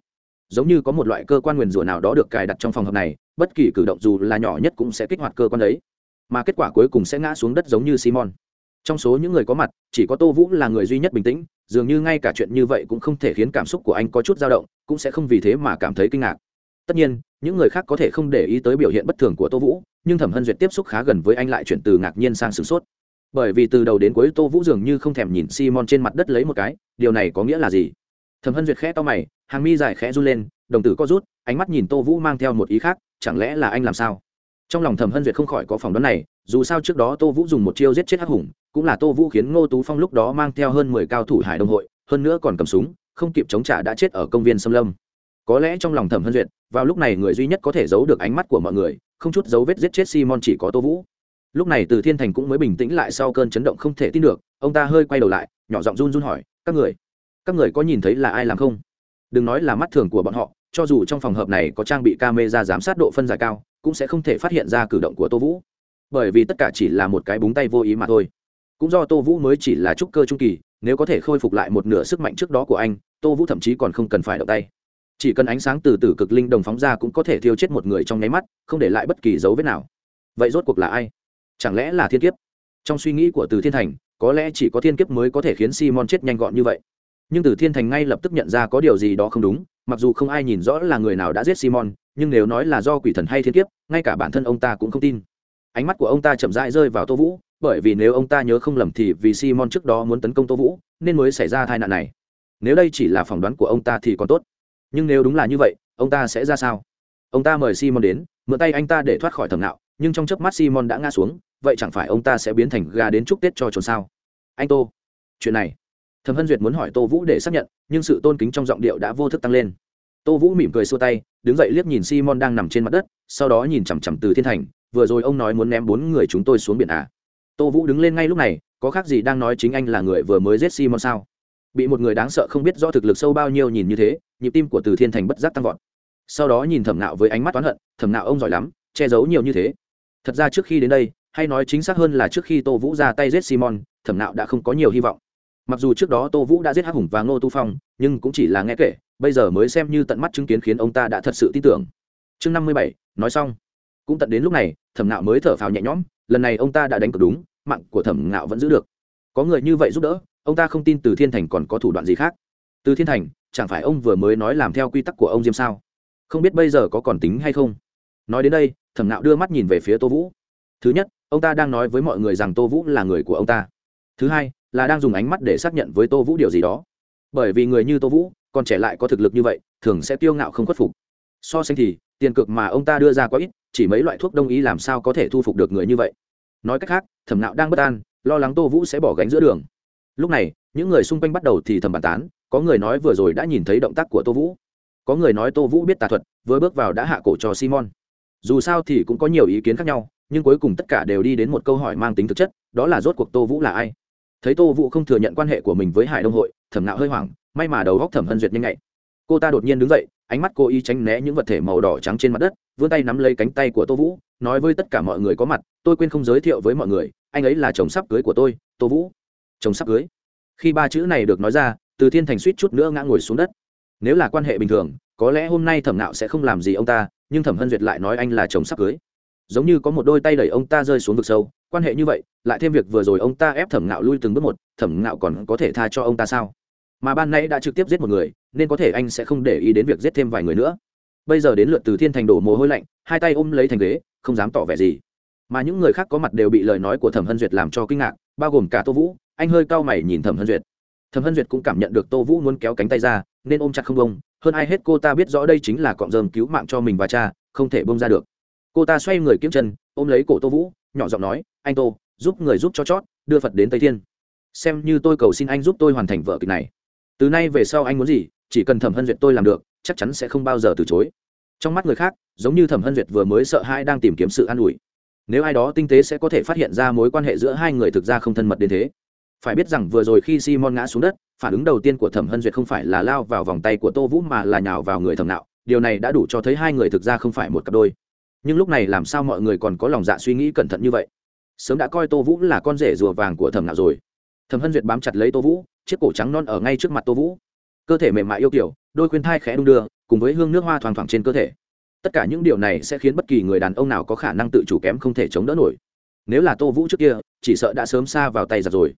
Giống như có một loại cơ quan nguyền rủa nào đó được cài đặt trong phòng hợp này, bất kỳ cử động dù là nhỏ nhất cũng sẽ kích hoạt cơ quan đấy. Mà kết quả cuối cùng sẽ ngã xuống đất giống như simon. Trong số những người có mặt, chỉ có tô vũ là người duy nhất bình tĩnh, dường như ngay cả chuyện như vậy cũng không thể khiến cảm xúc của anh có chút dao động, cũng sẽ không vì thế mà cảm thấy kinh ngạc. Tất nhiên, những người khác có thể không để ý tới biểu hiện bất thường của tô vũ, nhưng thẩm hân duyệt tiếp xúc khá gần với anh lại chuyển từ ngạc nhiên sang sửng sốt. Bởi vì từ đầu đến cuối tô vũ dường như không thèm nhìn simon trên mặt đất lấy một cái, điều này có nghĩa là gì? Thẩm hân duyệt khẽ to mày, hàng mi dài khẽ run lên, đồng tử co rút, ánh mắt nhìn tô vũ mang theo một ý khác, chẳng lẽ là anh làm sao? Trong lòng thẩm hân duyệt không khỏi có phỏng đoán này, dù sao trước đó tô vũ dùng một chiêu giết chết hắc hùng, cũng là tô vũ khiến ngô tú phong lúc đó mang theo hơn mười cao thủ hải đông hội, hơn nữa còn cầm súng, không kịp chống trả đã chết ở công viên xâm lâm. Có lẽ trong lòng thẩm hân duyệt, vào lúc này người duy nhất có thể giấu được ánh mắt của mọi người, không chút dấu vết giết chết simon chỉ có tô vũ. Lúc này từ thiên thành cũng mới bình tĩnh lại sau cơn chấn động không thể tin được, ông ta hơi quay đầu lại, nhỏ giọng run run hỏi, các người các người có nhìn thấy là ai làm không? Đừng nói là mắt thường của bọn họ, cho dù trong phòng hợp này có trang bị camera giám sát độ phân giải cao, cũng sẽ không thể phát hiện ra cử động của tô vũ. Bởi vì tất cả chỉ là một cái búng tay vô ý mà thôi. Cũng do tô vũ mới chỉ là trúc cơ trung kỳ, nếu có thể khôi phục lại một nửa sức mạnh trước đó của anh, tô vũ thậm chí còn không cần phải động tay. Chỉ cần ánh sáng từ từ cực linh đồng phóng ra cũng có thể thiêu chết một người trong nháy mắt, không để lại bất kỳ dấu vết nào. Vậy rốt cuộc là ai? Chẳng lẽ là thiên kiếp? Trong suy nghĩ của từ thiên thành, có lẽ chỉ có thiên kiếp mới có thể khiến simon chết nhanh gọn như vậy nhưng từ thiên thành ngay lập tức nhận ra có điều gì đó không đúng, mặc dù không ai nhìn rõ là người nào đã giết simon, nhưng nếu nói là do quỷ thần hay thiên kiếp, ngay cả bản thân ông ta cũng không tin. Ánh mắt của ông ta chậm rãi rơi vào tô vũ, bởi vì nếu ông ta nhớ không lầm thì vì simon trước đó muốn tấn công tô vũ, nên mới xảy ra tai nạn này. Nếu đây chỉ là phỏng đoán của ông ta thì còn tốt. Nhưng nếu đúng là như vậy, ông ta sẽ ra sao? Ông ta mời simon đến, mượn tay anh ta để thoát khỏi thầm nạo nhưng trong chớp mắt simon đã ngã xuống, vậy chẳng phải ông ta sẽ biến thành gà đến chúc tết cho trốn sao? Anh tô, chuyện này thẩm hân duyệt muốn hỏi tô vũ để xác nhận, nhưng sự tôn kính trong giọng điệu đã vô thức tăng lên. Tô vũ mỉm cười xua tay, đứng dậy liếc nhìn simon đang nằm trên mặt đất, sau đó nhìn chằm chằm từ thiên thành, vừa rồi ông nói muốn ném bốn người chúng tôi xuống biển à. tô vũ đứng lên ngay lúc này, có khác gì đang nói chính anh là người vừa mới giết simon sao? Bị một người đáng sợ không biết rõ thực lực sâu bao nhiêu nhìn như thế, nhịp tim của từ thiên thành bất giác tăng vọt. Sau đó nhìn thẩm nạo với ánh mắt toán hận, thẩm nạo ông giỏi lắm, che giấu nhiều như thế. Thật ra trước khi đến đây, hay nói chính xác hơn là trước khi tô vũ ra tay giết simon, thẩm nạo đã không có nhiều hy vọng mặc dù trước đó tô vũ đã giết hắc hùng và ngô tu phong, nhưng cũng chỉ là nghe kể, bây giờ mới xem như tận mắt chứng kiến khiến ông ta đã thật sự tin tưởng. Chương năm mươi bảy, nói xong. Cũng tận đến lúc này, thẩm nạo mới thở phào nhẹ nhõm, lần này ông ta đã đánh cược đúng, mạng của thẩm nạo vẫn giữ được. Có người như vậy giúp đỡ, ông ta không tin từ thiên thành còn có thủ đoạn gì khác. Từ thiên thành, chẳng phải ông vừa mới nói làm theo quy tắc của ông diêm sao? Không biết bây giờ có còn tính hay không? Nói đến đây, thẩm nạo đưa mắt nhìn về phía tô vũ. Thứ nhất, ông ta đang nói với mọi người rằng tô vũ là người của ông ta. Thứ hai là đang dùng ánh mắt để xác nhận với tô vũ điều gì đó. Bởi vì người như tô vũ, còn trẻ lại có thực lực như vậy, thường sẽ tiêu ngạo không khuất phục. So sánh thì, tiền cực mà ông ta đưa ra quá ít, chỉ mấy loại thuốc đông y làm sao có thể thu phục được người như vậy. Nói cách khác, thẩm nạo đang bất an, lo lắng tô vũ sẽ bỏ gánh giữa đường. Lúc này, những người xung quanh bắt đầu thì thầm bàn tán, có người nói vừa rồi đã nhìn thấy động tác của tô vũ. Có người nói tô vũ biết tà thuật, vừa bước vào đã hạ cổ cho simon. Dù sao thì cũng có nhiều ý kiến khác nhau, nhưng cuối cùng tất cả đều đi đến một câu hỏi mang tính thực chất, đó là rốt cuộc tô vũ là ai? Thấy tô vũ không thừa nhận quan hệ của mình với hải đông hội, thẩm nạo hơi hoảng, may mà đầu góc thẩm hân duyệt nhanh nhạy. Cô ta đột nhiên đứng dậy, ánh mắt cô ý tránh né những vật thể màu đỏ trắng trên mặt đất, vươn tay nắm lấy cánh tay của tô vũ, nói với tất cả mọi người có mặt, tôi quên không giới thiệu với mọi người, anh ấy là chồng sắp cưới của tôi, tô vũ. Chồng sắp cưới? Khi ba chữ này được nói ra, từ thiên thành suýt chút nữa ngã ngồi xuống đất. Nếu là quan hệ bình thường, có lẽ hôm nay thẩm nạo sẽ không làm gì ông ta, nhưng thẩm hân duyệt lại nói anh là chồng sắp cưới giống như có một đôi tay đẩy ông ta rơi xuống vực sâu, quan hệ như vậy, lại thêm việc vừa rồi ông ta ép thẩm nạo lui từng bước một, thẩm nạo còn có thể tha cho ông ta sao? Mà ban nãy đã trực tiếp giết một người, nên có thể anh sẽ không để ý đến việc giết thêm vài người nữa. Bây giờ đến lượt từ thiên thành đổ mồ hôi lạnh, hai tay ôm lấy thành ghế, không dám tỏ vẻ gì. Mà những người khác có mặt đều bị lời nói của thẩm hân duyệt làm cho kinh ngạc, bao gồm cả tô vũ, anh hơi cau mày nhìn thẩm hân duyệt. Thẩm hân duyệt cũng cảm nhận được tô vũ muốn kéo cánh tay ra, nên ôm chặt không bông hơn ai hết cô ta biết rõ đây chính là cọng rơm cứu mạng cho mình và cha, không thể bông ra được cô ta xoay người kiếm chân, ôm lấy cổ tô vũ, nhỏ giọng nói, anh tô, giúp người giúp cho chót, đưa phật đến tây thiên. Xem như tôi cầu xin anh giúp tôi hoàn thành vở kịch này. Từ nay về sau anh muốn gì, chỉ cần thẩm hân duyệt tôi làm được, chắc chắn sẽ không bao giờ từ chối. Trong mắt người khác, giống như thẩm hân duyệt vừa mới sợ hãi đang tìm kiếm sự an ủi. Nếu ai đó tinh tế sẽ có thể phát hiện ra mối quan hệ giữa hai người thực ra không thân mật đến thế. Phải biết rằng vừa rồi khi simon ngã xuống đất, phản ứng đầu tiên của thẩm hân duyệt không phải là lao vào vòng tay của tô vũ mà là nhào vào người thẩm nạo. Điều này đã đủ cho thấy hai người thực ra không phải một cặp đôi nhưng lúc này làm sao mọi người còn có lòng dạ suy nghĩ cẩn thận như vậy? Sớm đã coi tô vũ là con rể rùa vàng của thẩm nạo rồi. Thẩm hân duyệt bám chặt lấy tô vũ, chiếc cổ trắng non ở ngay trước mặt tô vũ. Cơ thể mềm mại yêu kiểu, đôi khuyên thai khẽ đung đưa, cùng với hương nước hoa thoang thoảng trên cơ thể. Tất cả những điều này sẽ khiến bất kỳ người đàn ông nào có khả năng tự chủ kém không thể chống đỡ nổi. Nếu là tô vũ trước kia, chỉ sợ đã sớm xa vào tay giặt rồi.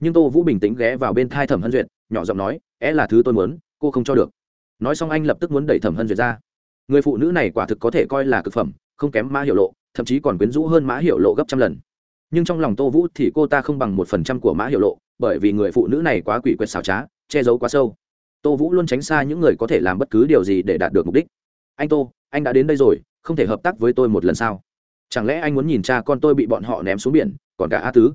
Nhưng tô vũ bình tĩnh ghé vào bên thai thẩm hân duyệt, nhỏ giọng nói é là thứ tôi muốn, cô không cho được. Nói xong anh lập tức muốn đẩy thẩm hân duyệt ra người phụ nữ này quả thực có thể coi là cực phẩm, không kém mã hiệu lộ, thậm chí còn quyến rũ hơn mã hiệu lộ gấp trăm lần. Nhưng trong lòng tô vũ thì cô ta không bằng một phần trăm của mã hiệu lộ, bởi vì người phụ nữ này quá quỷ quyệt xảo trá, che giấu quá sâu. Tô vũ luôn tránh xa những người có thể làm bất cứ điều gì để đạt được mục đích. Anh tô, anh đã đến đây rồi, không thể hợp tác với tôi một lần sao? Chẳng lẽ anh muốn nhìn cha con tôi bị bọn họ ném xuống biển, còn cả a tứ?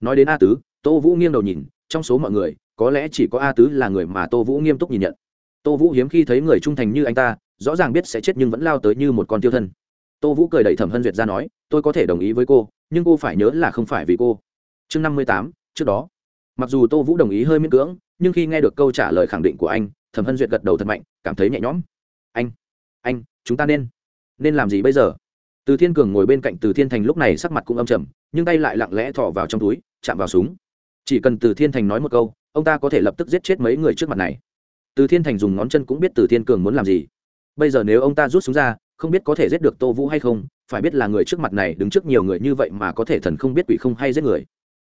Nói đến a tứ, tô vũ nghiêng đầu nhìn, trong số mọi người, có lẽ chỉ có a tứ là người mà tô vũ nghiêm túc nhìn nhận. Tô vũ hiếm khi thấy người trung thành như anh ta rõ ràng biết sẽ chết nhưng vẫn lao tới như một con tiêu thân. Tô vũ cười đẩy thẩm hân duyệt ra nói, tôi có thể đồng ý với cô, nhưng cô phải nhớ là không phải vì cô. Chương năm mươi tám, trước đó. Mặc dù tô vũ đồng ý hơi miễn cưỡng, nhưng khi nghe được câu trả lời khẳng định của anh thẩm hân duyệt gật đầu thật mạnh, cảm thấy nhẹ nhõm. Anh anh, chúng ta nên nên làm gì bây giờ? Từ thiên cường ngồi bên cạnh từ thiên thành lúc này sắc mặt cũng âm trầm, nhưng tay lại lặng lẽ thọ vào trong túi, chạm vào súng. Chỉ cần từ thiên thành nói một câu, ông ta có thể lập tức giết chết mấy người trước mặt này. Từ thiên thành dùng ngón chân cũng biết từ thiên cường muốn làm gì bây giờ nếu ông ta rút súng ra, không biết có thể giết được tô vũ hay không, phải biết là người trước mặt này đứng trước nhiều người như vậy mà có thể thần không biết quỷ không hay giết người.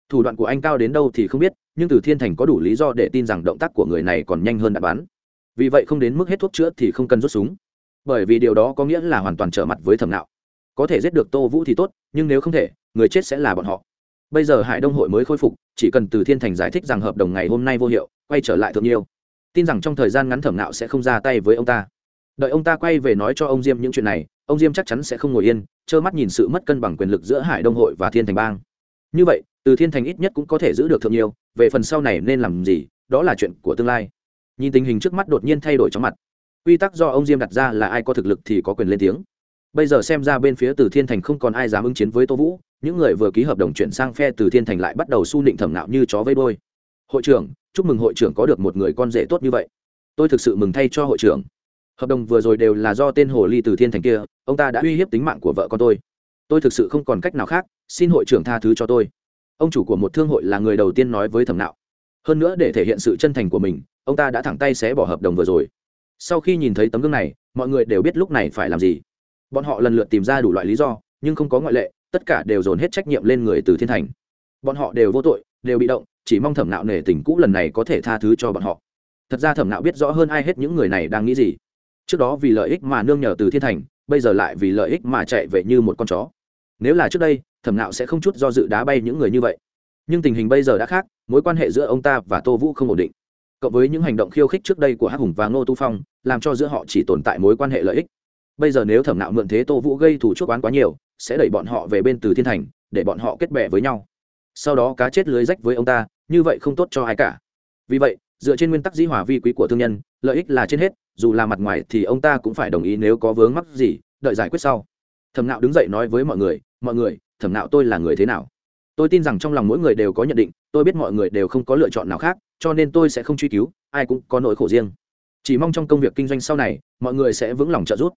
Thủ đoạn của anh cao đến đâu thì không biết, nhưng từ thiên thành có đủ lý do để tin rằng động tác của người này còn nhanh hơn đạn bắn. Vì vậy không đến mức hết thuốc chữa thì không cần rút súng. Bởi vì điều đó có nghĩa là hoàn toàn trở mặt với thẩm nạo. Có thể giết được tô vũ thì tốt, nhưng nếu không thể, người chết sẽ là bọn họ. Bây giờ hải đông hội mới khôi phục, chỉ cần từ thiên thành giải thích rằng hợp đồng ngày hôm nay vô hiệu, quay trở lại thượng nhiêu tin rằng trong thời gian ngắn thẩm nạo sẽ không ra tay với ông ta đợi ông ta quay về nói cho ông diêm những chuyện này, ông diêm chắc chắn sẽ không ngồi yên, trơ mắt nhìn sự mất cân bằng quyền lực giữa hải đông hội và thiên thành bang. Như vậy, từ thiên thành ít nhất cũng có thể giữ được thượng nhiều. về phần sau này nên làm gì, đó là chuyện của tương lai. Nhìn tình hình trước mắt đột nhiên thay đổi trong mặt. Quy tắc do ông diêm đặt ra là ai có thực lực thì có quyền lên tiếng. Bây giờ xem ra bên phía từ thiên thành không còn ai dám ứng chiến với tô vũ, những người vừa ký hợp đồng chuyển sang phe từ thiên thành lại bắt đầu su nịnh thẩm nạo như chó vây đôi hội trưởng, chúc mừng hội trưởng có được một người con rể tốt như vậy. Tôi thực sự mừng thay cho hội trưởng hợp đồng vừa rồi đều là do tên hồ ly từ thiên thành kia, ông ta đã uy hiếp tính mạng của vợ con tôi. Tôi thực sự không còn cách nào khác, xin hội trưởng tha thứ cho tôi. Ông chủ của một thương hội là người đầu tiên nói với thẩm nạo. Hơn nữa để thể hiện sự chân thành của mình, ông ta đã thẳng tay xé bỏ hợp đồng vừa rồi. Sau khi nhìn thấy tấm gương này, mọi người đều biết lúc này phải làm gì. Bọn họ lần lượt tìm ra đủ loại lý do, nhưng không có ngoại lệ, tất cả đều dồn hết trách nhiệm lên người từ thiên thành. Bọn họ đều vô tội, đều bị động, chỉ mong thẩm nạo nể tình cũ lần này có thể tha thứ cho bọn họ. Thật ra thẩm nạo biết rõ hơn ai hết những người này đang nghĩ gì trước đó vì lợi ích mà nương nhờ từ thiên thành, bây giờ lại vì lợi ích mà chạy về như một con chó. Nếu là trước đây, thẩm nạo sẽ không chút do dự đá bay những người như vậy. Nhưng tình hình bây giờ đã khác, mối quan hệ giữa ông ta và tô vũ không ổn định. Cộng với những hành động khiêu khích trước đây của hắc hùng và ngô tu phong, làm cho giữa họ chỉ tồn tại mối quan hệ lợi ích. Bây giờ nếu thẩm nạo mượn thế tô vũ gây thủ chuốc oán quá nhiều, sẽ đẩy bọn họ về bên từ thiên thành, để bọn họ kết bè với nhau. Sau đó cá chết lưới rách với ông ta, như vậy không tốt cho ai cả. Vì vậy, dựa trên nguyên tắc dĩ hòa vi quý của thương nhân, lợi ích là trên hết dù là mặt ngoài thì ông ta cũng phải đồng ý nếu có vướng mắc gì, đợi giải quyết sau. Thẩm nạo đứng dậy nói với mọi người mọi người, thẩm nạo tôi là người thế nào? Tôi tin rằng trong lòng mỗi người đều có nhận định, tôi biết mọi người đều không có lựa chọn nào khác, cho nên tôi sẽ không truy cứu, ai cũng có nỗi khổ riêng. Chỉ mong trong công việc kinh doanh sau này, mọi người sẽ vững lòng trợ giúp.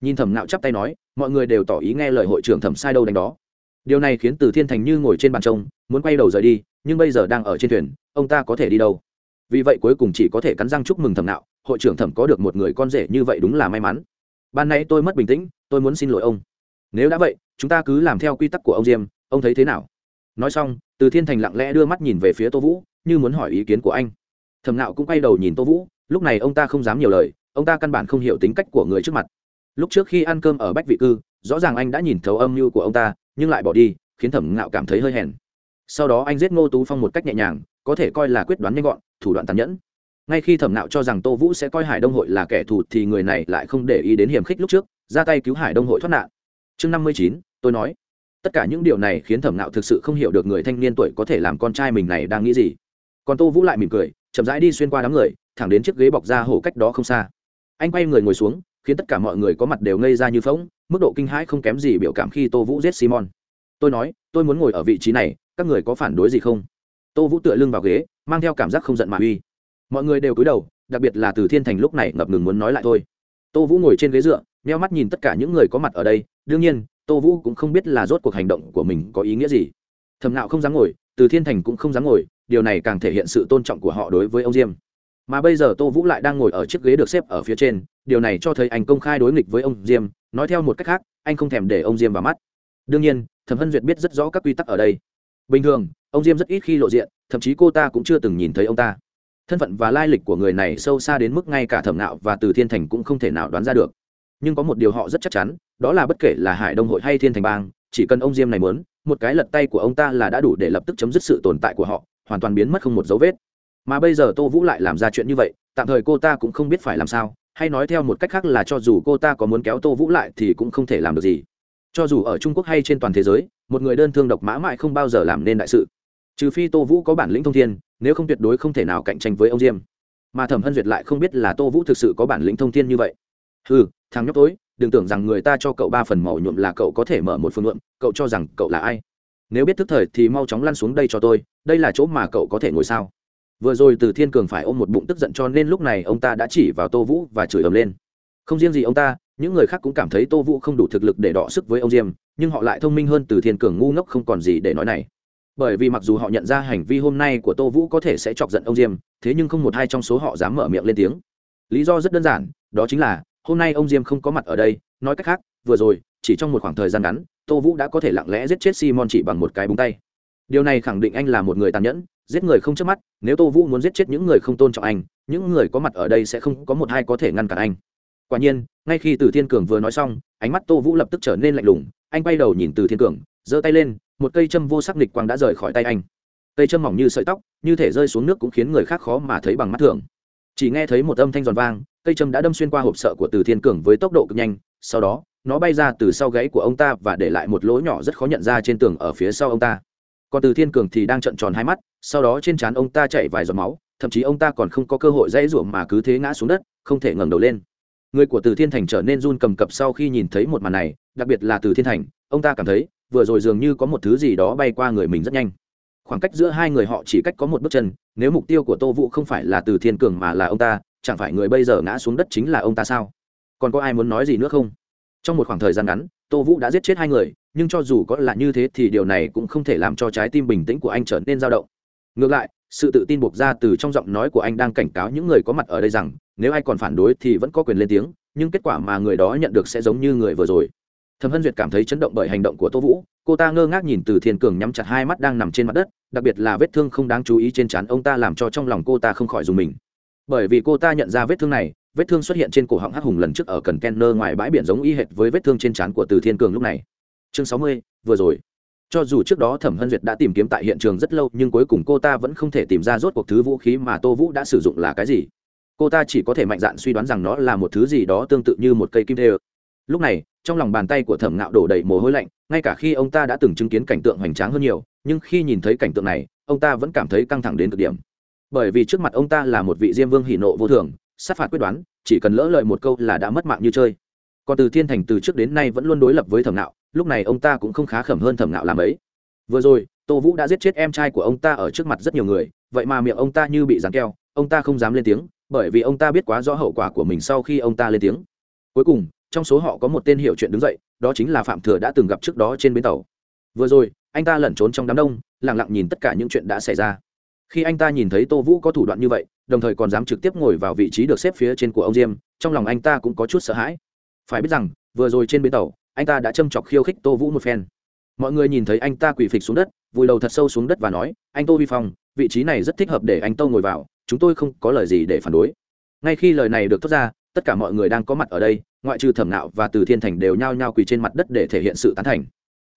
Nhìn thẩm nạo chắp tay nói, mọi người đều tỏ ý nghe lời hội trưởng thẩm sai đâu đánh đó. Điều này khiến từ thiên thành như ngồi trên bàn trông, muốn quay đầu rời đi, nhưng bây giờ đang ở trên thuyền, ông ta có thể đi đâu? Vì vậy cuối cùng chỉ có thể cắn răng chúc mừng thẩm nạo, hội trưởng thẩm có được một người con rể như vậy đúng là may mắn. Ban nãy tôi mất bình tĩnh, tôi muốn xin lỗi ông. Nếu đã vậy, chúng ta cứ làm theo quy tắc của ông diêm, ông thấy thế nào? Nói xong, từ thiên thành lặng lẽ đưa mắt nhìn về phía tô vũ, như muốn hỏi ý kiến của anh. Thẩm nạo cũng quay đầu nhìn tô vũ, lúc này ông ta không dám nhiều lời, ông ta căn bản không hiểu tính cách của người trước mặt. Lúc trước khi ăn cơm ở bách vị cư, rõ ràng anh đã nhìn thấu âm mưu của ông ta, nhưng lại bỏ đi, khiến thẩm ngạo cảm thấy hơi hèn. Sau đó anh giết ngô tú phong một cách nhẹ nhàng, có thể coi là quyết đoán nhanh gọn thủ đoạn tàn nhẫn. Ngay khi thẩm nạo cho rằng tô vũ sẽ coi hải đông hội là kẻ thù thì người này lại không để ý đến hiểm khích lúc trước, ra tay cứu hải đông hội thoát nạn. Chương năm mươi chín, tôi nói. Tất cả những điều này khiến thẩm nạo thực sự không hiểu được người thanh niên tuổi có thể làm con trai mình này đang nghĩ gì. Còn tô vũ lại mỉm cười, chậm rãi đi xuyên qua đám người, thẳng đến chiếc ghế bọc ra hổ cách đó không xa. Anh quay người ngồi xuống, khiến tất cả mọi người có mặt đều ngây ra như phóng mức độ kinh hãi không kém gì biểu cảm khi tô vũ giết simon. Tôi nói, tôi muốn ngồi ở vị trí này, các người có phản đối gì không? Tô vũ tựa lưng vào ghế mang theo cảm giác không giận mà uy. Mọi người đều cúi đầu, đặc biệt là từ thiên thành lúc này ngập ngừng muốn nói lại thôi. Tô vũ ngồi trên ghế dựa neo mắt nhìn tất cả những người có mặt ở đây. Đương nhiên, tô vũ cũng không biết là rốt cuộc hành động của mình có ý nghĩa gì. Thầm nạo không dám ngồi, từ thiên thành cũng không dám ngồi, điều này càng thể hiện sự tôn trọng của họ đối với ông diêm. Mà bây giờ tô vũ lại đang ngồi ở chiếc ghế được xếp ở phía trên, điều này cho thấy anh công khai đối nghịch với ông diêm. Nói theo một cách khác, anh không thèm để ông diêm vào mắt. Đương nhiên, thẩm hân duyệt biết rất rõ các quy tắc ở đây. Bình thường, ông diêm rất ít khi lộ diện thậm chí cô ta cũng chưa từng nhìn thấy ông ta. Thân phận và lai lịch của người này sâu xa đến mức ngay cả thẩm nạo và từ thiên thành cũng không thể nào đoán ra được. Nhưng có một điều họ rất chắc chắn, đó là bất kể là hải đông hội hay thiên thành bang, chỉ cần ông diêm này muốn, một cái lật tay của ông ta là đã đủ để lập tức chấm dứt sự tồn tại của họ, hoàn toàn biến mất không một dấu vết. Mà bây giờ tô vũ lại làm ra chuyện như vậy, tạm thời cô ta cũng không biết phải làm sao, hay nói theo một cách khác là cho dù cô ta có muốn kéo tô vũ lại thì cũng không thể làm được gì. Cho dù ở trung quốc hay trên toàn thế giới, một người đơn thương độc mã mãi không bao giờ làm nên đại sự trừ phi tô vũ có bản lĩnh thông thiên, nếu không tuyệt đối không thể nào cạnh tranh với ông diêm. Mà thẩm hân duyệt lại không biết là tô vũ thực sự có bản lĩnh thông thiên như vậy. Ừ thằng nhóc tối, đừng tưởng rằng người ta cho cậu ba phần màu nhuộm là cậu có thể mở một phương nhuộm cậu cho rằng cậu là ai. Nếu biết thức thời thì mau chóng lăn xuống đây cho tôi, đây là chỗ mà cậu có thể ngồi sao? Vừa rồi từ thiên cường phải ôm một bụng tức giận cho nên lúc này ông ta đã chỉ vào tô vũ và chửi ầm lên. Không riêng gì ông ta, những người khác cũng cảm thấy tô vũ không đủ thực lực để đọ sức với ông diêm, nhưng họ lại thông minh hơn từ thiên cường ngu ngốc không còn gì để nói này bởi vì mặc dù họ nhận ra hành vi hôm nay của tô vũ có thể sẽ chọc giận ông diêm, thế nhưng không một hai trong số họ dám mở miệng lên tiếng. Lý do rất đơn giản, đó chính là, hôm nay ông diêm không có mặt ở đây, nói cách khác, vừa rồi, chỉ trong một khoảng thời gian ngắn, tô vũ đã có thể lặng lẽ giết chết simon chỉ bằng một cái búng tay. Điều này khẳng định anh là một người tàn nhẫn, giết người không chớp mắt, nếu tô vũ muốn giết chết những người không tôn trọng anh, những người có mặt ở đây sẽ không có một hai có thể ngăn cản anh. Quả nhiên, ngay khi từ thiên cường vừa nói xong, ánh mắt tô vũ lập tức trở nên lạnh lùng, anh quay đầu nhìn từ thiên cường, giơ tay lên một cây châm vô sắc lịch quang đã rời khỏi tay anh. Cây châm mỏng như sợi tóc, như thể rơi xuống nước cũng khiến người khác khó mà thấy bằng mắt thường. Chỉ nghe thấy một âm thanh giòn vang, cây châm đã đâm xuyên qua hộp sợ của từ thiên cường với tốc độ cực nhanh, sau đó, nó bay ra từ sau gáy của ông ta và để lại một lỗ nhỏ rất khó nhận ra trên tường ở phía sau ông ta. Còn từ thiên cường thì đang trận tròn hai mắt, sau đó trên trán ông ta chảy vài giọt máu, thậm chí ông ta còn không có cơ hội dãy ruộng mà cứ thế ngã xuống đất, không thể ngẩng đầu lên. Người của từ thiên thành trở nên run cầm cập sau khi nhìn thấy một màn này, đặc biệt là từ thiên thành, ông ta cảm thấy vừa rồi dường như có một thứ gì đó bay qua người mình rất nhanh. Khoảng cách giữa hai người họ chỉ cách có một bước chân, nếu mục tiêu của tô vũ không phải là từ thiên cường mà là ông ta, chẳng phải người bây giờ ngã xuống đất chính là ông ta sao? Còn có ai muốn nói gì nữa không? Trong một khoảng thời gian ngắn, tô vũ đã giết chết hai người, nhưng cho dù có là như thế thì điều này cũng không thể làm cho trái tim bình tĩnh của anh trở nên dao động. Ngược lại, sự tự tin buộc ra từ trong giọng nói của anh đang cảnh cáo những người có mặt ở đây rằng, nếu ai còn phản đối thì vẫn có quyền lên tiếng, nhưng kết quả mà người đó nhận được sẽ giống như người vừa rồi thẩm hân duyệt cảm thấy chấn động bởi hành động của tô vũ, cô ta ngơ ngác nhìn từ thiên cường nhắm chặt hai mắt đang nằm trên mặt đất, đặc biệt là vết thương không đáng chú ý trên trán ông ta làm cho trong lòng cô ta không khỏi dùng mình. Bởi vì cô ta nhận ra vết thương này, vết thương xuất hiện trên cổ họng hắc hùng lần trước ở cần kenner ngoài bãi biển giống y hệt với vết thương trên trán của từ thiên cường lúc này. Chương sáu mươi, vừa rồi. Cho dù trước đó thẩm hân duyệt đã tìm kiếm tại hiện trường rất lâu, nhưng cuối cùng cô ta vẫn không thể tìm ra rốt cuộc thứ vũ khí mà tô vũ đã sử dụng là cái gì. Cô ta chỉ có thể mạnh dạn suy đoán rằng nó là một thứ gì đó tương tự như một cây kim đê lúc này, trong lòng bàn tay của thẩm ngạo đổ đầy mồ hôi lạnh, ngay cả khi ông ta đã từng chứng kiến cảnh tượng hoành tráng hơn nhiều, nhưng khi nhìn thấy cảnh tượng này, ông ta vẫn cảm thấy căng thẳng đến cực điểm. Bởi vì trước mặt ông ta là một vị diêm vương hỷ nộ vô thường, sát phạt quyết đoán, chỉ cần lỡ lời một câu là đã mất mạng như chơi. Còn từ thiên thành từ trước đến nay vẫn luôn đối lập với thẩm nạo lúc này ông ta cũng không khá khẩm hơn thẩm nạo làm ấy. Vừa rồi, tô vũ đã giết chết em trai của ông ta ở trước mặt rất nhiều người, vậy mà miệng ông ta như bị rắn keo, ông ta không dám lên tiếng, bởi vì ông ta biết quá rõ hậu quả của mình sau khi ông ta lên tiếng. Cuối cùng trong số họ có một tên hiệu chuyện đứng dậy, đó chính là phạm thừa đã từng gặp trước đó trên bến tàu. Vừa rồi, anh ta lẩn trốn trong đám đông lẳng lặng nhìn tất cả những chuyện đã xảy ra. Khi anh ta nhìn thấy tô vũ có thủ đoạn như vậy, đồng thời còn dám trực tiếp ngồi vào vị trí được xếp phía trên của ông diêm, trong lòng anh ta cũng có chút sợ hãi. Phải biết rằng, vừa rồi trên bến tàu, anh ta đã châm chọc khiêu khích tô vũ một phen. Mọi người nhìn thấy anh ta quỳ phịch xuống đất, vùi đầu thật sâu xuống đất và nói, anh tô vi phong, vị trí này rất thích hợp để anh tô ngồi vào, chúng tôi không có lời gì để phản đối. Ngay khi lời này được thốt ra, tất cả mọi người đang có mặt ở đây ngoại trừ thẩm nạo và từ thiên thành đều nhao nhao quỳ trên mặt đất để thể hiện sự tán thành.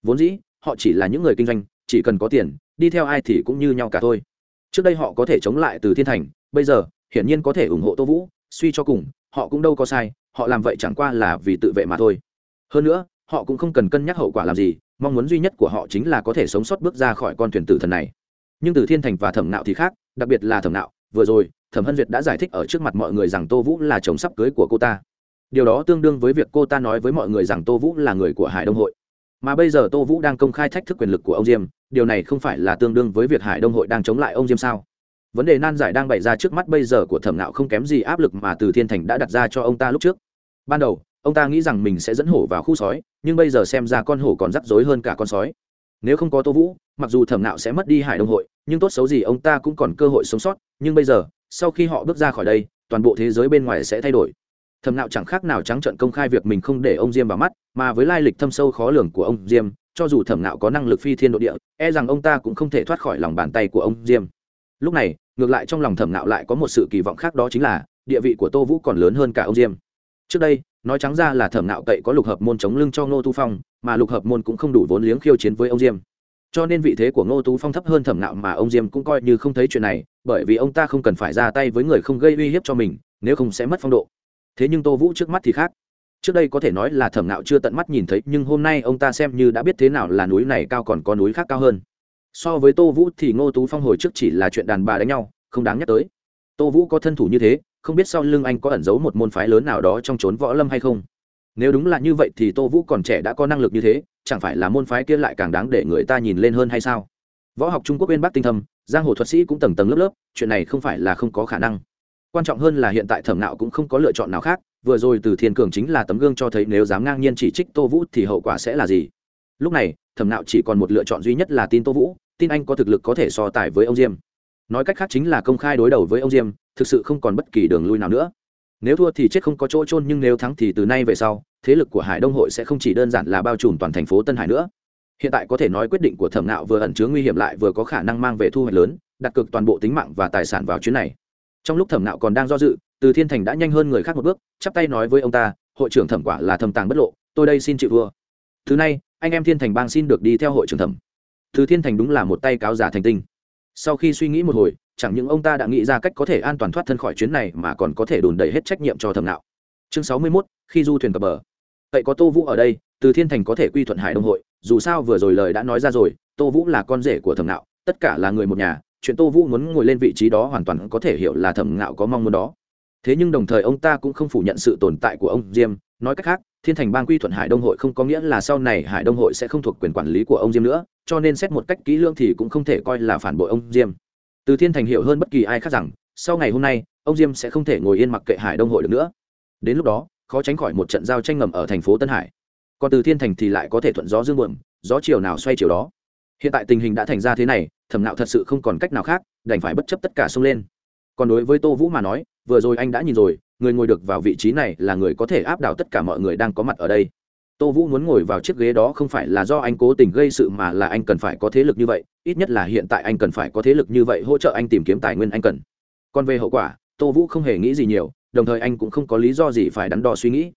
Vốn dĩ, họ chỉ là những người kinh doanh, chỉ cần có tiền, đi theo ai thì cũng như nhau cả thôi. Trước đây họ có thể chống lại từ thiên thành, bây giờ, hiển nhiên có thể ủng hộ tô vũ, suy cho cùng, họ cũng đâu có sai, họ làm vậy chẳng qua là vì tự vệ mà thôi. Hơn nữa, họ cũng không cần cân nhắc hậu quả làm gì, mong muốn duy nhất của họ chính là có thể sống sót bước ra khỏi con thuyền tử thần này. Nhưng từ thiên thành và thẩm nạo thì khác, đặc biệt là thẩm nạo, vừa rồi, thẩm hân duyệt đã giải thích ở trước mặt mọi người rằng tô vũ là chồng sắp cưới của cô ta điều đó tương đương với việc cô ta nói với mọi người rằng tô vũ là người của hải đông hội. Mà bây giờ tô vũ đang công khai thách thức quyền lực của ông diêm, điều này không phải là tương đương với việc hải đông hội đang chống lại ông diêm sao? Vấn đề nan giải đang bày ra trước mắt bây giờ của thẩm nạo không kém gì áp lực mà từ thiên thành đã đặt ra cho ông ta lúc trước. Ban đầu, ông ta nghĩ rằng mình sẽ dẫn hổ vào khu sói, nhưng bây giờ xem ra con hổ còn rắc rối hơn cả con sói. Nếu không có tô vũ, mặc dù thẩm nạo sẽ mất đi hải đông hội, nhưng tốt xấu gì ông ta cũng còn cơ hội sống sót, nhưng bây giờ, sau khi họ bước ra khỏi đây, toàn bộ thế giới bên ngoài sẽ thay đổi thẩm nạo chẳng khác nào trắng trợn công khai việc mình không để ông diêm vào mắt, mà với lai lịch thâm sâu khó lường của ông diêm, cho dù thẩm nạo có năng lực phi thiên độ địa e rằng ông ta cũng không thể thoát khỏi lòng bàn tay của ông diêm. Lúc này, ngược lại trong lòng thẩm nạo lại có một sự kỳ vọng khác đó chính là, địa vị của tô vũ còn lớn hơn cả ông diêm. Trước đây, nói trắng ra là thẩm nạo cậy có lục hợp môn chống lưng cho ngô tu phong, mà lục hợp môn cũng không đủ vốn liếng khiêu chiến với ông diêm. Cho nên vị thế của ngô tú phong thấp hơn thẩm nạo mà ông diêm cũng coi như không thấy chuyện này, bởi vì ông ta không cần phải ra tay với người không gây uy hiếp cho mình, nếu không sẽ mất phong độ thế nhưng tô vũ trước mắt thì khác. Trước đây có thể nói là thẩm nạo chưa tận mắt nhìn thấy, nhưng hôm nay ông ta xem như đã biết thế nào là núi này cao còn có núi khác cao hơn. So với tô vũ thì ngô tú phong hồi trước chỉ là chuyện đàn bà đánh nhau, không đáng nhắc tới. Tô vũ có thân thủ như thế, không biết sau lưng anh có ẩn giấu một môn phái lớn nào đó trong trốn võ lâm hay không. Nếu đúng là như vậy thì tô vũ còn trẻ đã có năng lực như thế, chẳng phải là môn phái kia lại càng đáng để người ta nhìn lên hơn hay sao? Võ học trung quốc bên bắc tinh thâm, giang hồ thuật sĩ cũng tầng tầng lớp lớp, chuyện này không phải là không có khả năng quan trọng hơn là hiện tại thẩm nạo cũng không có lựa chọn nào khác, vừa rồi từ thiên cường chính là tấm gương cho thấy nếu dám ngang nhiên chỉ trích tô vũ thì hậu quả sẽ là gì. Lúc này, thẩm nạo chỉ còn một lựa chọn duy nhất là tin tô vũ, tin anh có thực lực có thể so tài với ông diêm. Nói cách khác chính là công khai đối đầu với ông diêm, thực sự không còn bất kỳ đường lui nào nữa. Nếu thua thì chết không có chỗ trôn nhưng nếu thắng thì từ nay về sau, thế lực của hải đông hội sẽ không chỉ đơn giản là bao trùm toàn thành phố tân hải nữa. Hiện tại có thể nói quyết định của thẩm nạo vừa ẩn chứa nguy hiểm lại vừa có khả năng mang về thu hoạch lớn, đặt cược toàn bộ tính mạng và tài sản vào chuyến này trong lúc thẩm nạo còn đang do dự từ thiên thành đã nhanh hơn người khác một bước chắp tay nói với ông ta hội trưởng thẩm quả là thâm tàng bất lộ tôi đây xin chịu vua thứ này anh em thiên thành bang xin được đi theo hội trưởng thẩm. Từ thiên thành đúng là một tay cáo giả thành tinh. Sau khi suy nghĩ một hồi chẳng những ông ta đã nghĩ ra cách có thể an toàn thoát thân khỏi chuyến này mà còn có thể đùn đẩy hết trách nhiệm cho thẩm nạo chương sáu mươi 61, khi du thuyền cập bờ. Vậy có tô vũ ở đây từ thiên thành có thể quy thuận hải đông hội dù sao vừa rồi lời đã nói ra rồi tô vũ là con rể của thẩm nạo tất cả là người một nhà chuyện tô vũ muốn ngồi lên vị trí đó hoàn toàn có thể hiểu là thẩm ngạo có mong muốn đó. Thế nhưng đồng thời ông ta cũng không phủ nhận sự tồn tại của ông diêm. Nói cách khác, thiên thành bang quy thuận hải đông hội không có nghĩa là sau này hải đông hội sẽ không thuộc quyền quản lý của ông diêm nữa, cho nên xét một cách kỹ lưỡng thì cũng không thể coi là phản bội ông diêm. Từ thiên thành hiểu hơn bất kỳ ai khác rằng, sau ngày hôm nay, ông diêm sẽ không thể ngồi yên mặc kệ hải đông hội được nữa. Đến lúc đó, khó tránh khỏi một trận giao tranh ngầm ở thành phố tân hải. Còn từ thiên thành thì lại có thể thuận gió dương buồm, gió chiều nào xoay chiều đó. Hiện tại tình hình đã thành ra thế này thẩm nạo thật sự không còn cách nào khác, đành phải bất chấp tất cả xông lên. Còn đối với tô vũ mà nói, vừa rồi anh đã nhìn rồi, người ngồi được vào vị trí này là người có thể áp đảo tất cả mọi người đang có mặt ở đây. Tô vũ muốn ngồi vào chiếc ghế đó không phải là do anh cố tình gây sự mà là anh cần phải có thế lực như vậy, ít nhất là hiện tại anh cần phải có thế lực như vậy hỗ trợ anh tìm kiếm tài nguyên anh cần. Còn về hậu quả, tô vũ không hề nghĩ gì nhiều, đồng thời anh cũng không có lý do gì phải đắn đo suy nghĩ.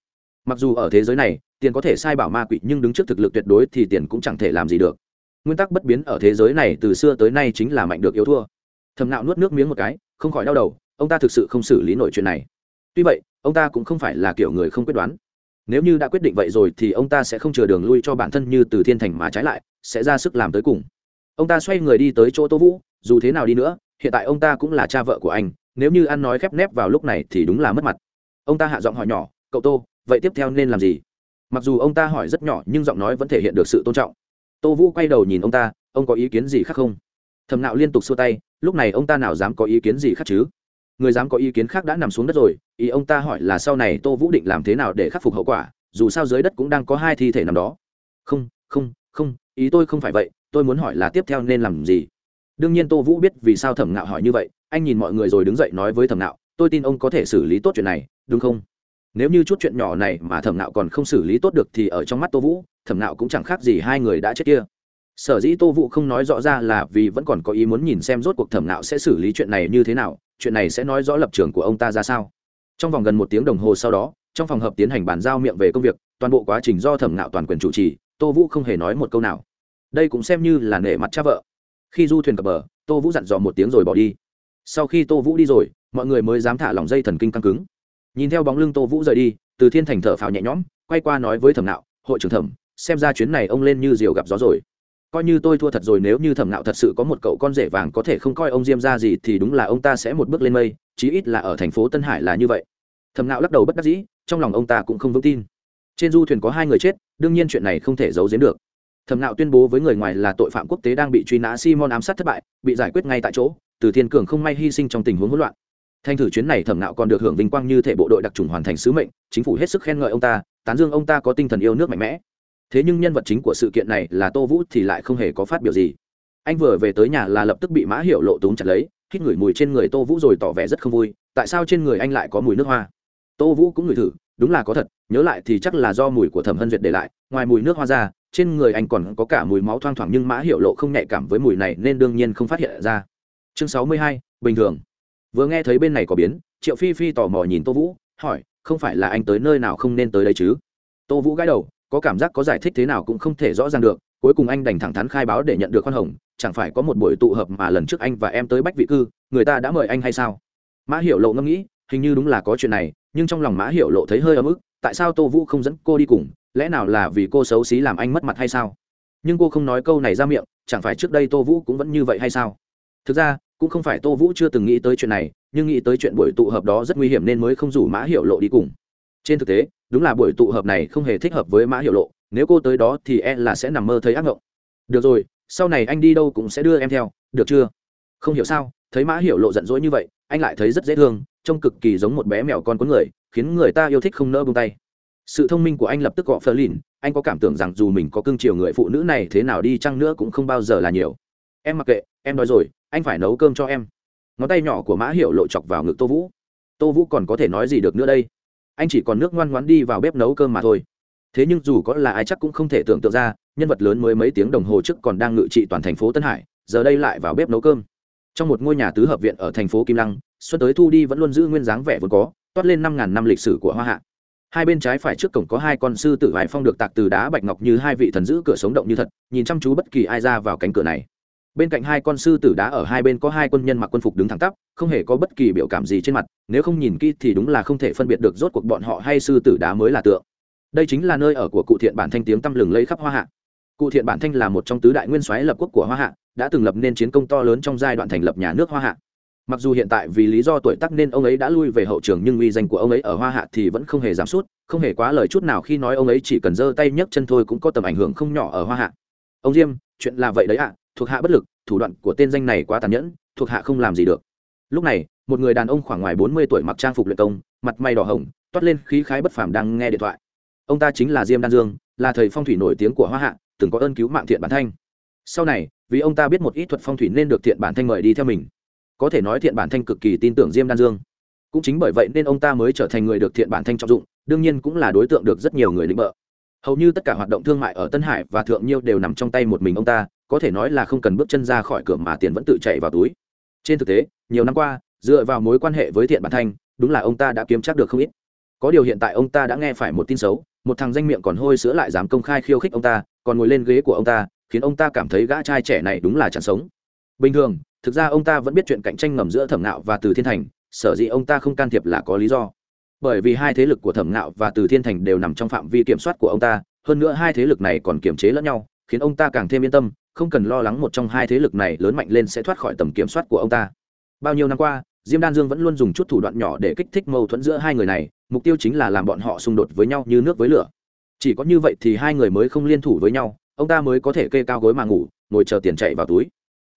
Mặc dù ở thế giới này, tiền có thể sai bảo ma quỷ nhưng đứng trước thực lực tuyệt đối thì tiền cũng chẳng thể làm gì được nguyên tắc bất biến ở thế giới này từ xưa tới nay chính là mạnh được yếu thua. Thầm nạo nuốt nước miếng một cái, không khỏi đau đầu, ông ta thực sự không xử lý nổi chuyện này. Tuy vậy, ông ta cũng không phải là kiểu người không quyết đoán. Nếu như đã quyết định vậy rồi thì ông ta sẽ không chừa đường lui cho bản thân như từ thiên thành mà trái lại, sẽ ra sức làm tới cùng. Ông ta xoay người đi tới chỗ tô vũ, dù thế nào đi nữa, hiện tại ông ta cũng là cha vợ của anh, nếu như ăn nói khép nép vào lúc này thì đúng là mất mặt. Ông ta hạ giọng hỏi nhỏ, cậu tô, vậy tiếp theo nên làm gì? Mặc dù ông ta hỏi rất nhỏ nhưng giọng nói vẫn thể hiện được sự tôn trọng tô vũ quay đầu nhìn ông ta ông có ý kiến gì khác không? Thầm nạo liên tục xua tay lúc này ông ta nào dám có ý kiến gì khác chứ? Người dám có ý kiến khác đã nằm xuống đất rồi ý ông ta hỏi là sau này tô vũ định làm thế nào để khắc phục hậu quả dù sao dưới đất cũng đang có hai thi thể nằm đó. Không không không ý tôi không phải vậy tôi muốn hỏi là tiếp theo nên làm gì? Đương nhiên tô vũ biết vì sao thẩm Nạo hỏi như vậy anh nhìn mọi người rồi đứng dậy nói với thẩm Nạo, tôi tin ông có thể xử lý tốt chuyện này đúng không? Nếu như chút chuyện nhỏ này mà thẩm nạo còn không xử lý tốt được thì ở trong mắt tô vũ thẩm nạo cũng chẳng khác gì hai người đã chết kia. Sở dĩ tô vũ không nói rõ ra là vì vẫn còn có ý muốn nhìn xem rốt cuộc thẩm nạo sẽ xử lý chuyện này như thế nào, chuyện này sẽ nói rõ lập trường của ông ta ra sao. Trong vòng gần một tiếng đồng hồ sau đó, trong phòng hợp tiến hành bàn giao miệng về công việc, toàn bộ quá trình do thẩm nạo toàn quyền chủ trì, tô vũ không hề nói một câu nào. Đây cũng xem như là nể mặt cha vợ. Khi du thuyền cập bờ, tô vũ dặn dò một tiếng rồi bỏ đi. Sau khi tô vũ đi rồi, mọi người mới dám thả lỏng dây thần kinh căng cứng. Nhìn theo bóng lưng tô vũ rời đi, từ thiên thành thở phào nhẹ nhõm, quay qua nói với thẩm nạo, hội trưởng thẩm xem ra chuyến này ông lên như diều gặp gió rồi. Coi như tôi thua thật rồi nếu như thẩm nạo thật sự có một cậu con rể vàng có thể không coi ông diêm ra gì thì đúng là ông ta sẽ một bước lên mây chí ít là ở thành phố tân hải là như vậy. Thẩm nạo lắc đầu bất đắc dĩ trong lòng ông ta cũng không vững tin. Trên du thuyền có hai người chết đương nhiên chuyện này không thể giấu giếm được. Thẩm nạo tuyên bố với người ngoài là tội phạm quốc tế đang bị truy nã simon ám sát thất bại bị giải quyết ngay tại chỗ từ thiên cường không may hy sinh trong tình huống hỗn loạn. Thanh thử chuyến này thẩm nạo còn được hưởng vinh quang như thể bộ đội đặc trùng hoàn thành sứ mệnh, chính phủ hết sức khen ngợi ông ta, tán dương ông ta có tinh thần yêu nước mạnh mẽ. Thế nhưng nhân vật chính của sự kiện này là Tô Vũ thì lại không hề có phát biểu gì. Anh vừa về tới nhà là lập tức bị Mã hiệu Lộ túng chặt lấy, hít ngửi mùi trên người Tô Vũ rồi tỏ vẻ rất không vui, tại sao trên người anh lại có mùi nước hoa? Tô Vũ cũng ngửi thử, đúng là có thật, nhớ lại thì chắc là do mùi của Thẩm Hân Duyệt để lại, ngoài mùi nước hoa ra, trên người anh còn có cả mùi máu thoang thoảng nhưng Mã hiệu Lộ không nhạy cảm với mùi này nên đương nhiên không phát hiện ra. Chương sáu mươi hai, bình thường vừa nghe thấy bên này có biến triệu phi phi tò mò nhìn tô vũ hỏi không phải là anh tới nơi nào không nên tới đây chứ tô vũ gãi đầu có cảm giác có giải thích thế nào cũng không thể rõ ràng được, cuối cùng anh đành thẳng thắn khai báo để nhận được khoan hồng, chẳng phải có một buổi tụ hợp mà lần trước anh và em tới bách vị cư, người ta đã mời anh hay sao? Mã hiểu lộ ngẫm nghĩ, hình như đúng là có chuyện này, nhưng trong lòng mã hiểu lộ thấy hơi ấm ức, tại sao tô vũ không dẫn cô đi cùng, lẽ nào là vì cô xấu xí làm anh mất mặt hay sao? Nhưng cô không nói câu này ra miệng, chẳng phải trước đây tô vũ cũng vẫn như vậy hay sao? Thực ra, cũng không phải tô vũ chưa từng nghĩ tới chuyện này, nhưng nghĩ tới chuyện buổi tụ hợp đó rất nguy hiểm nên mới không rủ mã hiệu lộ đi cùng. Trên thực tế đúng là buổi tụ hợp này không hề thích hợp với mã hiệu lộ, nếu cô tới đó thì e là sẽ nằm mơ thấy ác mộng được rồi, sau này anh đi đâu cũng sẽ đưa em theo, được chưa? Không hiểu sao, thấy mã hiệu lộ giận dỗi như vậy, anh lại thấy rất dễ thương, trông cực kỳ giống một bé mèo con cuốn người, khiến người ta yêu thích không nỡ bông tay. Sự thông minh của anh lập tức gọ phơ lìn, anh có cảm tưởng rằng dù mình có cưng chiều người phụ nữ này thế nào đi chăng nữa cũng không bao giờ là nhiều. Em mặc kệ, em nói rồi, anh phải nấu cơm cho em. Ngón tay nhỏ của mã hiệu lộ chọc vào ngực tô vũ. Tô vũ còn có thể nói gì được nữa đây? Anh chỉ còn nước ngoan ngoãn đi vào bếp nấu cơm mà thôi. Thế nhưng dù có là ai chắc cũng không thể tưởng tượng ra, nhân vật lớn mới mấy tiếng đồng hồ trước còn đang ngự trị toàn thành phố tân hải, giờ đây lại vào bếp nấu cơm. Trong một ngôi nhà tứ hợp viện ở thành phố kim lăng, xuân tới thu đi vẫn luôn giữ nguyên dáng vẻ vốn có, toát lên năm ngàn năm lịch sử của hoa hạ. Hai bên trái phải trước cổng có hai con sư tử hải phong được tạc từ đá bạch ngọc như hai vị thần giữ cửa sống động như thật, nhìn chăm chú bất kỳ ai ra vào cánh cửa này bên cạnh hai con sư tử đá ở hai bên có hai quân nhân mặc quân phục đứng thẳng tắp, không hề có bất kỳ biểu cảm gì trên mặt, nếu không nhìn kỹ thì đúng là không thể phân biệt được rốt cuộc bọn họ hay sư tử đá mới là tượng. Đây chính là nơi ở của cụ thiện bản thanh tiếng tăm lừng lấy khắp hoa hạ. Cụ thiện bản thanh là một trong tứ đại nguyên soái lập quốc của hoa hạ, đã từng lập nên chiến công to lớn trong giai đoạn thành lập nhà nước hoa hạ. Mặc dù hiện tại vì lý do tuổi tác nên ông ấy đã lui về hậu trường nhưng uy danh của ông ấy ở hoa hạ thì vẫn không hề giảm sút, không hề quá lời chút nào khi nói ông ấy chỉ cần giơ tay nhấc chân thôi cũng có tầm ảnh hưởng không nhỏ ở hoa hạ. Ông diêm, chuyện là vậy đấy ạ thuộc hạ bất lực, thủ đoạn của tên danh này quá tàn nhẫn, thuộc hạ không làm gì được. Lúc này, một người đàn ông khoảng ngoài bốn mươi tuổi mặc trang phục luyện công, mặt may đỏ hồng, toát lên khí khái bất phàm đang nghe điện thoại. Ông ta chính là diêm đan dương, là thầy phong thủy nổi tiếng của hoa hạ, từng có ơn cứu mạng thiện bản thanh. Sau này, vì ông ta biết một ít thuật phong thủy nên được thiện bản thanh mời đi theo mình. Có thể nói thiện bản thanh cực kỳ tin tưởng diêm đan dương. Cũng chính bởi vậy nên ông ta mới trở thành người được thiện bản thanh trọng dụng, đương nhiên cũng là đối tượng được rất nhiều người lĩnh bợ hầu như tất cả hoạt động thương mại ở tân hải và thượng nhiêu đều nằm trong tay một mình ông ta có thể nói là không cần bước chân ra khỏi cửa mà tiền vẫn tự chạy vào túi. Trên thực tế, nhiều năm qua, dựa vào mối quan hệ với thiện bản thanh, đúng là ông ta đã kiếm chắc được không ít. Có điều hiện tại ông ta đã nghe phải một tin xấu, một thằng danh miệng còn hôi sữa lại dám công khai khiêu khích ông ta, còn ngồi lên ghế của ông ta, khiến ông ta cảm thấy gã trai trẻ này đúng là chẳng sống. Bình thường, thực ra ông ta vẫn biết chuyện cạnh tranh ngầm giữa thẩm nạo và từ thiên thành, sở dĩ ông ta không can thiệp là có lý do. Bởi vì hai thế lực của thẩm nạo và từ thiên thành đều nằm trong phạm vi kiểm soát của ông ta, hơn nữa hai thế lực này còn kiềm chế lẫn nhau, khiến ông ta càng thêm yên tâm không cần lo lắng một trong hai thế lực này lớn mạnh lên sẽ thoát khỏi tầm kiểm soát của ông ta. Bao nhiêu năm qua, diêm đan dương vẫn luôn dùng chút thủ đoạn nhỏ để kích thích mâu thuẫn giữa hai người này, mục tiêu chính là làm bọn họ xung đột với nhau như nước với lửa. Chỉ có như vậy thì hai người mới không liên thủ với nhau, ông ta mới có thể kê cao gối mà ngủ, ngồi chờ tiền chạy vào túi.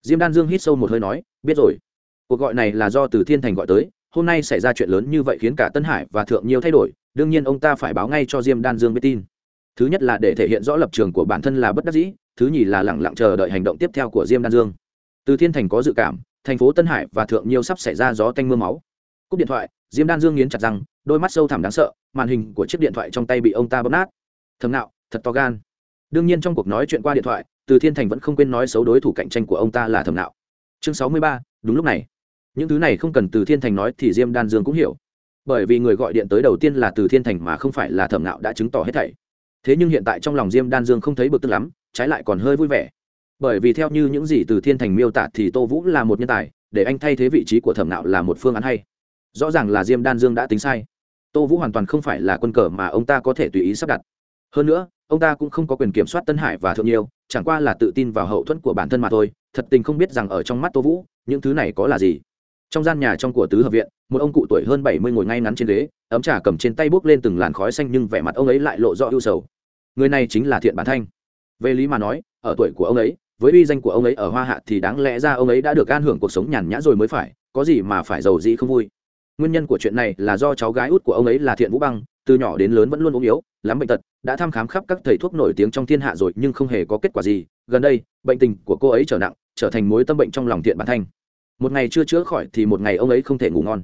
Diêm đan dương hít sâu một hơi nói, biết rồi. Cuộc gọi này là do từ thiên thành gọi tới, hôm nay xảy ra chuyện lớn như vậy khiến cả tân hải và thượng nhiêu thay đổi, đương nhiên ông ta phải báo ngay cho diêm đan dương biết tin. Thứ nhất là để thể hiện rõ lập trường của bản thân là bất đắc dĩ thứ nhì là lẳng lặng chờ đợi hành động tiếp theo của diêm đan dương. Từ thiên thành có dự cảm, thành phố tân hải và thượng nhiêu sắp xảy ra gió tanh m ư a máu. Cúp điện thoại, diêm đan dương nghiến chặt răng, đôi mắt sâu thẳm đáng sợ, màn hình của chiếc điện thoại trong tay bị ông ta bóp nát. Thầm nạo thật to gan. Đương nhiên trong cuộc nói chuyện qua điện thoại, từ thiên thành vẫn không quên nói xấu đối thủ cạnh tranh của ông ta là thầm nạo chương sáu mươi ba, đúng lúc này. Những thứ này không cần từ thiên thành nói thì diêm đan dương cũng hiểu. Bởi vì người gọi điện tới đầu tiên là từ thiên thành mà không phải là thẩm nạo đã chứng tỏ hết thảy. Thế nhưng hiện tại trong lòng diêm đan dương không thấy bực tức lắm trái lại còn hơi vui vẻ. Bởi vì theo như những gì từ thiên thành miêu tả thì tô vũ là một nhân tài, để anh thay thế vị trí của thẩm nạo là một phương án hay. Rõ ràng là diêm đan dương đã tính sai. Tô vũ hoàn toàn không phải là quân cờ mà ông ta có thể tùy ý sắp đặt. Hơn nữa, ông ta cũng không có quyền kiểm soát tân hải và thượng nhiêu, chẳng qua là tự tin vào hậu thuẫn của bản thân mà thôi. Thật tình không biết rằng ở trong mắt tô vũ, những thứ này có là gì. Trong gian nhà trong của tứ hợp viện, một ông cụ tuổi hơn bảy mươi ngồi ngay ngắn trên ghế, ấm trà cầm trên tay bốc lên từng làn khói xanh nhưng vẻ mặt ông ấy lại lộ rõ ưu sầu. Người này chính là thiện bản thanh về lý mà nói, ở tuổi của ông ấy, với uy danh của ông ấy ở hoa hạ thì đáng lẽ ra ông ấy đã được an hưởng cuộc sống nhàn nhã rồi mới phải, có gì mà phải giàu dĩ không vui. Nguyên nhân của chuyện này là do cháu gái út của ông ấy là thiện vũ băng, từ nhỏ đến lớn vẫn luôn ốm yếu, lắm bệnh tật, đã thăm khám khắp các thầy thuốc nổi tiếng trong thiên hạ rồi nhưng không hề có kết quả gì. Gần đây, bệnh tình của cô ấy trở nặng, trở thành mối tâm bệnh trong lòng thiện bản thanh. Một ngày chưa chữa khỏi thì một ngày ông ấy không thể ngủ ngon.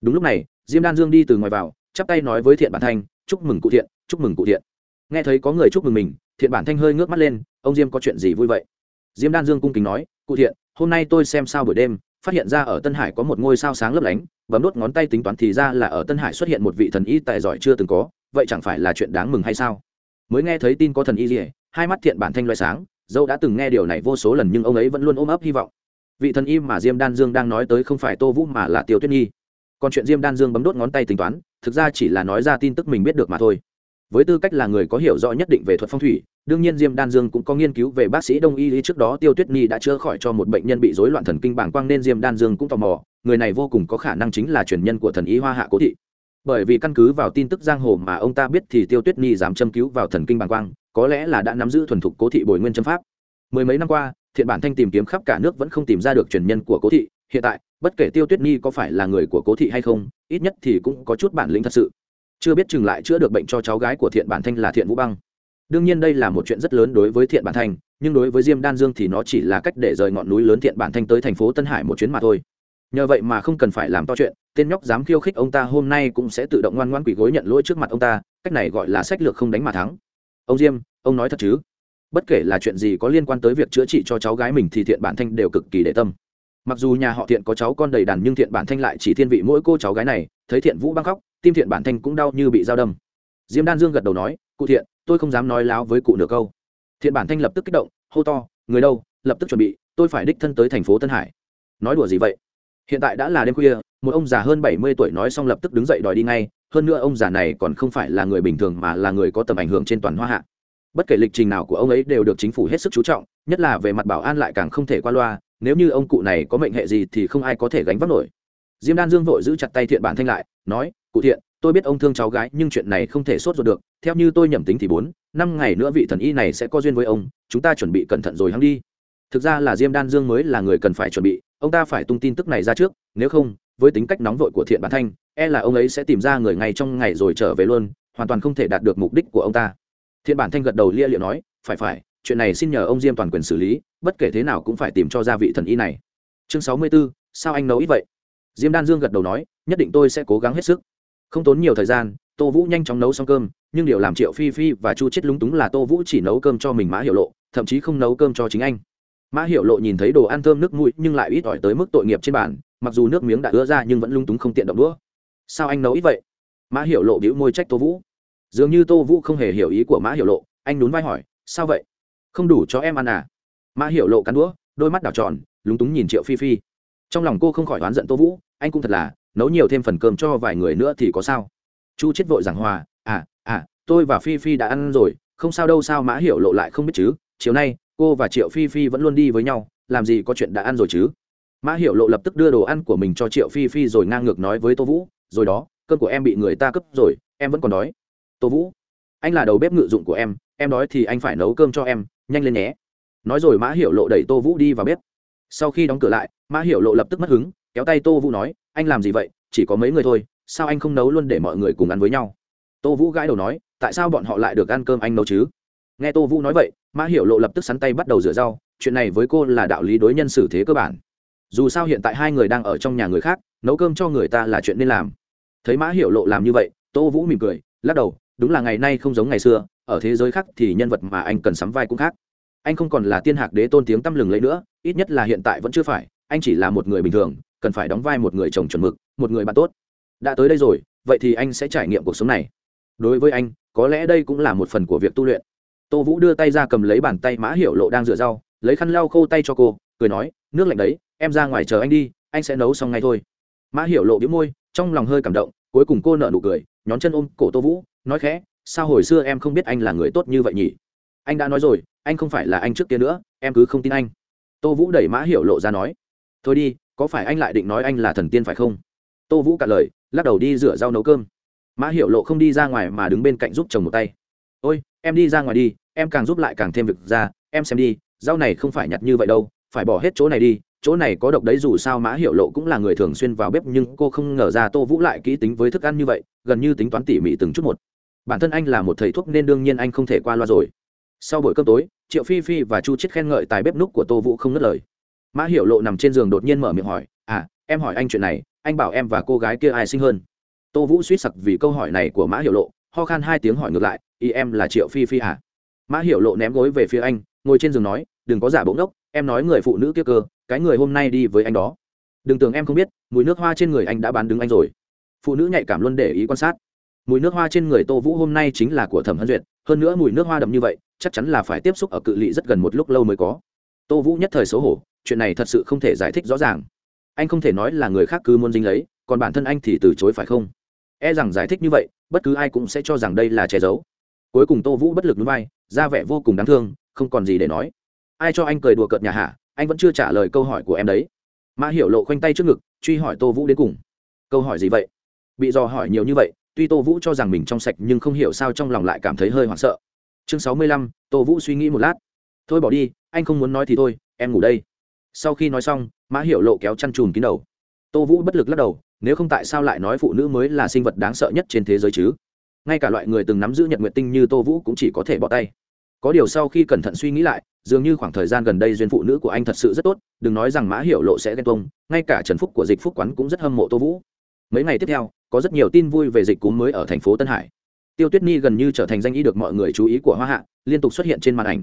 Đúng lúc này, diêm đan dương đi từ ngoài vào, chắp tay nói với thiện bản thanh, chúc mừng cụ thiện, chúc mừng cụ thiện. Nghe thấy có người chúc mừng mình thiện bản thanh hơi ngước mắt lên, ông diêm có chuyện gì vui vậy? Diêm đan dương cung kính nói, cụ thiện, hôm nay tôi xem sao buổi đêm, phát hiện ra ở tân hải có một ngôi sao sáng lấp lánh, bấm đốt ngón tay tính toán thì ra là ở tân hải xuất hiện một vị thần y tài giỏi chưa từng có, vậy chẳng phải là chuyện đáng mừng hay sao? Mới nghe thấy tin có thần y gì, hai mắt thiện bản thanh loại sáng dâu đã từng nghe điều này vô số lần nhưng ông ấy vẫn luôn ôm ấp hy vọng. Vị thần y mà diêm đan dương đang nói tới không phải tô vũ mà là tiêu tuyết nhi. Còn chuyện diêm đan dương bấm đốt ngón tay tính toán, thực ra chỉ là nói ra tin tức mình biết được mà thôi. Với tư cách là người có hiểu rõ nhất định về thuật phong thủy đương nhiên diêm đan dương cũng có nghiên cứu về bác sĩ đông y trước đó tiêu tuyết nhi đã chữa khỏi cho một bệnh nhân bị rối loạn thần kinh bảng quang nên diêm đan dương cũng tò mò, người này vô cùng có khả năng chính là truyền nhân của thần y hoa hạ cố thị. Bởi vì căn cứ vào tin tức giang hồ mà ông ta biết thì tiêu tuyết nhi dám châm cứu vào thần kinh bàng quang, có lẽ là đã nắm giữ thuần thục cố thị bồi nguyên châm pháp. Mười mấy năm qua, thiện bản thanh tìm kiếm khắp cả nước vẫn không tìm ra được truyền nhân của cố thị, hiện tại, bất kể tiêu tuyết nhi có phải là người của cố thị hay không, ít nhất thì cũng có chút bản lĩnh thật sự. Chưa biết chừng lại chữa được bệnh cho cháu gái của thiện bản thanh là thiện vũ băng đương nhiên đây là một chuyện rất lớn đối với thiện bản thanh nhưng đối với diêm đan dương thì nó chỉ là cách để rời ngọn núi lớn thiện bản thanh tới thành phố tân hải một chuyến mà thôi. Nhờ vậy mà không cần phải làm to chuyện, tên nhóc dám khiêu khích ông ta hôm nay cũng sẽ tự động ngoan ngoan quỷ gối nhận lỗi trước mặt ông ta, cách này gọi là sách lược không đánh mà thắng. Ông diêm, ông nói thật chứ? Bất kể là chuyện gì có liên quan tới việc chữa trị cho cháu gái mình thì thiện bản thanh đều cực kỳ để tâm. Mặc dù nhà họ thiện có cháu con đầy đàn nhưng thiện bản thanh lại chỉ thiên vị mỗi cô cháu gái này, thấy thiện vũ băng khóc, tim thiện bản thanh cũng đau như bị dao đâm. Diêm đan dương gật đầu nói, cụ thiện tôi không dám nói láo với cụ nửa câu. Thiện bản thanh lập tức kích động, hô to, người đâu, lập tức chuẩn bị, tôi phải đích thân tới thành phố tân hải. Nói đùa gì vậy? Hiện tại đã là đêm khuya, một ông già hơn bảy mươi tuổi nói xong lập tức đứng dậy đòi đi ngay, hơn nữa ông già này còn không phải là người bình thường mà là người có tầm ảnh hưởng trên toàn hoa hạ. Bất kể lịch trình nào của ông ấy đều được chính phủ hết sức chú trọng, nhất là về mặt bảo an lại càng không thể qua loa, nếu như ông cụ này có mệnh hệ gì thì không ai có thể gánh vác nổi. Diêm đan dương vội giữ chặt tay thiện bản thanh lại, nói, cụ thiện tôi biết ông thương cháu gái nhưng chuyện này không thể sốt ruột được. Theo như tôi nhẩm tính thì bốn năm ngày nữa vị thần y này sẽ có duyên với ông. Chúng ta chuẩn bị cẩn thận rồi hăng đi. Thực ra là diêm đan dương mới là người cần phải chuẩn bị. Ông ta phải tung tin tức này ra trước. Nếu không với tính cách nóng vội của thiện bản thanh e là ông ấy sẽ tìm ra người ngay trong ngày rồi trở về luôn hoàn toàn không thể đạt được mục đích của ông ta. Thiện bản thanh gật đầu lia liệu nói phải phải chuyện này xin nhờ ông diêm toàn quyền xử lý bất kể thế nào cũng phải tìm cho ra vị thần y này. Chương sáu mươi 64, sao anh nấu ít vậy? Diêm đan dương gật đầu nói nhất định tôi sẽ cố gắng hết sức không tốn nhiều thời gian, tô vũ nhanh chóng nấu xong cơm, nhưng điều làm triệu phi phi và chu chết lúng túng là tô vũ chỉ nấu cơm cho mình mã hiệu lộ, thậm chí không nấu cơm cho chính anh. Mã hiệu lộ nhìn thấy đồ ăn thơm nước mũi nhưng lại ít ỏi tới mức tội nghiệp trên bàn, mặc dù nước miếng đã ứa ra nhưng vẫn lung túng không tiện động đũa. Sao anh nấu ít vậy? Mã hiệu lộ đĩu môi trách tô vũ. Dường như tô vũ không hề hiểu ý của mã hiệu lộ, anh nhún vai hỏi, sao vậy? Không đủ cho em ăn à? Mã hiệu lộ cắn đũa, đôi mắt đảo tròn, lúng túng nhìn triệu phi phi. Trong lòng cô không khỏi oán giận tô vũ, anh cũng thật là nấu nhiều thêm phần cơm cho vài người nữa thì có sao? Chu chết vội giảng hòa à à tôi và phi phi đã ăn rồi, không sao đâu, sao mã hiểu lộ lại không biết chứ? Chiều nay, cô và triệu phi phi vẫn luôn đi với nhau, làm gì có chuyện đã ăn rồi chứ? Mã hiểu lộ lập tức đưa đồ ăn của mình cho triệu phi phi rồi ngang ngược nói với tô vũ, rồi đó, cơm của em bị người ta cướp rồi, em vẫn còn đói. Tô vũ, anh là đầu bếp ngự dụng của em em đói thì anh phải nấu cơm cho em, nhanh lên nhé. Nói rồi mã hiểu lộ đẩy tô vũ đi vào bếp. Sau khi đóng cửa lại, mã hiểu lộ lập tức mất hứng kéo tay tô vũ nói, anh làm gì vậy? Chỉ có mấy người thôi, sao anh không nấu luôn để mọi người cùng ăn với nhau? Tô vũ gãi đầu nói, tại sao bọn họ lại được ăn cơm anh nấu chứ? Nghe tô vũ nói vậy, mã hiểu lộ lập tức sắn tay bắt đầu rửa rau, chuyện này với cô là đạo lý đối nhân xử thế cơ bản. Dù sao hiện tại hai người đang ở trong nhà người khác, nấu cơm cho người ta là chuyện nên làm. Thấy mã hiểu lộ làm như vậy, tô vũ mỉm cười, lắc đầu, đúng là ngày nay không giống ngày xưa, ở thế giới khác thì nhân vật mà anh cần sắm vai cũng khác. Anh không còn là tiên hạc đế tôn tiếng tăm lừng lấy nữa, ít nhất là hiện tại vẫn chưa phải, anh chỉ là một người bình thường cần phải đóng vai một người chồng chuẩn mực, một người bạn tốt. Đã tới đây rồi, vậy thì anh sẽ trải nghiệm cuộc sống này. Đối với anh, có lẽ đây cũng là một phần của việc tu luyện. Tô vũ đưa tay ra cầm lấy bàn tay mã hiểu lộ đang rửa rau, lấy khăn lau khô tay cho cô, cười nói, nước lạnh đấy, em ra ngoài chờ anh đi, anh sẽ nấu xong ngay thôi. Mã hiểu lộ biếu môi, trong lòng hơi cảm động, cuối cùng cô nở nụ cười, nhón chân ôm cổ tô vũ, nói khẽ, sao hồi xưa em không biết anh là người tốt như vậy nhỉ? Anh đã nói rồi, anh không phải là anh trước kia nữa, em cứ không tin anh. Tô vũ đẩy mã hiểu lộ ra nói, thôi đi có phải anh lại định nói anh là thần tiên phải không? Tô vũ cả lời, lắc đầu đi rửa rau nấu cơm. Mã hiểu lộ không đi ra ngoài mà đứng bên cạnh giúp chồng một tay. Ôi, em đi ra ngoài đi, em càng giúp lại càng thêm việc ra, em xem đi, rau này không phải nhặt như vậy đâu, phải bỏ hết chỗ này đi, chỗ này có độc đấy dù sao mã hiểu lộ cũng là người thường xuyên vào bếp nhưng cô không ngờ ra tô vũ lại kỹ tính với thức ăn như vậy, gần như tính toán tỉ mỉ từng chút một. Bản thân anh là một thầy thuốc nên đương nhiên anh không thể qua loa rồi. Sau buổi cơm tối, triệu phi phi và chu chết khen ngợi tài bếp núc của tô vũ không ngất lời mã hiểu lộ nằm trên giường đột nhiên mở miệng hỏi à em hỏi anh chuyện này, anh bảo em và cô gái kia ai sinh hơn? Tô vũ suýt sặc vì câu hỏi này của mã hiểu lộ, ho khan hai tiếng hỏi ngược lại, ý em là triệu phi phi à? Mã hiểu lộ ném gối về phía anh, ngồi trên giường nói, đừng có giả bỗng đốc em nói người phụ nữ kia cơ, cái người hôm nay đi với anh đó. Đừng tưởng em không biết, mùi nước hoa trên người anh đã bán đứng anh rồi. Phụ nữ nhạy cảm luôn để ý quan sát. Mùi nước hoa trên người tô vũ hôm nay chính là của thẩm hân duyệt, hơn nữa mùi nước hoa đậm như vậy, chắc chắn là phải tiếp xúc ở cự ly rất gần một lúc lâu mới có. Tô vũ nhất thời xấu hổ chuyện này thật sự không thể giải thích rõ ràng. Anh không thể nói là người khác cứ muốn dính lấy, còn bản thân anh thì từ chối phải không? E rằng giải thích như vậy, bất cứ ai cũng sẽ cho rằng đây là che giấu. Cuối cùng tô vũ bất lực núi vai, ra vẻ vô cùng đáng thương, không còn gì để nói. Ai cho anh cười đùa cợt nhà hạ, anh vẫn chưa trả lời câu hỏi của em đấy. Mã hiểu lộ khoanh tay trước ngực, truy hỏi tô vũ đến cùng. Câu hỏi gì vậy? Bị dò hỏi nhiều như vậy, tuy tô vũ cho rằng mình trong sạch nhưng không hiểu sao trong lòng lại cảm thấy hơi hoảng sợ. Chương sáu mươi lăm, tô vũ suy nghĩ một lát. Thôi bỏ đi, anh không muốn nói thì thôi, em ngủ đây sau khi nói xong, mã hiểu lộ kéo chăn chùm kín đầu. Tô vũ bất lực lắc đầu, nếu không tại sao lại nói phụ nữ mới là sinh vật đáng sợ nhất trên thế giới chứ? Ngay cả loại người từng nắm giữ nhật nguyện tinh như tô vũ cũng chỉ có thể bỏ tay. Có điều sau khi cẩn thận suy nghĩ lại, dường như khoảng thời gian gần đây duyên phụ nữ của anh thật sự rất tốt, đừng nói rằng mã hiểu lộ sẽ ghen tông ngay cả trần phúc của dịch phúc quán cũng rất hâm mộ tô vũ. Mấy ngày tiếp theo, có rất nhiều tin vui về dịch cúm mới ở thành phố tân hải. Tiêu tuyết nhi gần như trở thành danh y được mọi người chú ý của hoa hạ, liên tục xuất hiện trên màn ảnh.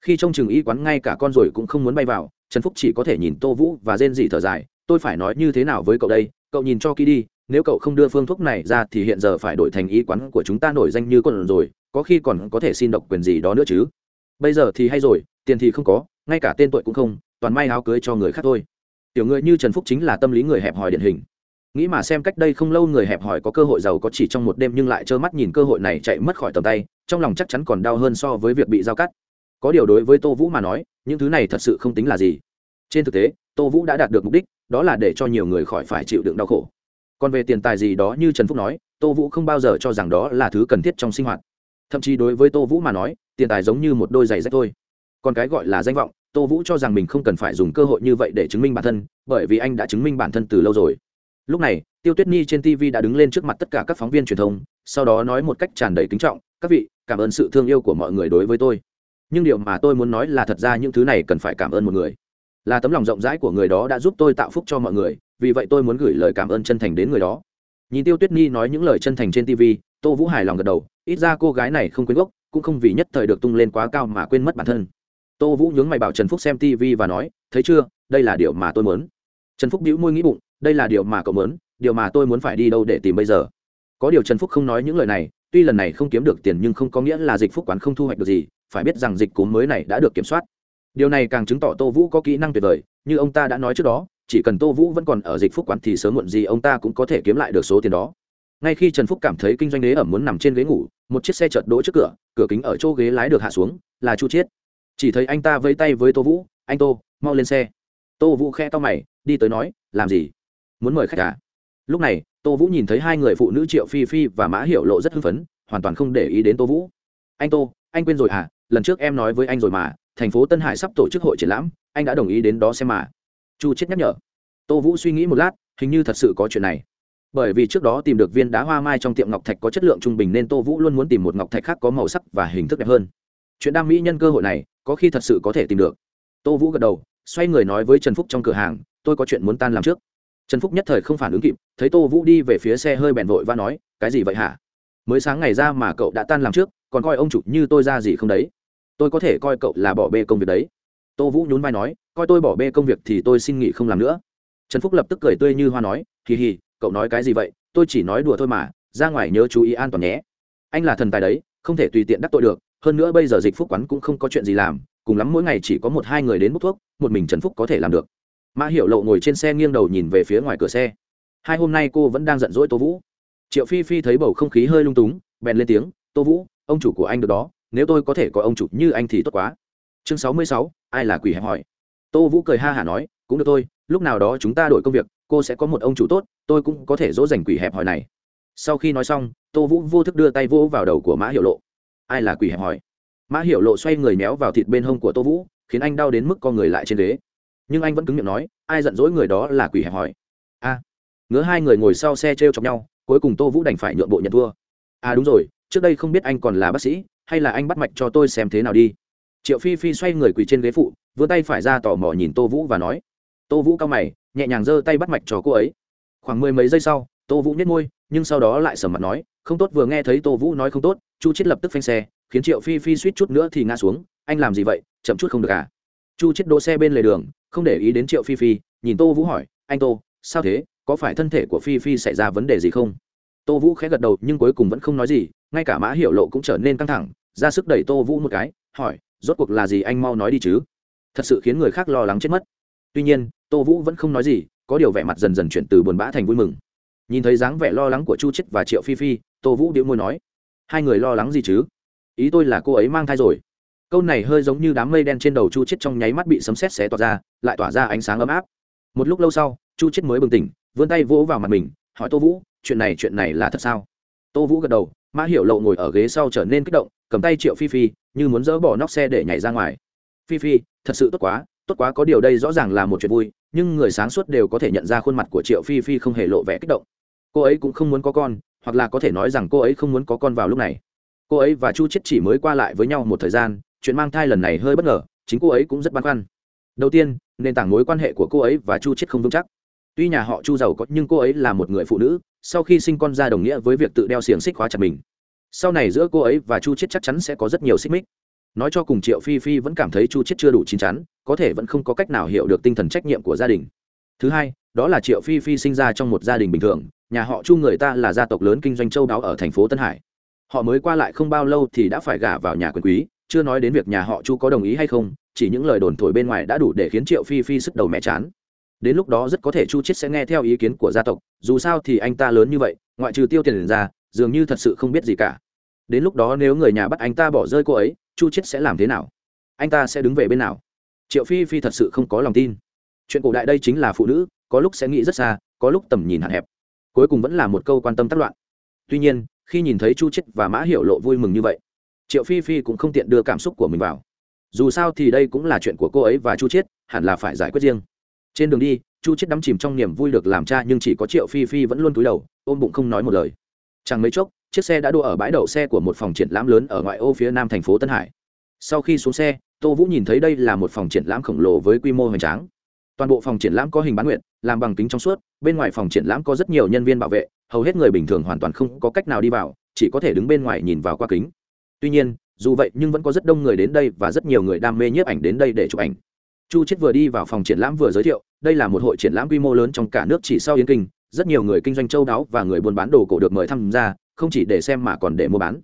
Khi trông chừng y quán, ngay cả con rồi cũng không muốn bay vào trần phúc chỉ có thể nhìn tô vũ và rên dỉ thở dài, tôi phải nói như thế nào với cậu đây? Cậu nhìn cho kỹ đi, nếu cậu không đưa phương thuốc này ra thì hiện giờ phải đổi thành y quán của chúng ta nổi danh như con rồi, có khi còn có thể xin độc quyền gì đó nữa chứ. Bây giờ thì hay rồi, tiền thì không có, ngay cả tên tội cũng không, toàn may áo cưới cho người khác thôi. Tiểu người như trần phúc chính là tâm lý người hẹp hòi điển hình. Nghĩ mà xem cách đây không lâu người hẹp hòi có cơ hội giàu có chỉ trong một đêm nhưng lại trơ mắt nhìn cơ hội này chạy mất khỏi tầm tay, trong lòng chắc chắn còn đau hơn so với việc bị giao cắt có điều đối với tô vũ mà nói, những thứ này thật sự không tính là gì. Trên thực tế, tô vũ đã đạt được mục đích, đó là để cho nhiều người khỏi phải chịu đựng đau khổ. Còn về tiền tài gì đó như trần phúc nói, tô vũ không bao giờ cho rằng đó là thứ cần thiết trong sinh hoạt. Thậm chí đối với tô vũ mà nói, tiền tài giống như một đôi giày rách thôi. Còn cái gọi là danh vọng, tô vũ cho rằng mình không cần phải dùng cơ hội như vậy để chứng minh bản thân, bởi vì anh đã chứng minh bản thân từ lâu rồi. Lúc này, tiêu tuyết nhi trên tv đã đứng lên trước mặt tất cả các phóng viên truyền thông, sau đó nói một cách tràn đầy kính trọng, các vị, cảm ơn sự thương yêu của mọi người đối với tôi nhưng điều mà tôi muốn nói là thật ra những thứ này cần phải cảm ơn một người. Là tấm lòng rộng rãi của người đó đã giúp tôi tạo phúc cho mọi người, vì vậy tôi muốn gửi lời cảm ơn chân thành đến người đó. Nhìn tiêu tuyết nhi nói những lời chân thành trên tv tô vũ hài lòng gật đầu, ít ra cô gái này không quên gốc, cũng không vì nhất thời được tung lên quá cao mà quên mất bản thân. Tô vũ nhướng mày bảo trần phúc xem tv và nói, thấy chưa, đây là điều mà tôi muốn. Trần phúc đĩu môi nghĩ bụng, đây là điều mà cậu muốn, điều mà tôi muốn phải đi đâu để tìm bây giờ? Có điều trần phúc không nói những lời này tuy lần này không kiếm được tiền nhưng không có nghĩa là dịch phúc quán không thu hoạch được gì, phải biết rằng dịch cúm mới này đã được kiểm soát. Điều này càng chứng tỏ tô vũ có kỹ năng tuyệt vời, như ông ta đã nói trước đó, chỉ cần tô vũ vẫn còn ở dịch phúc quán thì sớm muộn gì ông ta cũng có thể kiếm lại được số tiền đó. Ngay khi trần phúc cảm thấy kinh doanh ghế ẩm muốn nằm trên ghế ngủ, một chiếc xe chợt đỗ trước cửa cửa kính ở chỗ ghế lái được hạ xuống, là chu chiết. Chỉ thấy anh ta vây tay với tô vũ, anh tô, mau lên xe. Tô vũ khe to mày, đi tới nói, làm gì? Muốn mời khách à? Lúc này, tô vũ nhìn thấy hai người phụ nữ triệu phi phi và mã hiệu lộ rất hưng phấn, hoàn toàn không để ý đến tô vũ. Anh tô, anh quên rồi à? Lần trước em nói với anh rồi mà, thành phố tân hải sắp tổ chức hội triển lãm, anh đã đồng ý đến đó xem mà. Chu chết nhắc nhở. Tô vũ suy nghĩ một lát, hình như thật sự có chuyện này. Bởi vì trước đó tìm được viên đá hoa mai trong tiệm ngọc thạch có chất lượng trung bình nên tô vũ luôn muốn tìm một ngọc thạch khác có màu sắc và hình thức đẹp hơn. Chuyện đam mỹ nhân cơ hội này, có khi thật sự có thể tìm được. Tô vũ gật đầu, xoay người nói với trần phúc trong cửa hàng, tôi có chuyện muốn tan làm trước trần phúc nhất thời không phản ứng kịp, thấy tô vũ đi về phía xe hơi bèn vội và nói, cái gì vậy hả? Mới sáng ngày ra mà cậu đã tan làm trước, còn coi ông chủ như tôi ra gì không đấy? Tôi có thể coi cậu là bỏ bê công việc đấy. Tô vũ nhún vai nói, coi tôi bỏ bê công việc thì tôi xin nghỉ không làm nữa. Trần phúc lập tức cười tươi như hoa nói, hì hì, cậu nói cái gì vậy? Tôi chỉ nói đùa thôi mà, ra ngoài nhớ chú ý an toàn nhé. Anh là thần tài đấy, không thể tùy tiện đắc tội được, hơn nữa bây giờ dịch phúc quán cũng không có chuyện gì làm, cùng lắm mỗi ngày chỉ có một hai người đến bút thuốc, một mình trần phúc có thể làm được mã hiểu lộ ngồi trên xe nghiêng đầu nhìn về phía ngoài cửa xe. Hai hôm nay cô vẫn đang giận dỗi tô vũ. Triệu phi phi thấy bầu không khí hơi lung túng, bèn lên tiếng, tô vũ, ông chủ của anh được đó, nếu tôi có thể có ông chủ như anh thì tốt quá. Chương sáu mươi sáu, ai là quỷ hẹp hỏi. Tô vũ cười ha hả nói, cũng được thôi, lúc nào đó chúng ta đổi công việc, cô sẽ có một ông chủ tốt, tôi cũng có thể dỗ dành quỷ hẹp hỏi này. Sau khi nói xong, tô vũ vô thức đưa tay vỗ vào đầu của mã hiệu lộ. Ai là quỷ hẹp hỏi? Mã hiệu lộ xoay người méo vào thịt bên hông của tô vũ, khiến anh đau đến mức con người lại trên ghế nhưng anh vẫn cứng miệng nói ai giận dỗi người đó là quỷ hẹp hỏi a à, ngứa hai người ngồi sau xe t r e o chọc nhau cuối cùng tô vũ đành phải nhượng bộ nhận thua. À đúng rồi trước đây không biết anh còn là bác sĩ hay là anh bắt mạch cho tôi xem thế nào đi. Triệu phi phi xoay người quỳ trên ghế phụ vươn tay phải ra tò mò nhìn tô vũ và nói tô vũ cao mày nhẹ nhàng giơ tay bắt mạch cho cô ấy. Khoảng mười mấy giây sau tô vũ nhét môi nhưng sau đó lại sầm mặt nói không tốt vừa nghe thấy tô vũ nói không tốt chu chết lập tức phanh xe khiến triệu phi phi suýt chút nữa thì ngã xuống anh làm gì vậy chậm chút không được à? Chu chết đỗ xe bên lề đường không để ý đến triệu phi phi, nhìn tô vũ hỏi, anh tô, sao thế? Có phải thân thể của phi phi xảy ra vấn đề gì không? Tô vũ khẽ gật đầu, nhưng cuối cùng vẫn không nói gì, ngay cả mã hiểu lộ cũng trở nên căng thẳng, ra sức đẩy tô vũ một cái, hỏi, rốt cuộc là gì anh mau nói đi chứ? Thật sự khiến người khác lo lắng chết mất. Tuy nhiên, tô vũ vẫn không nói gì, có điều vẻ mặt dần dần chuyển từ buồn bã thành vui mừng. Nhìn thấy dáng vẻ lo lắng của chu chết và triệu phi phi, tô vũ điệu môi nói, hai người lo lắng gì chứ? Ý tôi là cô ấy mang thai rồi câu này hơi giống như đám mây đen trên đầu chu chết trong nháy mắt bị sấm sét xé tỏa ra, lại tỏa ra ánh sáng ấm áp. Một lúc lâu sau, chu chết mới bừng tỉnh, vươn tay vỗ vào mặt mình, hỏi tô vũ, chuyện này chuyện này là thật sao? Tô vũ gật đầu, mã hiểu lộ ngồi ở ghế sau trở nên kích động, cầm tay triệu phi phi, như muốn dỡ bỏ nóc xe để nhảy ra ngoài. Phi phi, thật sự tốt quá tốt quá, có điều đây rõ ràng là một chuyện vui, nhưng người sáng suốt đều có thể nhận ra khuôn mặt của triệu phi phi không hề lộ vẻ kích động. Cô ấy cũng không muốn có con, hoặc là có thể nói rằng cô ấy không muốn có con vào lúc này. Cô ấy và chu chết chỉ mới qua lại với nhau một thời gian chuyện mang thai lần này hơi bất ngờ, chính cô ấy cũng rất băn khoăn. Đầu tiên, nền tảng mối quan hệ của cô ấy và chu chết không vững chắc. Tuy nhà họ chu giàu có, nhưng cô ấy là một người phụ nữ, sau khi sinh con ra đồng nghĩa với việc tự đeo xiềng xích khóa chặt mình. Sau này giữa cô ấy và chu chết chắc chắn sẽ có rất nhiều xích mích. Nói cho cùng triệu phi phi vẫn cảm thấy chu chết chưa đủ chín chắn, có thể vẫn không có cách nào hiểu được tinh thần trách nhiệm của gia đình. Thứ hai, đó là triệu phi phi sinh ra trong một gia đình bình thường, nhà họ chu người ta là gia tộc lớn kinh doanh châu đáo ở thành phố tân hải. Họ mới qua lại không bao lâu thì đã phải gả vào nhà quyền quý chưa nói đến việc nhà họ chu có đồng ý hay không, chỉ những lời đồn thổi bên ngoài đã đủ để khiến triệu phi phi sức đầu mẹ chán. Đến lúc đó rất có thể chu chết sẽ nghe theo ý kiến của gia tộc, dù sao thì anh ta lớn như vậy, ngoại trừ tiêu tiền ra, dường như thật sự không biết gì cả. Đến lúc đó nếu người nhà bắt anh ta bỏ rơi cô ấy, chu chết sẽ làm thế nào? Anh ta sẽ đứng về bên nào? Triệu phi phi thật sự không có lòng tin. Chuyện cổ đại đây chính là phụ nữ, có lúc sẽ nghĩ rất xa, có lúc tầm nhìn hạn hẹp. Cuối cùng vẫn là một câu quan tâm tác loạn. Tuy nhiên, khi nhìn thấy chu chết và mã hiểu lộ vui mừng như vậy triệu phi phi cũng không tiện đưa cảm xúc của mình vào. Dù sao thì đây cũng là chuyện của cô ấy và chu chiết, hẳn là phải giải quyết riêng. Trên đường đi, chu chiết đắm chìm trong niềm vui được làm cha nhưng chỉ có triệu phi phi vẫn luôn cúi đầu, ôm bụng không nói một lời. Chẳng mấy chốc, chiếc xe đã đua ở bãi đậu xe của một phòng triển lãm lớn ở ngoại ô phía nam thành phố tân hải. Sau khi xuống xe, tô vũ nhìn thấy đây là một phòng triển lãm khổng lồ với quy mô hoành tráng. Toàn bộ phòng triển lãm có hình bán nguyện làm bằng kính trong suốt, bên ngoài phòng triển lãm có rất nhiều nhân viên bảo vệ, hầu hết người bình thường hoàn toàn không có cách nào đi vào, chỉ có thể đứng bên ngoài nhìn vào qua kính tuy nhiên, dù vậy nhưng vẫn có rất đông người đến đây và rất nhiều người đam mê nhiếp ảnh đến đây để chụp ảnh. Chu chết vừa đi vào phòng triển lãm vừa giới thiệu, đây là một hội triển lãm quy mô lớn trong cả nước chỉ sau yên kinh, rất nhiều người kinh doanh châu đáo và người buôn bán đồ cổ được mời tham gia, không chỉ để xem mà còn để mua bán.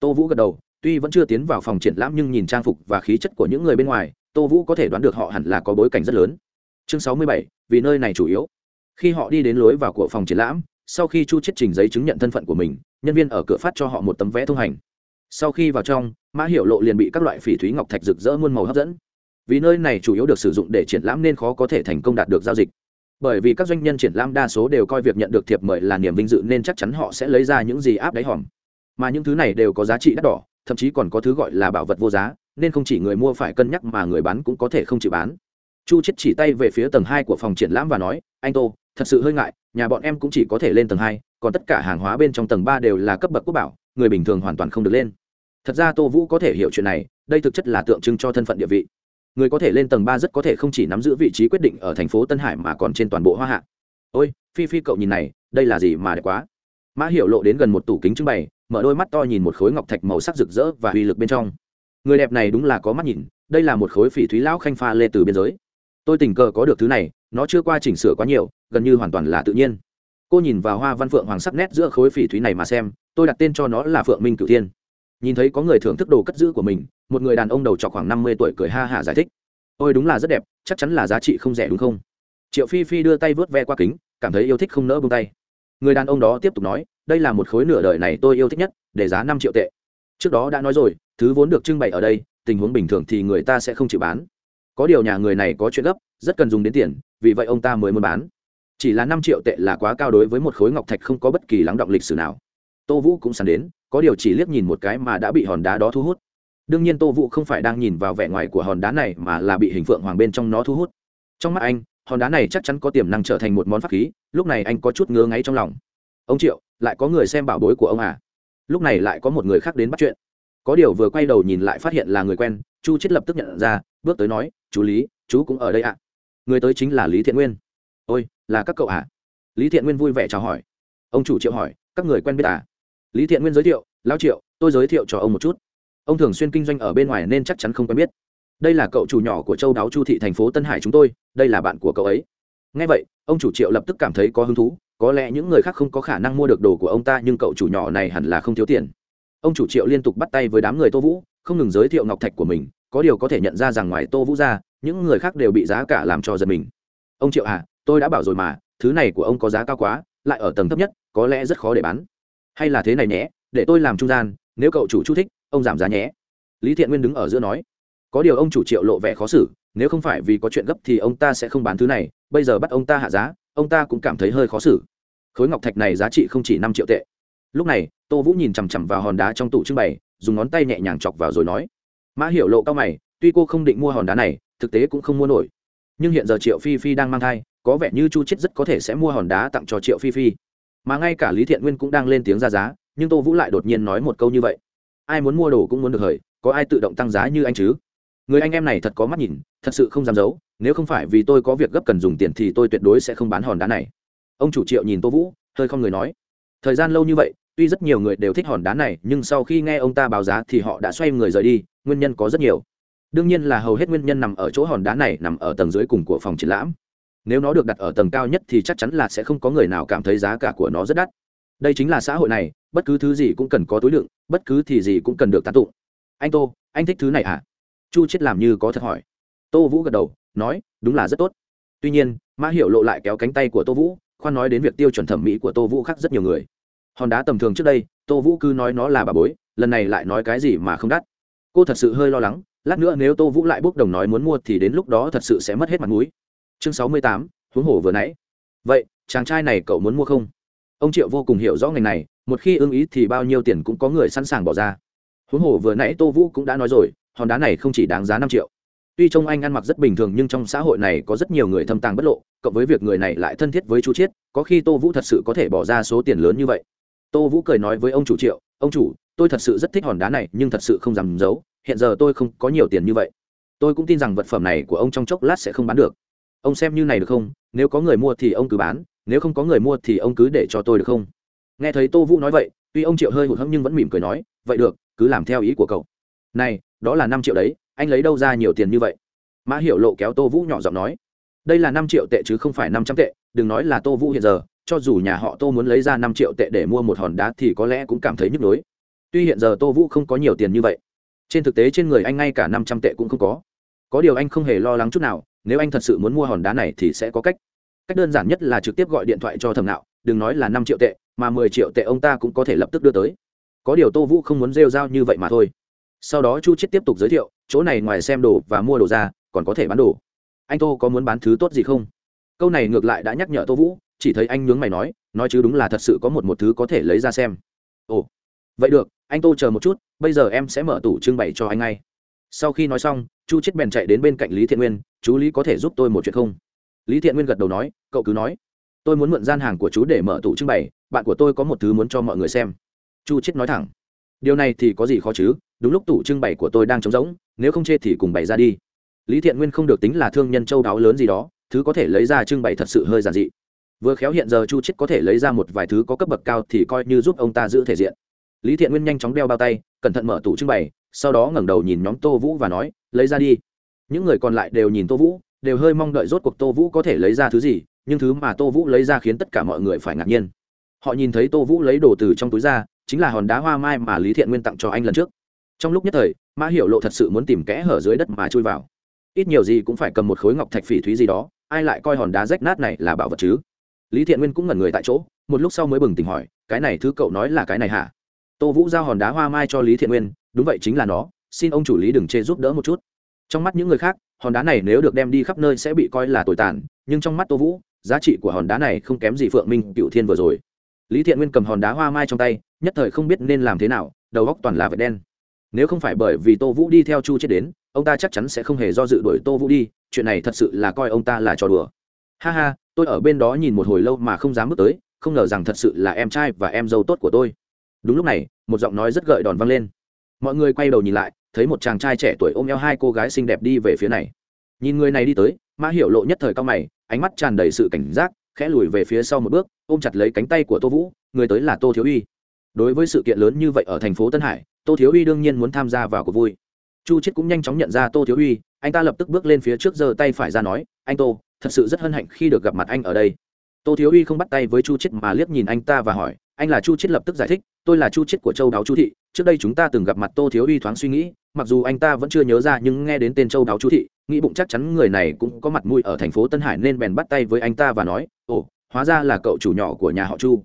Tô vũ gật đầu, tuy vẫn chưa tiến vào phòng triển lãm nhưng nhìn trang phục và khí chất của những người bên ngoài, tô vũ có thể đoán được họ hẳn là có bối cảnh rất lớn. Chương sáu mươi bảy, vì nơi này chủ yếu. Khi họ đi đến lối vào của phòng triển lãm, sau khi chu chết trình giấy chứng nhận thân phận của mình, nhân viên ở cửa phát cho họ một tấm vé thông hành sau khi vào trong, mã hiệu lộ liền bị các loại phỉ thúy ngọc thạch rực rỡ muôn màu hấp dẫn. Vì nơi này chủ yếu được sử dụng để triển lãm nên khó có thể thành công đạt được giao dịch. Bởi vì các doanh nhân triển lãm đa số đều coi việc nhận được thiệp mời là niềm vinh dự nên chắc chắn họ sẽ lấy ra những gì áp đáy hòm. Mà những thứ này đều có giá trị đắt đỏ, thậm chí còn có thứ gọi là bảo vật vô giá, nên không chỉ người mua phải cân nhắc mà người bán cũng có thể không chịu bán. Chu chết chỉ tay về phía tầng hai của phòng triển lãm và nói, anh tô, thật sự hơi ngại, nhà bọn em cũng chỉ có thể lên tầng hai, còn tất cả hàng hóa bên trong tầng ba đều là cấp bậc quốc bảo, người bình thường hoàn toàn không được lên thật ra tô vũ có thể hiểu chuyện này, đây thực chất là tượng trưng cho thân phận địa vị. Người có thể lên tầng ba rất có thể không chỉ nắm giữ vị trí quyết định ở thành phố tân hải mà còn trên toàn bộ hoa hạ. Ôi, phi phi cậu nhìn này, đây là gì mà đẹp quá. Mã hiểu lộ đến gần một tủ kính trưng bày, mở đôi mắt to nhìn một khối ngọc thạch màu sắc rực rỡ và uy lực bên trong. Người đẹp này đúng là có mắt nhìn, đây là một khối phỉ thúy lão khanh pha lê từ biên giới. Tôi tình cờ có được thứ này, nó chưa qua chỉnh sửa quá nhiều, gần như hoàn toàn là tự nhiên. Cô nhìn vào hoa văn phượng hoàng sắc nét giữa khối phỉ thúy này mà xem, tôi đặt tên cho nó là phượng minh cửu thiên nhìn thấy có người thưởng thức đồ cất giữ của mình, một người đàn ông đầu trọc khoảng năm mươi tuổi cười ha hả giải thích. Ôi, đúng là rất đẹp, chắc chắn là giá trị không rẻ đúng không? Triệu phi phi đưa tay vớt ve qua kính, cảm thấy yêu thích không nỡ bông tay. Người đàn ông đó tiếp tục nói, đây là một khối nửa đời này tôi yêu thích nhất, để giá năm triệu tệ. Trước đó đã nói rồi, thứ vốn được trưng bày ở đây, tình huống bình thường thì người ta sẽ không chịu bán. Có điều nhà người này có chuyện gấp, rất cần dùng đến tiền, vì vậy ông ta mới muốn bán. Chỉ là năm triệu tệ là quá cao đối với một khối ngọc thạch không có bất kỳ lắng động lịch sử nào tô vũ cũng sẵn đến, có điều chỉ liếc nhìn một cái mà đã bị hòn đá đó thu hút. Đương nhiên tô vũ không phải đang nhìn vào vẻ ngoài của hòn đá này mà là bị hình phượng hoàng bên trong nó thu hút. Trong mắt anh, hòn đá này chắc chắn có tiềm năng trở thành một món pháp khí, lúc này anh có chút ngứa ngáy trong lòng. Ông triệu, lại có người xem bảo bối của ông à? Lúc này lại có một người khác đến bắt chuyện. Có điều vừa quay đầu nhìn lại phát hiện là người quen, chu chết lập tức nhận ra, bước tới nói, chú lý, chú cũng ở đây ạ. À? người tới chính là lý thiện nguyên. Ôi, là các cậu ạ? À? lý thiện nguyên vui vẻ chào hỏi. Ông chủ triệu hỏi, các người quen biết à? Lý thiện nguyên giới thiệu lao triệu, tôi giới thiệu cho ông một chút. Ông thường xuyên kinh doanh ở bên ngoài nên chắc chắn không quen biết. Đây là cậu chủ nhỏ của châu đáo chu thị thành phố tân hải chúng tôi, đây là bạn của cậu ấy. Ngay vậy, ông chủ triệu lập tức cảm thấy có hứng thú, có lẽ những người khác không có khả năng mua được đồ của ông ta, nhưng cậu chủ nhỏ này hẳn là không thiếu tiền. Ông chủ triệu liên tục bắt tay với đám người tô vũ, không ngừng giới thiệu ngọc thạch của mình, có điều có thể nhận ra rằng ngoài tô vũ ra, những người khác đều bị giá cả làm cho giật mình. Ông triệu à tôi đã bảo rồi mà, thứ này của ông có giá cao quá, lại ở tầng thấp nhất, có lẽ rất khó để bán hay là thế này nhé, để tôi làm trung gian, nếu cậu chủ chú thích, ông giảm giá nhé. Lý thiện nguyên đứng ở giữa nói, có điều ông chủ triệu lộ vẻ khó xử, nếu không phải vì có chuyện gấp thì ông ta sẽ không bán thứ này, bây giờ bắt ông ta hạ giá, ông ta cũng cảm thấy hơi khó xử. Khối ngọc thạch này giá trị không chỉ năm triệu tệ. Lúc này, tô vũ nhìn chằm chằm vào hòn đá trong tủ trưng bày, dùng ngón tay nhẹ nhàng chọc vào rồi nói, mã hiểu lộ cao mày, tuy cô không định mua hòn đá này, thực tế cũng không mua nổi. Nhưng hiện giờ triệu phi phi đang mang thai, có vẻ như chu chết rất có thể sẽ mua hòn đá tặng cho triệu phi phi mà ngay cả lý thiện nguyên cũng đang lên tiếng ra giá, nhưng tô vũ lại đột nhiên nói một câu như vậy. Ai muốn mua đồ cũng muốn được hời, có ai tự động tăng giá như anh chứ? Người anh em này thật có mắt nhìn, thật sự không dám giấu, nếu không phải vì tôi có việc gấp cần dùng tiền thì tôi tuyệt đối sẽ không bán hòn đá này. Ông chủ triệu nhìn tô vũ, hơi không người nói. Thời gian lâu như vậy, tuy rất nhiều người đều thích hòn đá này, nhưng sau khi nghe ông ta báo giá thì họ đã xoay người rời đi, nguyên nhân có rất nhiều. Đương nhiên là hầu hết nguyên nhân nằm ở chỗ hòn đá này nằm ở tầng dưới cùng của phòng triển lãm nếu nó được đặt ở tầng cao nhất thì chắc chắn là sẽ không có người nào cảm thấy giá cả của nó rất đắt. Đây chính là xã hội này, bất cứ thứ gì cũng cần có túi đựng, bất cứ thì gì cũng cần được tán tụng. Anh tô, anh thích thứ này à? Chu chết làm như có thật hỏi. Tô vũ gật đầu, nói, đúng là rất tốt. Tuy nhiên, mã hiệu lộ lại kéo cánh tay của tô vũ, khoan nói đến việc tiêu chuẩn thẩm mỹ của tô vũ khác rất nhiều người. Hòn đá tầm thường trước đây, tô vũ cứ nói nó là bà bối, lần này lại nói cái gì mà không đắt. Cô thật sự hơi lo lắng, lát nữa nếu tô vũ lại bốc đồng nói muốn mua thì đến lúc đó thật sự sẽ mất hết mặt mũi chương sáu mươi tám, huống hồ vừa nãy. Vậy, chàng trai này cậu muốn mua không? Ông triệu vô cùng hiểu rõ ngành này, một khi ưng ý thì bao nhiêu tiền cũng có người sẵn sàng bỏ ra. Huống hồ vừa nãy tô vũ cũng đã nói rồi, hòn đá này không chỉ đáng giá năm triệu. Tuy trông anh ăn mặc rất bình thường nhưng trong xã hội này có rất nhiều người thâm tàng bất lộ, cộng với việc người này lại thân thiết với chú chiết, có khi tô vũ thật sự có thể bỏ ra số tiền lớn như vậy. Tô vũ cười nói với ông chủ triệu, ông chủ, tôi thật sự rất thích hòn đá này, nhưng thật sự không dám giấu, hiện giờ tôi không có nhiều tiền như vậy. Tôi cũng tin rằng vật phẩm này của ông trong chốc lát sẽ không bán được ông xem như này được không? Nếu có người mua thì ông cứ bán, nếu không có người mua thì ông cứ để cho tôi được không? Nghe thấy tô vũ nói vậy, tuy ông triệu hơi hụt hẫng nhưng vẫn mỉm cười nói, vậy được, cứ làm theo ý của cậu. Này, đó là năm triệu đấy, anh lấy đâu ra nhiều tiền như vậy? Mã hiệu lộ kéo tô vũ nhỏ giọng nói, đây là năm triệu tệ chứ không phải năm trăm tệ, đừng nói là tô vũ hiện giờ, cho dù nhà họ tô muốn lấy ra năm triệu tệ để mua một hòn đá thì có lẽ cũng cảm thấy nhức nhối. Tuy hiện giờ tô vũ không có nhiều tiền như vậy, trên thực tế trên người anh ngay cả năm trăm tệ cũng không có. Có điều anh không hề lo lắng chút nào nếu anh thật sự muốn mua hòn đá này thì sẽ có cách. Cách đơn giản nhất là trực tiếp gọi điện thoại cho thẩm nạo, đừng nói là năm triệu tệ, mà mười triệu tệ ông ta cũng có thể lập tức đưa tới. Có điều tô vũ không muốn rêu r a o như vậy mà thôi. Sau đó chu chiết tiếp tục giới thiệu, chỗ này ngoài xem đồ và mua đồ ra, còn có thể bán đồ. Anh tô có muốn bán thứ tốt gì không? Câu này ngược lại đã nhắc nhở tô vũ, chỉ thấy anh nhướng mày nói nói chứ đúng là thật sự có một một thứ có thể lấy ra xem. Ồ, vậy được, anh tô chờ một chút, bây giờ em sẽ mở tủ trưng bày cho anh ngay sau khi nói xong, chu chết bèn chạy đến bên cạnh lý thiện nguyên, chú lý có thể giúp tôi một chuyện không? Lý thiện nguyên gật đầu nói, cậu cứ nói. Tôi muốn mượn gian hàng của chú để mở tủ trưng bày, bạn của tôi có một thứ muốn cho mọi người xem. Chu chết nói thẳng, điều này thì có gì khó chứ? Đúng lúc tủ trưng bày của tôi đang trống rỗng, nếu không chê thì cùng bày ra đi. Lý thiện nguyên không được tính là thương nhân châu đáo lớn gì đó, thứ có thể lấy ra trưng bày thật sự hơi giản dị. Vừa khéo hiện giờ chu chết có thể lấy ra một vài thứ có cấp bậc cao thì coi như giúp ông ta giữ thể diện lý thiện nguyên nhanh chóng đeo bao tay, cẩn thận mở tủ trưng bày, sau đó ngẩng đầu nhìn nhóm tô vũ và nói, lấy ra đi. Những người còn lại đều nhìn tô vũ, đều hơi mong đợi rốt cuộc tô vũ có thể lấy ra thứ gì, nhưng thứ mà tô vũ lấy ra khiến tất cả mọi người phải ngạc nhiên. Họ nhìn thấy tô vũ lấy đồ từ trong túi ra, chính là hòn đá hoa mai mà lý thiện nguyên tặng cho anh lần trước. Trong lúc nhất thời, mã hiểu lộ thật sự muốn tìm kẽ hở dưới đất mà chui vào. Ít nhiều gì cũng phải cầm một khối ngọc thạch phỉ thúy gì đó, ai lại coi hòn đá rách nát này là bảo vật chứ? Lý thiện nguyên cũng ngẩn người tại chỗ, một lúc sau mới bừng tỉnh hỏi, cái này thứ cậu nói là cái này hả? Tô vũ giao hòn đá hoa mai cho lý thiện nguyên, đúng vậy chính là nó, xin ông chủ lý đừng chê giúp đỡ một chút. Trong mắt những người khác, hòn đá này nếu được đem đi khắp nơi sẽ bị coi là tồi tàn, nhưng trong mắt tô vũ, giá trị của hòn đá này không kém gì phượng minh cựu thiên vừa rồi. Lý thiện nguyên cầm hòn đá hoa mai trong tay, nhất thời không biết nên làm thế nào, đầu góc toàn là vệt đen. Nếu không phải bởi vì tô vũ đi theo chu chết đến, ông ta chắc chắn sẽ không hề do dự đuổi tô vũ đi, chuyện này thật sự là coi ông ta là trò đùa. Ha ha, tôi ở bên đó nhìn một hồi lâu mà không dám bước tới, không ngờ rằng thật sự là em trai và em dâu tốt của tôi. Đúng lúc này một giọng nói rất gợi đòn vang lên. Mọi người quay đầu nhìn lại, thấy một chàng trai trẻ tuổi ôm eo hai cô gái xinh đẹp đi về phía này. Nhìn người này đi tới, mã hiểu lộ nhất thời cao mày, ánh mắt tràn đầy sự cảnh giác, khẽ lùi về phía sau một bước, ôm chặt lấy cánh tay của tô vũ, người tới là tô thiếu uy. Đối với sự kiện lớn như vậy ở thành phố tân hải, tô thiếu uy đương nhiên muốn tham gia vào cuộc vui. Chu chết cũng nhanh chóng nhận ra tô thiếu uy, anh ta lập tức bước lên phía trước giơ tay phải ra nói, anh tô, thật sự rất hân hạnh khi được gặp mặt anh ở đây. Tô thiếu uy không bắt tay với chu chết mà liếc nhìn anh ta và hỏi anh là chu chết lập tức giải thích, tôi là chu chết của châu đáo chu thị, trước đây chúng ta từng gặp mặt tô thiếu uy thoáng suy nghĩ, mặc dù anh ta vẫn chưa nhớ ra nhưng nghe đến tên châu đáo chu thị, nghĩ bụng chắc chắn người này cũng có mặt mũi ở thành phố tân hải nên bèn bắt tay với anh ta và nói, ồ, hóa ra là cậu chủ nhỏ của nhà họ chu.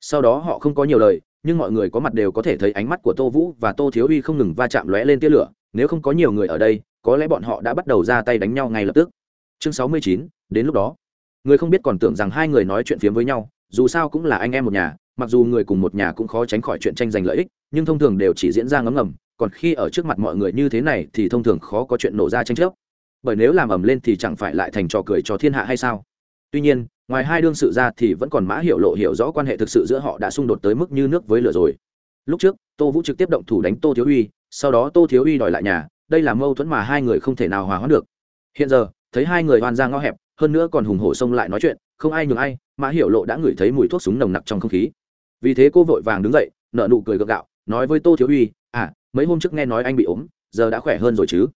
Sau đó họ không có nhiều lời, nhưng mọi người có mặt đều có thể thấy ánh mắt của tô vũ và tô thiếu uy không ngừng va chạm lóe lên tia lửa, nếu không có nhiều người ở đây, có lẽ bọn họ đã bắt đầu ra tay đánh nhau ngay lập tức. Chương sáu mươi chín, đến lúc đó. Người không biết còn tưởng rằng hai người nói chuyện phiếm với nhau, dù sao cũng là anh em một nhà mặc dù người cùng một nhà cũng khó tránh khỏi chuyện tranh giành lợi ích, nhưng thông thường đều chỉ diễn ra ngấm ngầm, còn khi ở trước mặt mọi người như thế này thì thông thường khó có chuyện nổ ra tranh chấp. Bởi nếu làm ầm lên thì chẳng phải lại thành trò cười cho thiên hạ hay sao? Tuy nhiên, ngoài hai đương sự ra thì vẫn còn mã hiểu lộ hiểu rõ quan hệ thực sự giữa họ đã xung đột tới mức như nước với lửa rồi. Lúc trước, tô vũ trực tiếp động thủ đánh tô thiếu uy, sau đó tô thiếu uy đòi lại nhà, đây là mâu thuẫn mà hai người không thể nào hòa hoãn được. Hiện giờ, thấy hai người oan ra ngõ hẹp, hơn nữa còn hùng hổ xông lại nói chuyện, không ai nhường ai, mã hiểu lộ đã ngửi thấy mùi thuốc súng nồng nặc trong không khí vì thế cô vội vàng đứng dậy nợ nụ cười gượng gạo, nói với tô thiếu uy à mấy hôm trước nghe nói anh bị ốm, giờ đã khỏe hơn rồi chứ?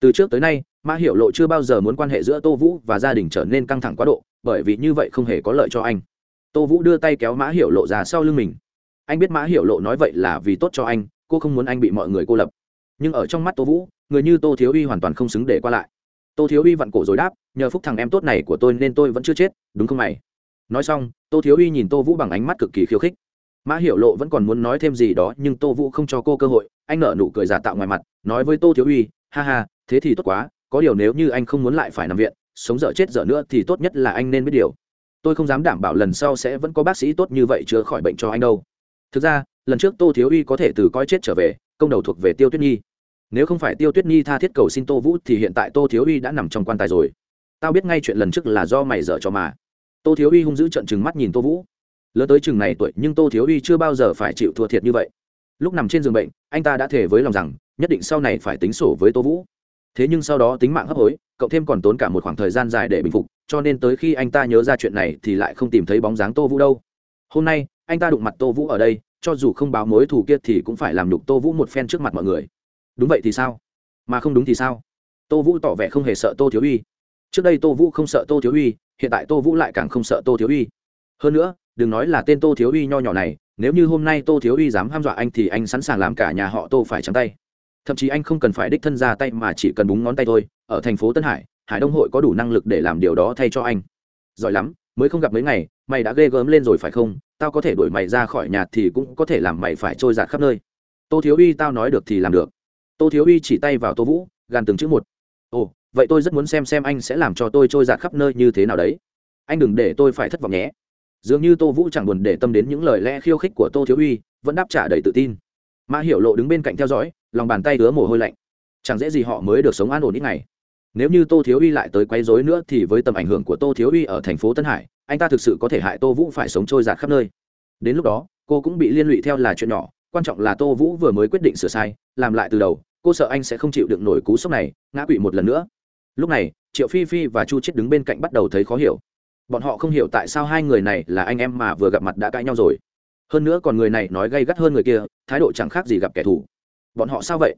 Từ trước tới nay, mã hiểu lộ chưa bao giờ muốn quan hệ giữa tô vũ và gia đình trở nên căng thẳng quá độ, bởi vì như vậy không hề có lợi cho anh. Tô vũ đưa tay kéo mã hiểu lộ ra sau lưng mình. Anh biết mã hiểu lộ nói vậy là vì tốt cho anh, cô không muốn anh bị mọi người cô lập. Nhưng ở trong mắt tô vũ, người như tô thiếu uy hoàn toàn không xứng để qua lại. Tô thiếu uy vặn cổ rồi đáp, nhờ phúc thằng em tốt này của tôi nên tôi vẫn chưa chết, đúng không mày? Nói xong, tô thiếu uy nhìn tô vũ bằng ánh mắt cực kỳ khiêu khích mã hiểu lộ vẫn còn muốn nói thêm gì đó, nhưng tô vũ không cho cô cơ hội, anh nở nụ cười giả tạo ngoài mặt, nói với tô thiếu uy, ha ha, thế thì tốt quá, có điều nếu như anh không muốn lại phải nằm viện, sống dở chết dở nữa thì tốt nhất là anh nên biết điều. Tôi không dám đảm bảo lần sau sẽ vẫn có bác sĩ tốt như vậy chữa khỏi bệnh cho anh đâu. Thực ra, lần trước tô thiếu uy có thể từ coi chết trở về, công đầu thuộc về tiêu tuyết nhi. Nếu không phải tiêu tuyết nhi tha thiết cầu xin tô vũ thì hiện tại tô thiếu uy đã nằm trong quan tài rồi. Tao biết ngay chuyện lần trước là do mày dở cho mà. Tô thiếu uy hung dữ trận chừng mắt nhìn tô vũ lớn tới chừng này tuổi, nhưng tô thiếu uy chưa bao giờ phải chịu thua thiệt như vậy. Lúc nằm trên giường bệnh, anh ta đã thề với lòng rằng, nhất định sau này phải tính sổ với tô vũ. Thế nhưng sau đó tính mạng hấp hối, cậu thêm còn tốn cả một khoảng thời gian dài để bình phục, cho nên tới khi anh ta nhớ ra chuyện này thì lại không tìm thấy bóng dáng tô vũ đâu. Hôm nay, anh ta đụng mặt tô vũ ở đây, cho dù không báo mối thù kia thì cũng phải làm nhục tô vũ một phen trước mặt mọi người. Đúng vậy thì sao? Mà không đúng thì sao? Tô vũ tỏ vẻ không hề sợ tô thiếu uy. Trước đây tô vũ không sợ tô thiếu uy, hiện tại tô vũ lại càng không sợ tô thiếu uy. Hơn nữa đừng nói là tên tô thiếu uy nho nhỏ này, nếu như hôm nay tô thiếu uy dám ham dọa anh thì anh sẵn sàng làm cả nhà họ tô phải trắng tay. Thậm chí anh không cần phải đích thân ra tay mà chỉ cần búng ngón tay thôi, ở thành phố tân hải hải đông hội có đủ năng lực để làm điều đó thay cho anh. Giỏi lắm, mới không gặp mấy ngày, mày đã ghê gớm lên rồi phải không? Tao có thể đuổi mày ra khỏi nhà thì cũng có thể làm mày phải trôi giạt khắp nơi. Tô thiếu uy tao nói được thì làm được. Tô thiếu uy chỉ tay vào tô vũ, gàn từng chữ một. Ồ, vậy tôi rất muốn xem xem anh sẽ làm cho tôi trôi giạt khắp nơi như thế nào đấy. Anh đừng để tôi phải thất vọng nhé dường như tô vũ chẳng buồn để tâm đến những lời lẽ khiêu khích của tô thiếu uy, vẫn đáp trả đầy tự tin. Mã hiểu lộ đứng bên cạnh theo dõi, lòng bàn tay ứa mồ hôi lạnh. Chẳng dễ gì họ mới được sống an ổn ít ngày. Nếu như tô thiếu uy lại tới quấy rối nữa thì với tầm ảnh hưởng của tô thiếu uy ở thành phố tân hải, anh ta thực sự có thể hại tô vũ phải sống trôi giạt khắp nơi. Đến lúc đó, cô cũng bị liên lụy theo là chuyện nhỏ, quan trọng là tô vũ vừa mới quyết định sửa sai, làm lại từ đầu, cô sợ anh sẽ không chịu được nổi cú sốc này, ngã quỵ một lần nữa. Lúc này, triệu phi phi và chu chết đứng bên cạnh bắt đầu thấy khó hiểu bọn họ không hiểu tại sao hai người này là anh em mà vừa gặp mặt đã cãi nhau rồi. Hơn nữa còn người này nói gay gắt hơn người kia, thái độ chẳng khác gì gặp kẻ thù. Bọn họ sao vậy?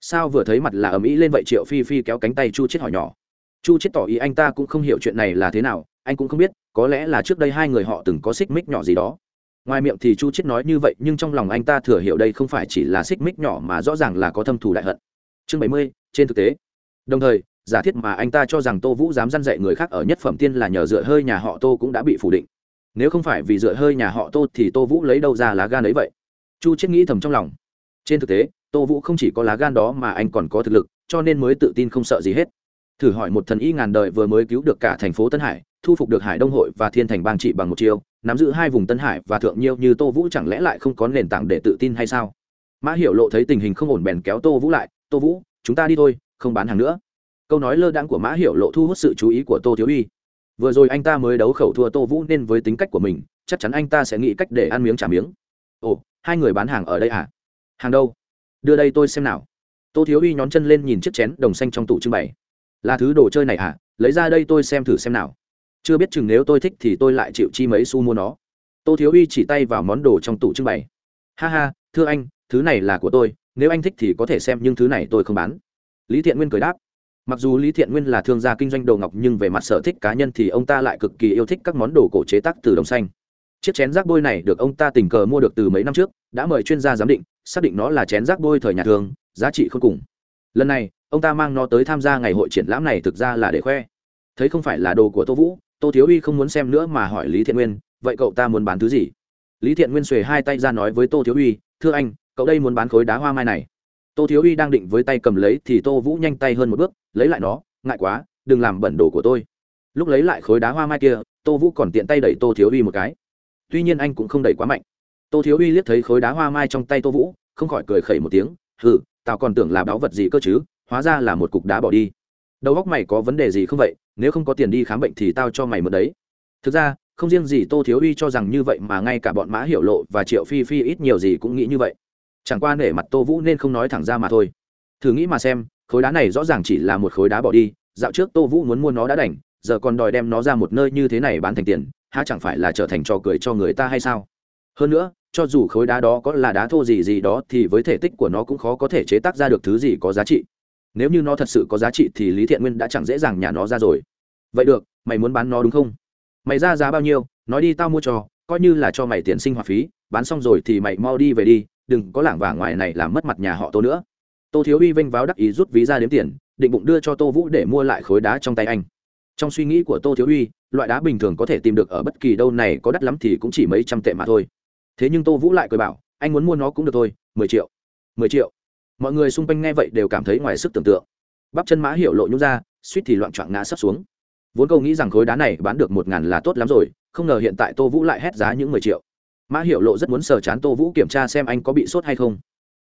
Sao vừa thấy mặt là ầm ĩ lên vậy triệu phi phi kéo cánh tay chu chết hỏi nhỏ. Chu chết tỏ ý anh ta cũng không hiểu chuyện này là thế nào, anh cũng không biết, có lẽ là trước đây hai người họ từng có xích mích nhỏ gì đó. Ngoài miệng thì chu chết nói như vậy, nhưng trong lòng anh ta thừa hiểu đây không phải chỉ là xích mích nhỏ mà rõ ràng là có thâm thù đại hận. Chương bảy mươi, trên thực tế. Đồng thời giả thiết mà anh ta cho rằng tô vũ dám dăn dạy người khác ở nhất phẩm tiên là nhờ dựa hơi nhà họ tô cũng đã bị phủ định. Nếu không phải vì dựa hơi nhà họ tô thì tô vũ lấy đâu ra lá gan ấy vậy? Chu chết nghĩ thầm trong lòng. Trên thực tế, tô vũ không chỉ có lá gan đó mà anh còn có thực lực, cho nên mới tự tin không sợ gì hết. Thử hỏi một thần y ngàn đời vừa mới cứu được cả thành phố tân hải, thu phục được hải đông hội và thiên thành bang trị bằng một chiêu, nắm giữ hai vùng tân hải và thượng nhiêu như tô vũ chẳng lẽ lại không có nền tảng để tự tin hay sao? Mã hiểu lộ thấy tình hình không ổn bèn kéo tô vũ lại, tô vũ, chúng ta đi thôi, không bán hàng nữa câu nói lơ đãng của mã hiểu lộ thu hút sự chú ý của tô thiếu uy. Vừa rồi anh ta mới đấu khẩu thua tô vũ nên với tính cách của mình, chắc chắn anh ta sẽ nghĩ cách để ăn miếng trả miếng. Ồ, hai người bán hàng ở đây à? Hàng đâu? Đưa đây tôi xem nào. Tô thiếu uy nhón chân lên nhìn chiếc chén đồng xanh trong tủ trưng bày. Là thứ đồ chơi này à? Lấy ra đây tôi xem thử xem nào. Chưa biết chừng nếu tôi thích thì tôi lại chịu chi mấy xu mua nó. Tô thiếu uy chỉ tay vào món đồ trong tủ trưng bày. Ha ha, thưa anh, thứ này là của tôi, nếu anh thích thì có thể xem nhưng thứ này tôi không bán. Lý thiện nguyên cười đáp mặc dù lý thiện nguyên là thương gia kinh doanh đồ ngọc nhưng về mặt sở thích cá nhân thì ông ta lại cực kỳ yêu thích các món đồ cổ chế tác từ đồng xanh. Chiếc chén rác bôi này được ông ta tình cờ mua được từ mấy năm trước, đã mời chuyên gia giám định, xác định nó là chén rác bôi thời nhà thường, giá trị không cùng. Lần này, ông ta mang nó tới tham gia ngày hội triển lãm này thực ra là để khoe. Thấy không phải là đồ của tô vũ, tô thiếu uy không muốn xem nữa mà hỏi lý thiện nguyên, vậy cậu ta muốn bán thứ gì? Lý thiện nguyên xuề hai tay ra nói với tô thiếu uy, thưa anh, cậu đây muốn bán khối đá hoa mai này tô thiếu uy đang định với tay cầm lấy thì tô vũ nhanh tay hơn một bước, lấy lại nó, ngại quá, đừng làm bẩn đồ của tôi. Lúc lấy lại khối đá hoa mai kia, tô vũ còn tiện tay đẩy tô thiếu uy một cái. Tuy nhiên anh cũng không đẩy quá mạnh. Tô thiếu uy liếc thấy khối đá hoa mai trong tay tô vũ, không khỏi cười khẩy một tiếng, hừ, tao còn tưởng là báu vật gì cơ chứ, hóa ra là một cục đá bỏ đi. Đầu góc mày có vấn đề gì không vậy? Nếu không có tiền đi khám bệnh thì tao cho mày mượn đấy. Thực ra, không riêng gì tô thiếu uy cho rằng như vậy mà ngay cả bọn mã hiểu lộ và triệu phi phi ít nhiều gì cũng nghĩ như vậy chẳng qua nể mặt tô vũ nên không nói thẳng ra mà thôi. Thử nghĩ mà xem, khối đá này rõ ràng chỉ là một khối đá bỏ đi, dạo trước tô vũ muốn mua nó đã đành, giờ còn đòi đem nó ra một nơi như thế này bán thành tiền, há chẳng phải là trở thành trò cười cho người ta hay sao? Hơn nữa, cho dù khối đá đó có là đá thô gì gì đó thì với thể tích của nó cũng khó có thể chế tác ra được thứ gì có giá trị. Nếu như nó thật sự có giá trị thì lý thiện nguyên đã chẳng dễ dàng nhả nó ra rồi. Vậy được, mày muốn bán nó đúng không? Mày ra giá bao nhiêu, nói đi tao mua cho, coi như là cho mày tiền sinh hoạt phí, bán xong rồi thì mày mau đi về đi đừng có lảng vảng ngoài này làm mất mặt nhà họ tô nữa. Tô thiếu uy vênh váo đắc ý rút ví ra đếm tiền, định bụng đưa cho tô vũ để mua lại khối đá trong tay anh. Trong suy nghĩ của tô thiếu uy, loại đá bình thường có thể tìm được ở bất kỳ đâu này có đắt lắm thì cũng chỉ mấy trăm tệ mà thôi. Thế nhưng tô vũ lại cười bảo, anh muốn mua nó cũng được thôi, mười triệu mười triệu. Mọi người xung quanh nghe vậy đều cảm thấy ngoài sức tưởng tượng. Bắp chân mã hiểu lộ nhúng ra, suýt thì loạn choạng ngã sắp xuống. Vốn câu nghĩ rằng khối đá này bán được một ngàn là tốt lắm rồi, không ngờ hiện tại tô vũ lại hét giá những mười triệu mã hiểu lộ rất muốn sờ chán tô vũ kiểm tra xem anh có bị sốt hay không.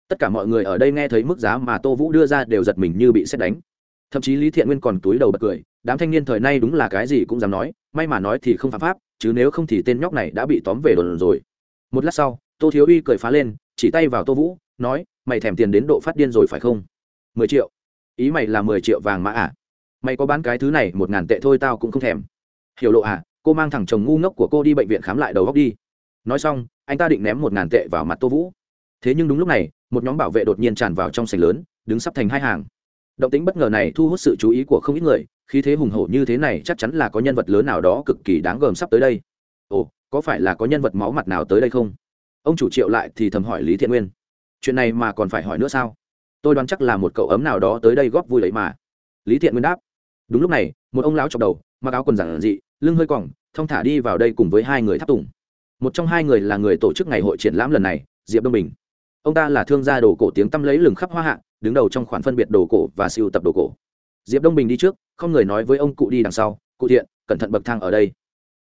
Tất cả mọi người ở đây nghe thấy mức giá mà tô vũ đưa ra đều giật mình như bị xét đánh. Thậm chí lý thiện nguyên còn túi đầu bật cười, đám thanh niên thời nay đúng là cái gì cũng dám nói, may mà nói thì không phạm pháp, chứ nếu không thì tên nhóc này đã bị tóm về đồn rồi. Một lát sau, tô thiếu uy cười phá lên, chỉ tay vào tô vũ, nói, mày thèm tiền đến độ phát điên rồi phải không? Mười triệu. Ý mày là mười triệu vàng mã à? Mày có bán cái thứ này một ngàn tệ thôi tao cũng không thèm. Hiểu lộ à cô mang thằng chồng ngu ngốc của cô đi bệnh viện khám lại đầu góc đi nói xong, anh ta định ném một ngàn tệ vào mặt tô vũ. Thế nhưng đúng lúc này, một nhóm bảo vệ đột nhiên tràn vào trong sảnh lớn, đứng sắp thành hai hàng. Động tính bất ngờ này thu hút sự chú ý của không ít người khi thế hùng hổ như thế này chắc chắn là có nhân vật lớn nào đó cực kỳ đáng gờm sắp tới đây. Ồ, có phải là có nhân vật máu mặt nào tới đây không? Ông chủ triệu lại thì thầm hỏi lý thiện nguyên. Chuyện này mà còn phải hỏi nữa sao? Tôi đoán chắc là một cậu ấm nào đó tới đây góp vui đấy mà. Lý thiện nguyên đáp. Đúng lúc này, một ông lão chọc đầu, mặc áo quần giản dị, lưng hơi còng, thong thả đi vào đây cùng với hai người tháp tùng một trong hai người là người tổ chức ngày hội triển lãm lần này, diệp đông bình. Ông ta là thương gia đồ cổ tiếng tăm lấy lừng khắp hoa hạ, đứng đầu trong khoản phân biệt đồ cổ và siêu tập đồ cổ. Diệp đông bình đi trước, không người nói với ông cụ đi đằng sau, cụ thiện, cẩn thận bậc thang ở đây.